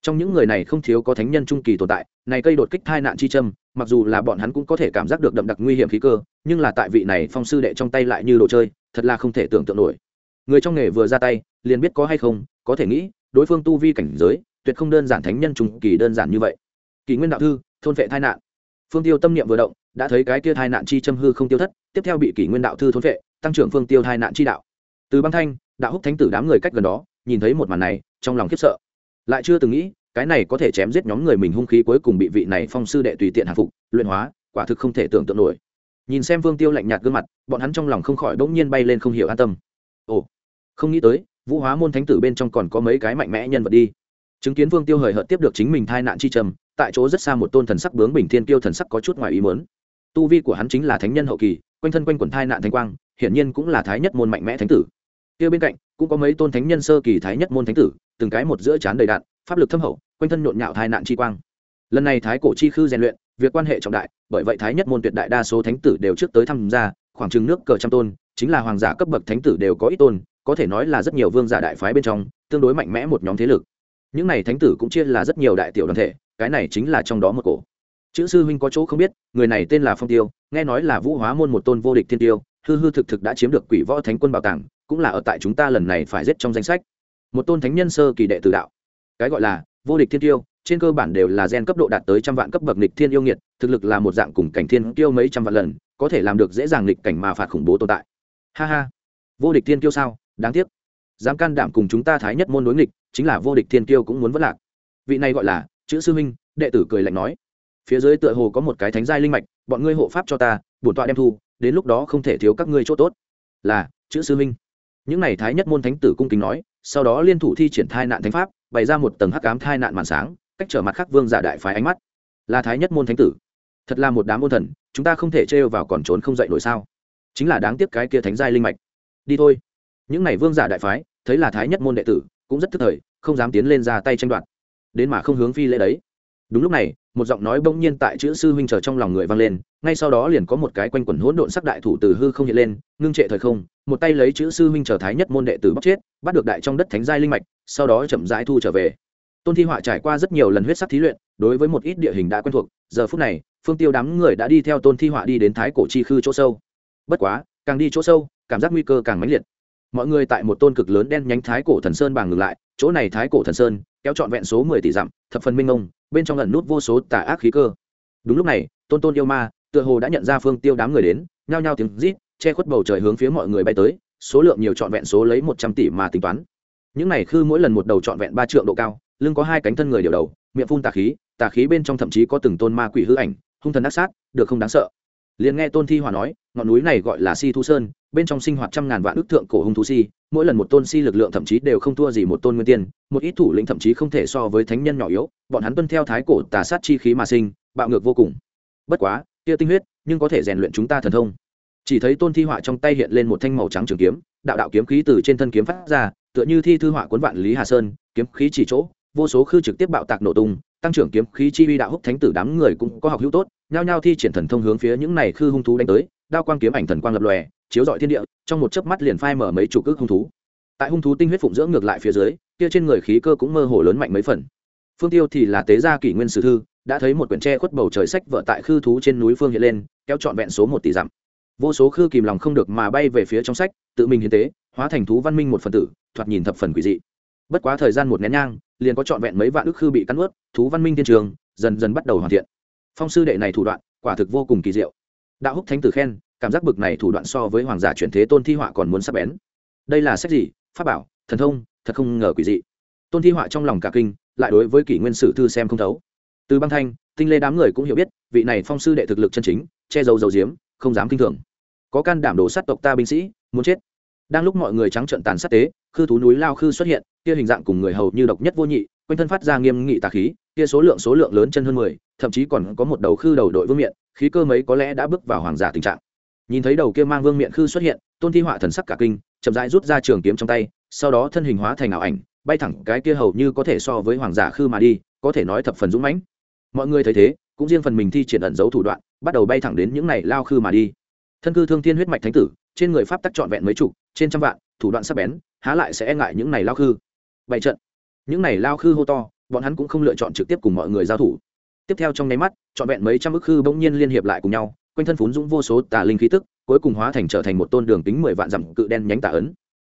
trong những người này không thiếu có thánh nhân trung kỳ tồn tại, này cây đột kích thai nạn chi châm, mặc dù là bọn hắn cũng có thể cảm giác được đậm đặc nguy hiểm khí cơ, nhưng là tại vị này phong sư đệ trong tay lại như đồ chơi, thật là không thể tưởng tượng nổi. Người trong nghề vừa ra tay, liền biết có hay không, có thể nghĩ, đối phương tu vi cảnh giới, tuyệt không đơn giản thánh nhân trung kỳ đơn giản như vậy. Kỳ nguyên đạo thư, thôn vệ thai nạn. Phương tiêu tâm niệm vừa động, đã thấy cái kia thai nạn chi châm hư không tiêu thất, tiếp theo bị kỷ nguyên đạo thư thôn vệ, tăng trưởng phương tiêu thai nạn chi đạo. Từ băng thanh, đạo húc thánh tử đám người cách gần đó, nhìn thấy một màn này, trong lòng khiếp sợ lại chưa từng nghĩ, cái này có thể chém giết nhóm người mình hung khí cuối cùng bị vị này phong sư đệ tùy tiện hạ phục, luyện hóa, quả thực không thể tưởng tượng nổi. Nhìn xem vương tiêu lạnh nhạt gương mặt, bọn hắn trong lòng không khỏi bỗng nhiên bay lên không hiểu an tâm. Ồ, không nghĩ tới, vũ hóa môn thánh tử bên trong còn có mấy cái mạnh mẽ nhân vật đi. Chứng kiến vương tiêu hời hợt tiếp được chính mình thai nạn chi trầm, tại chỗ rất xa một tôn thần sắc bướng bình thiên tiêu thần sắc có chút ngoài ý mớn tu vi của hắn chính là thánh nhân hậu kỳ, quanh thân quanh quần thai nạn thánh quang, hiển nhiên cũng là thái nhất môn mạnh mẽ thánh tử. Kia bên cạnh cũng có mấy tôn thánh nhân sơ kỳ thái nhất môn thánh tử, từng cái một giữa chán đầy đạn, pháp lực thâm hậu, quanh thân nhộn nhạo thai nạn chi quang. Lần này thái cổ chi khư rèn luyện, việc quan hệ trọng đại, bởi vậy thái nhất môn tuyệt đại đa số thánh tử đều trước tới tham gia khoảng chừng nước cờ trăm tôn, chính là hoàng giả cấp bậc thánh tử đều có ít tôn, có thể nói là rất nhiều vương giả đại phái bên trong, tương đối mạnh mẽ một nhóm thế lực. Những này thánh tử cũng chia là rất nhiều đại tiểu đoàn thể, cái này chính là trong đó một cổ. Chữ sư huynh có chỗ không biết, người này tên là phong tiêu, nghe nói là vũ hóa môn một tôn vô địch thiên tiêu, hư hư thực thực đã chiếm được quỷ võ thánh quân bảo tàng cũng là ở tại chúng ta lần này phải giết trong danh sách. Một tôn thánh nhân sơ kỳ đệ tử đạo. Cái gọi là vô địch thiên tiêu, trên cơ bản đều là gen cấp độ đạt tới trăm vạn cấp bậc nịch thiên yêu nghiệt, thực lực là một dạng cùng cảnh thiên tiêu mấy trăm vạn lần, có thể làm được dễ dàng nghịch cảnh mà phạt khủng bố tồn tại. Ha ha. Vô địch thiên tiêu sao? Đáng tiếc. Dám can đảm cùng chúng ta thái nhất môn đối nghịch, chính là vô địch thiên tiêu cũng muốn vất lạc. Vị này gọi là chữ sư huynh đệ tử cười lạnh nói. Phía dưới tựa hồ có một cái thánh giai linh mạch, bọn ngươi hộ pháp cho ta, bổn tọa đem thu, đến lúc đó không thể thiếu các ngươi chỗ tốt. Là chữ sư huynh những này thái nhất môn thánh tử cung kính nói, sau đó liên thủ thi triển thai nạn thánh pháp, bày ra một tầng hắc ám thai nạn màn sáng, cách trở mặt khắc vương giả đại phái ánh mắt. Là thái nhất môn thánh tử. Thật là một đám môn thần, chúng ta không thể trêu vào còn trốn không dậy nổi sao? Chính là đáng tiếc cái kia thánh giai linh mạch. Đi thôi. Những này vương giả đại phái, thấy là thái nhất môn đệ tử, cũng rất thức thời, không dám tiến lên ra tay tranh đoạt. Đến mà không hướng phi lễ đấy. Đúng lúc này một giọng nói bỗng nhiên tại chữ sư huynh chờ trong lòng người vang lên, ngay sau đó liền có một cái quanh quẩn hỗn độn sắc đại thủ từ hư không hiện lên, ngưng trệ thời không, một tay lấy chữ sư huynh chờ thái nhất môn đệ tử bóc chết, bắt được đại trong đất thánh giai linh mạch, sau đó chậm rãi thu trở về. Tôn thi họa trải qua rất nhiều lần huyết sắc thí luyện, đối với một ít địa hình đã quen thuộc, giờ phút này, phương tiêu đám người đã đi theo tôn thi họa đi đến thái cổ chi khư chỗ sâu. Bất quá, càng đi chỗ sâu, cảm giác nguy cơ càng mãnh liệt. Mọi người tại một tôn cực lớn đen nhánh thái cổ thần sơn bàng ngừng lại, chỗ này thái cổ thần sơn, kéo trọn vẹn số mười tỷ dặm, thập phần minh ông bên trong lần nút vô số tà ác khí cơ. Đúng lúc này, tôn tôn yêu ma, tựa hồ đã nhận ra phương tiêu đám người đến, nhao nhao tiếng rít, che khuất bầu trời hướng phía mọi người bay tới, số lượng nhiều trọn vẹn số lấy một trăm tỷ mà tính toán. Những này khư mỗi lần một đầu trọn vẹn ba triệu độ cao, lưng có hai cánh thân người điều đầu, miệng phun tà khí tà khí bên trong thậm chí có từng tôn ma quỷ hư ảnh, hung thần ác sát, được không đáng sợ. Liền nghe tôn thi hòa nói ngọn núi này gọi là si thu sơn, bên trong sinh hoạt trăm ngàn vạn ước thượng cổ hung thú si, mỗi lần một tôn si lực lượng thậm chí đều không thua gì một tôn nguyên tiên, một ít thủ lĩnh thậm chí không thể so với thánh nhân nhỏ yếu, bọn hắn tuân theo thái cổ tà sát chi khí mà sinh, bạo ngược vô cùng. Bất quá tia tinh huyết, nhưng có thể rèn luyện chúng ta thần thông. Chỉ thấy tôn thi họa trong tay hiện lên một thanh màu trắng trường kiếm, đạo đạo kiếm khí từ trên thân kiếm phát ra, tựa như thi thư họa cuốn vạn lý hà sơn, kiếm khí chỉ chỗ, vô số khư trực tiếp bạo tạc nổ tung, tăng trưởng kiếm khí chi uy đạo húc thánh tử đám người cũng có học hữu tốt, nhao nhao thi triển thần thông hướng phía những này khư hung thú đánh tới đao quang kiếm ảnh thần quang lập lòe, chiếu dọi thiên địa, trong một chớp mắt liền phai mở mấy chục ước hung thú. Tại hung thú tinh huyết phụng dưỡng ngược lại phía dưới, kia trên người khí cơ cũng mơ hồ lớn mạnh mấy phần. Phương tiêu thì là tế gia kỷ nguyên sử thư, đã thấy một quyển tre khuất bầu trời sách vợ tại khư thú trên núi phương hiện lên, kéo trọn vẹn số một tỷ dặm. Vô số khư kìm lòng không được mà bay về phía trong sách, tự mình hiến tế, hóa thành thú văn minh một phần tử, thoạt nhìn thập phần quỷ dị. Bất quá thời gian một nén nhang, liền có trọn vẹn mấy vạn ức khư bị cắn ướt, thú văn minh thiên trường, dần dần bắt đầu hoàn thiện. Phong sư đệ này thủ đoạn, quả thực vô cùng kỳ diệu đạo húc thánh tử khen, cảm giác bực này thủ đoạn so với hoàng giả chuyển thế tôn thi họa còn muốn sắp bén. Đây là sách gì? Pháp bảo, thần thông, thật không ngờ quỷ dị. Tôn thi họa trong lòng cả kinh, lại đối với kỷ nguyên sử thư xem không thấu. Từ băng thanh, tinh lê đám người cũng hiểu biết, vị này phong sư đệ thực lực chân chính, che giấu dầu diếm không dám kinh thường. Có can đảm đổ sát tộc ta binh sĩ, muốn chết. Đang lúc mọi người trắng trợn tàn sát tế, khư thú núi lao khư xuất hiện, kia hình dạng cùng người hầu như độc nhất vô nhị, quanh thân phát ra nghiêm nghị tà khí, kia số lượng số lượng lớn chân hơn mười thậm chí còn có một đầu khư đầu đội vương miện, khí cơ mấy có lẽ đã bước vào hoàng giả tình trạng. Nhìn thấy đầu kia mang vương miện khư xuất hiện, tôn thi họa thần sắc cả kinh, chậm rãi rút ra trường kiếm trong tay, sau đó thân hình hóa thành ảo ảnh, bay thẳng cái kia hầu như có thể so với hoàng giả khư mà đi, có thể nói thập phần dũng mãnh. Mọi người thấy thế, cũng riêng phần mình thi triển ẩn giấu thủ đoạn, bắt đầu bay thẳng đến những này lao khư mà đi. Thân cư thương thiên huyết mạch thánh tử, trên người pháp tắc trọn vẹn mấy chục, trên trăm vạn, thủ đoạn sắc bén, há lại sẽ e ngại những này lao khư. Bảy trận. Những này lao khư hô to, bọn hắn cũng không lựa chọn trực tiếp cùng mọi người giao thủ tiếp theo trong nháy mắt, trọn vẹn mấy trăm ức khư bỗng nhiên liên hiệp lại cùng nhau, quanh thân phún dũng vô số tà linh khí tức, cuối cùng hóa thành trở thành một tôn đường tính mười vạn dặm cự đen nhánh tà ấn.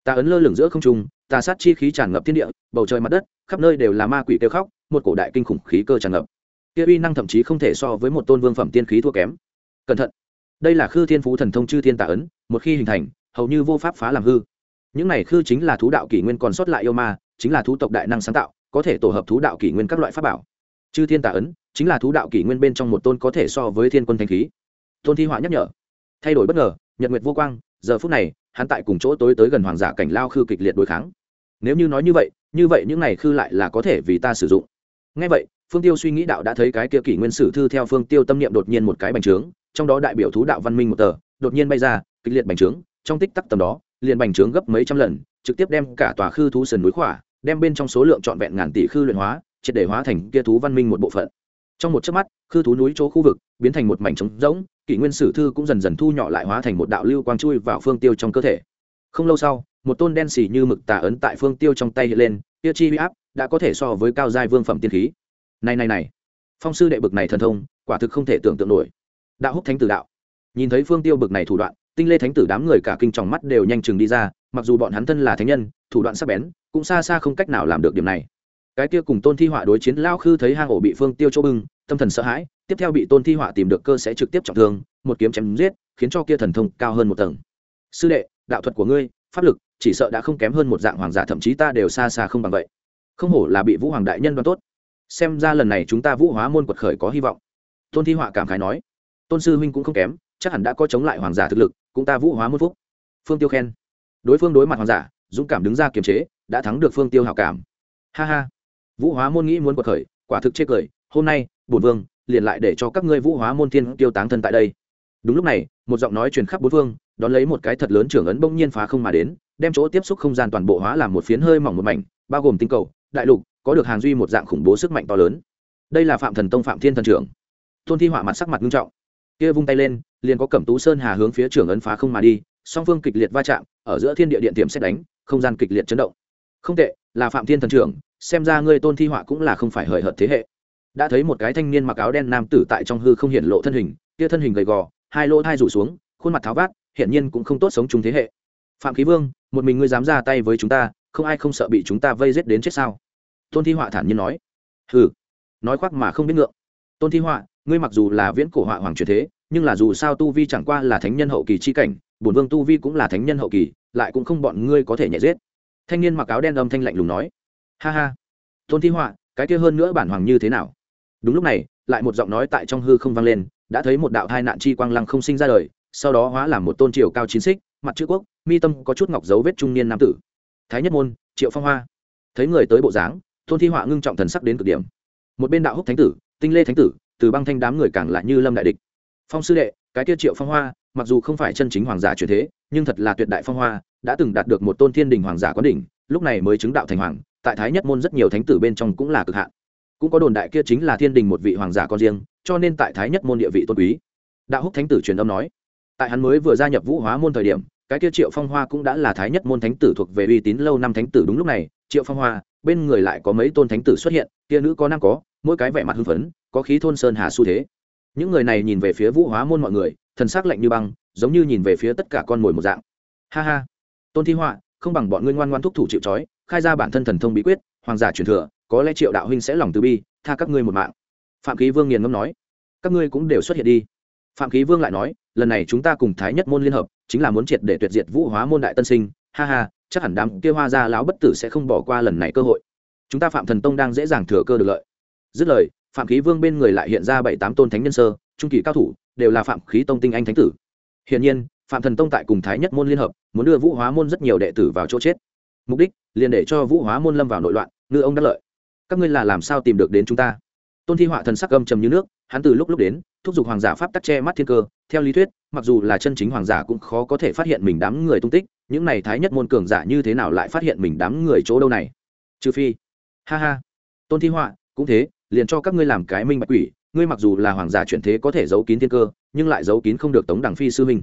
Tà ấn lơ lửng giữa không trung, tà sát chi khí tràn ngập thiên địa, bầu trời mặt đất, khắp nơi đều là ma quỷ kêu khóc, một cổ đại kinh khủng khí cơ tràn ngập. Kia uy năng thậm chí không thể so với một tôn vương phẩm tiên khí thua kém. Cẩn thận. Đây là khư thiên phú thần thông chư thiên tà ấn, một khi hình thành, hầu như vô pháp phá làm hư. Những này khư chính là thú đạo kỷ nguyên còn sót lại yêu ma, chính là thú tộc đại năng sáng tạo, có thể tổ hợp thú đạo kỷ nguyên các loại pháp bảo. Chư thiên tà ấn chính là thú đạo kỷ nguyên bên trong một tôn có thể so với thiên quân thanh khí. Tôn thi họa nhắc nhở. Thay đổi bất ngờ, nhật nguyệt vô quang, giờ phút này, hắn tại cùng chỗ tối tới gần hoàng giả cảnh lao khư kịch liệt đối kháng. Nếu như nói như vậy như vậy những này khư lại là có thể vì ta sử dụng. Ngay vậy, phương tiêu suy nghĩ đạo đã thấy cái kia kỷ nguyên sử thư theo phương tiêu tâm niệm đột nhiên một cái bành trướng, trong đó đại biểu thú đạo văn minh một tờ, đột nhiên bay ra, kịch liệt bành trướng, trong tích tắc tầm đó, liền bành trướng gấp mấy trăm lần, trực tiếp đem cả tòa khư thú sườn núi khỏa, đem bên trong số lượng trọn vẹn ngàn tỷ khư luyện hóa, triệt để hóa thành kia thú văn minh một bộ phận trong một chớp mắt, khư thú núi chỗ khu vực biến thành một mảnh trống rỗng, kỷ nguyên sử thư cũng dần dần thu nhỏ lại hóa thành một đạo lưu quang chui vào phương tiêu trong cơ thể. Không lâu sau, một tôn đen xì như mực tà ấn tại phương tiêu trong tay hiện lên tiêu chi huy áp đã có thể so với cao giai vương phẩm tiên khí. Này này này, phong sư đệ bực này thần thông, quả thực không thể tưởng tượng nổi. Đạo húc thánh tử đạo. Nhìn thấy phương tiêu bực này thủ đoạn, tinh lê thánh tử đám người cả kinh tròng mắt đều nhanh chừng đi ra, mặc dù bọn hắn thân là thánh nhân, thủ đoạn sắc bén, cũng xa xa không cách nào làm được điểm này. Cái kia cùng tôn thi họa đối chiến lao khư thấy hang ổ bị phương tiêu chỗ bưng tâm thần sợ hãi, tiếp theo bị tôn thi họa tìm được cơ sẽ trực tiếp trọng thương, một kiếm chém giết, khiến cho kia thần thông cao hơn một tầng. Sư đệ, đạo thuật của ngươi, pháp lực, chỉ sợ đã không kém hơn một dạng hoàng giả, thậm chí ta đều xa xa không bằng vậy. Không hổ là bị vũ hoàng đại nhân đoán tốt. Xem ra lần này chúng ta vũ hóa môn quật khởi có hy vọng. Tôn thi họa cảm khái nói. Tôn sư huynh cũng không kém, chắc hẳn đã có chống lại hoàng giả thực lực, cũng ta vũ hóa môn phúc. Phương tiêu khen. Đối phương đối mặt hoàng giả, dũng cảm đứng ra kiềm chế, đã thắng được phương tiêu hảo cảm. Ha ha. Vũ hóa môn nghĩ muốn quật khởi, quả thực chê cười, hôm nay bổn vương, liền lại để cho các ngươi vũ hóa môn thiên tiêu táng thân tại đây. Đúng lúc này, một giọng nói truyền khắp bốn phương, đón lấy một cái thật lớn trưởng ấn bỗng nhiên phá không mà đến, đem chỗ tiếp xúc không gian toàn bộ hóa làm một phiến hơi mỏng một mảnh, bao gồm tinh cầu, đại lục, có được hàng duy một dạng khủng bố sức mạnh to lớn. Đây là phạm thần tông phạm thiên thần trưởng. Tôn thi họa mặt sắc mặt nghiêm trọng. Kia vung tay lên, liền có cẩm tú sơn hà hướng phía trưởng ấn phá không mà đi, song phương kịch liệt va chạm, ở giữa thiên địa điện tiềm xét đánh, không gian kịch liệt chấn động. Không tệ, là phạm thiên thần trưởng, xem ra ngươi tôn thi họa cũng là không phải hời hợt thế hệ đã thấy một cái thanh niên mặc áo đen nam tử tại trong hư không hiện lộ thân hình, kia thân hình gầy gò, hai lỗ thai rủ xuống, khuôn mặt tháo vát, hiển nhiên cũng không tốt sống chung thế hệ. Phạm khí vương, một mình ngươi dám ra tay với chúng ta, không ai không sợ bị chúng ta vây giết đến chết sao? Tôn thi họa thản nhiên nói. Hừ, nói khoác mà không biết ngượng. Tôn thi họa, ngươi mặc dù là viễn cổ họa hoàng truyền thế, nhưng là dù sao tu vi chẳng qua là thánh nhân hậu kỳ chi cảnh, bổn vương tu vi cũng là thánh nhân hậu kỳ, lại cũng không bọn ngươi có thể nhẹ giết. Thanh niên mặc áo đen âm thanh lạnh lùng nói. Ha ha. Tôn thi họa, cái kia hơn nữa bản hoàng như thế nào? Đúng lúc này, lại một giọng nói tại trong hư không vang lên, đã thấy một đạo hai nạn chi quang lăng không sinh ra đời, sau đó hóa làm một tôn triều cao chín xích, mặt chữ quốc, mi tâm có chút ngọc dấu vết trung niên nam tử. Thái nhất môn, triệu phong hoa. Thấy người tới bộ dáng tôn thi họa ngưng trọng thần sắc đến cực điểm. Một bên đạo húc thánh tử, tinh lê thánh tử, từ băng thanh đám người càng lại như lâm đại địch. Phong sư đệ, cái kia triệu phong hoa, mặc dù không phải chân chính hoàng giả truyền thế, nhưng thật là tuyệt đại phong hoa, đã từng đạt được một tôn thiên đình hoàng giả quán đỉnh, lúc này mới chứng đạo thành hoàng, tại thái nhất môn rất nhiều thánh tử bên trong cũng là cực hạn cũng có đồn đại kia chính là thiên đình một vị hoàng giả con riêng, cho nên tại thái nhất môn địa vị tôn quý. Đạo húc thánh tử truyền âm nói, tại hắn mới vừa gia nhập vũ hóa môn thời điểm, cái kia triệu phong hoa cũng đã là thái nhất môn thánh tử thuộc về uy tín lâu năm thánh tử đúng lúc này, triệu phong hoa, bên người lại có mấy tôn thánh tử xuất hiện, kia nữ có năng có, mỗi cái vẻ mặt hưng phấn, có khí thôn sơn hà xu thế. Những người này nhìn về phía vũ hóa môn mọi người, thần s ắ c lạnh như băng, giống như nhìn về phía tất cả con mồi một dạng. Ha ha, tôn thi họa, không bằng bọn ngươi ngoan ngoan thúc thủ chịu c khai ra bản thân thần thông bí quyết, hoàng giả truyền thừa có lẽ triệu đạo huynh sẽ lòng từ bi, tha các ngươi một mạng. Phạm khí vương nghiền ngâm nói, các ngươi cũng đều xuất hiện đi. Phạm khí vương lại nói, lần này chúng ta cùng thái nhất môn liên hợp, chính là muốn triệt để tuyệt diệt vũ hóa môn đại tân sinh. Ha ha, chắc hẳn đám kia hoa gia lão bất tử sẽ không bỏ qua lần này cơ hội. Chúng ta phạm thần tông đang dễ dàng thừa cơ được lợi. Dứt lời, phạm khí vương bên người lại hiện ra bảy tám tôn thánh nhân sơ, trung kỳ cao thủ, đều là phạm khí tông tinh anh thánh tử. Hiển nhiên, phạm thần tông tại cùng thái nhất môn liên hợp, muốn đưa vũ hóa môn rất nhiều đệ tử vào chỗ chết. Mục đích, liền để cho vũ hóa môn lâm vào nội loạn, ngư ông đắc lợi các ngươi là làm sao tìm được đến chúng ta? Tôn thi họa thần sắc âm trầm như nước, hắn từ lúc lúc đến, thúc giục hoàng giả pháp tắc che mắt thiên cơ. Theo lý thuyết, mặc dù là chân chính hoàng giả cũng khó có thể phát hiện mình đám người tung tích, những này thái nhất môn cường giả như thế nào lại phát hiện mình đám người chỗ đâu này? Trừ phi, ha ha. Tôn thi họa, cũng thế, liền cho các ngươi làm cái minh bạch quỷ, ngươi mặc dù là hoàng giả chuyển thế có thể giấu kín thiên cơ, nhưng lại giấu kín không được tống đẳng phi sư huynh.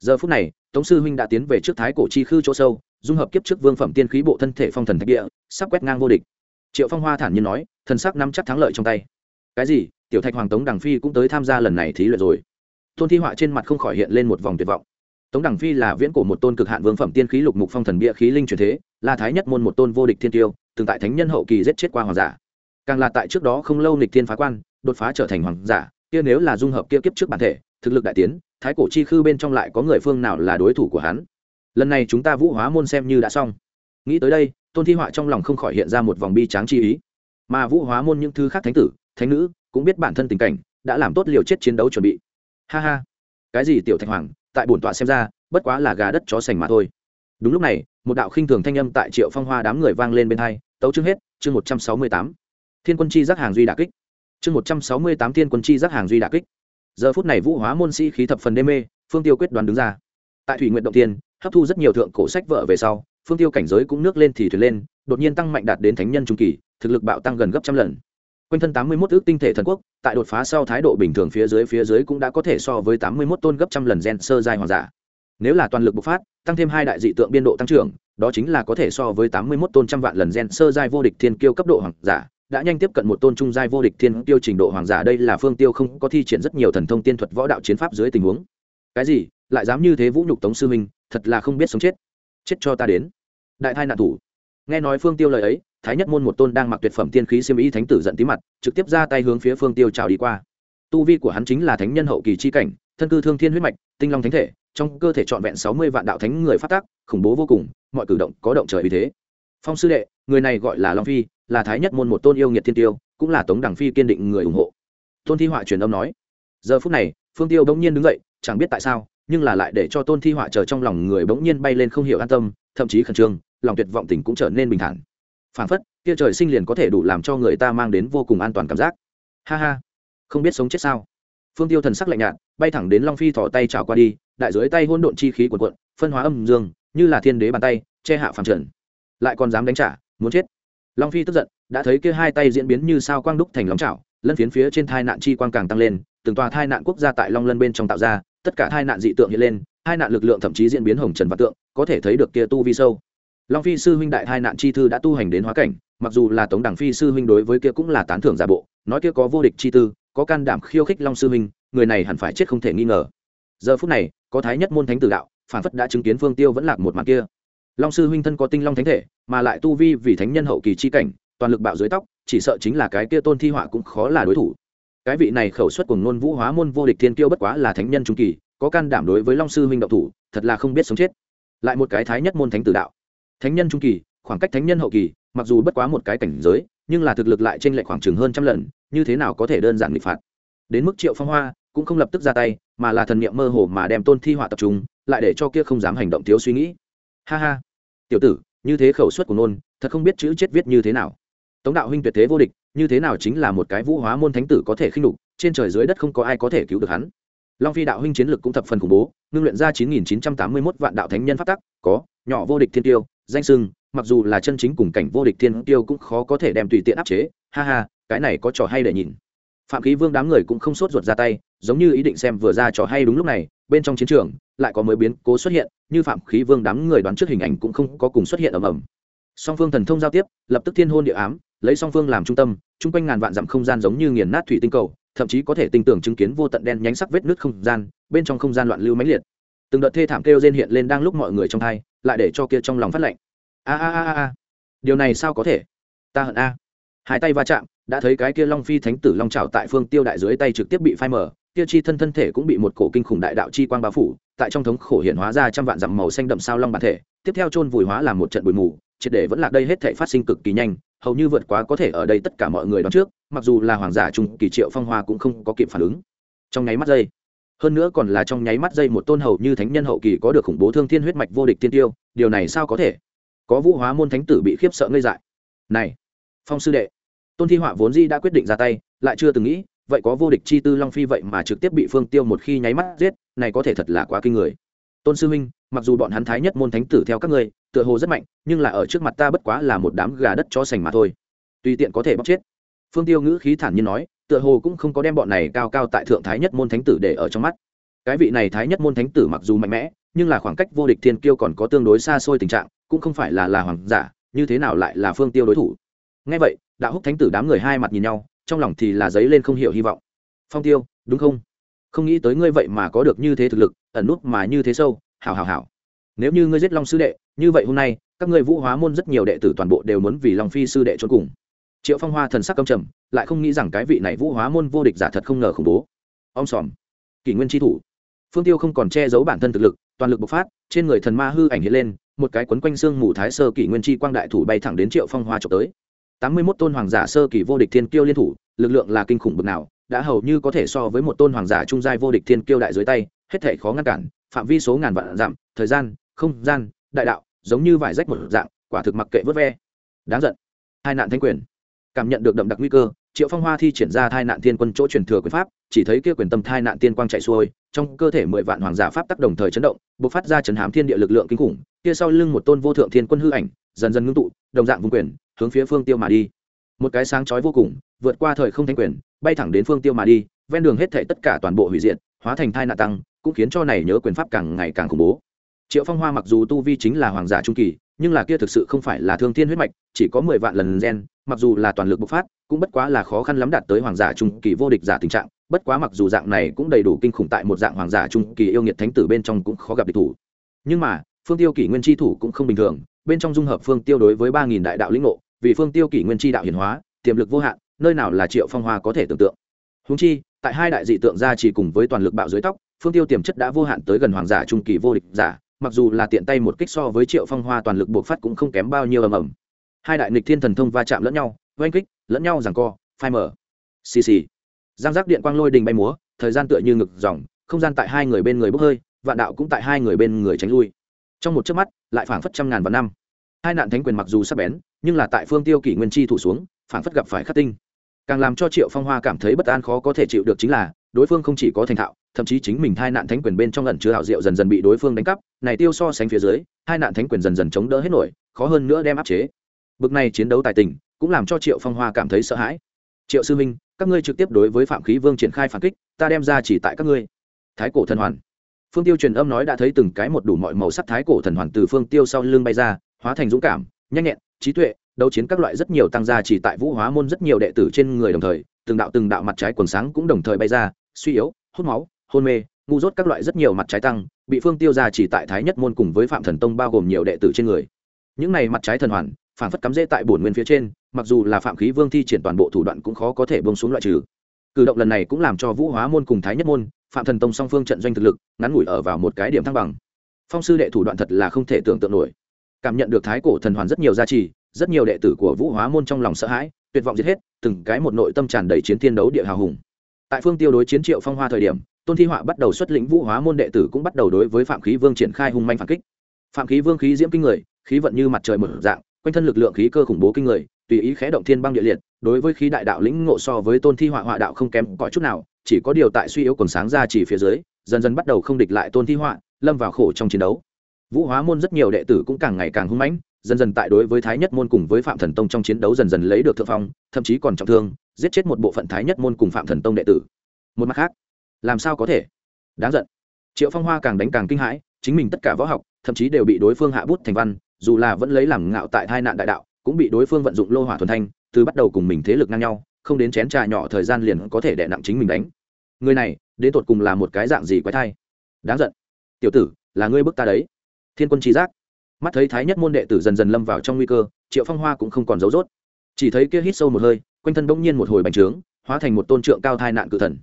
Giờ phút này, tống sư huynh đã tiến về trước thái cổ chi khư chỗ sâu, dung hợp kiếp trước vương phẩm tiên khí bộ thân thể phong thần thạch địa, sắp quét ngang vô địch triệu phong hoa thản nhiên nói thần sắc nắm chắc thắng lợi trong tay. Cái gì? Tiểu thạch hoàng tống đằng phi cũng tới tham gia lần này thí luyện rồi. Tôn thi họa trên mặt không khỏi hiện lên một vòng tuyệt vọng. Tống đằng phi là viễn cổ một tôn cực hạn vương phẩm tiên khí lục mục phong thần bia khí linh truyền thế là thái nhất môn một tôn vô địch thiên tiêu, từng tại thánh nhân hậu kỳ giết chết qua hoàng giả. Càng là tại trước đó không lâu nịch thiên phá quan, đột phá trở thành hoàng giả, kia nếu là dung hợp kia kiếp trước bản thể, thực lực đại tiến, thái cổ chi khư bên trong lại có người phương nào là đối thủ của hắn? Lần này chúng ta vũ hóa môn xem như đã xong. Nghĩ tới đây tôn thi họa trong lòng không khỏi hiện ra một vòng bi tráng chi ý. Mà vũ hóa môn những thứ khác thánh tử, thánh nữ, cũng biết bản thân tình cảnh, đã làm tốt liều chết chiến đấu chuẩn bị. Ha ha. Cái gì tiểu thạch hoàng, tại bổn tọa xem ra, bất quá là gà đất chó sành mà thôi. Đúng lúc này, một đạo khinh thường thanh âm tại triệu phong hoa đám người vang lên bên hai, tấu chương hết, chương một trăm sáu mươi tám. Thiên quân chi giác hàng duy đà kích. Chương một trăm sáu mươi tám thiên quân chi giác hàng duy đà kích. Giờ phút này vũ hóa môn sĩ khí thập phần đê mê, phương tiêu quyết đoán đứng ra. Tại thủy nguyện động tiên hấp thu rất nhiều thượng cổ sách vợ về sau phương tiêu cảnh giới cũng nước lên thì thuyền lên, đột nhiên tăng mạnh đạt đến thánh nhân trung kỳ, thực lực bạo tăng gần gấp trăm lần. Quanh thân tám mươi mốt ước tinh thể thần quốc, tại đột phá sau thái độ bình thường phía dưới phía dưới cũng đã có thể so với tám mươi mốt tôn gấp trăm lần gen sơ giai hoàng giả. Nếu là toàn lực bộc phát, tăng thêm hai đại dị tượng biên độ tăng trưởng, đó chính là có thể so với tám mươi mốt tôn trăm vạn lần gen sơ giai vô địch thiên kiêu cấp độ hoàng giả, đã nhanh tiếp cận một tôn trung giai vô địch thiên tiêu trình độ hoàng giả, đây là phương tiêu không có thi triển rất nhiều thần thông tiên thuật võ đạo chiến pháp dưới tình huống. Cái gì? Lại dám như thế vũ nhục tống sư minh, thật là không biết sống chết. Chết cho ta đến đại thai nạn thủ. Nghe nói phương tiêu lời ấy, thái nhất môn một tôn đang mặc tuyệt phẩm tiên khí siêm ý thánh tử giận tí mặt, trực tiếp ra tay hướng phía phương tiêu trào đi qua. Tu vi của hắn chính là thánh nhân hậu kỳ chi cảnh, thân cư thương thiên huyết mạch, tinh long thánh thể, trong cơ thể trọn vẹn sáu mươi vạn đạo thánh người phát tác, khủng bố vô cùng, mọi cử động có động trời vì thế. Phong sư đệ, người này gọi là long phi, là thái nhất môn một tôn yêu nghiệt thiên tiêu, cũng là tống Đằng phi kiên định người ủng hộ. Tôn thi họa truyền âm nói. Giờ phút này, phương tiêu bỗng nhiên đứng dậy, chẳng biết tại sao, nhưng là lại để cho tôn thi họa chờ trong lòng người bỗng nhiên bay lên không hiểu an tâm, thậm chí khẩn trương lòng tuyệt vọng tình cũng trở nên bình thản. Phản phất kia trời sinh liền có thể đủ làm cho người ta mang đến vô cùng an toàn cảm giác. Ha ha, không biết sống chết sao? Phương tiêu thần sắc lạnh nhạt, bay thẳng đến long phi thỏ tay trào qua đi, đại dưới tay hôn độn chi khí quần quận phân hóa âm dương, như là thiên đế bàn tay, che hạ phàm trần. Lại còn dám đánh trả, muốn chết. Long phi tức giận, đã thấy kia hai tay diễn biến như sao quang đúc thành lóng chảo, lân phiến phía trên thai nạn chi quang càng tăng lên, từng tòa thai nạn quốc gia tại long lân bên trong tạo ra, tất cả thai nạn dị tượng hiện lên, hai nạn lực lượng thậm chí diễn biến hồng trần và tượng, có thể thấy được kia tu vi sâu long phi sư huynh đại hai nạn chi thư đã tu hành đến hóa cảnh, mặc dù là tống đẳng phi sư huynh đối với kia cũng là tán thưởng giả bộ, nói kia có vô địch chi tư, có can đảm khiêu khích long sư huynh, người này hẳn phải chết không thể nghi ngờ. Giờ phút này, có thái nhất môn thánh tử đạo, phản phất đã chứng kiến phương tiêu vẫn lạc một mặt kia. Long sư huynh thân có tinh long thánh thể, mà lại tu vi vì thánh nhân hậu kỳ chi cảnh, toàn lực bạo dưới tóc, chỉ sợ chính là cái kia tôn thi họa cũng khó là đối thủ. Cái vị này khẩu suất cùng nôn vũ hóa môn vô địch thiên kiêu bất quá là thánh nhân trung kỳ, có can đảm đối với long sư huynh động thủ, thật là không biết sống chết. Lại một cái thái nhất môn thánh tử đạo thánh nhân trung kỳ, khoảng cách thánh nhân hậu kỳ, mặc dù bất quá một cái cảnh giới, nhưng là thực lực lại trên lệ khoảng chừng hơn trăm lần, như thế nào có thể đơn giản bị phạt? Đến mức triệu phong hoa cũng không lập tức ra tay, mà là thần niệm mơ hồ mà đem tôn thi họa tập trung, lại để cho kia không dám hành động thiếu suy nghĩ. Ha ha. Tiểu tử, như thế khẩu suất của nôn, thật không biết chữ chết viết như thế nào. Tống đạo huynh tuyệt thế vô địch, như thế nào chính là một cái vũ hóa môn thánh tử có thể khinh đục trên trời dưới đất không có ai có thể cứu được hắn. Long phi đạo huynh chiến lực cũng thập phần khủng bố, ngưng luyện ra chín nghìn chín trăm tám mươi mốt vạn đạo thánh nhân phát tắc, có, nhỏ vô địch thiên tiêu danh sưng, mặc dù là chân chính cùng cảnh vô địch thiên tiêu cũng khó có thể đem tùy tiện áp chế, ha ha, cái này có trò hay để nhìn. Phạm khí vương đám người cũng không sốt ruột ra tay, giống như ý định xem vừa ra trò hay đúng lúc này, bên trong chiến trường, lại có mới biến cố xuất hiện, như phạm khí vương đám người đoán trước hình ảnh cũng không có cùng xuất hiện ầm ầm. Song phương thần thông giao tiếp, lập tức thiên hôn địa ám, lấy song phương làm trung tâm, chung quanh ngàn vạn dặm không gian giống như nghiền nát thủy tinh cầu, thậm chí có thể tinh tưởng chứng kiến vô tận đen nhánh sắc vết nứt không gian, bên trong không gian loạn lưu mãnh liệt. Từng đợt thê thảm kêu rên hiện lên đang lúc mọi người trong thai lại để cho kia trong lòng phát lạnh. A a a a điều này sao có thể? Ta hận a. Hai tay va chạm, đã thấy cái kia long phi thánh tử long trào tại phương tiêu đại dưới tay trực tiếp bị phai mở kia chi thân thân thể cũng bị một cổ kinh khủng đại đạo chi quang bao phủ, tại trong thống khổ hiện hóa ra trăm vạn dặm màu xanh đậm sao long bản thể, tiếp theo chôn vùi hóa làm một trận bụi mù, triệt để vẫn là đây hết thể phát sinh cực kỳ nhanh, hầu như vượt quá có thể ở đây tất cả mọi người đón trước, mặc dù là hoàng giả trung kỳ triệu phong hoa cũng không có kịp phản ứng. Trong nháy mắt giây hơn nữa còn là trong nháy mắt giây một tôn hầu như thánh nhân hậu kỳ có được khủng bố thương thiên huyết mạch vô địch tiên tiêu, điều này sao có thể? Có vũ hóa môn thánh tử bị khiếp sợ ngây dại. Này, phong sư đệ, tôn thi họa vốn di đã quyết định ra tay, lại chưa từng nghĩ, vậy có vô địch chi tư long phi vậy mà trực tiếp bị phương tiêu một khi nháy mắt giết, này có thể thật là quá kinh người. Tôn sư minh mặc dù bọn hắn thái nhất môn thánh tử theo các ngươi, tựa hồ rất mạnh, nhưng là ở trước mặt ta bất quá là một đám gà đất cho sành mà thôi. Tùy tiện có thể bóc chết. Phương tiêu ngữ khí thản nhiên nói tựa hồ cũng không có đem bọn này cao cao tại thượng thái nhất môn thánh tử để ở trong mắt. Cái vị này thái nhất môn thánh tử mặc dù mạnh mẽ, nhưng là khoảng cách vô địch thiên kiêu còn có tương đối xa xôi tình trạng, cũng không phải là là hoàng giả, như thế nào lại là phương tiêu đối thủ? Ngay vậy, đạo húc thánh tử đám người hai mặt nhìn nhau, trong lòng thì là dấy lên không hiểu hy vọng. Phong tiêu, đúng không? Không nghĩ tới ngươi vậy mà có được như thế thực lực, ẩn nút mà như thế sâu, hảo hảo hảo. Nếu như ngươi giết long sư đệ, như vậy hôm nay, các ngươi vũ hóa môn rất nhiều đệ tử toàn bộ đều muốn vì long phi sư đệ trốn cùng triệu phong hoa thần sắc công trầm, lại không nghĩ rằng cái vị này vũ hóa môn vô địch giả thật không ngờ khủng bố. Om sòm. Kỷ nguyên tri thủ. Phương tiêu không còn che giấu bản thân thực lực, toàn lực bộc phát, trên người thần ma hư ảnh hiện lên, một cái quấn quanh xương mù thái sơ kỷ nguyên chi quang đại thủ bay thẳng đến triệu phong hoa trộm tới. Tám mươi mốt tôn hoàng giả sơ kỳ vô địch thiên kiêu liên thủ, lực lượng là kinh khủng bực nào, đã hầu như có thể so với một tôn hoàng giả trung giai vô địch thiên kiêu đại dưới tay, hết thể khó ngăn cản, phạm vi số ngàn vạn giảm thời gian, không gian, đại đạo, giống như vải rách một dạng, quả thực mặc kệ vớt ve. Đáng giận. Hai nạn thanh quyền cảm nhận được đậm đặc nguy cơ, triệu phong hoa thi triển ra thai nạn thiên quân chỗ truyền thừa quyền pháp, chỉ thấy kia quyền tâm thai nạn tiên quang chạy xuôi, trong cơ thể mười vạn hoàng giả pháp tác đồng thời chấn động b ộ c phát ra chấn hám thiên địa lực lượng kinh khủng, kia sau lưng một tôn vô thượng thiên quân hư ảnh, dần dần ngưng tụ, đồng dạng vùng quyền, hướng phía phương tiêu mà đi. Một cái sáng chói vô cùng, vượt qua thời không thanh quyền, bay thẳng đến phương tiêu mà đi, ven đường hết thể tất cả toàn bộ hủy diện hóa thành thai nạn tăng, cũng khiến cho này nhớ quyền pháp càng ngày càng khủng bố. Triệu phong hoa mặc dù tu vi chính là hoàng giả trung kỳ nhưng là kia thực sự không phải là thương thiên huyết mạch, chỉ có mười vạn lần gen, mặc dù là toàn lực bộc phát, cũng bất quá là khó khăn lắm đạt tới hoàng giả trung kỳ vô địch giả tình trạng, bất quá mặc dù dạng này cũng đầy đủ kinh khủng tại một dạng hoàng giả trung kỳ yêu nghiệt thánh tử bên trong cũng khó gặp địch thủ. Nhưng mà, phương tiêu kỷ nguyên tri thủ cũng không bình thường, bên trong dung hợp phương tiêu đối với ba nghìn đại đạo lĩnh ngộ, vì phương tiêu kỷ nguyên tri đạo hiển hóa, tiềm lực vô hạn, nơi nào là triệu phong hoa có thể tưởng tượng. Húng chi, tại hai đại dị tượng gia chỉ cùng với toàn lực bạo dưới tóc, phương tiêu tiềm chất đã vô hạn tới gần hoàng giả trung kỳ vô địch giả mặc dù là tiện tay một kích so với triệu phong hoa toàn lực buộc phát cũng không kém bao nhiêu ầm ầm. Hai đại nghịch thiên thần thông va chạm lẫn nhau, oanh kích, lẫn nhau rằng co, phai mở xì xì. Giang giác điện quang lôi đình bay múa, thời gian tựa như ngực dòng, không gian tại hai người bên người bốc hơi, vạn đạo cũng tại hai người bên người tránh lui. Trong một chớp mắt, lại phảng phất trăm ngàn vạn năm. Hai nạn thánh quyền mặc dù sắp bén, nhưng là tại phương tiêu kỷ nguyên chi thủ xuống, phảng phất gặp phải khắc tinh. Càng làm cho triệu phong hoa cảm thấy bất an khó có thể chịu được chính là, đối phương không chỉ có thành thạo thậm chí chính mình hai nạn thánh quyền bên trong lần chứa hảo diệu dần dần bị đối phương đánh cắp, này tiêu so sánh phía dưới, hai nạn thánh quyền dần dần chống đỡ hết nổi, khó hơn nữa đem áp chế. Bực này chiến đấu tài tình, cũng làm cho triệu phong hoa cảm thấy sợ hãi. Triệu sư minh các ngươi trực tiếp đối với phạm khí vương triển khai phản kích, ta đem ra chỉ tại các ngươi. Thái cổ thần hoàn. Phương tiêu truyền âm nói đã thấy từng cái một đủ mọi màu sắc thái cổ thần hoàn từ phương tiêu sau lưng bay ra, hóa thành dũng cảm, nhanh nhẹn, trí tuệ, đấu chiến các loại rất nhiều tăng gia chỉ tại vũ hóa môn rất nhiều đệ tử trên người đồng thời, từng đạo từng đạo mặt trái quần sáng cũng đồng thời bay ra, suy yếu, hút máu hôn mê, ngu dốt các loại rất nhiều mặt trái tăng, bị phương tiêu ra chỉ tại thái nhất môn cùng với phạm thần tông bao gồm nhiều đệ tử trên người. Những này mặt trái thần hoàn, phản phất cắm rễ tại bổn nguyên phía trên, mặc dù là phạm khí vương thi triển toàn bộ thủ đoạn cũng khó có thể bông xuống loại trừ. Cử động lần này cũng làm cho vũ hóa môn cùng thái nhất môn, phạm thần tông song phương trận doanh thực lực, ngắn ngủi ở vào một cái điểm thăng bằng. Phong sư đệ thủ đoạn thật là không thể tưởng tượng nổi. Cảm nhận được thái cổ thần hoàn rất nhiều giá trị rất nhiều đệ tử của vũ hóa môn trong lòng sợ hãi, tuyệt vọng giết hết, từng cái một nội tâm tràn đầy chiến thiên đấu địa hào hùng. Tại phương tiêu đối chiến triệu phong hoa thời điểm tôn thi họa bắt đầu xuất lĩnh vũ hóa môn đệ tử cũng bắt đầu đối với phạm khí vương triển khai hung manh phản kích. Phạm khí vương khí diễm kinh người, khí vận như mặt trời mở dạng, quanh thân lực lượng khí cơ khủng bố kinh người, tùy ý khẽ động thiên băng địa liệt, đối với khí đại đạo lĩnh ngộ so với tôn thi họa họa đạo không kém cỏi chút nào, chỉ có điều tại suy yếu còn sáng ra chỉ phía dưới, dần dần bắt đầu không địch lại tôn thi họa, lâm vào khổ trong chiến đấu. Vũ hóa môn rất nhiều đệ tử cũng càng ngày càng hung mãnh, dần dần tại đối với thái nhất môn cùng với phạm thần tông trong chiến đấu dần dần lấy được thượng phong, thậm chí còn trọng thương, giết chết một bộ phận thái nhất môn cùng phạm thần tông đệ tử. Một mặt khác làm sao có thể? Đáng giận. Triệu phong hoa càng đánh càng kinh hãi, chính mình tất cả võ học, thậm chí đều bị đối phương hạ bút thành văn, dù là vẫn lấy làm ngạo tại hai nạn đại đạo, cũng bị đối phương vận dụng lô hỏa thuần thanh, từ bắt đầu cùng mình thế lực ngang nhau, không đến chén trà nhỏ thời gian liền có thể đè nặng chính mình đánh. Người này, đến tột cùng là một cái dạng gì quái thai? Đáng giận. Tiểu tử, là ngươi bức ta đấy. Thiên quân trí giác. Mắt thấy thái nhất môn đệ tử dần dần lâm vào trong nguy cơ, triệu phong hoa cũng không còn giấu rốt. Chỉ thấy kia hít sâu một hơi, quanh thân bỗng nhiên một hồi bành trướng, hóa thành một tôn trượng cao thai nạn cự thần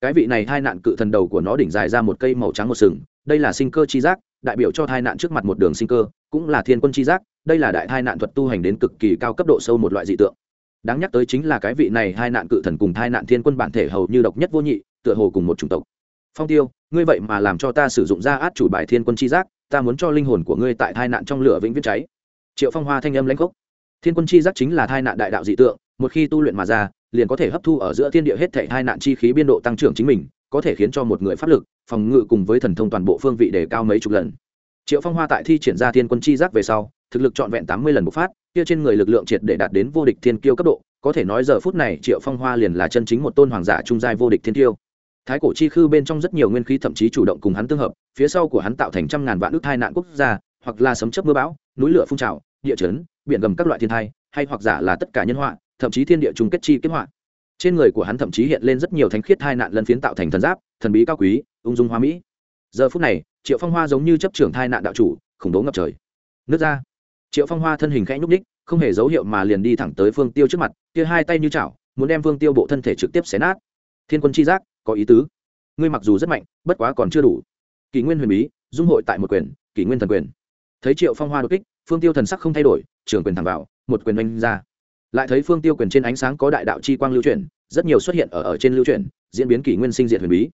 cái vị này hai nạn cự thần đầu của nó đỉnh dài ra một cây màu trắng một sừng, đây là sinh cơ chi giác, đại biểu cho thai nạn trước mặt một đường sinh cơ, cũng là thiên quân chi giác, đây là đại thai nạn thuật tu hành đến cực kỳ cao cấp độ sâu một loại dị tượng. Đáng nhắc tới chính là cái vị này hai nạn cự thần cùng hai nạn thiên quân bản thể hầu như độc nhất vô nhị, tựa hồ cùng một chủng tộc. Phong tiêu, ngươi vậy mà làm cho ta sử dụng ra át chủ bài thiên quân chi giác, ta muốn cho linh hồn của ngươi tại thai nạn trong lửa vĩnh viễn cháy. Triệu phong hoa thanh âm lãnh gốc thiên quân chi giác chính là thai nạn đại đạo dị tượng, một khi tu luyện mà ra liền có thể hấp thu ở giữa thiên địa hết thảy hai nạn chi khí biên độ tăng trưởng chính mình có thể khiến cho một người pháp lực phòng ngự cùng với thần thông toàn bộ phương vị đề cao mấy chục lần. Triệu phong hoa tại thi triển ra thiên quân chi giác về sau thực lực trọn vẹn tám mươi lần bộc phát kia trên người lực lượng triệt để đạt đến vô địch thiên kiêu cấp độ có thể nói giờ phút này triệu phong hoa liền là chân chính một tôn hoàng giả trung giai vô địch thiên kiêu. Thái cổ chi khư bên trong rất nhiều nguyên khí thậm chí chủ động cùng hắn tương hợp phía sau của hắn tạo thành trăm ngàn vạn ước thai nạn quốc gia hoặc là sấm chớp mưa bão núi lửa phun trào địa chấn biển gầm các loại thiên tai, hay hoặc giả là tất cả nhân họa thậm chí thiên địa chung kết chi kết họa. Trên người của hắn thậm chí hiện lên rất nhiều thánh khiết hai nạn lân phiến tạo thành thần giáp, thần bí cao quý, ung dung hoa mỹ. Giờ phút này, triệu phong hoa giống như chấp trưởng thai nạn đạo chủ, khủng bố ngập trời. Nước ra. Triệu phong hoa thân hình khẽ nhúc ních không hề dấu hiệu mà liền đi thẳng tới phương tiêu trước mặt, kia hai tay như chảo, muốn đem phương tiêu bộ thân thể trực tiếp xé nát. Thiên quân chi giác, có ý tứ. Ngươi mặc dù rất mạnh, bất quá còn chưa đủ. Kỷ nguyên huyền bí, dung hội tại một quyền, kỷ nguyên thần quyền. Thấy triệu phong hoa đột kích, phương tiêu thần sắc không thay đổi trường quyền thẳng vào, một quyền oanh ra lại thấy phương tiêu quyền trên ánh sáng có đại đạo chi quang lưu chuyển, rất nhiều xuất hiện ở ở trên lưu chuyển, diễn biến kỷ nguyên sinh diện huyền bí.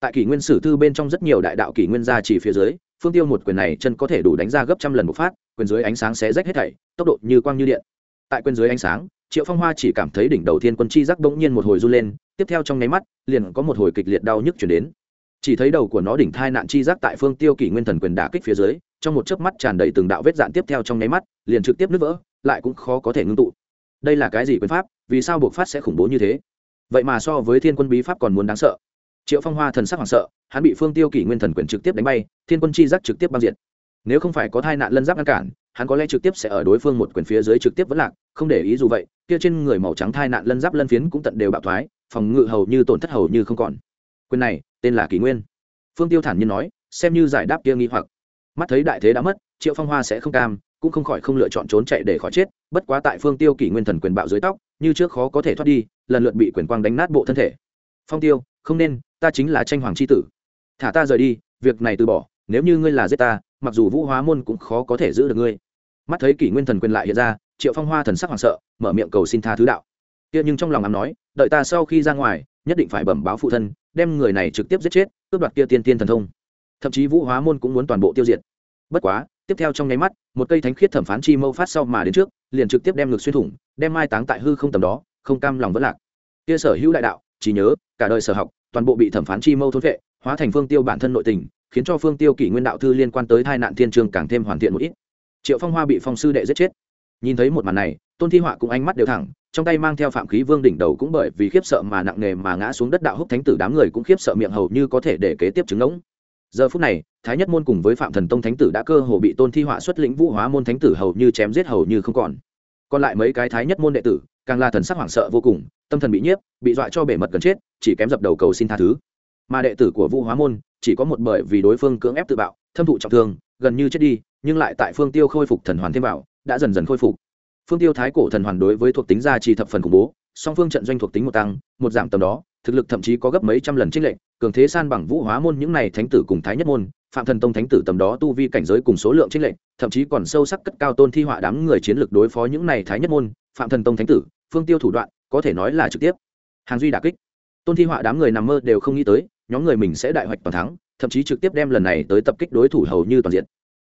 Tại kỷ nguyên sử thư bên trong rất nhiều đại đạo kỷ nguyên gia chỉ phía dưới, phương tiêu một quyền này chân có thể đủ đánh ra gấp trăm lần một phát, quyền dưới ánh sáng sẽ rách hết thảy, tốc độ như quang như điện. Tại quyền dưới ánh sáng, triệu phong hoa chỉ cảm thấy đỉnh đầu thiên quân chi giác bỗng nhiên một hồi run lên, tiếp theo trong nháy mắt, liền có một hồi kịch liệt đau nhức chuyển đến. Chỉ thấy đầu của nó đỉnh thai nạn chi giác tại phương tiêu kỷ nguyên thần quyền đả kích phía dưới, trong một chớp mắt tràn đầy từng đạo vết dạn tiếp theo trong nháy mắt, liền trực tiếp nứt vỡ, lại cũng khó có thể ngưng tụ đây là cái gì quyền pháp, vì sao buộc phát sẽ khủng bố như thế? Vậy mà so với thiên quân bí pháp còn muốn đáng sợ. Triệu phong hoa thần sắc hoảng sợ, hắn bị phương tiêu kỷ nguyên thần quyền trực tiếp đánh bay, thiên quân chi giác trực tiếp băng diệt. Nếu không phải có thai nạn lân giáp ngăn cản, hắn có lẽ trực tiếp sẽ ở đối phương một quyền phía dưới trực tiếp vẫn lạc, không để ý dù vậy, kia trên người màu trắng thai nạn lân giáp lân phiến cũng tận đều bạo thoái, phòng ngự hầu như tổn thất hầu như không còn. Quyền này, tên là kỷ nguyên. Phương tiêu thản nhiên nói, xem như giải đáp kia nghi hoặc. Mắt thấy đại thế đã mất, triệu phong hoa sẽ không cam cũng không khỏi không lựa chọn trốn chạy để khỏi chết, bất quá tại phương tiêu kỷ nguyên thần quyền bạo dưới tóc, như trước khó có thể thoát đi, lần lượt bị quyền quang đánh nát bộ thân thể. Phong tiêu, không nên, ta chính là tranh hoàng c h i tử. Thả ta rời đi, việc này từ bỏ, nếu như ngươi là giết ta, mặc dù vũ hóa môn cũng khó có thể giữ được ngươi. Mắt thấy kỷ nguyên thần quyền lại hiện ra, triệu phong hoa thần sắc hoảng sợ, mở miệng cầu xin tha thứ đạo. Kia nhưng trong lòng ám nói, đợi ta sau khi ra ngoài, nhất định phải bẩm báo phụ thân, đem người này trực tiếp giết chết, cướp đoạt kia tiên tiên thần thông. Thậm chí vũ hóa môn cũng muốn toàn bộ tiêu diệt. Bất quá tiếp theo trong nháy mắt, một cây thánh khiết thẩm phán chi mâu phát sau mà đến trước, liền trực tiếp đem ngược xuyên thủng, đem mai táng tại hư không tầm đó, không cam lòng vẫn lạc. Kia sở hữu đại đạo chỉ nhớ, cả đời sở học, toàn bộ bị thẩm phán chi mâu thối vệ hóa thành phương tiêu bản thân nội tình, khiến cho phương tiêu kỷ nguyên đạo thư liên quan tới tai nạn thiên trường càng thêm hoàn thiện một ít. Triệu phong hoa bị phong sư đệ giết chết. Nhìn thấy một màn này, tôn thi họa cũng ánh mắt đều thẳng, trong tay mang theo phạm khí vương đỉnh đầu cũng bởi vì khiếp sợ mà nặng nề mà ngã xuống đất đạo húc thánh tử đám người cũng khiếp sợ miệng hầu như có thể để kế tiếp chứng ngỗng giờ phút này, thái nhất môn cùng với phạm thần tông thánh tử đã cơ hồ bị tôn thi họa xuất lĩnh vũ hóa môn thánh tử hầu như chém giết hầu như không còn. Còn lại mấy cái thái nhất môn đệ tử, càng là thần sắc hoảng sợ vô cùng, tâm thần bị nhiếp, bị dọa cho bể mật gần chết, chỉ kém dập đầu cầu xin tha thứ. Mà đệ tử của vũ hóa môn, chỉ có một bởi vì đối phương cưỡng ép tự bạo, thâm thụ trọng thương, gần như chết đi, nhưng lại tại phương tiêu khôi phục thần hoàn thêm bảo đã dần dần khôi phục. Phương tiêu thái cổ thần hoàn đối với thuộc tính gia trì thập phần khủng bố, song phương trận doanh thuộc tính một tăng, một giảm tầm đó thực lực thậm chí có gấp mấy trăm lần trích lệnh cường thế san bằng vũ hóa môn những này thánh tử cùng thái nhất môn, phạm thần tông thánh tử tầm đó tu vi cảnh giới cùng số lượng trích lệnh thậm chí còn sâu sắc cất cao tôn thi họa đám người chiến lược đối phó những này thái nhất môn, phạm thần tông thánh tử, phương tiêu thủ đoạn, có thể nói là trực tiếp. Hàng duy đà kích. Tôn thi họa đám người nằm mơ đều không nghĩ tới, nhóm người mình sẽ đại hoạch toàn thắng, thậm chí trực tiếp đem lần này tới tập kích đối thủ hầu như toàn diện.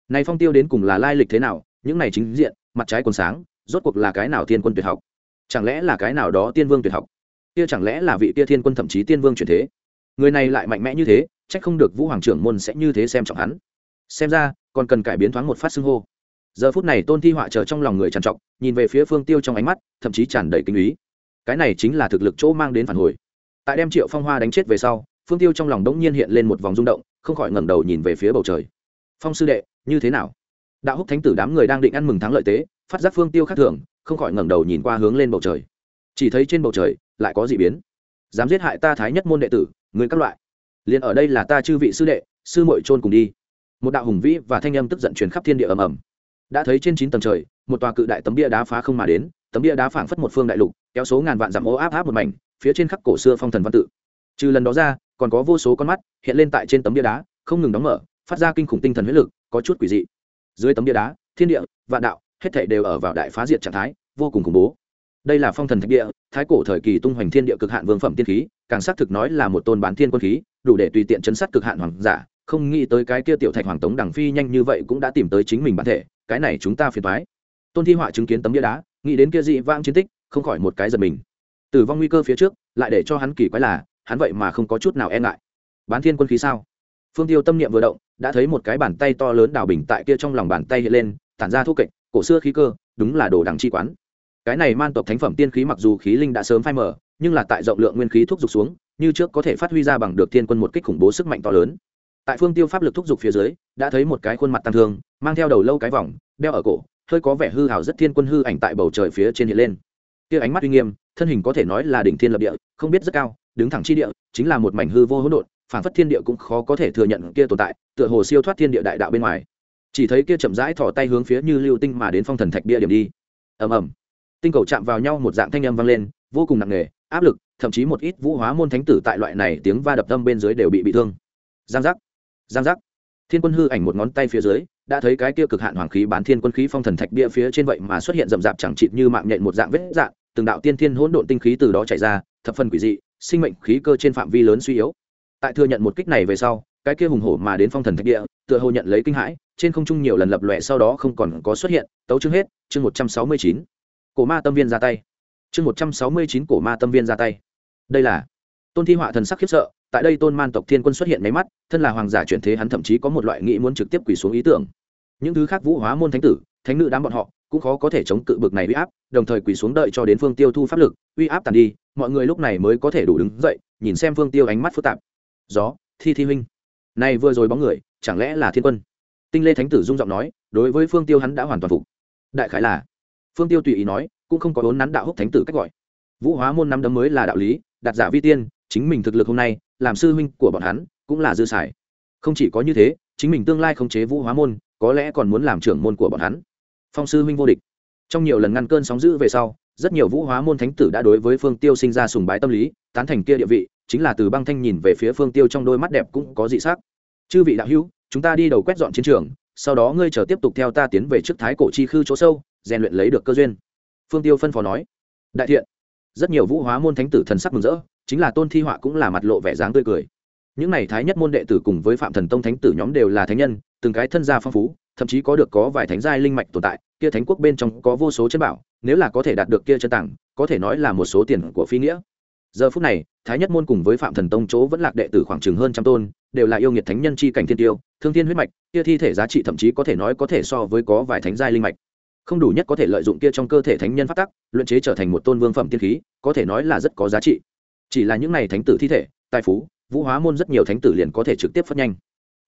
Này phong tiêu đến cùng là lai lịch thế nào, những này chính diện, mặt trái quần sáng, rốt cuộc là cái nào thiên quân tuyệt học? Chẳng lẽ là cái nào đó tiên vương tuyệt học? Kia chẳng lẽ là vị kia thiên quân thậm chí tiên vương chuyển thế? Người này lại mạnh mẽ như thế trách không được vũ hoàng trưởng môn sẽ như thế xem trọng hắn. Xem ra, còn cần cải biến thoáng một phát xưng hô. Giờ phút này tôn thi họa chờ trong lòng người trằn trọc, nhìn về phía phương tiêu trong ánh mắt, thậm chí tràn đầy kinh ý. Cái này chính là thực lực chỗ mang đến phản hồi. Tại đem triệu phong hoa đánh chết về sau, phương tiêu trong lòng đống nhiên hiện lên một vòng rung động, không khỏi ngẩng đầu nhìn về phía bầu trời. Phong sư đệ, như thế nào? Đạo húc thánh tử đám người đang định ăn mừng thắng lợi tế, phát giác phương tiêu khác thường, không khỏi ngẩng đầu nhìn qua hướng lên bầu trời. Chỉ thấy trên bầu trời lại có gì biến. Dám giết hại ta thái nhất môn đệ tử người các loại. Liền ở đây là ta chư vị sư đệ, sư muội trôn cùng đi. Một đạo hùng vĩ và thanh âm tức giận truyền khắp thiên địa ầm ầm. Đã thấy trên chín tầng trời, một tòa cự đại tấm bia đá phá không mà đến, tấm bia đá phảng phất một phương đại lục, kéo số ngàn vạn dặm ô áp áp một mảnh, phía trên khắc cổ xưa phong thần văn tự. Trừ lần đó ra, còn có vô số con mắt hiện lên tại trên tấm bia đá, không ngừng đóng mở, phát ra kinh khủng tinh thần huyết lực, có chút quỷ dị. Dưới tấm bia đá, thiên địa, vạn đạo, hết thảy đều ở vào đại phá diệt trạng thái, vô cùng khủng bố đây là phong thần thạch địa, thái cổ thời kỳ tung hoành thiên địa cực hạn vương phẩm tiên khí, càng xác thực nói là một tôn bán thiên quân khí, đủ để tùy tiện chấn sát cực hạn hoàng giả. Không nghĩ tới cái kia tiểu thạch hoàng tống đằng phi nhanh như vậy cũng đã tìm tới chính mình bản thể, cái này chúng ta phiền thoái tôn thi họa chứng kiến tấm bia đá, nghĩ đến kia dị vãng chiến tích, không khỏi một cái giật mình. Tử vong nguy cơ phía trước, lại để cho hắn kỳ quái là, hắn vậy mà không có chút nào e ngại. Bán thiên quân khí sao? Phương tiêu tâm niệm vừa động, đã thấy một cái bàn tay to lớn đào bình tại kia trong lòng bàn tay hiện lên, tản ra thu kệch cổ xưa khí cơ, đúng là đồ đằng chi quán cái này man tộc thánh phẩm tiên khí mặc dù khí linh đã sớm phai mở nhưng là tại rộng lượng nguyên khí thúc giục xuống, như trước có thể phát huy ra bằng được thiên quân một kích khủng bố sức mạnh to lớn. Tại phương tiêu pháp lực thúc giục phía dưới, đã thấy một cái khuôn mặt tăng thương, mang theo đầu lâu cái vòng, đeo ở cổ, hơi có vẻ hư hào rất thiên quân hư ảnh tại bầu trời phía trên hiện lên. Kia ánh mắt uy nghiêm, thân hình có thể nói là đỉnh thiên lập địa, không biết rất cao, đứng thẳng chi địa, chính là một mảnh hư vô hỗn độn phản phất thiên địa cũng khó có thể thừa nhận kia tồn tại, tựa hồ siêu thoát thiên địa đại đạo bên ngoài. Chỉ thấy kia chậm rãi thò tay hướng phía như lưu tinh mà đến phong thần thạch bia điểm đi. Ầm ầm tinh cầu chạm vào nhau một dạng thanh âm vang lên, vô cùng nặng nề, áp lực, thậm chí một ít vũ hóa môn thánh tử tại loại này tiếng va đập tâm bên dưới đều bị bị thương. Giang giác giang giác. Thiên quân hư ảnh một ngón tay phía dưới, đã thấy cái kia cực hạn hoàng khí bán thiên quân khí phong thần thạch bia phía trên vậy mà xuất hiện rậm rạp chẳng chịt như mạng nhện một dạng vết dạng, từng đạo tiên thiên hỗn độn tinh khí từ đó chảy ra, thập phần quỷ dị, sinh mệnh khí cơ trên phạm vi lớn suy yếu. Tại thừa nhận một kích này về sau, cái kia hùng hổ mà đến phong thần thạch địa tựa hồ nhận lấy kinh hãi, trên không trung nhiều lần lập lòe sau đó không còn có xuất hiện, tấu chương hết, chương một trăm sáu mươi chín cổ ma tâm viên ra tay. Chương một trăm sáu mươi chín cổ ma tâm viên ra tay. Đây là tôn thi họa thần sắc khiếp sợ, tại đây tôn man tộc thiên quân xuất hiện máy mắt, thân là hoàng giả chuyển thế hắn thậm chí có một loại nghĩ muốn trực tiếp quỳ xuống ý tưởng. Những thứ khác vũ hóa môn thánh tử, thánh nữ đám bọn họ, cũng khó có thể chống cự bực này uy áp, đồng thời quỳ xuống đợi cho đến phương tiêu thu pháp lực, uy áp tàn đi, mọi người lúc này mới có thể đủ đứng dậy, nhìn xem phương tiêu ánh mắt phức tạp. Gió, thi thi huynh. Này vừa rồi bóng người, chẳng lẽ là thiên quân? Tinh lê thánh tử dung giọng nói, đối với phương tiêu hắn đã hoàn toàn phục. Đại khái là phương tiêu tùy ý nói, cũng không có vốn nắn đạo húc thánh tử cách gọi. Vũ hóa môn năm đấm mới là đạo lý, đặt giả vi tiên, chính mình thực lực hôm nay, làm sư huynh của bọn hắn, cũng là dư sải không chỉ có như thế, chính mình tương lai không chế vũ hóa môn, có lẽ còn muốn làm trưởng môn của bọn hắn. Phong sư huynh vô địch. Trong nhiều lần ngăn cơn sóng dữ về sau, rất nhiều vũ hóa môn thánh tử đã đối với phương tiêu sinh ra sùng bái tâm lý, tán thành kia địa vị, chính là từ băng thanh nhìn về phía phương tiêu trong đôi mắt đẹp cũng có dị sắc. Chư vị đạo hữu, chúng ta đi đầu quét dọn chiến trường, sau đó ngươi chờ tiếp tục theo ta tiến về trước thái cổ chi khư chỗ sâu rèn luyện lấy được cơ duyên. Phương tiêu phân phó nói, đại thiện, rất nhiều vũ hóa môn thánh tử thần sắc mừng rỡ, chính là tôn thi họa cũng là mặt lộ vẻ dáng tươi cười. Những n à y thái nhất môn đệ tử cùng với phạm thần tông thánh tử nhóm đều là thánh nhân, từng cái thân gia phong phú, thậm chí có được có vài thánh giai linh mạch tồn tại, kia thánh quốc bên trong có vô số chân bảo, nếu là có thể đạt được kia chân tặng có thể nói là một số tiền của phi nghĩa. Giờ phút này, thái nhất môn cùng với phạm thần tông chỗ vẫn lạc đệ tử khoảng chừng hơn trăm tôn, đều là yêu nghiệt thánh nhân chi cảnh thiên tiêu, thương thiên huyết mạch, kia thi thể giá trị thậm chí có thể nói có thể so với có vài thánh giai linh mạch không đủ nhất có thể lợi dụng kia trong cơ thể thánh nhân phát tắc, luyện chế trở thành một tôn vương phẩm tiên khí, có thể nói là rất có giá trị. Chỉ là những này thánh tử thi thể, tài phú, vũ hóa môn rất nhiều thánh tử liền có thể trực tiếp phát nhanh.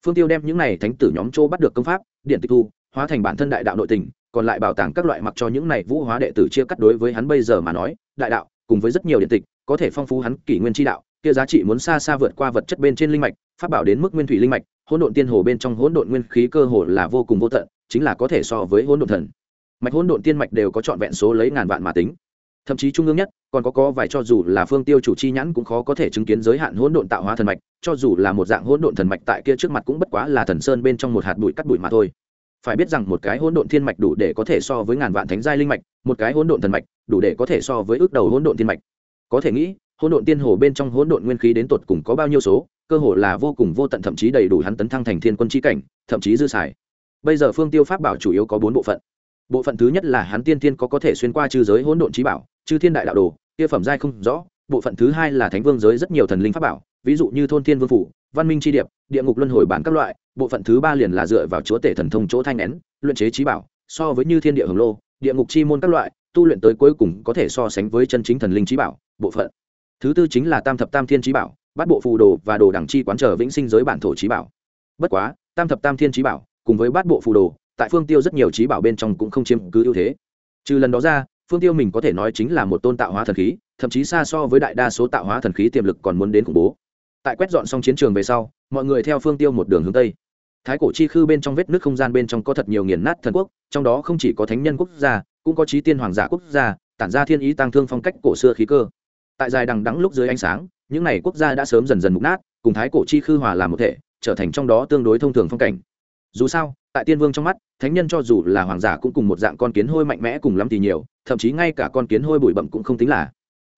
Phương tiêu đem những này thánh tử nhóm châu bắt được công pháp, điện tịch thu, hóa thành bản thân đại đạo nội tình, còn lại bảo tàng các loại mặc cho những này vũ hóa đệ tử chia cắt đối với hắn bây giờ mà nói, đại đạo, cùng với rất nhiều điện tịch, có thể phong phú hắn kỷ nguyên tri đạo, kia giá trị muốn xa xa vượt qua vật chất bên trên linh mạch phát bảo đến mức nguyên thủy linh mạch, hỗn độn tiên hồ bên trong hỗn độn nguyên khí cơ hồ là vô cùng vô tận, chính là có thể so với hỗn độn thần mạch hỗn độn tiên mạch đều có trọn vẹn số lấy ngàn vạn mà tính. Thậm chí trung ương nhất, còn có có vài cho dù là phương tiêu chủ chi nhãn cũng khó có thể chứng kiến giới hạn hỗn độn tạo hóa thần mạch, cho dù là một dạng hỗn độn thần mạch tại kia trước mặt cũng bất quá là thần sơn bên trong một hạt bụi cắt bụi mà thôi. Phải biết rằng một cái hỗn độn thiên mạch đủ để có thể so với ngàn vạn thánh giai linh mạch, một cái hỗn độn thần mạch đủ để có thể so với ước đầu hỗn độn thiên mạch. Có thể nghĩ, hỗn độn tiên hồ bên trong hỗn độn nguyên khí đến tột cùng có bao nhiêu số, cơ hồ là vô cùng vô tận, thậm chí đầy đủ hắn tấn thăng thành thiên quân chi cảnh, thậm chí dư xài. Bây giờ phương tiêu pháp bảo chủ yếu có bốn bộ phận bộ phận thứ nhất là hắn tiên tiên có có thể xuyên qua chư giới hỗn độn trí bảo, chư thiên đại đạo đồ, kia phẩm giai không rõ, bộ phận thứ hai là thánh vương giới rất nhiều thần linh pháp bảo, ví dụ như thôn thiên vương phủ, văn minh tri điệp, địa ngục luân hồi bản các loại, bộ phận thứ ba liền là dựa vào chúa tể thần thông chỗ thanh nén, luyện chế trí bảo, so với như thiên địa hồng lô, địa ngục chi môn các loại, tu luyện tới cuối cùng có thể so sánh với chân chính thần linh trí bảo, bộ phận. Thứ tư chính là tam thập tam thiên trí bảo, bắt bộ phù đồ và đồ đẳng chi quán trở vĩnh sinh giới bản thổ trí bảo. Bất quá, tam thập tam thiên trí bảo cùng với bát bộ phù đồ tại phương tiêu rất nhiều trí bảo bên trong cũng không chiếm cứ ưu thế. Trừ lần đó ra, phương tiêu mình có thể nói chính là một tôn tạo hóa thần khí, thậm chí xa so với đại đa số tạo hóa thần khí tiềm lực còn muốn đến khủng bố. Tại quét dọn xong chiến trường về sau, mọi người theo phương tiêu một đường hướng tây. Thái cổ chi khư bên trong vết nước không gian bên trong có thật nhiều nghiền nát thần quốc, trong đó không chỉ có thánh nhân quốc gia, cũng có trí tiên hoàng giả quốc gia, tản ra thiên ý tăng thương phong cách cổ xưa khí cơ. Tại dài đằng đắng lúc dưới ánh sáng, những n à y quốc gia đã sớm dần dần mục nát, cùng thái cổ chi khư hòa làm một thể, trở thành trong đó tương đối thông thường phong cảnh dù sao tại tiên vương trong mắt thánh nhân cho dù là hoàng giả cũng cùng một dạng con kiến hôi mạnh mẽ cùng lắm thì nhiều thậm chí ngay cả con kiến hôi bụi bậm cũng không tính là.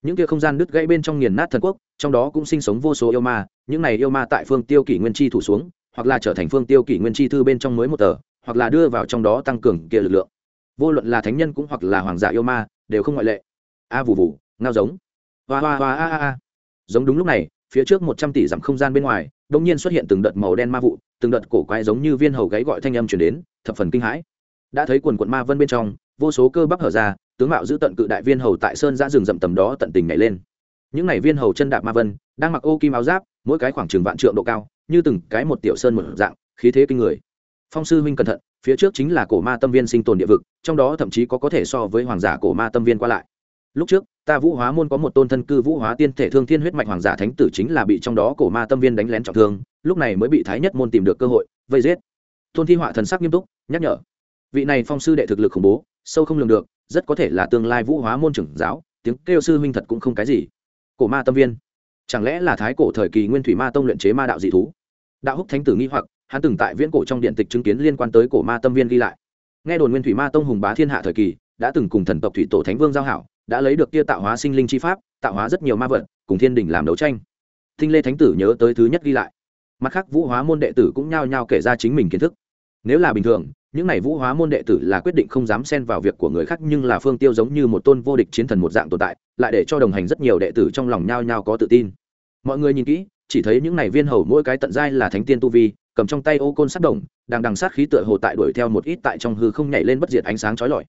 Những kia không gian đứt gãy bên trong nghiền nát thần quốc trong đó cũng sinh sống vô số yêu ma những này yêu ma tại phương tiêu kỷ nguyên chi thủ xuống hoặc là trở thành phương tiêu kỷ nguyên chi thư bên trong mới một tờ hoặc là đưa vào trong đó tăng cường kia lực lượng. Vô luận là thánh nhân cũng hoặc là hoàng giả yêu ma đều không ngoại lệ. A à, vù vù ngao giống. Hoa hoa hoa a a a. Giống đúng lúc này phía trước một trăm tỷ dặm không gian bên ngoài, đột nhiên xuất hiện từng đợt màu đen ma vụ, từng đợt cổ quái giống như viên hầu gáy gọi thanh âm truyền đến, thập phần kinh hãi. Đã thấy quần quận ma vân bên trong, vô số cơ bắp hở ra, tướng mạo giữ tận cự đại viên hầu tại sơn ra rừng rậm tầm đó tận tình nhảy lên. Những này viên hầu chân đạp ma vân, đang mặc ô kim áo giáp, mỗi cái khoảng chừng vạn trượng độ cao, như từng cái một tiểu sơn một dạng, khí thế kinh người. Phong sư huynh cẩn thận, phía trước chính là cổ ma tâm viên sinh tồn địa vực, trong đó thậm chí có có thể so với hoàng giả cổ ma tâm viên qua lại. Lúc trước ta vũ hóa môn có một tôn thân cư vũ hóa tiên thể thương thiên huyết mạch hoàng giả thánh tử chính là bị trong đó cổ ma tâm viên đánh lén trọng thương, lúc này mới bị thái nhất môn tìm được cơ hội, vây giết. Tôn thi họa thần sắc nghiêm túc, nhắc nhở. Vị này phong sư đệ thực lực khủng bố, sâu không lường được, rất có thể là tương lai vũ hóa môn trưởng giáo, tiếng kêu sư minh thật cũng không cái gì. Cổ ma tâm viên. Chẳng lẽ là thái cổ thời kỳ nguyên thủy ma tông luyện chế ma đạo dị thú? Đạo húc thánh tử nghi hoặc, hắn từng tại viễn cổ trong điện tịch chứng kiến liên quan tới cổ ma tâm viên ghi lại. Nghe đồn nguyên thủy ma tông hùng bá thiên hạ thời kỳ, đã từng cùng thần tộc thủy tổ thánh vương giao hảo đã lấy được kia tạo hóa sinh linh chi pháp, tạo hóa rất nhiều ma vật, cùng thiên đình làm đấu tranh. Thinh lê thánh tử nhớ tới thứ nhất ghi lại. Mặt khác, vũ hóa môn đệ tử cũng nhao nhao kể ra chính mình kiến thức. Nếu là bình thường, những n à y vũ hóa môn đệ tử là quyết định không dám xen vào việc của người khác, nhưng là phương tiêu giống như một tôn vô địch chiến thần một dạng tồn tại, lại để cho đồng hành rất nhiều đệ tử trong lòng nhao nhao có tự tin. Mọi người nhìn kỹ, chỉ thấy những n à y viên hầu mỗi cái tận giai là thánh tiên tu vi, cầm trong tay ô côn sát đồng, đang đằng sát khí tựa hồ tại đuổi theo một ít tại trong hư không nhảy lên bất diệt ánh sáng trói lọi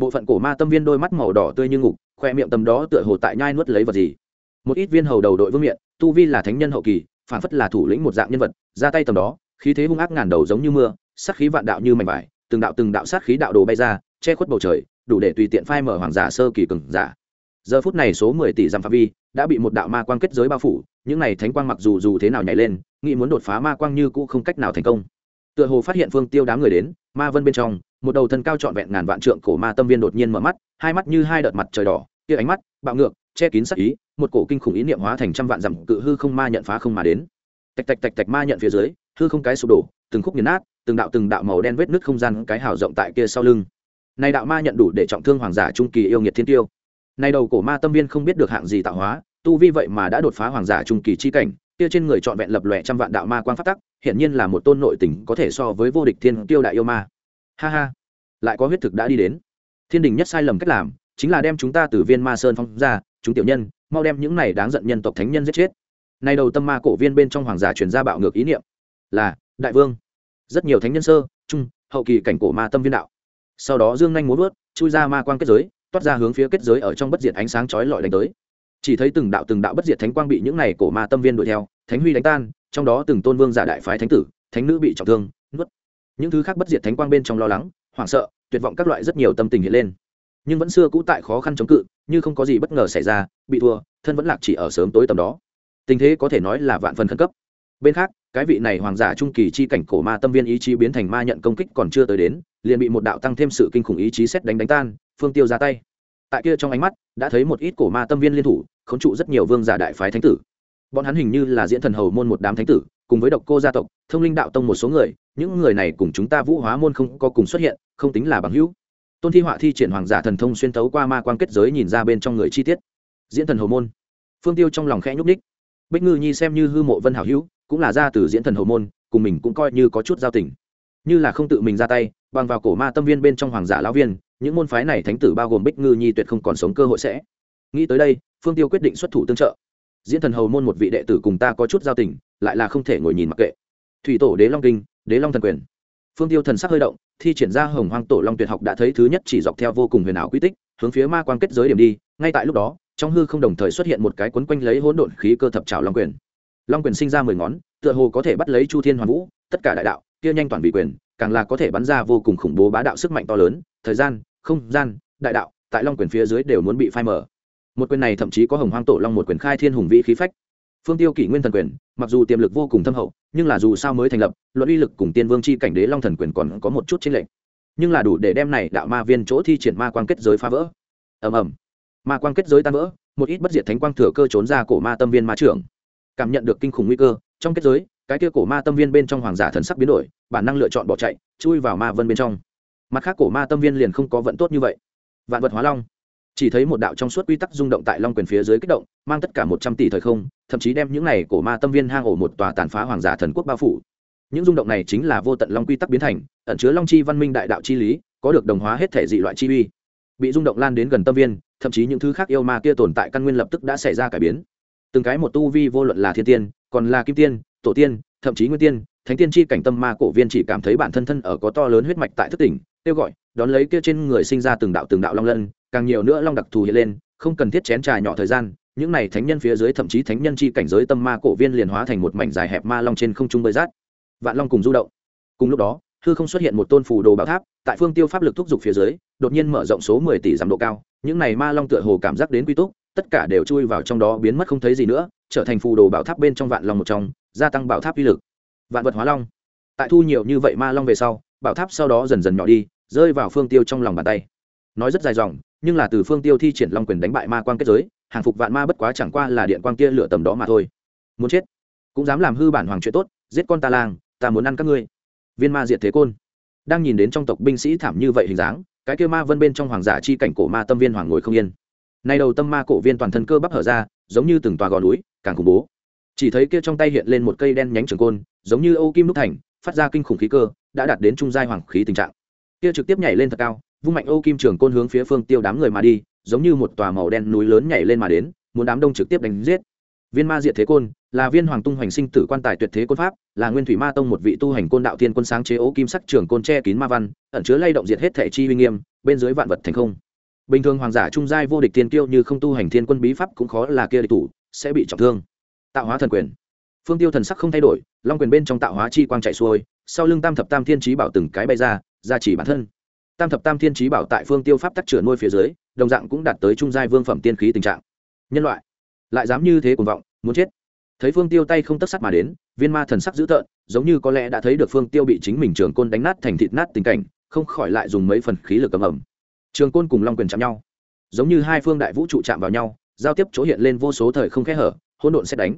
bộ phận cổ ma tâm viên đôi mắt màu đỏ tươi như ngục, khoe miệng tầm đó tựa hồ tại nhai nuốt lấy vật gì. Một ít viên hầu đầu đội vương miện, tu vi là thánh nhân hậu kỳ, phản phất là thủ lĩnh một dạng nhân vật, ra tay tầm đó, khí thế hung ác ngàn đầu giống như mưa, sát khí vạn đạo như mảnh vải, từng đạo từng đạo sát khí đạo đồ bay ra, che khuất bầu trời, đủ để tùy tiện phai mở hoàng giả sơ kỳ cường giả. Giờ phút này số mười tỷ dặm phạm vi đã bị một đạo ma quang kết giới bao phủ, những này thánh quang mặc dù dù thế nào nhảy lên, nghĩ muốn đột phá ma quang như cũ không cách nào thành công. Tựa hồ phát hiện phương tiêu đám người đến, ma vân bên trong một đầu thân cao trọn vẹn ngàn vạn trượng cổ ma tâm viên đột nhiên mở mắt, hai mắt như hai đợt mặt trời đỏ, kia ánh mắt, bạo ngược, che kín sắc ý, một cổ kinh khủng ý niệm hóa thành trăm vạn dặm cự hư không ma nhận phá không mà đến. Tạch tạch tạch tạch ma nhận phía dưới, hư không cái sụp đổ, từng khúc nghiền nát, từng đạo từng đạo màu đen vết nứt không gian cái hào rộng tại kia sau lưng. Này đạo ma nhận đủ để trọng thương hoàng giả trung kỳ yêu nghiệt thiên tiêu. Này đầu cổ ma tâm viên không biết được hạng gì tạo hóa, tu vi vậy mà đã đột phá hoàng giả trung kỳ chi cảnh, kia trên người trọn vẹn lập lòe trăm vạn đạo ma quang phát tắc, hiển nhiên là một tôn nội tình có thể so với vô địch thiên tiêu đại yêu ma ha ha. Lại có huyết thực đã đi đến. Thiên đình nhất sai lầm cách làm, chính là đem chúng ta từ viên ma sơn phong ra, chúng tiểu nhân, mau đem những này đáng giận nhân tộc thánh nhân giết chết. Nay đầu tâm ma cổ viên bên trong hoàng giả truyền ra bạo ngược ý niệm. Là, đại vương. Rất nhiều thánh nhân sơ, trung, hậu kỳ cảnh cổ ma tâm viên đạo. Sau đó dương nhanh muốn vớt chui ra ma quang kết giới, toát ra hướng phía kết giới ở trong bất diệt ánh sáng chói lọi đánh tới. Chỉ thấy từng đạo từng đạo bất diệt thánh quang bị những này cổ ma tâm viên đuổi theo, thánh huy đánh tan, trong đó từng tôn vương giả đại phái thánh tử, thánh nữ bị trọng thương những thứ khác bất diệt thánh quang bên trong lo lắng, hoảng sợ, tuyệt vọng các loại rất nhiều tâm tình hiện lên. Nhưng vẫn xưa cũ tại khó khăn chống cự, như không có gì bất ngờ xảy ra, bị thua, thân vẫn lạc chỉ ở sớm tối tầm đó. Tình thế có thể nói là vạn phần khẩn cấp. Bên khác, cái vị này hoàng giả trung kỳ chi cảnh cổ ma tâm viên ý chí biến thành ma nhận công kích còn chưa tới đến, liền bị một đạo tăng thêm sự kinh khủng ý chí xét đánh đánh tan, phương tiêu ra tay. Tại kia trong ánh mắt, đã thấy một ít cổ ma tâm viên liên thủ khống trụ rất nhiều vương giả đại phái thánh tử. Bọn hắn hình như là diễn thần hầu môn một đám thánh tử cùng với độc cô gia tộc, thông linh đạo tông một số người, những người này cùng chúng ta vũ hóa môn không có cùng xuất hiện, không tính là bằng hữu. Tôn thi họa thi triển hoàng giả thần thông xuyên tấu qua ma quan kết giới nhìn ra bên trong người chi tiết. Diễn thần hầu môn. Phương tiêu trong lòng khẽ nhúc ních bích ngư nhi xem như hư mộ vân hảo hữu, cũng là ra từ diễn thần hầu môn, cùng mình cũng coi như có chút giao tình. Như là không tự mình ra tay, bằng vào cổ ma tâm viên bên trong hoàng giả lão viên, những môn phái này thánh tử bao gồm bích ngư nhi tuyệt không còn sống cơ hội sẽ. Nghĩ tới đây, phương tiêu quyết định xuất thủ tương trợ. Diễn thần hầu môn một vị đệ tử cùng ta có chút giao tình lại là không thể ngồi nhìn mặc kệ. Thủy tổ đế long kinh, đế long thần quyền. Phương tiêu thần sắc hơi động, thi triển ra hồng hoang tổ long tuyệt học đã thấy thứ nhất chỉ dọc theo vô cùng huyền ảo quy tích, hướng phía ma quan kết giới điểm đi, ngay tại lúc đó, trong hư không đồng thời xuất hiện một cái quấn quanh lấy hỗn độn khí cơ thập trào long quyền. Long quyền sinh ra mười ngón, tựa hồ có thể bắt lấy chu thiên hoàn vũ, tất cả đại đạo, kia nhanh toàn vị quyền, càng là có thể bắn ra vô cùng khủng bố bá đạo sức mạnh to lớn, thời gian, không gian, đại đạo, tại long quyền phía dưới đều muốn bị phai mở một quyền này thậm chí có hồng hoang tổ long một quyền khai thiên hùng vĩ khí phách phương tiêu kỷ nguyên thần quyền, mặc dù tiềm lực vô cùng thâm hậu, nhưng là dù sao mới thành lập, luận uy lực cùng tiên vương c h i cảnh đế long thần quyền còn có một chút chênh lệch. Nhưng là đủ để đem này đạo ma viên chỗ thi triển ma quan kết giới phá vỡ. Ầm ầm. Ma quan kết giới tan vỡ, một ít bất diệt thánh quang thừa cơ trốn ra cổ ma tâm viên ma trưởng. Cảm nhận được kinh khủng nguy cơ, trong kết giới, cái kia cổ ma tâm viên bên trong hoàng giả thần sắc biến đổi, bản năng lựa chọn bỏ chạy, chui vào ma vân bên trong. Mặt khác cổ ma tâm viên liền không có vận tốt như vậy. Vạn vật hóa long chỉ thấy một đạo trong suốt quy tắc rung động tại long quyền phía dưới kích động, mang tất cả một trăm tỷ thời không, thậm chí đem những này cổ ma tâm viên hang ổ một tòa tàn phá hoàng giả thần quốc bao phủ. Những rung động này chính là vô tận long quy tắc biến thành, ẩn chứa long chi văn minh đại đạo chi lý, có được đồng hóa hết thể dị loại chi uy. Bị rung động lan đến gần tâm viên, thậm chí những thứ khác yêu ma kia tồn tại căn nguyên lập tức đã xảy ra cải biến. Từng cái một tu vi vô luận là thiên tiên, còn là kim tiên, tổ tiên, thậm chí nguyên tiên, thánh tiên chi cảnh tâm ma cổ viên chỉ cảm thấy bản thân thân ở có to lớn huyết mạch tại thất tỉnh, kêu gọi, đón lấy kia trên người sinh ra từng đạo từng đạo long lân càng nhiều nữa long đặc thù hiện lên, không cần thiết chén trà nhỏ thời gian, những này thánh nhân phía dưới thậm chí thánh nhân chi cảnh giới tâm ma cổ viên liền hóa thành một mảnh dài hẹp ma long trên không trung bơi rát. Vạn long cùng du động. Cùng lúc đó, hư không xuất hiện một tôn phù đồ bảo tháp, tại phương tiêu pháp lực thúc giục phía dưới, đột nhiên mở rộng số mười tỷ giảm độ cao, những này ma long tựa hồ cảm giác đến quy túc, tất cả đều chui vào trong đó biến mất không thấy gì nữa, trở thành phù đồ bảo tháp bên trong vạn long một trong, gia tăng bảo tháp uy lực. Vạn vật hóa long. Tại thu nhiều như vậy ma long về sau, bảo tháp sau đó dần dần nhỏ đi, rơi vào phương tiêu trong lòng bàn tay. Nói rất dài dòng nhưng là từ phương tiêu thi triển long quyền đánh bại ma quan kết giới, hàng phục vạn ma bất quá chẳng qua là điện quang kia lửa tầm đó mà thôi. Muốn chết, cũng dám làm hư bản hoàng chuyện tốt, giết con ta lang, ta muốn ăn các ngươi. Viên ma diệt thế côn. Đang nhìn đến trong tộc binh sĩ thảm như vậy hình dáng, cái kia ma vân bên trong hoàng giả chi cảnh cổ ma tâm viên hoàng ngồi không yên. Nay đầu tâm ma cổ viên toàn thân cơ bắp hở ra, giống như từng tòa gò núi, càng khủng bố. Chỉ thấy kia trong tay hiện lên một cây đen nhánh trường côn, giống như âu kim đúc thành, phát ra kinh khủng khí cơ, đã đạt đến trung giai hoàng khí tình trạng. Kia trực tiếp nhảy lên thật cao vung mạnh ô kim trường côn hướng phía phương tiêu đám người mà đi, giống như một tòa màu đen núi lớn nhảy lên mà đến, muốn đám đông trực tiếp đánh giết. Viên ma diệt thế côn, là viên hoàng tung hoành sinh tử quan tài tuyệt thế côn pháp, là nguyên thủy ma tông một vị tu hành côn đạo thiên quân sáng chế ô kim sắc trường côn che kín ma văn, ẩn chứa lay động diệt hết thể chi uy nghiêm, bên dưới vạn vật thành không. Bình thường hoàng giả trung giai vô địch tiên kiêu như không tu hành thiên quân bí pháp cũng khó là kia địch thủ, sẽ bị trọng thương. Tạo hóa thần quyền. Phương tiêu thần sắc không thay đổi, long quyền bên trong tạo hóa chi quang chạy xuôi, sau lưng tam thập tam thiên trí bảo từng cái bay ra ra chỉ bản thân tam thập tam thiên trí bảo tại phương tiêu pháp tắc chửa nuôi phía dưới, đồng dạng cũng đạt tới trung giai vương phẩm tiên khí tình trạng. Nhân loại, lại dám như thế cuồng vọng, muốn chết. Thấy phương tiêu tay không tất sắt mà đến, viên ma thần sắc dữ tợn, giống như có lẽ đã thấy được phương tiêu bị chính mình trường côn đánh nát thành thịt nát tình cảnh, không khỏi lại dùng mấy phần khí lực cầm ẩm trường côn cùng long quyền chạm nhau. Giống như hai phương đại vũ trụ chạm vào nhau, giao tiếp chỗ hiện lên vô số thời không khẽ hở, hỗn độn xét đánh.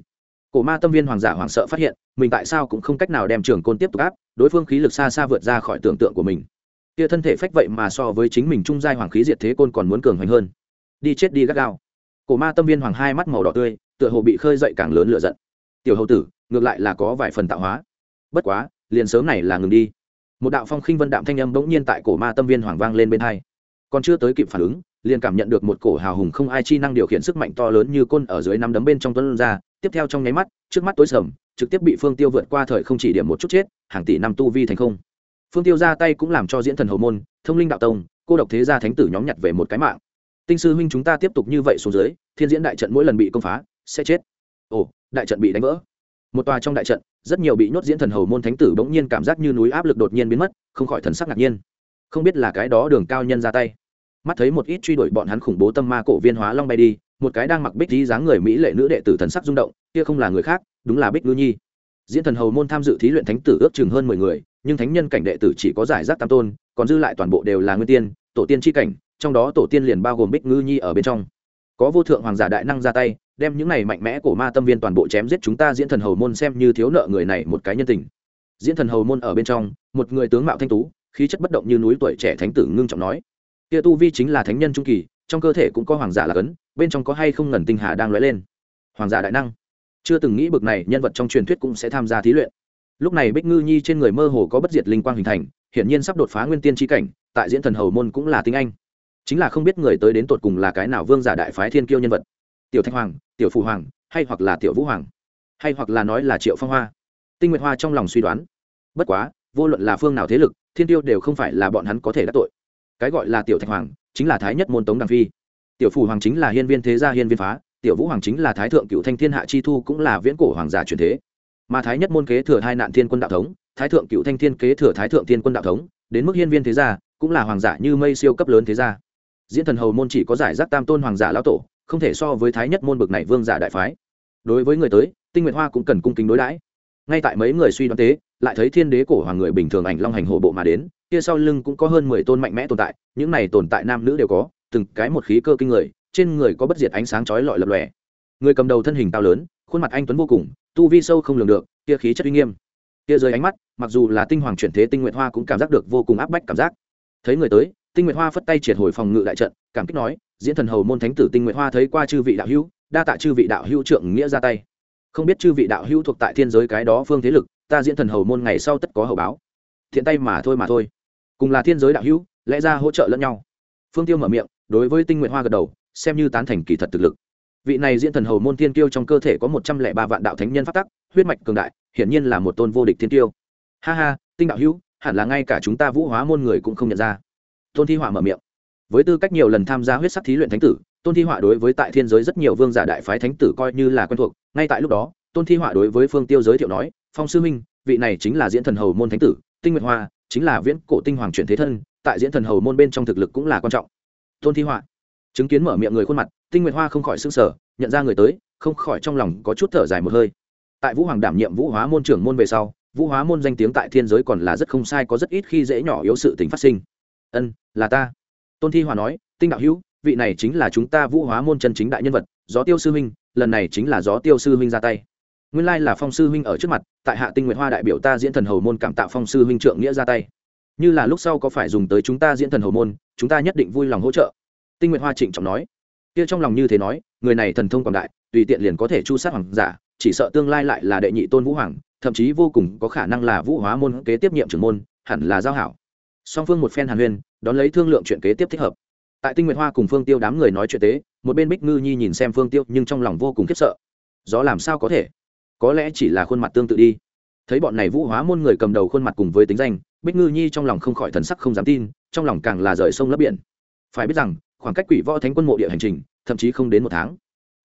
Cổ ma tâm viên hoàng giả hoàng sợ phát hiện, mình tại sao cũng không cách nào đem trường côn tiếp tục áp, đối phương khí lực xa xa vượt ra khỏi tưởng tượng của mình kia thân thể phách vậy mà so với chính mình trung giai hoàng khí diệt thế côn còn muốn cường hoành hơn. Đi chết đi gắt gao. Cổ ma tâm viên hoàng hai mắt màu đỏ tươi, tựa hồ bị khơi dậy càng lớn lựa giận. Tiểu hậu tử, ngược lại là có vài phần tạo hóa. Bất quá, liền sớm này là ngừng đi. Một đạo phong khinh vân đạm thanh âm bỗng nhiên tại cổ ma tâm viên hoàng vang lên bên hai. Còn chưa tới kịp phản ứng, liền cảm nhận được một cổ hào hùng không ai chi năng điều khiển sức mạnh to lớn như côn ở dưới năm đấm bên trong tuấn ra. Tiếp theo trong nháy mắt, trước mắt tối sầm, trực tiếp bị phương tiêu vượt qua thời không chỉ điểm một chút chết, hàng tỷ năm tu vi thành không phương tiêu ra tay cũng làm cho diễn thần hầu môn, thông linh đạo tông, cô độc thế gia thánh tử nhóm nhặt về một cái mạng. Tinh sư huynh chúng ta tiếp tục như vậy xuống dưới, thiên diễn đại trận mỗi lần bị công phá, sẽ chết. Ồ, đại trận bị đánh vỡ. Một tòa trong đại trận, rất nhiều bị nhốt diễn thần hầu môn thánh tử bỗng nhiên cảm giác như núi áp lực đột nhiên biến mất, không khỏi thần sắc ngạc nhiên. Không biết là cái đó đường cao nhân ra tay. Mắt thấy một ít truy đuổi bọn hắn khủng bố tâm ma cổ viên hóa long bay đi, một cái đang mặc bích đi dáng người mỹ lệ nữ đệ tử thần sắc rung động, kia không là người khác, đúng là bích ngư nhi. Diễn thần hầu môn tham dự thí luyện thánh tử ước chừng hơn mười người nhưng thánh nhân cảnh đệ tử chỉ có giải rác tam tôn, còn dư lại toàn bộ đều là nguyên tiên, tổ tiên tri cảnh, trong đó tổ tiên liền bao gồm bích ngư nhi ở bên trong. Có vô thượng hoàng giả đại năng ra tay, đem những này mạnh mẽ của ma tâm viên toàn bộ chém giết chúng ta diễn thần hầu môn xem như thiếu nợ người này một cái nhân tình. Diễn thần hầu môn ở bên trong, một người tướng mạo thanh tú, khí chất bất động như núi tuổi trẻ thánh tử ngưng trọng nói. Kia tu vi chính là thánh nhân trung kỳ, trong cơ thể cũng có hoàng giả là cấn, bên trong có hay không ngần tinh hà đang lóe lên. Hoàng giả đại năng. Chưa từng nghĩ bực này nhân vật trong truyền thuyết cũng sẽ tham gia thí luyện lúc này bích ngư nhi trên người mơ hồ có bất diệt linh quang hình thành, hiển nhiên sắp đột phá nguyên tiên tri cảnh, tại diễn thần hầu môn cũng là tiếng anh. Chính là không biết người tới đến tột cùng là cái nào vương giả đại phái thiên kiêu nhân vật. Tiểu thanh hoàng, tiểu phù hoàng, hay hoặc là tiểu vũ hoàng, hay hoặc là nói là triệu phong hoa. Tinh nguyệt hoa trong lòng suy đoán. Bất quá, vô luận là phương nào thế lực, thiên tiêu đều không phải là bọn hắn có thể đắc tội. Cái gọi là tiểu thạch hoàng, chính là thái nhất môn tống đằng phi. Tiểu phù hoàng chính là hiên viên thế gia hiên viên phá, tiểu vũ hoàng chính là thái thượng cựu thanh thiên hạ chi thu cũng là viễn cổ hoàng giả truyền thế mà thái nhất môn kế thừa hai nạn thiên quân đạo thống, thái thượng cựu thanh thiên kế thừa thái thượng thiên quân đạo thống, đến mức hiên viên thế gia, cũng là hoàng giả như mây siêu cấp lớn thế gia. Diễn thần hầu môn chỉ có giải rác tam tôn hoàng giả lão tổ, không thể so với thái nhất môn bực này vương giả đại phái. Đối với người tới, tinh nguyện hoa cũng cần cung kính đối đãi. Ngay tại mấy người suy đoán tế lại thấy thiên đế cổ hoàng người bình thường ảnh long hành hộ bộ mà đến, kia sau lưng cũng có hơn mười tôn mạnh mẽ tồn tại, những này tồn tại nam nữ đều có, từng cái một khí cơ kinh người, trên người có bất diệt ánh sáng chói lọi lập lòe. Người cầm đầu thân hình cao lớn, khuôn mặt anh tuấn vô cùng tu vi sâu không lường được, kia khí chất uy nghiêm, kia rơi ánh mắt, mặc dù là tinh hoàng chuyển thế tinh nguyện hoa cũng cảm giác được vô cùng áp bách cảm giác. Thấy người tới, tinh nguyện hoa phất tay triệt hồi phòng ngự đại trận, cảm kích nói, diễn thần hầu môn thánh tử tinh nguyện hoa thấy qua chư vị đạo hữu, đa tạ chư vị đạo hữu trượng nghĩa ra tay. Không biết chư vị đạo hữu thuộc tại thiên giới cái đó phương thế lực, ta diễn thần hầu môn ngày sau tất có hậu báo. Thiện tay mà thôi mà thôi. Cùng là thiên giới đạo hữu, lẽ ra hỗ trợ lẫn nhau. Phương tiêu mở miệng, đối với tinh nguyện hoa gật đầu, xem như tán thành kỳ thật thực lực vị này diễn thần hầu môn thiên kiêu trong cơ thể có một trăm lẻ ba vạn đạo thánh nhân phát tắc, huyết mạch cường đại, hiển nhiên là một tôn vô địch thiên kiêu. Ha ha, tinh đạo hữu, hẳn là ngay cả chúng ta vũ hóa môn người cũng không nhận ra. Tôn thi họa mở miệng. Với tư cách nhiều lần tham gia huyết sắc thí luyện thánh tử, tôn thi họa đối với tại thiên giới rất nhiều vương giả đại phái thánh tử coi như là quen thuộc. Ngay tại lúc đó, tôn thi họa đối với phương tiêu giới thiệu nói, phong sư minh vị này chính là diễn thần hầu môn thánh tử, tinh nguyệt hoa, chính là viễn cổ tinh hoàng chuyển thế thân, tại diễn thần hầu môn bên trong thực lực cũng là quan trọng. Tôn thi họa chứng kiến mở miệng người khuôn mặt, tinh nguyệt hoa không khỏi s sở nhận ra người tới, không khỏi trong lòng có chút thở dài một hơi. Tại vũ hoàng đảm nhiệm vũ hóa môn trưởng môn về sau, vũ hóa môn danh tiếng tại thiên giới còn là rất không sai, có rất ít khi dễ nhỏ yếu sự tình phát sinh. Ân, là ta. Tôn thi hòa nói, tinh đạo hữu, vị này chính là chúng ta vũ hóa môn chân chính đại nhân vật, gió tiêu sư huynh, lần này chính là gió tiêu sư huynh ra tay. Nguyên lai là phong sư huynh ở trước mặt, tại hạ tinh nguyệt hoa đại biểu ta diễn thần hầu môn cảm tạo phong sư huynh trượng nghĩa ra tay. Như là lúc sau có phải dùng tới chúng ta diễn thần hầu môn, chúng ta nhất định vui lòng hỗ trợ tinh nguyệt hoa trịnh trọng nói. Kia trong lòng như thế nói, người này thần thông quảng đại, tùy tiện liền có thể chu sát hoàng giả, chỉ sợ tương lai lại là đệ nhị tôn vũ hoàng, thậm chí vô cùng có khả năng là vũ hóa môn kế tiếp nhiệm trưởng môn, hẳn là giao hảo. Song phương một phen hàn huyên, đón lấy thương lượng chuyện kế tiếp thích hợp. Tại tinh nguyệt hoa cùng phương tiêu đám người nói chuyện tế, một bên bích ngư nhi nhìn xem phương tiêu, nhưng trong lòng vô cùng khiếp sợ. Gió làm sao có thể? Có lẽ chỉ là khuôn mặt tương tự đi. Thấy bọn này vũ hóa môn người cầm đầu khuôn mặt cùng với tính danh, bích ngư nhi trong lòng không khỏi thần sắc không dám tin, trong lòng càng là rời sông lấp biển. Phải biết rằng khoảng cách quỷ võ thánh quân mộ địa hành trình, thậm chí không đến một tháng.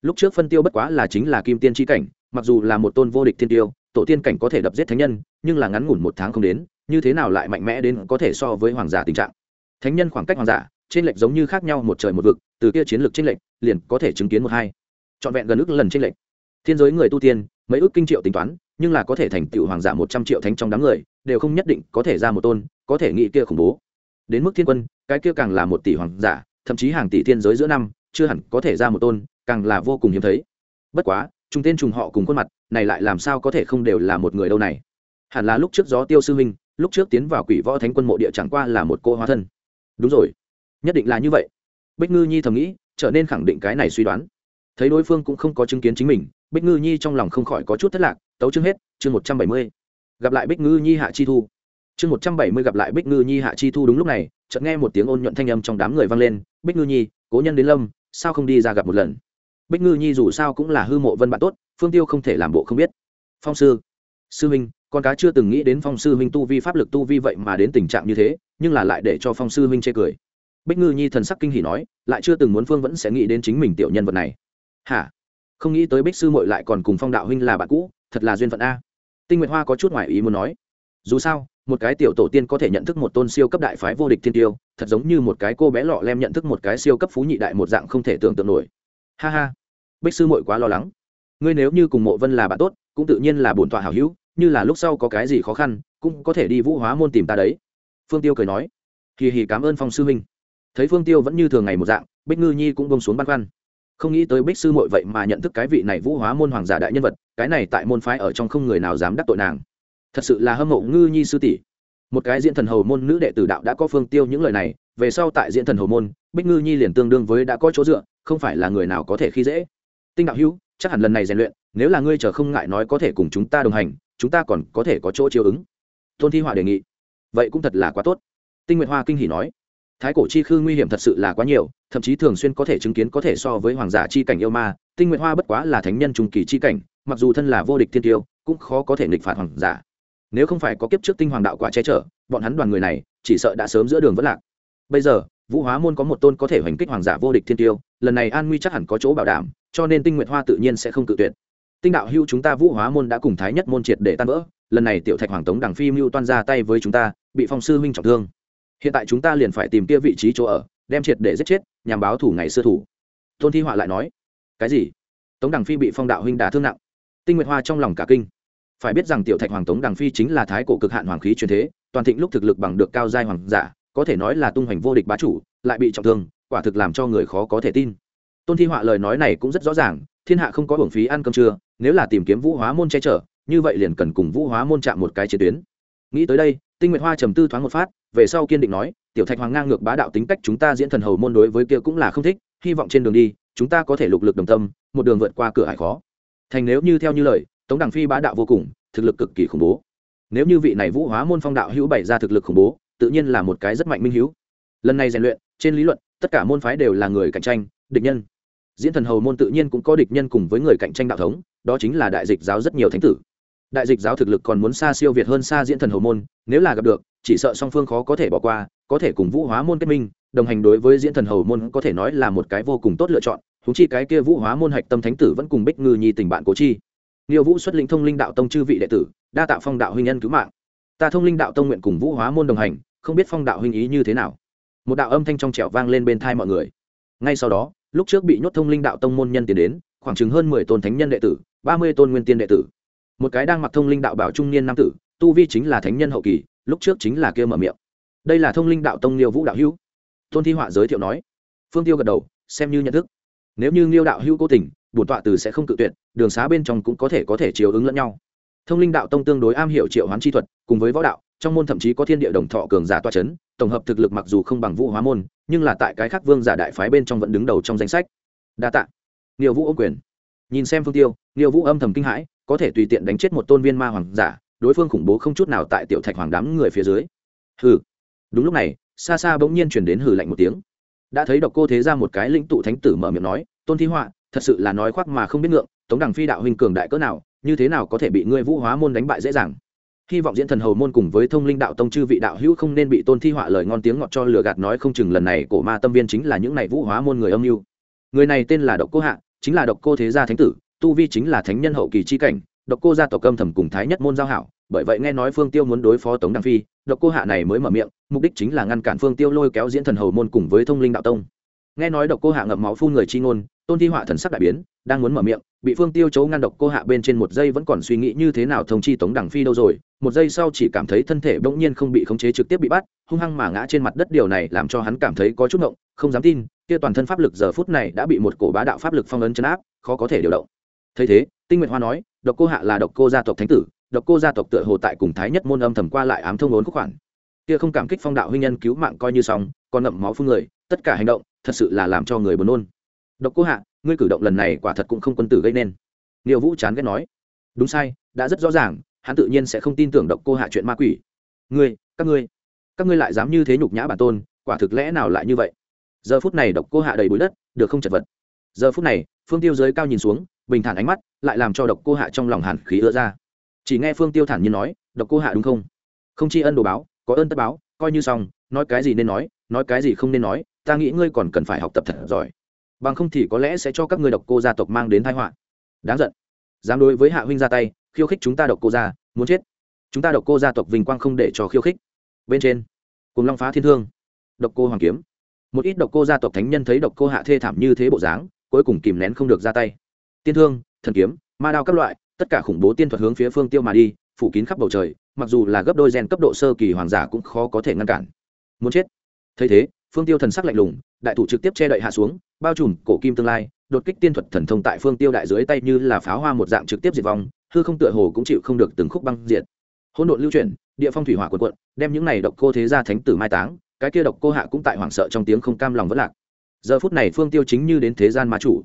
Lúc trước phân tiêu bất quá là chính là kim tiên tri cảnh, mặc dù là một tôn vô địch thiên tiêu, tổ tiên cảnh có thể đập giết thánh nhân, nhưng là ngắn ngủn một tháng không đến, như thế nào lại mạnh mẽ đến có thể so với hoàng giả tình trạng? Thánh nhân khoảng cách hoàng giả, trên lệch giống như khác nhau một trời một vực, từ kia chiến lược trên lệch, liền có thể chứng kiến một hai. Trọn vẹn gần ước lần trên lệch. Thiên giới người tu tiên, mấy ước kinh triệu tính toán, nhưng là có thể thành tựu hoàng giả một trăm triệu thánh trong đám người, đều không nhất định có thể ra một tôn, có thể nghĩ kia khủng bố. Đến mức thiên quân, cái kia càng là một tỷ hoàng giả thậm chí hàng tỷ thiên giới giữa năm, chưa hẳn có thể ra một tôn, càng là vô cùng hiếm thấy. Bất quá chúng tên trùng họ cùng khuôn mặt, này lại làm sao có thể không đều là một người đâu này? Hẳn là lúc trước gió tiêu sư minh lúc trước tiến vào quỷ võ thánh quân mộ địa chẳng qua là một cô hóa thân. Đúng rồi, nhất định là như vậy. Bích ngư nhi thầm nghĩ, trở nên khẳng định cái này suy đoán. Thấy đối phương cũng không có chứng kiến chính mình, bích ngư nhi trong lòng không khỏi có chút thất lạc, tấu chương hết, chương một trăm bảy mươi. Gặp lại bích ngư nhi hạ chi thu. Chương một trăm bảy mươi gặp lại bích ngư nhi hạ chi thu đúng lúc này, chợt nghe một tiếng ôn nhuận thanh âm trong đám người vang lên bích ngư nhi, cố nhân đến lâm, sao không đi ra gặp một lần? Bích ngư nhi dù sao cũng là hư mộ vân bạn tốt, phương tiêu không thể làm bộ không biết. Phong sư sư huynh, con cá chưa từng nghĩ đến phong sư huynh tu vi, pháp lực tu vi vậy mà đến tình trạng như thế, nhưng là lại để cho phong sư huynh chê cười. Bích ngư nhi thần sắc kinh hỉ nói, lại chưa từng muốn phương vẫn sẽ nghĩ đến chính mình tiểu nhân vật này. Hả? Không nghĩ tới bích sư mội lại còn cùng phong đạo huynh là bạn cũ, thật là duyên phận a. Tinh nguyệt hoa có chút ngoại ý muốn nói, dù sao, một cái tiểu tổ tiên có thể nhận thức một tôn siêu cấp đại phái vô địch thiên tiêu thật giống như một cái cô bé lọ lem nhận thức một cái siêu cấp phú nhị đại một dạng không thể tưởng tượng nổi. Ha ha, bích sư mội quá lo lắng. Ngươi nếu như cùng mộ vân là bạn tốt, cũng tự nhiên là bổn tọa hảo hữu, như là lúc sau có cái gì khó khăn, cũng có thể đi vũ hóa môn tìm ta đấy. Phương tiêu cười nói. Kỳ hì, cảm ơn phong sư huynh. Thấy phương tiêu vẫn như thường ngày một dạng, bích ngư nhi cũng bông xuống băn khoăn. Không nghĩ tới bích sư mội vậy mà nhận thức cái vị này vũ hóa môn hoàng giả đại nhân vật, cái này tại môn phái ở trong không người nào dám đắc tội nàng. Thật sự là hâm mộ ngư nhi sư tỷ một cái diễn thần hầu môn nữ đệ tử đạo đã có phương tiêu những lời này, về sau tại diễn thần hầu môn, bích ngư nhi liền tương đương với đã có chỗ dựa, không phải là người nào có thể khi dễ. Tinh đạo hữu, chắc hẳn lần này rèn luyện, nếu là ngươi chờ không ngại nói có thể cùng chúng ta đồng hành, chúng ta còn có thể có chỗ chiếu ứng. Tôn thi họa đề nghị. Vậy cũng thật là quá tốt. Tinh nguyện hoa kinh hỉ nói. Thái cổ chi khư nguy hiểm thật sự là quá nhiều, thậm chí thường xuyên có thể chứng kiến có thể so với hoàng giả chi cảnh yêu ma, tinh nguyện hoa bất quá là thánh nhân trung kỳ chi cảnh, mặc dù thân là vô địch thiên tiêu, cũng khó có thể nghịch phạt hoàng giả nếu không phải có kiếp trước tinh hoàng đạo quả che chở, bọn hắn đoàn người này, chỉ sợ đã sớm giữa đường vẫn lạc. Bây giờ, vũ hóa môn có một tôn có thể hoành kích hoàng giả vô địch thiên tiêu, lần này an nguy chắc hẳn có chỗ bảo đảm, cho nên tinh nguyện hoa tự nhiên sẽ không cự tuyệt. Tinh đạo hưu chúng ta vũ hóa môn đã cùng thái nhất môn triệt để tan vỡ, lần này tiểu thạch hoàng tống đằng phi mưu toan ra tay với chúng ta, bị phong sư huynh trọng thương. Hiện tại chúng ta liền phải tìm kia vị trí chỗ ở, đem triệt để giết chết, nhằm báo thủ ngày xưa thủ. Tôn thi họa lại nói. Cái gì? Tống đằng phi bị phong đạo huynh đả thương nặng. Tinh nguyệt hoa trong lòng cả kinh phải biết rằng tiểu thạch hoàng tống đằng phi chính là thái cổ cực hạn hoàng khí truyền thế, toàn thịnh lúc thực lực bằng được cao giai hoàng giả, có thể nói là tung hoành vô địch bá chủ, lại bị trọng thương, quả thực làm cho người khó có thể tin. Tôn thi họa lời nói này cũng rất rõ ràng, thiên hạ không có hưởng phí ăn cơm trưa, nếu là tìm kiếm vũ hóa môn che chở, như vậy liền cần cùng vũ hóa môn chạm một cái chiến tuyến. Nghĩ tới đây, tinh nguyệt hoa trầm tư thoáng một phát, về sau kiên định nói, tiểu thạch hoàng ngang ngược bá đạo tính cách chúng ta diễn thần hầu môn đối với kia cũng là không thích, hy vọng trên đường đi, chúng ta có thể lục lực đồng tâm, một đường vượt qua cửa hải khó. Thành nếu như theo như lời tống đằng phi bá đạo vô cùng, thực lực cực kỳ khủng bố. Nếu như vị này vũ hóa môn phong đạo hữu bày ra thực lực khủng bố, tự nhiên là một cái rất mạnh minh hữu. Lần này rèn luyện, trên lý luận, tất cả môn phái đều là người cạnh tranh, địch nhân. Diễn thần hầu môn tự nhiên cũng có địch nhân cùng với người cạnh tranh đạo thống, đó chính là đại dịch giáo rất nhiều thánh tử. Đại dịch giáo thực lực còn muốn xa siêu việt hơn xa diễn thần hầu môn, nếu là gặp được, chỉ sợ song phương khó có thể bỏ qua, có thể cùng vũ hóa môn kết minh, đồng hành đối với diễn thần hầu môn có thể nói là một cái vô cùng tốt lựa chọn thú chi cái kia vũ hóa môn hạch tâm thánh tử vẫn cùng bích ngư nhi tình bạn cố chi. Niêu Vũ xuất lĩnh Thông Linh Đạo Tông chư vị đệ tử, đa tạ Phong đạo huynh nhân cứu mạng. Ta Thông Linh Đạo Tông nguyện cùng Vũ Hóa môn đồng hành, không biết Phong đạo huynh ý như thế nào. Một đạo âm thanh trong trẻo vang lên bên tai mọi người. Ngay sau đó, lúc trước bị nhốt Thông Linh Đạo Tông môn nhân tiến đến, khoảng chừng hơn mười tôn thánh nhân đệ tử, ba mươi tôn nguyên tiên đệ tử. Một cái đang mặc Thông Linh Đạo bảo trung niên nam tử, tu vi chính là thánh nhân hậu kỳ, lúc trước chính là kia mở miệng. Đây là Thông Linh Đạo Tông Niêu Vũ đạo hữu. Tôn Thi Họa giới thiệu nói. Phương Tiêu gật đầu, xem như nhận thức. Nếu như Niêu đạo hữu cố tình, bổn tọa từ sẽ không cự tuyệt, đường xá bên trong cũng có thể có thể chiếu ứng lẫn nhau. Thông linh đạo tông tương đối am hiểu triệu hoán chi thuật, cùng với võ đạo, trong môn thậm chí có thiên địa đồng thọ cường giả toa chấn, tổng hợp thực lực mặc dù không bằng vũ hóa môn, nhưng là tại cái khác vương giả đại phái bên trong vẫn đứng đầu trong danh sách. Đa tạ. Niêu vũ ô quyền. Nhìn xem phương tiêu, niêu vũ âm thầm kinh hãi, có thể tùy tiện đánh chết một tôn viên ma hoàng giả, đối phương khủng bố không chút nào tại tiểu thạch hoàng đám người phía dưới. Hừ. Đúng lúc này, xa xa bỗng nhiên chuyển đến hừ lạnh một tiếng. Đã thấy độc cô thế ra một cái lĩnh tụ thánh tử mở miệng nói, tôn thi họa thật sự là nói khoác mà không biết ngượng, tống đằng phi đạo huynh cường đại cỡ nào, như thế nào có thể bị ngươi vũ hóa môn đánh bại dễ dàng? Hy vọng diễn thần hầu môn cùng với thông linh đạo tông chư vị đạo hữu không nên bị tôn thi họa lời ngon tiếng ngọt cho lừa gạt nói không chừng lần này cổ ma tâm viên chính là những này vũ hóa môn người âm mưu. Người này tên là độc cô hạ, chính là độc cô thế gia thánh tử, tu vi chính là thánh nhân hậu kỳ chi cảnh, độc cô gia tộc âm thầm cùng thái nhất môn giao hảo, bởi vậy nghe nói phương tiêu muốn đối phó tống đăng phi, độc cô hạ này mới mở miệng, mục đích chính là ngăn cản phương tiêu lôi kéo diễn thần hầu môn cùng với thông linh đạo tông nghe nói độc cô hạ ngậm máu phun người chi ngôn, tôn thi họa thần sắc đại biến, đang muốn mở miệng, bị phương tiêu chấu ngăn độc cô hạ bên trên một giây vẫn còn suy nghĩ như thế nào thông chi tống đằng phi đâu rồi, một giây sau chỉ cảm thấy thân thể bỗng nhiên không bị khống chế trực tiếp bị bắt, hung hăng mà ngã trên mặt đất, điều này làm cho hắn cảm thấy có chút ngộng, không dám tin, kia toàn thân pháp lực giờ phút này đã bị một cổ bá đạo pháp lực phong ấn chấn áp, khó có thể điều động. Thấy thế, tinh nguyện hoa nói, độc cô hạ là độc cô gia tộc thánh tử, độc cô gia tộc tựa hồ tại cùng thái nhất môn âm thầm qua lại ám thông ốn khúc khoản. Kia không cảm kích phong đạo huynh nhân cứu mạng coi như xong, còn ngậm máu phun người, tất cả hành động thật sự là làm cho người buồn nôn. Độc cô hạ, ngươi cử động lần này quả thật cũng không quân tử gây nên. Niêu vũ chán ghét nói. Đúng sai, đã rất rõ ràng, hắn tự nhiên sẽ không tin tưởng độc cô hạ chuyện ma quỷ. Ngươi, các ngươi các ngươi lại dám như thế nhục nhã bản tôn, quả thực lẽ nào lại như vậy? Giờ phút này độc cô hạ đầy bụi đất, được không chật vật. Giờ phút này, phương tiêu giới cao nhìn xuống, bình thản ánh mắt, lại làm cho độc cô hạ trong lòng hàn khí ứa ra. Chỉ nghe phương tiêu thản nhiên nói, độc cô hạ đúng không? Không tri ân đồ báo, có ơn tất báo, coi như xong, nói cái gì nên nói nói cái gì không nên nói ta nghĩ ngươi còn cần phải học tập thật giỏi. Bằng không thì có lẽ sẽ cho các ngươi độc cô gia tộc mang đến thái họa. Đáng giận. Dám đối với hạ huynh ra tay, khiêu khích chúng ta độc cô gia, muốn chết. Chúng ta độc cô gia tộc vinh quang không để cho khiêu khích. Bên trên, cùng long phá thiên thương, độc cô hoàng kiếm. Một ít độc cô gia tộc thánh nhân thấy độc cô hạ thê thảm như thế bộ dáng, cuối cùng kìm nén không được ra tay. Tiên thương, thần kiếm, ma đao các loại, tất cả khủng bố tiên thuật hướng phía phương tiêu mà đi, phủ kín khắp bầu trời, mặc dù là gấp đôi gen cấp độ sơ kỳ hoàng giả cũng khó có thể ngăn cản. Muốn chết. Thấy thế phương tiêu thần sắc lạnh lùng, đại thủ trực tiếp che đậy hạ xuống, bao trùm cổ kim tương lai, đột kích tiên thuật thần thông tại phương tiêu đại dưới tay như là pháo hoa một dạng trực tiếp diệt vong, hư không tựa hồ cũng chịu không được từng khúc băng diệt. Hỗn độn lưu chuyển, địa phong thủy hỏa quần quận đem những này độc cô thế ra thánh tử mai táng, cái kia độc cô hạ cũng tại hoảng sợ trong tiếng không cam lòng vẫn lạc. Giờ phút này phương tiêu chính như đến thế gian ma chủ.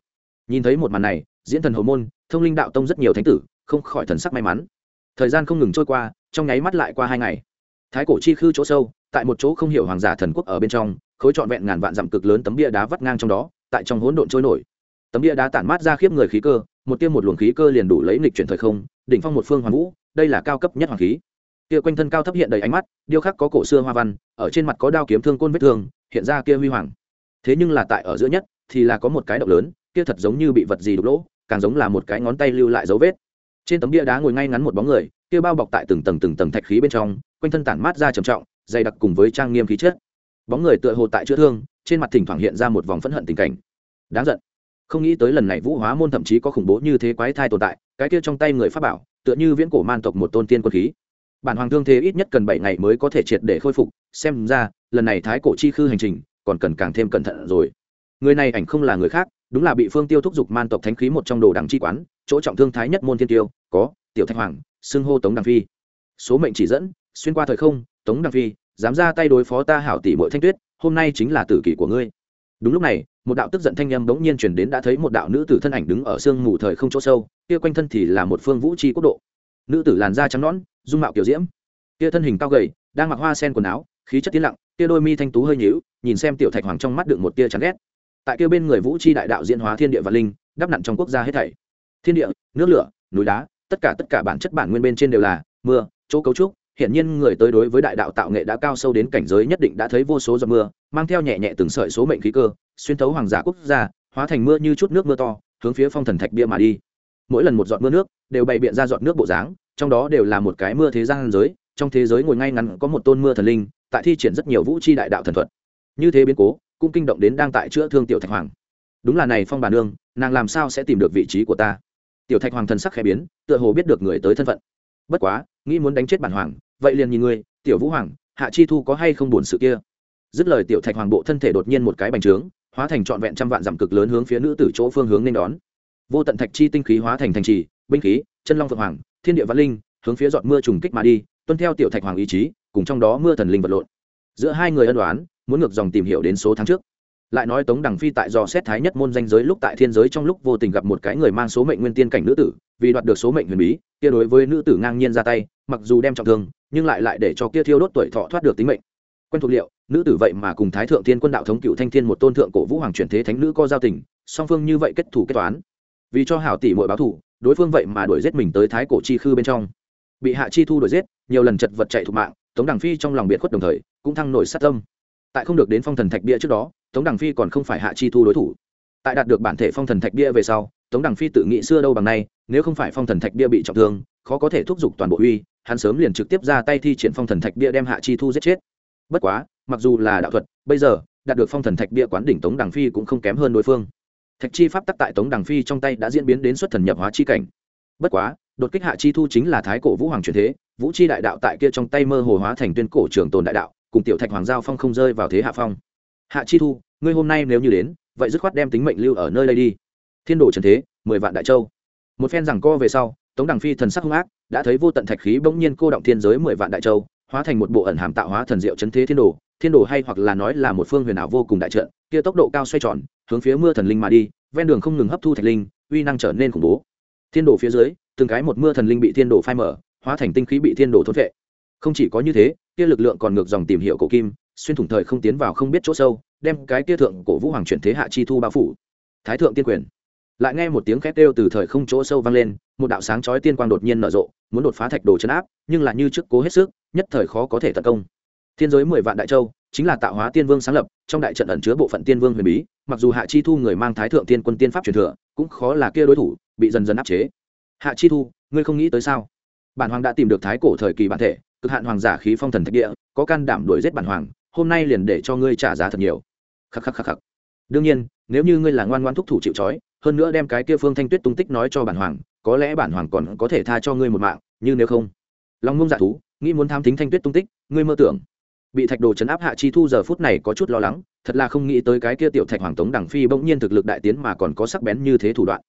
Nhìn thấy một màn này, diễn thần hầu môn, thông linh đạo tông rất nhiều thánh tử, không khỏi thần sắc may mắn. Thời gian không ngừng trôi qua, trong nháy mắt lại qua hai ngày. Thái cổ chi khư chỗ sâu, tại một chỗ không hiểu hoàng giả thần quốc ở bên trong khối trọn vẹn ngàn vạn dặm cực lớn tấm bia đá vắt ngang trong đó, tại trong hỗn độn trôi nổi. Tấm bia đá tản mát ra khiếp người khí cơ, một tiêm một luồng khí cơ liền đủ lấy nghịch chuyển thời không, đỉnh phong một phương hoàng vũ, đây là cao cấp nhất hoàng khí. Kia quanh thân cao thấp hiện đầy ánh mắt, điêu khắc có cổ xưa hoa văn, ở trên mặt có đao kiếm thương côn vết thương, hiện ra kia huy hoàng. Thế nhưng là tại ở giữa nhất, thì là có một cái động lớn, kia thật giống như bị vật gì đục lỗ, càng giống là một cái ngón tay lưu lại dấu vết. Trên tấm bia đá ngồi ngay ngắn một bóng người, kia bao bọc tại từng tầng từng tầng thạch khí bên trong, quanh thân tản mát ra trầm trọng, dày đặc cùng với trang nghiêm khí chất bóng người tựa hồ tại chữa thương, trên mặt thỉnh thoảng hiện ra một vòng phẫn hận tình cảnh. Đáng giận. Không nghĩ tới lần này vũ hóa môn thậm chí có khủng bố như thế quái thai tồn tại, cái kia trong tay người pháp bảo, tựa như viễn cổ man tộc một tôn tiên quân khí. Bản hoàng thương thế ít nhất cần bảy ngày mới có thể triệt để khôi phục, xem ra, lần này thái cổ chi khư hành trình, còn cần càng thêm cẩn thận rồi. Người này ảnh không là người khác, đúng là bị phương tiêu thúc giục man tộc thánh khí một trong đồ đằng chi quán, chỗ trọng thương thái nhất môn thiên tiêu, có, tiểu thạch hoàng, xưng hô tống đằng phi. Số mệnh chỉ dẫn, xuyên qua thời không, tống đằng phi dám ra tay đối phó ta hảo tỷ muội thanh tuyết, hôm nay chính là tử kỷ của ngươi. Đúng lúc này, một đạo tức giận thanh âm bỗng nhiên chuyển đến đã thấy một đạo nữ tử thân ảnh đứng ở sương mù thời không chỗ sâu, kia quanh thân thì là một phương vũ tri quốc độ. Nữ tử làn da trắng nõn, dung mạo kiểu diễm, kia thân hình cao gầy, đang mặc hoa sen quần áo, khí chất tiến lặng, kia đôi mi thanh tú hơi nhíu, nhìn xem tiểu thạch hoàng trong mắt đựng một tia chán ghét. Tại kia bên người vũ tri đại đạo diễn hóa thiên địa và linh, đắp nặn trong quốc gia hết thảy. Thiên địa, nước lửa, núi đá, tất cả tất cả bản chất bản nguyên bên trên đều là mưa, chỗ cấu trúc hiện nhiên người tới đối với đại đạo tạo nghệ đã cao sâu đến cảnh giới nhất định đã thấy vô số giọt mưa, mang theo nhẹ nhẹ từng sợi số mệnh khí cơ, xuyên thấu hoàng giả quốc gia, hóa thành mưa như chút nước mưa to, hướng phía phong thần thạch bia mà đi. Mỗi lần một giọt mưa nước đều bày biện ra giọt nước bộ dáng, trong đó đều là một cái mưa thế gian giới, trong thế giới ngồi ngay ngắn có một tôn mưa thần linh, tại thi triển rất nhiều vũ chi đại đạo thần thuật. Như thế biến cố, cũng kinh động đến đang tại chữa thương tiểu thạch hoàng. Đúng là này phong bà nương, nàng làm sao sẽ tìm được vị trí của ta? Tiểu thạch hoàng thần sắc khẽ biến, tựa hồ biết được người tới thân phận bất quá, nghĩ muốn đánh chết bản hoàng, vậy liền nhìn ngươi, tiểu vũ hoàng, hạ chi thu có hay không buồn sự kia? Dứt lời tiểu thạch hoàng bộ thân thể đột nhiên một cái bành trướng, hóa thành trọn vẹn trăm vạn dặm cực lớn hướng phía nữ tử chỗ phương hướng nên đón. Vô tận thạch chi tinh khí hóa thành thành trì, binh khí, chân long phượng hoàng, thiên địa văn linh, hướng phía giọt mưa trùng kích mà đi, tuân theo tiểu thạch hoàng ý chí, cùng trong đó mưa thần linh vật lộn. Giữa hai người ân đoán muốn ngược dòng tìm hiểu đến số tháng trước. Lại nói tống đằng phi tại do xét thái nhất môn danh giới lúc tại thiên giới trong lúc vô tình gặp một cái người mang số mệnh nguyên tiên cảnh nữ tử vì đoạt được số mệnh huyền bí, kia đối với nữ tử ngang nhiên ra tay, mặc dù đem trọng thương, nhưng lại lại để cho kia thiêu đốt tuổi thọ thoát được tính mệnh. Quen thuộc liệu, nữ tử vậy mà cùng thái thượng thiên quân đạo thống cựu thanh thiên một tôn thượng cổ vũ hoàng chuyển thế thánh nữ co giao tình, song phương như vậy kết thủ kết toán. Vì cho hảo tỷ muội báo thủ đối phương vậy mà đuổi giết mình tới thái cổ chi khư bên trong. Bị hạ chi thu đuổi giết, nhiều lần chật vật chạy thục mạng, tống đằng phi trong lòng biệt khuất đồng thời, cũng thăng nổi sát tâm. Tại không được đến phong thần thạch bia trước đó, tống đằng phi còn không phải hạ chi thu đối thủ. Tại đạt được bản thể phong thần thạch bia về sau tống đằng phi tự nghĩ xưa đâu bằng nay, nếu không phải phong thần thạch bia bị trọng thương, khó có thể thúc giục toàn bộ uy, hắn sớm liền trực tiếp ra tay thi triển phong thần thạch bia đem hạ chi thu giết chết. Bất quá, mặc dù là đạo thuật, bây giờ, đạt được phong thần thạch bia quán đỉnh tống đằng phi cũng không kém hơn đối phương. Thạch chi pháp tắc tại tống đằng phi trong tay đã diễn biến đến xuất thần nhập hóa chi cảnh. Bất quá, đột kích hạ chi thu chính là thái cổ vũ hoàng truyền thế, vũ chi đại đạo tại kia trong tay mơ hồ hóa thành tuyên cổ trường tồn đại đạo, cùng tiểu thạch hoàng giao phong không rơi vào thế hạ phong. Hạ chi thu, ngươi hôm nay nếu như đến, vậy dứt khoát đem tính mệnh lưu ở nơi đây đi thiên đồ trần thế, mười vạn đại châu. Một phen rằng co về sau, tống đằng phi thần sắc hung ác, đã thấy vô tận thạch khí bỗng nhiên cô động thiên giới mười vạn đại châu, hóa thành một bộ ẩn hàm tạo hóa thần diệu chấn thế thiên đồ. Thiên đồ hay hoặc là nói là một phương huyền ảo vô cùng đại trận, kia tốc độ cao xoay tròn, hướng phía mưa thần linh mà đi, ven đường không ngừng hấp thu thạch linh, uy năng trở nên khủng bố. Thiên đồ phía dưới, từng cái một mưa thần linh bị thiên đồ phai mở, hóa thành tinh khí bị thiên đồ thốt vệ. Không chỉ có như thế, kia lực lượng còn ngược dòng tìm hiểu cổ kim, xuyên thủng thời không tiến vào không biết chỗ sâu, đem cái kia thượng cổ vũ hoàng chuyển thế hạ chi thu bao phủ. Thái thượng tiên quyền lại nghe một tiếng khét kêu từ thời không chỗ sâu vang lên, một đạo sáng chói tiên quang đột nhiên nở rộ, muốn đột phá thạch đồ chấn áp, nhưng là như trước cố hết sức, nhất thời khó có thể tấn công. Thiên giới mười vạn đại châu, chính là tạo hóa tiên vương sáng lập, trong đại trận ẩn chứa bộ phận tiên vương huyền bí, mặc dù hạ chi thu người mang thái thượng tiên quân tiên pháp truyền thừa, cũng khó là kia đối thủ, bị dần dần áp chế. Hạ chi thu, ngươi không nghĩ tới sao? Bản hoàng đã tìm được thái cổ thời kỳ bản thể, cực hạn hoàng giả khí phong thần thạch địa, có can đảm đuổi giết bản hoàng, hôm nay liền để cho ngươi trả giá thật nhiều. Khắc khắc khắc khắc. Đương nhiên, nếu như ngươi là ngoan ngoan thúc thủ chịu trói hơn nữa đem cái kia phương thanh tuyết tung tích nói cho bản hoàng, có lẽ bản hoàng còn có thể tha cho ngươi một mạng nhưng nếu không. Lòng ngông dạ thú, nghĩ muốn tham tính thanh tuyết tung tích, ngươi mơ tưởng. Bị thạch đồ chấn áp hạ chi thu giờ phút này có chút lo lắng, thật là không nghĩ tới cái kia tiểu thạch hoàng tống đẳng phi bỗng nhiên thực lực đại tiến mà còn có sắc bén như thế thủ đoạn.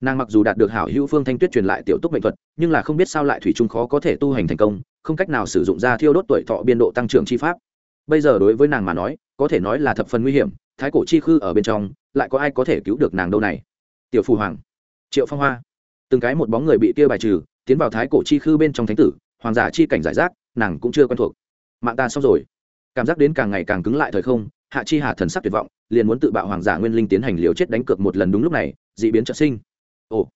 Nàng mặc dù đạt được hảo hữu phương thanh tuyết truyền lại tiểu túc mệnh thuật, nhưng là không biết sao lại thủy trung khó có thể tu hành thành công, không cách nào sử dụng ra thiêu đốt tuổi thọ biên độ tăng trưởng chi pháp. Bây giờ đối với nàng mà nói, có thể nói là thập phần nguy hiểm, thái cổ chi khư ở bên trong, lại có ai có thể cứu được nàng đâu này? Tiểu phù hoàng, triệu phong hoa. Từng cái một bóng người bị kia bài trừ, tiến vào thái cổ chi khư bên trong thánh tử, hoàng giả chi cảnh giải rác, nàng cũng chưa quen thuộc. Mạng ta xong rồi. Cảm giác đến càng ngày càng cứng lại thời không, hạ chi hà thần sắc tuyệt vọng, liền muốn tự bạo hoàng giả nguyên linh tiến hành liều chết đánh cược một lần đúng lúc này d ị biến trợ sinh. Ồ.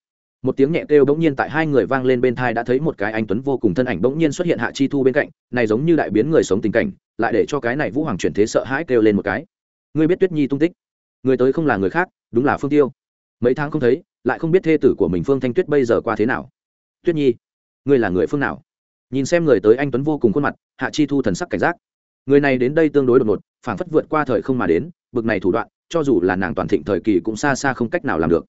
Một tiếng nhẹ kêu bỗng nhiên tại hai người vang lên bên thai đã thấy một cái anh tuấn vô cùng thân ảnh bỗng nhiên xuất hiện hạ chi thu bên cạnh, này giống như đại biến người sống tình cảnh, lại để cho cái này vũ hoàng chuyển thế sợ hãi kêu lên một cái. Ngươi biết tuyết nhi tung tích. Người tới không là người khác, đúng là phương tiêu mấy tháng không thấy, lại không biết thê tử của mình phương thanh tuyết bây giờ qua thế nào. Tuyết nhi, ngươi là người phương nào? Nhìn xem người tới anh tuấn vô cùng khuôn mặt, hạ chi thu thần sắc cảnh giác. Người này đến đây tương đối đột ngột, phảng phất vượt qua thời không mà đến, bực này thủ đoạn, cho dù là nàng toàn thịnh thời kỳ cũng xa xa không cách nào làm được.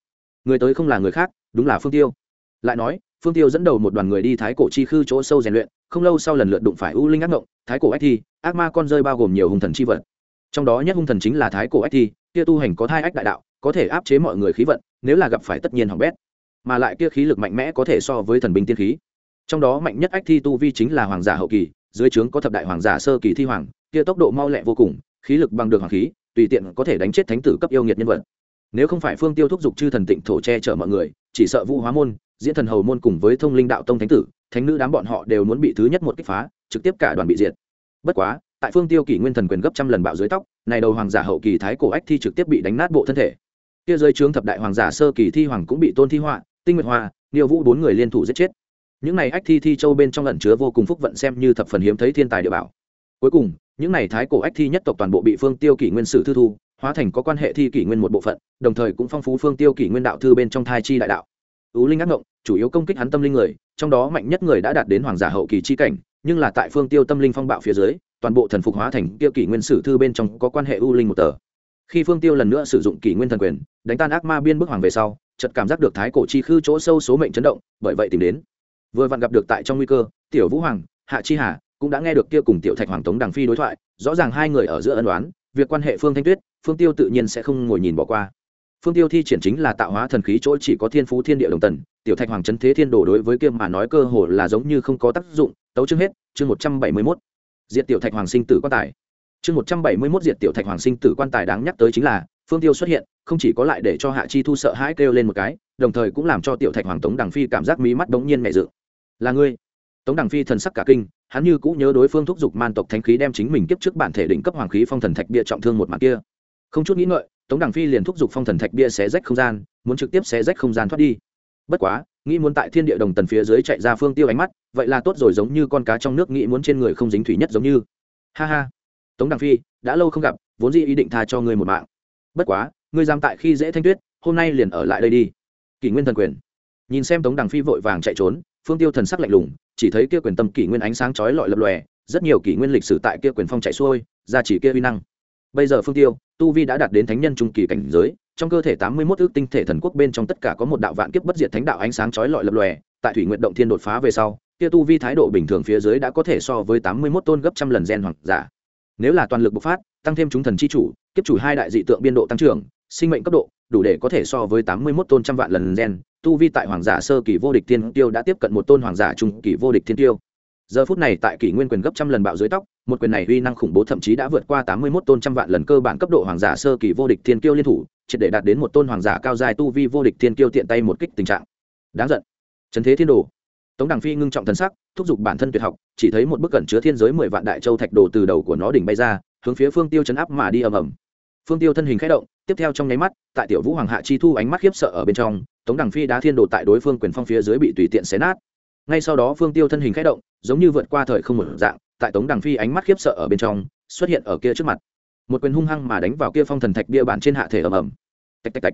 Người tới không là người khác, đúng là phương tiêu. Lại nói, phương tiêu dẫn đầu một đoàn người đi thái cổ chi khư chỗ sâu rèn luyện, không lâu sau lần lượt đụng phải u linh ác ngộng, thái cổ ách thi, ác ma con rơi bao gồm nhiều hung thần chi vật. Trong đó nhất hung thần chính là thái cổ ách thi, kia tu hành có thai ách đại đạo có thể áp chế mọi người khí vận, nếu là gặp phải tất nhiên hỏng bét. Mà lại kia khí lực mạnh mẽ có thể so với thần binh tiên khí. Trong đó mạnh nhất ách thi tu vi chính là hoàng giả hậu kỳ, dưới trướng có thập đại hoàng giả sơ kỳ thi hoàng, kia tốc độ mau lẹ vô cùng, khí lực bằng được hoàng khí, tùy tiện có thể đánh chết thánh tử cấp yêu nghiệt nhân vật. Nếu không phải phương tiêu thúc giục chư thần tịnh thổ che chở mọi người, chỉ sợ vũ hóa môn, diễn thần hầu môn cùng với thông linh đạo tông thánh tử, thánh nữ đám bọn họ đều muốn bị thứ nhất một kích phá, trực tiếp cả đoàn bị diệt. Bất quá, tại phương tiêu kỷ nguyên thần quyền gấp trăm lần bạo dưới tóc, này đầu hoàng giả hậu kỳ thái cổ ách thi trực tiếp bị đánh nát bộ thân thể kia dưới trướng thập đại hoàng giả sơ kỳ thi hoàng cũng bị tôn thi họa, tinh nguyệt hoa niêu vũ bốn người liên thủ giết chết. Những này ách thi thi châu bên trong lẩn chứa vô cùng phúc vận xem như thập phần hiếm thấy thiên tài địa bảo. Cuối cùng, những này thái cổ ách thi nhất tộc toàn bộ bị phương tiêu kỷ nguyên sử thư thu, hóa thành có quan hệ thi kỷ nguyên một bộ phận, đồng thời cũng phong phú phương tiêu kỷ nguyên đạo thư bên trong thai chi đại đạo. Ứ linh ác ngộng, chủ yếu công kích hắn tâm linh người, trong đó mạnh nhất người đã đạt đến hoàng giả hậu kỳ chi cảnh, nhưng là tại phương tiêu tâm linh phong bạo phía dưới, toàn bộ thần phục hóa thành tiêu kỷ nguyên sử thư bên trong có quan hệ u linh một tờ khi phương tiêu lần nữa sử dụng kỷ nguyên thần quyền, đánh tan ác ma biên bức hoàng về sau, chợt cảm giác được thái cổ chi khư chỗ sâu số mệnh chấn động, bởi vậy tìm đến. Vừa vặn gặp được tại trong nguy cơ, tiểu vũ hoàng, hạ chi hà cũng đã nghe được kia cùng tiểu thạch hoàng tống đằng phi đối thoại, rõ ràng hai người ở giữa ân đoán việc quan hệ phương thanh tuyết, phương tiêu tự nhiên sẽ không ngồi nhìn bỏ qua. Phương tiêu thi triển chính là tạo hóa thần khí chỗ chỉ có thiên phú thiên địa đồng tần, tiểu thạch hoàng trấn thế thiên đồ đối với kia mà nói cơ hồ là giống như không có tác dụng, tấu chương hết, chương một trăm bảy mươi mốt. Diện tiểu thạch hoàng sinh tử quan tài chương một trăm bảy mươi mốt tiểu thạch hoàng sinh tử quan tài đáng nhắc tới chính là, phương tiêu xuất hiện, không chỉ có lại để cho hạ chi thu sợ hãi kêu lên một cái, đồng thời cũng làm cho tiểu thạch hoàng tống đằng phi cảm giác mí mắt bỗng nhiên mẹ dự. Là ngươi? Tống đằng phi thần sắc cả kinh, hắn như cũng nhớ đối phương thúc giục man tộc thánh khí đem chính mình kiếp trước bản thể đỉnh cấp hoàng khí phong thần thạch bia trọng thương một mặt kia. Không chút nghĩ ngợi, tống đằng phi liền thúc giục phong thần thạch bia xé rách không gian, muốn trực tiếp xé rách không gian thoát đi. Bất quá, nghĩ muốn tại thiên địa đồng tần phía dưới chạy ra phương tiêu ánh mắt, vậy là tốt rồi giống như con cá trong nước nghĩ muốn trên người không dính thủy nhất giống như. Ha ha tống đằng phi, đã lâu không gặp, vốn dĩ ý định tha cho ngươi một mạng. Bất quá, ngươi giam tại khi dễ thanh tuyết, hôm nay liền ở lại đây đi. Kỷ nguyên thần quyền. Nhìn xem tống đằng phi vội vàng chạy trốn, phương tiêu thần sắc lạnh lùng, chỉ thấy kia quyền tâm kỷ nguyên ánh sáng chói lọi lập lòe, rất nhiều kỷ nguyên lịch sử tại kia quyền phong chạy xuôi, ra chỉ kia uy năng. Bây giờ phương tiêu, tu vi đã đạt đến thánh nhân trung kỳ cảnh giới, trong cơ thể tám mươi mốt ước tinh thể thần quốc bên trong tất cả có một đạo vạn kiếp bất diệt thánh đạo ánh sáng chói lọi lập lòe, tại thủy nguyện động thiên đột phá về sau, kia tu vi thái độ bình thường phía dưới đã có thể so với tám mươi mốt tôn gấp trăm lần gen hoặc giả nếu là toàn lực bộc phát, tăng thêm chúng thần chi chủ, kiếp chủ hai đại dị tượng biên độ tăng trưởng, sinh mệnh cấp độ, đủ để có thể so với tám mươi mốt tôn trăm vạn lần gen, tu vi tại hoàng giả sơ kỳ vô địch thiên tiêu đã tiếp cận một tôn hoàng giả trung kỳ vô địch thiên tiêu. Giờ phút này tại kỷ nguyên quyền gấp trăm lần bạo dưới tóc, một quyền này uy năng khủng bố thậm chí đã vượt qua tám mươi mốt tôn trăm vạn lần cơ bản cấp độ hoàng giả sơ kỳ vô địch thiên tiêu liên thủ, triệt để đạt đến một tôn hoàng giả cao dài tu vi vô địch thiên tiêu tiện tay một kích tình trạng. Đáng giận. Trần thế thiên đồ tống đằng phi ngưng trọng thân sắc, thúc giục bản thân tuyệt học, chỉ thấy một bức cẩn chứa thiên giới mười vạn đại châu thạch đồ từ đầu của nó đỉnh bay ra, hướng phía phương tiêu chấn áp mà đi ầm ầm. Phương tiêu thân hình khẽ động, tiếp theo trong nháy mắt, tại tiểu vũ hoàng hạ chi thu ánh mắt khiếp sợ ở bên trong, tống đằng phi đá thiên đồ tại đối phương quyền phong phía dưới bị tùy tiện xé nát. Ngay sau đó phương tiêu thân hình khẽ động, giống như vượt qua thời không một dạng, tại tống đằng phi ánh mắt khiếp sợ ở bên trong, xuất hiện ở kia trước mặt. Một quyền hung hăng mà đánh vào kia phong thần thạch bia bản trên hạ thể ầm ầm. Tạch tạch tạch.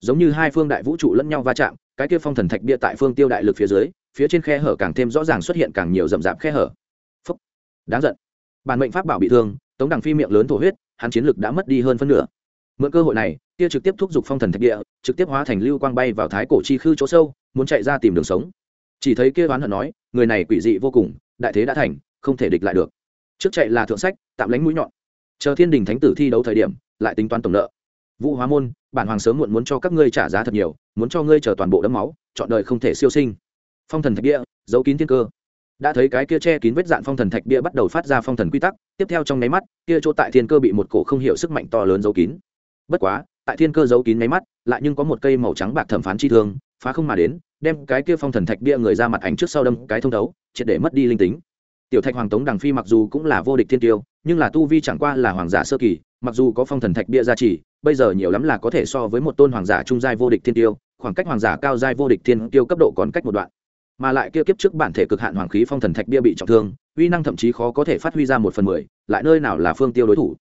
Giống như hai phương đại vũ trụ lẫn nhau va chạm, cái kia phong thần thạch bia tại phương tiêu đại lực phía dưới phía trên khe hở càng thêm rõ ràng xuất hiện càng nhiều rậm rạp khe hở. Phúc. Đáng giận. Bản mệnh pháp bảo bị thương, tống đằng phi miệng lớn thổ huyết, hắn chiến lực đã mất đi hơn phân nửa. Mượn cơ hội này, kia trực tiếp thúc giục phong thần thạch địa, trực tiếp hóa thành lưu quang bay vào thái cổ chi khư chỗ sâu, muốn chạy ra tìm đường sống. Chỉ thấy kia oán hận nói, người này quỷ dị vô cùng, đại thế đã thành, không thể địch lại được. Trước chạy là thượng sách, tạm lánh mũi nhọn. Chờ thiên đình thánh tử thi đấu thời điểm, lại tính toán tổng nợ. Vũ hóa môn, bản hoàng sớm muộn muốn cho các ngươi trả giá thật nhiều, muốn cho ngươi chờ toàn bộ đấm máu, chọn đời không thể siêu sinh phong thần thạch bia, giấu kín thiên cơ. Đã thấy cái kia che kín vết dạn phong thần thạch bia bắt đầu phát ra phong thần quy tắc, tiếp theo trong nháy mắt, kia chỗ tại thiên cơ bị một cổ không hiểu sức mạnh to lớn giấu kín. Bất quá, tại thiên cơ giấu kín nháy mắt, lại nhưng có một cây màu trắng bạc thẩm phán chi thương, phá không mà đến, đem cái kia phong thần thạch bia người ra mặt ảnh trước sau đâm cái thông thấu, triệt để mất đi linh tính. Tiểu thạch hoàng tống đằng phi mặc dù cũng là vô địch thiên tiêu, nhưng là tu vi chẳng qua là hoàng giả sơ kỳ, mặc dù có phong thần thạch bia gia trì, bây giờ nhiều lắm là có thể so với một tôn hoàng giả trung giai vô địch thiên tiêu, khoảng cách hoàng giả cao giai vô địch thiên tiêu cấp độ còn cách một đoạn mà lại kia kiếp trước bản thể cực hạn hoàng khí phong thần thạch bia bị trọng thương, uy năng thậm chí khó có thể phát huy ra một phần mười, lại nơi nào là phương tiêu đối thủ?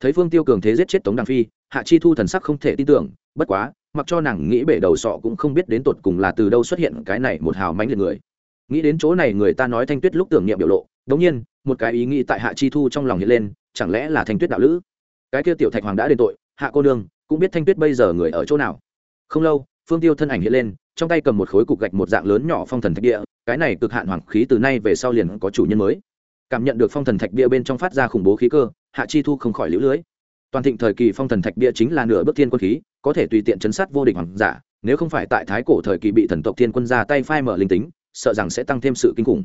Thấy phương tiêu cường thế giết chết tống đằng phi, hạ chi thu thần sắc không thể tin tưởng, bất quá, mặc cho nàng nghĩ bể đầu sọ cũng không biết đến tột cùng là từ đâu xuất hiện cái này một hào mánh liệt người. Nghĩ đến chỗ này người ta nói thanh tuyết lúc tưởng niệm biểu lộ, đống nhiên, một cái ý nghĩ tại hạ chi thu trong lòng hiện lên, chẳng lẽ là thanh tuyết đạo lữ? Cái kia tiểu thạch hoàng đã đền tội, hạ cô nương, cũng biết thanh tuyết bây giờ người ở chỗ nào. Không lâu, phương tiêu thân ảnh hiện lên trong tay cầm một khối cục gạch một dạng lớn nhỏ phong thần thạch địa, cái này cực hạn hoàng khí từ nay về sau liền có chủ nhân mới. Cảm nhận được phong thần thạch bia bên trong phát ra khủng bố khí cơ, hạ chi thu không khỏi lũ lưới. Toàn thịnh thời kỳ phong thần thạch bia chính là nửa bước thiên quân khí, có thể tùy tiện chấn sát vô địch hoàng giả, nếu không phải tại thái cổ thời kỳ bị thần tộc thiên quân ra tay phai mở linh tính, sợ rằng sẽ tăng thêm sự kinh khủng.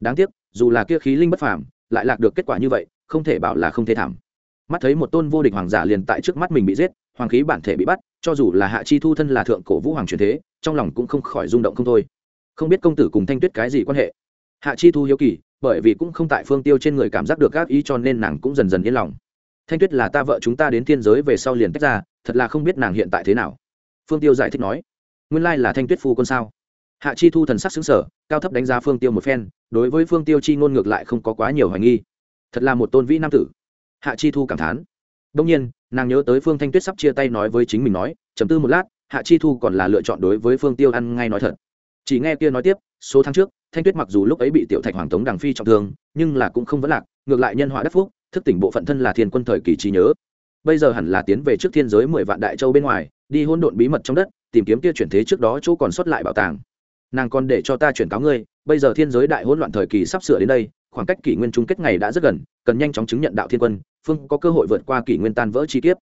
Đáng tiếc, dù là kia khí linh bất phàm, lại lạc được kết quả như vậy, không thể bảo là không thể thảm. Mắt thấy một tôn vô địch hoàng giả liền tại trước mắt mình bị giết hoàng khí bản thể bị bắt, cho dù là hạ chi thu thân là thượng cổ vũ hoàng truyền thế, trong lòng cũng không khỏi rung động không thôi. Không biết công tử cùng thanh tuyết cái gì quan hệ? Hạ chi thu hiếu kỳ, bởi vì cũng không tại phương tiêu trên người cảm giác được các ý cho nên nàng cũng dần dần yên lòng. Thanh tuyết là ta vợ chúng ta đến thiên giới về sau liền tách ra, thật là không biết nàng hiện tại thế nào. Phương tiêu giải thích nói, nguyên lai là thanh tuyết phu quân sao? Hạ chi thu thần sắc xứng sở cao thấp đánh giá phương tiêu một phen, đối với phương tiêu chi ngôn ngược lại không có quá nhiều hoài nghi. Thật là một tôn vĩ nam tử. Hạ chi thu cảm thán. Đông nhiên nàng nhớ tới phương thanh tuyết sắp chia tay nói với chính mình nói, chấm tư một lát, hạ chi thu còn là lựa chọn đối với phương tiêu ăn ngay nói thật. Chỉ nghe kia nói tiếp, số tháng trước, thanh tuyết mặc dù lúc ấy bị tiểu thạch hoàng tống đằng phi trọng thương, nhưng là cũng không vấn lạc, ngược lại nhân họa đất phúc, thức tỉnh bộ phận thân là thiên quân thời kỳ trí nhớ. Bây giờ hẳn là tiến về trước thiên giới mười vạn đại châu bên ngoài, đi hôn độn bí mật trong đất, tìm kiếm kia chuyển thế trước đó chỗ còn xuất lại bảo tàng. Nàng còn để cho ta chuyển cáo ngươi, bây giờ thiên giới đại hỗn loạn thời kỳ sắp sửa đến đây, khoảng cách kỷ nguyên chung kết ngày đã rất gần, cần nhanh chóng chứng nhận đạo thiên quân phương có cơ hội vượt qua kỷ nguyên tan vỡ chi tiết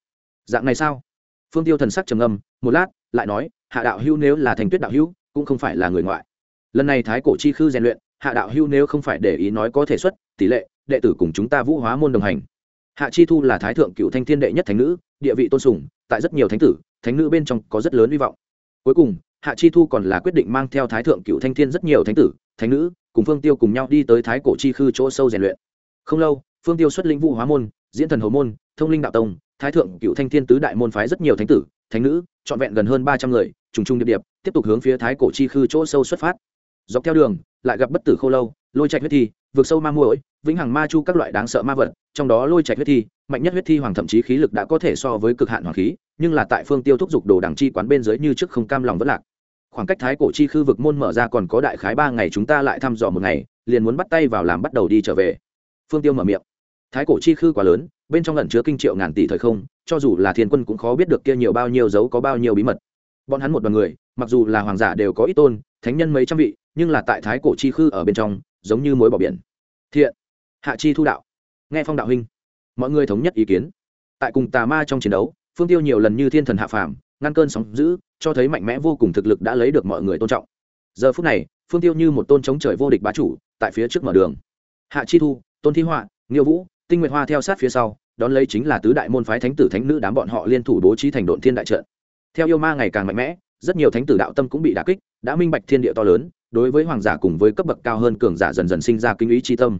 dạng này sao? Phương tiêu thần sắc trầm âm một lát, lại nói, hạ đạo hữu nếu là thành tuyết đạo hữu, cũng không phải là người ngoại. Lần này thái cổ chi khư rèn luyện, hạ đạo hữu nếu không phải để ý nói có thể xuất, tỷ lệ, đệ tử cùng chúng ta vũ hóa môn đồng hành. Hạ chi thu là thái thượng cựu thanh thiên đệ nhất thánh nữ, địa vị tôn sùng, tại rất nhiều thánh tử, thánh nữ bên trong có rất lớn hy vọng. Cuối cùng, hạ chi thu còn là quyết định mang theo thái thượng cựu thanh thiên rất nhiều thánh tử, thánh nữ, cùng phương tiêu cùng nhau đi tới thái cổ chi khư chỗ sâu rèn luyện. Không lâu, phương tiêu xuất lĩnh vũ hóa môn diễn thần hầu môn, thông linh đạo tông, thái thượng cựu thanh thiên tứ đại môn phái rất nhiều thánh tử, thánh nữ, trọn vẹn gần hơn ba trăm người, trùng trùng điệp điệp, tiếp tục hướng phía thái cổ chi khư chỗ sâu xuất phát. Dọc theo đường, lại gặp bất tử khô lâu, lôi trạch huyết thi, vượt sâu ma muội, vĩnh hằng ma chu các loại đáng sợ ma vật, trong đó lôi trạch huyết thi, mạnh nhất huyết thi hoàng thậm chí khí lực đã có thể so với cực hạn hoàng khí, nhưng là tại phương tiêu thúc giục đồ đằng chi quán bên dưới như trước không cam lòng vất lạc. Khoảng cách thái cổ chi khư vực môn mở ra còn có đại khái ba ngày chúng ta lại thăm dò một ngày, liền muốn bắt tay vào làm bắt đầu đi trở về. Phương tiêu mở miệng thái cổ chi khư quá lớn, bên trong lẩn chứa kinh triệu ngàn tỷ thời không, cho dù là thiên quân cũng khó biết được kia nhiều bao nhiêu dấu có bao nhiêu bí mật. Bọn hắn một đoàn người, mặc dù là hoàng giả đều có ít tôn, thánh nhân mấy trăm vị, nhưng là tại thái cổ chi khư ở bên trong, giống như mối bỏ biển. Thiện, hạ chi thu đạo. Nghe phong đạo huynh, mọi người thống nhất ý kiến. Tại cùng tà ma trong chiến đấu, phương tiêu nhiều lần như thiên thần hạ phàm, ngăn cơn sóng giữ cho thấy mạnh mẽ vô cùng thực lực đã lấy được mọi người tôn trọng. Giờ phút này, phương tiêu như một tôn chống trời vô địch bá chủ, tại phía trước mở đường. Hạ chi thu, tôn thi họa, nghiêu vũ tinh nguyệt hoa theo sát phía sau, đón lấy chính là tứ đại môn phái thánh tử thánh nữ đám bọn họ liên thủ bố trí thành độn thiên đại trận. Theo yêu ma ngày càng mạnh mẽ, rất nhiều thánh tử đạo tâm cũng bị đả kích, đã minh bạch thiên địa to lớn, đối với hoàng giả cùng với cấp bậc cao hơn cường giả dần dần sinh ra kinh ý chi tâm.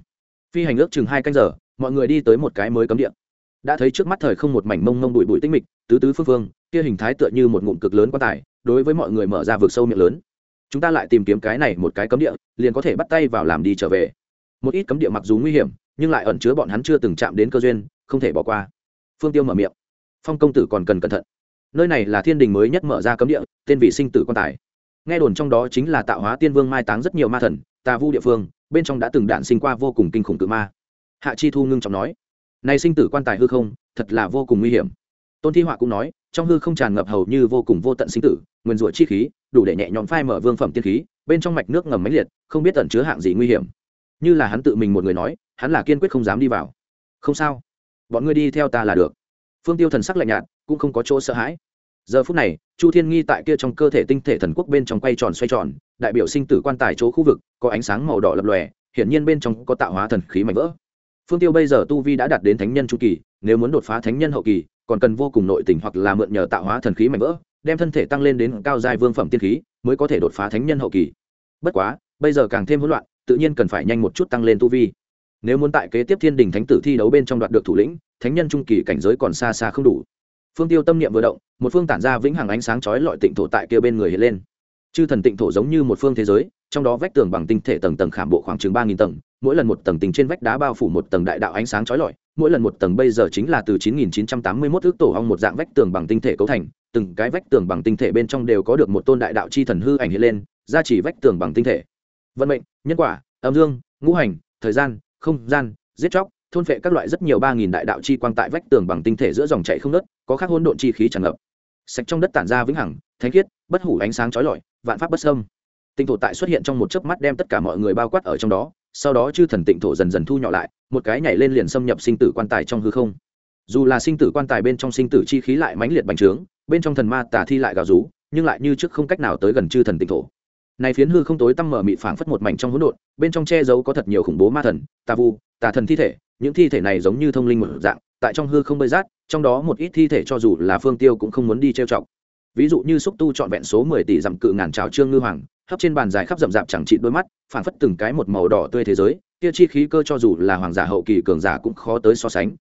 Phi hành ước chừng hai canh giờ, mọi người đi tới một cái mới cấm địa. Đã thấy trước mắt thời không một mảnh mông mông bụi bụi tinh mịch, tứ tứ phương phương, kia hình thái tựa như một ngụm cực lớn quan tài, đối với mọi người mở ra vực sâu miệng lớn. Chúng ta lại tìm kiếm cái này một cái cấm địa, liền có thể bắt tay vào làm đi trở về. Một ít cấm địa mặc dù nguy hiểm nhưng lại ẩn chứa bọn hắn chưa từng chạm đến cơ duyên, không thể bỏ qua. Phương tiêu mở miệng. Phong công tử còn cần cẩn thận. Nơi này là thiên đình mới nhất mở ra cấm địa, tên vị sinh tử quan tài. Nghe đồn trong đó chính là tạo hóa tiên vương mai táng rất nhiều ma thần, tà vu địa phương, bên trong đã từng đạn sinh qua vô cùng kinh khủng tự ma. Hạ chi thu ngưng trọng nói, này sinh tử quan tài hư không, thật là vô cùng nguy hiểm. Tôn thi họa cũng nói, trong hư không tràn ngập hầu như vô cùng vô tận sinh tử, nguyên rủa chi khí, đủ để nhẹ nhõm phai mở vương phẩm tiên khí, bên trong mạch nước ngầm máy liệt, không biết tẩn chứa hạng gì nguy hiểm. Như là hắn tự mình một người nói hắn là kiên quyết không dám đi vào. Không sao. Bọn ngươi đi theo ta là được. Phương tiêu thần sắc lạnh nhạt, cũng không có chỗ sợ hãi. Giờ phút này, chu thiên nghi tại kia trong cơ thể tinh thể thần quốc bên trong quay tròn xoay tròn, đại biểu sinh tử quan tài chỗ khu vực, có ánh sáng màu đỏ lập lòe, hiển nhiên bên trong có tạo hóa thần khí mạnh vỡ. Phương tiêu bây giờ tu vi đã đạt đến thánh nhân chu kỳ, nếu muốn đột phá thánh nhân hậu kỳ, còn cần vô cùng nội tình hoặc là mượn nhờ tạo hóa thần khí mạnh vỡ, đem thân thể tăng lên đến cao giai vương phẩm tiên khí, mới có thể đột phá thánh nhân hậu kỳ. Bất quá, bây giờ càng thêm hỗn loạn, tự nhiên cần phải nhanh một chút tăng lên tu vi nếu muốn tại kế tiếp thiên đình thánh tử thi đấu bên trong đoạt được thủ lĩnh, thánh nhân trung kỳ cảnh giới còn xa xa không đủ. Phương tiêu tâm niệm vừa động, một phương tản ra vĩnh hằng ánh sáng chói lọi tịnh thổ tại kia bên người hiện lên. Chư thần tịnh thổ giống như một phương thế giới, trong đó vách tường bằng tinh thể tầng tầng khảm bộ khoảng chừng ba nghìn tầng, mỗi lần một tầng tình trên vách đá bao phủ một tầng đại đạo ánh sáng chói lọi, mỗi lần một tầng bây giờ chính là từ 9981 ước tổ ong một dạng vách tường bằng tinh thể cấu thành, từng cái vách tường bằng tinh thể bên trong đều có được một tôn đại đạo chi thần hư ảnh hiện lên, gia trì vách tường bằng tinh thể. Vận mệnh, nhân quả, âm dương, ngũ hành, thời gian không gian, giết chóc, thôn phệ các loại rất nhiều ba nghìn đại đạo chi quang tại vách tường bằng tinh thể giữa dòng chảy không nớt có khác hỗn độn chi khí tràn ngập. Sạch trong đất tản ra vĩnh hằng, thánh khiết, bất hủ ánh sáng chói lọi, vạn pháp bất sâm tinh thổ tại xuất hiện trong một chớp mắt đem tất cả mọi người bao quát ở trong đó, sau đó chư thần tịnh thổ dần dần thu nhỏ lại, một cái nhảy lên liền xâm nhập sinh tử quan tài trong hư không. Dù là sinh tử quan tài bên trong sinh tử chi khí lại mãnh liệt bành trướng, bên trong thần ma tả thi lại gào rú, nhưng lại như trước không cách nào tới gần chư thần tịnh thổ này phiến hư không tối tăm mở mịt phảng phất một mảnh trong hỗn độn, bên trong che giấu có thật nhiều khủng bố ma thần, tà vu, tà thần thi thể. Những thi thể này giống như thông linh một dạng, tại trong hư không bơi rát, trong đó một ít thi thể cho dù là phương tiêu cũng không muốn đi trêu chọc. Ví dụ như xúc tu trọn vẹn số mười tỷ dặm cự ngàn trào trương ngư hoàng, hấp trên bàn dài khắp rậm rạp chẳng trị đôi mắt, phảng phất từng cái một màu đỏ tươi thế giới, kia chi khí cơ cho dù là hoàng giả hậu kỳ cường giả cũng khó tới so sánh.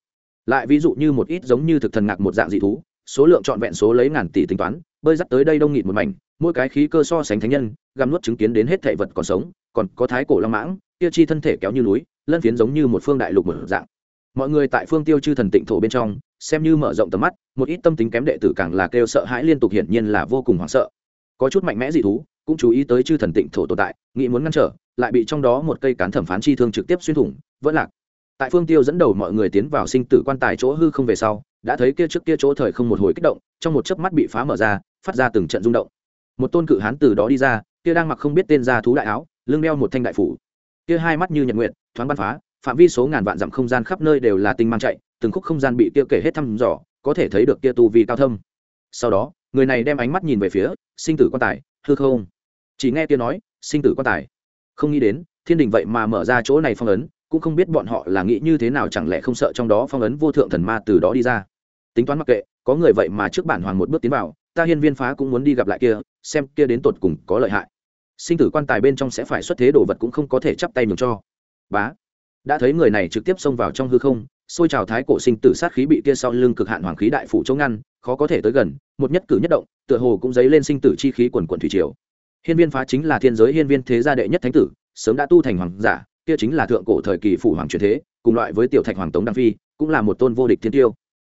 Lại ví dụ như một ít giống như thực thần ngạc một dạng dị thú số lượng trọn vẹn số lấy ngàn tỷ tính toán, bơi dắt tới đây đông nghịt một mảnh, mỗi cái khí cơ so sánh thánh nhân găm nuốt chứng kiến đến hết thể vật còn sống, còn có thái cổ long mãng, kia chi thân thể kéo như núi, lân phiến giống như một phương đại lục mở dạng. Mọi người tại phương tiêu chư thần tịnh thổ bên trong, xem như mở rộng tầm mắt, một ít tâm tính kém đệ tử càng là kêu sợ hãi liên tục hiển nhiên là vô cùng hoảng sợ. Có chút mạnh mẽ dị thú, cũng chú ý tới chư thần tịnh thổ tồn tại, nghĩ muốn ngăn trở, lại bị trong đó một cây cán thẩm phán chi thương trực tiếp xuyên thủng, vẫn lạc. Tại phương tiêu dẫn đầu mọi người tiến vào sinh tử quan tài chỗ hư không về sau đã thấy kia trước kia chỗ thời không một hồi kích động, trong một chớp mắt bị phá mở ra, phát ra từng trận rung động. Một tôn cự hán từ đó đi ra, kia đang mặc không biết tên ra thú đại áo, lưng đeo một thanh đại phủ. Kia hai mắt như nhật nguyện thoáng bắn phá, phạm vi số ngàn vạn dặm không gian khắp nơi đều là tinh mang chạy, từng khúc không gian bị kia kể hết thăm dò, có thể thấy được kia tu vi cao thâm. Sau đó, người này đem ánh mắt nhìn về phía sinh tử quan tài, hư không. Chỉ nghe kia nói, sinh tử quan tài. Không nghĩ đến, thiên đình vậy mà mở ra chỗ này phong ấn, cũng không biết bọn họ là nghĩ như thế nào, chẳng lẽ không sợ trong đó phong ấn vô thượng thần ma từ đó đi ra tính toán mặc kệ, có người vậy mà trước bản hoàng một bước tiến vào, ta hiên viên phá cũng muốn đi gặp lại kia, xem kia đến tột cùng có lợi hại. Sinh tử quan tài bên trong sẽ phải xuất thế đồ vật cũng không có thể chắp tay mừng cho. Bá, đã thấy người này trực tiếp xông vào trong hư không, xôi trào thái cổ sinh tử sát khí bị kia sau lưng cực hạn hoàng khí đại phủ chống ngăn, khó có thể tới gần, một nhất cử nhất động, tựa hồ cũng dấy lên sinh tử chi khí quần quần thủy triều. Hiên viên phá chính là thiên giới hiên viên thế gia đệ nhất thánh tử, sớm đã tu thành hoàng giả, kia chính là thượng cổ thời kỳ phủ hoàng truyền thế, cùng loại với tiểu thạch hoàng tống đăng phi, cũng là một tôn vô địch thiên tiêu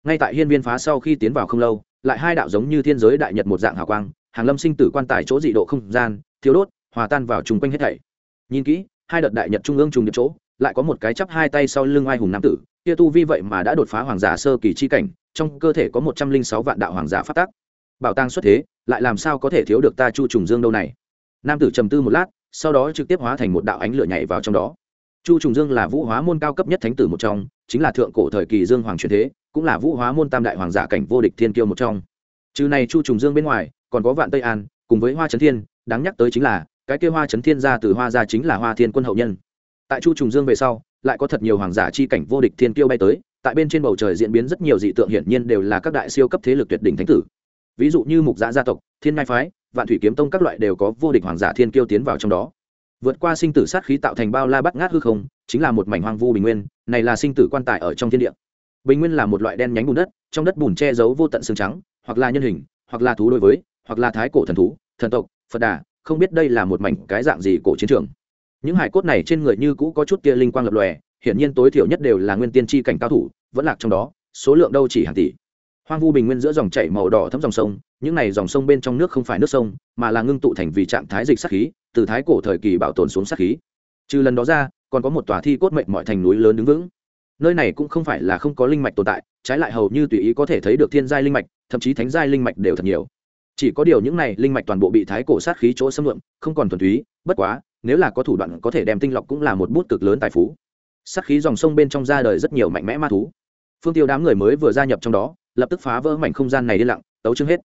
ngay tại hiên viên phá sau khi tiến vào không lâu, lại hai đạo giống như thiên giới đại nhật một dạng hào quang, hàng lâm sinh tử quan tài chỗ dị độ không gian thiếu đốt, hòa tan vào chung quanh hết thảy. Nhìn kỹ, hai đợt đại nhật trung ương trùng điệp chỗ, lại có một cái chắp hai tay sau lưng ai hùng nam tử, kia tu vi vậy mà đã đột phá hoàng giả sơ kỳ chi cảnh, trong cơ thể có một trăm linh sáu vạn đạo hoàng giả phát tác. Bảo tàng xuất thế, lại làm sao có thể thiếu được ta chu trùng dương đâu này? Nam tử trầm tư một lát, sau đó trực tiếp hóa thành một đạo ánh lửa nhảy vào trong đó. Chu trùng dương là vũ hóa môn cao cấp nhất thánh tử một trong, chính là thượng cổ thời kỳ dương hoàng truyền thế cũng là vũ hóa môn tam đại hoàng giả cảnh vô địch thiên kiêu một trong. Trừ này chu trùng dương bên ngoài, còn có vạn tây an, cùng với hoa trấn thiên, đáng nhắc tới chính là, cái kia hoa trấn thiên ra từ hoa ra chính là hoa thiên quân hậu nhân. Tại chu trùng dương về sau, lại có thật nhiều hoàng giả chi cảnh vô địch thiên kiêu bay tới, tại bên trên bầu trời diễn biến rất nhiều dị tượng hiển nhiên đều là các đại siêu cấp thế lực tuyệt đỉnh thánh tử. Ví dụ như mục giã gia tộc, thiên ngai phái, vạn thủy kiếm tông các loại đều có vô địch hoàng giả thiên kiêu tiến vào trong đó. Vượt qua sinh tử sát khí tạo thành bao la bắt ngát hư không, chính là một mảnh hoang vu bình nguyên, này là sinh tử quan tài ở trong thiên địa bình nguyên là một loại đen nhánh bùn đất, trong đất bùn che giấu vô tận xương trắng, hoặc là nhân hình, hoặc là thú đối với, hoặc là thái cổ thần thú, thần tộc, phật đà, không biết đây là một mảnh cái dạng gì cổ chiến trường. Những hải cốt này trên người như cũ có chút tia linh quang lập lòe, hiển nhiên tối thiểu nhất đều là nguyên tiên tri cảnh cao thủ, vẫn lạc trong đó, số lượng đâu chỉ hàng tỷ. Hoang vu bình nguyên giữa dòng chảy màu đỏ thấm dòng sông, những này dòng sông bên trong nước không phải nước sông, mà là ngưng tụ thành vì trạng thái dịch sắc khí, từ thái cổ thời kỳ bảo tồn xuống sắc khí. Trừ lần đó ra, còn có một tòa thi cốt mệnh mọi thành núi lớn đứng vững nơi này cũng không phải là không có linh mạch tồn tại, trái lại hầu như tùy ý có thể thấy được thiên giai linh mạch, thậm chí thánh giai linh mạch đều thật nhiều. Chỉ có điều những này linh mạch toàn bộ bị thái cổ sát khí chỗ xâm lượm không còn thuần túy, bất quá, nếu là có thủ đoạn có thể đem tinh lọc cũng là một bút cực lớn tài phú. Sát khí dòng sông bên trong ra đời rất nhiều mạnh mẽ ma thú. Phương tiêu đám người mới vừa gia nhập trong đó, lập tức phá vỡ mảnh không gian này đi lặng, tấu chương hết.